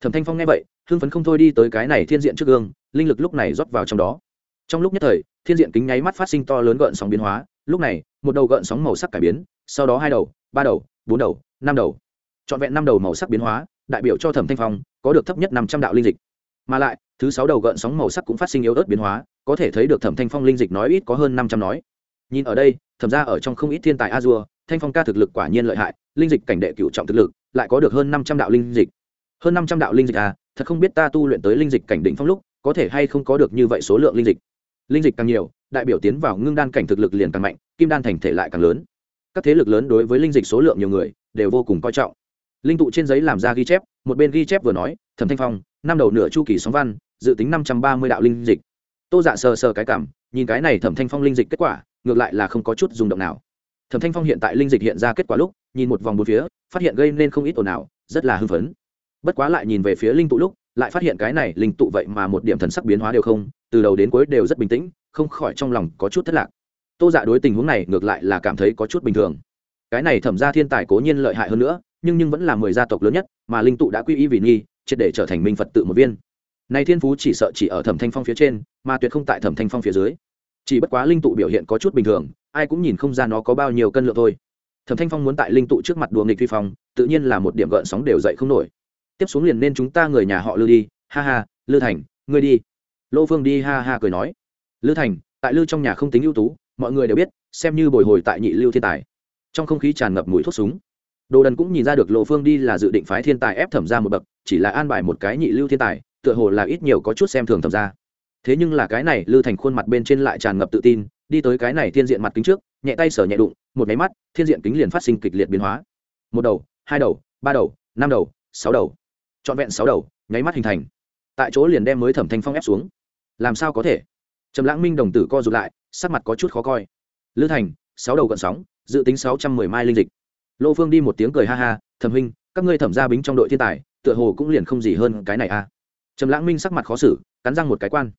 Thẩm thanh phong nghe vậy, hưng phấn không thôi đi tới cái này thiên diện trước gương, linh lực lúc này rót vào trong đó. Trong lúc nhất thời, thiên diện kính nháy mắt phát sinh to lớn gợn sóng biến hóa, lúc này, một đầu gợn sóng màu sắc cải biến, sau đó hai đầu, ba đầu, bốn đầu, năm đầu. Trọn vẹn năm đầu màu sắc biến hóa đại biểu cho thẩm thanh phong, có được thấp nhất năm trăm đạo linh dịch. Mà lại, thứ sáu đầu gợn sóng màu sắc cũng phát sinh yếu ớt biến hóa, có thể thấy được thẩm thanh phong linh dịch nói ít có hơn năm trăm nói. Nhìn ở đây, thẩm ra ở trong không ít thiên tài a dua, thanh phong ca thực lực quả nhiên lợi hại, linh dịch cảnh đệ cựu trọng thực lực, lại có được hơn năm trăm đạo linh dịch. Hơn năm trăm đạo linh dịch à thật không biết ta tu luyện tới linh dịch cảnh đỉnh phong lúc, có thể hay không có được như vậy số lượng linh dịch. Linh dịch càng nhiều, đại biểu tiến vào ngưng đan cảnh thực lực liền càng mạnh, kim đan thành thể lại càng lớn. Các thế lực lớn đối với linh dịch số lượng nhiều người, đều vô cùng coi trọng linh tụ trên giấy làm ra ghi chép, một bên ghi chép vừa nói, thẩm thanh phong, năm đầu nửa chu kỳ sóng văn, dự tính năm trăm ba mươi đạo linh dịch. Tô dạ sờ sờ cái cảm, nhìn cái này thẩm thanh phong linh dịch kết quả, ngược lại là không có chút rung động nào. Thẩm thanh phong hiện tại linh dịch hiện ra kết quả lúc, nhìn một vòng bốn phía, phát hiện gây nên không ít ồn ào, rất là hưng phấn. Bất quá lại nhìn về phía linh tụ lúc, lại phát hiện cái này linh tụ vậy mà một điểm thần sắc biến hóa đều không, từ đầu đến cuối đều rất bình tĩnh, không khỏi trong lòng có chút thất lạc. Tô dạ đối tình huống này ngược lại là cảm thấy có chút bình thường. Cái này thẩm ra thiên tài cố nhiên lợi hại hơn nữa nhưng nhưng vẫn là mười gia tộc lớn nhất, mà linh tụ đã quy y vì nghi, triệt để trở thành minh phật tự một viên. Nay thiên phú chỉ sợ chỉ ở thẩm thanh phong phía trên, mà tuyệt không tại thẩm thanh phong phía dưới. Chỉ bất quá linh tụ biểu hiện có chút bình thường, ai cũng nhìn không ra nó có bao nhiêu cân lượng thôi. Thẩm thanh phong muốn tại linh tụ trước mặt đùa nghịch phi phong, tự nhiên là một điểm gợn sóng đều dậy không nổi. Tiếp xuống liền nên chúng ta người nhà họ lư đi. Ha ha, lư thành, ngươi đi. Lô phương đi ha ha cười nói. Lư thành, tại lư trong nhà không tính ưu tú, mọi người đều biết, xem như bồi hồi tại nhị lưu thiên tài. Trong không khí tràn ngập mùi thuốc súng đồ đần cũng nhìn ra được lộ phương đi là dự định phái thiên tài ép thẩm ra một bậc, chỉ là an bài một cái nhị lưu thiên tài, tựa hồ là ít nhiều có chút xem thường thẩm ra thế nhưng là cái này lư thành khuôn mặt bên trên lại tràn ngập tự tin, đi tới cái này thiên diện mặt kính trước, nhẹ tay sở nhẹ đụng, một máy mắt, thiên diện kính liền phát sinh kịch liệt biến hóa. Một đầu, hai đầu, ba đầu, năm đầu, sáu đầu. Trọn vẹn sáu đầu, nháy mắt hình thành. Tại chỗ liền đem mới thẩm thanh phong ép xuống. Làm sao có thể? Trầm lãng minh đồng tử co rụt lại, sắc mặt có chút khó coi. Lư thành, sáu đầu gợn sóng, dự tính sáu trăm mười mai linh dịch lô phương đi một tiếng cười ha ha, thẩm huynh, các ngươi thẩm gia bính trong đội thiên tài, tựa hồ cũng liền không gì hơn cái này a à. trầm lãng minh sắc mặt khó xử, cắn răng một cái quan.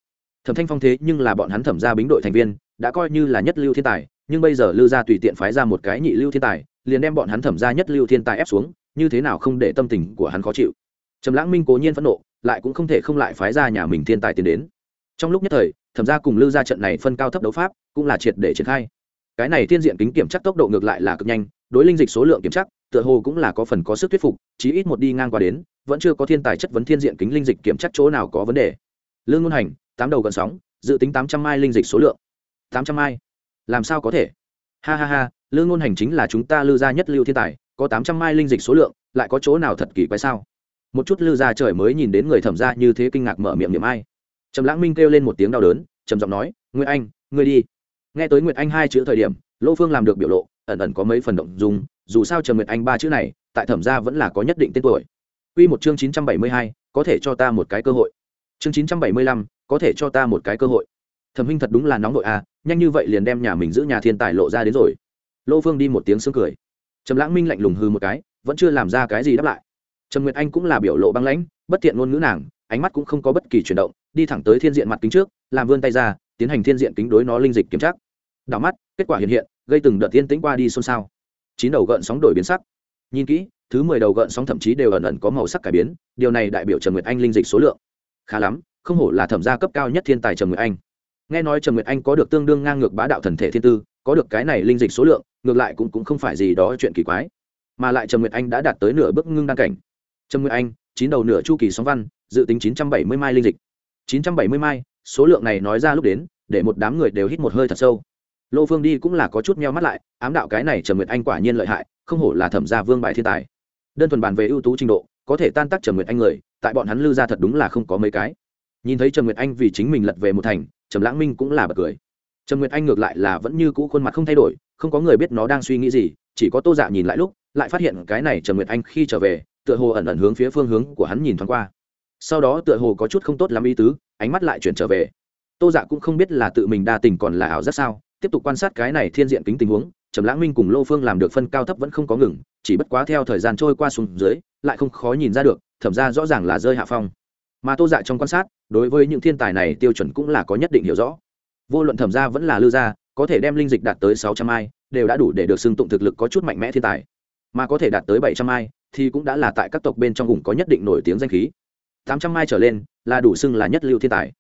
Thẩm thanh phong thế nhưng là bọn hắn thẩm gia bính đội thành viên, đã coi như là nhất lưu thiên tài, nhưng bây giờ lư gia tùy tiện phái ra một cái nhị lưu thiên tài, liền đem bọn hắn thẩm gia nhất lưu thiên tài ép xuống, như thế nào không để tâm tình của hắn khó chịu. Trầm lãng minh cố nhiên phẫn nộ, lại cũng không thể không lại phái ra nhà mình thiên tài tiến đến. Trong lúc nhất thời, thẩm gia cùng lư gia trận này phân cao thấp đấu pháp, cũng là triệt để triển khai. Cái này thiên diện kính kiểm chắc tốc độ ngược lại là cực nhanh đối linh dịch số lượng kiểm chắc tựa hồ cũng là có phần có sức thuyết phục, chí ít một đi ngang qua đến, vẫn chưa có thiên tài chất vấn thiên diện kính linh dịch kiểm chắc chỗ nào có vấn đề. Lương ngôn hành, tám đầu gần sóng, dự tính tám trăm mai linh dịch số lượng. Tám trăm mai? Làm sao có thể? Ha ha ha, lương ngôn hành chính là chúng ta lư gia nhất lưu thiên tài, có tám trăm mai linh dịch số lượng, lại có chỗ nào thật kỳ quái sao? Một chút lư ra trời mới nhìn đến người thẩm ra như thế kinh ngạc mở miệng niệm ai. Trầm lãng minh kêu lên một tiếng đau đớn, trầm giọng nói, nguyệt anh, ngươi đi. Nghe tới nguyệt anh hai chữ thời điểm lỗ phương làm được biểu lộ ẩn ẩn có mấy phần động dung dù sao trầm nguyệt anh ba chữ này tại thẩm gia vẫn là có nhất định tên tuổi Quy một chương chín trăm bảy mươi hai, có thể cho ta một cái cơ hội. Chương chín trăm bảy mươi lăm, có thể cho ta một cái cơ hội. Thẩm Huynh thật đúng là nóng nội à, nhanh như vậy liền đem nhà mình giữ nhà thiên tài lộ ra đến rồi. Lô Phương đi một tiếng sướng cười. Trầm Lãng Minh lạnh lùng hừ một cái, vẫn chưa làm ra cái gì đáp lại. Trầm Nguyệt Anh cũng là biểu lộ băng lãnh, bất tiện ngôn ngữ nàng, ánh mắt cũng không có bất kỳ chuyển động, đi thẳng tới thiên diện mặt kính trước, làm vươn tay ra, tiến hành thiên diện kính đối nó linh dịch kiểm tra. Đảo mắt, kết quả hiện hiện, gây từng đợt tiên tĩnh qua đi xôn xao. Chín đầu gợn sóng đổi biến sắc. Nhìn kỹ, thứ mười đầu gợn sóng thậm chí đều ẩn ẩn có màu sắc cải biến, điều này đại biểu Trầm Nguyệt Anh linh dịch số lượng. Khá lắm, không hổ là thẩm gia cấp cao nhất thiên tài Trầm Nguyệt Anh. Nghe nói Trầm Nguyệt Anh có được tương đương ngang ngược bá đạo thần thể thiên tư, có được cái này linh dịch số lượng, ngược lại cũng cũng không phải gì đó chuyện kỳ quái. Mà lại Trầm Nguyệt Anh đã đạt tới nửa bước ngưng đan cảnh. Trầm Nguyệt Anh, chín đầu nửa chu kỳ sóng văn, dự tính chín trăm bảy mươi mai linh dịch. chín trăm bảy mươi mai, số lượng này nói ra lúc đến, để một đám người đều hít một hơi thật sâu lô phương đi cũng là có chút meo mắt lại, ám đạo cái này trầm nguyệt anh quả nhiên lợi hại, không hổ là thẩm gia vương bài thiên tài. Đơn thuần bàn về ưu tú trình độ, có thể tan tác trầm nguyệt anh người, tại bọn hắn lưu ra thật đúng là không có mấy cái. Nhìn thấy trầm nguyệt anh vì chính mình lật về một thành, trầm lãng minh cũng là bật cười. Trầm nguyệt anh ngược lại là vẫn như cũ khuôn mặt không thay đổi, không có người biết nó đang suy nghĩ gì, chỉ có tô dạ nhìn lại lúc, lại phát hiện cái này trầm nguyệt anh khi trở về, tựa hồ ẩn ẩn hướng phía phương hướng của hắn nhìn thoáng qua. Sau đó tựa hồ có chút không tốt lắm ý tứ, ánh mắt lại chuyển trở về. Tô dạ cũng không biết là tự mình đa tình còn là ảo rất sao tiếp tục quan sát cái này thiên diện kính tình huống, trầm lãng minh cùng lô phương làm được phân cao thấp vẫn không có ngừng, chỉ bất quá theo thời gian trôi qua xuống dưới, lại không khó nhìn ra được, thẩm ra rõ ràng là rơi hạ phong. Mà tô dạ trong quan sát, đối với những thiên tài này tiêu chuẩn cũng là có nhất định hiểu rõ. Vô luận thẩm ra vẫn là lư gia, có thể đem linh dịch đạt tới sáu trăm ai, đều đã đủ để được xưng tụng thực lực có chút mạnh mẽ thiên tài. Mà có thể đạt tới bảy trăm ai, thì cũng đã là tại các tộc bên trong vùng có nhất định nổi tiếng danh khí. Tám trăm ai trở lên, là đủ xưng là nhất lưu thiên tài.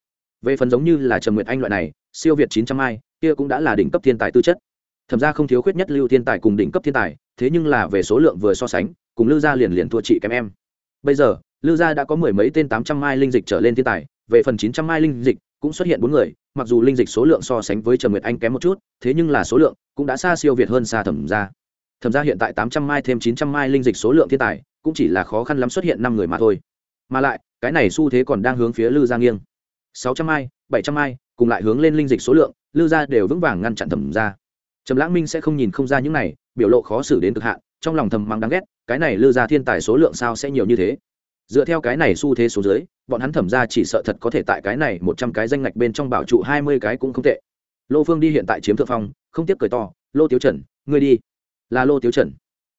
Về phần giống như là trầm nguyệt anh loại này, siêu việt chín trăm ai kia cũng đã là đỉnh cấp thiên tài tư chất. Thẩm ra không thiếu khuyết nhất lưu thiên tài cùng đỉnh cấp thiên tài, thế nhưng là về số lượng vừa so sánh, cùng lưu gia liền liền thua chị kém em. Bây giờ, lưu gia đã có mười mấy tên tám trăm mai linh dịch trở lên thiên tài, về phần chín trăm mai linh dịch, cũng xuất hiện bốn người, mặc dù linh dịch số lượng so sánh với trần nguyệt anh kém một chút, thế nhưng là số lượng cũng đã xa siêu việt hơn xa thẩm gia. Thẩm gia hiện tại tám trăm mai thêm chín trăm mai linh dịch số lượng thiên tài, cũng chỉ là khó khăn lắm xuất hiện năm người mà thôi. Mà lại, cái này xu thế còn đang hướng phía lư gia nghiêng. Sáu trăm mai, bảy trăm mai, cùng lại hướng lên linh dịch số lượng lư gia đều vững vàng ngăn chặn thẩm ra. Trầm lãng minh sẽ không nhìn không ra những này, biểu lộ khó xử đến cực hạn, trong lòng thầm mắng đáng ghét, cái này lư gia thiên tài số lượng sao sẽ nhiều như thế? Dựa theo cái này xu thế số dưới, bọn hắn thẩm ra chỉ sợ thật có thể tại cái này một trăm cái danh ngạch bên trong bảo trụ hai mươi cái cũng không tệ. Lô phương đi hiện tại chiếm thượng phong, không tiếp cười to, lô tiếu trần, ngươi đi. Là lô tiếu trần.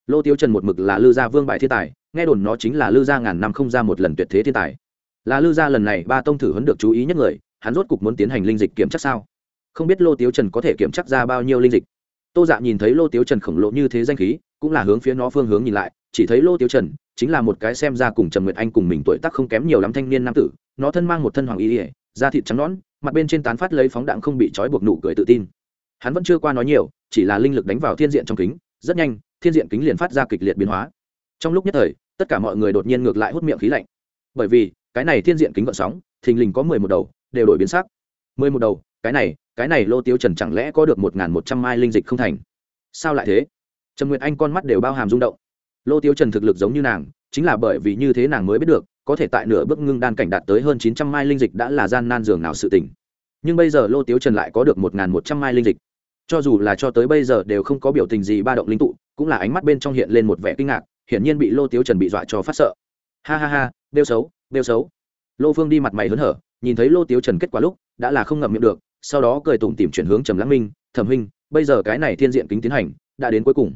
Lô tiếu trần một mực là lư gia vương bại thiên tài, nghe đồn nó chính là lư gia ngàn năm không ra một lần tuyệt thế thiên tài. Là lư gia lần này ba tông thử huấn được chú ý nhất người, hắn rốt cục muốn tiến hành linh dịch kiểm chắc sao? Không biết lô tiếu trần có thể kiểm chắc ra bao nhiêu linh dịch. Tô dạ nhìn thấy lô tiếu trần khổng lộ như thế danh khí, cũng là hướng phía nó phương hướng nhìn lại, chỉ thấy lô tiếu trần chính là một cái xem ra cùng trần nguyệt anh cùng mình tuổi tác không kém nhiều lắm thanh niên nam tử, nó thân mang một thân hoàng y ỉa da thịt trắng nõn, mặt bên trên tán phát lấy phóng đạn không bị trói buộc nụ cười tự tin. Hắn vẫn chưa qua nói nhiều, chỉ là linh lực đánh vào thiên diện trong kính, rất nhanh, thiên diện kính liền phát ra kịch liệt biến hóa. Trong lúc nhất thời, tất cả mọi người đột nhiên ngược lại hút miệng khí lạnh. Bởi vì, cái này thiên diện kính gợn sóng, thình lình có mười một đầu, đều đổi biến sắc. Mười một đầu, cái này cái này lô tiêu trần chẳng lẽ có được một một trăm mai linh dịch không thành? Sao lại thế? Trần nguyệt anh con mắt đều bao hàm rung động. Lô tiêu trần thực lực giống như nàng, chính là bởi vì như thế nàng mới biết được, có thể tại nửa bước ngưng đan cảnh đạt tới hơn chín trăm mai linh dịch đã là gian nan dường nào sự tình. Nhưng bây giờ lô tiêu trần lại có được một một trăm mai linh dịch. Cho dù là cho tới bây giờ đều không có biểu tình gì ba động linh tụ, cũng là ánh mắt bên trong hiện lên một vẻ kinh ngạc, hiển nhiên bị lô tiêu trần bị dọa cho phát sợ. Ha ha ha đeo xấu đeo xấu. Lô phương đi mặt mày hớn hở, nhìn thấy lô tiêu trần kết quả lúc, đã là không ngậm miệng được sau đó cười tủm tìm chuyển hướng trầm lãng minh, thẩm huynh, bây giờ cái này thiên diện kính tiến hành, đã đến cuối cùng.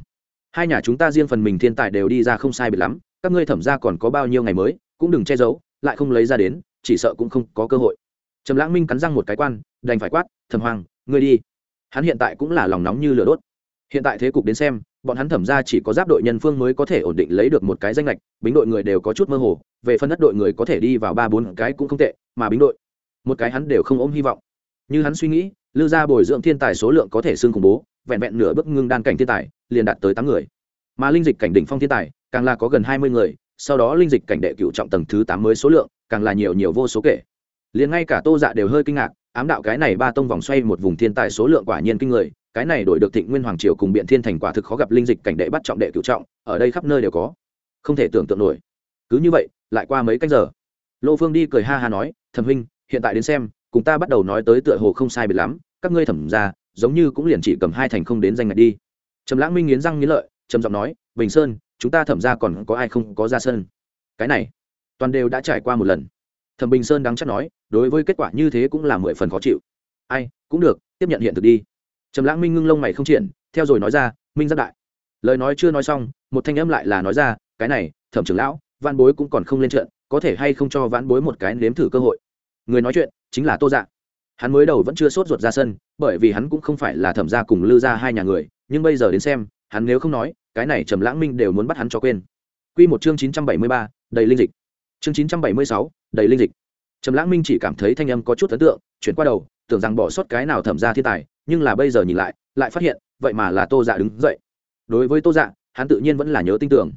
Hai nhà chúng ta riêng phần mình thiên tài đều đi ra không sai biệt lắm, các ngươi thẩm ra còn có bao nhiêu ngày mới, cũng đừng che giấu, lại không lấy ra đến, chỉ sợ cũng không có cơ hội. Trầm lãng minh cắn răng một cái quan, đành phải quát, thẩm hoàng, ngươi đi. Hắn hiện tại cũng là lòng nóng như lửa đốt. Hiện tại thế cục đến xem, bọn hắn thẩm ra chỉ có giáp đội nhân phương mới có thể ổn định lấy được một cái danh lệch, bính đội người đều có chút mơ hồ, về phân đất đội người có thể đi vào ba bốn cái cũng không tệ, mà bính đội, một cái hắn đều không ôm hy vọng như hắn suy nghĩ lư gia bồi dưỡng thiên tài số lượng có thể xưng khủng bố, vẹn vẹn nửa bước ngưng đan cảnh thiên tài, liền đạt tới tám người. Mà linh dịch cảnh đỉnh phong thiên tài, càng là có gần hai mươi người, sau đó linh dịch cảnh đệ cựu trọng tầng thứ tám mới số lượng, càng là nhiều nhiều vô số kể. Liền ngay cả tô dạ đều hơi kinh ngạc, ám đạo cái này ba tông vòng xoay một vùng thiên tài số lượng quả nhiên kinh người, cái này đổi được thịnh nguyên hoàng triều cùng biện thiên thành quả thực khó gặp linh dịch cảnh đệ bắt trọng đệ cựu trọng, ở đây khắp nơi đều có. Không thể tưởng tượng nổi. Cứ như vậy, lại qua mấy canh giờ. Lô phương đi cười ha ha nói, thẩm huynh, hiện tại đến xem cùng ta bắt đầu nói tới tựa hồ không sai biệt lắm, các ngươi thẩm ra, giống như cũng liền chỉ cầm hai thành không đến danh ngạch đi. Trầm lãng minh nghiến răng nghiến lợi, trầm giọng nói, bình sơn, chúng ta thẩm ra còn có ai không có ra sơn? cái này, toàn đều đã trải qua một lần. Thẩm bình sơn đáng chắc nói, đối với kết quả như thế cũng là mười phần khó chịu. Ai, cũng được, tiếp nhận hiện thực đi. Trầm lãng minh ngưng lông mày không triển theo rồi nói ra, minh rất đại. Lời nói chưa nói xong, một thanh âm lại là nói ra, cái này, thẩm trưởng lão văn bối cũng còn không lên trận, có thể hay không cho vãn bối một cái nếm thử cơ hội. Người nói chuyện chính là tô dạ hắn mới đầu vẫn chưa sốt ruột ra sân bởi vì hắn cũng không phải là thẩm gia cùng lư ra hai nhà người nhưng bây giờ đến xem hắn nếu không nói cái này trầm lãng minh đều muốn bắt hắn cho quên Quy một chương chín trăm bảy mươi ba, đầy linh dịch. Chương chín trăm bảy mươi sáu, đầy linh dịch. Trầm Lãng Minh chỉ cảm thấy thanh âm có chút ấn tượng, chuyển qua đầu, tưởng rằng bỏ sót cái nào thẩm gia thiên tài, nhưng là bây giờ nhìn lại, lại phát hiện, vậy mà là Tô Dạ đứng dậy. Đối với Tô Dạ, hắn tự nhiên vẫn là nhớ tin tưởng.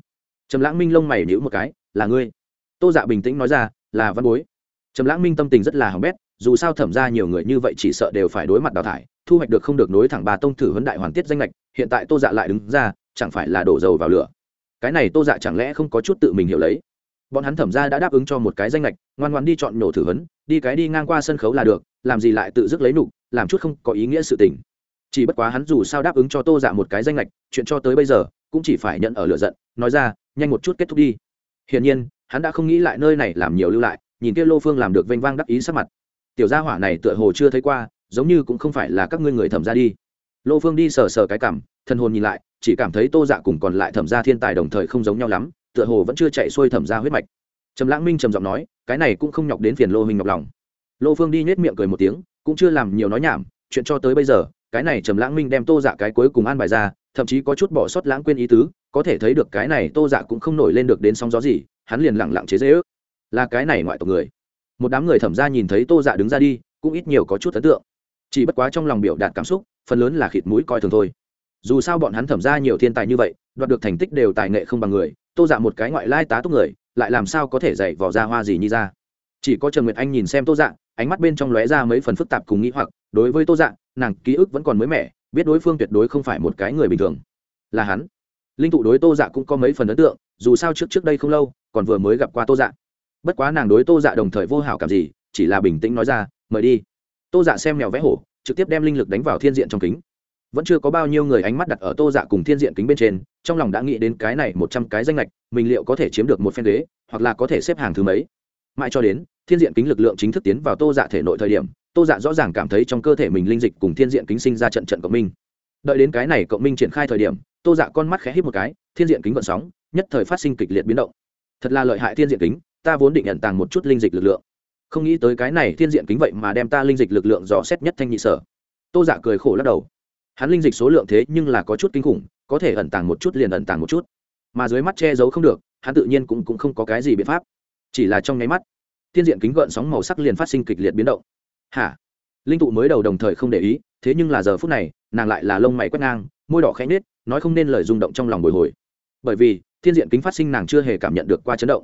Trầm Lãng Minh lông mày nhíu một cái, "Là ngươi?" Tô Dạ bình tĩnh nói ra, "Là Văn Bối." Trầm Lãng Minh tâm tình rất là hỏng bét, dù sao thẩm gia nhiều người như vậy chỉ sợ đều phải đối mặt đào thải, thu hoạch được không được nối thẳng ba tông thử huấn đại hoàn tiết danh lệch, hiện tại Tô Dạ lại đứng ra, chẳng phải là đổ dầu vào lửa. Cái này tô dạ chẳng lẽ không có chút tự mình hiểu lấy? Bọn hắn thẩm ra đã đáp ứng cho một cái danh lệch ngoan ngoan đi chọn nổ thử huấn đi cái đi ngang qua sân khấu là được làm gì lại tự dứt lấy nụ làm chút không có ý nghĩa sự tình. Chỉ bất quá hắn dù sao đáp ứng cho tô dạ một cái danh lệch chuyện cho tới bây giờ cũng chỉ phải nhận ở lựa giận nói ra nhanh một chút kết thúc đi. Hiển nhiên hắn đã không nghĩ lại nơi này làm nhiều lưu lại nhìn kia lô phương làm được vênh vang đắc ý sắc mặt tiểu gia hỏa này tựa hồ chưa thấy qua, giống như cũng không phải là các ngươi người thẩm ra đi. Lô phương đi sờ sờ cái cảm thân hồn nhìn lại, chỉ cảm thấy tô dạ cùng còn lại thẩm gia thiên tài đồng thời không giống nhau lắm, tựa hồ vẫn chưa chạy xuôi thẩm gia huyết mạch. Trầm lãng minh trầm giọng nói, cái này cũng không nhọc đến phiền lô minh ngọc lòng. Lô phương đi nhếch miệng cười một tiếng, cũng chưa làm nhiều nói nhảm, chuyện cho tới bây giờ, cái này trầm lãng minh đem tô dạ cái cuối cùng an bài ra, thậm chí có chút bỏ sót lãng quên ý tứ, có thể thấy được cái này tô dạ cũng không nổi lên được đến sóng gió gì, hắn liền lẳng lặng chế dễ ước là cái này ngoại tộc người một đám người thẩm gia nhìn thấy tô dạ đứng ra đi, cũng ít nhiều có chút ấn tượng. Chỉ bất quá trong lòng biểu đạt cảm xúc, phần lớn là khịt mũi coi thường thôi. Dù sao bọn hắn thẩm ra nhiều thiên tài như vậy, đoạt được thành tích đều tài nghệ không bằng người, tô dạ một cái ngoại lai tá túc người, lại làm sao có thể dạy vỏ ra hoa gì như ra. Chỉ có trần nguyệt anh nhìn xem tô dạ ánh mắt bên trong lóe ra mấy phần phức tạp cùng nghĩ hoặc, đối với tô dạ nàng ký ức vẫn còn mới mẻ, biết đối phương tuyệt đối không phải một cái người bình thường. Là hắn. Linh tụ đối tô dạ cũng có mấy phần ấn tượng, dù sao trước trước đây không lâu, còn vừa mới gặp qua tô dạ bất quá nàng đối tô dạ đồng thời vô hảo cảm gì, chỉ là bình tĩnh nói ra, mời đi. Tô dạ xem mèo vẽ hổ, trực tiếp đem linh lực đánh vào thiên diện trong kính. Vẫn chưa có bao nhiêu người ánh mắt đặt ở tô dạ cùng thiên diện kính bên trên, trong lòng đã nghĩ đến cái này một trăm cái danh lệch mình liệu có thể chiếm được một phen ghế, hoặc là có thể xếp hàng thứ mấy. Mãi cho đến, thiên diện kính lực lượng chính thức tiến vào tô dạ thể nội thời điểm, tô dạ rõ ràng cảm thấy trong cơ thể mình linh dịch cùng thiên diện kính sinh ra trận trận cộng minh. Đợi đến cái này cộng minh triển khai thời điểm, tô dạ con mắt khẽ hít một cái, thiên diện kính vận sóng, nhất thời phát sinh kịch liệt biến động. Thật là lợi hại thiên diện kính ta vốn định nhận tàng một chút linh dịch lực lượng. Không nghĩ tới cái này thiên diện kính vậy mà đem ta linh dịch lực lượng dò xét nhất thanh nhị sở. Tô giả cười khổ lắc đầu. Hắn linh dịch số lượng thế nhưng là có chút kinh khủng có thể ẩn tàng một chút liền ẩn tàng một chút. Mà dưới mắt che giấu không được hắn tự nhiên cũng, cũng không có cái gì biện pháp. Chỉ là trong nháy mắt thiên diện kính gợn sóng màu sắc liền phát sinh kịch liệt biến động. Hả? Linh tụ mới đầu đồng thời không để ý thế nhưng là giờ phút này nàng lại là lông mày quét ngang môi đỏ khẽ nết nói không nên lời rung động trong lòng bồi hồi. Bởi vì thiên diện kính phát sinh nàng chưa hề cảm nhận được qua chấn động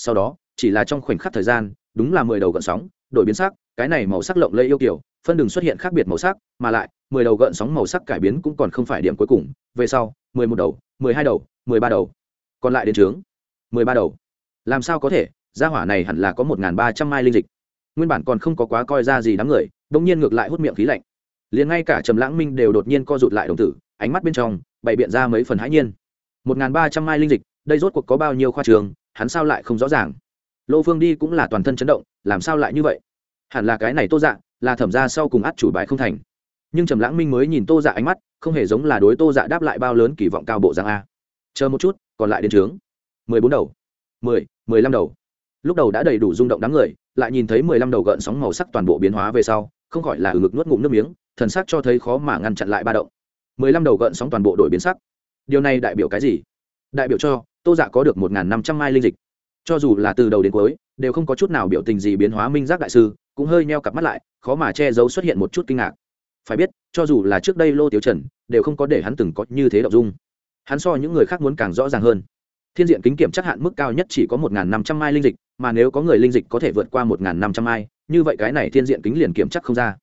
sau đó, chỉ là trong khoảnh khắc thời gian, đúng là mười đầu gợn sóng, đổi biến sắc, cái này màu sắc lộng lẫy yêu kiểu, phân đường xuất hiện khác biệt màu sắc, mà lại, mười đầu gợn sóng màu sắc cải biến cũng còn không phải điểm cuối cùng. Về sau, mười một đầu, mười hai đầu, mười ba đầu. Còn lại đến trướng, mười ba đầu. Làm sao có thể? Gia hỏa này hẳn là có một ba trăm mai linh dịch. Nguyên bản còn không có quá coi ra gì đám người đông nhiên ngược lại hút miệng khí lạnh. Liền ngay cả trầm lãng minh đều đột nhiên co rụt lại đồng tử, ánh mắt bên trong bày biện ra mấy phần hãi nhiên. một ba trăm mai linh dịch, đây rốt cuộc có bao nhiêu khoa trường hắn sao lại không rõ ràng? Lô phương đi cũng là toàn thân chấn động, làm sao lại như vậy? Hẳn là cái này tô dạ là thẩm ra sau cùng át chủ bài không thành. Nhưng trầm lãng minh mới nhìn tô dạ ánh mắt, không hề giống là đối tô dạ đáp lại bao lớn kỳ vọng cao bộ giang a. Chờ một chút, còn lại đến trướng. Mười bốn đầu. Mười mười lăm đầu. Lúc đầu đã đầy đủ rung động đám người, lại nhìn thấy mười lăm đầu gợn sóng màu sắc toàn bộ biến hóa về sau, không khỏi là ở ngực nuốt ngụm nước miếng, thần sắc cho thấy khó mà ngăn chặn lại ba động. Mười lăm đầu gợn sóng toàn bộ đổi biến sắc. Điều này đại biểu cái gì? Đại biểu cho tô dạ có được một năm trăm mai linh dịch. Cho dù là từ đầu đến cuối, đều không có chút nào biểu tình gì biến hóa minh giác đại sư, cũng hơi neo cặp mắt lại, khó mà che giấu xuất hiện một chút kinh ngạc. Phải biết, cho dù là trước đây lô tiếu trần, đều không có để hắn từng có như thế đ dung. Hắn so những người khác muốn càng rõ ràng hơn. Thiên diện kính kiểm chắc hạn mức cao nhất chỉ có một năm trăm mai linh dịch, mà nếu có người linh dịch có thể vượt qua một năm trăm mai, như vậy cái này thiên diện kính liền kiểm chắc không ra.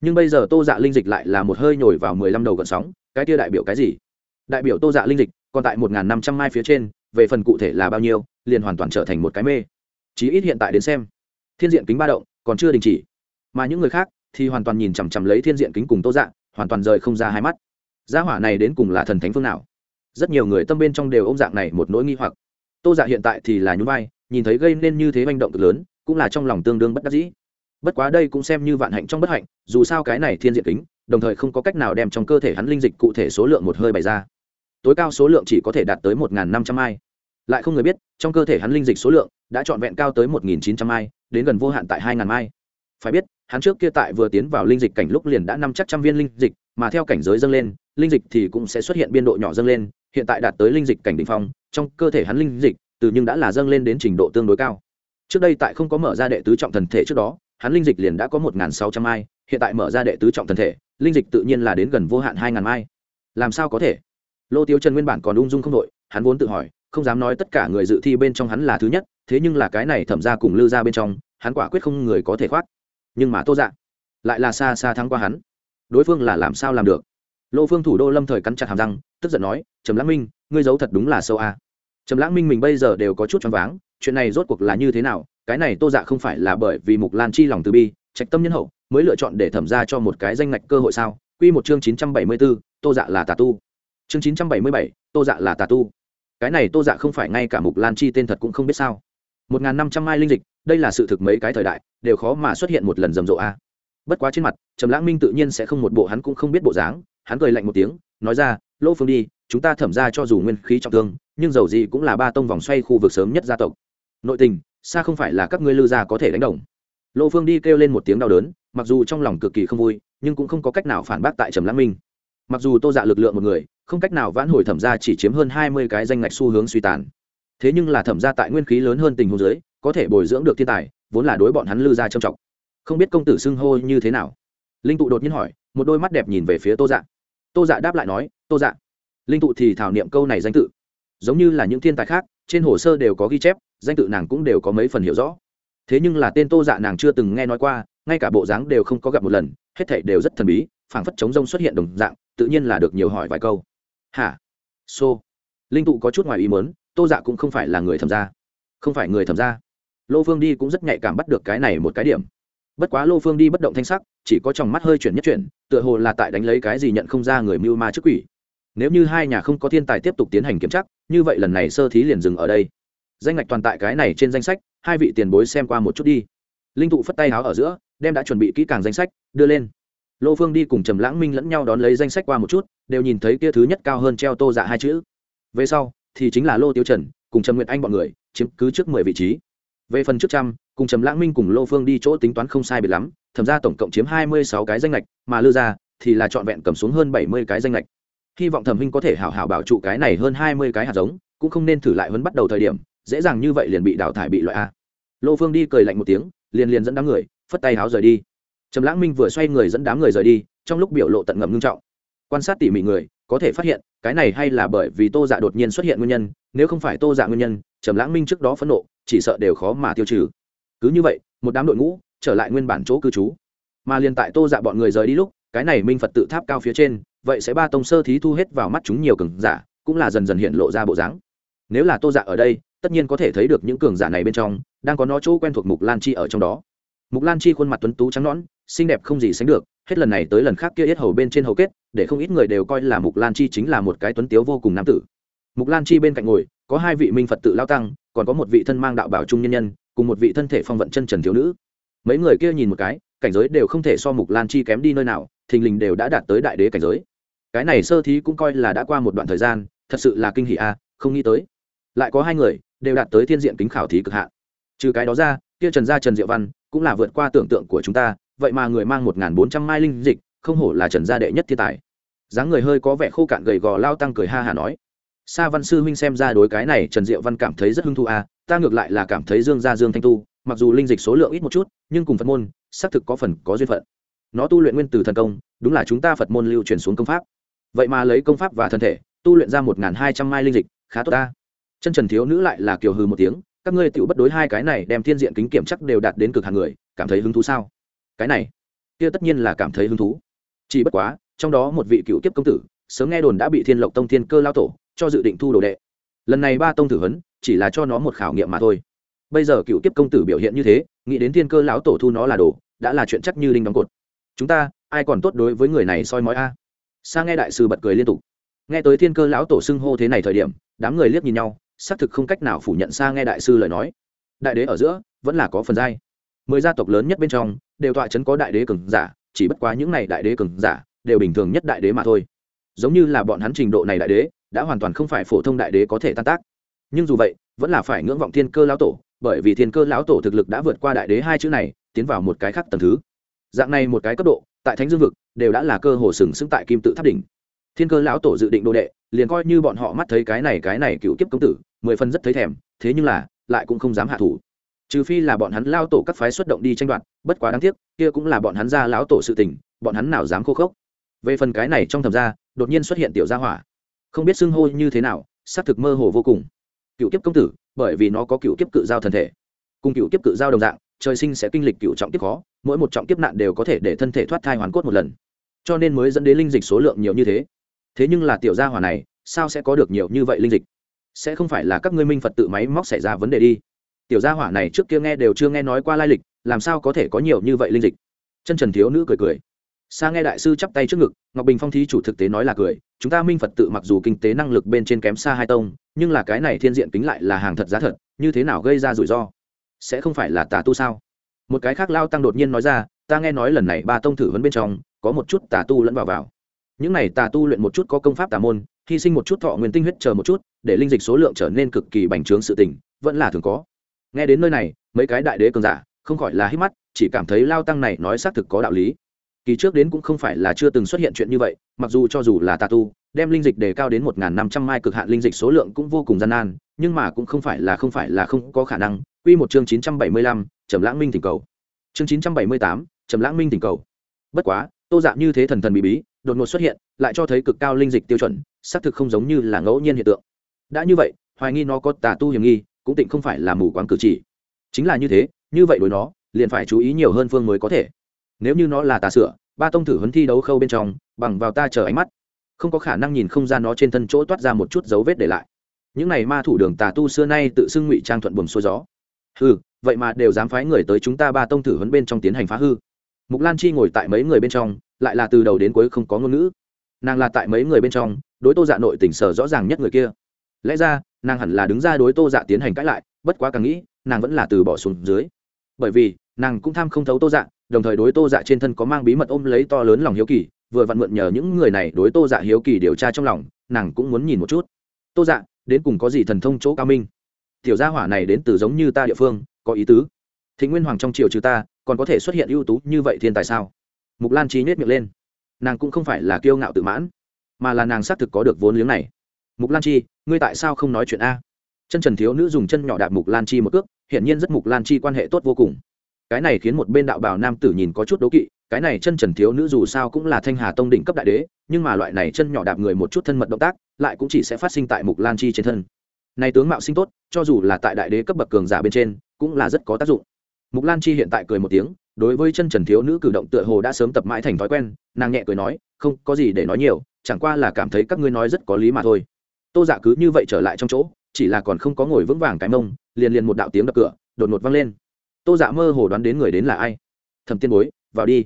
Nhưng bây giờ tô dạ linh dịch lại là một hơi nhồi vào mười lăm đầu gợn sóng, cái kia đại biểu cái gì? Đại biểu tô dạ linh dịch còn tại một năm trăm mai phía trên về phần cụ thể là bao nhiêu, liền hoàn toàn trở thành một cái mê. Chí ít hiện tại đến xem, thiên diện kính ba động còn chưa đình chỉ. Mà những người khác thì hoàn toàn nhìn chằm chằm lấy thiên diện kính cùng tô dạ hoàn toàn rời không ra hai mắt. Gia hỏa này đến cùng là thần thánh phương nào? Rất nhiều người tâm bên trong đều ôm dạng này một nỗi nghi hoặc. Tô dạ hiện tại thì là nhún vai, nhìn thấy gây nên như thế manh động cực lớn, cũng là trong lòng tương đương bất đắc dĩ. Bất quá đây cũng xem như vạn hạnh trong bất hạnh, dù sao cái này thiên diện kính, đồng thời không có cách nào đem trong cơ thể hắn linh dịch cụ thể số lượng một hơi bày ra tối cao số lượng chỉ có thể đạt tới một năm trăm ai. Lại không người biết, trong cơ thể hắn linh dịch số lượng đã trọn vẹn cao tới một chín trăm ai, đến gần vô hạn tại hai mai phải biết, hắn trước kia tại vừa tiến vào linh dịch cảnh lúc liền đã năm chắc trăm viên linh dịch, mà theo cảnh giới dâng lên, linh dịch thì cũng sẽ xuất hiện biên độ nhỏ dâng lên, hiện tại đạt tới linh dịch cảnh đ ỉ n h phong, trong cơ thể hắn linh dịch từ nhưng đã là dâng lên đến trình độ tương đối cao. Trước đây tại không có mở ra đệ tứ trọng thần thể trước đó, hắn linh dịch liền đã có một sáu trăm mai hiện tại mở ra đệ tứ trọng thần thể, linh dịch tự nhiên là đến gần vô hạn hai mai làm sao có thể? Lô Tiếu trần nguyên bản còn ung dung không đội hắn vốn tự hỏi không dám nói tất cả người dự thi bên trong hắn là thứ nhất thế nhưng là cái này thẩm ra cùng lư ra bên trong hắn quả quyết không người có thể khoát nhưng mà tô dạ lại là xa xa thắng qua hắn. Đối phương là làm sao làm được? Lô phương thủ đô lâm thời cắn chặt hàm răng tức giận nói trầm lãng minh ngươi giấu thật đúng là sâu a. À. trầm lãng minh mình bây giờ đều có chút choáng váng chuyện này rốt cuộc là như thế nào? Cái này tô dạ không phải là bởi vì mục lan chi lòng từ bi trạch tâm nhân hậu mới lựa chọn để thẩm ra cho một cái danh ngạch cơ hội sao? Quy một chương chín trăm bảy mươi 974, tô dạ là tà tu chương chín trăm bảy mươi bảy, tô dạ là tà tu. Cái này tô dạ không phải ngay cả mục lan chi tên thật cũng không biết sao. Một n g h n năm trăm mai linh dịch, đây là sự thực mấy cái thời đại, đều khó mà xuất hiện một lần rầm rộ a. Bất quá trên mặt, trầm lãng minh tự nhiên sẽ không một bộ hắn cũng không biết bộ dáng, hắn cười lạnh một tiếng, nói ra lỗ phương đi, chúng ta thẩm ra cho dù nguyên khí trọng thương, nhưng dầu gì cũng là ba tông vòng xoay khu vực sớm nhất gia tộc. Nội tình, xa không phải là các ngươi lư gia có thể đánh đồng. Lỗ phương đi kêu lên một tiếng đau đớn, mặc dù trong lòng cực kỳ không vui, nhưng cũng không có cách nào phản bác tại trầm lãng minh. Mặc dù tô dạ lực lượng một người không cách nào vãn hồi thẩm ra chỉ chiếm hơn hai mươi cái danh ngạch xu hướng suy tàn. Thế nhưng là thẩm ra tại nguyên khí lớn hơn tình huống dưới, có thể bồi dưỡng được thiên tài vốn là đối bọn hắn lư ra trầm trọng. Không biết công tử xưng hô như thế nào. Linh tụ đột nhiên hỏi một đôi mắt đẹp nhìn về phía tô dạ. Tô dạ đáp lại nói tô dạ. Linh tụ thì thảo niệm câu này danh tự. Giống như là những thiên tài khác trên hồ sơ đều có ghi chép danh tự nàng cũng đều có mấy phần hiểu rõ. Thế nhưng là tên tô dạ nàng chưa từng nghe nói qua ngay cả bộ dáng đều không có gặp một lần hết thảy đều rất thần bí phảng phất chống rông xuất hiện đồng dạng tự nhiên là được nhiều hỏi vài câu hả? Xô、so. linh tụ có chút ngoài ý mớn tô dạ cũng không phải là người thẩm gia. Không phải người thẩm gia. Lô phương đi cũng rất nhạy cảm bắt được cái này một cái điểm. Bất quá lô phương đi bất động thanh sắc, chỉ có trong mắt hơi chuyển nhất chuyển, tựa hồ là tại đánh lấy cái gì nhận không ra người mưu ma trước quỷ. Nếu như hai nhà không có thiên tài tiếp tục tiến hành kiểm tra, như vậy lần này sơ thí liền dừng ở đây. Danh ngạch toàn tại cái này trên danh sách, hai vị tiền bối xem qua một chút đi. Linh tụ phất tay áo ở giữa, đem đã chuẩn bị kỹ càng danh sách, đưa lên lô phương đi cùng trầm lãng minh lẫn nhau đón lấy danh sách qua một chút, đều nhìn thấy kia thứ nhất cao hơn treo tô dạ hai chữ. Về sau, thì chính là lô tiêu trần, cùng trầm nguyệt anh bọn người, chiếm cứ trước mười vị trí. Về phần trước trăm, cùng trầm lãng minh cùng lô phương đi chỗ tính toán không sai biệt lắm thẩm ra tổng cộng chiếm hai mươi sáu cái danh lệch, mà lư ra, thì là trọn vẹn cầm xuống hơn bảy mươi cái danh lệch. Hy vọng thẩm minh có thể hảo hảo bảo trụ cái này hơn hai mươi cái hạt giống, cũng không nên thử lại huấn bắt đầu thời điểm, dễ dàng như vậy liền bị đào thải bị loại a. Lô phương đi cười lạnh một tiếng, liền liền dẫn đám người, phất tay háo rời đi trầm lãng minh vừa xoay người dẫn đám người rời đi, trong lúc biểu lộ tận ngầm ngưng trọng. Quan sát tỉ mỉ người, có thể phát hiện, cái này hay là bởi vì tô dạ đột nhiên xuất hiện nguyên nhân, nếu không phải tô dạ nguyên nhân, trầm lãng minh trước đó phẫn nộ, chỉ sợ đều khó mà tiêu trừ. Cứ như vậy, một đám đội ngũ trở lại nguyên bản chỗ cư trú. Mà liền tại tô dạ bọn người rời đi lúc, cái này minh phật tự tháp cao phía trên, vậy sẽ ba tông sơ thí thu hết vào mắt chúng nhiều cường giả, cũng là dần dần hiện lộ ra bộ dáng. Nếu là tô dạ ở đây, tất nhiên có thể thấy được những cường giả này bên trong, đang có nó chỗ quen thuộc mục lan chi ở trong đó. Mục lan chi khuôn mặt tuấn tú trắng nõn xinh đẹp không gì sánh được, hết lần này tới lần khác kia yết hầu bên trên hầu kết, để không ít người đều coi là mục lan chi chính là một cái tuấn tiếu vô cùng nam tử. Mục lan chi bên cạnh ngồi, có hai vị minh phật tự lao tăng, còn có một vị thân mang đạo bảo trung nhân nhân, cùng một vị thân thể phong vận chân trần thiếu nữ. Mấy người kia nhìn một cái, cảnh giới đều không thể so mục lan chi kém đi nơi nào, thình lình đều đã đạt tới đại đế cảnh giới. Cái này sơ thí cũng coi là đã qua một đoạn thời gian, thật sự là kinh hỷ a, không nghĩ tới. Lại có hai người, đều đạt tới thiên diện kính khảo thí cực hạn. Trừ cái đó ra, kia trần gia trần diệu văn cũng là vượt qua tưởng tượng của chúng ta vậy mà người mang một bốn trăm mai linh dịch, không hổ là trần gia đệ nhất thiên tài. Dáng người hơi có vẻ khô cạn gầy gò lao tăng cười ha hà nói. Sa văn sư huynh xem ra đối cái này trần diệu văn cảm thấy rất hứng thú à ta ngược lại là cảm thấy dương gia dương thanh tu, mặc dù linh dịch số lượng ít một chút, nhưng cùng phật môn, xác thực có phần có duyên phận. Nó tu luyện nguyên từ thần công, đúng là chúng ta phật môn lưu truyền xuống công pháp. Vậy mà lấy công pháp và thân thể, tu luyện ra một hai trăm mai linh dịch, khá tốt ta. Chân trần thiếu nữ lại là kiều hư một tiếng, các ngươi tự bất đối hai cái này đem thiên diện kính kiểm chắc đều đạt đến cực hàng người, cảm thấy hứng thú sao? Cái này, kia tất nhiên là cảm thấy hứng thú. Chỉ bất quá, trong đó một vị cựu kiếp công tử, sớm nghe đồn đã bị thiên lộc tông thiên cơ lao tổ cho dự định thu đồ đệ. Lần này ba tông tử huấn, chỉ là cho nó một khảo nghiệm mà thôi. Bây giờ cựu kiếp công tử biểu hiện như thế, nghĩ đến thiên cơ lão tổ thu nó là đồ, đã là chuyện chắc như đinh đóng cột. Chúng ta, ai còn tốt đối với người này soi mói a? Sa nghe đại sư bật cười liên tục. Nghe tới thiên cơ lão tổ xưng hô thế này thời điểm, đám người liếc nhìn nhau, xác thực không cách nào phủ nhận sa nghe đại sư lời nói. Đại đế ở giữa, vẫn là có phần dai mười gia tộc lớn nhất bên trong, đều tọa chấn có đại đế cường giả, chỉ bất quá những này đại đế cường giả, đều bình thường nhất đại đế mà thôi. Giống như là bọn hắn trình độ này đại đế, đã hoàn toàn không phải phổ thông đại đế có thể tan tác. Nhưng dù vậy, vẫn là phải ngưỡng vọng thiên cơ lão tổ, bởi vì thiên cơ lão tổ thực lực đã vượt qua đại đế hai chữ này, tiến vào một cái khác tầng thứ. Dạng này một cái cấp độ, tại thánh dương vực, đều đã là cơ hồ sừng sững tại kim tự tháp đỉnh. Thiên cơ lão tổ dự định đồ đệ, liền coi như bọn họ mắt thấy cái này cái này cựu kiếp công tử, mười phân rất thấy thèm, thế nhưng là, lại cũng không dám hạ thủ trừ phi là bọn hắn lao tổ các phái xuất động đi tranh đoạt, bất quá đáng tiếc, kia cũng là bọn hắn ra lão tổ sự tình, bọn hắn nào dám khô khốc. Về phần cái này trong thầm gia đột nhiên xuất hiện tiểu gia hỏa. Không biết xưng hô như thế nào, xác thực mơ hồ vô cùng. Cựu kiếp công tử, bởi vì nó có cựu kiếp cự giao thân thể. Cùng cựu kiếp cự giao đồng dạng, trời sinh sẽ kinh lịch cựu trọng kiếp khó, mỗi một trọng kiếp nạn đều có thể để thân thể thoát thai hoàn cốt một lần. Cho nên mới dẫn đến linh dịch số lượng nhiều như thế. Thế nhưng là tiểu gia hỏa này, sao sẽ có được nhiều như vậy linh dịch? Sẽ không phải là các ngươi minh phật tự máy móc xảy ra vấn đề đi tiểu gia hỏa này trước kia nghe đều chưa nghe nói qua lai lịch, làm sao có thể có nhiều như vậy linh dịch? Chân trần thiếu nữ cười cười. Xa nghe đại sư chắp tay trước ngực, ngọc bình phong thí chủ thực tế nói là cười, chúng ta minh phật tự mặc dù kinh tế năng lực bên trên kém xa hai tông, nhưng là cái này thiên diện kính lại là hàng thật giá thật, như thế nào gây ra rủi ro? Sẽ không phải là tà tu sao? Một cái khác lao tăng đột nhiên nói ra, ta nghe nói lần này ba tông thử vấn bên trong, có một chút tà tu lẫn vào vào. Những này tà tu luyện một chút có công pháp tà môn, hy sinh một chút thọ nguyên tinh huyết chờ một chút, để linh dịch số lượng trở nên cực kỳ bành trướng sự tình, vẫn là thường có nghe đến nơi này mấy cái đại đế cường giả không khỏi là hít mắt chỉ cảm thấy lao tăng này nói xác thực có đạo lý kỳ trước đến cũng không phải là chưa từng xuất hiện chuyện như vậy mặc dù cho dù là tà tu đem linh dịch đề cao đến một năm trăm mai cực hạn linh dịch số lượng cũng vô cùng gian nan nhưng mà cũng không phải là không phải là không có khả năng q một chương chín trăm bảy mươi lăm, Trầm Lãng Minh tỉnh cầu. Chương chín trăm bảy mươi tám, Trầm Lãng Minh tỉnh cầu. Bất quá, Tô Dạng như thế thần thần bí bí, đột ngột xuất hiện, lại cho thấy cực cao linh dịch tiêu chuẩn, xác thực không giống như là ngẫu nhiên hiện tượng. Đã như vậy, hoài nghi nó có tà tu hiểm nghi, cũng tịnh không phải là mù quáng cử chỉ. Chính là như thế, như vậy đối nó, liền phải chú ý nhiều hơn phương mới có thể. Nếu như nó là tà sửa ba tông thử huấn thi đấu khâu bên trong bằng vào ta chờ ánh mắt không có khả năng nhìn không ra nó trên thân chỗ toát ra một chút dấu vết để lại. Những này ma thủ đường tà tu xưa nay tự xưng ngụy trang thuận buồm xuôi gió. Hư vậy mà đều dám phái người tới chúng ta ba tông thử huấn bên trong tiến hành phá hư. Mục lan chi ngồi tại mấy người bên trong lại là từ đầu đến cuối không có ngôn ngữ. Nàng là tại mấy người bên trong đối tô dạ nội tỉnh sở rõ ràng nhất người kia. Lẽ ra nàng hẳn là đứng ra đối tô dạ tiến hành cãi lại, bất quá càng nghĩ, nàng vẫn là từ bỏ xuống dưới. Bởi vì, nàng cũng tham không thấu tô dạ đồng thời đối tô dạ trên thân có mang bí mật ôm lấy to lớn lòng hiếu kỳ, vừa vặn mượn nhờ những người này đối tô dạ hiếu kỳ điều tra trong lòng, nàng cũng muốn nhìn một chút. Tô dạ đến cùng có gì thần thông chỗ cao minh? Tiểu gia hỏa này đến từ giống như ta địa phương, có ý tứ. Thịnh nguyên hoàng trong triều trừ ta, còn có thể xuất hiện ưu tú như vậy thiên tài sao? Mục lan trí nhét miệng lên. Nàng cũng không phải là kiêu ngạo tự mãn, mà là nàng xác thực có được vốn liếng này mục lan chi, ngươi tại sao không nói chuyện a? Chân trần thiếu nữ dùng chân nhỏ đạp mục lan chi một cước, hiển nhiên rất mục lan chi quan hệ tốt vô cùng. Cái này khiến một bên đạo bào nam tử nhìn có chút đố kỵ, cái này chân trần thiếu nữ dù sao cũng là thanh hà tông đỉnh cấp đại đế, nhưng mà loại này chân nhỏ đạp người một chút thân mật động tác, lại cũng chỉ sẽ phát sinh tại mục lan chi trên thân. Này tướng mạo sinh tốt, cho dù là tại đại đế cấp bậc cường giả bên trên, cũng là rất có tác dụng. Mục lan chi hiện tại cười một tiếng, đối với chân trần thiếu nữ cử động tựa hồ đã sớm tập mãi thành thói quen, nàng nhẹ cười nói, không có gì để nói nhiều, chẳng qua là cảm thấy các ngươi nói rất có lý mà thôi tô dạ cứ như vậy trở lại trong chỗ, chỉ là còn không có ngồi vững vàng cái mông, liền liền một đạo tiếng đập cửa, đột ngột vang lên. Tô dạ mơ hồ đoán đến người đến là ai. Thẩm tiên bối, vào đi.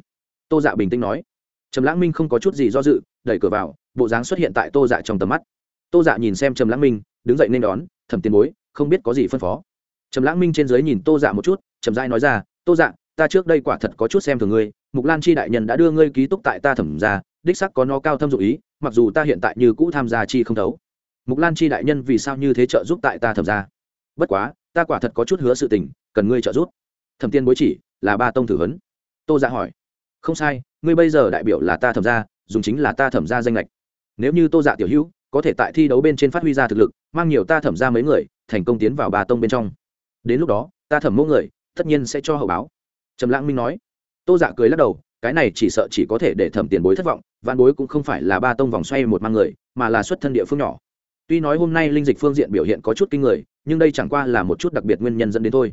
Tô dạ bình tĩnh nói. Trầm lãng minh không có chút gì do dự, đẩy cửa vào, bộ dáng xuất hiện tại tô dạ trong tầm mắt. Tô dạ nhìn xem trầm lãng minh, đứng dậy nên đón, thẩm tiên bối, không biết có gì phân phó. Trầm lãng minh trên dưới nhìn tô dạ một chút trầm dai nói ra, tô dạ ta trước đây quả thật có chút xem thường ngươi, mục lan chi đại nhân đã đưa ngươi ký túc tại ta thẩm ra đích sắc có nó cao thâm dụ ý, mặc dù ta hiện tại như cũ tham gia chi không thấu mục lan chi đại nhân vì sao như thế trợ giúp tại ta thẩm ra bất quá, ta quả thật có chút hứa sự tình, cần ngươi trợ giúp. Thẩm tiên bối chỉ là ba tông thử vấn tô dạ hỏi, không sai, ngươi bây giờ đại biểu là ta thẩm ra dùng chính là ta thẩm ra danh lệch nếu như tô dạ tiểu hữu, có thể tại thi đấu bên trên phát huy ra thực lực, mang nhiều ta thẩm ra mấy người, thành công tiến vào ba tông bên trong. Đến lúc đó, ta thẩm mỗi người, tất nhiên sẽ cho hậu báo. Trầm lãng minh nói. Tô dạ cười lắc đầu, cái này chỉ sợ chỉ có thể để thẩm tiền bối thất vọng văn bối cũng không phải là ba tông vòng xoay một mang người, mà là xuất thân địa phương nhỏ tuy nói hôm nay linh dịch phương diện biểu hiện có chút kinh người, nhưng đây chẳng qua là một chút đặc biệt nguyên nhân dẫn đến thôi.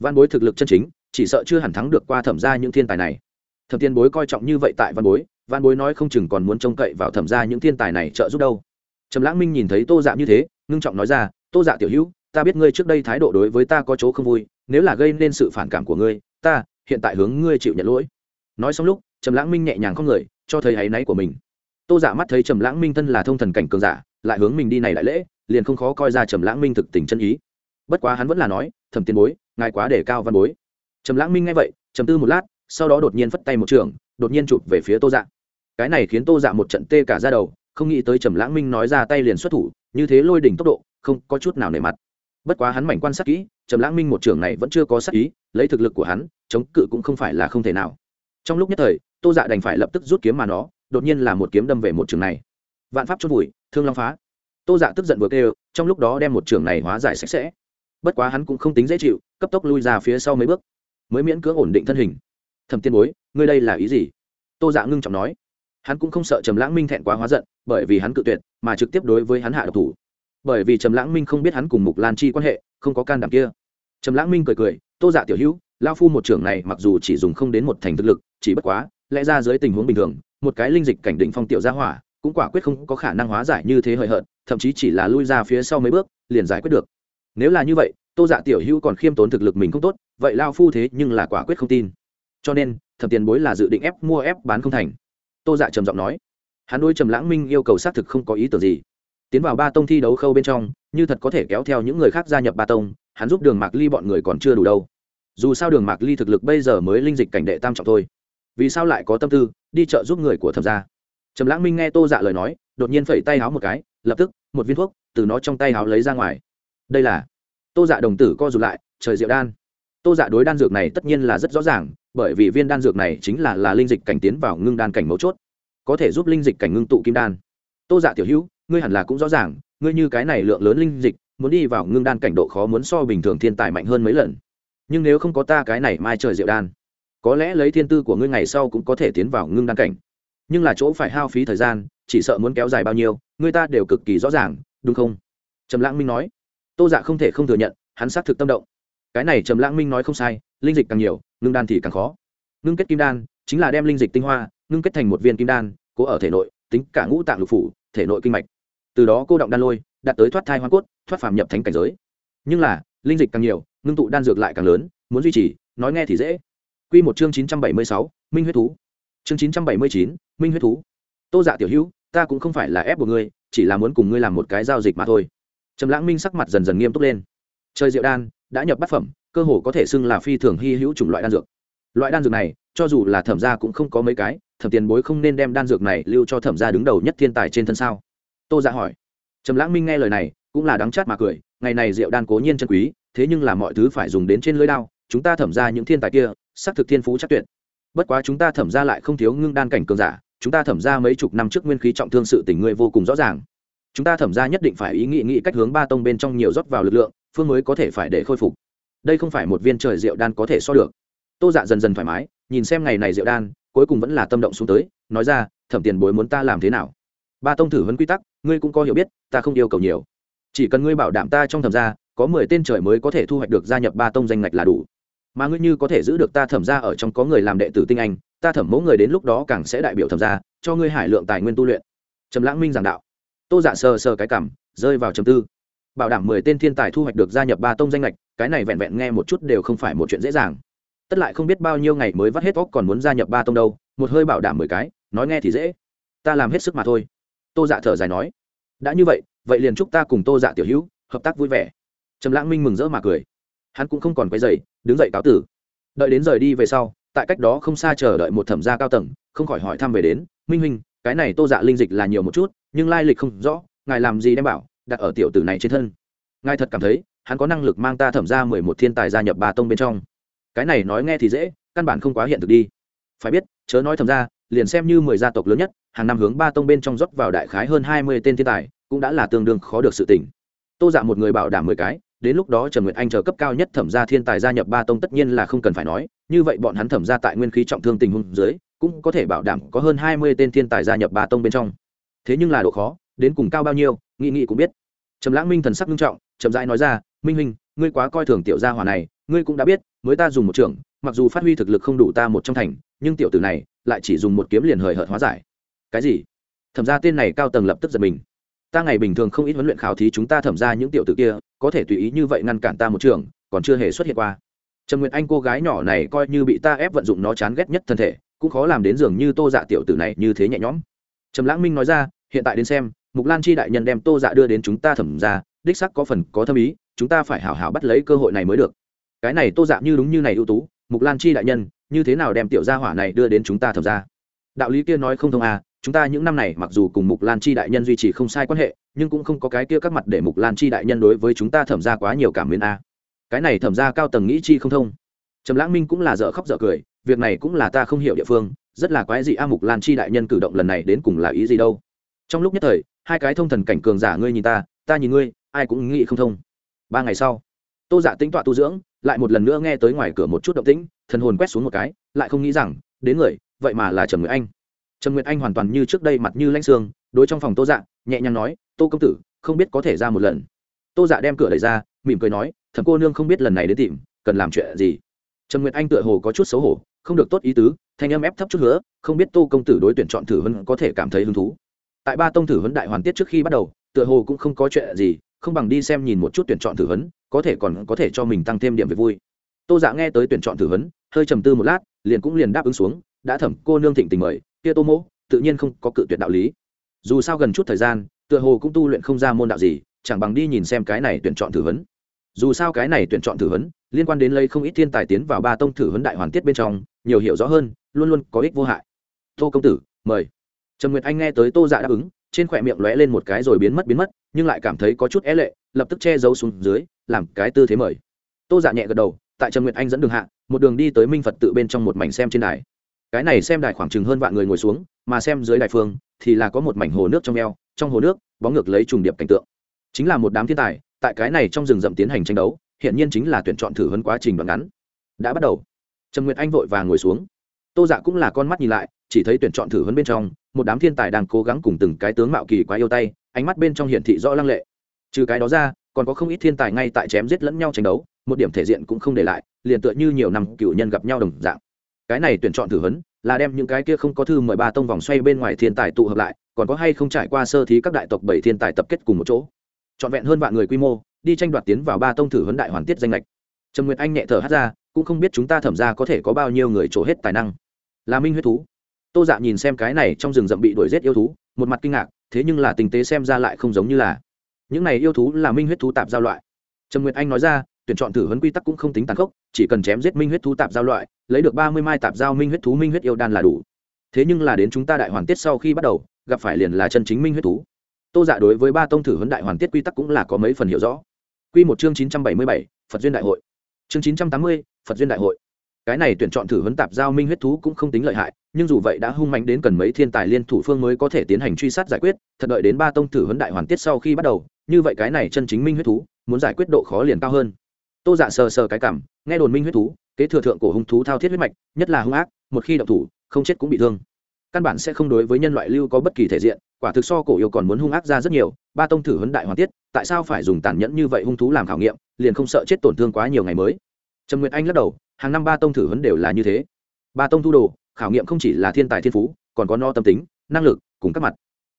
Văn bối thực lực chân chính, chỉ sợ chưa hẳn thắng được qua thẩm ra những thiên tài này. Thẩm tiên bối coi trọng như vậy tại văn bối văn bối nói không chừng còn muốn trông cậy vào thẩm ra những thiên tài này trợ giúp đâu. Trầm lãng minh nhìn thấy tô dạ như thế, ngưng trọng nói ra, tô dạ tiểu hữu, ta biết ngươi trước đây thái độ đối với ta có chỗ không vui, nếu là gây nên sự phản cảm của ngươi, ta hiện tại hướng ngươi chịu nhận lỗi. Nói xong lúc, trầm lãng minh nhẹ nhàng không người, cho thấy áy náy của mình. Tô giả dạ mắt thấy trầm lãng minh thân là thông thần cảnh cường giả lại hướng mình đi này đại lễ, liền không khó coi ra trầm lãng minh thực tình chân ý. Bất quá hắn vẫn là nói thầm tiền bối, ngài quá để cao văn bối. Trầm lãng minh nghe vậy, trầm tư một lát, sau đó đột nhiên phất tay một trường, đột nhiên chụp về phía tô dạ. Cái này khiến tô dạ một trận tê cả ra đầu, không nghĩ tới trầm lãng minh nói ra tay liền xuất thủ, như thế lôi đỉnh tốc độ, không có chút nào nề mặt. Bất quá hắn mảnh quan sát kỹ, trầm lãng minh một trường này vẫn chưa có sát ý, lấy thực lực của hắn, chống cự cũng không phải là không thể nào. Trong lúc nhất thời, tô dạ đành phải lập tức rút kiếm mà nó, đột nhiên là một kiếm đâm về một trường này. Vạn pháp chốt vùi thương long phá. Tô dạ tức giận vừa kêu, trong lúc đó đem một trường này hóa giải sạch sẽ. Bất quá hắn cũng không tính dễ chịu, cấp tốc lui ra phía sau mấy bước, mới miễn cưỡng ổn định thân hình. Thẩm tiên bối, ngươi đây là ý gì? Tô dạ ngưng trọng nói. Hắn cũng không sợ trầm lãng minh thẹn quá hóa giận, bởi vì hắn cự tuyệt, mà trực tiếp đối với hắn hạ độc thủ. Bởi vì trầm lãng minh không biết hắn cùng mục lan chi quan hệ, không có can đảm kia. Trầm lãng minh cười cười, tô dạ tiểu hữu lao phu một trưởng này mặc dù chỉ dùng không đến một thành thực lực, chỉ bất quá, lẽ ra dưới tình huống bình thường, một cái linh dịch cảnh định phong tiểu gia hỏa cũng quả quyết không có khả năng hóa giải như thế hời hợt, thậm chí chỉ là lui ra phía sau mấy bước, liền giải quyết được. Nếu là như vậy, tô dạ tiểu hữu còn khiêm tốn thực lực mình không tốt, vậy lao phu thế nhưng là quả quyết không tin. Cho nên, thẩm tiền bối là dự định ép mua ép bán không thành. Tô dạ trầm giọng nói. Hắn đôi trầm lãng minh yêu cầu xác thực không có ý tưởng gì. Tiến vào ba tông thi đấu khâu bên trong, như thật có thể kéo theo những người khác gia nhập ba tông, hắn giúp đường mạc ly bọn người còn chưa đủ đâu. Dù sao đường mạc ly thực lực bây giờ mới linh dịch cảnh đệ tam trọng thôi. Vì sao lại có tâm tư đi chợ giúp người của thẩm gia? Trầm lãng minh nghe tô dạ lời nói, đột nhiên phẩy tay háo một cái, lập tức, một viên thuốc từ nó trong tay háo lấy ra ngoài. Đây là tô dạ đồng tử co rụt lại, trời diệu đan. Tô dạ đối đan dược này tất nhiên là rất rõ ràng, bởi vì viên đan dược này chính là là linh dịch cảnh tiến vào ngưng đan cảnh mấu chốt, có thể giúp linh dịch cảnh ngưng tụ kim đan. Tô dạ tiểu hữu, ngươi hẳn là cũng rõ ràng, ngươi như cái này lượng lớn linh dịch, muốn đi vào ngưng đan cảnh độ khó muốn so bình thường thiên tài mạnh hơn mấy lần. Nhưng nếu không có ta cái này mai trời diệu đan, có lẽ lấy thiên tư của ngươi ngày sau cũng có thể tiến vào ngưng đan cảnh nhưng là chỗ phải hao phí thời gian chỉ sợ muốn kéo dài bao nhiêu người ta đều cực kỳ rõ ràng đúng không? Trầm lãng minh nói. Tô dạ không thể không thừa nhận hắn xác thực tâm động. Cái này trầm lãng minh nói không sai linh dịch càng nhiều ngưng đan thì càng khó. Ngưng kết kim đan chính là đem linh dịch tinh hoa ngưng kết thành một viên kim đan cố ở thể nội tính cả ngũ tạng lục phủ thể nội kinh mạch. Từ đó cô động đan lôi đạt tới thoát thai hoa cốt thoát phàm nhập thánh cảnh giới. Nhưng là linh dịch càng nhiều ngưng tụ đan dược lại càng lớn muốn duy trì nói nghe thì dễ. Quy một chương chín trăm bảy mươi sáu, Minh huyết thú. Chương chín trăm bảy mươi chín, Minh huyết thú. Tô Dạ tiểu hữu, ta cũng không phải là ép buộc ngươi, chỉ là muốn cùng ngươi làm một cái giao dịch mà thôi. Trầm Lãng Minh sắc mặt dần dần nghiêm túc lên. chơi diệu đan đã nhập bát phẩm, cơ hồ có thể xưng là phi thường hy hữu chủng loại đan dược. Loại đan dược này, cho dù là thẩm gia cũng không có mấy cái, thẩm tiền bối không nên đem đan dược này lưu cho thẩm gia đứng đầu nhất thiên tài trên thân sao? Tô Dạ hỏi. Trầm Lãng Minh nghe lời này, cũng là đắng chát mà cười, ngày này rượu đan cố nhiên chân quý, thế nhưng là mọi thứ phải dùng đến trên lưỡi đao, chúng ta thẩm gia những thiên tài kia, xác thực thiên phú chắc tuyệt. Bất quá chúng ta thẩm gia lại không thiếu ngưng đan cảnh cường giả, chúng ta thẩm ra mấy chục năm trước nguyên khí trọng thương sự tình ngươi vô cùng rõ ràng. Chúng ta thẩm ra nhất định phải ý nghĩ nghĩ cách hướng ba tông bên trong nhiều rót vào lực lượng phương mới có thể phải để khôi phục. Đây không phải một viên trời rượu đan có thể so được. Tô dạ dần dần thoải mái nhìn xem ngày này rượu đan cuối cùng vẫn là tâm động xuống tới nói ra thẩm tiền bối muốn ta làm thế nào? Ba tông thử vấn quy tắc ngươi cũng có hiểu biết ta không yêu cầu nhiều. Chỉ cần ngươi bảo đảm ta trong thẩm gia có mười tên trời mới có thể thu hoạch được gia nhập ba tông danh ngạch là đủ mà ngươi như có thể giữ được ta thẩm gia ở trong có người làm đệ tử tinh anh, ta thẩm mẫu người đến lúc đó càng sẽ đại biểu thẩm gia, cho ngươi hải lượng tài nguyên tu luyện. Trầm lãng minh giảng đạo. Tô dạ sờ sờ cái cảm, rơi vào trầm tư. Bảo đảm mười tên thiên tài thu hoạch được gia nhập ba tông danh lệch cái này vẹn vẹn nghe một chút đều không phải một chuyện dễ dàng. Tất lại không biết bao nhiêu ngày mới vắt hết óc còn muốn gia nhập ba tông đâu, một hơi bảo đảm mười cái, nói nghe thì dễ. Ta làm hết sức mà thôi. Tô dạ thở dài nói. Đã như vậy vậy liền chúc ta cùng tô dạ tiểu hữu, hợp tác vui vẻ. Trầm lãng minh mừng rỡ mà cười. Hắn cũng không còn quay dày đứng dậy cáo tử. Đợi đến rời đi về sau, tại cách đó không xa chờ đợi một thẩm gia cao tầng, không khỏi hỏi thăm về đến, minh huynh, cái này tô dạ linh dịch là nhiều một chút, nhưng lai lịch không rõ, ngài làm gì đem bảo, đặt ở tiểu tử này trên thân? Ngài thật cảm thấy, hắn có năng lực mang ta thẩm ra mười một thiên tài gia nhập ba tông bên trong. Cái này nói nghe thì dễ, căn bản không quá hiện thực đi. Phải biết, chớ nói thẩm ra liền xem như mười gia tộc lớn nhất, hàng năm hướng ba tông bên trong rót vào đại khái hơn hai mươi tên thiên tài, cũng đã là tương đương khó được sự tỉnh tô dạ một người bảo đảm mười cái đến lúc đó trần nguyệt anh chờ cấp cao nhất thẩm gia thiên tài gia nhập ba tông tất nhiên là không cần phải nói, như vậy bọn hắn thẩm gia tại nguyên khí trọng thương tình huống dưới, cũng có thể bảo đảm có hơn hai mươi tên thiên tài gia nhập ba tông bên trong. Thế nhưng là độ khó, đến cùng cao bao nhiêu, nghị nghị cũng biết. Trầm lãng minh thần sắc nghiêm trọng, chậm rãi nói ra, minh huynh, ngươi quá coi thường tiểu gia hỏa này, ngươi cũng đã biết, mới ta dùng một trưởng, mặc dù phát huy thực lực không đủ ta một trong thành, nhưng tiểu tử này, lại chỉ dùng một kiếm liền hời hợt hóa giải. Cái gì? Thẩm ra tên này cao tầng lập tức giật mình ta ngày bình thường không ít huấn luyện khảo thí chúng ta thẩm ra những tiểu tử kia, có thể tùy ý như vậy ngăn cản ta một trường, còn chưa hề xuất hiện qua. Trầm nguyệt anh cô gái nhỏ này coi như bị ta ép vận dụng nó chán ghét nhất thân thể, cũng khó làm đến dường như tô dạ tiểu tử này như thế nhẹ nhõm. Trầm lãng minh nói ra, hiện tại đến xem, mục lan chi đại nhân đem tô dạ đưa đến chúng ta thẩm ra, đích sắc có phần có thâm ý, chúng ta phải hảo hảo bắt lấy cơ hội này mới được. Cái này tô dạ như đúng như này ưu tú, mục lan chi đại nhân, như thế nào đem tiểu gia hỏa này đưa đến chúng ta thẩm ra? Đạo lý kia nói không thông à chúng ta những năm này mặc dù cùng mục lan chi đại nhân duy trì không sai quan hệ, nhưng cũng không có cái kia các mặt để mục lan chi đại nhân đối với chúng ta thẩm ra quá nhiều cảm biến a. Cái này thẩm ra cao tầng nghĩ chi không thông. Trầm lãng minh cũng là dở khóc dở cười, việc này cũng là ta không hiểu địa phương, rất là quái dị a mục lan chi đại nhân cử động lần này đến cùng là ý gì đâu. Trong lúc nhất thời, hai cái thông thần cảnh cường giả ngươi nhìn ta ta nhìn ngươi, ai cũng nghĩ không thông. Ba ngày sau, tô giả dạ tính tọa tu dưỡng, lại một lần nữa nghe tới ngoài cửa một chút động tĩnh, thần hồn quét xuống một cái, lại không nghĩ rằng, đến người, vậy mà là trầm người anh. Trần nguyệt anh hoàn toàn như trước đây mặt như lanh xương đối trong phòng tô dạ nhẹ nhàng nói tô công tử không biết có thể ra một lần. Tô dạ đem cửa đẩy ra mỉm cười nói thầm cô nương không biết lần này đến tìm cần làm chuyện gì? Trần nguyệt anh tựa hồ có chút xấu hổ không được tốt ý tứ thanh âm ép thấp chút nữa không biết tô công tử đối tuyển chọn thử huấn có thể cảm thấy hứng thú. Tại ba tông thử hấn đại hoàn tiết trước khi bắt đầu tựa hồ cũng không có chuyện gì không bằng đi xem nhìn một chút tuyển chọn thử hấn, có thể còn có thể cho mình tăng thêm điểm về vui. Tô dạ nghe tới tuyển chọn thử hấn, hơi trầm tư một lát liền cũng liền đáp ứng xuống đã thẩm cô nương thịnh tình mời kia tô mỗ tự nhiên không có cự tuyệt đạo lý. Dù sao gần chút thời gian, tựa hồ cũng tu luyện không ra môn đạo gì, chẳng bằng đi nhìn xem cái này tuyển chọn thử vấn dù sao cái này tuyển chọn thử vấn liên quan đến lấy không ít thiên tài tiến vào ba tông thử vấn đại hoàn tiết bên trong, nhiều hiểu rõ hơn, luôn luôn có ích vô hại. Tô công tử, mời. Trần nguyệt anh nghe tới tô dạ đáp ứng, trên khỏe miệng lóe lên một cái rồi biến mất biến mất, nhưng lại cảm thấy có chút é lệ, lập tức che giấu xuống dưới, làm cái tư thế mời. Tô dạ nhẹ gật đầu, tại trần nguyệt anh dẫn đường hạ, một đường đi tới minh phật tự bên trong một mảnh xem trên đài cái này xem đài khoảng chừng hơn vạn người ngồi xuống, mà xem dưới đài phương thì là có một mảnh hồ nước trong eo, trong hồ nước bóng ngược lấy trùng điệp cảnh tượng. Chính là một đám thiên tài, tại cái này trong rừng rậm tiến hành tranh đấu hiện nhiên chính là tuyển chọn thử hơn quá trình đoạn ngắn. Đã bắt đầu. Trần nguyệt anh vội và ngồi xuống. Tô dạ cũng là con mắt nhìn lại, chỉ thấy tuyển chọn thử hơn bên trong, một đám thiên tài đang cố gắng cùng từng cái tướng mạo kỳ quá yêu tay, ánh mắt bên trong hiển thị rõ lăng lệ. Trừ cái đó ra, còn có không ít thiên tài ngay tại chém giết lẫn nhau tranh đấu, một điểm thể diện cũng không để lại, liền tựa như nhiều năm cựu nhân gặp nhau đồng dạng cái này tuyển chọn thử vấn là đem những cái kia không có thư mời ba tông vòng xoay bên ngoài thiên tài tụ hợp lại, còn có hay không trải qua sơ thí các đại tộc bảy thiên tài tập kết cùng một chỗ. Trọn vẹn hơn vạn người quy mô, đi tranh đoạt tiến vào ba tông thử vấn đại hoàn tiết danh lệch. Trần nguyệt anh nhẹ thở hát ra, cũng không biết chúng ta thẩm ra có thể có bao nhiêu người trổ hết tài năng. Là minh huyết thú. Tô dạ nhìn xem cái này trong rừng rậm bị đuổi g i ế t yêu thú, một mặt kinh ngạc, thế nhưng là tình tế xem ra lại không giống như là. Những này yêu thú là minh huyết thú tạp giao loại. Trần nguyệt anh nói ra tuyển chọn thử huấn quy tắc cũng không tính tàn khốc, chỉ cần chém giết minh huyết thú tạp giao loại, lấy được ba mươi mai tạp giao minh huyết thú minh huyết yêu đan là đủ. Thế nhưng là đến chúng ta đại hoàn tiết sau khi bắt đầu, gặp phải liền là chân chính minh huyết thú. Tô dạ đối với ba tông thử huấn đại hoàn tiết quy tắc cũng là có mấy phần hiểu rõ. Q một chương chín trăm bảy mươi bảy, phật duyên đại hội. Chương chín trăm tám mươi, phật duyên đại hội. Cái này tuyển chọn thử huấn tạp giao minh huyết thú cũng không tính lợi hại, nhưng dù vậy đã hung mạnh đến cần mấy thiên tài liên thủ phương mới có thể tiến hành truy sát giải quyết, thật đợi đến ba tông thử huấn đại hoàn tiết sau khi bắt đầu, như vậy cái này chân chính minh huyết thú, muốn giải quyết độ khó liền cao hơn tô dạ sờ sờ cái cảm, nghe đồn minh huyết thú, kế thừa thượng cổ hung thú thao thiết huyết mạch, nhất là hung ác, một khi đậu thủ, không chết cũng bị thương. Căn bản sẽ không đối với nhân loại lưu có bất kỳ thể diện, quả thực so cổ yêu còn muốn hung ác ra rất nhiều, ba tông thử huấn đại hoàn tiết, tại sao phải dùng tàn nhẫn như vậy hung thú làm khảo nghiệm, liền không sợ chết tổn thương quá nhiều ngày mới. Trần nguyệt anh lắc đầu, hàng năm ba tông thử huấn đều là như thế. Ba tông thu đồ, khảo nghiệm không chỉ là thiên tài thiên phú, còn có no tâm tính, năng lực, cùng các mặt.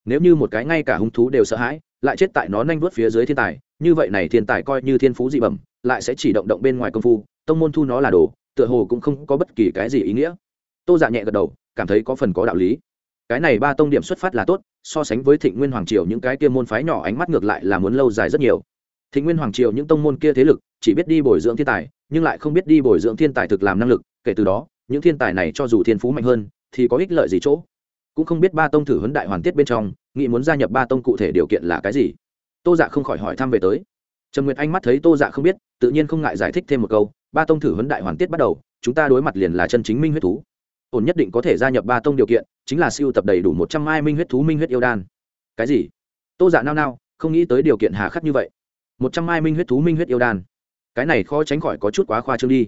Nếu như một cái ngay cả hung thú đều sợ hãi, lại chết tại nó nhanh vuốt phía dưới thiên tài, như vậy này thiên tài coi như thiên phú dị bẩm lại sẽ chỉ động động bên ngoài công phu, tông môn thu nó là đồ, tựa hồ cũng không có bất kỳ cái gì ý nghĩa. Tô dạ nhẹ gật đầu, cảm thấy có phần có đạo lý. Cái này ba tông điểm xuất phát là tốt, so sánh với thịnh nguyên hoàng triều những cái kia môn phái nhỏ ánh mắt ngược lại là muốn lâu dài rất nhiều. Thịnh nguyên hoàng triều những tông môn kia thế lực, chỉ biết đi bồi dưỡng thiên tài, nhưng lại không biết đi bồi dưỡng thiên tài thực làm năng lực, kể từ đó, những thiên tài này cho dù thiên phú mạnh hơn, thì có ích lợi gì chỗ? Cũng không biết ba tông thử huấn đại hoàn tiết bên trong, nghĩ muốn gia nhập ba tông cụ thể điều kiện là cái gì? Tô dạ không khỏi hỏi thăm về tới trần nguyệt anh mắt thấy tô dạ không biết, tự nhiên không ngại giải thích thêm một câu, ba tông thử huấn đại hoàn tiết bắt đầu, chúng ta đối mặt liền là chân chính minh huyết thú. Ổn nhất định có thể gia nhập ba tông điều kiện, chính là siêu tập đầy đủ một trăm hai minh huyết thú minh huyết yêu đan. Cái gì? Tô dạ nao nao, không nghĩ tới điều kiện hà khắc như vậy. Một trăm hai minh huyết thú minh huyết yêu đan? Cái này khó tránh khỏi có chút quá khoa trương đi.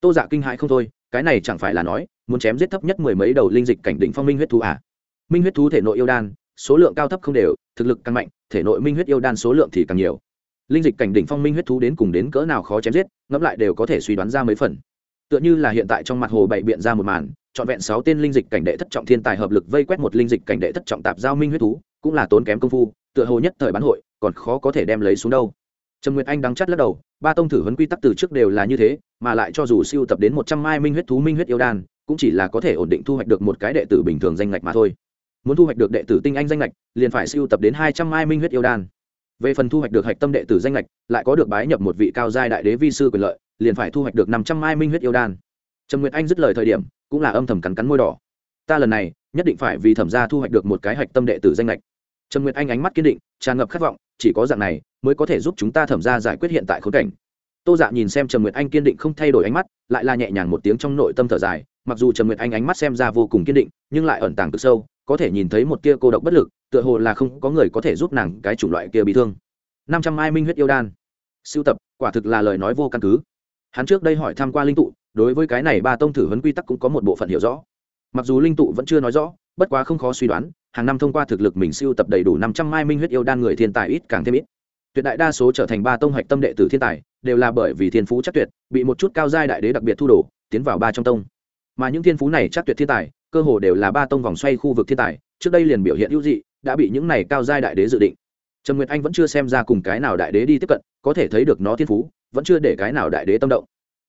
Tô dạ kinh hãi không thôi, cái này chẳng phải là nói, muốn chém giết thấp nhất mười mấy đầu linh dịch cảnh định phong minh huyết thú à? Minh huyết thú thể nội yêu đan, số lượng cao thấp không đều, thực lực càng mạnh, thể nội minh huyết yêu đan số lượng thì càng nhiều linh dịch cảnh đỉnh phong minh huyết thú đến cùng đến cỡ nào khó chém giết, ngẫm lại đều có thể suy đoán ra mấy phần. Tựa như là hiện tại trong mặt hồ bảy biện ra một màn, trọn vẹn sáu tên linh dịch cảnh đệ thất trọng thiên tài hợp lực vây quét một linh dịch cảnh đệ thất trọng tạp giao minh huyết thú, cũng là tốn kém công phu, tựa hồ nhất thời bán hội, còn khó có thể đem lấy xuống đâu. Trầm nguyệt anh đắng chắt lắc đầu, ba tông thử huấn quy tắc từ trước đều là như thế, mà lại cho dù siêu tập đến một trăm mai minh huyết thú minh huyết yêu đan, cũng chỉ là có thể ổn định thu hoạch được một cái đệ tử bình thường danh ngạch mà thôi. Muốn thu hoạch được đệ tử tinh anh danh ngạch, liền phải siêu tập đến hai trăm mai minh huyết yêu đan về phần thu hoạch được hạch tâm đệ tử danh lệch lại có được bái nhập một vị cao giai đại đế vi sư quyền lợi, liền phải thu hoạch được năm trăm mai minh huyết yêu đan. Trầm nguyệt anh dứt lời thời điểm, cũng là âm thầm cắn cắn môi đỏ. Ta lần này, nhất định phải vì thẩm gia thu hoạch được một cái hạch tâm đệ tử danh lệch trầm nguyệt anh ánh mắt kiên định, tràn ngập khát vọng, chỉ có dạng này, mới có thể giúp chúng ta thẩm gia giải quyết hiện tại khốn cảnh. Tô dạ nhìn xem trầm nguyệt anh kiên định không thay đổi ánh mắt, lại là nhẹ nhàng một tiếng trong nội tâm thở dài, mặc dù trầm nguyệt anh ánh mắt xem ra vô cùng kiên định, nhưng lại ẩn tàng cực sâu, có thể nhìn thấy một tia cô độc bất lực tựa hồ là không có người có thể giúp nàng cái chủng loại kia bị thương. Năm trăm mai minh huyết yêu đan. Sưu tập, quả thực là lời nói vô căn cứ. Hắn trước đây hỏi tham q u a linh tụ, đối với cái này ba tông thử vấn quy tắc cũng có một bộ phận hiểu rõ. Mặc dù linh tụ vẫn chưa nói rõ, bất quá không khó suy đoán, hàng năm thông qua thực lực mình siêu tập đầy đủ năm trăm mai minh huyết yêu đan người thiên tài ít càng thêm ít. Tuyệt đại đa số trở thành ba tông hạch tâm đệ tử thiên tài, đều là bởi vì thiên phú chắc tuyệt, bị một chút cao giai đại đế đặc biệt thu đồ, tiến vào ba trong tông. Mà những thiên phú này chắc tuyệt thiên tài, cơ hồ đều là ba tông vòng xoay khu vực thiên tài, trước đây liền biểu hiện hữu dị đã bị những này cao giai đại đế dự định. Trần nguyệt anh vẫn chưa xem ra cùng cái nào đại đế đi tiếp cận, có thể thấy được nó thiên phú, vẫn chưa để cái nào đại đế tâm động.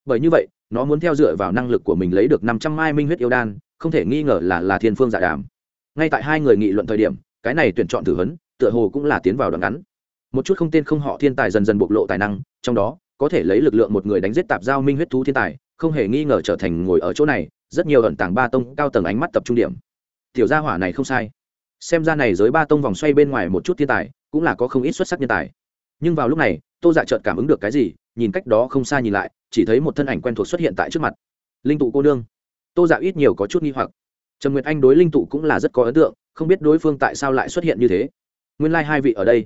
Bởi như vậy, nó muốn theo dựa vào năng lực của mình lấy được năm trăm mai minh huyết yêu đan, không thể nghi ngờ là là thiên phương giả đàm. Ngay tại hai người nghị luận thời điểm, cái này tuyển chọn thử vấn tựa hồ cũng là tiến vào đoạn ngắn. Một chút không tên không họ thiên tài dần dần bộc lộ tài năng, trong đó, có thể lấy lực lượng một người đánh giết tạp giao minh huyết thú thiên tài, không hề nghi ngờ trở thành ngồi ở chỗ này, rất nhiều ẩn tàng ba tông cao tầng ánh mắt tập trung điểm. Tiểu gia hỏa này không sai xem ra này giới ba tông vòng xoay bên ngoài một chút thiên tài, cũng là có không ít xuất sắc nhân tài. Nhưng vào lúc này, tô dạ chợt cảm ứng được cái gì, nhìn cách đó không xa nhìn lại, chỉ thấy một thân ảnh quen thuộc xuất hiện tại trước mặt. Linh tụ cô nương. Tô dạ ít nhiều có chút nghi hoặc. Trần nguyệt anh đối linh tụ cũng là rất có ấn tượng, không biết đối phương tại sao lại xuất hiện như thế. Nguyên lai、like、hai vị ở đây.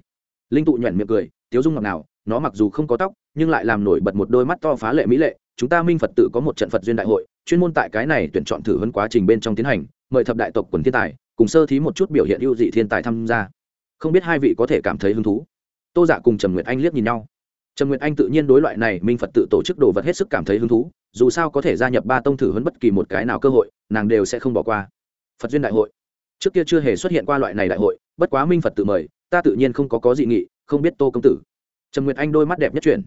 Linh tụ nhoẻn miệng cười, tiếu dung ngọc nào nó mặc dù không có tóc, nhưng lại làm nổi bật một đôi mắt to phá lệ mỹ lệ, chúng ta minh phật tự có một trận phật duyên đại hội, chuyên môn tại cái này tuyển chọn thử hơn quá trình bên trong tiến hành, mời thập đại tộc quần thiên tài cùng sơ thí một chút biểu hiện ưu dị thiên tài tham gia. Không biết hai vị có thể cảm thấy hứng thú? Tô dạ cùng trầm nguyệt anh liếc nhìn nhau. Trầm nguyệt anh tự nhiên đối loại này minh phật tự tổ chức đồ vật hết sức cảm thấy hứng thú, dù sao có thể gia nhập ba tông thử hơn bất kỳ một cái nào cơ hội, nàng đều sẽ không bỏ qua. Phật duyên đại hội. Trước kia chưa hề xuất hiện qua loại này đại hội, bất quá minh phật tự mời, ta tự nhiên không có có dị nghị, không biết tô công tử. Trầm nguyệt anh đôi mắt đẹp nhất chuyển.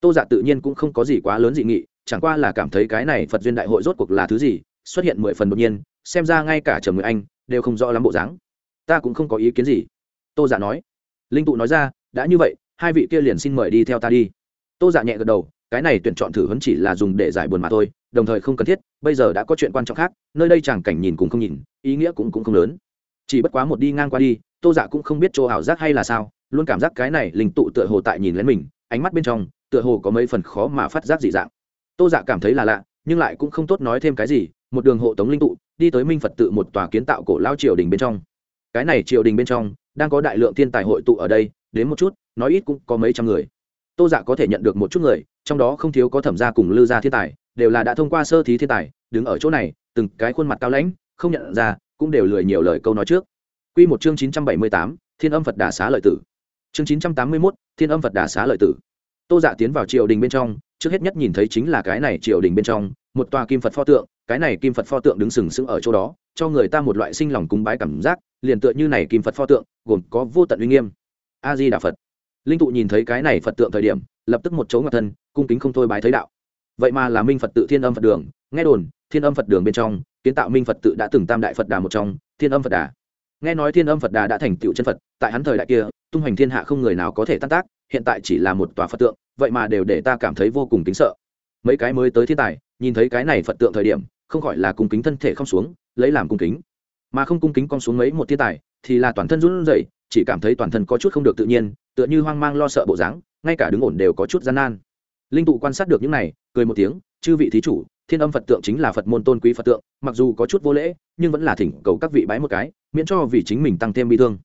Tô dạ tự nhiên cũng không có gì quá lớn dị nghị, chẳng qua là cảm thấy cái này phật duyên đại hội rốt cuộc là thứ gì, xuất hiện mười phần đột nhiên xem ra ngay cả trầm người anh đều không rõ lắm bộ dáng. Ta cũng không có ý kiến gì. Tô giả dạ nói. Linh tụ nói ra, đã như vậy, hai vị kia liền xin mời đi theo ta đi. Tô giả dạ nhẹ gật đầu, cái này tuyển chọn thử vẫn chỉ là dùng để giải buồn mà thôi, đồng thời không cần thiết, bây giờ đã có chuyện quan trọng khác, nơi đây chẳng cảnh nhìn cũng không nhìn, ý nghĩa cũng cũng không lớn. Chỉ bất quá một đi ngang qua đi, tô giả dạ cũng không biết chỗ ảo giác hay là sao, luôn cảm giác cái này linh tụ tựa hồ tại nhìn lên mình, ánh mắt bên trong, tựa hồ có mấy phần khó mà phát giác dị dạng. Tô dạ cảm thấy là lạ, nhưng lại cũng không tốt nói thêm cái gì, một đường hộ tống linh tụ đi tới minh phật tự một tòa kiến tạo cổ lao triều đình bên trong cái này triều đình bên trong đang có đại lượng thiên tài hội tụ ở đây đến một chút nói ít cũng có mấy trăm người tô dạ có thể nhận được một chút người trong đó không thiếu có thẩm gia cùng lư gia thiên tài đều là đã thông qua sơ thí thiên tài đứng ở chỗ này từng cái khuôn mặt cao lãnh không nhận ra cũng đều lười nhiều lời câu nói trước Quy một chương chín trăm bảy mươi tám, Thiên Âm Phật Đà Xá lợi tử. Chương chín trăm tám mươi mốt Thiên Âm Phật Đà Xá lợi tử. Tô Dạ tiến vào triều đình bên trong, trước hết nhất nhìn thấy chính là cái này triều đình bên trong, một tòa kim Phật pho tượng, cái này kim Phật pho tượng đứng sừng sững ở chỗ đó, cho người ta một loại sinh lòng cúng bái cảm giác, liền tựa như này kim Phật pho tượng, gồm có vô tận uy nghiêm. A Di Đà Phật. Linh tụ nhìn thấy cái này Phật tượng thời điểm, lập tức một chỗ ngọc thân, cung kính không thôi bái thấy đạo. Vậy mà là Minh Phật tự Thiên Âm Phật Đường, nghe đồn, Thiên Âm Phật Đường bên trong, kiến tạo Minh Phật tự đã từng tam đại Phật đà một trong, Thiên Âm Phật Đà. Nghe nói Thiên Âm Phật Đà đã thành tựu chân Phật, tại hắn thời đại kia, tung hoành thiên hạ không người nào có thể tan tác, hiện tại chỉ là một tòa Phật tượng, vậy mà đều để ta cảm thấy vô cùng kính sợ. Mấy cái mới tới thiên tài, nhìn thấy cái này Phật tượng thời điểm, không khỏi là cung kính thân thể không xuống, lấy làm cung kính. Mà không cung kính con xuống mấy một thiên tài thì là toàn thân run rẩy chỉ cảm thấy toàn thân có chút không được tự nhiên tựa như hoang mang lo sợ bộ dáng ngay cả đứng ổn đều có chút gian nan. Linh tụ quan sát được những này cười một tiếng chư vị thí chủ thiên âm phật tượng chính là phật môn tôn quý phật tượng mặc dù có chút vô lễ nhưng vẫn là thỉnh cầu các vị bái một cái miễn cho vì chính mình tăng thêm bi thương.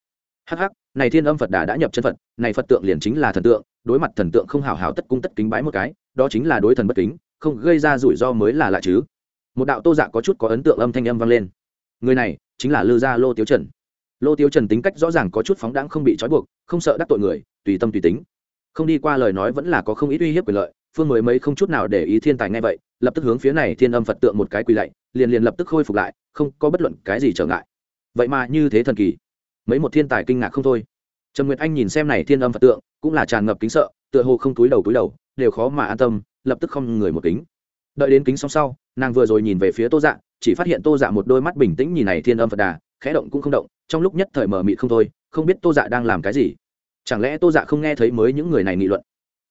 Hắc hắc này thiên âm phật đà đã nhập chân phật này phật tượng liền chính là thần tượng đối mặt thần tượng không hào hào tất cung tất kính bái một cái đó chính là đối thần bất kính không gây ra rủi ro mới là lạ chứ một đạo tô dạ có chút có ấn tượng âm thanh âm vang lên. Người này chính là lư gia lô tiếu trần. Lô tiếu trần tính cách rõ ràng có chút phóng đáng không bị trói buộc, không sợ đắc tội người, tùy tâm tùy tính. Không đi qua lời nói vẫn là có không ít uy hiếp quyền lợi, phương mới mấy không chút nào để ý thiên tài ngay vậy, lập tức hướng phía này thiên âm phật tượng một cái quỳ lạy, liền liền lập tức khôi phục lại, không có bất luận cái gì trở ngại. Vậy mà như thế thần kỳ, mấy một thiên tài kinh ngạc không thôi. Trần nguyệt anh nhìn xem này thiên âm phật tượng, cũng là tràn ngập kính sợ, tựa hồ không túi đầu túi đầu, đều khó mà an tâm, lập tức không người một kính. Đợi đến kính xong sau nàng vừa rồi nhìn về phía tô dạ chỉ phát hiện tô dạ một đôi mắt bình tĩnh nhìn này thiên âm phật đà, khẽ động cũng không động, trong lúc nhất thời mờ mịt không thôi, không biết tô dạ đang làm cái gì. Chẳng lẽ tô dạ không nghe thấy mới những người này nghị luận?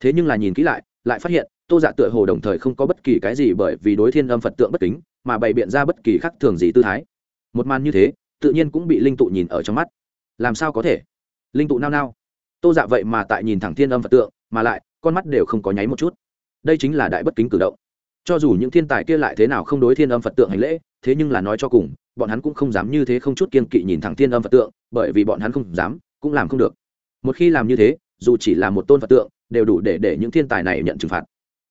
Thế nhưng là nhìn kỹ lại lại phát hiện, tô dạ tựa hồ đồng thời không có bất kỳ cái gì bởi vì đối thiên âm phật tượng bất kính, mà bày biện ra bất kỳ khắc thường gì tư thái. Một màn như thế, tự nhiên cũng bị linh tụ nhìn ở trong mắt. Làm sao có thể? Linh tụ nao nao. Tô dạ vậy mà tại nhìn thẳng thiên âm phật tượng, mà lại, con mắt đều không có nháy một chút. Đây chính là đại bất kính cử động cho dù những thiên tài kia lại thế nào không đối thiên âm phật tượng hành lễ, thế nhưng là nói cho cùng, bọn hắn cũng không dám như thế không chút kiên kỵ nhìn thẳng thiên âm phật tượng, bởi vì bọn hắn không dám, cũng làm không được. Một khi làm như thế, dù chỉ là một tôn phật tượng, đều đủ để để những thiên tài này nhận trừng phạt.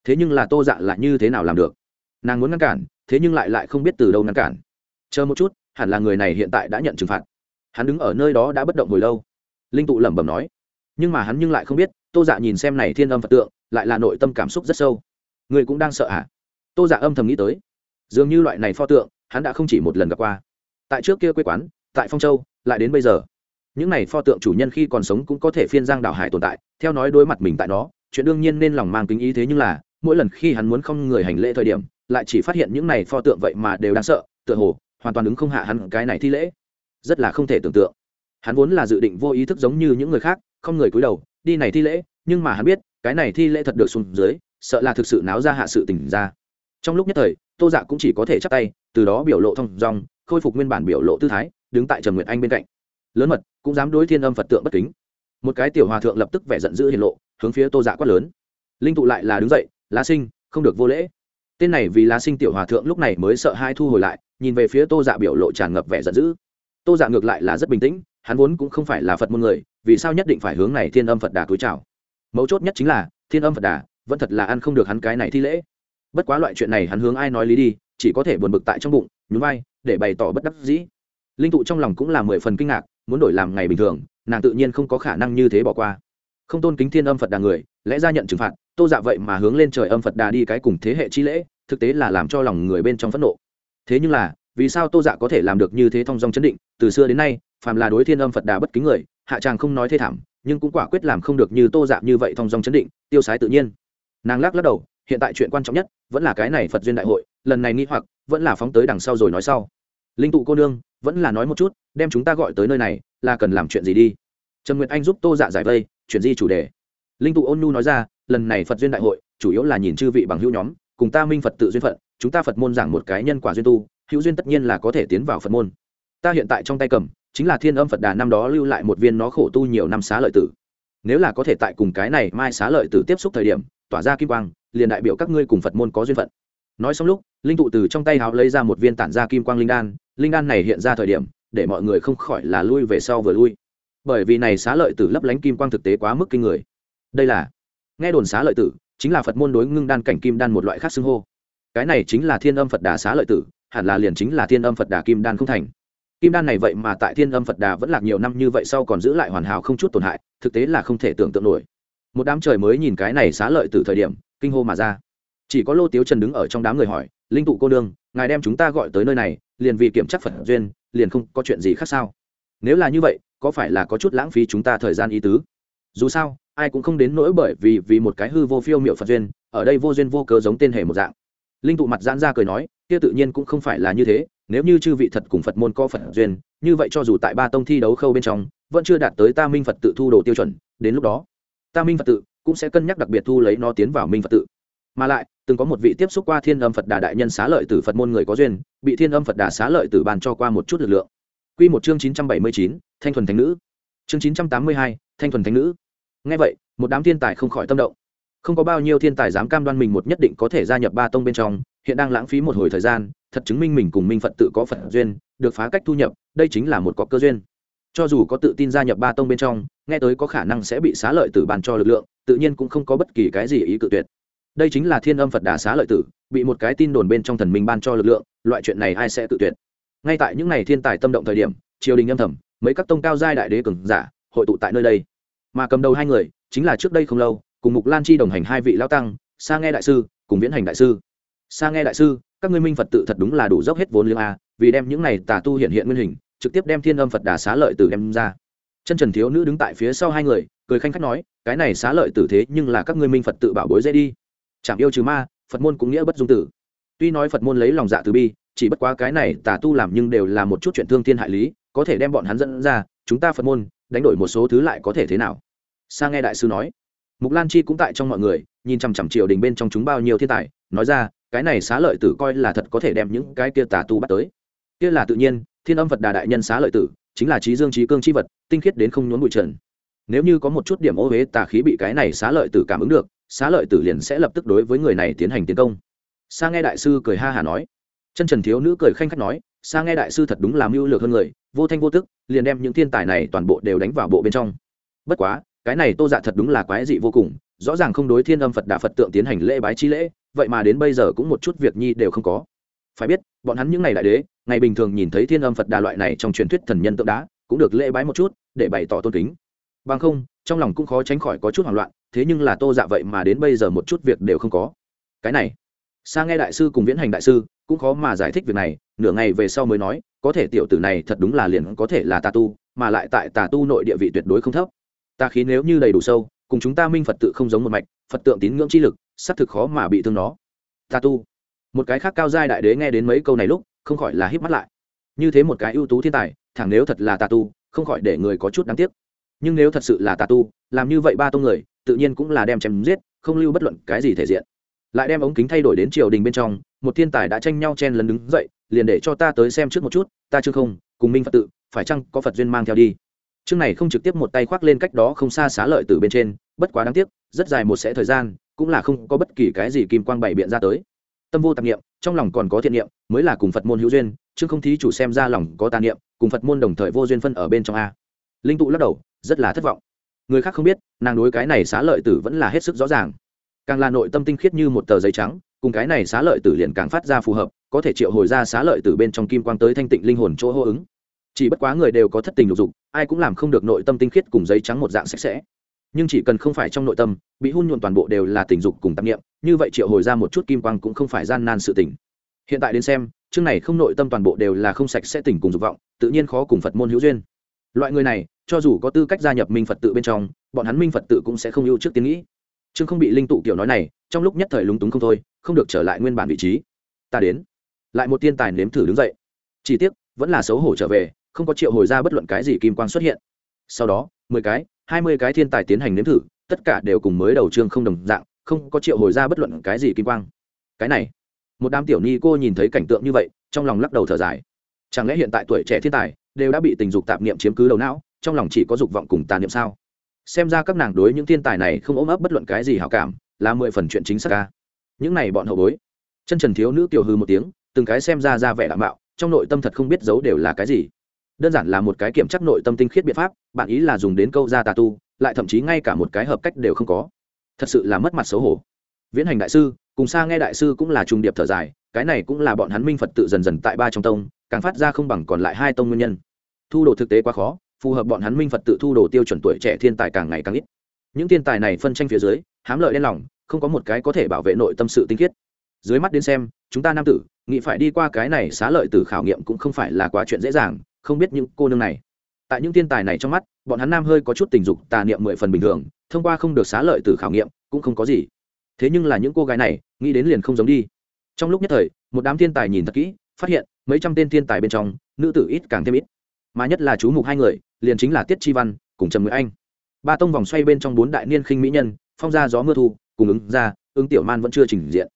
Thế nhưng là tô dạ là như thế nào làm được? Nàng muốn ngăn cản, thế nhưng lại lại không biết từ đâu ngăn cản. Chờ một chút, hẳn là người này hiện tại đã nhận trừng phạt. Hắn đứng ở nơi đó đã bất động hồi lâu. Linh tụ lẩm bẩm nói. Nhưng mà hắn nhưng lại không biết, tô dạ nhìn xem này thiên âm phật tượng, lại là nội tâm cảm xúc rất sâu. Người cũng đang sợ à? Tô dạ âm thầm nghĩ tới. Dường như loại này pho tượng, hắn đã không chỉ một lần gặp qua. Tại trước kia quê quán, tại phong châu, lại đến bây giờ. Những này pho tượng chủ nhân khi còn sống cũng có thể phiên giang đảo hải tồn tại, theo nói đối mặt mình tại nó chuyện đương nhiên nên lòng mang kính ý thế nhưng là, mỗi lần khi hắn muốn không người hành lễ thời điểm, lại chỉ phát hiện những này pho tượng vậy mà đều đáng sợ, tựa hồ, hoàn toàn ứng không hạ hắn cái này thi lễ. Rất là không thể tưởng tượng. Hắn vốn là dự định vô ý thức giống như những người khác, không người cúi đầu, đi này thi lễ, nhưng mà hắn biết, cái này thi lễ thật được xuống dưới, sợ là thực sự náo ra hạ sự tình ra trong lúc nhất thời, tô dạ cũng chỉ có thể chắc tay, từ đó biểu lộ thông dong, khôi phục nguyên bản biểu lộ tư thái, đứng tại trần nguyệt anh bên cạnh. Lớn mật, cũng dám đối thiên âm phật tượng bất kính. Một cái tiểu hòa thượng lập tức vẻ giận dữ hiền lộ, hướng phía tô dạ quát lớn. Linh tụ lại là đứng dậy, lá sinh, không được vô lễ. Tên này vì lá sinh tiểu hòa thượng lúc này mới sợ hai thu hồi lại, nhìn về phía tô dạ biểu lộ tràn ngập vẻ giận dữ. Tô dạ ngược lại là rất bình tĩnh, hắn vốn cũng không phải là phật môn người, vì sao nhất định phải hướng này thiên âm phật đà túi trào mấu chốt nhất chính là, thiên âm phật đà vẫn thật là ăn không được hắn cái này thi lễ bất quá loại chuyện này hắn hướng ai nói lý đi, chỉ có thể buồn bực tại trong bụng, nhún vai, để bày tỏ bất đắc dĩ. Linh tụ trong lòng cũng là mười phần kinh ngạc, muốn đổi làm ngày bình thường, nàng tự nhiên không có khả năng như thế bỏ qua. Không tôn kính thiên âm phật đà người, lẽ ra nhận trừng phạt, tô dạ vậy mà hướng lên trời âm phật đà đi cái cùng thế hệ chi lễ, thực tế là làm cho lòng người bên trong phẫn nộ. Thế nhưng là, vì sao tô dạ có thể làm được như thế thong dong chấn định, từ xưa đến nay, phàm là đối thiên âm phật đà bất kính người, hạ tràng không nói thê thảm, nhưng cũng quả quyết làm không được như tô dạ như vậy thong dong chấn định, tiêu sái tự nhiên. Nàng lắc lắc đầu hiện tại chuyện quan trọng nhất vẫn là cái này phật duyên đại hội, lần này nghĩ hoặc vẫn là phóng tới đằng sau rồi nói sau. Linh tụ cô nương, vẫn là nói một chút, đem chúng ta gọi tới nơi này, là cần làm chuyện gì đi? Trần nguyệt anh giúp tô dạ giải vây chuyện di chủ đề. Linh tụ ôn nhu nói ra, lần này phật duyên đại hội, chủ yếu là nhìn chư vị bằng hữu nhóm, cùng ta minh phật tự duyên phận, chúng ta phật môn giảng một cái nhân quả duyên tu, hữu duyên tất nhiên là có thể tiến vào phật môn. Ta hiện tại trong tay cầm, chính là thiên âm phật đà năm đó lưu lại một viên nó khổ tu nhiều năm xá lợi tử. Nếu là có thể tại cùng cái này mai xá lợi tử tiếp xúc thời điểm, tỏa ra kim quang liền đại biểu các ngươi cùng phật môn có duyên phận. Nói xong lúc, linh tụ từ trong tay háo lấy ra một viên tản ra kim quang linh đan linh đan này hiện ra thời điểm, để mọi người không khỏi là lui về sau vừa lui. Bởi vì này xá lợi tử lấp lánh kim quang thực tế quá mức kinh người. Đây là, nghe đồn xá lợi tử, chính là phật môn đối ngưng đan cảnh kim đan một loại khác xưng hô. Cái này chính là thiên âm phật đà xá lợi tử, hẳn là liền chính là thiên âm phật đà kim đan không thành. Kim đan này vậy mà tại thiên âm phật đà vẫn lạc nhiều năm như vậy sau còn giữ lại hoàn hảo không chút tổn hại, thực tế là không thể tưởng tượng nổi. Một đám trời mới nhìn cái này xá lợi từ thời điểm kinh hô mà ra. Chỉ có lô tiếu trần đứng ở trong đám người hỏi, linh tụ cô nương, ngài đem chúng ta gọi tới nơi này, liền vì kiểm chắc phật duyên, liền không có chuyện gì khác sao? Nếu là như vậy, có phải là có chút lãng phí chúng ta thời gian ý tứ? Dù sao, ai cũng không đến nỗi bởi vì vì một cái hư vô phiêu miệu phật duyên, ở đây vô duyên vô cớ giống tên hề một dạng. Linh tụ mặt giãn ra cười nói, kia tự nhiên cũng không phải là như thế, nếu như chư vị thật cùng phật môn có phật duyên, như vậy cho dù tại ba tông thi đấu khâu bên trong, vẫn chưa đạt tới ta minh phật tự thu đồ tiêu chuẩn, đến lúc đó, ta minh phật tự cũng sẽ cân nhắc đặc biệt thu lấy nó tiến vào minh phật tự. Mà lại, từng có một vị tiếp xúc qua thiên âm phật đà đại nhân xá lợi từ phật môn người có duyên, bị thiên âm phật đà xá lợi từ bàn cho qua một chút lực lượng. Q một chương chín trăm bảy mươi chín, thanh thuần thánh nữ. Chương chín trăm tám mươi hai, thanh thuần thánh nữ. Ngay vậy, một đám thiên tài không khỏi tâm động. Không có bao nhiêu thiên tài dám cam đoan mình một nhất định có thể gia nhập ba tông bên trong, hiện đang lãng phí một hồi thời gian, thật chứng minh mình cùng minh phật tự có phật duyên, được phá cách thu nhập, đây chính là một cọc cơ duyên. Cho dù có tự tin gia nhập ba tông bên trong, nghe tới có khả năng sẽ bị xá lợi tử bàn cho lực lượng tự nhiên cũng không có bất kỳ cái gì ý cự tuyệt. Đây chính là thiên âm phật đà xá lợi tử, bị một cái tin đồn bên trong thần minh ban cho lực lượng, loại chuyện này ai sẽ tự tuyệt? Ngay tại những ngày thiên tài tâm động thời điểm, triều đình âm thầm, mấy các tông cao giai đại đế cường giả, hội tụ tại nơi đây. Mà cầm đầu hai người, chính là trước đây không lâu, cùng mục lan chi đồng hành hai vị lao tăng, sa nghe đại sư, cùng viễn hành đại sư. Sa nghe đại sư, các ngươi minh phật tự thật đúng là đủ dốc hết vốn liếng a, vì đem những này tà tu hiện hiện nguyên hình, trực tiếp đem thiên âm phật đà xá lợi tử đem ra chân trần thiếu nữ đứng tại phía sau hai người, cười khanh khách nói, cái này xá lợi tử thế nhưng là các ngươi minh phật tự bảo bối dễ đi. Chạm yêu trừ ma, phật môn cũng nghĩa bất dung tử. Tuy nói phật môn lấy lòng dạ từ bi, chỉ bất quá cái này tà tu làm nhưng đều là một chút chuyện thương thiên hại lý, có thể đem bọn hắn dẫn ra, chúng ta phật môn, đánh đổi một số thứ lại có thể thế nào? Sa nghe đại sư nói. Mục lan chi cũng tại trong mọi người, nhìn chằm chằm triều đình bên trong chúng bao nhiêu thiên tài, nói ra, cái này xá lợi tử coi là thật có thể đem những cái kia tà tu bắt tới. Kia là tự nhiên, thiên âm phật đà đại nhân xá lợi tử chính là trí dương trí cương chi vật, tinh khiết đến không nhốn bụi trần. Nếu như có một chút điểm ô huế tà khí bị cái này xá lợi tử cảm ứng được, xá lợi tử liền sẽ lập tức đối với người này tiến hành tiến công. Sa nghe đại sư cười ha hà nói. Chân trần thiếu nữ cười khanh khách nói, sa nghe đại sư thật đúng là mưu lược hơn người, vô thanh vô tức, liền đem những thiên tài này toàn bộ đều đánh vào bộ bên trong. Bất quá, cái này tô dạ thật đúng là quái dị vô cùng, rõ ràng không đối thiên âm phật đà phật tượng tiến hành lễ bái chi lễ, vậy mà đến bây giờ cũng một chút việc nhi đều không có. Phải biết, bọn hắn những ngày đại đế ngày bình thường nhìn thấy thiên âm phật đà loại này trong truyền thuyết thần nhân tượng đá, cũng được lễ bái một chút, để bày tỏ tôn kính. Bằng không, trong lòng cũng khó tránh khỏi có chút hoảng loạn, thế nhưng là tô dạ vậy mà đến bây giờ một chút việc đều không có. Cái này, sa nghe đại sư cùng viễn hành đại sư cũng khó mà giải thích việc này, nửa ngày về sau mới nói, có thể tiểu tử này thật đúng là liền có thể là tà tu, mà lại tại tà tu nội địa vị tuyệt đối không thấp. Tà khí nếu như đầy đủ sâu, cùng chúng ta minh phật tự không giống một mạch, phật tượng tín ngưỡng chi lực, xác thực khó mà bị thương nó. Tà tu. Một cái khác cao giai đại đế nghe đến mấy câu này lúc không khỏi là híp mắt lại. Như thế một cái ưu tú thiên tài, thẳng nếu thật là tà tu, không khỏi để người có chút đáng tiếc. Nhưng nếu thật sự là tà tu, làm như vậy ba tông người, tự nhiên cũng là đem chém giết, không lưu bất luận cái gì thể diện. Lại đem ống kính thay đổi đến triều đình bên trong, một thiên tài đã tranh nhau chen lấn đứng dậy, liền để cho ta tới xem trước một chút, ta chưa không, cùng minh phật tự, phải chăng có phật duyên mang theo đi. Chương này không trực tiếp một tay khoác lên cách đó không xa xá lợi từ bên trên, bất quá đáng tiếc, rất dài một sẽ thời gian, cũng là không có bất kỳ cái gì kim quang bày biện ra tới tâm vô tạp niệm, trong lòng còn có thiện niệm, mới là cùng phật môn hữu duyên, chứ không thí chủ xem ra lòng có tà niệm, cùng phật môn đồng thời vô duyên phân ở bên trong a. Linh tụ lắc đầu, rất là thất vọng. Người khác không biết, nàng đối cái này xá lợi tử vẫn là hết sức rõ ràng. Càng là nội tâm tinh khiết như một tờ giấy trắng, cùng cái này xá lợi tử liền càng phát ra phù hợp, có thể triệu hồi ra xá lợi tử bên trong kim quang tới thanh tịnh linh hồn chỗ hô ứng. Chỉ bất quá người đều có thất tình lục dục, ai cũng làm không được nội tâm tinh khiết cùng giấy trắng một dạng sạch sẽ. Nhưng chỉ cần không phải trong nội tâm, bị hun nhuộn toàn bộ đều là tình dục cùng tạp nghiệm như vậy triệu hồi ra một chút kim quang cũng không phải gian nan sự tình. Hiện tại đến xem, chương này không nội tâm toàn bộ đều là không sạch sẽ tỉnh cùng dục vọng, tự nhiên khó cùng phật môn hữu duyên. Loại người này, cho dù có tư cách gia nhập minh phật tự bên trong, bọn hắn minh phật tự cũng sẽ không yêu trước tiếng nghĩ. Chương không bị linh tụ kiểu nói này, trong lúc nhất thời lúng túng không thôi, không được trở lại nguyên bản vị trí. Ta đến. Lại một tiên tài nếm thử đứng dậy. Chỉ tiếc, vẫn là xấu hổ trở về, không có triệu hồi ra bất luận cái gì kim quang xuất hiện. Sau đó, mười cái, hai mươi cái thiên tài tiến hành nếm thử, tất cả đều cùng mới đầu chương không đồng dạng không có triệu hồi ra bất luận cái gì kim quang. Cái này, một đám tiểu ni cô nhìn thấy cảnh tượng như vậy, trong lòng lắc đầu thở dài. Chẳng lẽ hiện tại tuổi trẻ thiên tài đều đã bị tình dục tạp niệm chiếm cứ đầu não, trong lòng chỉ có dục vọng cùng tà niệm sao? Xem ra các nàng đối những thiên tài này không ôm ấp bất luận cái gì hảo cảm, là mười phần chuyện chính xác ca những này bọn hậu bối. Chân trần thiếu nữ tiểu hư một tiếng, từng cái xem ra ra vẻ đảm bảo trong nội tâm thật không biết giấu đều là cái gì. Đơn giản là một cái kiểm chắc nội tâm tinh khiết biện pháp, bạn ý là dùng đến câu ra tà tu, lại thậm chí ngay cả một cái hợp cách đều không có thật sự là mất mặt xấu hổ. Viễn hành đại sư, cùng xa nghe đại sư cũng là trung điệp thở dài, cái này cũng là bọn hắn minh phật tự dần dần tại ba trong tông, càng phát ra không bằng còn lại hai tông nguyên nhân. Thu đồ thực tế quá khó, phù hợp bọn hắn minh phật tự thu đồ tiêu chuẩn tuổi trẻ thiên tài càng ngày càng ít. Những thiên tài này phân tranh phía dưới, hám lợi đen lòng, không có một cái có thể bảo vệ nội tâm sự tinh khiết. Dưới mắt đến xem, chúng ta nam tử, nghĩ phải đi qua cái này xá lợi từ khảo nghiệm cũng không phải là quá chuyện dễ dàng, không biết những cô nương này tại những thiên tài này trong mắt, bọn hắn nam hơi có chút tình dục, tà niệm mười phần bình thường, thông qua không được xá lợi từ khảo nghiệm, cũng không có gì. Thế nhưng là những cô gái này, nghĩ đến liền không giống đi. Trong lúc nhất thời, một đám thiên tài nhìn thật kỹ, phát hiện, mấy trăm tên thiên tài bên trong, nữ tử ít càng thêm ít. Mà nhất là chú mục hai người, liền chính là tiết chi văn, cùng trầm nguyễn anh. Ba tông vòng xoay bên trong bốn đại niên khinh mỹ nhân, phong ra gió mưa thu, cùng ứng ra, ứng tiểu man vẫn chưa trình diện.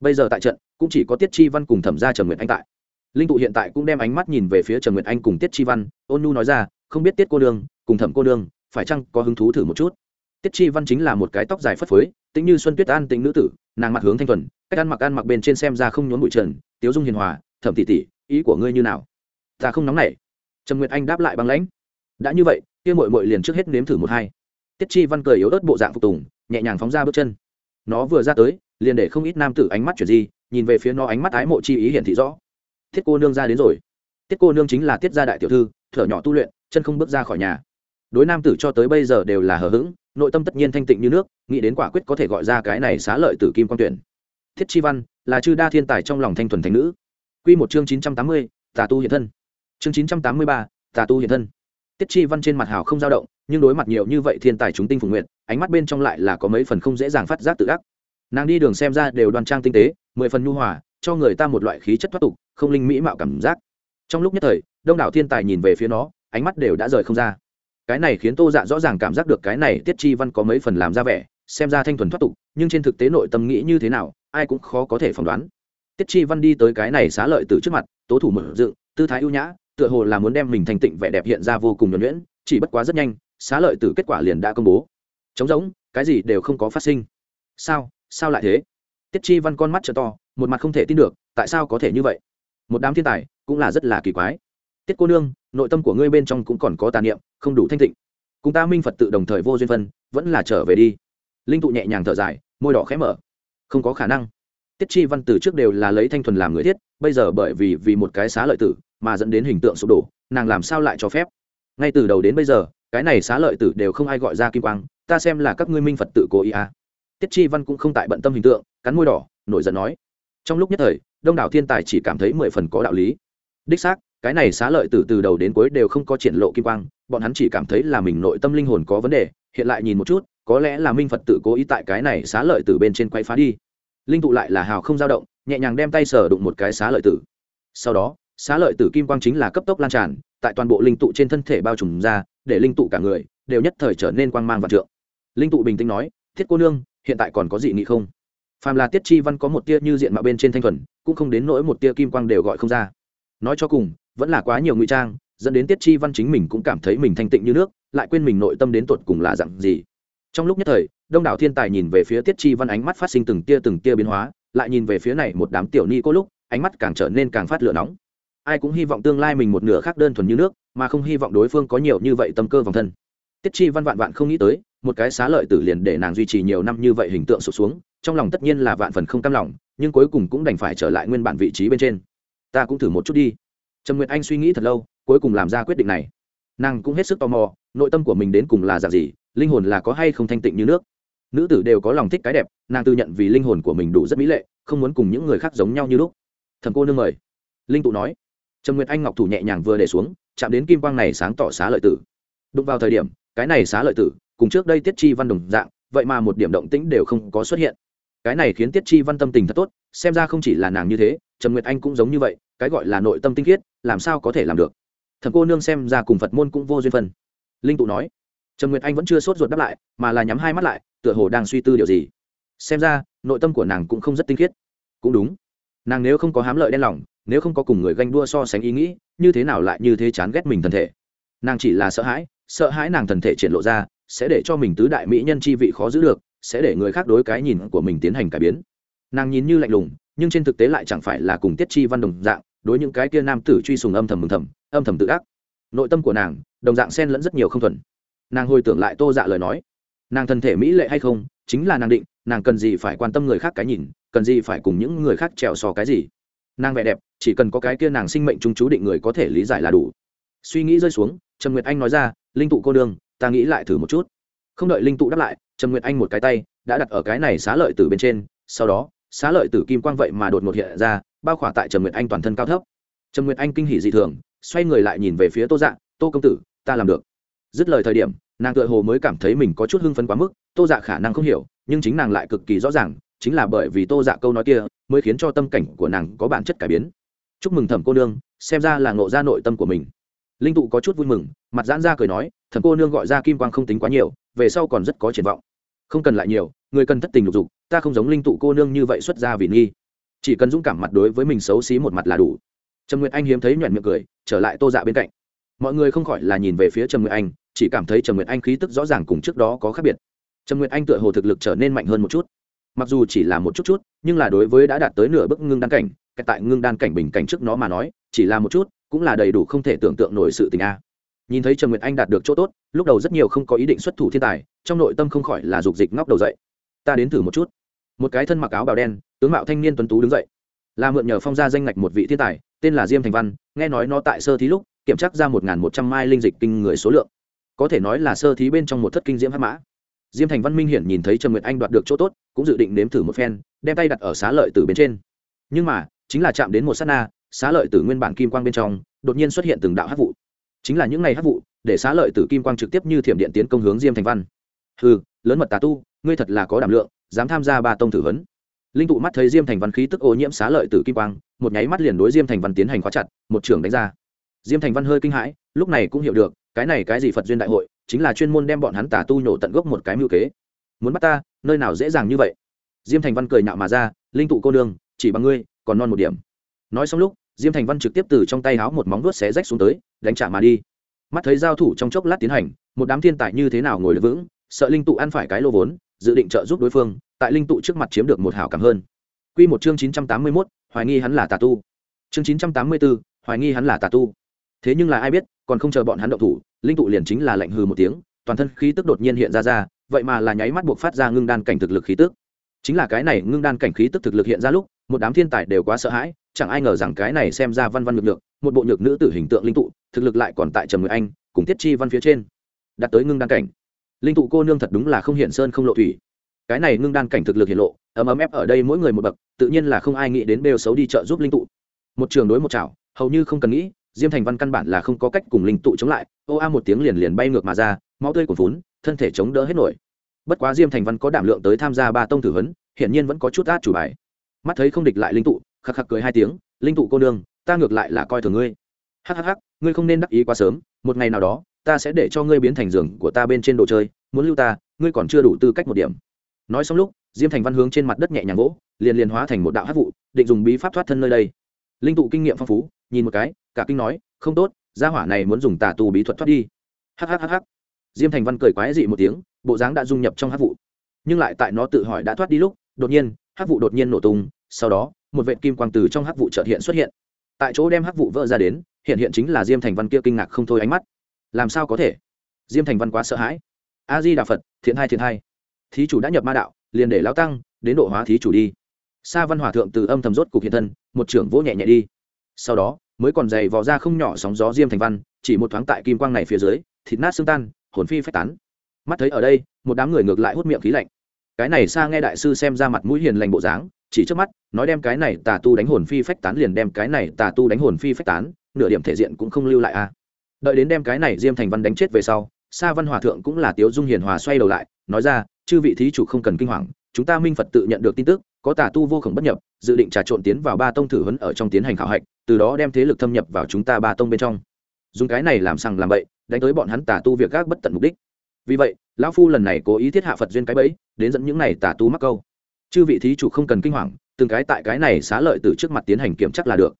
Bây giờ tại trận, cũng chỉ có tiết chi văn cùng thẩm gia trầm nguyệt anh tại. Linh tụ hiện tại cũng đem ánh mắt nhìn về phía trầm nguyệt anh cùng tiết chi văn, ôn nu nói ra không biết tiết cô đương cùng thẩm cô đương phải chăng có hứng thú thử một chút? Tiết chi văn chính là một cái tóc dài phất phới, tính như xuân tuyết an tính nữ tử, nàng mặt hướng thanh thuần, cách ăn mặc ăn mặc bên trên xem ra không nhốn bụi trần, tiếu dung hiền hòa, thẩm tỷ tỷ, ý của ngươi như nào? Ta không nóng nảy. Trầm nguyệt anh đáp lại bằng lãnh. Đã như vậy, kia mội mội liền trước hết nếm thử một hai. Tiết chi văn cười yếu ớt bộ dạng phục tùng, nhẹ nhàng phóng ra bước chân. Nó vừa ra tới, liền để không ít nam tử ánh mắt chuyển di, nhìn về phía nó ánh mắt ái mộ chi ý hiển thị rõ. Thiết cô nương ra đến rồi. Tiết cô nương chính là tiết gia đại tiểu thư, thở nhỏ tu luyện chân không bước ra khỏi nhà. Đối nam tử cho tới bây giờ đều là hờ hững, nội tâm tất nhiên thanh tịnh như nước, nghĩ đến quả quyết có thể gọi ra cái này xá lợi tử kim quan tuyển. Thiết chi văn, là chư đa thiên tài trong lòng thanh thuần thành nữ. Q một chương chín trăm tám mươi, tà tu hiện thân. Chương chín trăm tám mươi ba, tà tu hiện thân. Tiết chi văn trên mặt hào không dao động, nhưng đối mặt nhiều như vậy thiên tài chúng tinh phục nguyện ánh mắt bên trong lại là có mấy phần không dễ dàng phát giác tự ác. Nàng đi đường xem ra đều đoan trang tinh tế, mười phần nhu hòa, cho người ta một loại khí chất thoát tục, không linh mỹ mạo cảm giác. Trong lúc nhất thời, đông đảo thiên tài nhìn về phía nó ánh mắt đều đã rời không ra. Cái này khiến tô dạ rõ ràng cảm giác được cái này tiết chi văn có mấy phần làm ra vẻ, xem ra thanh thuần thoát tục, nhưng trên thực tế nội tâm nghĩ như thế nào, ai cũng khó có thể phỏng đoán. Tiết chi văn đi tới cái này xá lợi từ trước mặt, tố thủ mở dựng, tư thái ưu nhã, tựa hồ là muốn đem mình thành tịnh vẻ đẹp hiện ra vô cùng nhuẩn nhuyễn, chỉ bất quá rất nhanh, xá lợi từ kết quả liền đã công bố. Trống rỗng, cái gì đều không có phát sinh. Sao? Sao lại thế? Tiết chi văn con mắt t to, một mặt không thể tin được, tại sao có thể như vậy? Một đám thiên tài cũng là rất là kỳ quái tiết cô nương, nội tâm của ngươi bên trong cũng còn có tà niệm, không đủ thanh tịnh. Cùng ta minh phật tự đồng thời vô duyên phân, vẫn là trở về đi. Linh tụ nhẹ nhàng thở dài, môi đỏ khẽ mở. Không có khả năng. Tiết chi văn từ trước đều là lấy thanh thuần làm người thiết, bây giờ bởi vì vì một cái xá lợi tử mà dẫn đến hình tượng sụp đổ, nàng làm sao lại cho phép? Ngay từ đầu đến bây giờ, cái này xá lợi tử đều không ai gọi ra kim quang, ta xem là các ngươi minh phật tự cố ý à. tiết chi văn cũng không tại bận tâm hình tượng, cắn môi đỏ, nổi giận nói. Trong lúc nhất thời, đông đảo thiên tài chỉ cảm thấy mười phần có đạo lý. Đích xác cái này xá lợi tử từ đầu đến cuối đều không có triển lộ kim quang, bọn hắn chỉ cảm thấy là mình nội tâm linh hồn có vấn đề, hiện lại nhìn một chút, có lẽ là minh phật tự cố ý tại cái này xá lợi tử bên trên quay phá đi. Linh tụ lại là hào không dao động, nhẹ nhàng đem tay sờ đụng một cái xá lợi tử. Sau đó, xá lợi tử kim quang chính là cấp tốc lan tràn, tại toàn bộ linh tụ trên thân thể bao trùm ra, để linh tụ cả người đều nhất thời trở nên quang mang và trượng. Linh tụ bình tĩnh nói, thiết cô nương, hiện tại còn có gì nghị không? Phàm là tiết chi văn có một tia như diện mạo bên trên thanh thuần, cũng không đến nỗi một tia kim quang đều gọi không ra. Nói cho cùng vẫn là quá nhiều ngụy trang, dẫn đến tiết chi văn chính mình cũng cảm thấy mình thanh tịnh như nước, lại quên mình nội tâm đến tột cùng là dặn gì. Trong lúc nhất thời, đông đảo thiên tài nhìn về phía tiết chi văn ánh mắt phát sinh từng tia từng tia biến hóa, lại nhìn về phía này một đám tiểu ni cô lúc, ánh mắt càng trở nên càng phát lửa nóng. Ai cũng hy vọng tương lai mình một nửa khác đơn thuần như nước, mà không hy vọng đối phương có nhiều như vậy tâm cơ vòng thân. Tiết chi văn vạn vạn không nghĩ tới, một cái xá lợi tử liền để nàng duy trì nhiều năm như vậy hình tượng sụt xuống, trong lòng tất nhiên là vạn phần không cam lòng, nhưng cuối cùng cũng đành phải trở lại nguyên bản vị trí bên trên. Ta cũng thử một chút đi trầm nguyệt anh suy nghĩ thật lâu, cuối cùng làm ra quyết định này. Nàng cũng hết sức tò mò, nội tâm của mình đến cùng là dạng gì, linh hồn là có hay không thanh tịnh như nước. Nữ tử đều có lòng thích cái đẹp, nàng tự nhận vì linh hồn của mình đủ rất mỹ lệ, không muốn cùng những người khác giống nhau như lúc. Thầm cô nương mời. Linh tụ nói. Trầm nguyệt anh ngọc thủ nhẹ nhàng vừa để xuống, chạm đến kim quang này sáng tỏ xá lợi tử. Đụng vào thời điểm, cái này xá lợi tử, cùng trước đây tiết chi văn đồng dạng, vậy mà một điểm động tĩnh đều không có xuất hiện. Cái này khiến tiết chi văn tâm tình thật tốt, xem ra không chỉ là nàng như thế, trầm nguyệt anh cũng giống như vậy cái gọi là nội tâm tinh khiết, làm sao có thể làm được? Thầm cô nương xem ra cùng phật môn cũng vô duyên phân. Linh tụ nói trần nguyệt anh vẫn chưa sốt ruột đáp lại, mà là nhắm hai mắt lại, tựa hồ đang suy tư điều gì. Xem ra, nội tâm của nàng cũng không rất tinh khiết. Cũng đúng. Nàng nếu không có hám lợi đen lòng, nếu không có cùng người ganh đua so sánh ý nghĩ, như thế nào lại như thế chán ghét mình thân thể? Nàng chỉ là sợ hãi sợ hãi nàng thần thể triển lộ ra, sẽ để cho mình tứ đại mỹ nhân chi vị khó giữ được, sẽ để người khác đối cái nhìn của mình tiến hành cải biến. Nàng nhìn như lạnh lùng, nhưng trên thực tế lại chẳng phải là cùng tiết chi văn đồng dạng đối những cái kia nam tử truy sùng âm thầm mừng thầm, âm thầm tự ác. Nội tâm của nàng, đồng dạng xen lẫn rất nhiều không thuần. Nàng hồi tưởng lại tô dạ lời nói. Nàng thân thể mỹ lệ hay không, chính là nàng định, nàng cần gì phải quan tâm người khác cái nhìn, cần gì phải cùng những người khác trèo sò cái gì. Nàng vẻ đẹp, chỉ cần có cái kia nàng sinh mệnh trung chú định người có thể lý giải là đủ. Suy nghĩ rơi xuống trần nguyệt anh nói ra, linh tụ cô đương ta nghĩ lại thử một chút. Không đợi linh tụ đáp lại trần nguyệt anh một cái tay đã đặt ở cái này xá lợi từ bên trên, sau đó, xá lợi tử kim quang vậy mà đột ngột hiện ra bao khỏa tại trần nguyệt anh toàn thân cao thấp. Trần nguyệt anh kinh hỉ dị thường, xoay người lại nhìn về phía tô dạ tô công tử, ta làm được. Dứt lời thời điểm, nàng tựa hồ mới cảm thấy mình có chút hưng phấn quá mức, tô dạ khả năng không hiểu, nhưng chính nàng lại cực kỳ rõ ràng, chính là bởi vì tô dạ câu nói kia, mới khiến cho tâm cảnh của nàng có bản chất cải biến. Chúc mừng thẩm cô nương, xem ra là ngộ ra nội tâm của mình. Linh tụ có chút vui mừng, mặt giãn ra cười nói, thẩm cô nương gọi ra kim quang không tính quá nhiều, về sau còn rất có triển vọng. Không cần lại nhiều, người cần thất tình lục dục, ta không giống linh tụ cô nương như vậy xuất ra vì nghi chỉ cần dũng cảm mặt đối với mình xấu xí một mặt là đủ. Trầm nguyệt anh hiếm thấy nhoẹn miệng cười, trở lại tô dạ bên cạnh. Mọi người không khỏi là nhìn về phía trầm nguyệt anh, chỉ cảm thấy trầm nguyệt anh khí tức rõ ràng cùng trước đó có khác biệt. Trầm nguyệt anh tựa hồ thực lực trở nên mạnh hơn một chút. Mặc dù chỉ là một chút chút, nhưng là đối với đã đạt tới nửa bức ngưng đan cảnh cách tại ngưng đan cảnh bình cảnh trước nó mà nói, chỉ là một chút, cũng là đầy đủ không thể tưởng tượng nổi sự tình a. Nhìn thấy trầm nguyệt anh đạt được chỗ tốt, lúc đầu rất nhiều không có ý định xuất thủ thiên tài, trong nội tâm không khỏi là dục dịch ngóc đầu dậy. Ta đến thử một chút. Một cái thân mặc áo bào đen tướng mạo thanh niên tuấn tú đứng dậy. Là mượn nhờ phong gia danh ngạch một vị thiên tài, tên là diêm thành văn, nghe nói nó tại sơ thí lúc, kiểm tra ra một một trăm mai linh dịch kinh người số lượng. Có thể nói là sơ thí bên trong một thất kinh diễm hát mã. Diêm thành văn minh hiển nhìn thấy trần nguyệt anh đoạt được chỗ tốt, cũng dự định nếm thử một phen, đem tay đặt ở xá lợi từ bên trên. Nhưng mà, chính là chạm đến một s á t na, xá lợi từ nguyên bản kim quang bên trong, đột nhiên xuất hiện từng đạo hát vụ. Chính là những ngày hát vụ, để xá lợi từ kim quang trực tiếp như thiểm điện tiến công hướng diêm thành văn. Ừ lớn mật tà tu, ngươi thật là có đảm lượng, dám tham gia ba tông thử vấn linh tụ mắt thấy diêm thành văn khí tức ô nhiễm xá lợi từ kim quang, một nháy mắt liền đối diêm thành văn tiến hành khóa chặt, một trường đánh ra. Diêm thành văn hơi kinh hãi, lúc này cũng hiểu được, cái này cái gì phật duyên đại hội, chính là chuyên môn đem bọn hắn tả tu nhổ tận gốc một cái mưu kế. Muốn bắt ta, nơi nào dễ dàng như vậy? Diêm thành văn cười nhạo mà ra, linh tụ cô nương, chỉ bằng ngươi, còn non một điểm. Nói xong lúc, diêm thành văn trực tiếp từ trong tay háo một móng vuốt xé rách xuống tới, đánh trả mà đi. Mắt thấy giao thủ trong chốc lát tiến hành, một đám thiên tài như thế nào ngồi được vững, sợ linh tụ ăn phải cái lô vốn, dự định trợ giúp đối phương tại linh tụ trước mặt chiếm được một hảo cảm hơn Quy một chương chín trăm tám mươi 981, hoài nghi hắn là tà tu. Chương chín trăm tám mươi 984, hoài nghi hắn là tà tu. Thế nhưng là ai biết, còn không chờ bọn hắn động thủ, linh tụ liền chính là lạnh hừ một tiếng, toàn thân khí tức đột nhiên hiện ra ra, vậy mà là nháy mắt buộc phát ra ngưng đan cảnh thực lực khí tức. Chính là cái này ngưng đan cảnh khí tức thực lực hiện ra lúc, một đám thiên tài đều quá sợ hãi, chẳng ai ngờ rằng cái này xem ra văn văn nhược nhược, một bộ nhược nữ tử hình tượng linh tụ, thực lực lại còn tại Trầm Người Anh, cùng Tiết Chi văn phía trên. đặt tới ngưng đan cảnh. Linh tụ cô nương thật đúng là không hiện sơn không lộ thủy. Cái này ngưng đan cảnh thực lực hiện lộ, ấm ấm ép ở đây mỗi người một bậc, tự nhiên là không ai nghĩ đến bêu xấu đi chợ giúp linh tụ. Một trường đối một chảo, hầu như không cần nghĩ, Diêm Thành Văn căn bản là không có cách cùng linh tụ chống lại, ô a một tiếng liền liền bay ngược mà ra, máu tươi cuồn phún, thân thể chống đỡ hết nổi. Bất quá Diêm Thành Văn có đảm lượng tới tham gia ba tông thử huấn, hiển nhiên vẫn có chút át chủ bài. Mắt thấy không địch lại linh tụ, khắc khắc cười hai tiếng, linh tụ cô nương, ta ngược lại là coi thường ngươi hhh ngươi không nên đắc ý quá sớm một ngày nào đó ta sẽ để cho ngươi biến thành giường của ta bên trên đồ chơi muốn lưu ta ngươi còn chưa đủ tư cách một điểm nói xong lúc, diêm thành văn hướng trên mặt đất nhẹ nhàng gỗ liền liền hóa thành một đạo hát vụ, định dùng bí pháp thoát thân nơi đây. Linh tụ kinh nghiệm phong phú, nhìn một cái, cả kinh nói, không tốt, gia hỏa này muốn dùng tà tù bí thuật thoát đi. Hhhh diêm thành văn cười quái dị một tiếng, bộ dáng đã dung nhập trong hát vụ. Nhưng lại tại nó tự hỏi đã thoát đi lúc, đột nhiên hát vụ đột nhiên nổ tung, sau đó, một vệ kim quang từ trong hát vụ trợt hiện xuất hiện. Tại chỗ đem hắc vụ vỡ ra đến, hiện hiện chính là diêm thành văn kia kinh ngạc không thôi ánh mắt. Làm sao có thể? Diêm thành văn quá sợ hãi. A di đà phật, thiện hai thiện hai thí chủ đã nhập ma đạo, liền để lao tăng đến độ hóa thí chủ đi. Sa văn hòa thượng từ âm thầm rốt cục hiện thân, một trưởng vỗ nhẹ nhẹ đi. Sau đó, mới còn dày vò ra không nhỏ sóng gió diêm thành văn, chỉ một thoáng tại kim quang này phía dưới, thịt nát xương tan, hồn phi phách tán. Mắt thấy ở đây, một đám người ngược lại hút miệng khí lạnh. Cái này xa nghe đại sư xem ra mặt mũi hiền lành bộ dáng, chỉ trước mắt, nói đem cái này tà tu đánh hồn phi phách tán liền đem cái này tà tu đánh hồn phi phách tán, nửa điểm thể diện cũng không lưu lại a à. đợi đến đem cái này diêm thành văn đánh chết về sau, sa văn hòa thượng cũng là tiếu dung hiền hòa xoay đầu lại, nói ra chư vị thí chủ không cần kinh hoàng, chúng ta minh phật tự nhận được tin tức, có tà tu vô khổng bất nhập, dự định trà trộn tiến vào ba tông thử huấn ở trong tiến hành khảo hạch, từ đó đem thế lực thâm nhập vào chúng ta ba tông bên trong. Dùng cái này làm sằng làm bậy, đánh tới bọn hắn tà tu việc gác bất tận mục đích. Vì vậy, lão phu lần này cố ý thiết hạ phật duyên cái bẫy, đến dẫn những này tà tu mắc câu. Chư vị thí chủ không cần kinh hoàng, từng cái tại cái này xá lợi từ trước mặt tiến hành kiểm chắc là được.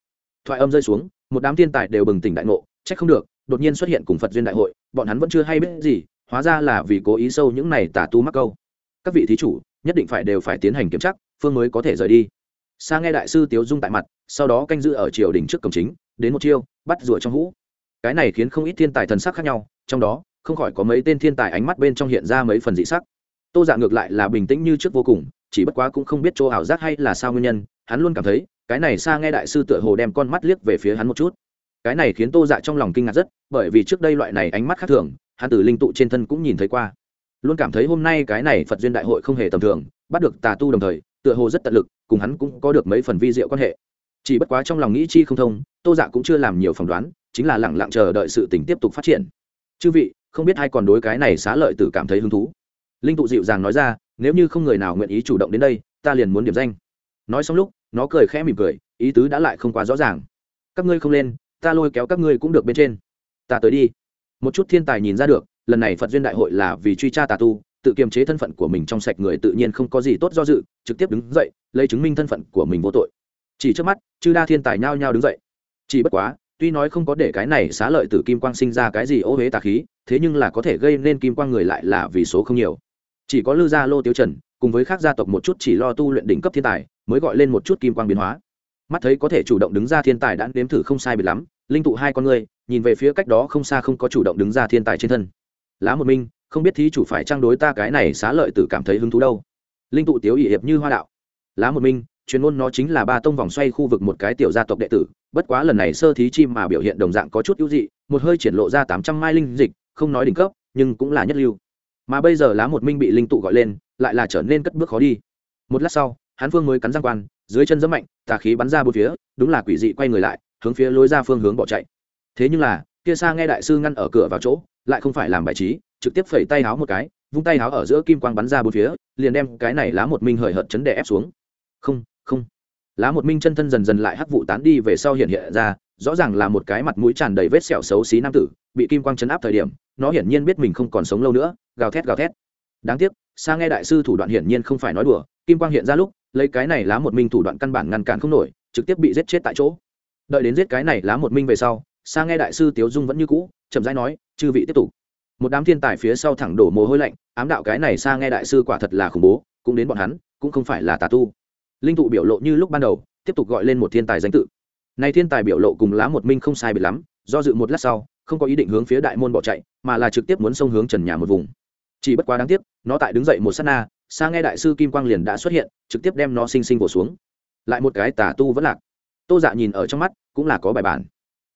Thoại âm rơi xuống, một đám thiên tài đều bừng tỉnh đại ngộ, trách không được, đột nhiên xuất hiện cùng phật duyên đại hội, bọn hắn vẫn chưa hay biết gì hóa ra là vì cố ý sâu những này tà tu mắc câu. Các vị thí chủ, nhất định phải đều phải tiến hành kiểm tra, phương mới có thể rời đi. Sa nghe đại sư tiếu dung tại mặt, sau đó canh giữ ở triều đình trước cổng chính, đến một chiêu, bắt rủa trong hũ. Cái này khiến không ít thiên tài thần sắc khác nhau, trong đó, không khỏi có mấy tên thiên tài ánh mắt bên trong hiện ra mấy phần dị sắc. Tô dạ ngược lại là bình tĩnh như trước vô cùng, chỉ bất quá cũng không biết chỗ ảo giác hay là sao nguyên nhân, hắn luôn cảm thấy, cái này Sa nghe đại sư tựa hồ đem con mắt liếc về phía hắn một chút. Cái này khiến tô dạ trong lòng kinh ngạc rất, bởi vì trước đây loại này ánh mắt khác thường hắn từ linh tụ trên thân cũng nhìn thấy qua. Luôn cảm thấy hôm nay cái này phật duyên đại hội không hề tầm thường, bắt được tà tu đồng thời, tựa hồ rất tận lực, cùng hắn cũng có được mấy phần vi diệu quan hệ. Chỉ bất quá trong lòng nghĩ chi không thông, tô dạ cũng chưa làm nhiều phỏng đoán, chính là lẳng lặng chờ đợi sự tình tiếp tục phát triển. Chư vị, không biết ai còn đối cái này xá lợi tử cảm thấy hứng thú? Linh tụ dịu dàng nói ra, nếu như không người nào nguyện ý chủ động đến đây, ta liền muốn điểm danh. Nói xong lúc, nó cười khẽ mỉm cười, ý tứ đã lại không quá rõ ràng. Các ngươi không lên, ta lôi kéo các ngươi cũng được bên trên. Ta tới đi một chút thiên tài nhìn ra được, lần này phật duyên đại hội là vì truy tra tà tu, tự kiềm chế thân phận của mình trong sạch người tự nhiên không có gì tốt do dự, trực tiếp đứng dậy, lấy chứng minh thân phận của mình vô tội. Chỉ trước mắt, chư đa thiên tài nhao nhao đứng dậy. Chỉ bất quá, tuy nói không có để cái này xá lợi từ kim quang sinh ra cái gì ô huế tà khí, thế nhưng là có thể gây nên kim quang người lại là vì số không nhiều. Chỉ có lư gia lô tiêu trần, cùng với các gia tộc một chút chỉ lo tu luyện đỉnh cấp thiên tài, mới gọi lên một chút kim quang biến hóa. Mắt thấy có thể chủ động đứng ra thiên tài đã nếm thử không sai biệt lắm linh tụ hai con người nhìn về phía cách đó không xa không có chủ động đứng ra thiên tài trên thân. Lá một minh không biết thí chủ phải trang đối ta cái này xá lợi tử cảm thấy hứng thú đâu. Linh tụ tiếu ỷ hiệp như hoa đạo. Lá một minh chuyên môn nó chính là ba tông vòng xoay khu vực một cái tiểu gia tộc đệ tử, bất quá lần này sơ thí chim mà biểu hiện đồng dạng có chút ưu dị, một hơi triển lộ ra tám trăm mai linh dịch, không nói đỉnh cấp, nhưng cũng là nhất lưu. Mà bây giờ lá một minh bị linh tụ gọi lên, lại là trở nên cất bước khó đi. Một lát sau Hán phương mới cắn răng quan, dưới chân dẫm mạnh, tà khí bắn ra bốn phía, đúng là quỷ dị quay người lại hướng phía lối ra phương hướng bỏ chạy. Thế nhưng là, kia xa nghe đại sư ngăn ở cửa vào chỗ, lại không phải làm bài trí, trực tiếp phẩy tay háo một cái, vung tay háo ở giữa kim quang bắn ra bốn phía, liền đem cái này lá một minh hời hợt chấn đè ép xuống. Không không. Lá một minh chân thân dần dần lại hắc vụ tán đi về sau hiện hiện ra, rõ ràng là một cái mặt mũi tràn đầy vết sẹo xấu xí nam tử, bị kim quang chấn áp thời điểm, nó hiển nhiên biết mình không còn sống lâu nữa, gào thét gào thét. Đáng tiếc, xa nghe đại sư thủ đoạn hiển nhiên không phải nói đùa, kim quang hiện ra lúc, lấy cái này lá một minh thủ đoạn căn bản ngăn cản không nổi, trực tiếp bị giết chết tại chỗ đợi đến giết cái này lá một minh về sau xa nghe đại sư tiếu dung vẫn như cũ, chậm rãi nói, chư vị tiếp tục. Một đám thiên tài phía sau thẳng đổ mồ hôi lạnh, ám đạo cái này xa nghe đại sư quả thật là khủng bố, cũng đến bọn hắn, cũng không phải là tà tu. Linh tụ biểu lộ như lúc ban đầu, tiếp tục gọi lên một thiên tài danh tự. Này thiên tài biểu lộ cùng lá một minh không sai biệt lắm, do dự một lát sau, không có ý định hướng phía đại môn bỏ chạy, mà là trực tiếp muốn xông hướng trần nhà một vùng. Chỉ bất quá đáng tiếc, nó tại đứng dậy một sát na xa nghe đại sư kim quang liền đã xuất hiện, trực tiếp đem nó sinh sinh bổ xuống. Lại một cái tà tu vẫn lạc tô dạ nhìn ở trong mắt, cũng là có bài bản.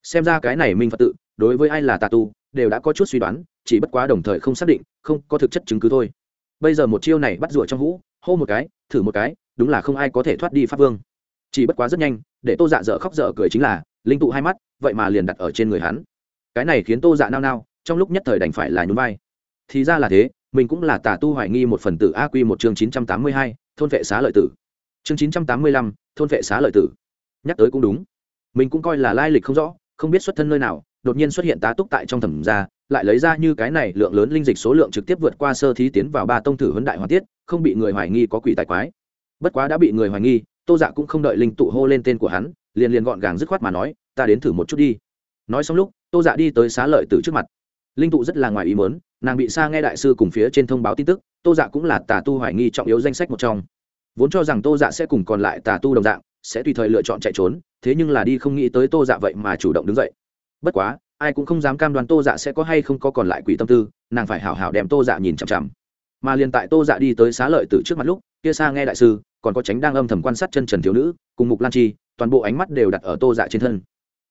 Xem ra cái này minh phật tự, đối với ai là tà tu, đều đã có chút suy đoán, chỉ bất quá đồng thời không xác định, không có thực chất chứng cứ thôi. Bây giờ một chiêu này bắt rủa trong hũ, hô một cái, thử một cái, đúng là không ai có thể thoát đi pháp vương. Chỉ bất quá rất nhanh, để tô dạ dở khóc dở cười chính là, linh tụ hai mắt, vậy mà liền đặt ở trên người hắn. Cái này khiến tô dạ nao nao, trong lúc nhất thời đành phải là nhún vai. Thì ra là thế, mình cũng là tà tu hoài nghi một phần tử a quy một chương chín trăm tám mươi hai, thôn vệ xá lợi tử. Chương chín trăm tám mươi lăm, thôn vệ xá lợi tử nhắc tới cũng đúng. Mình cũng coi là lai lịch không rõ, không biết xuất thân nơi nào, đột nhiên xuất hiện tá túc tại trong thẩm gia, lại lấy ra như cái này lượng lớn linh dịch số lượng trực tiếp vượt qua sơ thí tiến vào ba tông thử huấn đại hoàn tiết, không bị người hoài nghi có quỷ tài quái. Bất quá đã bị người hoài nghi, tô dạ cũng không đợi linh tụ hô lên tên của hắn, liền liền gọn gàng dứt khoát mà nói, ta đến thử một chút đi. Nói xong lúc, tô dạ đi tới xá lợi tử trước mặt. Linh tụ rất là ngoài ý mớn nàng bị xa nghe đại sư cùng phía trên thông báo tin tức, tô dạ cũng là tà tu hoài nghi trọng yếu danh sách một trong. Vốn cho rằng tô dạ sẽ cùng còn lại tà tu đồng dạng sẽ tùy thời lựa chọn chạy trốn, thế nhưng là đi không nghĩ tới tô dạ vậy mà chủ động đứng dậy. Bất quá, ai cũng không dám cam đoan tô dạ sẽ có hay không có còn lại quỷ tâm tư, nàng phải hảo hảo đem tô dạ nhìn chằm chằm. Mà liền tại tô dạ đi tới xá lợi từ trước mặt lúc, kia xa nghe đại sư, còn có tránh đang âm thầm quan sát chân trần thiếu nữ, cùng mục lan chi, toàn bộ ánh mắt đều đặt ở tô dạ trên thân.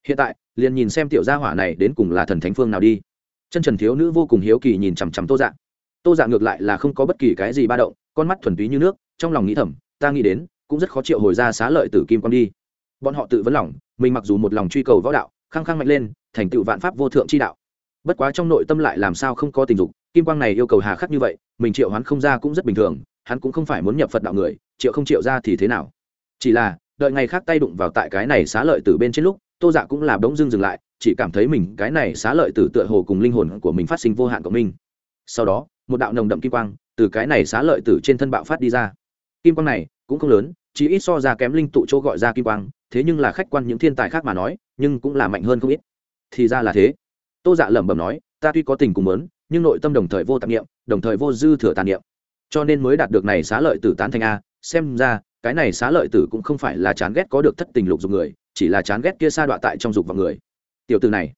Hiện tại, liền nhìn xem tiểu gia hỏa này đến cùng là thần thánh phương nào đi. Chân trần thiếu nữ vô cùng hiếu kỳ nhìn chằm chằm tô dạ. Tô dạ ngược lại là không có bất kỳ cái gì ba động, con mắt thuần túy như nước, trong lòng nghĩ thầm, ta nghĩ đến cũng rất khó chịu hồi ra xá lợi tử kim quang đi. Bọn họ tự vấn lòng, mình mặc dù một lòng truy cầu võ đạo, khăng khăng mạnh lên, thành tựu vạn pháp vô thượng chi đạo. Bất quá trong nội tâm lại làm sao không có tình dục, kim quang này yêu cầu hà khắc như vậy, mình triệu hắn không ra cũng rất bình thường, hắn cũng không phải muốn nhập phật đạo người, triệu không triệu ra thì thế nào? Chỉ là, đợi ngày khác tay đụng vào tại cái này xá lợi từ bên trên lúc, tô dạ cũng là bỗng dưng dừng lại, chỉ cảm thấy mình, cái này xá lợi từ tựa hồ cùng linh hồn của mình phát sinh vô hạn của mình sau đó, một đạo nồng đậm kim quang từ cái này xá lợi từ trên thân bạo phát đi ra. Kim quang này cũng không lớn, chỉ ít so ra kém linh tụ chỗ gọi ra kim quang, thế nhưng là khách quan những thiên tài khác mà nói, nhưng cũng là mạnh hơn không ít. Thì ra là thế. Tô dạ lẩm bẩm nói, ta tuy có tình cùng lớn nhưng nội tâm đồng thời vô tạp nghiệm đồng thời vô dư thừa tàn niệm. Cho nên mới đạt được này xá lợi tử tán thành a, xem ra, cái này xá lợi tử cũng không phải là chán ghét có được thất tình lục dục người, chỉ là chán ghét kia sa đọa tại trong dục vào người. Tiểu từ này.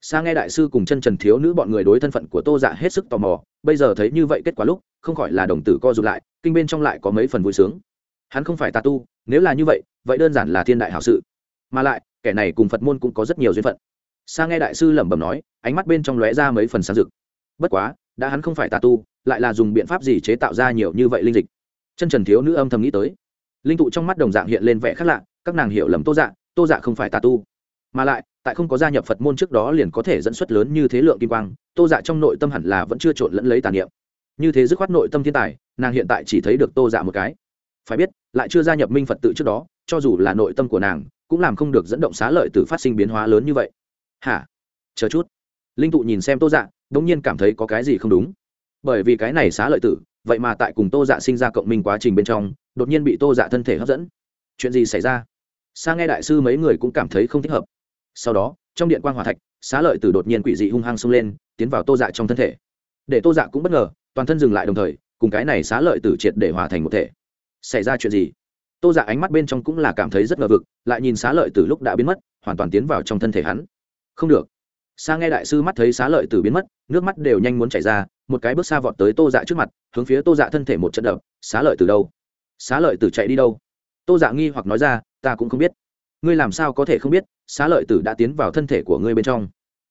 Xa nghe đại sư cùng chân trần thiếu nữ bọn người đối thân phận của tô dạ hết sức tò mò, bây giờ thấy như vậy kết quả lúc, không khỏi là đồng tử co rụt lại, kinh bên trong lại có mấy phần vui sướng hắn không phải tà tu, nếu là như vậy vậy đơn giản là thiên đại hảo sự. Mà lại, kẻ này cùng phật môn cũng có rất nhiều duyên phận. Sa nghe đại sư lẩm bẩm nói, ánh mắt bên trong lóe ra mấy phần sáng rực. Bất quá, đã hắn không phải tà tu, lại là dùng biện pháp gì chế tạo ra nhiều như vậy linh dịch? Chân trần thiếu nữ âm thầm nghĩ tới. Linh tụ trong mắt đồng dạng hiện lên vẻ khác lạ, các nàng hiểu lầm tô dạ tô dạ không phải tà tu. Mà lại, tại không có gia nhập phật môn trước đó liền có thể dẫn xuất lớn như thế lượng kim quang, tô dạ trong nội tâm hẳn là vẫn chưa trộn lẫn lấy tà niệm. Như thế dứt khoát nội tâm thiên tài, nàng hiện tại chỉ thấy được tô dạ một cái. Phải biết lại chưa gia nhập minh phật tự trước đó, cho dù là nội tâm của nàng, cũng làm không được dẫn động xá lợi từ phát sinh biến hóa lớn như vậy. Hả? Chờ chút. Linh tụ nhìn xem tô dạ đ ỗ n g nhiên cảm thấy có cái gì không đúng. Bởi vì cái này xá lợi tử, vậy mà tại cùng tô dạ sinh ra cộng minh quá trình bên trong, đột nhiên bị tô dạ thân thể hấp dẫn. Chuyện gì xảy ra? Sa nghe đại sư mấy người cũng cảm thấy không thích hợp. Sau đó, trong điện quan hòa thạch, xá lợi tử đột nhiên quỷ dị hung hăng xông lên, tiến vào tô dạ trong thân thể. Để tô dạ cũng bất ngờ, toàn thân dừng lại đồng thời, cùng cái này xá lợi tử triệt để hòa thành một thể xảy ra chuyện gì? Tô giả ánh mắt bên trong cũng là cảm thấy rất ngờ vực, lại nhìn xá lợi từ lúc đã biến mất, hoàn toàn tiến vào trong thân thể hắn. Không được. Xa nghe đại sư mắt thấy xá lợi từ biến mất, nước mắt đều nhanh muốn chảy ra, một cái bước xa vọt tới tô dạ trước mặt, hướng phía tô dạ thân thể một trận đập, xá lợi từ đâu? Xá lợi từ chạy đi đâu? Tô dạ nghi hoặc nói ra, ta cũng không biết. Ngươi làm sao có thể không biết, xá lợi tử đã tiến vào thân thể của ngươi bên trong?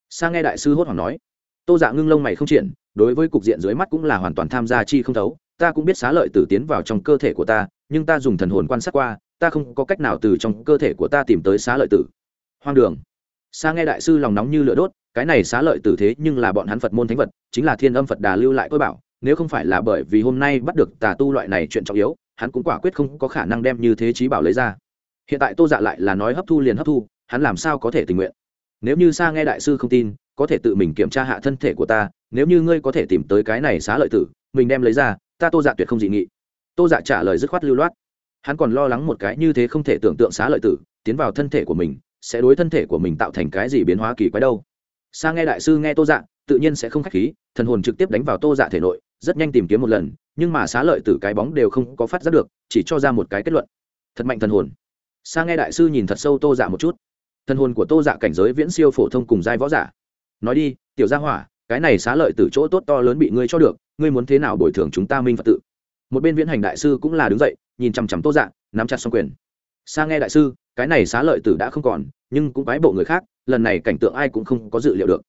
Xa nghe đại sư hốt hoảng nói. Tô dạ ngưng lông mày không triển đối với cục diện dưới mắt cũng là hoàn toàn tham gia chi không thấu ta cũng biết xá lợi tử tiến vào trong cơ thể của ta, nhưng ta dùng thần hồn quan sát qua, ta không có cách nào từ trong cơ thể của ta tìm tới xá lợi tử. Hoang đường. Xa nghe đại sư lòng nóng như lửa đốt, cái này xá lợi tử thế nhưng là bọn hắn phật môn thánh vật, chính là thiên âm phật đà lưu lại tôi bảo, nếu không phải là bởi vì hôm nay bắt được tà tu loại này chuyện trọng yếu, hắn cũng quả quyết không có khả năng đem như thế trí bảo lấy ra. Hiện tại tô dạ lại là nói hấp thu liền hấp thu, hắn làm sao có thể tình nguyện? Nếu như sa nghe đại sư không tin, có thể tự mình kiểm tra hạ thân thể của ta, nếu như ngươi có thể tìm tới cái này xá lợi tử, mình đem lấy ra ta tô dạ tuyệt không dị nghị. Tô dạ trả lời dứt khoát lưu loát. Hắn còn lo lắng một cái như thế không thể tưởng tượng xá lợi tử, tiến vào thân thể của mình, sẽ đối thân thể của mình tạo thành cái gì biến hóa kỳ quái đâu. Sa nghe đại sư nghe tô dạ tự nhiên sẽ không k h á c h khí, thần hồn trực tiếp đánh vào tô dạ thể nội, rất nhanh tìm kiếm một lần, nhưng mà xá lợi tử cái bóng đều không có phát giác được, chỉ cho ra một cái kết luận. Thật mạnh thần hồn. Sa nghe đại sư nhìn thật sâu tô dạ một chút. Thần hồn của tô dạ cảnh giới viễn siêu phổ thông cùng giai võ giả. Nói đi, tiểu gia hỏa, cái này xá lợi từ chỗ tốt to lớn bị ngươi cho được ngươi muốn thế nào bồi thường chúng ta minh phật tự một bên viễn hành đại sư cũng là đứng dậy nhìn chằm chằm tô dạ nắm chặt xong quyền xa nghe đại sư, cái này xá lợi tử đã không còn, nhưng cũng bái bộ người khác, lần này cảnh tượng ai cũng không có dự liệu được.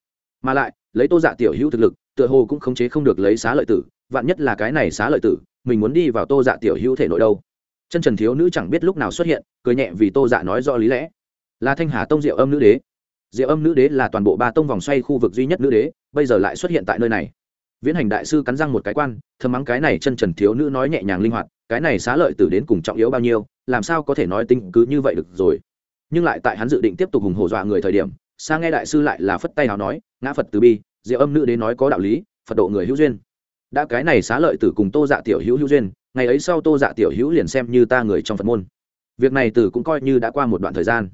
Mà lại, lấy tô dạ tiểu hữu thực lực, tựa hồ cũng khống chế không được lấy xá lợi tử, vạn nhất là cái này xá lợi tử, mình muốn đi vào tô dạ tiểu hữu thể nội đâu? Chân trần thiếu nữ chẳng biết lúc nào xuất hiện, cười nhẹ vì tô dạ nói rõ lý lẽ. Là thanh hà tông diệu âm nữ đế. Diệu âm nữ đế là toàn bộ ba tông vòng xoay khu vực duy nhất nữ đế, bây giờ lại xuất hiện tại nơi này viễn hành đại sư cắn răng một cái quan thơm mắng cái này chân trần thiếu nữ nói nhẹ nhàng linh hoạt, cái này xá lợi tử đến cùng trọng yếu bao nhiêu, làm sao có thể nói tinh cứ như vậy được rồi. Nhưng lại tại hắn dự định tiếp tục hùng hổ dọa người thời điểm sang nghe đại sư lại là phất tay nào nói, ngã phật từ bi, diệu âm nữ đến nói có đạo lý, phật độ người hữu duyên. Đã cái này xá lợi tử cùng tô dạ tiểu hữu hữu duyên, ngày ấy sau tô dạ tiểu hữu liền xem như ta người trong phật môn. Việc này tử cũng coi như đã qua một đoạn thời gian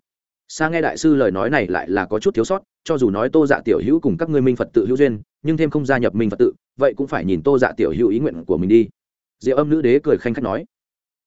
sa nghe đại sư lời nói này lại là có chút thiếu sót, cho dù nói tô dạ tiểu hữu cùng các ngươi minh phật tự hữu duyên, nhưng thêm không gia nhập minh phật tự, vậy cũng phải nhìn tô dạ tiểu hữu ý nguyện của mình đi. Diệu âm nữ đế cười khanh khách nói.